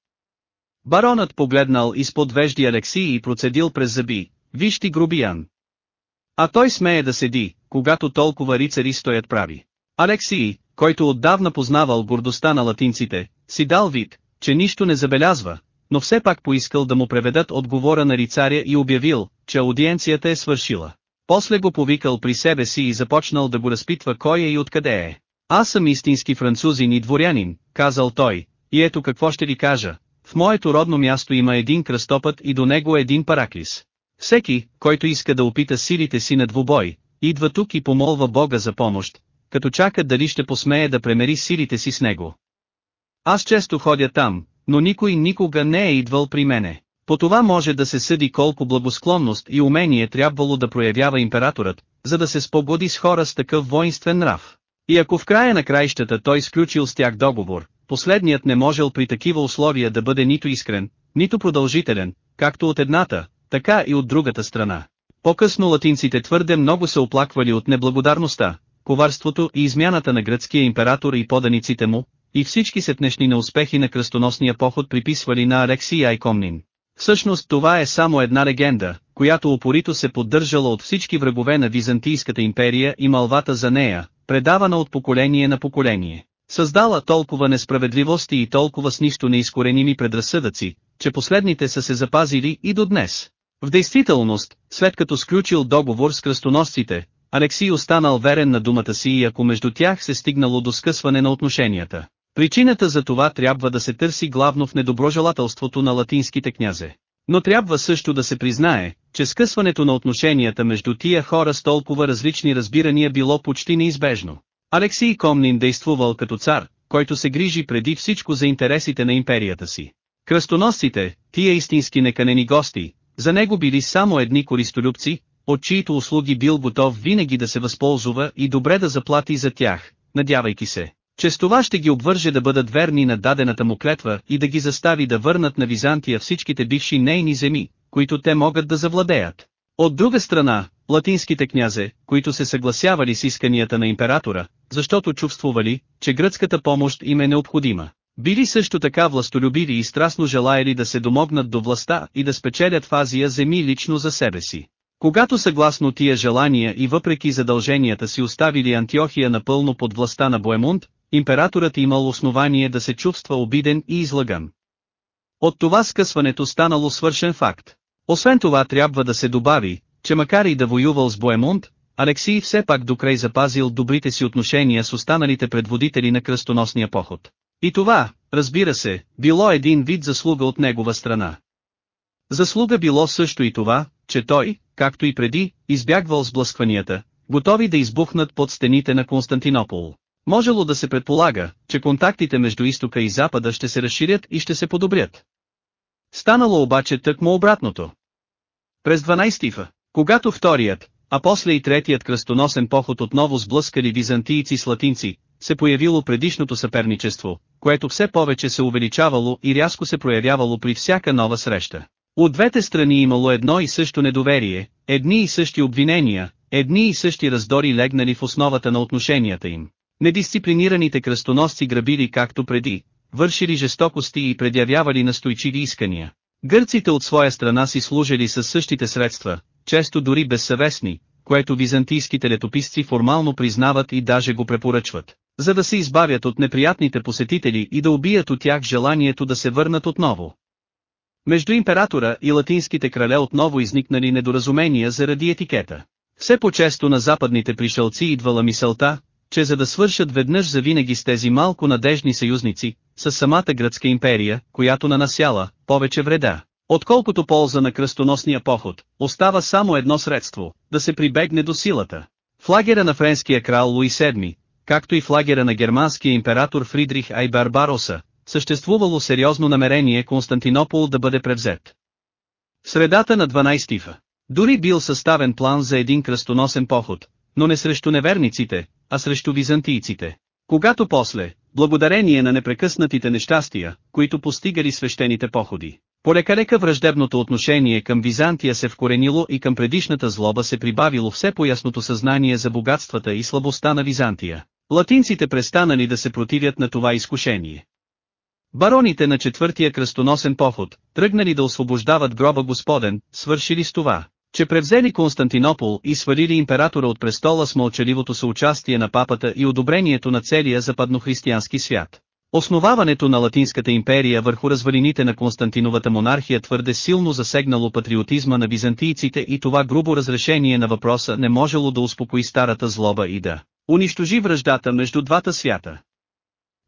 Баронът погледнал изпод вежди Алексий и процедил през зъби, виж ти грубиян. А той смее да седи, когато толкова рицари стоят прави. Алексий, който отдавна познавал гордостта на латинците, си дал вид, че нищо не забелязва, но все пак поискал да му преведат отговора на рицаря и обявил, че аудиенцията е свършила. После го повикал при себе си и започнал да го разпитва кой е и откъде е. Аз съм истински французин и дворянин, казал той, и ето какво ще ви кажа. В моето родно място има един кръстопът и до него един параклис. Всеки, който иска да опита силите си на двубой, идва тук и помолва Бога за помощ, като чака дали ще посмее да премери силите си с него. Аз често ходя там, но никой никога не е идвал при мене. По това може да се съди колко благосклонност и умение трябвало да проявява императорът, за да се спогоди с хора с такъв воинствен нрав. И ако в края на краищата той сключил с тях договор, последният не можел при такива условия да бъде нито искрен, нито продължителен, както от едната, така и от другата страна. По-късно латинците твърде много се оплаквали от неблагодарността, коварството и измяната на гръцкия император и поданиците му, и всички сетнешни на успехи на кръстоносния поход приписвали на Алексий Айкомнин. Всъщност това е само една легенда, която упорито се поддържала от всички врагове на Византийската империя и малвата за нея, предавана от поколение на поколение. Създала толкова несправедливости и толкова с нищо неизкореними предразсъдъци, че последните са се запазили и до днес. В действителност, след като сключил договор с кръстоносците, Алексий останал верен на думата си и ако между тях се стигнало до скъсване на отношенията, Причината за това трябва да се търси главно в недоброжелателството на латинските князе. Но трябва също да се признае, че скъсването на отношенията между тия хора с толкова различни разбирания било почти неизбежно. Алексий Комнин действувал като цар, който се грижи преди всичко за интересите на империята си. Кръстоносците, тия истински неканени гости, за него били само едни користолюбци, от чието услуги бил готов винаги да се възползва и добре да заплати за тях, надявайки се, че с това ще ги обвърже да бъдат верни на дадената му клетва и да ги застави да върнат на Византия всичките бивши нейни земи, които те могат да завладеят. От друга страна, латинските князе, които се съгласявали с исканията на императора, защото чувствували, че гръцката помощ им е необходима. Били също така властолюбиви и страстно желаяли да се домогнат до властта и да спечелят в Азия земи лично за себе си. Когато съгласно тия желания и въпреки задълженията си оставили Антиохия напълно под властта на Боемунд, императорът имал основание да се чувства обиден и излаган. От това скъсването станало свършен факт. Освен това трябва да се добави, че макар и да воювал с Боемунд, Алексий все пак докрай запазил добрите си отношения с останалите предводители на кръстоносния поход. И това, разбира се, било един вид заслуга от негова страна. Заслуга било също и това, че той, както и преди, избягвал сблъскванията, готови да избухнат под стените на Константинопол. Можело да се предполага, че контактите между изтока и запада ще се разширят и ще се подобрят. Станало обаче тъкмо обратното. През 12 фа, когато вторият, а после и третият кръстоносен поход отново сблъскали византийци с латинци, се появило предишното съперничество, което все повече се увеличавало и рязко се проявявало при всяка нова среща. От двете страни имало едно и също недоверие, едни и същи обвинения, едни и същи раздори легнали в основата на отношенията им. Недисциплинираните кръстоносци грабили както преди, вършили жестокости и предявявали настойчиви искания. Гърците от своя страна си служили със същите средства, често дори безсъвестни, което византийските летописци формално признават и даже го препоръчват, за да се избавят от неприятните посетители и да убият от тях желанието да се върнат отново. Между императора и латинските крале отново изникнали недоразумения заради етикета. Все по-често на западните пришелци идвала мисълта, че за да свършат веднъж завинаги с тези малко надежни съюзници, с самата гръцка империя, която нанасяла повече вреда, отколкото полза на кръстоносния поход, остава само едно средство – да се прибегне до силата. Флагера на френския крал Луи VII, както и флагера на германския император Фридрих Айбарбароса, съществувало сериозно намерение Константинопол да бъде превзет. В средата на 12 фа, дори бил съставен план за един кръстоносен поход, но не срещу неверниците, а срещу византийците. Когато после, благодарение на непрекъснатите нещастия, които постигали свещените походи, полека-лека враждебното отношение към Византия се вкоренило и към предишната злоба се прибавило все по-ясното съзнание за богатствата и слабостта на Византия. Латинците престанали да се противят на това изкушение. Бароните на четвъртия кръстоносен поход, тръгнали да освобождават гроба Господен, свършили с това, че превзели Константинопол и свалили императора от престола с мълчаливото съучастие на папата и одобрението на целия западнохристиянски свят. Основаването на Латинската империя върху развалините на Константиновата монархия твърде силно засегнало патриотизма на византийците и това грубо разрешение на въпроса не можело да успокои старата злоба и да унищожи връждата между двата свята.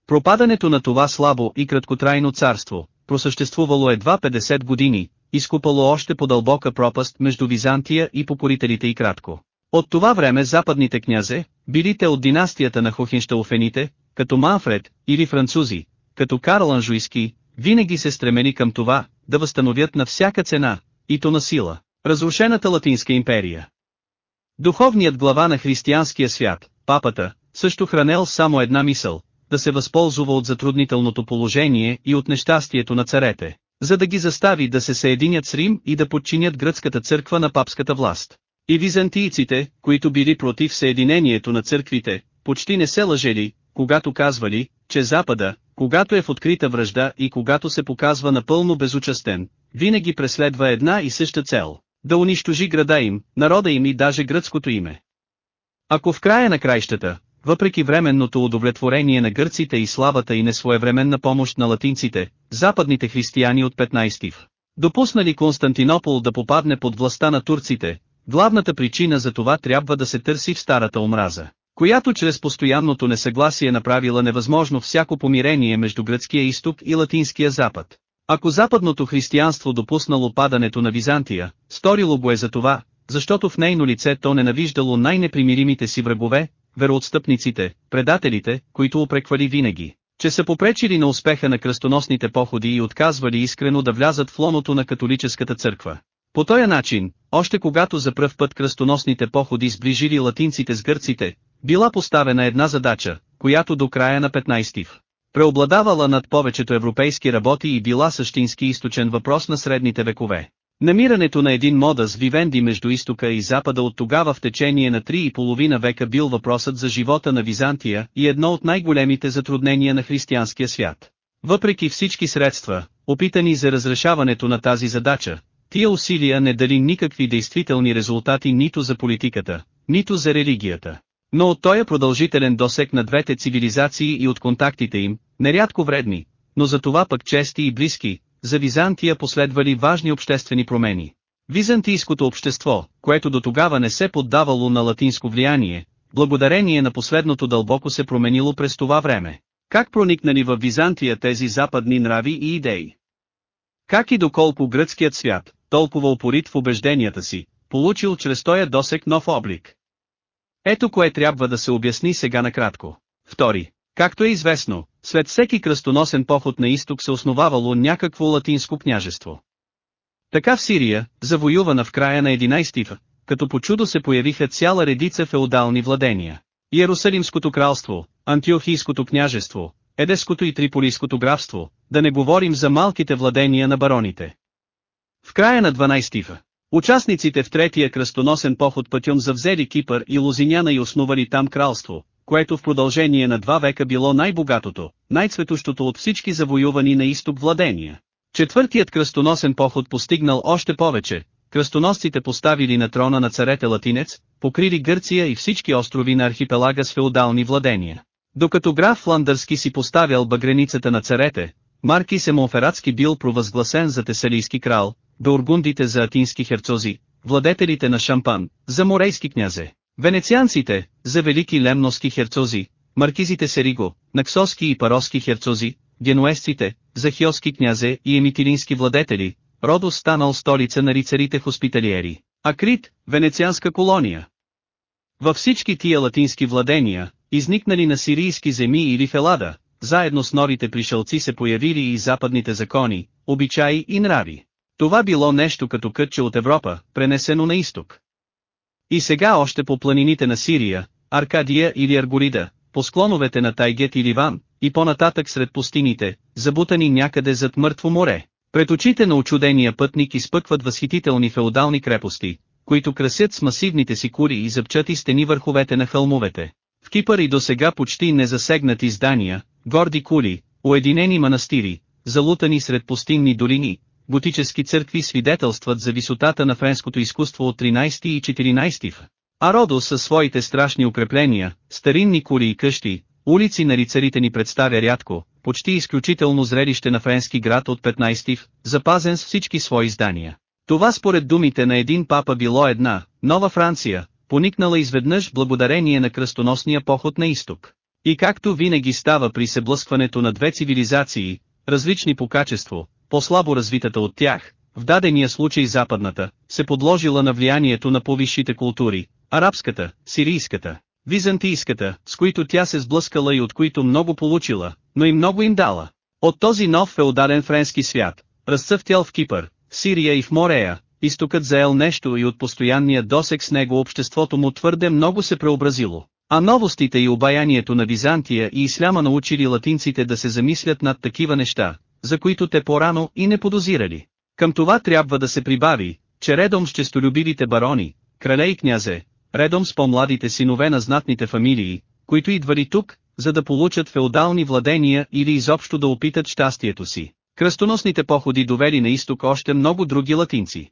Пропадането на това слабо и краткотрайно царство, просъществувало едва 50 години, изкупало още по-дълбока пропаст между Византия и покорителите и кратко. От това време западните князе, билите от династията на Хохенштауфените, като Манфред, или французи, като Карл Анжуйски, винаги се стремени към това, да възстановят на всяка цена, и то на сила, разрушената Латинска империя. Духовният глава на християнския свят, папата, също хранел само една мисъл, да се възползва от затруднителното положение и от нещастието на царете, за да ги застави да се съединят с Рим и да подчинят гръцката църква на папската власт. И византийците, които били против съединението на църквите, почти не се лъжели, когато казвали, че Запада, когато е в открита връжда и когато се показва напълно безучастен, винаги преследва една и съща цел – да унищожи града им, народа им и даже гръцкото име. Ако в края на краищата, въпреки временното удовлетворение на гърците и славата и несвоевременна помощ на латинците, западните християни от 15 в допуснали Константинопол да попадне под властта на турците, главната причина за това трябва да се търси в старата омраза, която чрез постоянното несъгласие направила невъзможно всяко помирение между гръцкия изток и латинския запад. Ако западното християнство допуснало падането на Византия, сторило го е за това, защото в нейно лице то ненавиждало най-непримиримите си врагове, вероотстъпниците, предателите, които упреквали винаги, че са попречили на успеха на кръстоносните походи и отказвали искрено да влязат в лоното на католическата църква. По този начин, още когато за пръв път кръстоносните походи сближили латинците с гърците, била поставена една задача, която до края на 15 в преобладавала над повечето европейски работи и била същински източен въпрос на средните векове. Намирането на един мода с Вивенди между изтока и запада от тогава в течение на три и половина века бил въпросът за живота на Византия и едно от най-големите затруднения на християнския свят. Въпреки всички средства, опитани за разрешаването на тази задача, тия усилия не дали никакви действителни резултати нито за политиката, нито за религията. Но от този продължителен досек на двете цивилизации и от контактите им, нерядко вредни, но за това пък чести и близки, за Византия последвали важни обществени промени. Византийското общество, което до тогава не се поддавало на латинско влияние, благодарение на последното дълбоко се променило през това време. Как проникнали в Византия тези западни нрави и идеи? Как и доколко гръцкият свят, толкова упорит в убежденията си, получил чрез тоя досек нов облик? Ето кое трябва да се обясни сега накратко. Втори. Както е известно, след всеки кръстоносен поход на изток се основавало някакво латинско княжество. Така в Сирия, завоювана в края на 11 като по чудо се появиха цяла редица феодални владения. Иерусалимското кралство, Антиохийското княжество, Едеското и Триполийското графство, да не говорим за малките владения на бароните. В края на 12 участниците в третия кръстоносен поход пътюм завзели Кипър и Лозиняна и основали там кралство, което в продължение на два века било най-богатото, най-цветущото от всички завоювани на изток владения. Четвъртият кръстоносен поход постигнал още повече, кръстоносците поставили на трона на царете латинец, покрили Гърция и всички острови на архипелага с феодални владения. Докато граф Фландърски си поставял багреницата на царете, Марки Семонфератски бил провъзгласен за тесалийски крал, Бургундите за атински херцози, владетелите на Шампан, за морейски князе, венецианците, за велики лемноски херцози, маркизите Сериго, наксоски и пароски херцози, генуесците, за хиоски князе и емитилински владетели, Родос станал столица на рицарите хоспиталиери, а Крит, венецианска колония. Във всички тия латински владения, изникнали на сирийски земи или Фелада, заедно с норите пришелци се появили и западните закони, обичаи и нрави. Това било нещо като кътче от Европа, пренесено на изток. И сега още по планините на Сирия, Аркадия или Аргорида, по склоновете на Тайгет и Ливан, и по-нататък сред пустините, забутани някъде зад мъртво море. Пред очите на очудения пътник изпъкват възхитителни феодални крепости, които красят с масивните си кури и зъбчати стени върховете на хълмовете. В Кипър и до сега почти незасегнати здания, горди кули, уединени манастири, залутани сред пустинни долини, готически църкви свидетелстват за висотата на френското изкуство от 13 и 14 в. А Родо със своите страшни укрепления, старинни кули и къщи, улици на рицарите ни представя рядко, почти изключително зрелище на френски град от 15 в, запазен с всички свои здания. Това според думите на един папа било една, нова Франция, поникнала изведнъж благодарение на кръстоносния поход на изток. И както винаги става при съблъскването на две цивилизации, различни по качество, по-слабо развитата от тях, в дадения случай западната, се подложила на влиянието на повисшите култури, арабската, сирийската, византийската, с които тя се сблъскала и от които много получила, но и много им дала. От този нов феодален френски свят, разцъфтял в Кипър, Сирия и в Морея, изтокът заел нещо и от постоянния досек с него обществото му твърде много се преобразило. А новостите и обаянието на Византия и Исляма научили латинците да се замислят над такива неща, за които те по-рано и не подозирали. Към това трябва да се прибави, че редом с честолюбивите барони, крале и князе, редом с по-младите синове на знатните фамилии, които идвали тук, за да получат феодални владения или изобщо да опитат щастието си. Кръстоносните походи довели на изток още много други латинци.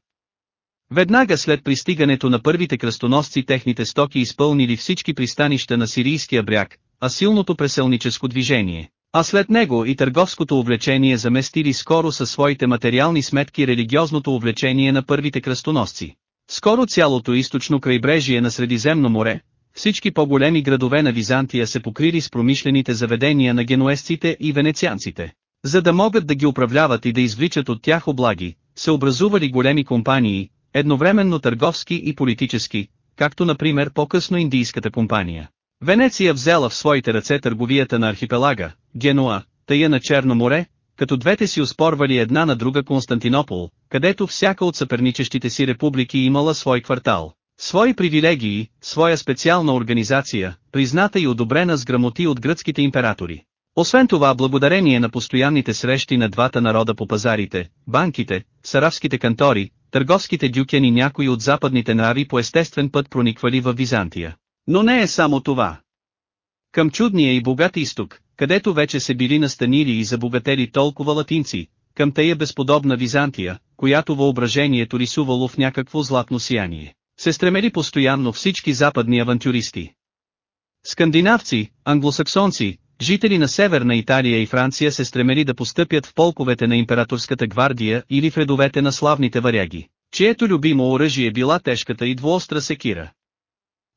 Веднага след пристигането на първите кръстоносци техните стоки изпълнили всички пристанища на сирийския бряг, а силното преселническо движение, а след него и търговското увлечение заместили скоро със своите материални сметки религиозното увлечение на първите кръстоносци. Скоро цялото източно крайбрежие на Средиземно море, всички по-големи градове на Византия се покрили с промишлените заведения на генуесците и венецианците. За да могат да ги управляват и да извличат от тях облаги, се образували големи компании, едновременно търговски и политически, както например по-късно Индийската компания. Венеция взела в своите ръце търговията на архипелага, Генуа, тая на Черно море, като двете си оспорвали една на друга Константинопол, където всяка от съперничещите си републики имала свой квартал, свои привилегии, своя специална организация, призната и одобрена с грамоти от гръцките императори. Освен това благодарение на постоянните срещи на двата народа по пазарите, банките, саравските кантори, търговските дюкени някои от западните нари по естествен път прониквали в Византия. Но не е само това. Към чудния и богат изток, където вече се били настанили и забогатели толкова латинци, към тая безподобна Византия, която въображението рисувало в някакво златно сияние, се стремели постоянно всички западни авантюристи. Скандинавци, англосаксонци, жители на Северна Италия и Франция се стремели да постъпят в полковете на императорската гвардия или в редовете на славните варяги, чието любимо оръжие била тежката и двуостра секира.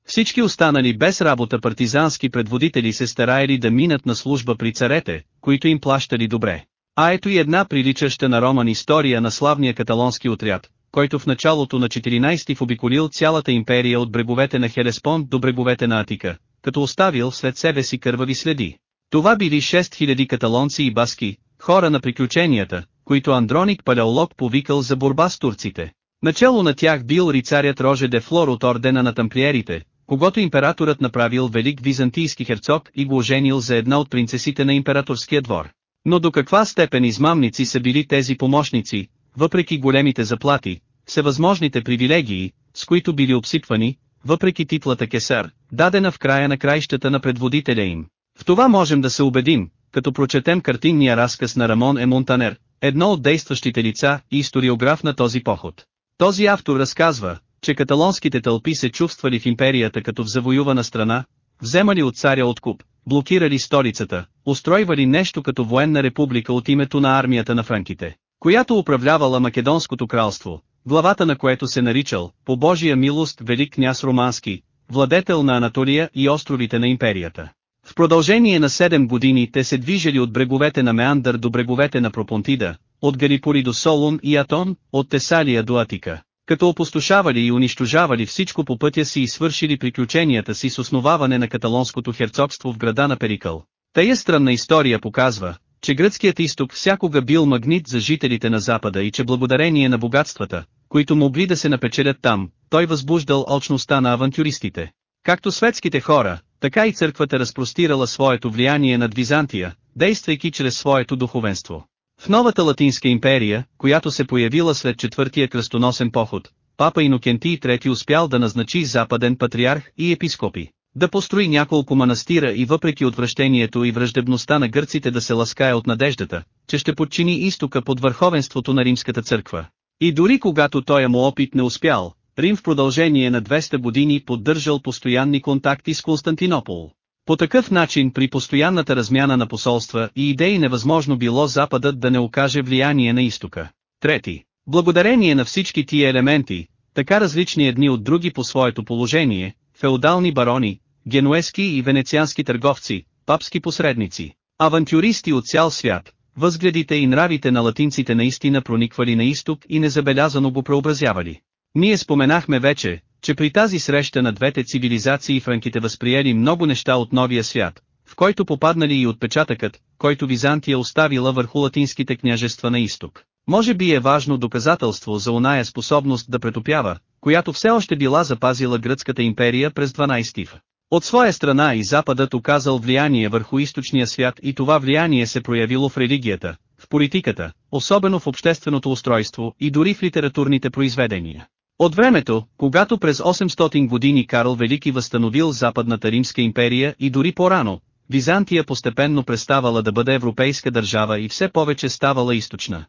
Всички останали без работа партизански предводители се стараели да минат на служба при царете, които им плащали добре. А ето и една приличаща на роман история на славния каталонски отряд, който в началото на 14 ти в обиколил цялата империя от бреговете на Хелеспонд до бреговете на Атика, като оставил след себе си кървави следи. Това били 6000 каталонци и баски, хора на приключенията, които Андроник Палеолог повикал за борба с турците. Начало на тях бил рицарят Роже де Флор от ордена на тамплиерите, когато императорът направил велик византийски херцог и го оженил за една от принцесите на императорския двор. Но до каква степен измамници са били тези помощници, въпреки големите заплати, всевъзможните привилегии, с които били обсипвани, въпреки титлата кесар, дадена в края на краищата на предводителя им. В това можем да се убедим, като прочетем картинния разказ на Рамон Е. Монтанер, едно от действащите лица и историограф на този поход. Този автор разказва, че каталонските тълпи се чувствали в империята като в завоювана страна, вземали от царя откуп, блокирали столицата, устройвали нещо като военна република от името на армията на франките, която управлявала Македонското кралство, главата на което се наричал, по Божия милост Велик княз Романски, владетел на Анатолия и островите на империята. В продължение на 7 години те се движили от бреговете на Меандър до бреговете на Пропонтида, от Галипури до Солун и Атон, от Тесалия до Атика, като опустошавали и унищожавали всичко по пътя си и свършили приключенията си с основаване на каталонското херцогство в града на Перикъл. Тая странна история показва, че гръцкият изток всякога бил магнит за жителите на Запада и че благодарение на богатствата, които могли да се напечелят там, той възбуждал очността на авантюристите. Както светските хора, така и църквата разпростирала своето влияние над Византия, действайки чрез своето духовенство. В новата Латинска империя, която се появила след четвъртия кръстоносен поход, папа Инокентий III успял да назначи западен патриарх и епископи, да построи няколко манастира и въпреки отвращението и враждебността на гърците да се ласкае от надеждата, че ще подчини изтока под върховенството на римската църква. И дори когато той му опит не успял, Рим в продължение на 200 години поддържал постоянни контакти с Константинопол. По такъв начин при постоянната размяна на посолства и идеи невъзможно било Западът да не окаже влияние на изтока. Трети. Благодарение на всички тия елементи, така различни едни от други по своето положение, феодални барони, генуески и венециански търговци, папски посредници, авантюристи от цял свят, възгледите и нравите на латинците наистина прониквали на изток и незабелязано го преобразявали. Ние споменахме вече, че при тази среща на двете цивилизации франките възприели много неща от новия свят, в който попаднали и отпечатъкът, който Византия оставила върху латинските княжества на изток. Може би е важно доказателство за оная способност да претопява, която все още била запазила гръцката империя през 12 в. От своя страна и Западът оказал влияние върху източния свят и това влияние се проявило в религията, в политиката, особено в общественото устройство и дори в литературните произведения. От времето, когато през 800 години Карл Велики възстановил Западната Римска империя и дори по-рано, Византия постепенно преставала да бъде европейска държава и все повече ставала източна.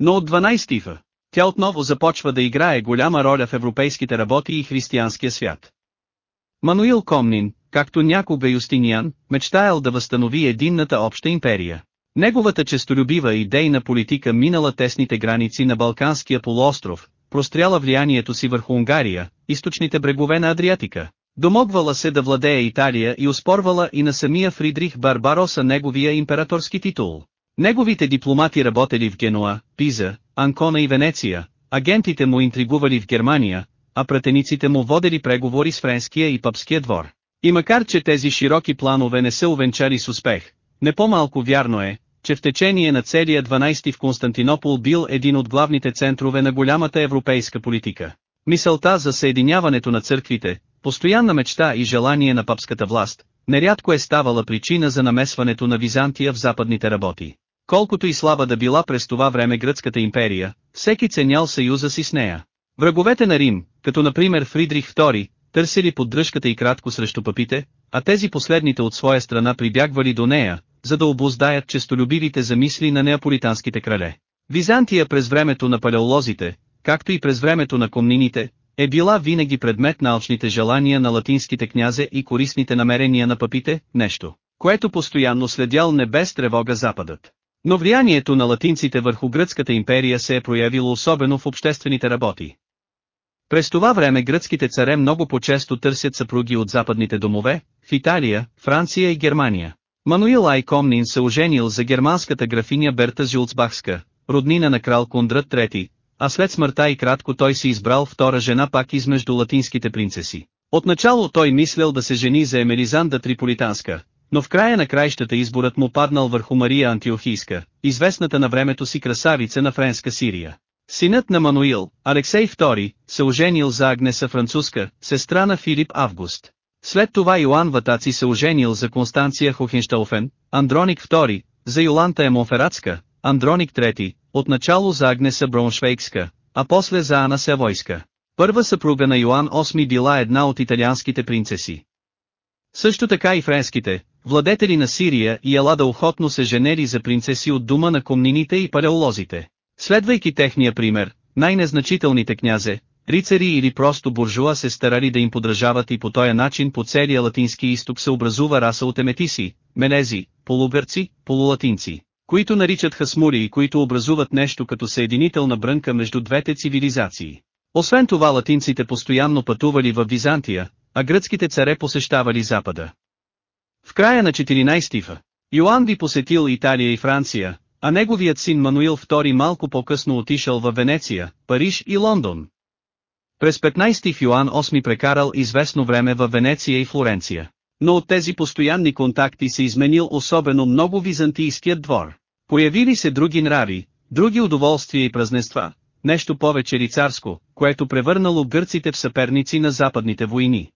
Но от 12 фа, тя отново започва да играе голяма роля в европейските работи и християнския свят. Мануил Комнин, както някога Юстиниан, мечтаял да възстанови единната обща империя. Неговата честолюбива идейна политика минала тесните граници на Балканския полуостров, простряла влиянието си върху Унгария, източните брегове на Адриатика. Домогвала се да владее Италия и успорвала и на самия Фридрих Барбароса неговия императорски титул. Неговите дипломати работели в Генуа, Пиза, Анкона и Венеция, агентите му интригували в Германия, а пратениците му водели преговори с френския и папския двор. И макар че тези широки планове не са увенчали с успех, не по-малко вярно е, че в течение на целия 12 в Константинопол бил един от главните центрове на голямата европейска политика. Мисълта за съединяването на църквите, постоянна мечта и желание на папската власт, нерядко е ставала причина за намесването на Византия в западните работи. колкото и слаба да била през това време гръцката империя, всеки ценял съюза си с нея. Враговете на Рим, като например Фридрих II, търсили поддръжката и кратко срещу папите, а тези последните от своя страна прибягвали до нея, за да обоздаят честолюбивите замисли на неаполитанските крале. Византия през времето на палеолозите, както и през времето на комнините, е била винаги предмет на алчните желания на латинските князе и корисните намерения на папите, нещо, което постоянно следял не без тревога Западът. Но влиянието на латинците върху гръцката империя се е проявило особено в обществените работи. През това време гръцките царе много по-често търсят съпруги от западните домове, в Италия, Франция и Германия. Мануил Ай Комнин се оженил за германската графиня Берта Жулцбахска, роднина на крал Кундрат III, а след смъртта и кратко той си избрал втора жена пак измежду латинските принцеси. Отначало той мислял да се жени за Емелизанда Триполитанска, но в края на краищата изборът му паднал върху Мария Антиохийска, известната на времето си красавица на френска Сирия. Синът на Мануил, Алексей II, се оженил за Агнеса Французка, сестра на Филип Август. След това Йоан Ватаци се оженил за Констанция Хохенштауфен, Андроник II, за Йоланта Емонфератска, Андроник III, отначало за Агнеса Брауншвейгска, а после за Ана Севойска. Първа съпруга на Йоан VIII била една от италианските принцеси. Също така и френските, владетели на Сирия и Елада охотно се женели за принцеси от дума на комнините и палеолозите. Следвайки техния пример, най-незначителните князе, рицари или просто буржуа се старали да им подражават и по този начин по целия латински изток се образува раса от еметиси, менези, полуберци, полулатинци, които наричат хасмури и които образуват нещо като съединителна брънка между двете цивилизации. Освен това латинците постоянно пътували в Византия, а гръцките царе посещавали Запада. В края на 14 фа, Йоан ви посетил Италия и Франция, а неговият син Мануил II малко по-късно отишъл във Венеция, Париж и Лондон. През 15 в Йоан VIII прекарал известно време във Венеция и Флоренция. Но от тези постоянни контакти се изменил особено много византийският двор. Появили се други нрави, други удоволствия и празненства, нещо повече рицарско, което превърнало гърците в съперници на западните войни.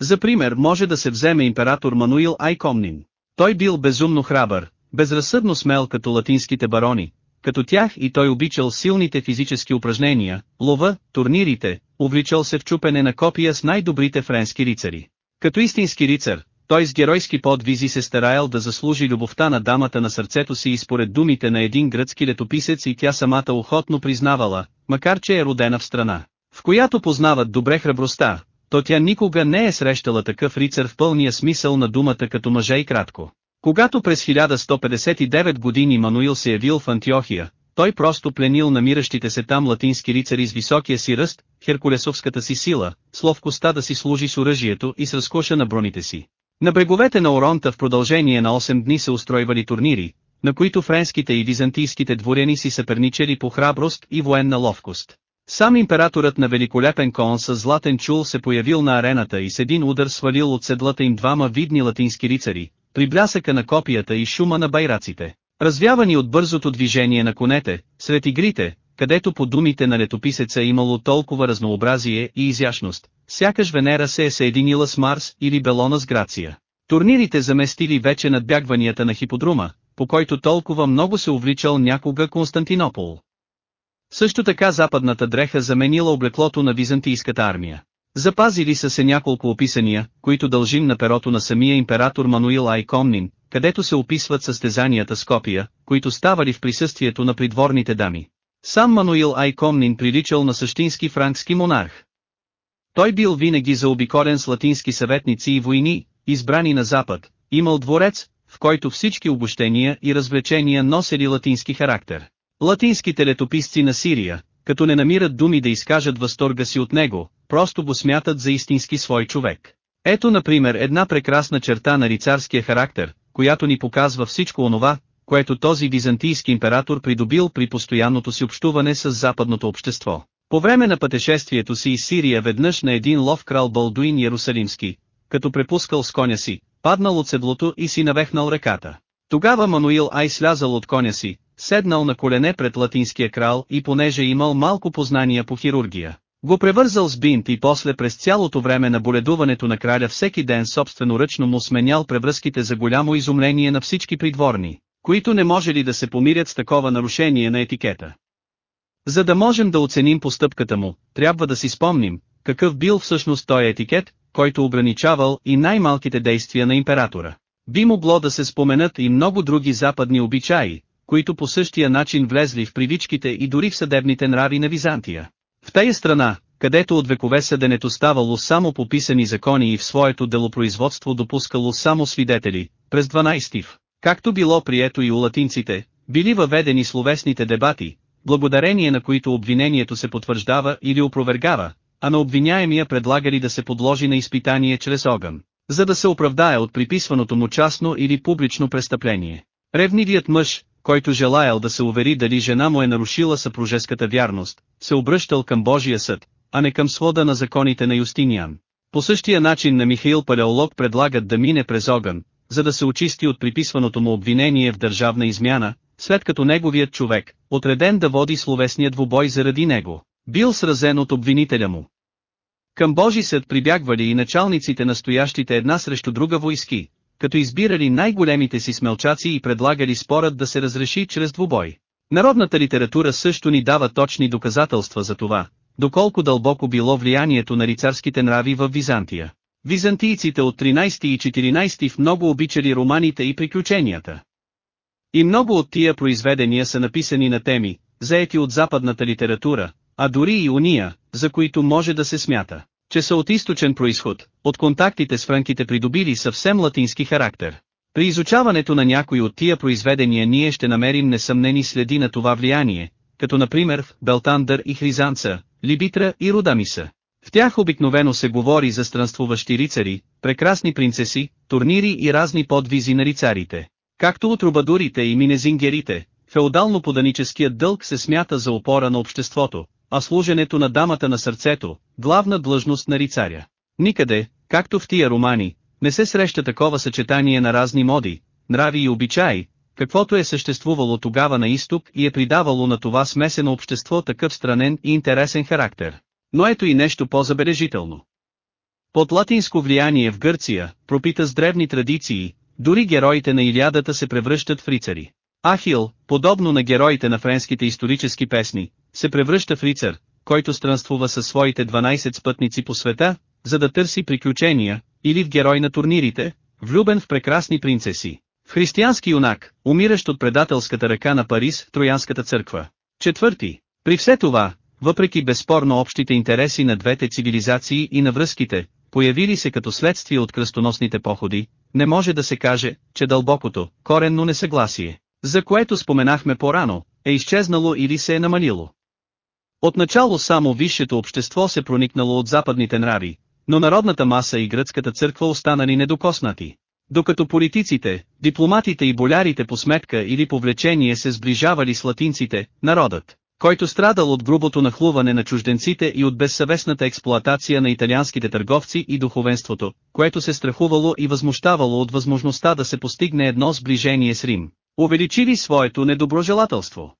За пример може да се вземе император Мануил Айкомнин. Той бил безумно храбър, безразсъдно смел като латинските барони, като тях и той обичал силните физически упражнения, лова, турнирите, увличал се в чупене на копия с най-добрите френски рицари. Като истински рицар, той с геройски подвизи се стараял да заслужи любовта на дамата на сърцето си и според думите на един гръцки летописец и тя самата охотно признавала, макар че е родена в страна, в която познават добре храбростта, то тя никога не е срещала такъв рицар в пълния смисъл на думата като мъже и кратко. Когато през 1159 години Мануил се явил в Антиохия, той просто пленил намиращите се там латински рицари с високия си ръст, херкулесовската си сила, с ловкостта да си служи с оръжието и с разкоша на броните си. На бреговете на Оронта в продължение на 8 дни се устройвали турнири, на които френските и византийските дворяни си съперничали по храброст и военна ловкост. Сам императорът на великолепен кон с златен чул се появил на арената и с един удар свалил от седлата им двама видни латински рицари, при блясъка на копията и шума на байраците. Развявани от бързото движение на конете, сред игрите, където по думите на летописеца е имало толкова разнообразие и изящност, сякаш Венера се е съединила с Марс или Белона с Грация. Турнирите заместили вече надбягванията на хиподрума, по който толкова много се увличал някога Константинопол. Също така западната дреха заменила облеклото на византийската армия. Запазили са се няколко описания, които дължим на перото на самия император Мануил Айкомнин, където се описват състезанията с копия, които ставали в присъствието на придворните дами. Сам Мануил Айкомнин приличал на същински франкски монарх. Той бил винаги заобиколен с латински съветници и войни, избрани на запад, имал дворец, в който всички обощения и развлечения носели латински характер. Латинските летописци на Сирия, като не намират думи да изкажат възторга си от него, просто го смятат за истински свой човек. Ето например една прекрасна черта на рицарския характер, която ни показва всичко онова, което този византийски император придобил при постоянното си общуване с западното общество. По време на пътешествието си из Сирия веднъж на един лов крал Балдуин Ярусалимски, като препускал с коня си, паднал от седлото и си навехнал реката. Тогава Мануил Ай слязал от коня си, седнал на колене пред латинския крал и понеже имал малко познания по хирургия, го превързал с бинт и после през цялото време на боледуването на краля всеки ден собственоръчно му сменял превръзките за голямо изумление на всички придворни. които не може ли да се помирят с такова нарушение на етикета. За да можем да оценим постъпката му, трябва да си спомним, какъв бил всъщност той етикет, който ограничавал и най-малките действия на императора. Би могло да се споменат и много други западни обичаи, които по същия начин влезли в привичките и дори в съдебните нрави на Византия. В тая страна, където от векове съденето ставало само по писани закони и в своето делопроизводство допускало само свидетели, през 12 в, както било прието и у латинците, били въведени словесните дебати, благодарение на които обвинението се потвърждава или опровергава, а на обвиняемия предлагали да се подложи на изпитание чрез огън, за да се оправдае от приписваното му частно или публично престъпление. Ревнивият мъж, който желаял да се увери дали жена му е нарушила съпружеската вярност, се обръщал към Божия съд, а не към свода на законите на Юстиниан. По същия начин на Михаил Палеолог предлагат да мине през огън, за да се очисти от приписваното му обвинение в държавна измяна, след като неговият човек, отреден да води словесния двубой заради него, бил сразен от обвинителя му. Към Божи съд прибягвали и началниците настоящите една срещу друга войски, като избирали най-големите си смелчаци и предлагали спорът да се разреши чрез двубой. Народната литература също ни дава точни доказателства за това, доколко дълбоко било влиянието на рицарските нрави в Византия. Византийците от 13 и 14 в много обичали романите и приключенията. И много от тия произведения са написани на теми, заети от западната литература, а дори и уния, за които може да се смята, че са от източен происход, от контактите с франките придобили съвсем латински характер. При изучаването на някои от тия произведения ние ще намерим несъмнени следи на това влияние, като например в Белтандър и Хризанца, Либитра и Рудамиса. В тях обикновено се говори за странствуващи рицари, прекрасни принцеси, турнири и разни подвизи на рицарите. Както от рубадурите и минезингерите, феодално-поданическият дълг се смята за опора на обществото, а служенето на дамата на сърцето, главна длъжност на рицаря. Никъде, както в тия романи, не се среща такова съчетание на разни моди, нрави и обичаи, каквото е съществувало тогава на изток и е придавало на това смесено общество такъв странен и интересен характер. Но ето и нещо по-забележително. Под латинско влияние в Гърция, пропита с древни традиции, дори героите на Илиадата се превръщат в рицари. Ахил, подобно на героите на френските исторически песни, се превръща в рицар, който странствува със своите 12 спътници по света, за да търси приключения, или в герой на турнирите, влюбен в прекрасни принцеси. В християнски юнак, умиращ от предателската ръка на Парис в Троянската църква. Четвърти. При все това, въпреки безспорно общите интереси на двете цивилизации и на връзките, появили се като следствие от кръстоносните походи, не може да се каже, че дълбокото, коренно несъгласие, за което споменахме по-рано, е изчезнало или се е намалило. Отначало само висшето общество се проникнало от западните нрави, но народната маса и гръцката църква останали недокоснати. Докато политиците, дипломатите и болярите по сметка или по влечение се сближавали с латинците, народът, който страдал от грубото нахлуване на чужденците и от безсъвестната експлоатация на италианските търговци и духовенството, което се страхувало и възмущавало от възможността да се постигне едно сближение с Рим, увеличили своето недоброжелателство.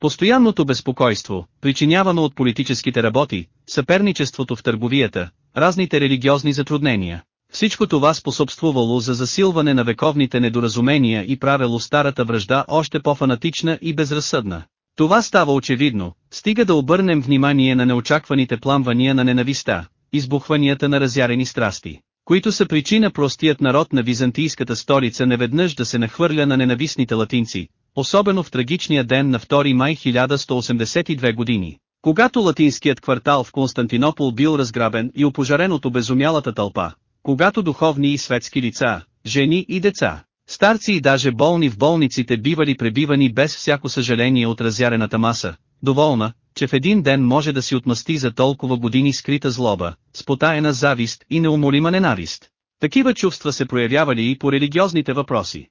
Постоянното безпокойство, причинявано от политическите работи, съперничеството в търговията, разните религиозни затруднения. Всичко това способствувало за засилване на вековните недоразумения и правило старата връжда още по-фанатична и безразсъдна. Това става очевидно, стига да обърнем внимание на неочакваните пламвания на ненависта, избухванията на разярени страсти, които са причина простият народ на византийската столица неведнъж да се нахвърля на ненавистните латинци, особено в трагичния ден на 2 май 1182 години, когато латинският квартал в Константинопол бил разграбен и опожарен от обезумялата тълпа, когато духовни и светски лица, жени и деца, старци и даже болни в болниците бивали пребивани без всяко съжаление от разярената маса, доволна, че в един ден може да си отмъсти за толкова години скрита злоба, спотаена завист и неумолима ненавист. Такива чувства се проявявали и по религиозните въпроси.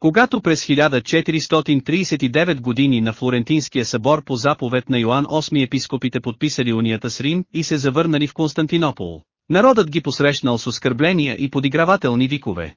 Когато през 1439 години на Флорентинския събор по заповед на Йоан VIII епископите подписали унията с Рим и се завърнали в Константинопол, народът ги посрещнал с оскърбления и подигравателни викове.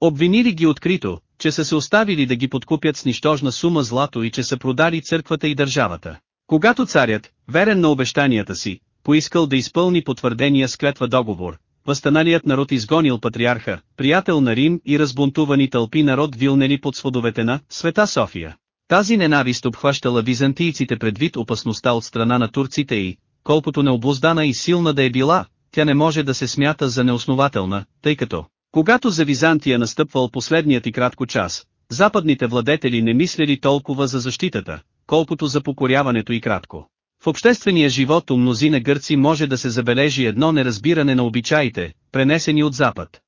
Обвинили ги открито, че са се оставили да ги подкупят с нищожна сума злато и че са продали църквата и държавата. Когато царят, верен на обещанията си, поискал да изпълни потвърдения с клетва договор, възстаналият народ изгонил патриарха, приятел на Рим и разбунтувани тълпи народ вилнели под сводовете на Света София. Тази ненавист обхващала византийците предвид опасността от страна на турците и, колкото необуздана и силна да е била, тя не може да се смята за неоснователна, тъй като, когато за Византия настъпвал последният и кратко час, западните владетели не мислели толкова за защитата, колкото за покоряването и кратко. В обществения живот у мнозина гърци може да се забележи едно неразбиране на обичаите, пренесени от Запад.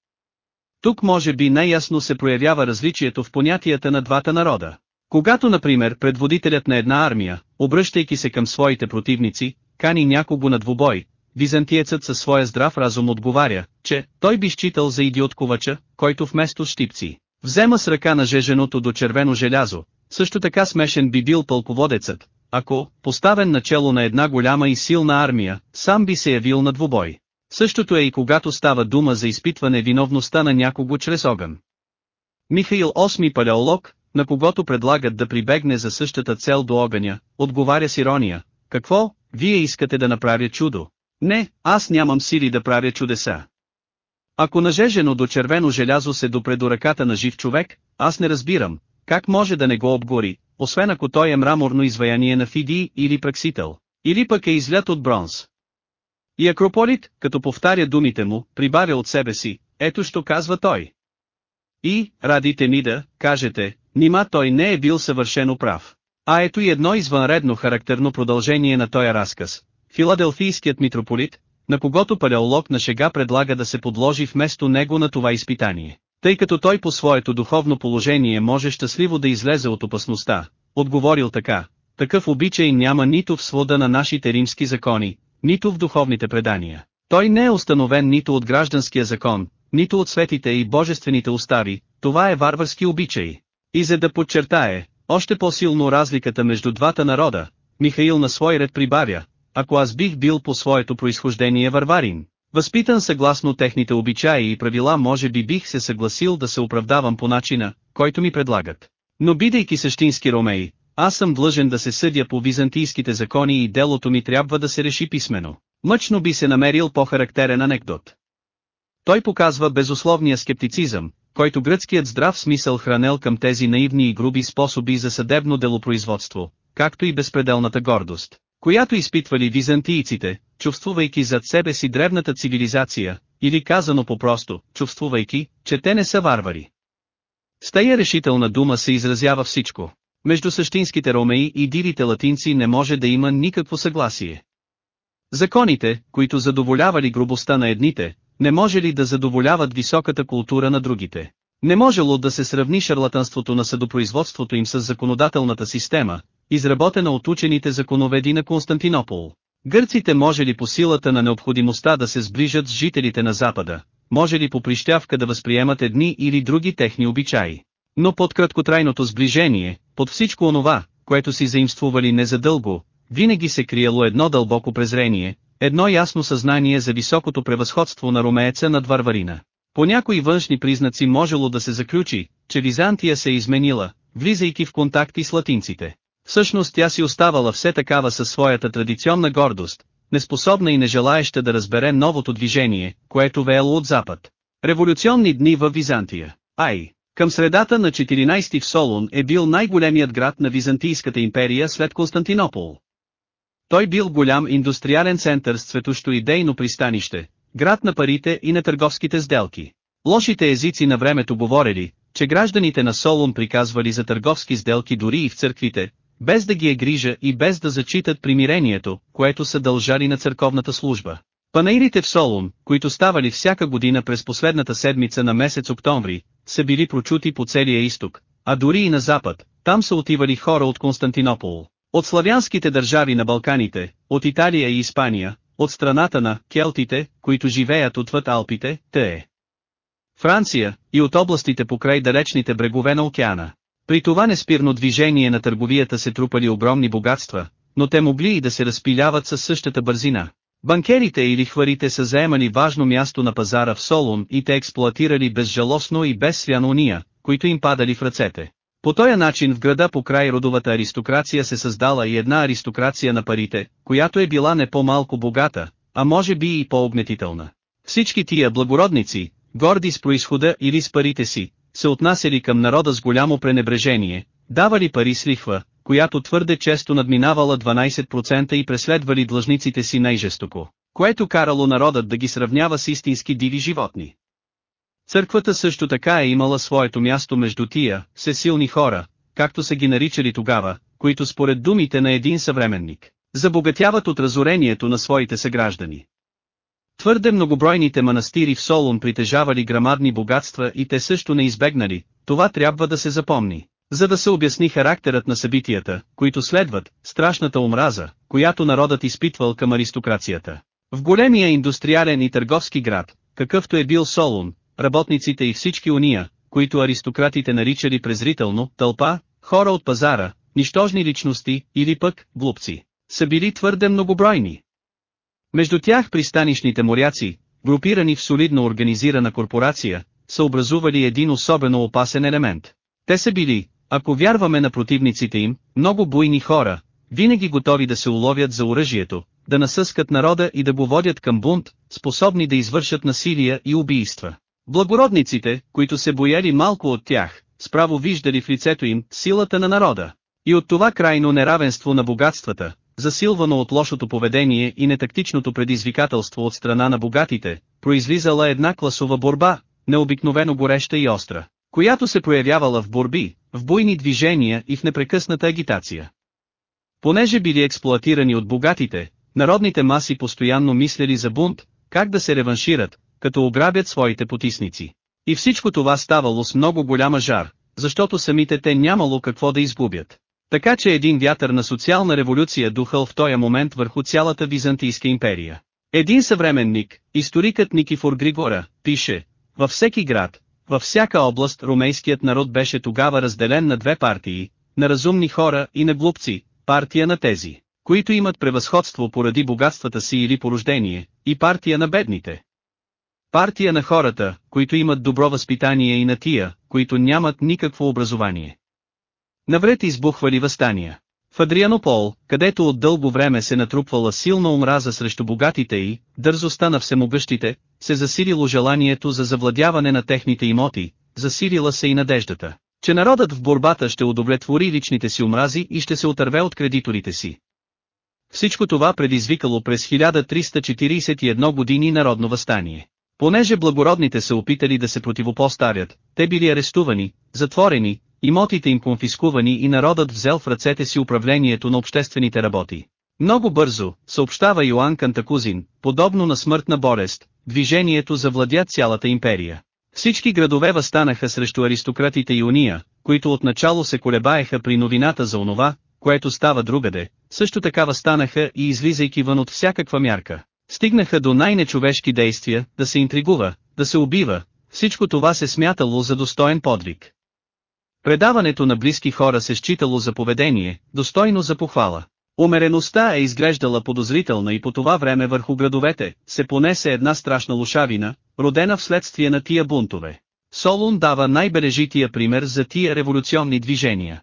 Тук може би най-ясно се проявява различието в понятията на двата народа. Когато например предводителят на една армия, обръщайки се към своите противници, кани някого на двубой, византиецът със своя здрав разум отговаря, че той би считал за идиотковача, който вместо щипци, взема с ръка на жеженото до червено желязо, също така смешен би бил пълководецът, ако, поставен начело на една голяма и силна армия, сам би се явил на двубой. Същото е и когато става дума за изпитване виновността на някого чрез огън. Михаил VIII палеолог, на когото предлагат да прибегне за същата цел до огъня, отговаря с ирония. Какво, вие искате да направя чудо? Не, аз нямам сили да правя чудеса. Ако нажежено до червено желязо се допре до ръката на жив човек, аз не разбирам, как може да не го обгори, освен ако той е мраморно изваяние на Фидий или Праксител, или пък е излят от бронз. И Акрополит, като повтаря думите му, прибавя от себе си, ето що казва той. И, радите ми да, кажете, нима той не е бил съвършено прав. А ето и едно извънредно характерно продължение на този разказ. Филаделфийският митрополит, на когото палеолог на шега предлага да се подложи вместо него на това изпитание. Тъй като той по своето духовно положение може щастливо да излезе от опасността, отговорил така, такъв обичай няма нито в свода на нашите римски закони, нито в духовните предания. Той не е установен нито от гражданския закон, нито от светите и божествените устави, това е варварски обичай. И за да подчертае, още по-силно разликата между двата народа, Михаил на свой ред прибавя, ако аз бих бил по своето произхождение варварин, възпитан съгласно техните обичаи и правила може би бих се съгласил да се оправдавам по начина, който ми предлагат. Но бидейки същински ромей, аз съм длъжен да се съдя по византийските закони и делото ми трябва да се реши писменно. Мъчно би се намерил по-характерен анекдот. Той показва безусловния скептицизъм, който гръцкият здрав смисъл хранел към тези наивни и груби способи за съдебно делопроизводство, както и безпределната гордост, която изпитвали византийците, чувствувайки зад себе си древната цивилизация, или казано по-просто, чувствувайки, че те не са варвари. С тая решителна дума се изразява всичко. Между същинските ромеи и дивите латинци не може да има никакво съгласие. Законите, които задоволявали грубостта на едните, не може ли да задоволяват високата култура на другите? Не можело да се сравни шарлатанството на съдопроизводството им с законодателната система, изработена от учените законоведи на Константинопол. Гърците може ли по силата на необходимостта да се сближат с жителите на Запада, може ли по прищявка да възприемат едни или други техни обичаи. Но под краткотрайното сближение, под всичко онова, което си заимствували незадълго, винаги се криело едно дълбоко презрение, едно ясно съзнание за високото превъзходство на ромееца над варварина. По някои външни признаци можело да се заключи, че Византия се е изменила, влизайки в контакти с латинците. Всъщност тя си оставала все такава със своята традиционна гордост, неспособна и не желаеща да разбере новото движение, което веело от запад. Революционни дни в Византия. Ай! Към средата на 14 в Солун е бил най-големият град на Византийската империя след Константинопол. Той бил голям индустриален център с цветущо идейно пристанище, град на парите и на търговските сделки. Лошите езици на времето говорили, че гражданите на Солун приказвали за търговски сделки дори и в църквите, без да ги е грижа и без да зачитат примирението, което са дължали на църковната служба. Панаирите в Солун, които ставали всяка година през последната седмица на месец октомври, са били прочути по целия изток, а дори и на запад, там са отивали хора от Константинопол. От славянските държави на Балканите, от Италия и Испания, от страната на келтите, които живеят отвъд Алпите, те Франция, и от областите покрай далечните брегове на океана. При това неспирно движение на търговията се трупали огромни богатства, но те могли и да се разпиляват със същата бързина. Банкерите или хварите са заемали важно място на пазара в Солун и те експлоатирали безжалостно и без уния, които им падали в ръцете. По този начин в града по край родовата аристокрация се създала и една аристокрация на парите, която е била не по-малко богата, а може би и по-огнетителна. Всички тия благородници, горди с происхода или с парите си, се отнасяли към народа с голямо пренебрежение, давали пари с лихва, която твърде често надминавала 12% и преследвали длъжниците си най-жестоко, което карало народът да ги сравнява с истински диви животни. Църквата също така е имала своето място между тия, всесилни хора, както са ги наричали тогава, които според думите на един съвременник, забогатяват от разорението на своите съграждани. Твърде многобройните манастири в Солун притежавали грамадни богатства и те също не избегнали, това трябва да се запомни. За да се обясни характерът на събитията, които следват, страшната омраза, която народът изпитвал към аристокрацията. В големия индустриален и търговски град, какъвто е бил Солун, работниците и всички уния, които аристократите наричали презрително, тълпа, хора от пазара, нищожни личности, или пък, глупци, са били твърде многобройни. Между тях пристанишните моряци, групирани в солидно организирана корпорация, са образували един особено опасен елемент. Те са били, ако вярваме на противниците им, много буйни хора, винаги готови да се уловят за оръжието, да насъскат народа и да го водят към бунт, способни да извършат насилия и убийства. Благородниците, които се бояли малко от тях, справо виждали в лицето им силата на народа. И от това крайно неравенство на богатствата, засилвано от лошото поведение и нетактичното предизвикателство от страна на богатите, произлизала една класова борба, необикновено гореща и остра, която се проявявала в борби, в буйни движения и в непрекъсната агитация. Понеже били експлоатирани от богатите, народните маси постоянно мислели за бунт, как да се реваншират, като ограбят своите потисници. И всичко това ставало с много голяма жар, защото самите те нямало какво да изгубят. Така че един вятър на социална революция духал в този момент върху цялата Византийска империя. Един съвременник, историкът Никифор Григора, пише, във всеки град, във всяка област ромейският народ беше тогава разделен на две партии, на разумни хора и на глупци, партия на тези, които имат превъзходство поради богатствата си или по рождение, и партия на бедните. Партия на хората, които имат добро възпитание и на тия, които нямат никакво образование. Навред избухвали възстания. В Адрианопол, където от дълго време се натрупвала силна омраза срещу богатите и, дързостта на всемогъщите, се засилило желанието за завладяване на техните имоти, засилила се и надеждата, че народът в борбата ще удовлетвори личните си омрази и ще се отърве от кредиторите си. Всичко това предизвикало през 1341 години народно възстание. Понеже благородните се опитали да се противопоставят, те били арестувани, затворени, имотите им конфискувани и народът взел в ръцете си управлението на обществените работи. Много бързо, съобщава Йоан Кантакузин, подобно на смъртна болест, движението завладя цялата империя. Всички градове възстанаха срещу аристократите и уния, които отначало се колебаеха при новината за онова, което става другаде, също така възстанаха и излизайки вън от всякаква мярка. Стигнаха до най-нечовешки действия, да се интригува, да се убива, всичко това се смятало за достоен подвиг. Предаването на близки хора се считало за поведение, достойно за похвала. Умереността е изглеждала подозрителна и по това време върху градовете се понесе една страшна лошавина, родена вследствие на тия бунтове. Солун дава най-бележития пример за тия революционни движения.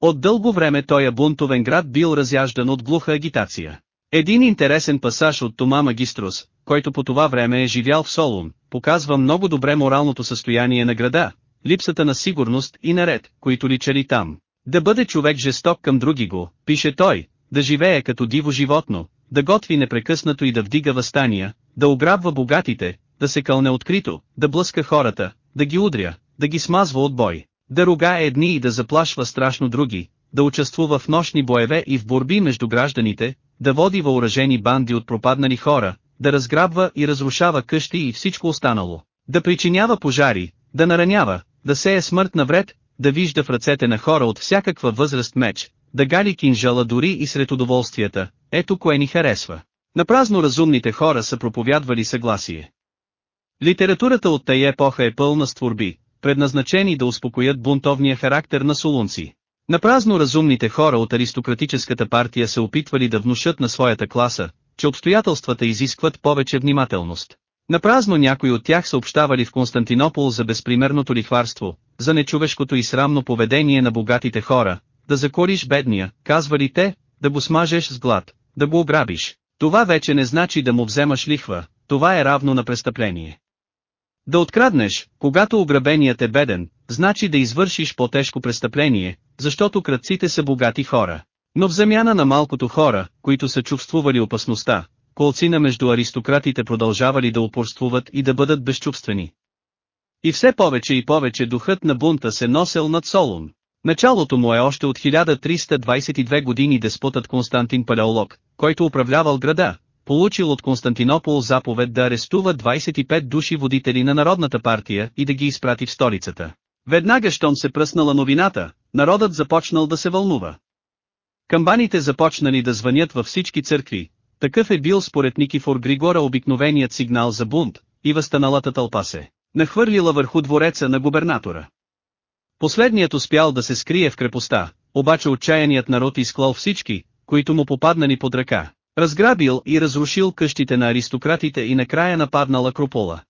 От дълго време тоя бунтовен град бил разяждан от глуха агитация. Един интересен пасаж от Тома Магиструс, който по това време е живял в Солун, показва много добре моралното състояние на града, липсата на сигурност и наред, които личали там. Да бъде човек жесток към други го, пише той, да живее като диво животно, да готви непрекъснато и да вдига възстания, да ограбва богатите, да се кълне открито, да блъска хората, да ги удря, да ги смазва от бой, да руга едни и да заплашва страшно други, да участвува в нощни боеве и в борби между гражданите, да води въоръжени банди от пропаднали хора, да разграбва и разрушава къщи и всичко останало, да причинява пожари, да наранява, да сее смърт навред, да вижда в ръцете на хора от всякаква възраст меч, да гали кинжала дори и сред удоволствията, ето кое ни харесва. Напразно разумните хора са проповядвали съгласие. Литературата от тая епоха е пълна с творби, предназначени да успокоят бунтовния характер на солунци. Напразно разумните хора от аристократическата партия се опитвали да внушат на своята класа, че обстоятелствата изискват повече внимателност. Напразно някои от тях съобщавали в Константинопол за безпримерното лихварство, за нечовешкото и срамно поведение на богатите хора, да закориш бедния, казвали те, да го смажеш с глад, да го ограбиш. Това вече не значи да му вземаш лихва, това е равно на престъпление. Да откраднеш, когато ограбеният е беден, значи да извършиш по-тежко престъпление, защото кръците са богати хора. Но в замяна на малкото хора, които са чувствували опасността, колцина между аристократите продължавали да упорствуват и да бъдат безчувствени. И все повече и повече духът на бунта се носел над Солун. Началото му е още от 1322 години деспотът Константин Палеолог, който управлявал града, получил от Константинопол заповед да арестува 25 души водители на Народната партия и да ги изпрати в столицата. Веднага щом се пръснала новината, народът започнал да се вълнува. Камбаните започнали да звънят във всички църкви, такъв е бил според Никифор Григора обикновеният сигнал за бунт, и възстаналата тълпа се нахвърлила върху двореца на губернатора. Последният успял да се скрие в крепостта, обаче отчаяният народ изклал всички, които му попаднали под ръка, разграбил и разрушил къщите на аристократите и накрая нападнал Акропола.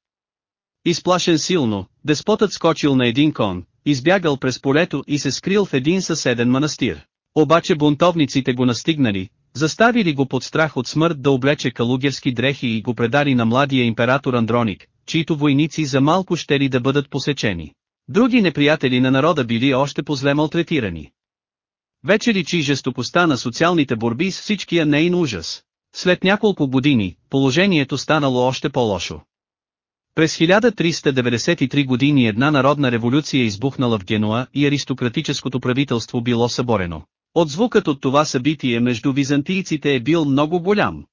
Изплашен силно, деспотът скочил на един кон, избягал през полето и се скрил в един съседен манастир. Обаче бунтовниците го настигнали, заставили го под страх от смърт да облече калугерски дрехи и го предали на младия император Андроник, чието войници за малко щели да бъдат посечени. Други неприятели на народа били още позле малтретирани. Вече личи жестокостта на социалните борби с всичкия нейн ужас. След няколко години, положението станало още по-лошо. През 1393 години една народна революция избухнала в Генуа и аристократическото правителство било съборено. Отзвукът от това събитие между византийците е бил много голям.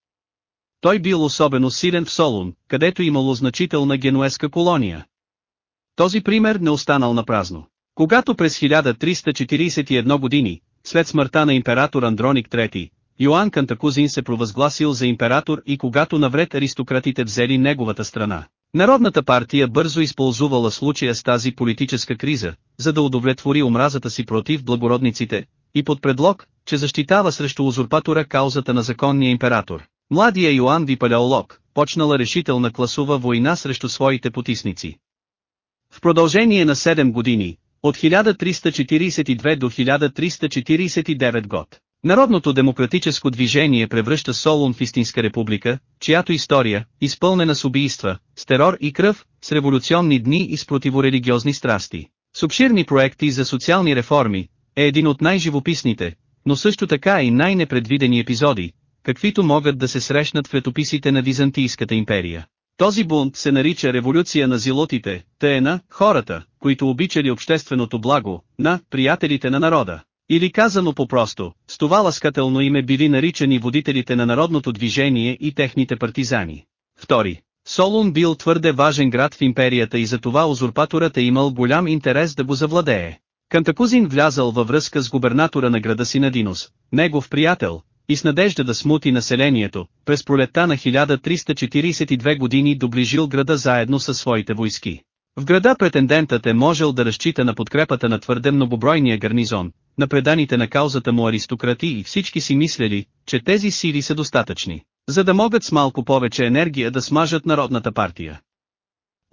Той бил особено силен в Солун, където имало значителна генуеска колония. Този пример не останал на празно. Когато през 1341 години, след смъртта на император Андроник III, Йоанн Кантакузин се провъзгласил за император и когато навред аристократите взели неговата страна. Народната партия бързо използвала случая с тази политическа криза, за да удовлетвори омразата си против благородниците, и под предлог, че защитава срещу узурпатора каузата на законния император. Младия Йоанн Випалеолог, почнала решителна класова война срещу своите потисници. В продължение на 7 години, от 1342 до 1349 год, Народното демократическо движение превръща Солун в истинска република, чиято история, изпълнена с убийства, с терор и кръв, с революционни дни и с противорелигиозни страсти, с обширни проекти за социални реформи, е един от най-живописните, но също така и най-непредвидени епизоди, каквито могат да се срещнат в летописите на Византийската империя. Този бунт се нарича революция на зилотите, тъй е на хората, които обичали общественото благо, на приятелите на народа. Или казано по-просто, с това ласкателно име били наричани водителите на народното движение и техните партизани. Втори. Солун бил твърде важен град в империята и затова узурпаторът е имал голям интерес да го завладее. Кантакузин влязал във връзка с губернатора на града Синадинус, негов приятел, и с надежда да смути населението, през пролетта на 1342 години доближил града заедно със своите войски. В града претендентът е можел да разчита на подкрепата на твърде многобройния гарнизон, на преданите на каузата му аристократи и всички си мислели, че тези сили са достатъчни, за да могат с малко повече енергия да смажат народната партия.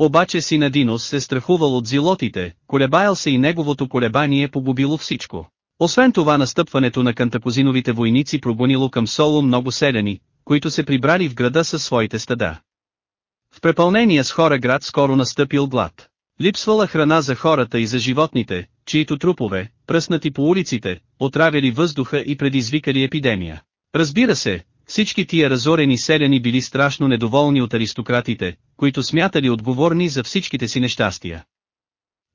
Обаче Синадинос се страхувал от зилотите, колебаял се и неговото колебание погубило всичко. Освен това настъпването на кантакозиновите войници прогонило към Соло много селяни, които се прибрали в града със своите стада. В препълнения с хора град скоро настъпил глад. Липсвала храна за хората и за животните, чието трупове, пръснати по улиците, отравили въздуха и предизвикали епидемия. Разбира се, всички тия разорени селяни били страшно недоволни от аристократите, които смятали отговорни за всичките си нещастия.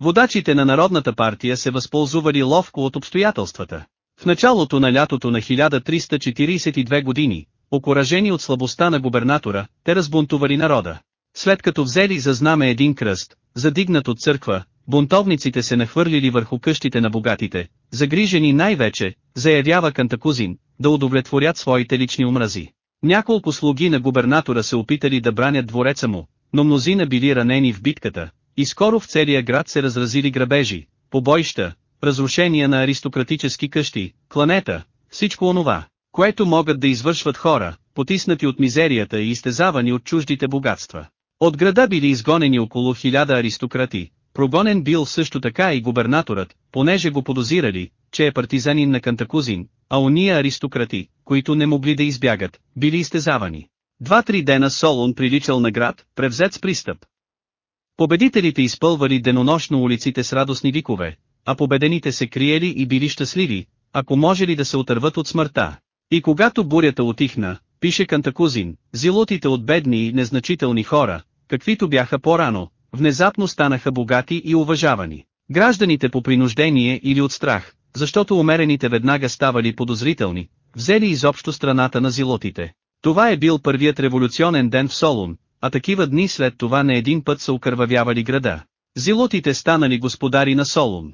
Водачите на Народната партия се възползвали ловко от обстоятелствата. В началото на лятото на 1342 години, окоражени от слабостта на губернатора, те разбунтували народа. След като взели за знаме един кръст, задигнат от църква, бунтовниците се нахвърлили върху къщите на богатите, загрижени най-вече, заявява Кантакузин, да удовлетворят своите лични омрази. Няколко слуги на губернатора се опитали да бранят двореца му, но мнозина били ранени в битката, и скоро в целия град се разразили грабежи, побоища, разрушения на аристократически къщи, кланета, всичко онова, което могат да извършват хора, потиснати от мизерията и изтезавани от чуждите богатства. От града били изгонени около хиляда аристократи, прогонен бил също така и губернаторът, понеже го подозирали, че е партизанин на Кантакузин, а уния аристократи, които не могли да избягат, били изтезавани. Два-три дена Солун приличал на град, превзет с пристъп. Победителите изпълвали денонощно улиците с радостни викове, а победените се криели и били щастливи, ако може ли да се отърват от смъртта. И когато бурята отихна, пише Кантакузин, зилотите от бедни и незначителни хора, каквито бяха по-рано, внезапно станаха богати и уважавани. Гражданите по принуждение или от страх, защото умерените веднага ставали подозрителни, взели изобщо страната на зилотите. Това е бил първият революционен ден в Солун, а такива дни след това не един път са укървавявали града. Зилотите станали господари на Солун.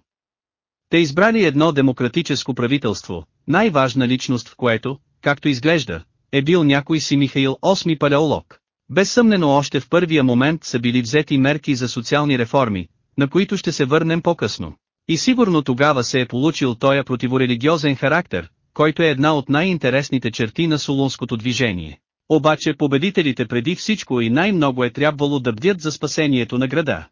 Те избрали едно демократическо правителство, най-важна личност в което, както изглежда, е бил някой си Михаил VIII палеолог. Безсъмнено още в първия момент са били взети мерки за социални реформи, на които ще се върнем по-късно. И сигурно тогава се е получил тоя противорелигиозен характер, който е една от най-интересните черти на солунското движение. Обаче победителите преди всичко и най-много е трябвало да бдят за спасението на града.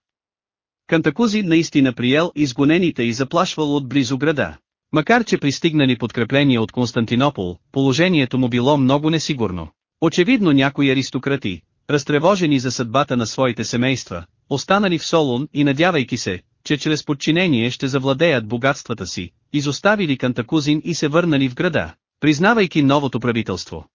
Кантакузи наистина приел изгонените и заплашвал от близо града. Макар че пристигнали подкрепление от Константинопол, положението му било много несигурно. Очевидно някои аристократи, разтревожени за съдбата на своите семейства, останали в Солун и надявайки се, че чрез подчинение ще завладеят богатствата си, изоставили Кантакузин и се върнали в града, признавайки новото правителство.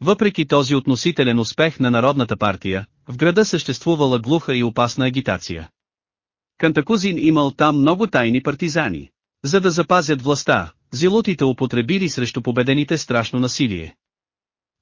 Въпреки този относителен успех на Народната партия, в града съществувала глуха и опасна агитация. Кантакузин имал там много тайни партизани. За да запазят властта, зилотите употребили срещу победените страшно насилие.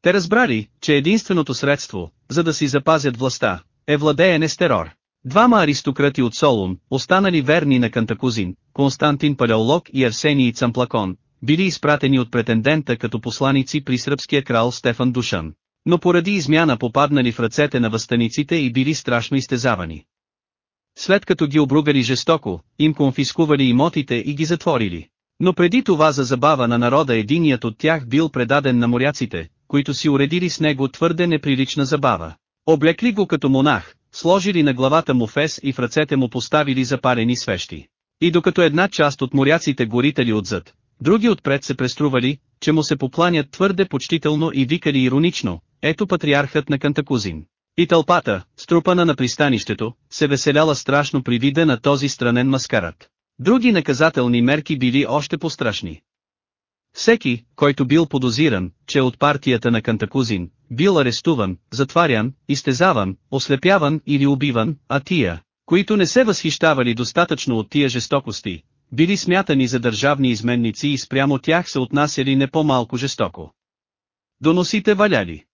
Те разбрали, че единственото средство, за да си запазят властта, е владеене с терор. Двама аристократи от Солун, останали верни на Кантакузин, Константин Палеолог и Арсений Цамплакон, били изпратени от претендента като посланици при сръбския крал Стефан Душан. Но поради измяна попаднали в ръцете на възстаниците и били страшно изтезавани. След като ги обругали жестоко, им конфискували имотите и ги затворили. Но преди това за забава на народа единият от тях бил предаден на моряците, които си уредили с него твърде неприлична забава. Облекли го като монах, сложили на главата му фес и в ръцете му поставили запарени свещи. И докато една част от моряците горитали отзад, други отпред се престрували, че му се покланят твърде почтително и викали иронично, ето патриархът на Кантакузин. И тълпата, струпана на пристанището, се веселяла страшно при вида на този странен маскарат. Други наказателни мерки били още пострашни. Всеки, който бил подозиран, че е от партията на Кантакузин, бил арестуван, затварян, изтезаван, ослепяван или убиван, а тия, които не се възхищавали достатъчно от тия жестокости, били смятани за държавни изменници и спрямо тях се отнасяли не по-малко жестоко. Доносите валяли.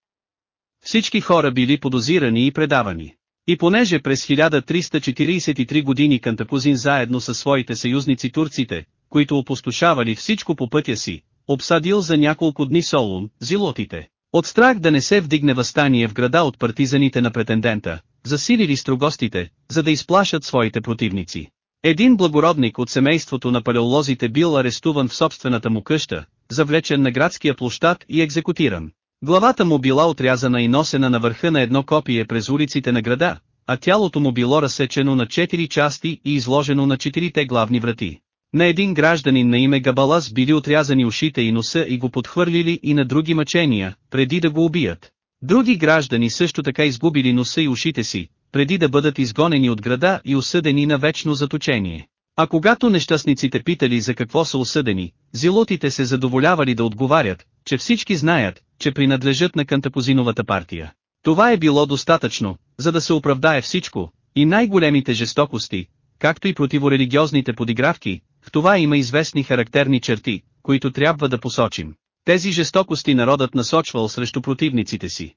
Всички хора били подозирани и предавани. И понеже през 1343 години Кантакузин заедно със своите съюзници турците, които опустошавали всичко по пътя си, обсадил за няколко дни Солун, зилотите. От страх да не се вдигне възстание в града от партизаните на претендента, засилили строгостите, за да изплашат своите противници. Един благородник от семейството на палеолозите бил арестуван в собствената му къща, завлечен на градския площад и екзекутиран. Главата му била отрязана и носена на върха на едно копие през улиците на града, а тялото му било разсечено на четири части и изложено на четирите главни врати. На един гражданин на име Габалас били отрязани ушите и носа и го подхвърлили и на други мъчения, преди да го убият. Други граждани също така изгубили носа и ушите си, преди да бъдат изгонени от града и осъдени на вечно заточение. А когато нещастниците питали за какво са осъдени, зилотите се задоволявали да отговарят, че всички знаят, че принадлежат на Кантапозиновата партия. Това е било достатъчно, за да се оправдае всичко, и най-големите жестокости, както и противорелигиозните подигравки, в това има известни характерни черти, които трябва да посочим. Тези жестокости народът насочвал срещу противниците си.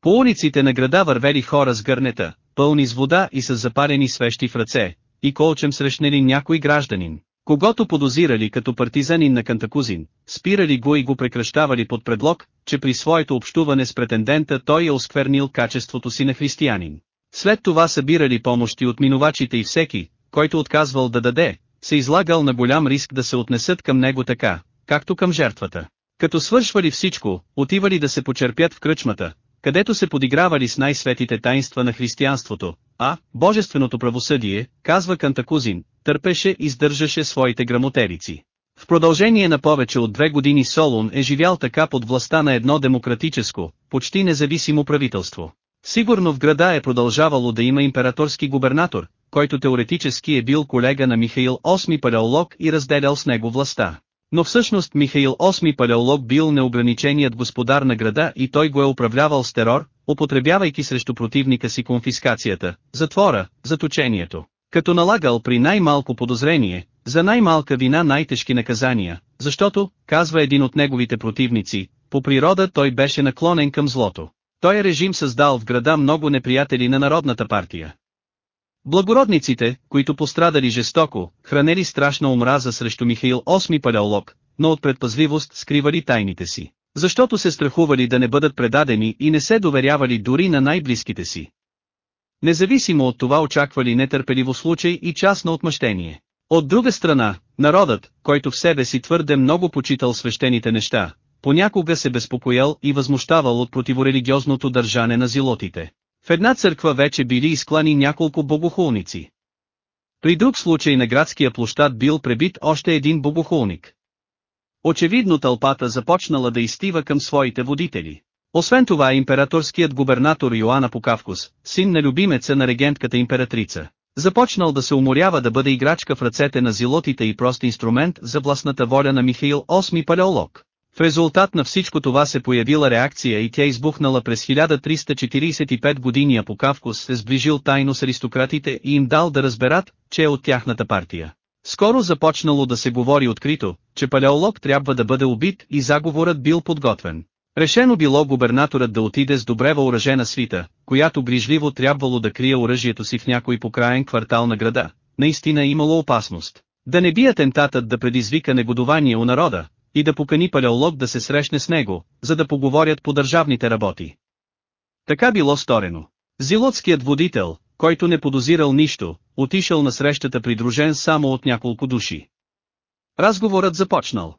По улиците на града вървели хора с гърнета, пълни с вода и с запарени свещи в ръце, и колчем срещнали някой гражданин, когато подозирали като партизанин на Кантакузин, спирали го и го прекращавали под предлог, че при своето общуване с претендента той е осквернил качеството си на християнин. След това събирали помощи от минувачите и всеки, който отказвал да даде, се излагал на голям риск да се отнесат към него така, както към жертвата. Като свършвали всичко, отивали да се почерпят в кръчмата, където се подигравали с най-светите таинства на християнството, а, божественото правосъдие, казва Кантакузин, търпеше и сдържаше своите грамотерици. В продължение на повече от две години Солун е живял така под властта на едно демократическо, почти независимо правителство. Сигурно в града е продължавало да има императорски губернатор, който теоретически е бил колега на Михаил VIII Палеолог и разделял с него властта. Но всъщност Михаил VIII Палеолог бил неограниченият господар на града и той го е управлявал с терор, употребявайки срещу противника си конфискацията, затвора, заточението. Като налагал при най-малко подозрение, за най-малка вина най-тежки наказания, защото, казва един от неговите противници, по природа той беше наклонен към злото. Той режим създал в града много неприятели на Народната партия. Благородниците, които пострадали жестоко, хранели страшна омраза срещу Михаил VIII Палеолог, но от предпазливост скривали тайните си, защото се страхували да не бъдат предадени и не се доверявали дори на най-близките си. Независимо от това очаквали нетърпеливо случай и час на отмъщение. От друга страна, народът, който в себе си твърде много почитал свещените неща, понякога се безпокоял и възмущавал от противорелигиозното държане на зилотите. В една църква вече били изклани няколко богохулници. При друг случай на градския площад бил пребит още един богохулник. Очевидно тълпата започнала да изтива към своите водители. Освен това императорският губернатор Йоанна Покавкус, син на любимеца на регентката императрица, започнал да се уморява да бъде играчка в ръцете на зилотите и прост инструмент за властната воля на Михаил VIII Палеолог. В резултат на всичко това се появила реакция и тя избухнала през 1345 години а Покавкус се сближил тайно с аристократите и им дал да разберат, че е от тяхната партия. Скоро започнало да се говори открито, че палеолог трябва да бъде убит и заговорът бил подготвен. Решено било губернаторът да отиде с добре въоръжена свита, която грижливо трябвало да крие оръжието си в някой покраен квартал на града. Наистина имало опасност. Да не би атентатът да предизвика негодование у народа, и да покани палеолог да се срещне с него, за да поговорят по държавните работи. Така било сторено. Зилотският водител, който не подозирал нищо, отишъл на срещата придружен само от няколко души. Разговорът започнал.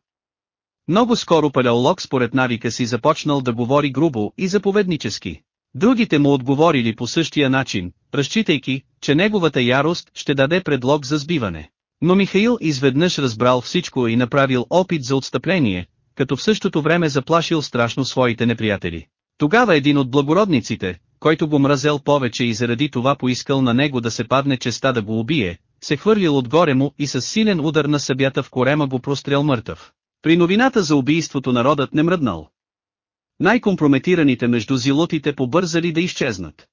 Много скоро палеолог според навика си започнал да говори грубо и заповеднически. Другите му отговорили по същия начин, разчитайки, че неговата ярост ще даде предлог за сбиване. Но Михаил изведнъж разбрал всичко и направил опит за отстъпление, като в същото време заплашил страшно своите неприятели. Тогава един от благородниците, който го мразел повече и заради това поискал на него да се падне честа да го убие, се хвърлил отгоре му и с силен удар на събята в корема го прострел мъртъв. При новината за убийството народът не мръднал. Най-компрометираните между зилотите побързали да изчезнат.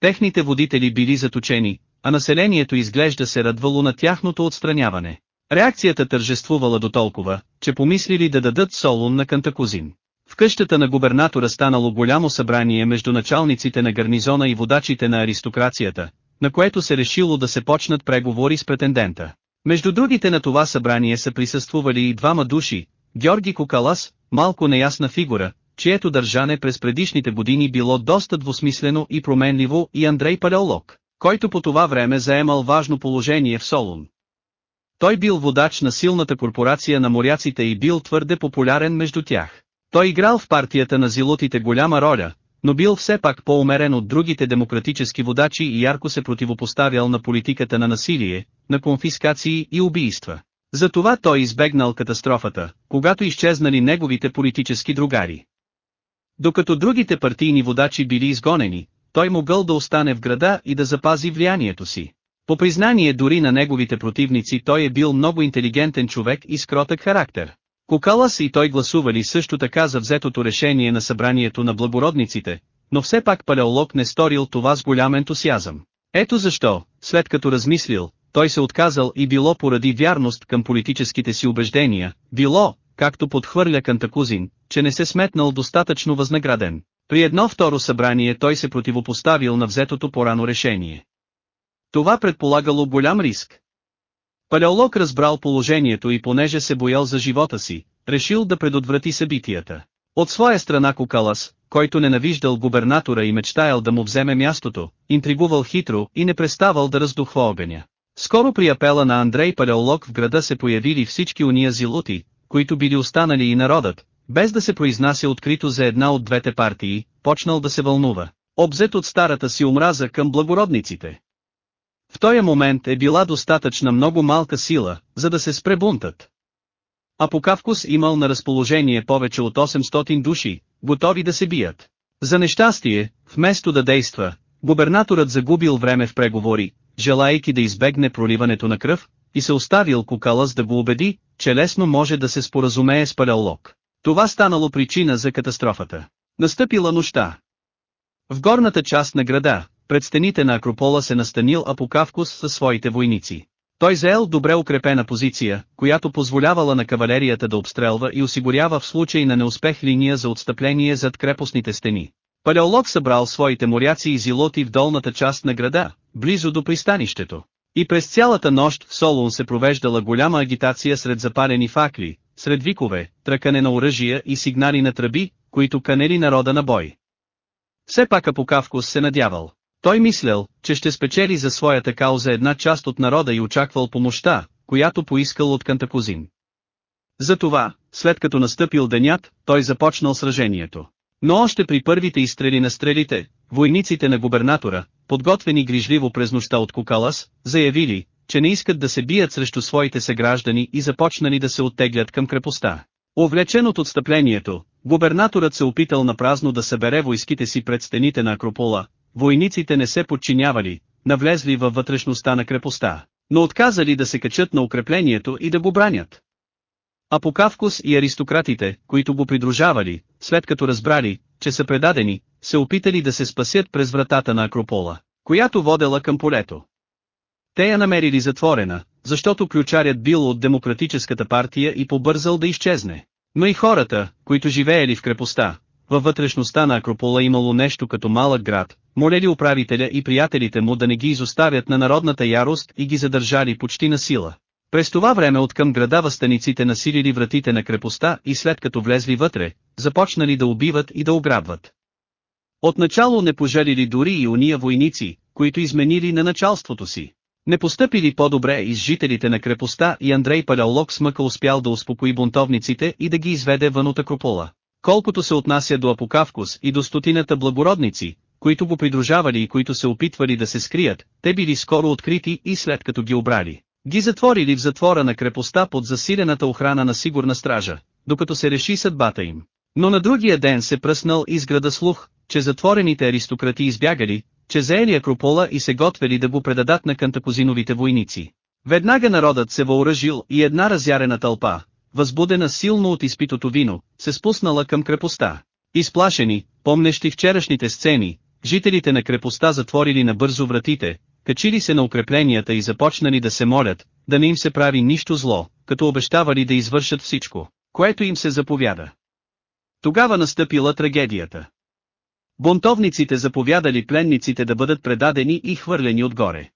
Техните водители били заточени, а населението изглежда се радвало на тяхното отстраняване. Реакцията тържествувала до толкова, че помислили да дадат Солун на Кантакузин. В къщата на губернатора станало голямо събрание между началниците на гарнизона и водачите на аристокрацията, на което се решило да се почнат преговори с претендента. Между другите на това събрание са присъствували и двама души, Георги Кокалас, малко неясна фигура, чието държане през предишните години било доста двусмислено и променливо и Андрей Палеолог, който по това време заемал важно положение в Солун. Той бил водач на силната корпорация на моряците и бил твърде популярен между тях. Той играл в партията на зилотите голяма роля, но бил все пак по-умерен от другите демократически водачи и ярко се противопоставял на политиката на насилие, на конфискации и убийства. Затова той избегнал катастрофата, когато изчезнали неговите политически другари. Докато другите партийни водачи били изгонени, той могъл да остане в града и да запази влиянието си. По признание дори на неговите противници той е бил много интелигентен човек и с кротък характер. Кокалас и той гласували също така за взетото решение на събранието на благородниците, но все пак палеолог не сторил това с голям ентусиазъм. Ето защо, след като размислил, той се отказал и било поради вярност към политическите си убеждения, било, както подхвърля Кантакузин, че не се сметнал достатъчно възнаграден. При едно второ събрание той се противопоставил на взетото порано решение. Това предполагало голям риск. Палеолог разбрал положението и понеже се боял за живота си, решил да предотврати събитията. От своя страна Кокалас, който ненавиждал губернатора и мечтаял да му вземе мястото, интригувал хитро и не преставал да раздухва огъня. Скоро при апела на Андрей Палеолог в града се появили всички уния зилути, които били останали и народът, без да се произнася открито за една от двете партии, почнал да се вълнува, обзет от старата си омраза към благородниците. В този момент е била достатъчна много малка сила, за да се спре бунтът. А по Кавкус имал на разположение повече от 800 души, готови да се бият. За нещастие, вместо да действа, губернаторът загубил време в преговори, желайки да избегне проливането на кръв, и се оставил Кукалас да го убеди, че лесно може да се споразумее с Палеолог. Това станало причина за катастрофата. Настъпила нощта. В горната част на града, пред стените на Акропола се настанил Апокавкус със своите войници. Той заел добре укрепена позиция, която позволявала на кавалерията да обстрелва и осигурява в случай на неуспех линия за отстъпление зад крепостните стени. Палеолог събрал своите моряци и зилоти в долната част на града, близо до пристанището. И през цялата нощ в Солун се провеждала голяма агитация сред запалени факли, сред викове, тръкане на оръжия и сигнали на тръби, които канели народа на бой. Все пак Апокавкус се надявал. Той мислял, че ще спечели за своята кауза една част от народа и очаквал помощта, която поискал от Кантакузин. Затова, след като настъпил денят, той започнал сражението. Но още при първите изстрели на стрелите, войниците на губернатора, подготвени грижливо през нощта от Кукалас, заявили, че не искат да се бият срещу своите съграждани и започнали да се оттеглят към крепостта. Увлечен от отстъплението, губернаторът се опитал на празно да събере войските си пред стените на Акропола, войниците не се подчинявали, навлезли във вътрешността на крепостта, но отказали да се качат на укреплението и да го бранят. Апокавкус и аристократите, които го придружавали, след като разбрали, че са предадени, се опитали да се спасят през вратата на Акропола, която водела към полето. Те я намерили затворена, защото ключарят бил от демократическата партия и побързал да изчезне. Но и хората, които живеели в крепостта, във вътрешността на Акропола имало нещо като малък град, молели управителя и приятелите му да не ги изоставят на народната ярост и ги задържали почти на сила. През това време от към града възстаниците насилили вратите на крепостта и след като влезли вътре, започнали да убиват и да ограбват. Отначало не пожалили дори и уния войници, които изменили на началството си. Не постъпили по-добре и с жителите на крепостта и Андрей Палеолог смъка успял да успокои бунтовниците и да ги изведе вън от Акропола. Колкото се отнася до Апокавкус и до стотината благородници, които го придружавали и които се опитвали да се скрият, те били скоро открити и след като ги обрали. Ги затворили в затвора на крепостта под засилената охрана на сигурна стража, докато се реши съдбата им. Но на другия ден се пръснал изграда слух, че затворените аристократи избягали, че заели Акропола и се готвели да го предадат на кантакозиновите войници. Веднага народът се въоръжил и една разярена тълпа, възбудена силно от изпитото вино, се спуснала към крепостта. Изплашени, помнещи вчерашните сцени, жителите на крепостта затворили набързо вратите, качили се на укрепленията и започнали да се молят, да не им се прави нищо зло, като обещавали да извършат всичко, което им се заповяда. Тогава настъпила трагедията. Бунтовниците заповядали пленниците да бъдат предадени и хвърлени отгоре.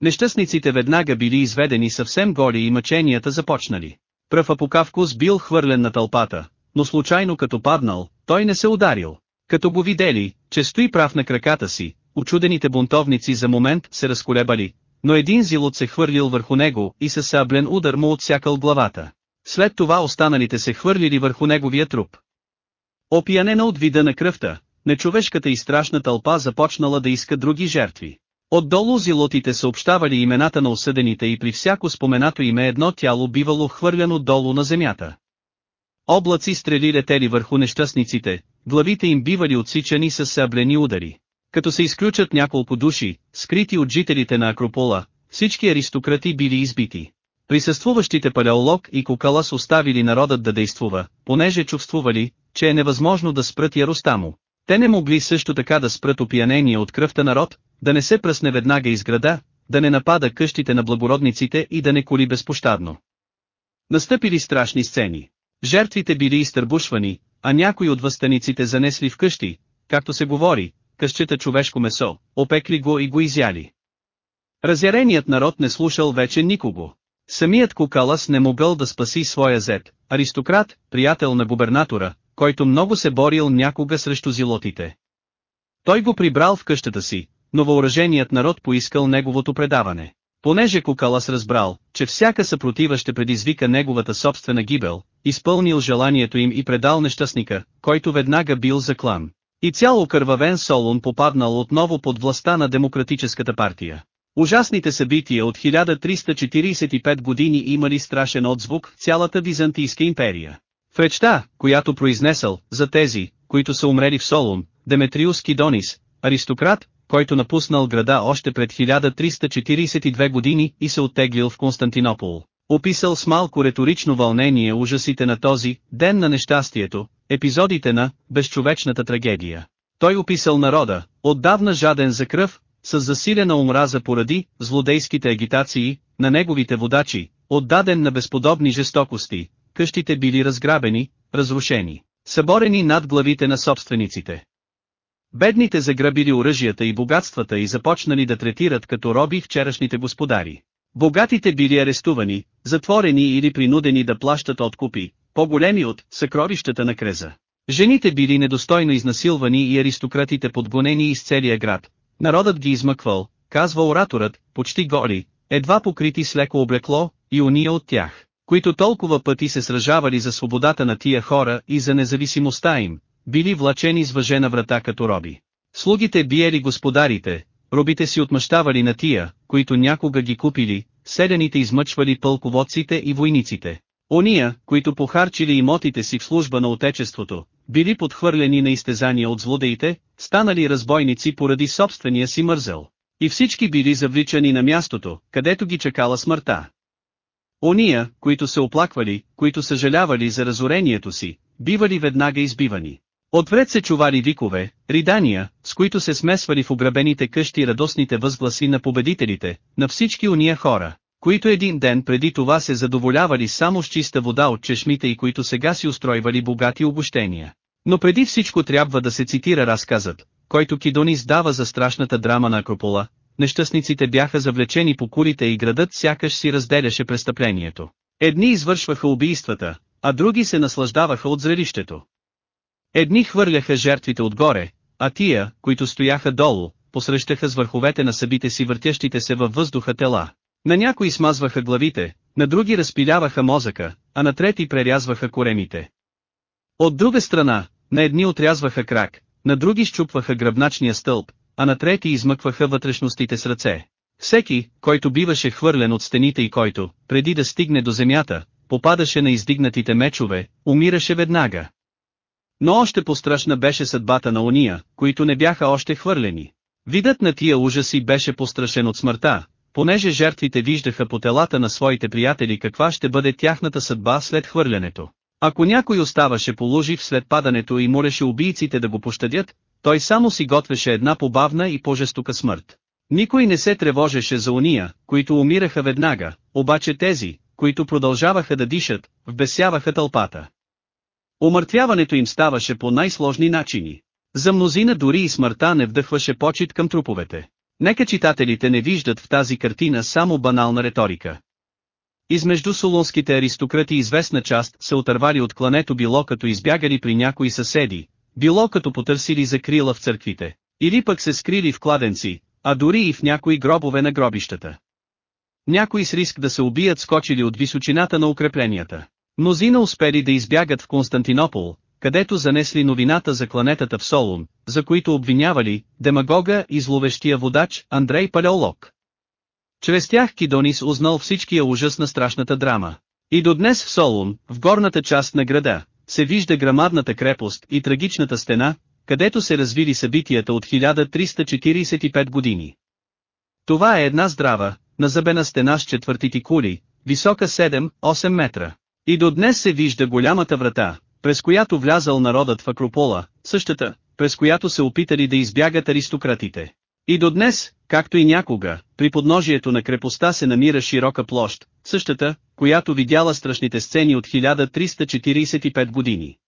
Нещастниците веднага били изведени съвсем голи и мъченията започнали. Пръв Апокавкус бил хвърлен на тълпата, но случайно като паднал, той не се ударил. Като го видели, че стои прав на краката си, очудените бунтовници за момент се разколебали, но един зилот се хвърлил върху него и със саблен удар му отсякал главата. След това останалите се хвърлили върху неговия труп. Опиянена от вида на кръвта, нечовешката и страшна тълпа започнала да иска други жертви. Отдолу зилотите съобщавали имената на осъдените и при всяко споменато име едно тяло бивало хвърляно долу на земята. Облаци стрели летели върху нещастниците, главите им бивали отсичани с саблени удари. Като се изключат няколко души, скрити от жителите на Акропола, всички аристократи били избити. Присъствуващите палеолог и Кокалас оставили народът да действува, понеже чувствували, че е невъзможно да спрат яростта му. Те не могли също така да спрат опиянения от кръвта народ, да не се пръсне веднага из града, да не напада къщите на благородниците и да не коли безпощадно. Настъпили страшни сцени. Жертвите били изтърбушвани, а някои от възстаниците занесли в къщи, както се говори, къщета човешко месо, опекли го и го изяли. Разяреният народ не слушал вече никого. Самият Кукалас не могъл да спаси своя зет, аристократ, приятел на губернатора, който много се борил някога срещу зилотите. Той го прибрал в къщата си, но въоръженият народ поискал неговото предаване. Понеже Кукалас разбрал, че всяка съпротива ще предизвика неговата собствена гибел, изпълнил желанието им и предал нещастника, който веднага бил заклан. И цял окървавен Солун попаднал отново под властта на демократическата партия. Ужасните събития от 1345 години имали страшен отзвук в цялата Византийска империя. В речта, която произнесъл, за тези, които са умрели в Солун, Деметриус Кидонис, аристократ, който напуснал града още пред 1342 години и се оттеглил в Константинопол. Описал с малко риторично вълнение ужасите на този ден на нещастието, епизодите на безчовечната трагедия. Той описал народа, отдавна жаден за кръв, с засилена омраза поради злодейските агитации на неговите водачи, отдаден на безподобни жестокости, къщите били разграбени, разрушени, съборени над главите на собствениците. Бедните заграбили оръжията и богатствата и започнали да третират като роби вчерашните господари. Богатите били арестувани, затворени или принудени да плащат откупи, по-големи от съкровищата на креза. Жените били недостойно изнасилвани и аристократите подгонени из целия град. Народът ги измъквал, казва ораторът, почти голи, едва покрити с леко облекло, и уния от тях, които толкова пъти се сражавали за свободата на тия хора и за независимостта им, били влачени с въжена врата като роби. Слугите биели господарите, робите си отмъщавали на тия, които някога ги купили, селяните измъчвали пълководците и войниците. Ония, които похарчили имотите си в служба на отечеството, били подхвърлени на изтезания от злодеите, станали разбойници поради собствения си мързел. И всички били завличани на мястото, където ги чакала смъртта. Ония, които се оплаквали, които съжалявали за разорението си, бивали веднага избивани. Отвред се чували викове, ридания, с които се смесвали в ограбените къщи радостните възгласи на победителите, на всички уния хора, които един ден преди това се задоволявали само с чиста вода от чешмите и които сега си устройвали богати обощения. Но преди всичко трябва да се цитира разказът, който Кидонис дава за страшната драма на Акропола, нещастниците бяха завлечени по кулите и градът сякаш си разделяше престъплението. Едни извършваха убийствата, а други се наслаждаваха от зрелището. Едни хвърляха жертвите отгоре, а тия, които стояха долу, посрещаха с върховете на събите си въртящите се във въздуха тела. На някои смазваха главите, на други разпиляваха мозъка, а на трети прерязваха коремите. От друга страна, на едни отрязваха крак, на други щупваха гръбначния стълб, а на трети измъкваха вътрешностите с ръце. Всеки, който биваше хвърлен от стените и който, преди да стигне до земята, попадаше на издигнатите мечове, умираше веднага. Но още пострашна беше съдбата на ония, които не бяха още хвърлени. Видът на тия ужаси беше пострашен от смъртта, понеже жертвите виждаха по телата на своите приятели каква ще бъде тяхната съдба след хвърлянето. Ако някой оставаше полужив след падането и молеше убийците да го пощадят, той само си готвеше една побавна и по-жестока смърт. Никой не се тревожеше за уния, които умираха веднага, обаче тези, които продължаваха да дишат, вбесяваха тълпата. Омъртвяването им ставаше по най-сложни начини. За мнозина дори и смъртта не вдъхваше почет към труповете. Нека читателите не виждат в тази картина само банална риторика. Измежду солунските аристократи известна част се отървали от клането било като избягали при някои съседи, било като потърсили закрила в църквите, или пък се скрили в кладенци, а дори и в някои гробове на гробищата. Някои с риск да се убият скочили от височината на укрепленията. Мнозина успели да избягат в Константинопол, където занесли новината за кланетата в Солун, за които обвинявали демагога и зловещия водач Андрей Палеолог. Чрез тях Кидонис узнал всичкия ужас на страшната драма. И до днес в Солун, в горната част на града, се вижда грамадната крепост и трагичната стена, където се развили събитията от 1345 години. Това е една здрава, назъбена стена с четвъртити кули, висока 7-8 метра. И до днес се вижда голямата врата, през която влязал народът в Акропола, същата, през която се опитали да избягат аристократите. И до днес, както и някога, при подножието на крепостта се намира широка площ, същата, която видяла страшните сцени от 1345 години.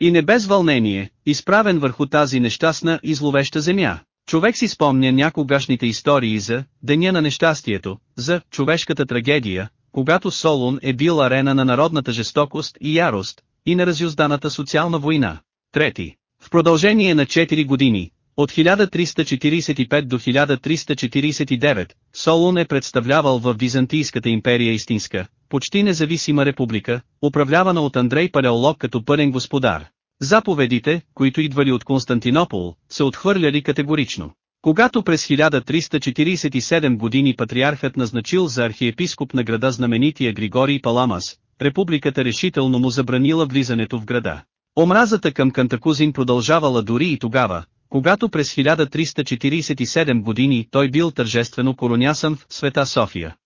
И не без вълнение, изправен върху тази нещастна и зловеща земя, човек си спомня някогашните истории за Деня на нещастието, за човешката трагедия, когато Солун е бил арена на народната жестокост и ярост, и на разюзданата социална война. Трети. В продължение на 4 години, от 1345 до 1349, Солун е представлявал в Византийската империя истинска, почти независима република, управлявана от Андрей Палеолог като пълен господар. Заповедите, които идвали от Константинопол, се отхвърляли категорично. Когато през 1347 години патриархът назначил за архиепископ на града знаменития Григорий Паламас, републиката решително му забранила влизането в града. Омразата към Кантакузин продължавала дори и тогава, когато през 1347 години той бил тържествено коронясан в Света София.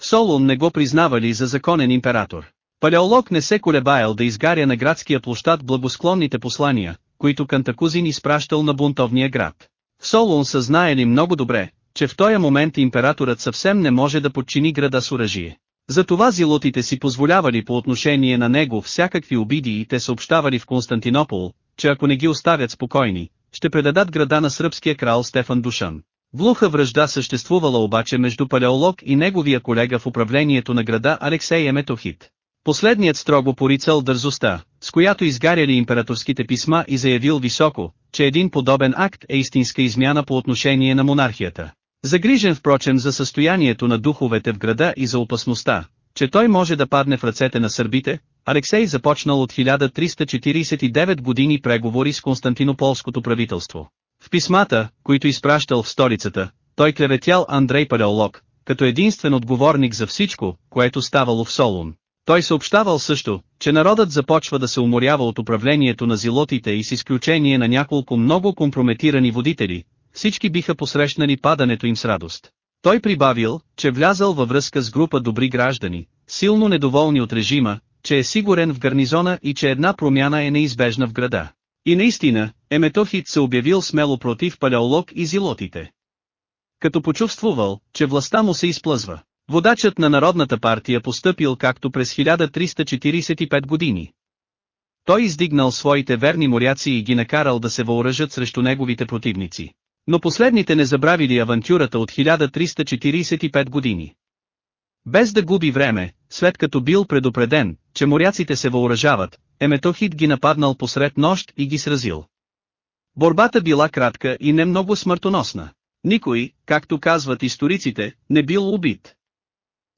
В Солун не го признавали за законен император. Палеолог не се колебаял да изгаря на градския площад благосклонните послания, които Кантакузин изпращал на бунтовния град. В Солун са знаели много добре, че в този момент императорът съвсем не може да подчини града с оръжие. Затова зилотите си позволявали по отношение на него всякакви обиди и те съобщавали в Константинопол, че ако не ги оставят спокойни, ще предадат града на сръбския крал Стефан Душан. Влуха връжда съществувала обаче между палеолог и неговия колега в управлението на града Алексей Еметохит. Последният строго порицал дързостта, с която изгаряли императорските писма и заявил високо, че един подобен акт е истинска измяна по отношение на монархията. Загрижен впрочем за състоянието на духовете в града и за опасността, че той може да падне в ръцете на сърбите, Алексей започнал от 1349 години преговори с Константинополското правителство. В писмата, които изпращал в столицата, той клеветял Андрей Палеолог, като единствен отговорник за всичко, което ставало в Солун. Той съобщавал също, че народът започва да се уморява от управлението на зилотите и с изключение на няколко много компрометирани водители, всички биха посрещнали падането им с радост. Той прибавил, че влязал във връзка с група добри граждани, силно недоволни от режима, че е сигурен в гарнизона и че една промяна е неизбежна в града. И наистина, Еметохит се обявил смело против палеолог и зилотите. Като почувствувал, че властта му се изплъзва, водачът на Народната партия постъпил както през 1345 години. Той издигнал своите верни моряци и ги накарал да се въоръжат срещу неговите противници. Но последните не забравили авантюрата от 1345 години. Без да губи време, след като бил предупреден, че моряците се въоръжават, Еметохит ги нападнал посред нощ и ги сразил. Борбата била кратка и не много смъртоносна. Никой, както казват историците, не бил убит.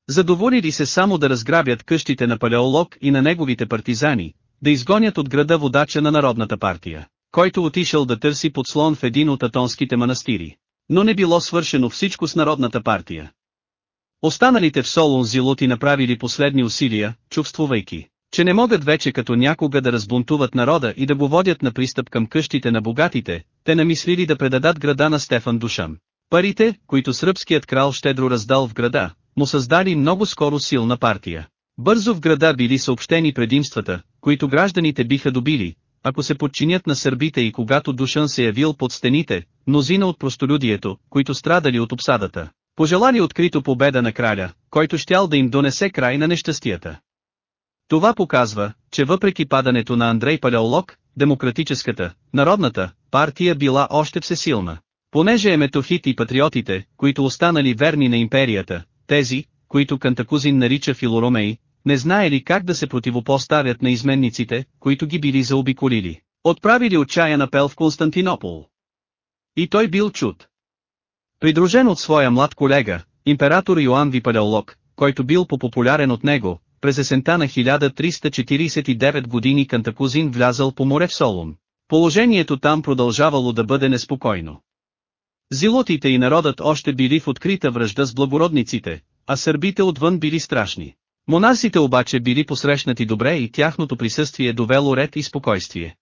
Задоволили се само да разграбят къщите на палеолог и на неговите партизани, да изгонят от града водача на Народната партия, който отишъл да търси подслон в един от атонските манастири. Но не било свършено всичко с Народната партия. Останалите в Солун зилоти направили последни усилия, чувствувайки, че не могат вече като някога да разбунтуват народа и да го водят на пристъп към къщите на богатите, те намислили да предадат града на Стефан Душан. Парите, които сръбският крал щедро раздал в града, му създали много скоро силна партия. Бързо в града били съобщени предимствата, които гражданите биха добили, ако се подчинят на сърбите и когато Душан се явил под стените, мнозина от простолюдието, които страдали от обсадата, пожелали открито победа на краля, който щял да им донесе край на нещастията. Това показва, че въпреки падането на Андрей Палеолог, демократическата, народната, партия била още всесилна. Понеже еметохит и патриотите, които останали верни на империята, тези, които Кантакузин нарича филоромеи, не знаели как да се противопоставят на изменниците, които ги били заобиколили. Отправили отчаян апел в Константинопол. И той бил чуд. Придружен от своя млад колега, император Йоанн Випалеолог, който бил по-популярен от него, през есента на 1349 години Кантакузин влязал по море в Солун. Положението там продължавало да бъде неспокойно. Зилотите и народът още били в открита връжда с благородниците, а сърбите отвън били страшни. Монасите обаче били посрещнати добре и тяхното присъствие довело ред и спокойствие.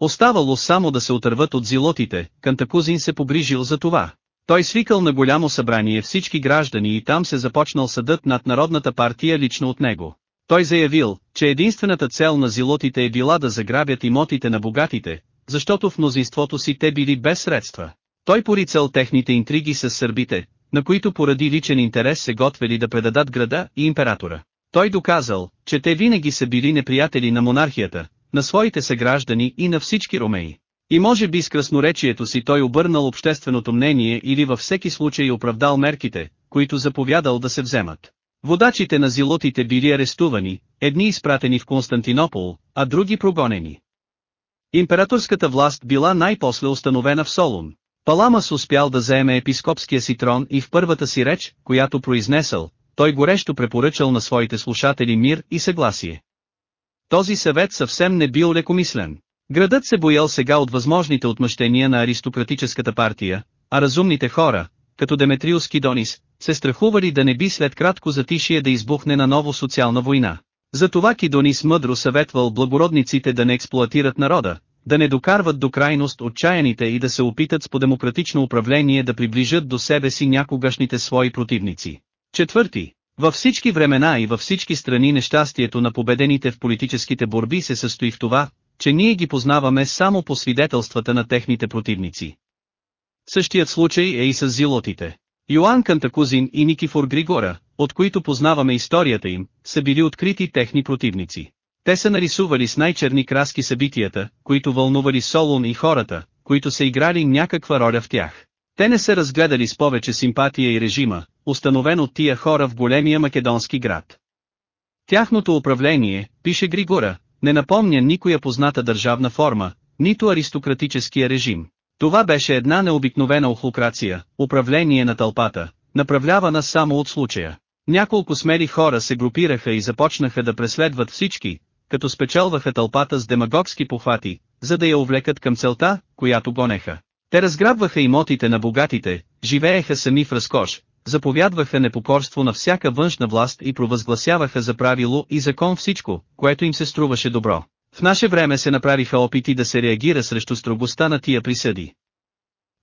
Оставало само да се отърват от зилотите, Кантакузин се погрижил за това. Той свикал на голямо събрание всички граждани и там се започнал съдът над Народната партия лично от него. Той заявил, че единствената цел на зилотите е била да заграбят имотите на богатите, защото в мнозинството си те били без средства. Той порицал техните интриги с сърбите, на които поради личен интерес се готвели да предадат града и императора. Той доказал, че те винаги са били неприятели на монархията, на своите съграждани и на всички ромеи. И може би с красноречието си той обърнал общественото мнение или във всеки случай оправдал мерките, които заповядал да се вземат. Водачите на зилотите били арестувани, едни изпратени в Константинопол, а други прогонени. Императорската власт била най-после установена в Солун. Паламас успял да заеме епископския си трон и в първата си реч, която произнесъл, той горещо препоръчал на своите слушатели мир и съгласие. Този съвет съвсем не бил лекомислен. Градът се боял сега от възможните отмъщения на аристократическата партия, а разумните хора, като Деметриус Кидонис, се страхували да не би след кратко затишие да избухне на ново социална война. Затова Кидонис мъдро съветвал благородниците да не експлуатират народа, да не докарват до крайност отчаяните и да се опитат с по демократично управление да приближат до себе си някогашните свои противници. Четвърти. Във всички времена и във всички страни нещастието на победените в политическите борби се състои в това, че ние ги познаваме само по свидетелствата на техните противници. Същият случай е и с зилотите. Йоан Кантакузин и Никифор Григора, от които познаваме историята им, са били открити техни противници. Те са нарисували с най-черни краски събитията, които вълнували Солун и хората, които са играли някаква роля в тях. Те не са разгледали с повече симпатия и режима, установен от тия хора в големия македонски град. Тяхното управление, пише Григора, не напомня никоя позната държавна форма, нито аристократическия режим. Това беше една необикновена охлокрация, управление на тълпата, направлявана само от случая. Няколко смели хора се групираха и започнаха да преследват всички, като спечелваха тълпата с демагогски похвати, за да я увлекат към целта, която гонеха. Те разграбваха имотите на богатите, живееха сами в разкош, заповядваха непокорство на всяка външна власт и провъзгласяваха за правило и закон всичко, което им се струваше добро. В наше време се направиха опити да се реагира срещу строгостта на тия присъди.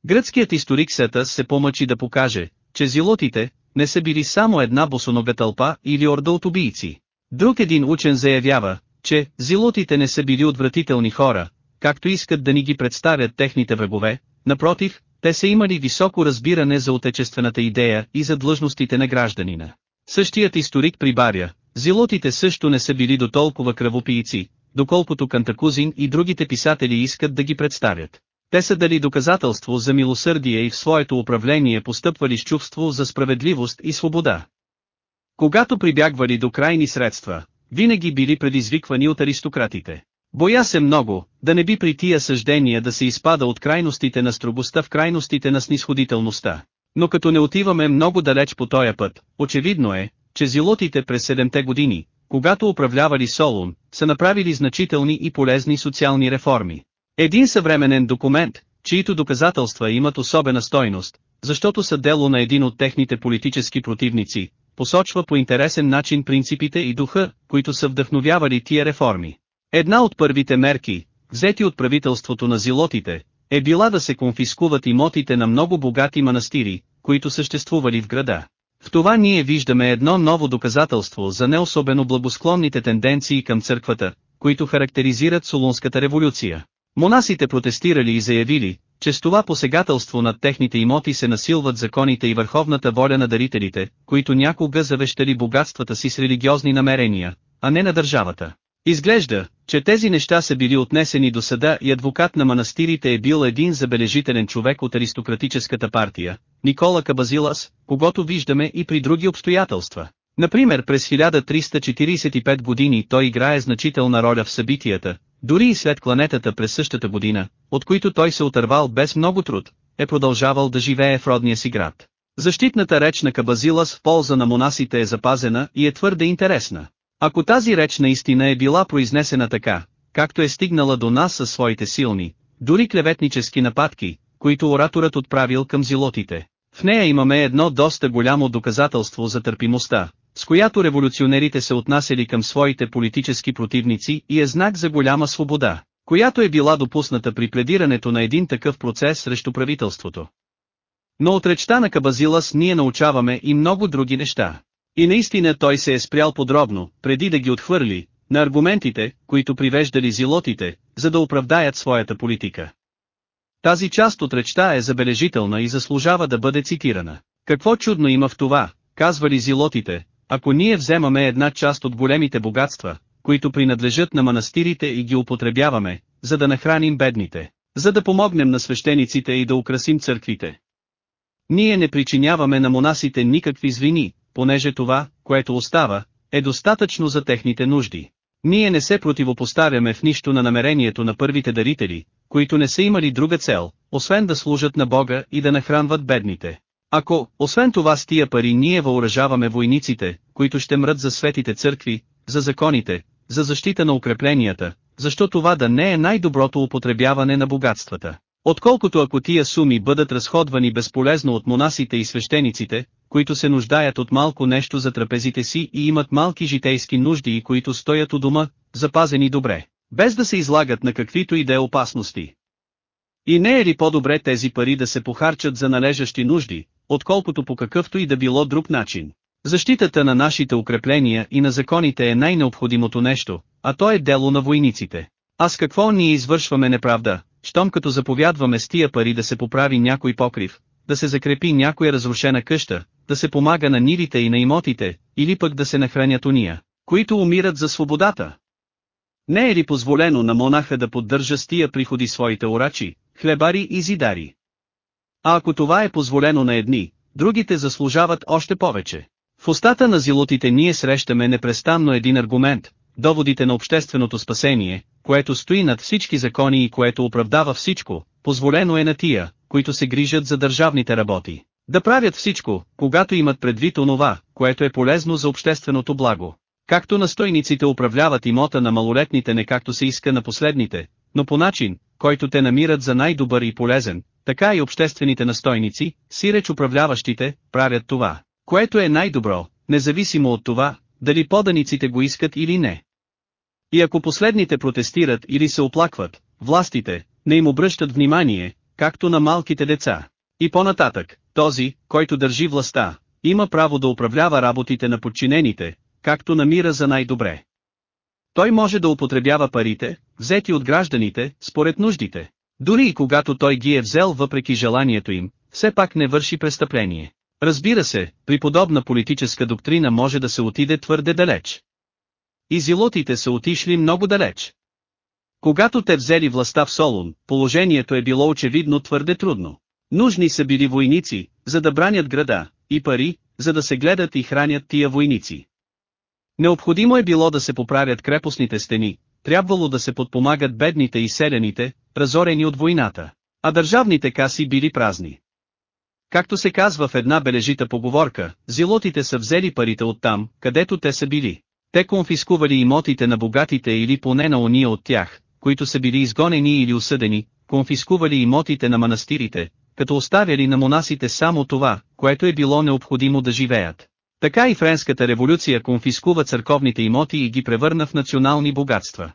Гръцкият историк Сетас се помъчи да покаже, че зилотите не са били само една босонога тълпа или орда от убийци. Друг един учен заявява, че зилотите не са били отвратителни хора, както искат да ни ги представят техните врагове, напротив, те са имали високо разбиране за отечествената идея и за длъжностите на гражданина. Същият историк прибаря, зилотите също не са били до толкова кръвопийци, доколкото Кантакузин и другите писатели искат да ги представят. Те са дали доказателство за милосърдие и в своето управление постъпвали с чувство за справедливост и свобода. Когато прибягвали до крайни средства, винаги били предизвиквани от аристократите. Боя се много, да не би при тия съждения да се изпада от крайностите на строгостта в крайностите на снисходителността. Но като не отиваме много далеч по този път, очевидно е, че зилотите през седемте години, когато управлявали Солун, са направили значителни и полезни социални реформи. Един съвременен документ, чието доказателства имат особена стойност, защото са дело на един от техните политически противници, посочва по интересен начин принципите и духа, които са вдъхновявали тия реформи. Една от първите мерки, взети от правителството на зилотите, е била да се конфискуват имотите на много богати манастири, които съществували в града. В това ние виждаме едно ново доказателство за не особено благосклонните тенденции към църквата, които характеризират Солунската революция. Монасите протестирали и заявили, че с това посегателство над техните имоти се насилват законите и върховната воля на дарителите, които някога завещали богатствата си с религиозни намерения, а не на държавата. Изглежда, че тези неща са били отнесени до съда и адвокат на манастирите е бил един забележителен човек от аристократическата партия, Никола Кабазилас, когато виждаме и при други обстоятелства. Например през 1345 години той играе значителна роля в събитията, дори и след кланетата през същата година, от които той се отървал без много труд, е продължавал да живее в родния си град. Защитната реч на Кабазилас в полза на монасите е запазена и е твърде интересна. Ако тази реч наистина е била произнесена така, както е стигнала до нас със своите силни, дори клеветнически нападки, които ораторът отправил към зилотите, в нея имаме едно доста голямо доказателство за търпимостта, с която революционерите се отнасяли към своите политически противници и е знак за голяма свобода, която е била допусната при пледирането на един такъв процес срещу правителството. Но от речта на Кабазилас ние научаваме и много други неща. И наистина той се е спрял подробно, преди да ги отхвърли, на аргументите, които привеждали зилотите, за да оправдаят своята политика. Тази част от речта е забележителна и заслужава да бъде цитирана. Какво чудно има в това, казвали зилотите, ако ние вземаме една част от големите богатства, които принадлежат на манастирите и ги употребяваме, за да нахраним бедните, за да помогнем на свещениците и да украсим църквите. Ние не причиняваме на монасите никакви звини, понеже това, което остава, е достатъчно за техните нужди. Ние не се противопоставяме в нищо на намерението на първите дарители, които не са имали друга цел, освен да служат на Бога и да нахранват бедните. Ако, освен това с тия пари ние въоръжаваме войниците, които ще мрат за светите църкви, за законите, за защита на укрепленията, защо това да не е най-доброто употребяване на богатствата. Отколкото ако тия суми бъдат разходвани безполезно от монасите и свещениците, които се нуждаят от малко нещо за трапезите си и имат малки житейски нужди и които стоят у дома, запазени добре, без да се излагат на каквито и да е опасности. И не е ли по-добре тези пари да се похарчат за належащи нужди, отколкото по какъвто и да било друг начин? Защитата на нашите укрепления и на законите е най-необходимото нещо, а то е дело на войниците. А с какво ние извършваме неправда, щом като заповядваме с тия пари да се поправи някой покрив, да се закрепи някоя разрушена къща, да се помага на нивите и на имотите, или пък да се нахранят уния, които умират за свободата. Не е ли позволено на монаха да поддържа с тия приходи своите орачи, хлебари и зидари? А ако това е позволено на едни, другите заслужават още повече. В устата на зилотите ние срещаме непрестанно един аргумент, доводите на общественото спасение, което стои над всички закони и което оправдава всичко, позволено е на тия, които се грижат за държавните работи. Да правят всичко, когато имат предвид онова, което е полезно за общественото благо. Както настойниците управляват имота на малолетните не както се иска на последните, но по начин, който те намират за най-добър и полезен, така и обществените настойници, сиреч управляващите, правят това, което е най-добро, независимо от това, дали поданиците го искат или не. И ако последните протестират или се оплакват, властите, не им обръщат внимание, както на малките деца. И по-нататък, този, който държи властта, има право да управлява работите на подчинените, както намира за най-добре. Той може да употребява парите, взети от гражданите, според нуждите. Дори и когато той ги е взел въпреки желанието им, все пак не върши престъпление. Разбира се, при подобна политическа доктрина може да се отиде твърде далеч. И зилотите са отишли много далеч. Когато те взели властта в Солун, положението е било очевидно твърде трудно. Нужни са били войници, за да бранят града, и пари, за да се гледат и хранят тия войници. Необходимо е било да се поправят крепостните стени, трябвало да се подпомагат бедните и селените, разорени от войната, а държавните каси били празни. Както се казва в една бележита поговорка, зилотите са взели парите от там, където те са били. Те конфискували имотите на богатите или поне на ония от тях, които са били изгонени или осъдени, конфискували имотите на манастирите, като оставяли на монасите само това, което е било необходимо да живеят. Така и Френската революция конфискува църковните имоти и ги превърна в национални богатства.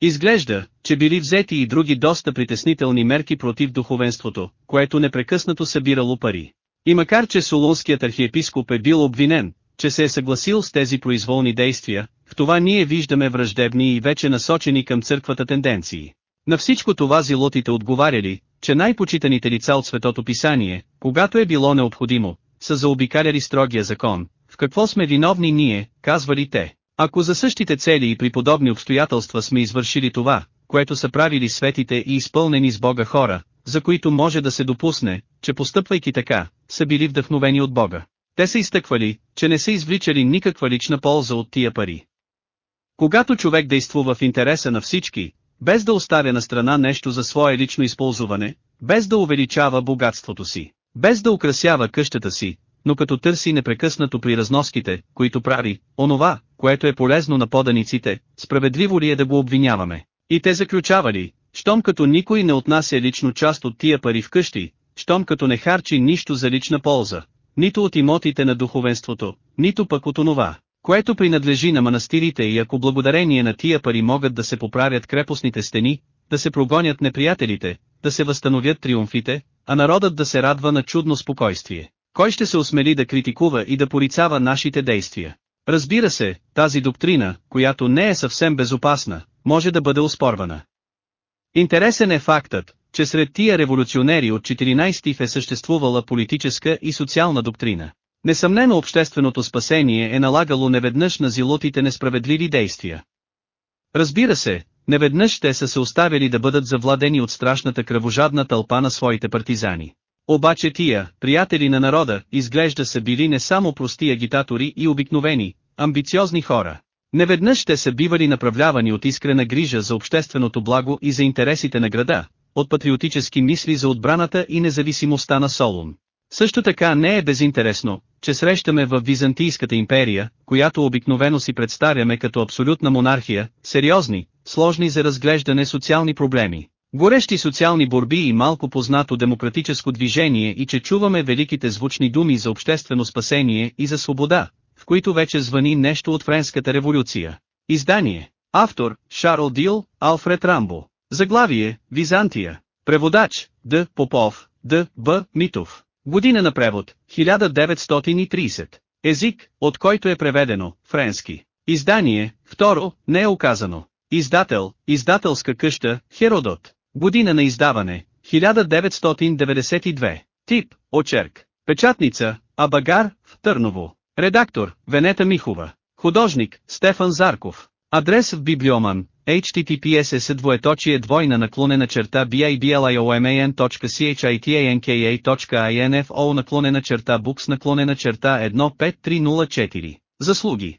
Изглежда, че били взети и други доста притеснителни мерки против духовенството, което непрекъснато събирало пари. И макар че Солунският архиепископ е бил обвинен, че се е съгласил с тези произволни действия, в това ние виждаме враждебни и вече насочени към църквата тенденции. На всичко това зилотите отговаряли, че най-почитаните лица от Светото Писание, когато е било необходимо, са заобикаляли строгия закон. В какво сме виновни ние, казвали те. Ако за същите цели и при подобни обстоятелства сме извършили това, което са правили светите и изпълнени с Бога хора, за които може да се допусне, че постъпвайки така, са били вдъхновени от Бога. Те са изтъквали, че не са извличали никаква лична полза от тия пари. Когато човек действува в интереса на всички, без да оставя на страна нещо за свое лично използване, без да увеличава богатството си, без да украсява къщата си, но като търси непрекъснато при разноските, които прави, онова, което е полезно на поданиците, справедливо ли е да го обвиняваме. И те заключавали, щом като никой не отнася лично част от тия пари в къщи, щом като не харчи нищо за лична полза, нито от имотите на духовенството, нито пък от онова, което принадлежи на манастирите и ако благодарение на тия пари могат да се поправят крепостните стени, да се прогонят неприятелите, да се възстановят триумфите, а народът да се радва на чудно спокойствие. Кой ще се осмели да критикува и да порицава нашите действия? Разбира се, тази доктрина, която не е съвсем безопасна, може да бъде оспорвана. Интересен е фактът, че сред тия революционери от 14 е съществувала политическа и социална доктрина. Несъмнено общественото спасение е налагало неведнъж на зилотите несправедливи действия. Разбира се, неведнъж те са се оставили да бъдат завладени от страшната кръвожадна тълпа на своите партизани. Обаче тия, приятели на народа, изглежда са били не само прости агитатори и обикновени, амбициозни хора. Неведнъж те са бивали направлявани от искрена грижа за общественото благо и за интересите на града, от патриотически мисли за отбраната и независимостта на Солун. Също така не е безинтересно, че срещаме в Византийската империя, която обикновено си представяме като абсолютна монархия, сериозни, сложни за разглеждане социални проблеми. Горещи социални борби и малко познато демократическо движение и че чуваме великите звучни думи за обществено спасение и за свобода, в които вече звъни нещо от Френската революция. Издание. Автор, Шарл Дил, Алфред Рамбо. Заглавие, Византия. Преводач, Д. Попов, Д. Б. Митов. Година на превод, 1930. Език, от който е преведено, френски. Издание, второ, не е оказано. Издател, издателска къща, Херодот. Година на издаване, 1992. Тип, очерк. Печатница, Абагар, в Търново. Редактор, Венета Михова. Художник, Стефан Зарков. Адрес в Библиоман, https двоеточие двойна наклонена черта biblioman.chitanka.info наклонена черта books наклонена черта 15304. Заслуги.